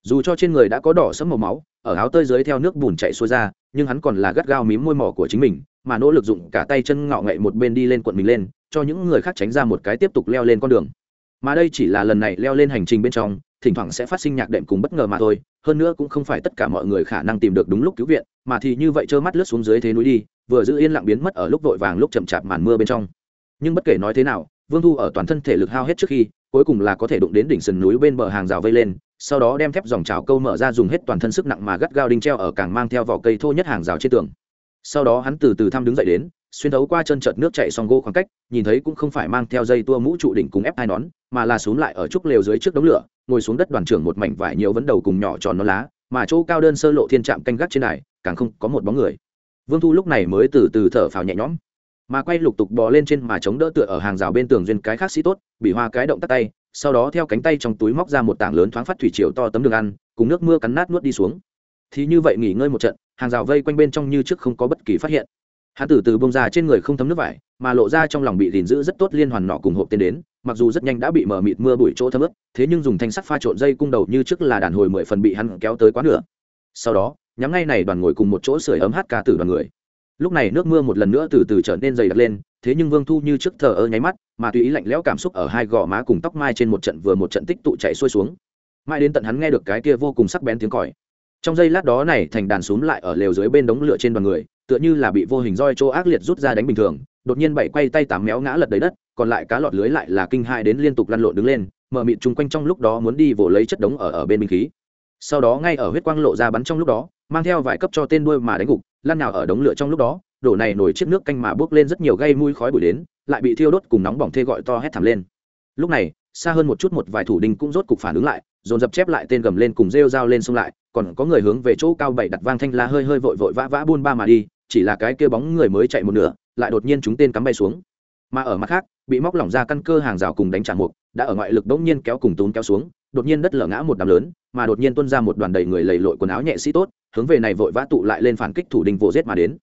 Speaker 1: dù cho trên người đã có đỏ sẫm màu máu, ở áo tơi dưới theo nước bùn chạy xuôi ra, nhưng hắn còn là gắt gao mím môi mỏ của chính mình, mà nỗ lực dụng cả tay chân ngạo ngậy một bên đi lên quận mình lên, cho những người khác tránh ra một cái tiếp tục leo lên con đường. Mà đây chỉ là lần này leo lên hành trình bên trong, thỉnh thoảng sẽ phát sinh nhạc đệm cùng bất ngờ mà thôi, hơn nữa cũng không phải tất cả mọi người khả năng tìm được đúng lúc cứu viện, mà thì như vậy trơ mắt lướt xuống dưới thế núi đi, vừa giữ yên lặng biến mất ở lúc vội vàng lúc chậm chạp màn mưa bên trong. Nhưng bất kể nói thế nào, vương thu ở toàn thân thể lực hao hết trước khi cuối cùng là có thể đụng đến đỉnh sườn núi bên bờ hàng rào vây lên, sau đó đem thép dòng trào câu mở ra dùng hết toàn thân sức nặng mà gắt gao đinh treo ở càng mang theo vỏ cây thô nhất hàng rào trên tường. Sau đó hắn từ từ thăm đứng dậy đến, xuyên thấu qua chân trợt nước chạy xong gỗ khoảng cách, nhìn thấy cũng không phải mang theo dây tua mũ trụ đỉnh cùng ép hai nón, mà là xuống lại ở trúc lều dưới trước đống lửa, ngồi xuống đất đoàn trưởng một mảnh vải nhiều vấn đầu cùng nhỏ tròn nó lá, mà chỗ cao đơn sơ lộ thiên trạm canh gác trên này càng không có một bóng người. Vương thu lúc này mới từ từ thở phào nhẹ nhõm mà quay lục tục bò lên trên mà chống đỡ tựa ở hàng rào bên tường duyên cái khác sĩ tốt, bị hoa cái động tắt tay, sau đó theo cánh tay trong túi móc ra một tảng lớn thoáng phát thủy chiều to tấm đường ăn, cùng nước mưa cắn nát nuốt đi xuống. Thì như vậy nghỉ ngơi một trận, hàng rào vây quanh bên trong như trước không có bất kỳ phát hiện. Hắn từ từ bông ra trên người không thấm nước vải, mà lộ ra trong lòng bị gìn giữ rất tốt liên hoàn nọ cùng hộp tên đến, mặc dù rất nhanh đã bị mở mịt mưa bụi chỗ thấm ướt, thế nhưng dùng thanh sắt pha trộn dây cung đầu như trước là đàn hồi mười phần bị hắn kéo tới quá nửa. Sau đó, nhắm ngay này đoàn ngồi cùng một chỗ sưởi ấm hát ca tử đoàn người lúc này nước mưa một lần nữa từ từ trở nên dày đặc lên, thế nhưng vương thu như trước thờ ơ nháy mắt, mà tùy ý lạnh lẽo cảm xúc ở hai gò má cùng tóc mai trên một trận vừa một trận tích tụ chạy xuôi xuống. Mãi đến tận hắn nghe được cái kia vô cùng sắc bén tiếng còi. Trong giây lát đó này, thành đàn xúm lại ở lều dưới bên đống lửa trên đoàn người, tựa như là bị vô hình roi chỗ ác liệt rút ra đánh bình thường, đột nhiên bảy quay tay tám méo ngã lật đầy đất, còn lại cá lọt lưới lại là kinh hai đến liên tục lăn lộn đứng lên, mở mịt chung quanh trong lúc đó muốn đi vồ lấy chất đống ở ở bên binh khí. Sau đó ngay ở huyết quang lộ ra bắn trong lúc đó mang theo vài cấp cho tên đuôi mà đánh gục, lăn nào ở đống lửa trong lúc đó, đổ này nổi chiếc nước canh mà bước lên rất nhiều gây mùi khói bụi đến, lại bị thiêu đốt cùng nóng bỏng thê gọi to hét thảm lên. Lúc này, xa hơn một chút một vài thủ đinh cũng rốt cục phản ứng lại, dồn dập chép lại tên gầm lên cùng rêu dao lên xông lại, còn có người hướng về chỗ cao bảy đặt vang thanh la hơi hơi vội vội vã vã buôn ba mà đi, chỉ là cái kia bóng người mới chạy một nửa, lại đột nhiên chúng tên cắm bay xuống. Mà ở mặt khác, bị móc lỏng ra căn cơ hàng rào cùng đánh trả mục, đã ở ngoại lực đống nhiên kéo cùng tún kéo xuống, đột nhiên đất lở ngã một đám lớn, mà đột nhiên tuôn ra một đoàn đầy người lầy lội quần áo nhẹ sĩ tốt hướng về này vội vã tụ lại lên phản kích thủ đình vỗ giết mà đến.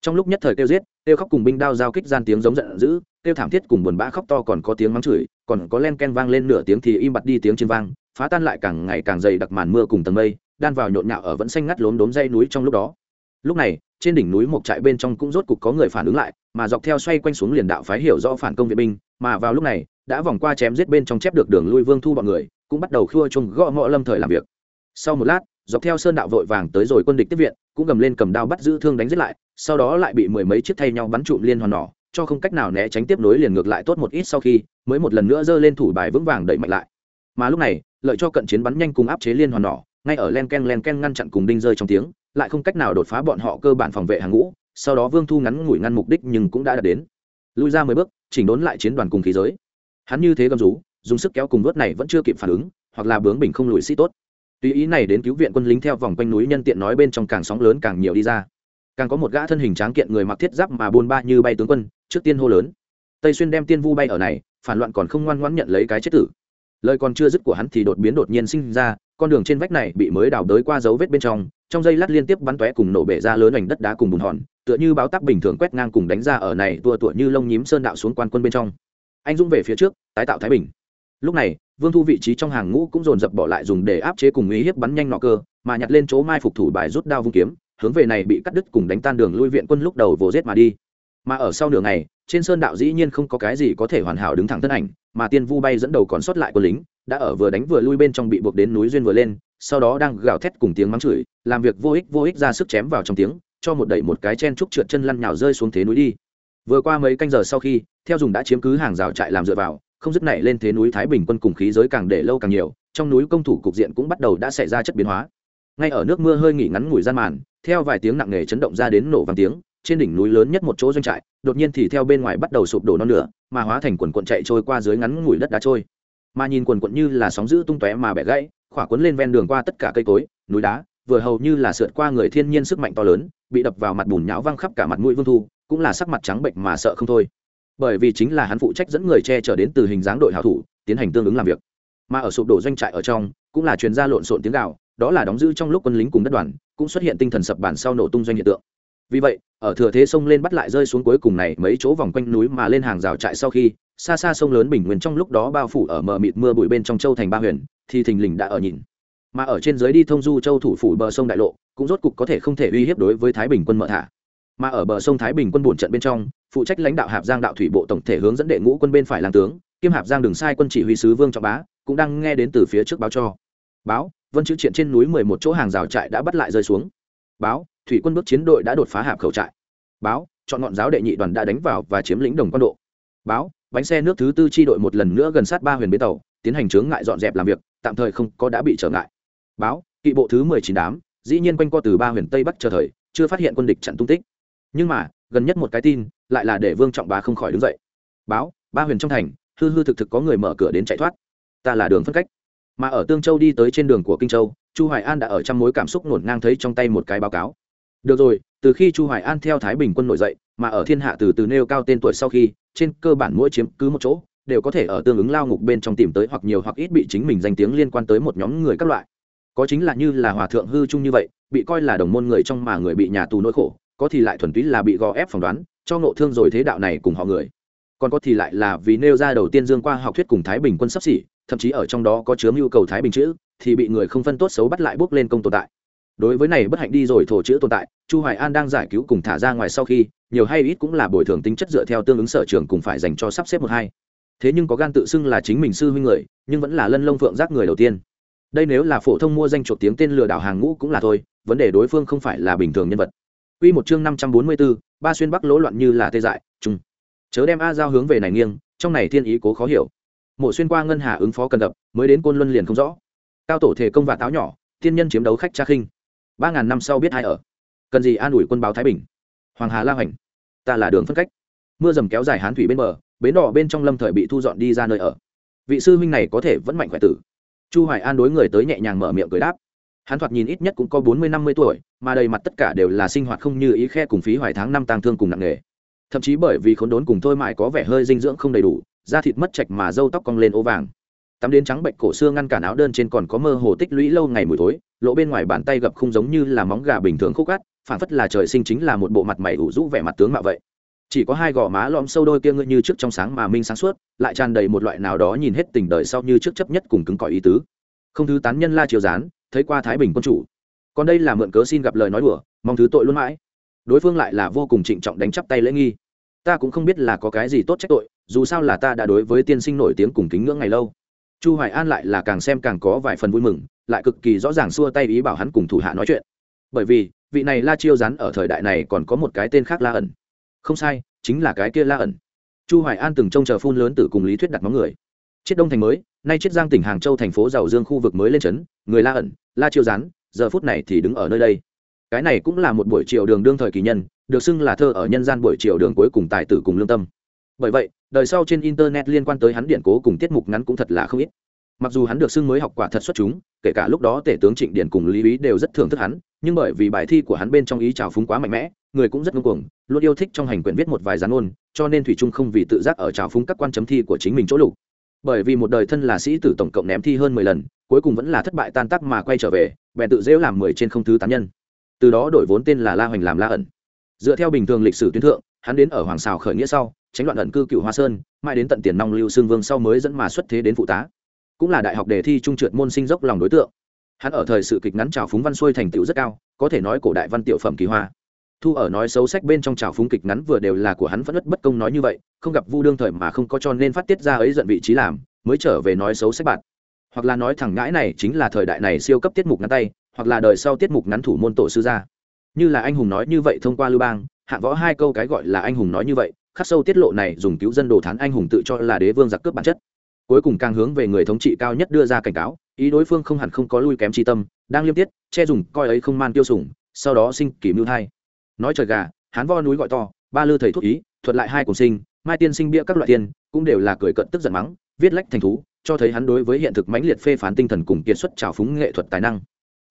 Speaker 1: Trong lúc nhất thời kêu giết, kêu khóc cùng binh đao giao kích gian tiếng giống giận dữ, kêu thảm thiết cùng buồn bã khóc to còn có tiếng mắng chửi, còn có len ken vang lên nửa tiếng thì im bặt đi tiếng trên vang, phá tan lại càng ngày càng dày đặc màn mưa cùng tầng mây, đan vào nhộn nhạo ở vẫn xanh ngắt lốm đốm dây núi trong lúc đó. Lúc này, trên đỉnh núi một trại bên trong cũng rốt cục có người phản ứng lại, mà dọc theo xoay quanh xuống liền đạo phái hiểu rõ phản công viện binh, mà vào lúc này, đã vòng qua chém giết bên trong chép được đường lui vương thu bọn người, cũng bắt đầu khua chung gõ ngõ lâm thời làm việc. Sau một lát dọc theo sơn đạo vội vàng tới rồi quân địch tiếp viện, cũng gầm lên cầm đao bắt giữ thương đánh giết lại, sau đó lại bị mười mấy chiếc thay nhau bắn trụm liên hoàn nỏ, cho không cách nào né tránh tiếp nối liền ngược lại tốt một ít sau khi, mới một lần nữa giơ lên thủ bài vững vàng đẩy mạnh lại. Mà lúc này, lợi cho cận chiến bắn nhanh cùng áp chế liên hoàn nỏ, ngay ở len ken len ken ngăn chặn cùng đinh rơi trong tiếng, lại không cách nào đột phá bọn họ cơ bản phòng vệ hàng ngũ, sau đó vương thu ngắn ngủi ngăn mục đích nhưng cũng đã đạt đến. Lui ra mười bước, chỉnh đốn lại chiến đoàn cùng khí giới. Hắn như thế gầm rú, dùng sức kéo cùng vớt này vẫn chưa kịp phản ứng, hoặc là bướng bình không lùi sĩ tốt tùy ý này đến cứu viện quân lính theo vòng quanh núi nhân tiện nói bên trong càng sóng lớn càng nhiều đi ra. Càng có một gã thân hình tráng kiện người mặc thiết giáp mà buôn ba như bay tướng quân, trước tiên hô lớn. Tây xuyên đem tiên vu bay ở này, phản loạn còn không ngoan ngoãn nhận lấy cái chết tử. Lời còn chưa dứt của hắn thì đột biến đột nhiên sinh ra, con đường trên vách này bị mới đào đới qua dấu vết bên trong trong dây lát liên tiếp bắn tóe cùng nổ bể ra lớn ảnh đất đá cùng bùn hòn, tựa như báo tắc bình thường quét ngang cùng đánh ra ở này tua tủa như lông nhím sơn đạo xuống quan quân bên trong. Anh dũng về phía trước, tái tạo thái bình. Lúc này vương thu vị trí trong hàng ngũ cũng dồn dập bỏ lại dùng để áp chế cùng uy hiếp bắn nhanh nọ cơ, mà nhặt lên chỗ mai phục thủ bài rút đao vung kiếm, hướng về này bị cắt đứt cùng đánh tan đường lui viện quân lúc đầu vồ giết mà đi. Mà ở sau nửa ngày, trên sơn đạo dĩ nhiên không có cái gì có thể hoàn hảo đứng thẳng thân ảnh, mà tiên vu bay dẫn đầu còn sót lại quân lính, đã ở vừa đánh vừa lui bên trong bị buộc đến núi duyên vừa lên, sau đó đang gào thét cùng tiếng mắng chửi, làm việc vô ích vô ích ra sức chém vào trong tiếng, cho một đẩy một cái chen trúc trượt chân lăn nhào rơi xuống thế núi đi. Vừa qua mấy canh giờ sau khi, theo dùng đã chiếm cứ hàng rào trại làm dựa vào không dứt nảy lên thế núi thái bình quân cùng khí giới càng để lâu càng nhiều, trong núi công thủ cục diện cũng bắt đầu đã xảy ra chất biến hóa. Ngay ở nước mưa hơi nghỉ ngắn ngủi gian màn, theo vài tiếng nặng nề chấn động ra đến nổ vang tiếng, trên đỉnh núi lớn nhất một chỗ doanh trại, đột nhiên thì theo bên ngoài bắt đầu sụp đổ non lửa mà hóa thành quần quận chạy trôi qua dưới ngắn ngủi đất đá trôi. Mà nhìn quần quận như là sóng giữ tung tóe mà bẻ gãy, khỏa cuốn lên ven đường qua tất cả cây cối, núi đá, vừa hầu như là sượt qua người thiên nhiên sức mạnh to lớn, bị đập vào mặt bùn nhão văng khắp cả mặt mũi vương thu, cũng là sắc mặt trắng bệnh mà sợ không thôi bởi vì chính là hắn phụ trách dẫn người che chở đến từ hình dáng đội hảo thủ, tiến hành tương ứng làm việc. Mà ở sụp đổ doanh trại ở trong, cũng là chuyên gia lộn xộn tiếng gạo đó là đóng giữ trong lúc quân lính cùng đất đoàn, cũng xuất hiện tinh thần sập bản sau nổ tung doanh hiện tượng. Vì vậy, ở thừa thế sông lên bắt lại rơi xuống cuối cùng này mấy chỗ vòng quanh núi mà lên hàng rào trại sau khi, xa xa sông lớn bình nguyên trong lúc đó bao phủ ở mờ mịt mưa bụi bên trong châu thành ba huyền, thì thình lình đã ở nhìn. Mà ở trên dưới đi thông du châu thủ phủ bờ sông đại lộ, cũng rốt cục có thể không thể uy hiếp đối với thái bình quân mở thả mà ở bờ sông thái bình quân bổn trận bên trong, phụ trách lãnh đạo hạp giang đạo thủy bộ tổng thể hướng dẫn đệ ngũ quân bên phải làm tướng, kiêm hạp giang đường sai quân chỉ huy sứ vương trọng bá, cũng đang nghe đến từ phía trước báo cho. Báo, vân chữ triện trên núi mười một chỗ hàng rào trại đã bắt lại rơi xuống. Báo, thủy quân bước chiến đội đã đột phá hạp khẩu trại. Báo, chọn ngọn giáo đệ nhị đoàn đã đánh vào và chiếm lĩnh đồng quan độ. Báo, bánh xe nước thứ tư chi đội một lần nữa gần sát ba huyền bến tàu, tiến hành chướng ngại dọn dẹp làm việc, tạm thời không có đã bị trở ngại. Báo, kỵ bộ thứ mười chín đám, dĩ nhiên quanh co từ ba huyền tây bắc chờ thời, chưa phát hiện quân địch chặn tung tích nhưng mà, gần nhất một cái tin, lại là để vương trọng bá không khỏi đứng dậy. Báo, ba huyền trong thành, hư hư thực thực có người mở cửa đến chạy thoát. Ta là đường phân cách. Mà ở tương châu đi tới trên đường của kinh châu, chu hoài an đã ở trong mối cảm xúc ngổn ngang thấy trong tay một cái báo cáo. Được rồi, từ khi chu hoài an theo thái bình quân nổi dậy, mà ở thiên hạ từ từ nêu cao tên tuổi sau khi, trên cơ bản mỗi chiếm cứ một chỗ, đều có thể ở tương ứng lao ngục bên trong tìm tới hoặc nhiều hoặc ít bị chính mình danh tiếng liên quan tới một nhóm người các loại. Có chính là như là hòa thượng hư trung như vậy, bị coi là đồng môn người trong mà người bị nhà tù nỗi khổ có thì lại thuần túy là bị gò ép phỏng đoán, cho ngộ thương rồi thế đạo này cùng họ người. Còn có thì lại là vì nêu ra đầu tiên dương qua học thuyết cùng thái bình quân sắp xỉ, thậm chí ở trong đó có chứa nhu cầu thái bình chữ, thì bị người không phân tốt xấu bắt lại bước lên công tồn tại. Đối với này bất hạnh đi rồi thổ chữ tồn tại, chu hoài an đang giải cứu cùng thả ra ngoài sau khi, nhiều hay ít cũng là bồi thường tính chất dựa theo tương ứng sở trường cùng phải dành cho sắp xếp một hai. Thế nhưng có gan tự xưng là chính mình sư huynh người, nhưng vẫn là lân lông phượng giác người đầu tiên. Đây nếu là phổ thông mua danh chuột tiếng tên lừa đảo hàng ngũ cũng là thôi, vấn đề đối phương không phải là bình thường nhân vật. Quy một chương 544, ba xuyên bắc lỗ loạn như là tê dại, chung. Chớ đem A giao hướng về này nghiêng, trong này thiên ý cố khó hiểu. Mộ xuyên qua ngân hà ứng phó cần đập, mới đến côn luân liền không rõ. Cao tổ thể công và táo nhỏ, tiên nhân chiếm đấu khách cha khinh. ba ngàn năm sau biết ai ở. Cần gì an ủi quân báo Thái Bình. Hoàng Hà La hành, Ta là đường phân cách. Mưa dầm kéo dài hán thủy bên bờ, bến đỏ bên trong lâm thời bị thu dọn đi ra nơi ở. Vị sư huynh này có thể vẫn mạnh khỏe tử. Chu Hoài An đối người tới nhẹ nhàng mở miệng cười đáp hắn thoạt nhìn ít nhất cũng có bốn mươi năm mươi tuổi mà đầy mặt tất cả đều là sinh hoạt không như ý khe cùng phí hoài tháng năm tang thương cùng nặng nề. Thậm chí bởi vì khốn đốn cùng thôi mại có vẻ hơi dinh dưỡng không đầy đủ da thịt mất chạch mà râu tóc cong lên ố vàng. Tắm đến trắng bệnh cổ xưa ngăn cản áo đơn trên còn có mơ hồ tích lũy lâu ngày mùi tối lỗ bên ngoài bàn tay gập không giống như là móng gà bình thường khúc gắt, phản phất là trời sinh chính là một bộ mặt mày ủ rũ vẻ mặt tướng mạo vậy. Chỉ có hai gò má lõm sâu đôi kia ngựa như trước trong sáng mà minh sáng suốt lại tràn đầy một loại nào đó nhìn hết tình đời sau như trước chấp nhất cùng cứng cỏi ý tứ. Không thứ tán nhân la chiều dán thấy qua thái bình quân chủ. Còn đây là mượn cớ xin gặp lời nói đùa, mong thứ tội luôn mãi. Đối phương lại là vô cùng trịnh trọng đánh chắp tay lễ nghi. Ta cũng không biết là có cái gì tốt trách tội, dù sao là ta đã đối với tiên sinh nổi tiếng cùng kính ngưỡng ngày lâu. Chu hoài an lại là càng xem càng có vài phần vui mừng, lại cực kỳ rõ ràng xua tay ý bảo hắn cùng thủ hạ nói chuyện. Bởi vì, vị này la chiêu rắn ở thời đại này còn có một cái tên khác la ẩn. Không sai, chính là cái kia la ẩn. Chu hoài an từng trông chờ phun lớn tử cùng lý thuyết đặt móng người. Chiết đông thành mới nay chiết giang tỉnh hàng châu thành phố giàu dương khu vực mới lên trấn, người la ẩn, la chiêu gián, giờ phút này thì đứng ở nơi đây. Cái này cũng là một buổi chiều đường đương thời kỳ nhân, được xưng là thơ ở nhân gian buổi chiều đường cuối cùng tài tử cùng lương tâm. Bởi vậy, đời sau trên internet liên quan tới hắn điện cố cùng tiết mục ngắn cũng thật là không ít. Mặc dù hắn được xưng mới học quả thật xuất chúng, kể cả lúc đó tể tướng trịnh điển cùng lý ý đều rất thưởng thức hắn, nhưng bởi vì bài thi của hắn bên trong ý trào phúng quá mạnh mẽ, người cũng rất ngưng cuồng, luôn yêu thích trong hành quyền viết một vài gián ôn cho nên thủy trung không vì tự giác ở trào phúng các quan chấm thi của chính mình chỗ lục bởi vì một đời thân là sĩ tử tổng cộng ném thi hơn mười lần, cuối cùng vẫn là thất bại tan tác mà quay trở về, bèn tự dễu làm mười trên không thứ tán nhân. Từ đó đổi vốn tên là la hoành làm la ẩn. Dựa theo bình thường lịch sử tuyến thượng, hắn đến ở hoàng xào khởi nghĩa sau, tránh loạn ẩn cư cựu hoa sơn, mãi đến tận tiền nong lưu xương vương sau mới dẫn mà xuất thế đến phụ tá. Cũng là đại học đề thi trung trượt môn sinh dốc lòng đối tượng. Hắn ở thời sự kịch ngắn trào phúng văn xuôi thành tựu rất cao, có thể nói cổ đại văn tiểu phẩm kỳ hoa thu ở nói xấu sách bên trong trào phúng kịch ngắn vừa đều là của hắn phẫn ất bất công nói như vậy, không gặp vu đương thời mà không có cho nên phát tiết ra ấy giận vị trí làm, mới trở về nói xấu sách bạn. Hoặc là nói thẳng ngãi này chính là thời đại này siêu cấp tiết mục ngắn tay, hoặc là đời sau tiết mục ngắn thủ môn tổ sư gia. Như là anh hùng nói như vậy thông qua lưu bang hạng võ hai câu cái gọi là anh hùng nói như vậy, khắc sâu tiết lộ này dùng cứu dân đồ thán anh hùng tự cho là đế vương giặc cướp bản chất. Cuối cùng càng hướng về người thống trị cao nhất đưa ra cảnh cáo, ý đối phương không hẳn không có lui kém tri tâm, đang liêm tiết, che dùng coi ấy không man tiêu sủng, sau đó sinh kỷ mưu thai nói trời gà, hán vo núi gọi to, ba lư thầy thuốc ý, thuật lại hai cùng sinh, mai tiên sinh bia các loại tiên, cũng đều là cười cận tức giận mắng, viết lách thành thú, cho thấy hắn đối với hiện thực mãnh liệt phê phán tinh thần cùng kiệt xuất trào phúng nghệ thuật tài năng.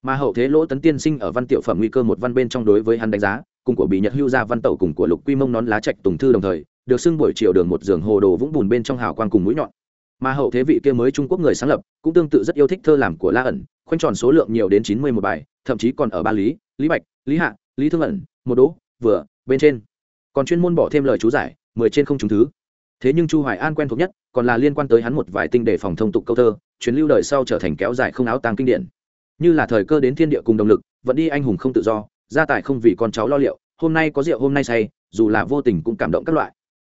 Speaker 1: Mà hậu thế lỗ tấn tiên sinh ở văn tiểu phẩm nguy cơ một văn bên trong đối với hắn đánh giá, cùng của bị nhật hưu gia văn tẩu cùng của lục quy mông nón lá trạch tùng thư đồng thời, được xưng buổi chiều đường một giường hồ đồ vũng bùn bên trong hào quang cùng mũi nhọn. Mà hậu thế vị kia mới trung quốc người sáng lập, cũng tương tự rất yêu thích thơ làm của la ẩn, khoanh tròn số lượng nhiều đến chín mươi một bài, thậm chí còn ở ba lý lý bạch, lý hạ, lý thương ẩn một đỗ, vừa, bên trên. Còn chuyên môn bỏ thêm lời chú giải, mười trên không trúng thứ. Thế nhưng chu hoài an quen thuộc nhất, còn là liên quan tới hắn một vài tinh đề phòng thông tục câu thơ chuyến lưu đời sau trở thành kéo dài không áo tàng kinh điển. Như là thời cơ đến thiên địa cùng động lực, vẫn đi anh hùng không tự do, gia tài không vì con cháu lo liệu, hôm nay có rượu hôm nay say, dù là vô tình cũng cảm động các loại.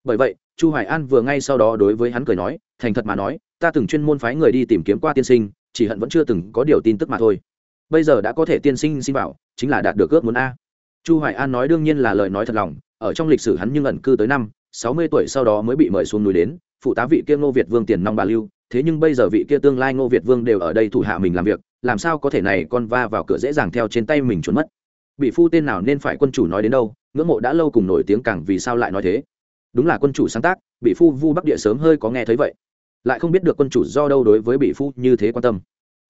Speaker 1: Bởi vậy, chu hoài an vừa ngay sau đó đối với hắn cười nói, thành thật mà nói, ta từng chuyên môn phái người đi tìm kiếm qua tiên sinh, chỉ hận vẫn chưa từng có điều tin tức mà thôi. Bây giờ đã có thể tiên sinh xin bảo chính là đạt được ước muốn a chu hoài an nói đương nhiên là lời nói thật lòng, ở trong lịch sử hắn nhưng ẩn cư tới năm, sáu mươi tuổi sau đó mới bị mời xuống núi đến, phụ tá vị kia ngô việt vương tiền nong bà lưu, thế nhưng bây giờ vị kia tương lai ngô việt vương đều ở đây thủ hạ mình làm việc, làm sao có thể này con va vào cửa dễ dàng theo trên tay mình trốn mất. Bị phu tên nào nên phải quân chủ nói đến đâu, ngưỡng mộ đã lâu cùng nổi tiếng càng vì sao lại nói thế? Đúng là quân chủ sáng tác, bị phu vu bắc địa sớm hơi có nghe thấy vậy. Lại không biết được quân chủ do đâu đối với bị phu như thế quan tâm.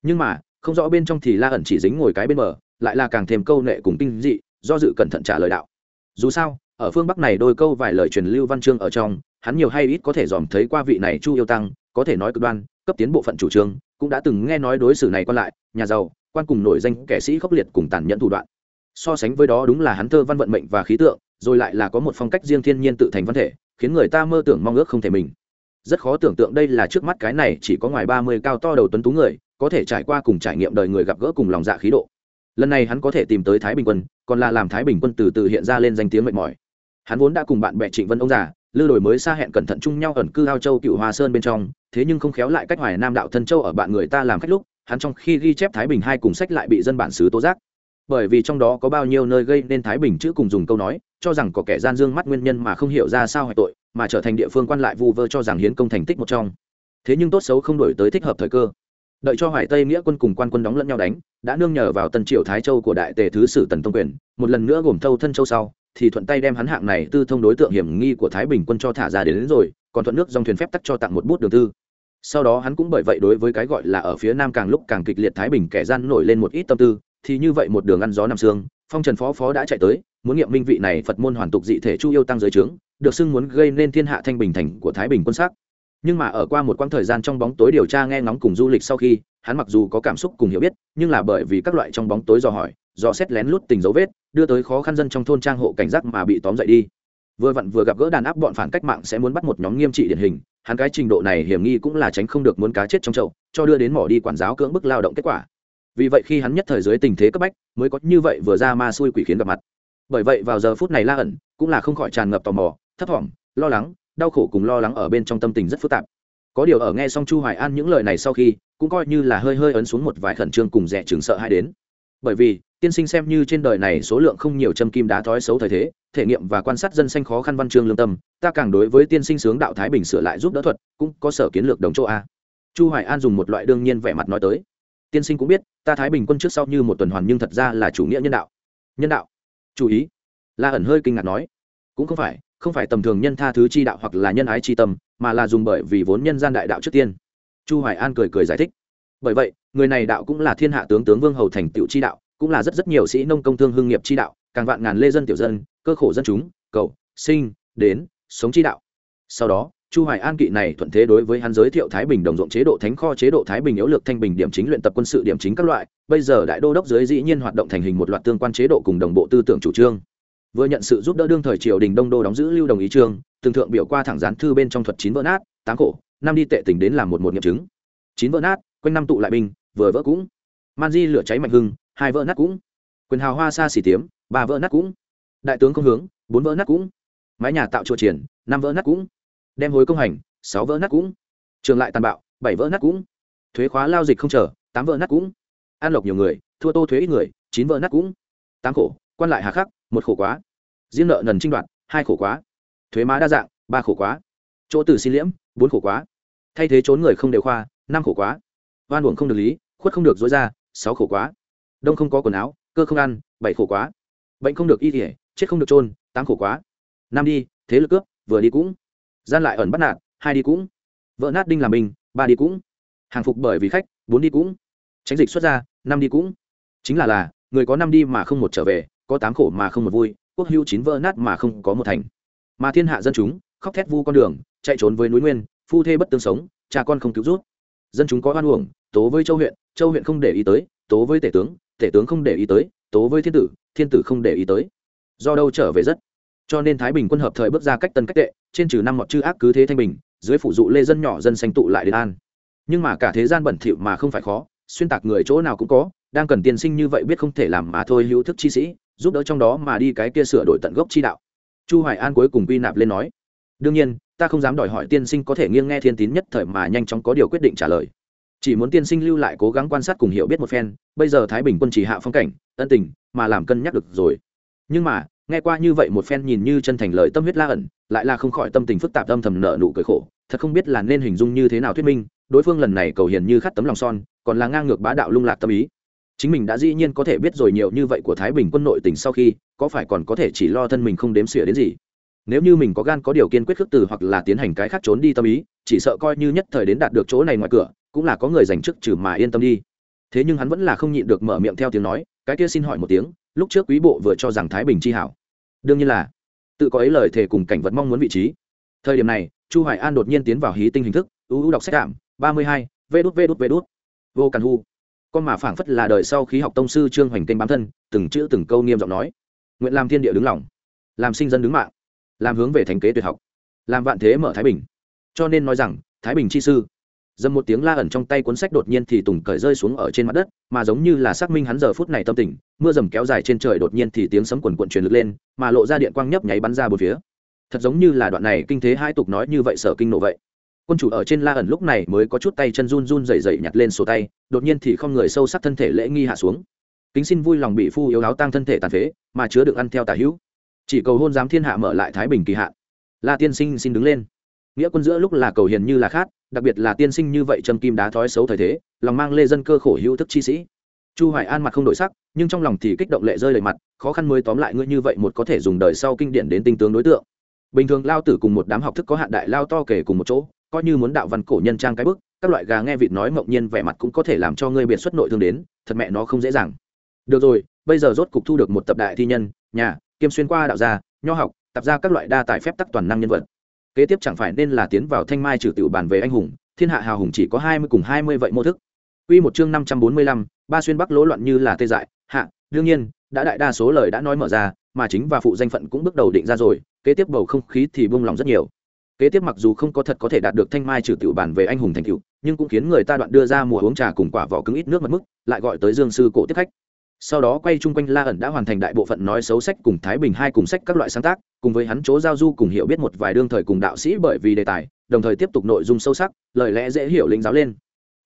Speaker 1: Nhưng mà, không rõ bên trong thì la ẩn chỉ dính ngồi cái bên bờ, lại là càng thêm câu nệ cùng kinh dị do dự cẩn thận trả lời đạo. Dù sao, ở phương bắc này đôi câu vài lời truyền lưu văn chương ở trong, hắn nhiều hay ít có thể dòm thấy qua vị này chu yêu tăng, có thể nói cực đoan, cấp tiến bộ phận chủ trương, cũng đã từng nghe nói đối xử này quan lại, nhà giàu, quan cùng nổi danh kẻ sĩ khốc liệt cùng tàn nhẫn thủ đoạn. So sánh với đó đúng là hắn thơ văn vận mệnh và khí tượng, rồi lại là có một phong cách riêng thiên nhiên tự thành văn thể, khiến người ta mơ tưởng mong ước không thể mình. Rất khó tưởng tượng đây là trước mắt cái này chỉ có ngoài ba mươi cao to đầu tuấn tú người, có thể trải qua cùng trải nghiệm đời người gặp gỡ cùng lòng dạ khí độ lần này hắn có thể tìm tới thái bình quân, còn là làm thái bình quân từ từ hiện ra lên danh tiếng mệt mỏi. Hắn vốn đã cùng bạn bè trịnh vân ông già, lư đổi mới xa hẹn cẩn thận chung nhau ẩn cư ao châu cựu hoa sơn bên trong, thế nhưng không khéo lại cách hoài nam đạo thân châu ở bạn người ta làm khách lúc, hắn trong khi ghi chép thái bình hai cùng sách lại bị dân bản xứ tố giác. Bởi vì trong đó có bao nhiêu nơi gây nên thái bình chữ cùng dùng câu nói, cho rằng có kẻ gian dương mắt nguyên nhân mà không hiểu ra sao hoại tội, mà trở thành địa phương quan lại vu vơ cho rằng hiến công thành tích một trong. Thế nhưng tốt xấu không đổi tới thích hợp thời cơ đợi cho hoài tây nghĩa quân cùng quan quân đóng lẫn nhau đánh đã nương nhờ vào tân triều thái châu của đại tề thứ sử tần tông quyền một lần nữa gồm thâu thân châu sau thì thuận tay đem hắn hạng này tư thông đối tượng hiểm nghi của thái bình quân cho thả ra đến, đến rồi còn thuận nước dòng thuyền phép tắc cho tặng một bút đường tư. Sau đó hắn cũng bởi vậy đối với cái gọi là ở phía nam càng lúc càng kịch liệt thái bình kẻ gian nổi lên một ít tâm tư thì như vậy một đường ăn gió nằm sương phong trần phó phó đã chạy tới muốn nghiệm minh vị này phật môn hoàn tục dị thể chu yêu tăng giới trướng được xưng muốn gây nên thiên hạ thanh bình thành của thái bình quân sắc nhưng mà ở qua một quãng thời gian trong bóng tối điều tra nghe ngóng cùng du lịch sau khi, hắn mặc dù có cảm xúc cùng hiểu biết, nhưng là bởi vì các loại trong bóng tối dò hỏi, dò xét lén lút tình dấu vết, đưa tới khó khăn dân trong thôn trang hộ cảnh giác mà bị tóm dậy đi. Vừa vặn vừa gặp gỡ đàn áp bọn phản cách mạng sẽ muốn bắt một nhóm nghiêm trị điển hình, hắn cái trình độ này hiểm nghi cũng là tránh không được muốn cá chết trong chậu, cho đưa đến mỏ đi quản giáo cưỡng bức lao động kết quả. Vì vậy khi hắn nhất thời dưới tình thế cấp bách, mới có như vậy vừa ra ma xui quỷ khiến gặp mặt. Bởi vậy vào giờ phút này la ẩn cũng là không khỏi tràn ngập tò mò, thấp thỏm, lo lắng đau khổ cùng lo lắng ở bên trong tâm tình rất phức tạp. Có điều ở nghe xong chu hoài an những lời này sau khi, cũng coi như là hơi hơi ấn xuống một vài khẩn trương cùng rẻ chừng sợ hãi đến. Bởi vì, tiên sinh xem như trên đời này số lượng không nhiều châm kim đá thói xấu thời thế, thể nghiệm và quan sát dân sanh khó khăn văn chương lương tâm, ta càng đối với tiên sinh sướng đạo thái bình sửa lại giúp đỡ thuật, cũng có sở kiến lược đồng châu a. Chu hoài an dùng một loại đương nhiên vẻ mặt nói tới. Tiên sinh cũng biết, ta thái bình quân trước sau như một tuần hoàn nhưng thật ra là chủ nghĩa nhân đạo. Nhân đạo? Chú ý. La ẩn hơi kinh ngạc nói. Cũng không phải không phải tầm thường nhân tha thứ chi đạo hoặc là nhân ái chi tâm, mà là dùng bởi vì vốn nhân gian đại đạo trước tiên. Chu hoài an cười cười giải thích. Bởi vậy, người này đạo cũng là thiên hạ tướng tướng vương hầu thành tựu chi đạo, cũng là rất rất nhiều sĩ nông công thương hương nghiệp chi đạo, càng vạn ngàn lê dân tiểu dân, cơ khổ dân chúng, cầu, sinh, đến, sống chi đạo. Sau đó, chu hoài an kỵ này thuận thế đối với hắn giới thiệu thái bình đồng ruộng chế độ thánh kho, chế độ thái bình yếu lược thanh bình điểm chính luyện tập quân sự điểm chính các loại. Bây giờ đại đô đốc dưới dĩ nhiên hoạt động thành hình một loạt tương quan chế độ cùng đồng bộ tư tưởng chủ trương vừa nhận sự giúp đỡ đương thời triều đình đông đô đóng giữ lưu đồng ý trương, từng thượng biểu qua thẳng gián thư bên trong thuật chín vỡ nát, tám cổ năm đi tệ tỉnh đến làm một một nghiệm chứng. Chín vỡ nát, quanh năm tụ lại binh, vừa vỡ cũng. Man di lửa cháy mạnh hưng, hai vỡ nát cũng. Quyền hào hoa xa xỉ tiếm, ba vỡ nát cũng. Đại tướng công hướng, bốn vỡ nát cũng. Mái nhà tạo chùa triển, năm vỡ nát cũng. Đem hối công hành, sáu vỡ nát cũng. Trường lại tàn bạo, bảy vỡ nát cũng. Thuế khóa lao dịch không chờ, tám vỡ nát cũng. An lộc nhiều người, thua tô thuế ít người, chín vỡ nát cũng. Tám khổ, quan lại hà khắc một khổ quá. Riêng nợ nần trinh đoạn hai khổ quá. Thuế má đa dạng, ba khổ quá. Chỗ từ xin liễm, bốn khổ quá. Thay thế trốn người không đều khoa, năm khổ quá. Oan uổng không được lý, khuất không được dối ra, sáu khổ quá. Đông không có quần áo, cơ không ăn, bảy khổ quá. Bệnh không được y thể, chết không được trôn tám khổ quá. Năm đi, thế lực cướp, vừa đi cũng. Gian lại ẩn bắt nạt, hai đi cũng. Vợ nát đinh làm mình ba đi cũng. Hàng phục bởi vì khách, bốn đi cũng. Tránh dịch xuất ra, năm đi cũng. Chính là là, người có năm đi mà không một trở về có tám khổ mà không một vui, quốc hưu chín vỡ nát mà không có một thành. Mà thiên hạ dân chúng, khóc thét vu con đường, chạy trốn với núi nguyên, phu thê bất tương sống, cha con không cứu rút. Dân chúng có oan uổng, tố với châu huyện châu huyện không để ý tới, tố với tể tướng tể tướng không để ý tới, tố với thiên tử thiên tử không để ý tới. Do đâu trở về rất. Cho nên thái bình quân hợp thời bước ra cách tân cách tệ, trên trừ năm mọt chư ác cứ thế thanh bình, dưới phủ dụ lê dân nhỏ dân sanh tụ lại đến an. Nhưng mà cả thế gian bẩn thỉu mà không phải khó, xuyên tạc người chỗ nào cũng có, đang cần tiên sinh như vậy biết không thể làm mà thôi, hữu thức chi sĩ giúp đỡ trong đó mà đi cái kia sửa đổi tận gốc chi đạo. Chu hoài an cuối cùng quy nạp lên nói, đương nhiên, ta không dám đòi hỏi tiên sinh có thể nghiêng nghe thiên tín nhất thời mà nhanh chóng có điều quyết định trả lời. Chỉ muốn tiên sinh lưu lại cố gắng quan sát cùng hiểu biết một phen, bây giờ thái bình quân chỉ hạ phong cảnh, ân tình mà làm cân nhắc được rồi. Nhưng mà, nghe qua như vậy một phen nhìn như chân thành lời tâm huyết la ẩn, lại là không khỏi tâm tình phức tạp âm thầm nợ nụ cười khổ. Thật không biết là nên hình dung như thế nào thuyết minh, đối phương lần này cầu hiền như khát tấm lòng son, còn là ngang ngược bá đạo lung lạc tâm ý chính mình đã dĩ nhiên có thể biết rồi nhiều như vậy của thái bình quân nội tình sau khi, có phải còn có thể chỉ lo thân mình không đếm xỉa đến gì? Nếu như mình có gan có điều kiên quyết khước từ hoặc là tiến hành cái khác trốn đi tâm ý, chỉ sợ coi như nhất thời đến đạt được chỗ này ngoài cửa, cũng là có người dành chức trừ mà yên tâm đi. Thế nhưng hắn vẫn là không nhịn được mở miệng theo tiếng nói, cái kia xin hỏi một tiếng, lúc trước quý bộ vừa cho rằng thái bình chi hảo. Đương nhiên là, tự có ấy lời thề cùng cảnh vật mong muốn vị trí. Thời điểm này, chu hoài an đột nhiên tiến vào hí tinh hình thức ưu đọc sách cảm, ba mươi hai, vê đút vê đút vê đút. Vô càn hu con mà phảng phất là đời sau khí học tông sư trương hoành kênh bám thân, từng chữ từng câu nghiêm giọng nói. Nguyện làm thiên địa đứng lòng, làm sinh dân đứng mạng, làm hướng về thành kế tuyệt học, làm vạn thế mở thái bình. Cho nên nói rằng, thái bình chi sư, dầm một tiếng la ẩn trong tay cuốn sách đột nhiên thì tùng cởi rơi xuống ở trên mặt đất, mà giống như là xác minh hắn giờ phút này tâm tình, mưa dầm kéo dài trên trời đột nhiên thì tiếng sấm quần quận truyền lực lên, mà lộ ra điện quang nhấp nháy bắn ra bốn phía. Thật giống như là đoạn này kinh thế hai tục nói như vậy sở kinh nộ vậy quân chủ ở trên la ẩn lúc này mới có chút tay chân run run dày dày nhặt lên sổ tay, đột nhiên thì không người sâu sắc thân thể lễ nghi hạ xuống. Kính xin vui lòng bị phu yếu áo tăng thân thể tàn phế, mà chứa được ăn theo tả hữu. Chỉ cầu hôn giám thiên hạ mở lại thái bình kỳ hạ la tiên sinh xin đứng lên. Nghĩa quân giữa lúc là cầu hiền như là khát, đặc biệt là tiên sinh như vậy châm kim đá thói xấu thời thế, lòng mang lê dân cơ khổ hữu thức chi sĩ. Chu hoài an mặt không đổi sắc, nhưng trong lòng thì kích động lệ rơi đầy mặt, khó khăn mới tóm lại ngươi như vậy một có thể dùng đời sau kinh điển đến tinh tướng đối tượng. Bình thường lao tử cùng một đám học thức có hạn đại lao to kể cùng một chỗ coi như muốn đạo văn cổ nhân trang cái bức các loại gà nghe vịt nói mộng nhiên vẻ mặt cũng có thể làm cho ngươi biệt xuất nội thương đến thật mẹ nó không dễ dàng. Được rồi bây giờ rốt cục thu được một tập đại thi nhân nhà kiêm xuyên qua đạo gia nho học tập ra các loại đa tài phép tắc toàn năng nhân vật. Kế tiếp chẳng phải nên là tiến vào thanh mai trừ tiểu bản về anh hùng thiên hạ hào hùng chỉ có hai mươi cùng hai mươi vậy mô thức. Quy một chương năm trăm bốn mươi lăm, ba xuyên bắc lỗ loạn như là tê dại, hạ, đương nhiên, đã đại đa số lời đã nói mở ra, mà chính và phụ danh phận cũng bước đầu định ra rồi, kế tiếp bầu không khí thì buông lòng rất nhiều. Kế tiếp mặc dù không có thật có thể đạt được thanh mai trừ tiểu bản về anh hùng thành tiệu, nhưng cũng khiến người ta đoạn đưa ra mùa uống trà cùng quả vỏ cứng ít nước mật mức, lại gọi tới Dương sư cổ tiếp khách. Sau đó quay chung quanh la ẩn đã hoàn thành đại bộ phận nói xấu sách cùng thái bình hai cùng sách các loại sáng tác cùng với hắn chỗ giao du cùng hiểu biết một vài đương thời cùng đạo sĩ bởi vì đề tài đồng thời tiếp tục nội dung sâu sắc lời lẽ dễ hiểu lĩnh giáo lên.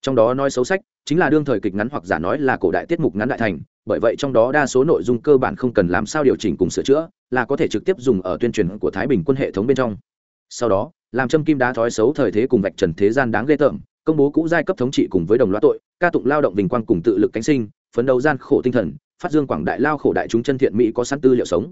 Speaker 1: Trong đó nói xấu sách chính là đương thời kịch ngắn hoặc giả nói là cổ đại tiết mục ngắn đại thành bởi vậy trong đó đa số nội dung cơ bản không cần làm sao điều chỉnh cùng sửa chữa là có thể trực tiếp dùng ở tuyên truyền của thái bình quân hệ thống bên trong sau đó, làm châm kim đá thói xấu thời thế cùng vạch trần thế gian đáng ghê tởm, công bố cũ giai cấp thống trị cùng với đồng loạt tội, ca tụng lao động vinh quang cùng tự lực cánh sinh, phấn đấu gian khổ tinh thần, phát dương quảng đại lao khổ đại chúng chân thiện mỹ có sẵn tư liệu sống.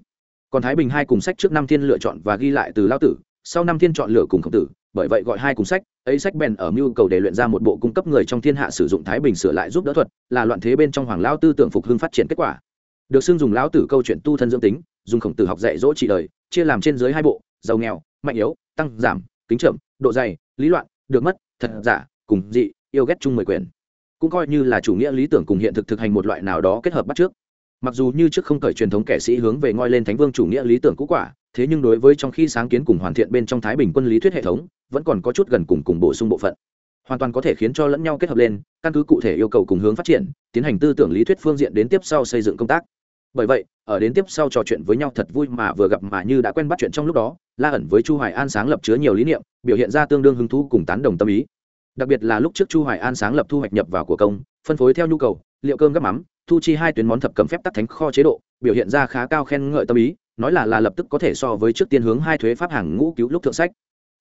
Speaker 1: Còn thái bình hai cùng sách trước năm thiên lựa chọn và ghi lại từ lao tử, sau năm thiên chọn lựa cùng khổng tử, bởi vậy gọi hai cùng sách, ấy sách bèn ở mưu cầu để luyện ra một bộ cung cấp người trong thiên hạ sử dụng thái bình sửa lại giúp đỡ thuật, là loạn thế bên trong hoàng lao tư tưởng phục hưng phát triển kết quả. Được xưng dùng lão tử câu chuyện tu thân dưỡng tính, dùng khổng tử học dạy dỗ trị đời, chia làm trên dưới hai bộ, giàu nghèo, mạnh yếu tăng giảm, kính chậm, độ dày, lý loạn, được mất, thật giả, cùng dị, yêu ghét chung mười quyền. Cũng coi như là chủ nghĩa lý tưởng cùng hiện thực thực hành một loại nào đó kết hợp bắt trước. Mặc dù như trước không cởi truyền thống kẻ sĩ hướng về ngoi lên thánh vương chủ nghĩa lý tưởng cũ quả, thế nhưng đối với trong khi sáng kiến cùng hoàn thiện bên trong thái bình quân lý thuyết hệ thống, vẫn còn có chút gần cùng cùng bổ sung bộ phận. Hoàn toàn có thể khiến cho lẫn nhau kết hợp lên, căn cứ cụ thể yêu cầu cùng hướng phát triển, tiến hành tư tưởng lý thuyết phương diện đến tiếp sau xây dựng công tác bởi vậy, ở đến tiếp sau trò chuyện với nhau thật vui mà vừa gặp mà như đã quen bắt chuyện trong lúc đó, la ẩn với chu hoài an sáng lập chứa nhiều lý niệm, biểu hiện ra tương đương hứng thú cùng tán đồng tâm ý. Đặc biệt là lúc trước chu hoài an sáng lập thu hoạch nhập vào của công, phân phối theo nhu cầu, liệu cơm gấp mắm, thu chi hai tuyến món thập cầm phép tắc thánh kho chế độ, biểu hiện ra khá cao khen ngợi tâm ý, nói là là lập tức có thể so với trước tiên hướng hai thuế pháp hàng ngũ cứu lúc thượng sách.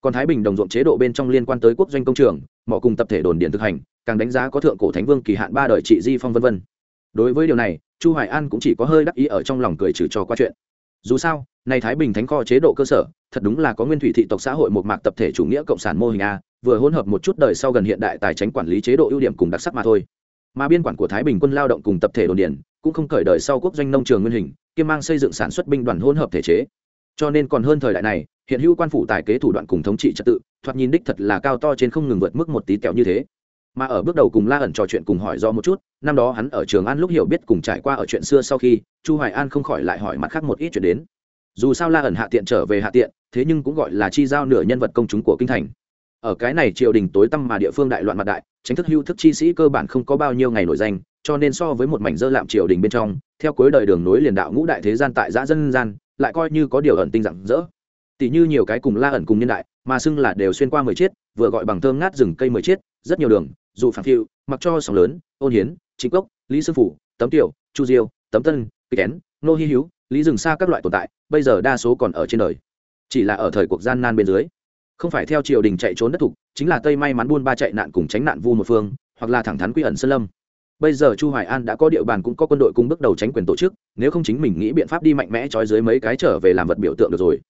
Speaker 1: Còn thái bình đồng ruộng chế độ bên trong liên quan tới quốc doanh công trường, mỏ cùng tập thể đồn điện thực hành, càng đánh giá có thượng cổ thánh vương kỳ hạn ba đời trị di phong vân vân đối với điều này, chu hoài an cũng chỉ có hơi đắc ý ở trong lòng cười trừ cho qua chuyện. Dù sao, này thái bình thánh kho chế độ cơ sở, thật đúng là có nguyên thủy thị tộc xã hội một mạc tập thể chủ nghĩa cộng sản mô hình a, vừa hỗn hợp một chút đời sau gần hiện đại tài chính quản lý chế độ ưu điểm cùng đặc sắc mà thôi. Mà biên quản của thái bình quân lao động cùng tập thể đồn điền, cũng không khởi đời sau quốc doanh nông trường nguyên hình, kiêm mang xây dựng sản xuất binh đoàn hỗn hợp thể chế. Cho nên còn hơn thời đại này, hiện hữu quan phủ tài kế thủ đoạn cùng thống trị trật tự, thoạt nhìn đích thật là cao to trên không ngừng vượt mức một tí kẹo như thế mà ở bước đầu cùng la ẩn trò chuyện cùng hỏi do một chút, năm đó hắn ở trường an lúc hiểu biết cùng trải qua ở chuyện xưa sau khi, chu hoài an không khỏi lại hỏi mặt khác một ít chuyện đến. Dù sao la ẩn hạ tiện trở về hạ tiện, thế nhưng cũng gọi là chi giao nửa nhân vật công chúng của kinh thành. Ở cái này triều đình tối tăm mà địa phương đại loạn mặt đại, tránh thức hưu thức chi sĩ cơ bản không có bao nhiêu ngày nổi danh, cho nên so với một mảnh dơ lạm triều đình bên trong, theo cuối đời đường nối liền đạo ngũ đại thế gian tại giã dân gian, lại coi như có điều ẩn tinh rạng rỡ. Tỷ như nhiều cái cùng la ẩn cùng nhân đại, mà xưng là đều xuyên qua mười chiết vừa gọi bằng thơm ngát rừng cây mười chiết rất nhiều đường dù phản phiu, mặc cho sóng lớn, ôn hiến chính cốc, lý sư phủ, tấm tiểu, chu diêu, tấm tân kịch kén, nô hy hữu, lý dừng xa các loại tồn tại, bây giờ đa số còn ở trên đời. Chỉ là ở thời cuộc gian nan bên dưới. Không phải theo triều đình chạy trốn đất thục, chính là tây may mắn buôn ba chạy nạn cùng tránh nạn vu một phương, hoặc là thẳng thắn quy ẩn sơn lâm. Bây giờ chu hoài an đã có địa bàn cũng có quân đội cùng bước đầu tránh quyền tổ chức, nếu không chính mình nghĩ biện pháp đi mạnh mẽ trói dưới mấy cái trở về làm vật biểu tượng được rồi.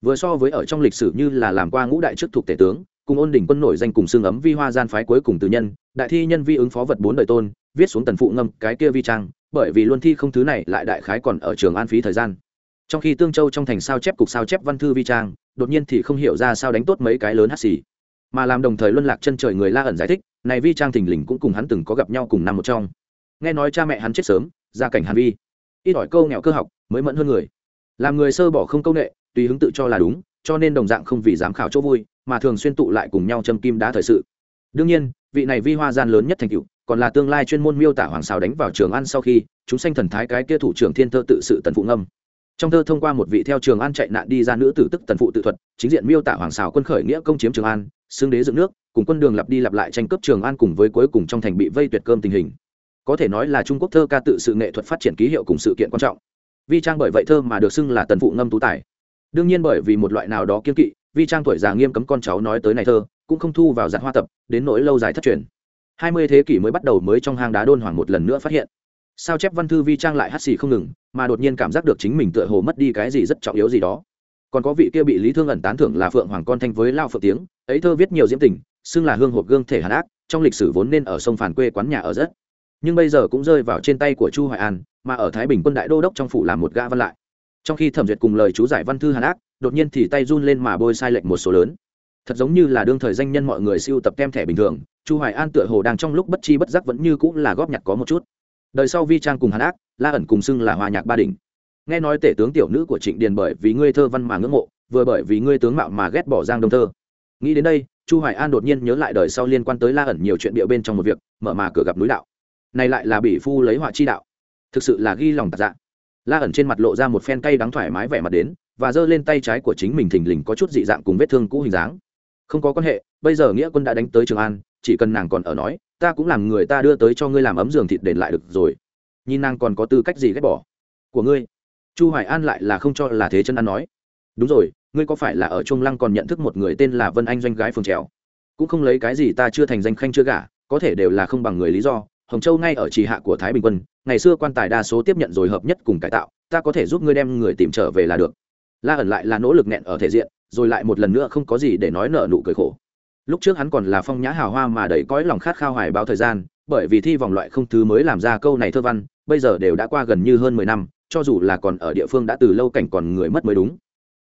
Speaker 1: Vừa so với ở trong lịch sử như là làm qua ngũ đại chức thuộc tể tướng cùng ôn đỉnh quân nổi danh cùng xương ấm vi hoa gian phái cuối cùng từ nhân, đại thi nhân vi ứng phó vật bốn đời tôn, viết xuống tần phụ ngâm cái kia vi trang, bởi vì luân thi không thứ này lại đại khái còn ở trường an phí thời gian. Trong khi tương châu trong thành sao chép cục sao chép văn thư vi trang, đột nhiên thì không hiểu ra sao đánh tốt mấy cái lớn hắt xì. Mà làm đồng thời luân lạc chân trời người la ẩn giải thích, này vi trang thình lình cũng cùng hắn từng có gặp nhau cùng năm một trong. Nghe nói cha mẹ hắn chết sớm, gia cảnh hàn vi. Ít ỏi câu nghèo cơ học, mới mẫn hơn người. Làm người sơ bỏ không công nghệ tùy hứng tự cho là đúng cho nên đồng dạng không vì giám khảo chỗ vui, mà thường xuyên tụ lại cùng nhau châm kim đá thời sự. Đương nhiên, vị này vi hoa gian lớn nhất thành cựu còn là tương lai chuyên môn miêu tả hoàng xào đánh vào trường ăn sau khi, chúng sanh thần thái cái kia thủ trưởng thiên thơ tự sự tần phụ ngâm. Trong thơ thông qua một vị theo trường an chạy nạn đi ra nữ tử tức tần phụ tự thuật, chính diện miêu tả hoàng xào quân khởi nghĩa công chiếm trường an xương đế dựng nước, cùng quân đường lặp đi lặp lại tranh cướp trường an cùng với cuối cùng trong thành bị vây tuyệt cơm tình hình. Có thể nói là trung quốc thơ ca tự sự nghệ thuật phát triển ký hiệu cùng sự kiện quan trọng. Vi trang bởi vậy thơ mà được xưng là tần phụ ngâm tú tài đương nhiên bởi vì một loại nào đó kiên kỵ, vi trang tuổi già nghiêm cấm con cháu nói tới này thơ, cũng không thu vào giặt hoa tập, đến nỗi lâu dài thất truyền. Hai mươi thế kỷ mới bắt đầu mới trong hang đá đôn hoàng một lần nữa phát hiện. Sao chép văn thư vi trang lại hắt xì không ngừng, mà đột nhiên cảm giác được chính mình tựa hồ mất đi cái gì rất trọng yếu gì đó. Còn có vị kia bị lý thương ẩn tán thưởng là phượng hoàng con thanh với lao phượng tiếng, ấy thơ viết nhiều diễm tình, xưng là hương hộp gương thể hàn ác, trong lịch sử vốn nên ở sông phản quê quán nhà ở rất. Nhưng bây giờ cũng rơi vào trên tay của chu hoài an, mà ở thái bình quân đại đô đốc trong phủ làm một gã văn lại trong khi thẩm duyệt cùng lời chú giải văn thư hàn ác, đột nhiên thì tay run lên mà bôi sai lệch một số lớn. Thật giống như là đương thời danh nhân mọi người siêu tập kem thẻ bình thường, chu hoài an tựa hồ đang trong lúc bất chi bất giác vẫn như cũng là góp nhặt có một chút. Đời sau vi trang cùng hàn ác, la ẩn cùng xưng là hòa nhạc ba đỉnh. Nghe nói tể tướng tiểu nữ của trịnh điền bởi vì ngươi thơ văn mà ngưỡng mộ, vừa bởi vì ngươi tướng mạo mà ghét bỏ giang đông thơ. Nghĩ đến đây, chu hoài an đột nhiên nhớ lại đời sau liên quan tới la ẩn nhiều chuyện bịa bên trong một việc, mở mà cửa gặp núi đạo. Này lại là bị phu lấy họa chi đạo. Thực sự là ghi lòng tạc dạ la ẩn trên mặt lộ ra một phen cay đắng thoải mái vẻ mặt đến, và giơ lên tay trái của chính mình thình lình có chút dị dạng cùng vết thương cũ hình dáng. Không có quan hệ, bây giờ nghĩa quân đã đánh tới trường an, chỉ cần nàng còn ở nói, ta cũng làm người ta đưa tới cho ngươi làm ấm giường thịt đền lại được rồi. Nhìn nàng còn có tư cách gì ghét bỏ? Của ngươi. Chu hoài an lại là không cho là thế chân ăn nói. Đúng rồi, ngươi có phải là ở trung lăng còn nhận thức một người tên là vân anh doanh gái phường trèo? Cũng không lấy cái gì ta chưa thành danh khanh chưa gả, có thể đều là không bằng người lý do. Hồng châu ngay ở trì hạ của thái bình quân ngày xưa quan tài đa số tiếp nhận rồi hợp nhất cùng cải tạo, ta có thể giúp ngươi đem người tìm trở về là được. La ẩn lại là nỗ lực nẹn ở thể diện, rồi lại một lần nữa không có gì để nói nợ nụ cười khổ. Lúc trước hắn còn là phong nhã hào hoa mà đầy cõi lòng khát khao hoài bao thời gian, bởi vì thi vòng loại không thứ mới làm ra câu này thơ văn, bây giờ đều đã qua gần như hơn mười năm, cho dù là còn ở địa phương đã từ lâu cảnh còn người mất mới đúng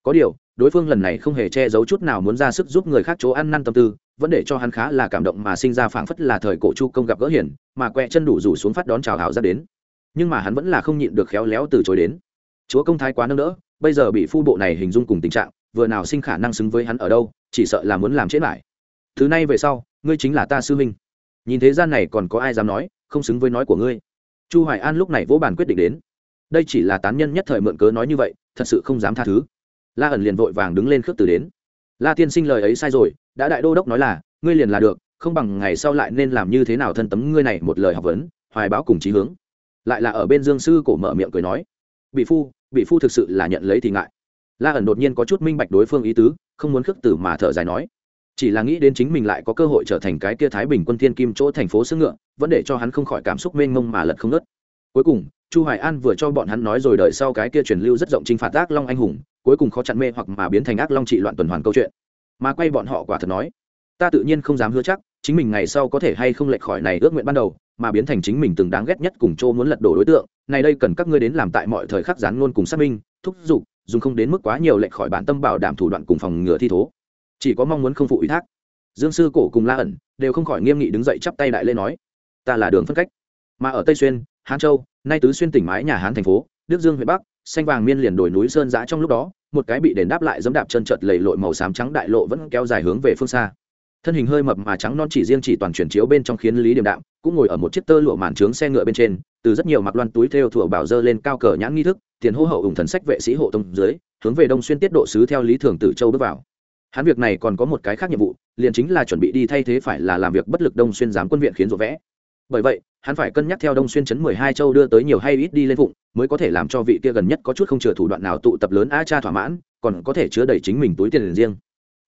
Speaker 1: có điều, đối phương lần này không hề che giấu chút nào muốn ra sức giúp người khác chỗ ăn năn tâm tư, vẫn để cho hắn khá là cảm động mà sinh ra phảng phất là thời cổ chu công gặp gỡ hiển, mà quẹ chân đủ rủ xuống phát đón chào hảo ra đến. Nhưng mà hắn vẫn là không nhịn được khéo léo từ chối đến. Chúa công thái quá nâng đỡ, bây giờ bị phu bộ này hình dung cùng tình trạng, vừa nào sinh khả năng xứng với hắn ở đâu, chỉ sợ là muốn làm chết lại. Thứ này về sau, ngươi chính là ta sư huynh. Nhìn thế gian này còn có ai dám nói, không xứng với nói của ngươi. Chu hoài an lúc này vỗ bàn quyết định đến. Đây chỉ là tán nhân nhất thời mượn cớ nói như vậy, thật sự không dám tha thứ la ẩn liền vội vàng đứng lên khước từ đến. La tiên sinh lời ấy sai rồi, đã đại đô đốc nói là, ngươi liền là được, không bằng ngày sau lại nên làm như thế nào thân tấm ngươi này một lời học vấn, hoài báo cùng chí hướng. Lại là ở bên dương sư cổ mở miệng cười nói, bị phu bị phu thực sự là nhận lấy thì ngại. La ẩn đột nhiên có chút minh bạch đối phương ý tứ, không muốn khước từ mà thở dài nói, chỉ là nghĩ đến chính mình lại có cơ hội trở thành cái kia thái bình quân thiên kim chỗ thành phố xứ ngựa, vẫn để cho hắn không khỏi cảm xúc mênh mông mà lật không ngớt. Cuối cùng, chu hoài an vừa cho bọn hắn nói rồi đợi sau cái kia truyền lưu rất rộng chinh phạt ác long anh hùng cuối cùng khó chặn mê hoặc mà biến thành ác long trị loạn tuần hoàn câu chuyện. Mà quay bọn họ quả thật nói, ta tự nhiên không dám hứa chắc, chính mình ngày sau có thể hay không lệch khỏi này ước nguyện ban đầu, mà biến thành chính mình từng đáng ghét nhất cùng chỗ muốn lật đổ đối tượng, này đây cần các ngươi đến làm tại mọi thời khắc gián ngôn cùng xác minh, thúc giục, dùng không đến mức quá nhiều lệch khỏi bản tâm bảo đảm thủ đoạn cùng phòng ngừa thi thố. Chỉ có mong muốn không phụ ủy thác. Dương sư cổ cùng la ẩn đều không khỏi nghiêm nghị đứng dậy chắp tay đại lên nói, ta là đường phân cách. Mà ở tây xuyên, hán châu, nay tứ xuyên tỉnh mái nhà hán thành phố, đức dương huyện bắc xanh vàng miên liền đồi núi sơn giã trong lúc đó, một cái bị đền đáp lại dẫm đạp chân trợt lầy lội màu xám trắng đại lộ vẫn kéo dài hướng về phương xa. Thân hình hơi mập mà trắng non chỉ riêng chỉ toàn chuyển chiếu bên trong khiến lý điểm đạm cũng ngồi ở một chiếc tơ lụa màn trướng xe ngựa bên trên, từ rất nhiều mặc loan túi theo thủa bảo dơ lên cao cờ nhãn nghi thức, tiền hô hậu ủng thần sách vệ sĩ hộ tông dưới, hướng về đông xuyên tiết độ sứ theo lý thường tử châu bước vào. Hắn việc này còn có một cái khác nhiệm vụ, liền chính là chuẩn bị đi thay thế phải là làm việc bất lực đông xuyên giám quân viện khiến rộ vẽ. Bởi vậy, hắn phải cân nhắc theo đông xuyên chấn mười hai châu đưa tới nhiều hay ít đi lên phụng mới có thể làm cho vị kia gần nhất có chút không chừa thủ đoạn nào tụ tập lớn a cha thỏa mãn, còn có thể chứa đầy chính mình túi tiền riêng.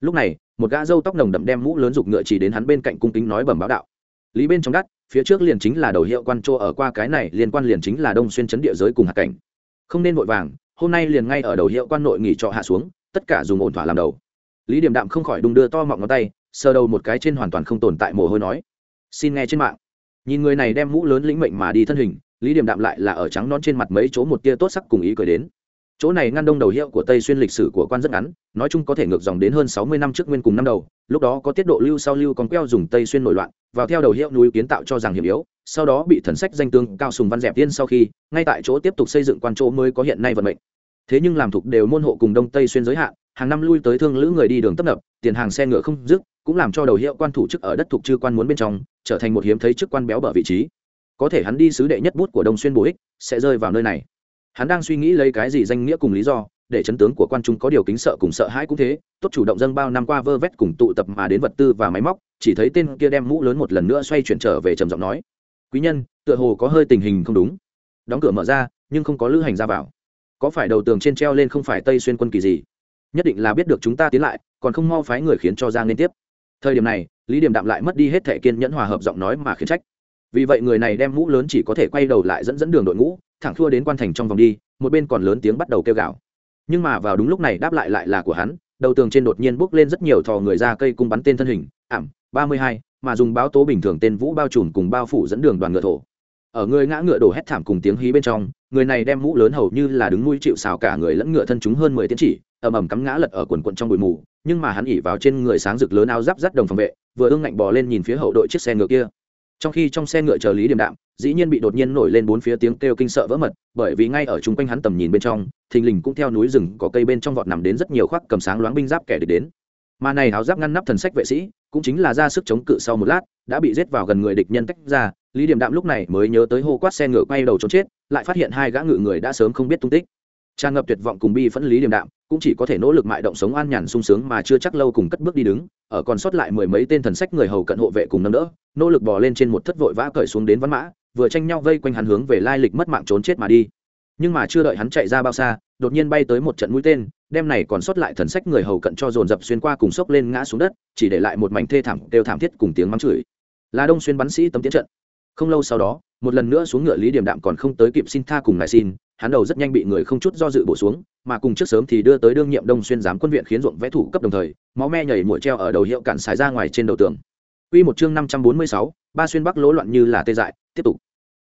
Speaker 1: Lúc này, một gã râu tóc nồng đậm đem mũ lớn giục ngựa chỉ đến hắn bên cạnh cung kính nói bẩm báo đạo. Lý bên trong đắt, phía trước liền chính là đầu hiệu quan trô ở qua cái này, liên quan liền chính là đông xuyên chấn địa giới cùng hạt cảnh. Không nên vội vàng, hôm nay liền ngay ở đầu hiệu quan nội nghỉ trọ hạ xuống, tất cả dùng ổn thỏa làm đầu. Lý điểm đạm không khỏi đung đưa to mọng ngón tay, sờ đầu một cái trên hoàn toàn không tồn tại mồ hôi nói, xin nghe trên mạng. Nhìn người này đem mũ lớn lĩnh mệnh mà đi thân hình lý điểm đạm lại là ở trắng non trên mặt mấy chỗ một tia tốt sắc cùng ý cười đến. Chỗ này ngăn đông đầu hiệu của tây xuyên lịch sử của quan rất ngắn, nói chung có thể ngược dòng đến hơn sáu mươi năm trước nguyên cùng năm đầu, lúc đó có tiết độ lưu sau lưu còn queo dùng tây xuyên nổi loạn, vào theo đầu hiệu núi kiến tạo cho rằng hiểm yếu, sau đó bị thần sách danh tương cao sùng văn dẹp tiên sau khi, ngay tại chỗ tiếp tục xây dựng quan chỗ mới có hiện nay vận mệnh. Thế nhưng làm thuộc đều môn hộ cùng đông tây xuyên giới hạn, hàng năm lui tới thương lữ người đi đường tấp nập, tiền hàng xe ngựa không dứt, cũng làm cho đầu hiệu quan thủ chức ở đất thuộc chư quan muốn bên trong, trở thành một hiếm thấy chức quan béo bở vị trí có thể hắn đi sứ đệ nhất bút của đông xuyên bổ ích, sẽ rơi vào nơi này. Hắn đang suy nghĩ lấy cái gì danh nghĩa cùng lý do, để chấn tướng của quan trung có điều kính sợ cùng sợ hãi cũng thế, tốt chủ động dâng bao năm qua vơ vét cùng tụ tập mà đến vật tư và máy móc, chỉ thấy tên kia đem mũ lớn một lần nữa xoay chuyển trở về trầm giọng nói. Quý nhân, tựa hồ có hơi tình hình không đúng. Đóng cửa mở ra, nhưng không có lữ hành ra vào. Có phải đầu tường trên treo lên không phải tây xuyên quân kỳ gì? Nhất định là biết được chúng ta tiến lại, còn không mau phái người khiến cho giang liên tiếp. Thời điểm này, lý điểm đạm lại mất đi hết thẻ kiên nhẫn hòa hợp giọng nói mà khiến trách vì vậy người này đem mũ lớn chỉ có thể quay đầu lại dẫn dẫn đường đội ngũ, thẳng thua đến quan thành trong vòng đi, một bên còn lớn tiếng bắt đầu kêu gào. Nhưng mà vào đúng lúc này đáp lại lại là của hắn, đầu tường trên đột nhiên bốc lên rất nhiều thò người ra cây cung bắn tên thân hình, ảm, ba mươi hai, mà dùng báo tố bình thường tên vũ bao trùm cùng bao phủ dẫn đường đoàn ngựa thổ. Ở người ngã ngựa đổ hét thảm cùng tiếng hí bên trong, người này đem mũ lớn hầu như là đứng nuôi chịu xào cả người lẫn ngựa thân chúng hơn mười tiến chỉ, ầm ầm cắm ngã lật ở quần quận trong bụi mù, nhưng mà hắn ỉ vào trên người sáng rực lớn áo giáp rắt đồng phòng vệ, vừa ương ngạnh bò lên nhìn phía hậu đội chiếc xe ngựa kia trong khi trong xe ngựa chờ lý điểm đạm, dĩ nhiên bị đột nhiên nổi lên bốn phía tiếng kêu kinh sợ vỡ mật, bởi vì ngay ở chung quanh hắn tầm nhìn bên trong, thình lình cũng theo núi rừng có cây bên trong vọt nằm đến rất nhiều khoác cầm sáng loáng binh giáp kẻ địch đến. Mà này háo giáp ngăn nắp thần sách vệ sĩ, cũng chính là ra sức chống cự sau một lát, đã bị giết vào gần người địch nhân tách ra. Lý điểm đạm lúc này mới nhớ tới hô quát xe ngựa quay đầu trốn chết, lại phát hiện hai gã ngự người đã sớm không biết tung tích tràn ngập tuyệt vọng cùng bi phẫn lý điềm đạm, cũng chỉ có thể nỗ lực mại động sống an nhàn sung sướng mà chưa chắc lâu cùng cất bước đi đứng, ở còn sót lại mười mấy tên thần sách người hầu cận hộ vệ cùng nâng đỡ, nỗ lực bò lên trên một thất vội vã cởi xuống đến văn mã, vừa tranh nhau vây quanh hắn hướng về lai lịch mất mạng trốn chết mà đi. Nhưng mà chưa đợi hắn chạy ra bao xa, đột nhiên bay tới một trận mũi tên, đem này còn sót lại thần sách người hầu cận cho dồn dập xuyên qua cùng sốc lên ngã xuống đất, chỉ để lại một mảnh thê thảm, đều thảm thiết cùng tiếng mắng chửi. Là đông xuyên bắn sĩ tấm tiến trận. Không lâu sau đó, một lần nữa xuống ngựa lý điểm đạm còn không tới kịp xin tha cùng ngài xin hắn đầu rất nhanh bị người không chút do dự bổ xuống mà cùng trước sớm thì đưa tới đương nhiệm đông xuyên giám quân viện khiến ruộng vẽ thủ cấp đồng thời máu me nhảy mũi treo ở đầu hiệu cản xài ra ngoài trên đầu tường Quy một chương 546, ba xuyên bắc lỗ loạn như là tê dại, tiếp tục.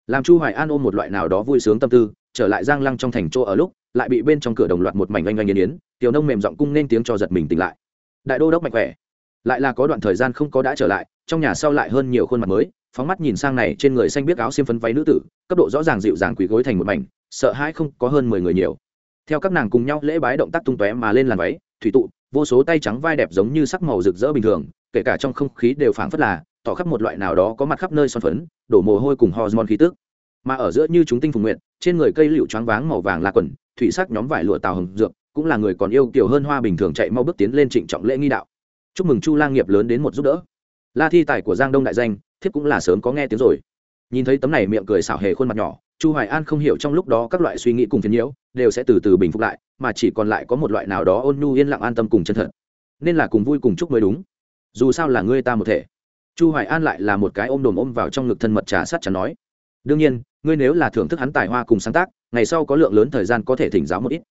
Speaker 1: Làm Chu Hoài An ôm một loại nào đó vui sướng tâm tư, trở lại Giang Lăng trong thành chỗ ở lúc, lại bị bên trong cửa đồng loạt một mảnh oanh oanh yến yến, tiểu nông mềm giọng cung nên tiếng cho giật mình tỉnh lại. Đại đô đốc mạnh khỏe. Lại là có đoạn thời gian không có đã trở lại, trong nhà sau lại hơn nhiều khuôn mặt mới, phóng mắt nhìn sang này trên người xanh biết áo xiêm phấn váy nữ tử, cấp độ rõ ràng dịu dàng quỳ gối thành một mảnh, sợ hãi không có hơn mười người nhiều. Theo các nàng cùng nhau lễ bái động tác tung tóe mà lên làn váy, thủy tụ, vô số tay trắng vai đẹp giống như sắc màu rực rỡ bình thường, kể cả trong không khí đều phảng phất là tỏ khắp một loại nào đó có mặt khắp nơi son phấn đổ mồ hôi cùng hormone khí tức. Mà ở giữa như chúng tinh phùng nguyện trên người cây liệu choáng váng màu vàng là quần thủy sắc nhóm vải lụa tàu hồng dược cũng là người còn yêu kiểu hơn hoa bình thường chạy mau bước tiến lên trịnh trọng lễ nghi đạo. Chúc mừng chu lang nghiệp lớn đến một giúp đỡ. La thi tài của giang đông đại danh thiếp cũng là sớm có nghe tiếng rồi. Nhìn thấy tấm này miệng cười xảo hề khuôn mặt nhỏ, chu hoài an không hiểu trong lúc đó các loại suy nghĩ cùng phiền nhiễu, đều sẽ từ từ bình phục lại, mà chỉ còn lại có một loại nào đó ôn nhu yên lặng an tâm cùng chân thật. Nên là cùng vui cùng chúc mới đúng. Dù sao là ngươi ta một thể. Chu hoài an lại là một cái ôm đồm ôm vào trong ngực thân mật trà sát chắn nói. Đương nhiên, ngươi nếu là thưởng thức hắn tài hoa cùng sáng tác, ngày sau có lượng lớn thời gian có thể thỉnh giáo một ít.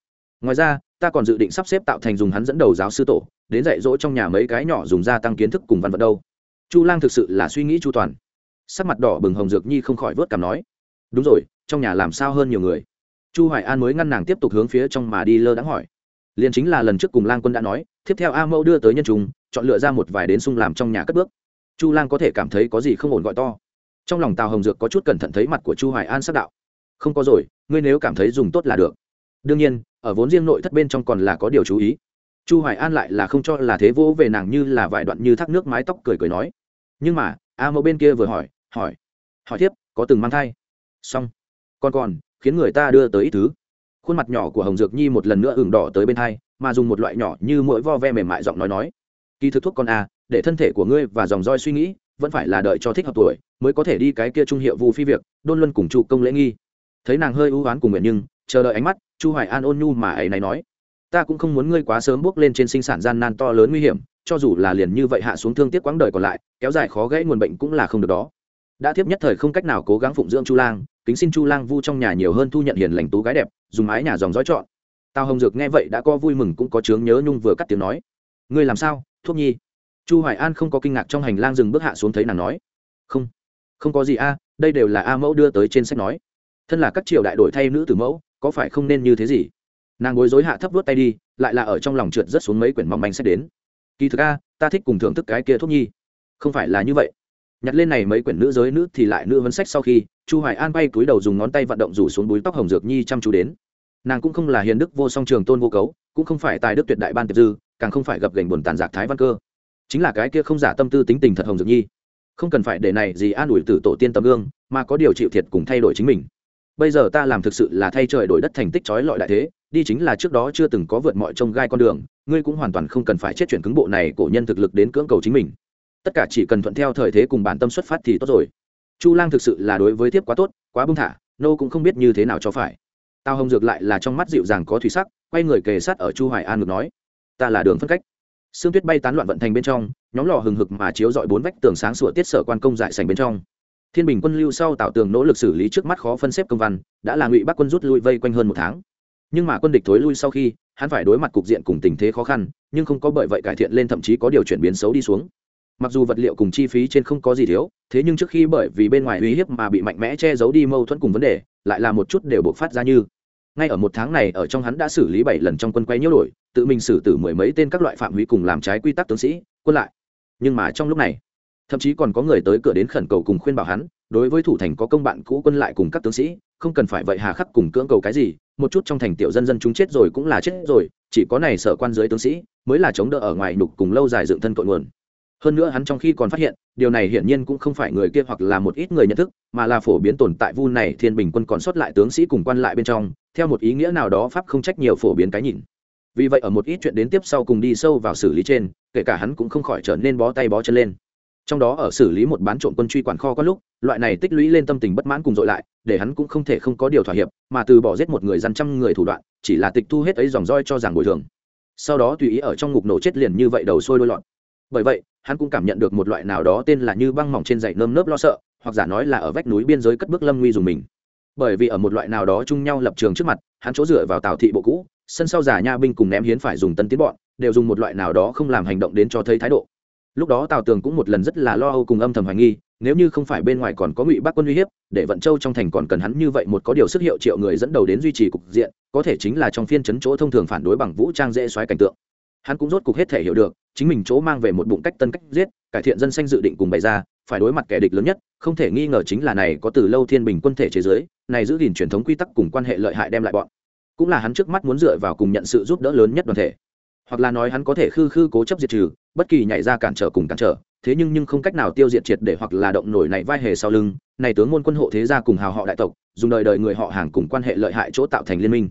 Speaker 1: Ngoài ra, ta còn dự định sắp xếp tạo thành dùng hắn dẫn đầu giáo sư tổ, đến dạy dỗ trong nhà mấy cái nhỏ dùng gia tăng kiến thức cùng văn vật đâu chu lang thực sự là suy nghĩ chu toàn. Sắc mặt đỏ bừng hồng dược nhi không khỏi vớt cảm nói, đúng rồi, trong nhà làm sao hơn nhiều người? Chu hoài an mới ngăn nàng tiếp tục hướng phía trong mà đi lơ đãng hỏi. Liền chính là lần trước cùng lang quân đã nói, tiếp theo a mẫu đưa tới nhân trùng, chọn lựa ra một vài đến sung làm trong nhà cất bước. Chu lang có thể cảm thấy có gì không ổn gọi to. Trong lòng tào hồng dược có chút cẩn thận thấy mặt của chu hoài an sắc đạo. Không có rồi, ngươi nếu cảm thấy dùng tốt là được. Đương nhiên, ở vốn riêng nội thất bên trong còn là có điều chú ý. Chu hoài an lại là không cho là thế vỗ về nàng như là vài đoạn như thác nước mái tóc cười cười nói nhưng mà, a mẫu bên kia vừa hỏi hỏi hỏi tiếp, có từng mang thai? Xong. Còn còn, khiến người ta đưa tới ít thứ. Khuôn mặt nhỏ của hồng dược nhi một lần nữa ửng đỏ tới bên thai, mà dùng một loại nhỏ như mỗi vo ve mềm mại giọng nói nói. Kỳ thực thuốc con a, để thân thể của ngươi và dòng roi suy nghĩ, vẫn phải là đợi cho thích hợp tuổi, mới có thể đi cái kia trung hiệu vu phi việc, đôn luân cùng trụ công lễ nghi. Thấy nàng hơi ưu oán cùng nguyện nhưng, chờ đợi ánh mắt, chu hoài an ôn nhu mà ấy này nói. Ta cũng không muốn ngươi quá sớm bước lên trên sinh sản gian nan to lớn nguy hiểm cho dù là liền như vậy hạ xuống thương tiếc quãng đời còn lại, kéo dài khó gãy nguồn bệnh cũng là không được đó. Đã thiếp nhất thời không cách nào cố gắng phụng dưỡng chu lang, kính xin chu lang vu trong nhà nhiều hơn thu nhận hiền lành tú gái đẹp, dùng mái nhà dòng dõi chọn. Tao hồng dược nghe vậy đã có vui mừng cũng có chướng nhớ nhung vừa cắt tiếng nói. Ngươi làm sao, thuốc nhi? Chu hoài an không có kinh ngạc trong hành lang dừng bước hạ xuống thấy nàng nói. Không không có gì a, đây đều là a mẫu đưa tới trên sách nói. Thân là các triều đại đổi thay nữ tử mẫu, có phải không nên như thế gì? Nàng bối rối hạ thấp vớt tay đi, lại là ở trong lòng trượt rất xuống mấy quyển mỏng manh sẽ đến kỳ thực a, ta thích cùng thưởng thức cái kia thuốc nhi. Không phải là như vậy. Nhặt lên này mấy quyển nữ giới nữ thì lại nữ vấn sách sau khi, chu hoài an bay túi đầu dùng ngón tay vận động rủ xuống búi tóc hồng dược nhi chăm chú đến. Nàng cũng không là hiền đức vô song trường tôn vô cấu, cũng không phải tài đức tuyệt đại ban tiệp dư, càng không phải gặp gành buồn tàn giặc thái văn cơ. Chính là cái kia không giả tâm tư tính tình thật hồng dược nhi. Không cần phải để này gì an ủi từ tổ tiên tấm gương mà có điều chịu thiệt cùng thay đổi chính mình. Bây giờ ta làm thực sự là thay trời đổi đất thành tích trói lọi đại thế đi chính là trước đó chưa từng có vượt mọi trông gai con đường, ngươi cũng hoàn toàn không cần phải chết chuyển cứng bộ này cổ nhân thực lực đến cưỡng cầu chính mình. Tất cả chỉ cần thuận theo thời thế cùng bản tâm xuất phát thì tốt rồi. Chu lang thực sự là đối với tiếp quá tốt, quá bưng thả, nô cũng không biết như thế nào cho phải. Tao hồng dược lại là trong mắt dịu dàng có thủy sắc, quay người kề sát ở chu hoài an ngược nói, ta là đường phân cách. Sương tuyết bay tán loạn vận thành bên trong, nhóm lò hừng hực mà chiếu dọi bốn vách tường sáng sủa tiết sở quan công dại sành bên trong. Thiên bình quân lưu sau tạo tường nỗ lực xử lý trước mắt khó phân xếp công văn, đã là ngụy bắc quân rút lui vây quanh hơn một tháng nhưng mà quân địch thối lui sau khi, hắn phải đối mặt cục diện cùng tình thế khó khăn, nhưng không có bởi vậy cải thiện lên thậm chí có điều chuyển biến xấu đi xuống. Mặc dù vật liệu cùng chi phí trên không có gì thiếu, thế nhưng trước khi bởi vì bên ngoài uy hiếp mà bị mạnh mẽ che giấu đi mâu thuẫn cùng vấn đề, lại là một chút đều bộc phát ra như. Ngay ở một tháng này, ở trong hắn đã xử lý bảy lần trong quân quay nhiễu đổi, tự mình xử tử mười mấy tên các loại phạm hủy cùng làm trái quy tắc tướng sĩ, quân lại. Nhưng mà trong lúc này, thậm chí còn có người tới cửa đến khẩn cầu cùng khuyên bảo hắn, đối với thủ thành có công bạn cũ quân lại cùng các tướng sĩ, không cần phải vậy hà khắc cùng cưỡng cầu cái gì một chút trong thành tiểu dân dân chúng chết rồi cũng là chết rồi, chỉ có này sở quan dưới tướng sĩ mới là chống đỡ ở ngoài nục cùng lâu dài dựng thân cội nguồn. Hơn nữa hắn trong khi còn phát hiện, điều này hiển nhiên cũng không phải người kia hoặc là một ít người nhận thức, mà là phổ biến tồn tại vu này thiên bình quân còn sót lại tướng sĩ cùng quan lại bên trong, theo một ý nghĩa nào đó pháp không trách nhiều phổ biến cái nhìn. Vì vậy ở một ít chuyện đến tiếp sau cùng đi sâu vào xử lý trên, kể cả hắn cũng không khỏi trở nên bó tay bó chân lên trong đó ở xử lý một bán trộm quân truy quản kho có lúc, loại này tích lũy lên tâm tình bất mãn cùng dội lại, để hắn cũng không thể không có điều thỏa hiệp, mà từ bỏ giết một người dân trăm người thủ đoạn, chỉ là tịch thu hết ấy dòng roi cho rằng bồi thường. Sau đó tùy ý ở trong ngục nổ chết liền như vậy đầu sôi đôi lọt bởi vậy, hắn cũng cảm nhận được một loại nào đó tên là như băng mỏng trên dậy nơm nớp lo sợ, hoặc giả nói là ở vách núi biên giới cất bước lâm nguy dùng mình. Bởi vì ở một loại nào đó chung nhau lập trường trước mặt, hắn chỗ dựa vào tào thị bộ cũ, sân sau giả nha binh cùng ném hiến phải dùng tân tiến bọn, đều dùng một loại nào đó không làm hành động đến cho thấy thái độ lúc đó tào tường cũng một lần rất là lo âu cùng âm thầm hoài nghi, nếu như không phải bên ngoài còn có ngụy bắc quân uy hiếp, để vận châu trong thành còn cần hắn như vậy một có điều sức hiệu triệu người dẫn đầu đến duy trì cục diện, có thể chính là trong phiên chấn chỗ thông thường phản đối bằng vũ trang dễ xoáy cảnh tượng. Hắn cũng rốt cục hết thể hiểu được, chính mình chỗ mang về một bụng cách tân cách giết, cải thiện dân sanh dự định cùng bày ra, phải đối mặt kẻ địch lớn nhất, không thể nghi ngờ chính là này có từ lâu thiên bình quân thể chế giới, này giữ gìn truyền thống quy tắc cùng quan hệ lợi hại đem lại bọn. Cũng là hắn trước mắt muốn dựa vào cùng nhận sự giúp đỡ lớn nhất đoàn thể hoặc là nói hắn có thể khư khư cố chấp diệt trừ, bất kỳ nhảy ra cản trở cùng cản trở, thế nhưng nhưng không cách nào tiêu diệt triệt để hoặc là động nổi này vai hề sau lưng, này tướng môn quân hộ thế gia cùng hào họ đại tộc, dùng đời đời người họ hàng cùng quan hệ lợi hại chỗ tạo thành liên minh.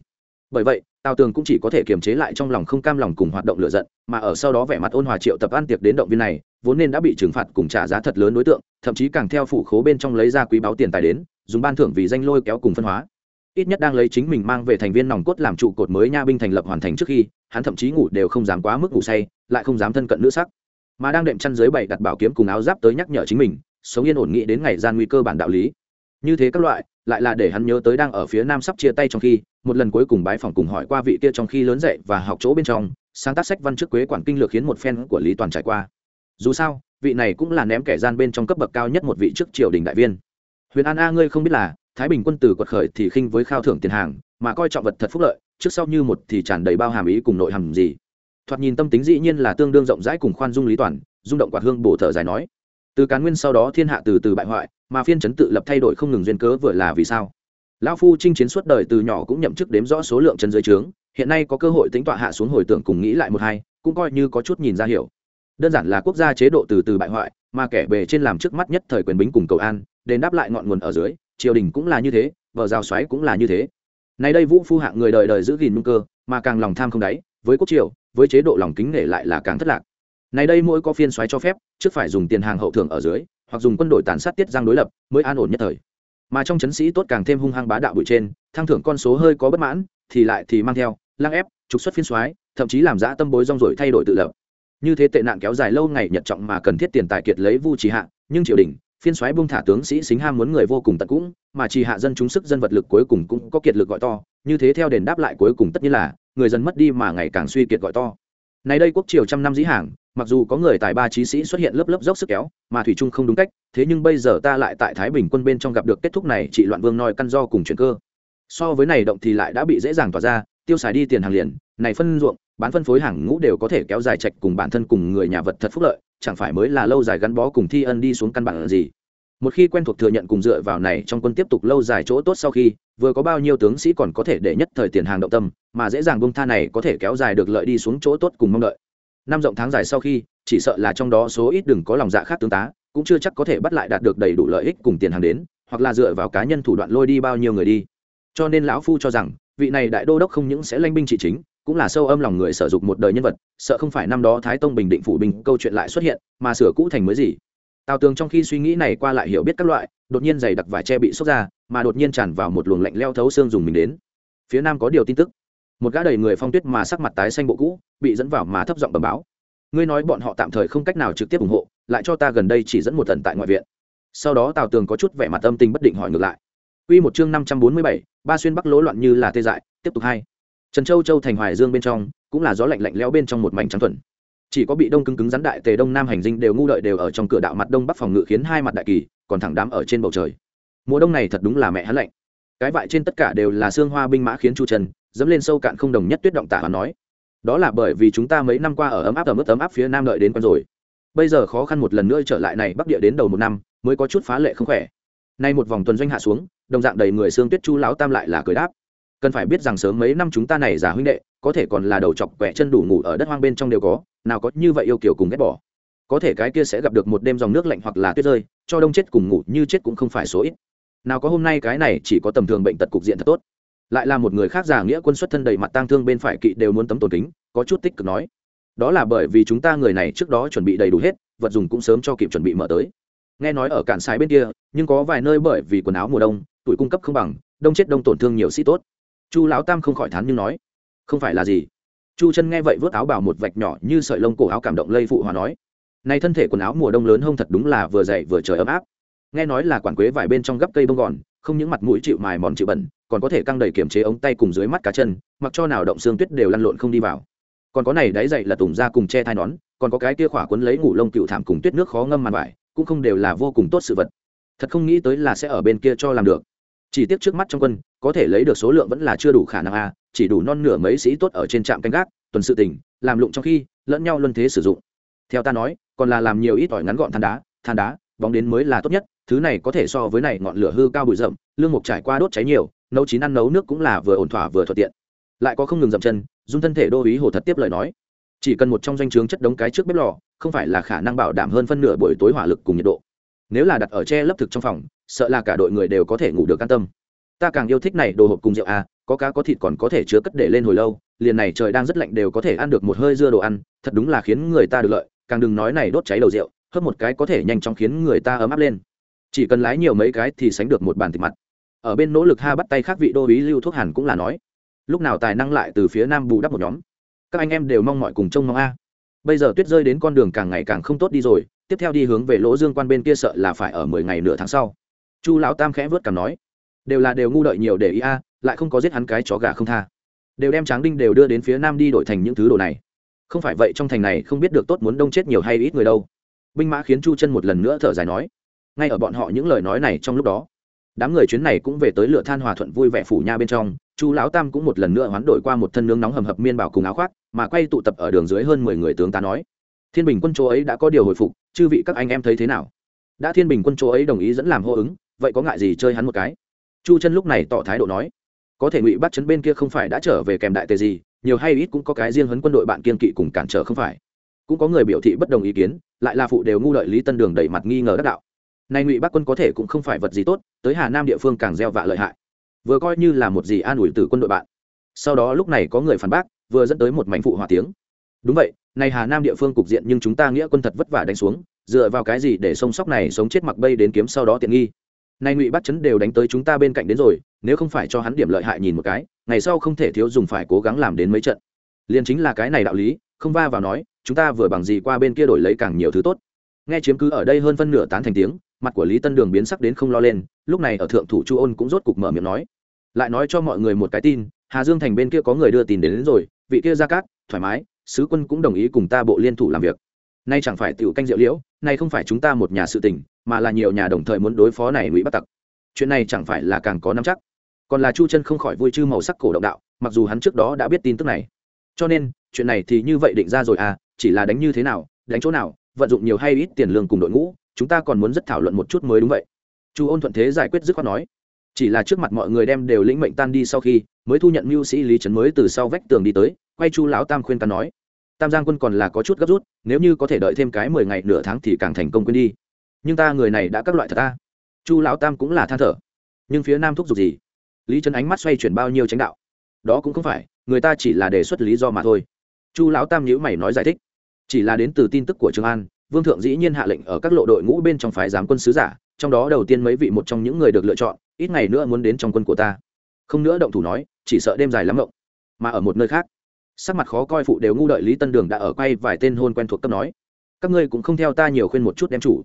Speaker 1: Bởi vậy, tào tường cũng chỉ có thể kiềm chế lại trong lòng không cam lòng cùng hoạt động lựa giận, mà ở sau đó vẻ mặt ôn hòa triệu tập ăn tiệc đến động viên này, vốn nên đã bị trừng phạt cùng trả giá thật lớn đối tượng, thậm chí càng theo phủ khố bên trong lấy ra quý báo tiền tài đến, dùng ban thưởng vì danh lôi kéo cùng phân hóa. Ít nhất đang lấy chính mình mang về thành viên nòng cốt làm trụ cột mới nha binh thành lập hoàn thành trước khi hắn thậm chí ngủ đều không dám quá mức ngủ say, lại không dám thân cận nữ sắc. Mà đang đệm chăn dưới bảy đặt bảo kiếm cùng áo giáp tới nhắc nhở chính mình, sống yên ổn nghĩ đến ngày gian nguy cơ bản đạo lý. Như thế các loại, lại là để hắn nhớ tới đang ở phía nam sắp chia tay trong khi, một lần cuối cùng bái phòng cùng hỏi qua vị kia trong khi lớn dậy và học chỗ bên trong, sáng tác sách văn trước quế quản kinh lược khiến một phen của lý toàn trải qua. Dù sao, vị này cũng là ném kẻ gian bên trong cấp bậc cao nhất một vị trước triều đình đại viên. Huyền an a, ngươi không biết là thái bình quân tử quật khởi thì khinh với khao thưởng tiền hàng, mà coi trọng vật thật phúc lợi, trước sau như một thì tràn đầy bao hàm ý cùng nội hàm gì. Thoạt nhìn tâm tính dĩ nhiên là tương đương rộng rãi cùng khoan dung lý toàn, rung động quạt hương bổ thở dài nói. Từ cán nguyên sau đó thiên hạ từ từ bại hoại, mà phiên chấn tự lập thay đổi không ngừng duyên cớ vừa là vì sao. Lão phu chinh chiến suốt đời từ nhỏ cũng nhậm chức đếm rõ số lượng chân dưới trướng, hiện nay có cơ hội tính tọa hạ xuống hồi tưởng cùng nghĩ lại một hai, cũng coi như có chút nhìn ra hiểu. Đơn giản là quốc gia chế độ từ từ bại hoại, mà kẻ bề trên làm trước mắt nhất thời quyền bính cùng cầu an, đền đáp lại ngọn nguồn ở dưới triều đình cũng là như thế, vợ rào xoáy cũng là như thế. Nay đây vũ phu hạng người đời đời giữ gìn nung cơ, mà càng lòng tham không đáy, với quốc triều, với chế độ lòng kính nể lại là càng thất lạc. Này đây mỗi có phiên xoáy cho phép, trước phải dùng tiền hàng hậu thưởng ở dưới, hoặc dùng quân đội tàn sát tiết giang đối lập, mới an ổn nhất thời. Mà trong chấn sĩ tốt càng thêm hung hăng bá đạo bụi trên, thăng thưởng con số hơi có bất mãn, thì lại thì mang theo, lăng ép, trục xuất phiên soái, thậm chí làm giã tâm bối rong rồi thay đổi tự lập. Như thế tệ nạn kéo dài lâu ngày nhật trọng mà cần thiết tiền tài kiệt lấy vu trì hạ, nhưng triều đình phiên soái buông thả tướng sĩ xính ham muốn người vô cùng tận cũng, mà chỉ hạ dân chúng sức dân vật lực cuối cùng cũng có kiệt lực gọi to, như thế theo đền đáp lại cuối cùng tất nhiên là, người dân mất đi mà ngày càng suy kiệt gọi to. Này đây quốc triều trăm năm dĩ hàng, mặc dù có người tài ba trí sĩ xuất hiện lớp lớp dốc sức kéo, mà thủy trung không đúng cách, thế nhưng bây giờ ta lại tại thái bình quân bên trong gặp được kết thúc này chỉ loạn vương nói căn do cùng chuyện cơ. So với này động thì lại đã bị dễ dàng tỏa ra, tiêu xài đi tiền hàng liền, này phân ruộng, bán phân phối hàng ngũ đều có thể kéo dài trạch cùng bản thân cùng người nhà vật thật phúc lợi chẳng phải mới là lâu dài gắn bó cùng thi ân đi xuống căn bản là gì? Một khi quen thuộc thừa nhận cùng dựa vào này trong quân tiếp tục lâu dài chỗ tốt sau khi, vừa có bao nhiêu tướng sĩ còn có thể để nhất thời tiền hàng động tâm, mà dễ dàng bông tha này có thể kéo dài được lợi đi xuống chỗ tốt cùng mong đợi. Năm rộng tháng dài sau khi, chỉ sợ là trong đó số ít đừng có lòng dạ khác tướng tá, cũng chưa chắc có thể bắt lại đạt được đầy đủ lợi ích cùng tiền hàng đến, hoặc là dựa vào cá nhân thủ đoạn lôi đi bao nhiêu người đi. Cho nên lão phu cho rằng, vị này đại đô đốc không những sẽ lanh binh trị chính cũng là sâu âm lòng người sở dục một đời nhân vật sợ không phải năm đó thái tông bình định phủ bình câu chuyện lại xuất hiện mà sửa cũ thành mới gì. Tào tường trong khi suy nghĩ này qua lại hiểu biết các loại đột nhiên giày đặc vải che bị xốc ra mà đột nhiên tràn vào một luồng lạnh leo thấu xương dùng mình đến. Phía nam có điều tin tức. Một gã đầy người phong tuyết mà sắc mặt tái xanh bộ cũ bị dẫn vào mà thấp giọng bẩm báo. Ngươi nói bọn họ tạm thời không cách nào trực tiếp ủng hộ lại cho ta gần đây chỉ dẫn một tần tại ngoại viện. Sau đó tào tường có chút vẻ mặt âm tình bất định hỏi ngược lại. Quy một chương năm trăm bốn mươi bảy, ba xuyên bắc lỗ loạn như là tê dại, tiếp tục hai. Trần Châu Châu thành Hoài Dương bên trong, cũng là gió lạnh lạnh lẽo bên trong một mảnh trắng thuần. Chỉ có bị đông cứng cứng rắn đại tề đông nam hành dinh đều ngu đợi đều ở trong cửa đạo mặt đông bắc phòng ngự khiến hai mặt đại kỳ, còn thẳng đám ở trên bầu trời. Mùa đông này thật đúng là mẹ hắn lạnh. Cái vại trên tất cả đều là xương hoa binh mã khiến Chu Trần dẫm lên sâu cạn không đồng nhất tuyết động tả nói. Đó là bởi vì chúng ta mấy năm qua ở ấm áp ấm ướt ấm áp phía nam đợi đến quen rồi. Bây giờ khó khăn một lần nữa trở lại này bắc địa đến đầu một năm, mới có chút phá lệ không khỏe nay một vòng tuần doanh hạ xuống đồng dạng đầy người xương tuyết chu lão tam lại là cười đáp cần phải biết rằng sớm mấy năm chúng ta này giả huynh đệ, có thể còn là đầu chọc quẹ chân đủ ngủ ở đất hoang bên trong đều có, nào có như vậy yêu kiểu cùng ghét bỏ. Có thể cái kia sẽ gặp được một đêm dòng nước lạnh hoặc là tuyết rơi, cho đông chết cùng ngủ như chết cũng không phải số ít. Nào có hôm nay cái này chỉ có tầm thường bệnh tật cục diện thật tốt. Lại là một người khác giả nghĩa quân xuất thân đầy mặt tang thương bên phải kỵ đều muốn tấm tổn kính, có chút tích cực nói. Đó là bởi vì chúng ta người này trước đó chuẩn bị đầy đủ hết, vật dùng cũng sớm cho kịp chuẩn bị mở tới. Nghe nói ở cạn sai bên kia, nhưng có vài nơi bởi vì quần áo mùa đông, tuổi cung cấp không bằng, đông chết đông tổn thương nhiều sĩ tốt chu lão tam không khỏi thán nhưng nói, không phải là gì? Chu chân nghe vậy vớt áo bảo một vạch nhỏ như sợi lông cổ áo cảm động lây phụ hòa nói nay thân thể quần áo mùa đông lớn hông thật đúng là vừa dậy vừa trời ấm áp. Nghe nói là quản quế vải bên trong gấp cây bông gòn, không những mặt mũi chịu mài mòn chịu bẩn, còn có thể căng đầy kiểm chế ống tay cùng dưới mắt cá chân, mặc cho nào động xương tuyết đều lăn lộn không đi vào. Còn có này đáy dậy là tùng ra cùng che thai nón, còn có cái kia khỏa quấn lấy ngủ lông cựu thảm cùng tuyết nước khó ngâm màn vải, cũng không đều là vô cùng tốt sự vật. Thật không nghĩ tới là sẽ ở bên kia cho làm được chỉ tiếc trước mắt trong quân, có thể lấy được số lượng vẫn là chưa đủ khả năng a, chỉ đủ non nửa mấy sĩ tốt ở trên trạm canh gác, tuần sự tỉnh làm lụng trong khi, lẫn nhau luân thế sử dụng. Theo ta nói, còn là làm nhiều ít ỏi ngắn gọn than đá than đá, bóng đến mới là tốt nhất, thứ này có thể so với này ngọn lửa hư cao bụi rậm, lương mục trải qua đốt cháy nhiều, nấu chín ăn nấu nước cũng là vừa ổn thỏa vừa thuận tiện. Lại có không ngừng dậm chân, dung thân thể đô ý hồ thật tiếp lời nói. Chỉ cần một trong doanh trướng chất đống cái trước bếp lò, không phải là khả năng bảo đảm hơn phân nửa buổi tối hỏa lực cùng nhiệt độ nếu là đặt ở che lấp thực trong phòng, sợ là cả đội người đều có thể ngủ được an tâm. Ta càng yêu thích này đồ hộp cùng rượu à có cá có thịt còn có thể chứa cất để lên hồi lâu, liền này trời đang rất lạnh đều có thể ăn được một hơi dưa đồ ăn, thật đúng là khiến người ta được lợi, càng đừng nói này đốt cháy đầu rượu, hớp một cái có thể nhanh chóng khiến người ta ấm áp lên. Chỉ cần lái nhiều mấy cái thì sánh được một bàn thịt mặt. Ở bên nỗ lực ha bắt tay khác vị đô ý lưu thuốc hàn cũng là nói, lúc nào tài năng lại từ phía nam bù đắp một nhóm. Các anh em đều mong mọi cùng trông mong a bây giờ tuyết rơi đến con đường càng ngày càng không tốt đi rồi, tiếp theo đi hướng về lỗ dương quan bên kia sợ là phải ở mười ngày nửa tháng sau. Chu lão tam khẽ vớt cảm nói, đều là đều ngu đợi nhiều để ý a à, lại không có giết hắn cái chó gà không tha. Đều đem tráng đinh đều đưa đến phía nam đi đổi thành những thứ đồ này. Không phải vậy trong thành này không biết được tốt muốn đông chết nhiều hay ít người đâu. Binh mã khiến chu chân một lần nữa thở dài nói, ngay ở bọn họ những lời nói này trong lúc đó, đám người chuyến này cũng về tới lửa than hòa thuận vui vẻ phủ nha bên trong, chu lão tam cũng một lần nữa hoán đổi qua một thân nướng nóng hầm hập miên bảo cùng áo khoác mà quay tụ tập ở đường dưới hơn mười người tướng tá nói. Thiên bình quân chỗ ấy đã có điều hồi phục, chư vị các anh em thấy thế nào? Đã thiên bình quân chỗ ấy đồng ý dẫn làm hô ứng, vậy có ngại gì chơi hắn một cái? Chu chân lúc này tỏ thái độ nói. Có thể ngụy bắt chấn bên kia không phải đã trở về kèm đại tề gì, nhiều hay ít cũng có cái riêng huấn quân đội bạn kiên kỵ cùng cản trở không phải. Cũng có người biểu thị bất đồng ý kiến, lại là phụ đều ngu lợi lý tân đường đẩy mặt nghi ngờ đắc đạo. Nay ngụy bắc quân có thể cũng không phải vật gì tốt, tới hà nam địa phương càng gieo vạ lợi hại. Vừa coi như là một gì an ủi từ quân đội bạn. Sau đó lúc này có người phản bác vừa dẫn tới một mảnh phụ hỏa tiếng. Đúng vậy này hà nam địa phương cục diện nhưng chúng ta nghĩa quân thật vất vả đánh xuống dựa vào cái gì để sông sóc này sống chết mặc bay đến kiếm sau đó tiện nghi? Nay ngụy bắt chấn đều đánh tới chúng ta bên cạnh đến rồi nếu không phải cho hắn điểm lợi hại nhìn một cái ngày sau không thể thiếu dùng phải cố gắng làm đến mấy trận. Liền chính là cái này đạo lý không va vào nói chúng ta vừa bằng gì qua bên kia đổi lấy càng nhiều thứ tốt. Nghe chiếm cứ ở đây hơn phân nửa tán thành tiếng mặt của lý tân đường biến sắc đến không lo lên lúc này ở thượng thủ chu ôn cũng rốt cục mở miệng nói. Lại nói cho mọi người một cái tin hà dương thành bên kia có người đưa tin đến, đến rồi vị kia ra cát, thoải mái, sứ quân cũng đồng ý cùng ta bộ liên thủ làm việc. Nay chẳng phải tiểu canh diệu liễu, nay không phải chúng ta một nhà sự tình, mà là nhiều nhà đồng thời muốn đối phó này ngụy bắt tặc. Chuyện này chẳng phải là càng có nắm chắc. Còn là chu chân không khỏi vui chư màu sắc cổ động đạo, mặc dù hắn trước đó đã biết tin tức này. Cho nên, chuyện này thì như vậy định ra rồi à chỉ là đánh như thế nào, đánh chỗ nào, vận dụng nhiều hay ít tiền lương cùng đội ngũ, chúng ta còn muốn rất thảo luận một chút mới đúng vậy. Chu ôn thuận thế giải quyết dứt khoát nói chỉ là trước mặt mọi người đem đều lĩnh mệnh tan đi sau khi, mới thu nhận mưu sĩ lý trấn mới từ sau vách tường đi tới, quay chu lão tam khuyên ta nói. Tam giang quân còn là có chút gấp rút, nếu như có thể đợi thêm cái mười ngày nửa tháng thì càng thành công quên đi. Nhưng ta người này đã các loại thật ta. Chu lão tam cũng là than thở. Nhưng phía nam thúc giục gì? Lý trấn ánh mắt xoay chuyển bao nhiêu tránh đạo? Đó cũng không phải, người ta chỉ là đề xuất lý do mà thôi. Chu lão tam nhữ mày nói giải thích. Chỉ là đến từ tin tức của trường an, vương thượng dĩ nhiên hạ lệnh ở các lộ đội ngũ bên trong phái giám quân sứ giả trong đó đầu tiên mấy vị một trong những người được lựa chọn, ít ngày nữa muốn đến trong quân của ta. Không nữa động thủ nói, chỉ sợ đêm dài lắm động mà ở một nơi khác, sắc mặt khó coi phụ đều ngu đợi lý tân đường đã ở quay vài tên hôn quen thuộc cấp nói, các ngươi cũng không theo ta nhiều khuyên một chút đem chủ.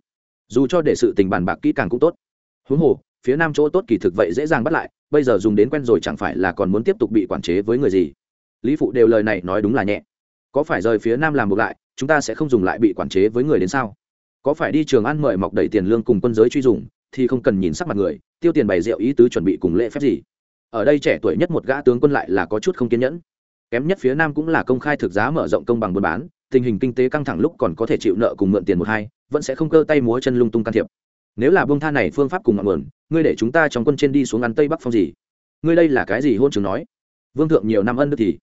Speaker 1: Dù cho để sự tình bàn bạc kỹ càng cũng tốt. Huống hồ, phía nam chỗ tốt kỳ thực vậy dễ dàng bắt lại, bây giờ dùng đến quen rồi chẳng phải là còn muốn tiếp tục bị quản chế với người gì? Lý phụ đều lời này nói đúng là nhẹ. Có phải rời phía nam làm buộc lại, chúng ta sẽ không dùng lại bị quản chế với người đến sao? Có phải đi trường ăn mời mọc đầy tiền lương cùng quân giới truy dùng, thì không cần nhìn sắc mặt người, tiêu tiền bày rượu ý tứ chuẩn bị cùng lễ phép gì. Ở đây trẻ tuổi nhất một gã tướng quân lại là có chút không kiên nhẫn. Kém nhất phía nam cũng là công khai thực giá mở rộng công bằng buôn bán, tình hình kinh tế căng thẳng lúc còn có thể chịu nợ cùng mượn tiền một hai, vẫn sẽ không cơ tay múa chân lung tung can thiệp. Nếu là bông tha này phương pháp cùng ngọn nguồn, ngươi để chúng ta trong quân trên đi xuống ăn tây bắc phong gì? Ngươi đây là cái gì hôn trường nói? Vương thượng nhiều năm ân đức thì.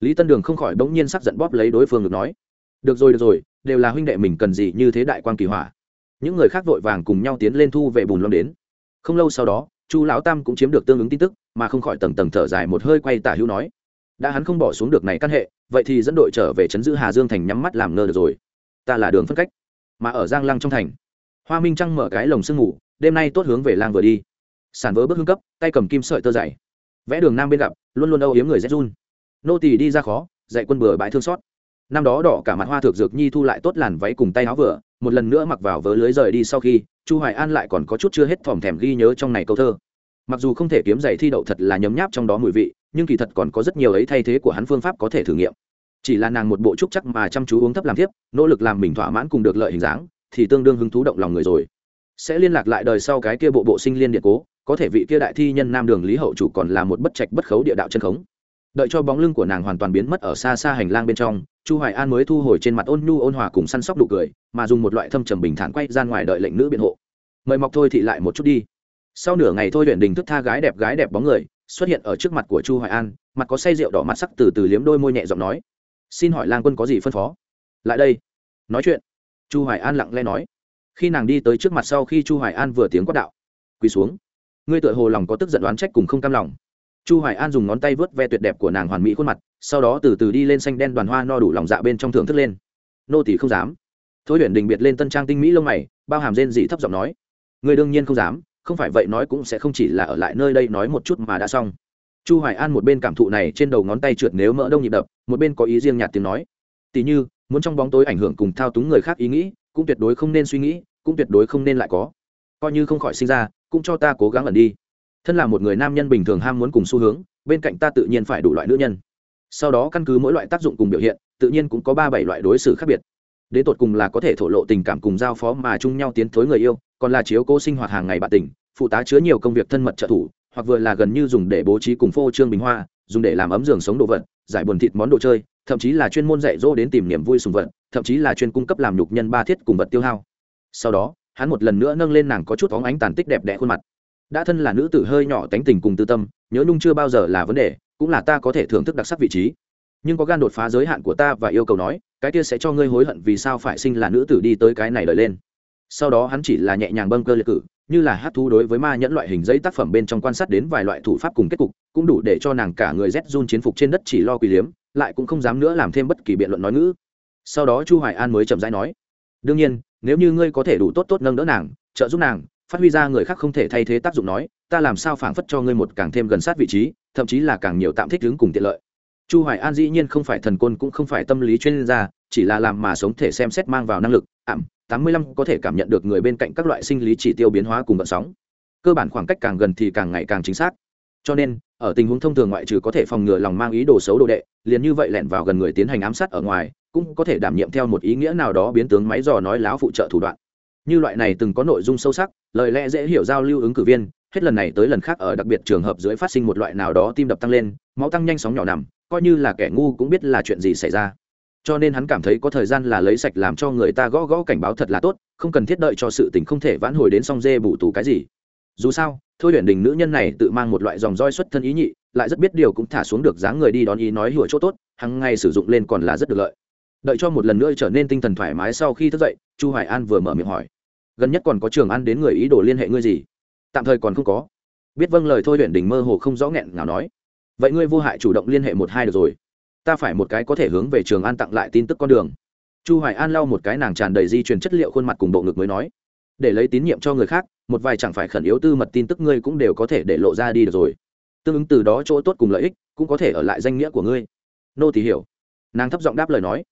Speaker 1: Lý tân đường không khỏi bỗng nhiên sắc giận bóp lấy đối phương được nói. Được rồi được rồi đều là huynh đệ mình cần gì như thế đại quan kỳ hỏa. Những người khác vội vàng cùng nhau tiến lên thu về bùn long đến. Không lâu sau đó, chu lão tam cũng chiếm được tương ứng tin tức, mà không khỏi tầng tầng thở dài một hơi quay tả hữu nói. Đã hắn không bỏ xuống được này căn hệ, vậy thì dẫn đội trở về trấn giữ hà dương thành nhắm mắt làm ngơ được rồi. Ta là đường phân cách, mà ở giang lăng trong thành. Hoa minh trăng mở cái lồng sương ngủ, đêm nay tốt hướng về lang vừa đi. Sản vỡ bước hương cấp, tay cầm kim sợi tơ dày. Vẽ đường nam bên gặp, luôn luôn âu yếm người rét run. Nô tỳ đi ra khó, dạy quân bừa bãi thương xót năm đó đỏ cả mặt hoa thược dược nhi thu lại tốt làn váy cùng tay áo vừa, một lần nữa mặc vào vớ lưới rời đi sau khi, chu hoài an lại còn có chút chưa hết thòm thèm ghi nhớ trong này câu thơ. Mặc dù không thể kiếm giày thi đậu thật là nhấm nháp trong đó mùi vị, nhưng kỳ thật còn có rất nhiều ấy thay thế của hắn phương pháp có thể thử nghiệm. Chỉ là nàng một bộ trúc chắc mà chăm chú uống thấp làm tiếp nỗ lực làm mình thỏa mãn cùng được lợi hình dáng, thì tương đương hứng thú động lòng người rồi. Sẽ liên lạc lại đời sau cái kia bộ bộ sinh liên điện cố, có thể vị kia đại thi nhân nam đường lý hậu chủ còn là một bất trạch bất khấu địa đạo chân khống đợi cho bóng lưng của nàng hoàn toàn biến mất ở xa xa hành lang bên trong, chu hoài an mới thu hồi trên mặt ôn nhu ôn hòa cùng săn sóc đủ cười, mà dùng một loại thâm trầm bình thản quay ra ngoài đợi lệnh nữ biện hộ. Mời mọc thôi thì lại một chút đi. Sau nửa ngày thôi huyện đình thức tha gái đẹp gái đẹp bóng người, xuất hiện ở trước mặt của chu hoài an, mặt có say rượu đỏ mặt sắc từ từ liếm đôi môi nhẹ giọng nói, xin hỏi lang quân có gì phân phó? Lại đây. Nói chuyện. Chu hoài an lặng lẽ nói. Khi nàng đi tới trước mặt sau khi chu hoài an vừa tiếng quát đạo, quỳ xuống. Ngươi tựa hồ lòng có tức giận đoán trách cùng không cam lòng chu hoài an dùng ngón tay vớt ve tuyệt đẹp của nàng hoàn mỹ khuôn mặt, sau đó từ từ đi lên xanh đen đoàn hoa no đủ lòng dạ bên trong thưởng thức lên. Nô tỳ không dám. Thôi huyền đình biệt lên tân trang tinh mỹ lông mày, bao hàm rên dị thấp giọng nói người đương nhiên không dám, không phải vậy nói cũng sẽ không chỉ là ở lại nơi đây nói một chút mà đã xong. Chu hoài an một bên cảm thụ này trên đầu ngón tay trượt nếu mỡ đông nhịp đập, một bên có ý riêng nhạt tiếng nói tỷ như, muốn trong bóng tối ảnh hưởng cùng thao túng người khác ý nghĩ, cũng tuyệt đối không nên suy nghĩ, cũng tuyệt đối không nên lại có. Coi như không khỏi sinh ra, cũng cho ta cố gắng ẩn đi thân là một người nam nhân bình thường ham muốn cùng xu hướng, bên cạnh ta tự nhiên phải đủ loại nữ nhân. Sau đó căn cứ mỗi loại tác dụng cùng biểu hiện, tự nhiên cũng có ba bảy loại đối xử khác biệt. Đến tột cùng là có thể thổ lộ tình cảm cùng giao phó mà chung nhau tiến thối người yêu, còn là chiếu cố sinh hoạt hàng ngày bạn tình, phụ tá chứa nhiều công việc thân mật trợ thủ, hoặc vừa là gần như dùng để bố trí cùng phô trương bình hoa, dùng để làm ấm giường sống đồ vật, giải buồn thịt món đồ chơi, thậm chí là chuyên môn dạy dỗ đến tìm niềm vui sùng vật, thậm chí là chuyên cung cấp làm nhục nhân ba thiết cùng vật tiêu hao. Sau đó, hắn một lần nữa nâng lên nàng có chút phóng ánh tàn tích đẹp đẽ khuôn mặt đã thân là nữ tử hơi nhỏ tánh tình cùng tư tâm, nhớ nhung chưa bao giờ là vấn đề, cũng là ta có thể thưởng thức đặc sắc vị trí. Nhưng có gan đột phá giới hạn của ta và yêu cầu nói, cái kia sẽ cho ngươi hối hận vì sao phải sinh là nữ tử đi tới cái này đợi lên. Sau đó hắn chỉ là nhẹ nhàng bâng cơ liệt cử, như là hát thu đối với ma nhẫn loại hình giấy tác phẩm bên trong quan sát đến vài loại thủ pháp cùng kết cục, cũng đủ để cho nàng cả người rét run chiến phục trên đất chỉ lo quỳ liếm, lại cũng không dám nữa làm thêm bất kỳ biện luận nói ngữ. Sau đó chu hoài an mới chậm rãi nói, đương nhiên, nếu như ngươi có thể đủ tốt tốt nâng đỡ nàng, trợ giúp nàng phát huy ra người khác không thể thay thế tác dụng nói, ta làm sao phảng phất cho ngươi một càng thêm gần sát vị trí, thậm chí là càng nhiều tạm thích đứng cùng tiện lợi. Chu hoài an dĩ nhiên không phải thần côn cũng không phải tâm lý chuyên gia, chỉ là làm mà sống thể xem xét mang vào năng lực, ảm, tám mươi lăm có thể cảm nhận được người bên cạnh các loại sinh lý chỉ tiêu biến hóa cùng vận sóng. Cơ bản khoảng cách càng gần thì càng ngày càng chính xác. Cho nên, ở tình huống thông thường ngoại trừ có thể phòng ngừa lòng mang ý đồ xấu đồ đệ, liền như vậy lẻn vào gần người tiến hành ám sát ở ngoài, cũng có thể đảm nhiệm theo một ý nghĩa nào đó biến tướng máy dò nói láo phụ trợ thủ đoạn như loại này từng có nội dung sâu sắc, lời lẽ dễ hiểu giao lưu ứng cử viên, hết lần này tới lần khác ở đặc biệt trường hợp dưới phát sinh một loại nào đó tim đập tăng lên, máu tăng nhanh sóng nhỏ nằm, coi như là kẻ ngu cũng biết là chuyện gì xảy ra. Cho nên hắn cảm thấy có thời gian là lấy sạch làm cho người ta gõ gõ cảnh báo thật là tốt, không cần thiết đợi cho sự tình không thể vãn hồi đến song dê bù tù cái gì. Dù sao, thôi huyền đình nữ nhân này tự mang một loại dòng roi xuất thân ý nhị, lại rất biết điều cũng thả xuống được dáng người đi đón ý nói hùa chỗ tốt, hằng ngày sử dụng lên còn là rất được lợi. Đợi cho một lần nữa trở nên tinh thần thoải mái sau khi thức dậy, chu hoài an vừa mở miệng hỏi gần nhất còn có trường ăn đến người ý đồ liên hệ ngươi gì? Tạm thời còn không có. Biết vâng lời thôi huyện đình mơ hồ không rõ nghẹn ngào nói. Vậy ngươi vô hại chủ động liên hệ một hai được rồi. Ta phải một cái có thể hướng về trường an tặng lại tin tức con đường. Chu hoài an lau một cái nàng tràn đầy di truyền chất liệu khuôn mặt cùng bộ ngực mới nói. Để lấy tín nhiệm cho người khác, một vài chẳng phải khẩn yếu tư mật tin tức ngươi cũng đều có thể để lộ ra đi được rồi. Tương ứng từ đó chỗ tốt cùng lợi ích cũng có thể ở lại danh nghĩa của ngươi. Nô thì hiểu. Nàng thấp giọng đáp lời nói.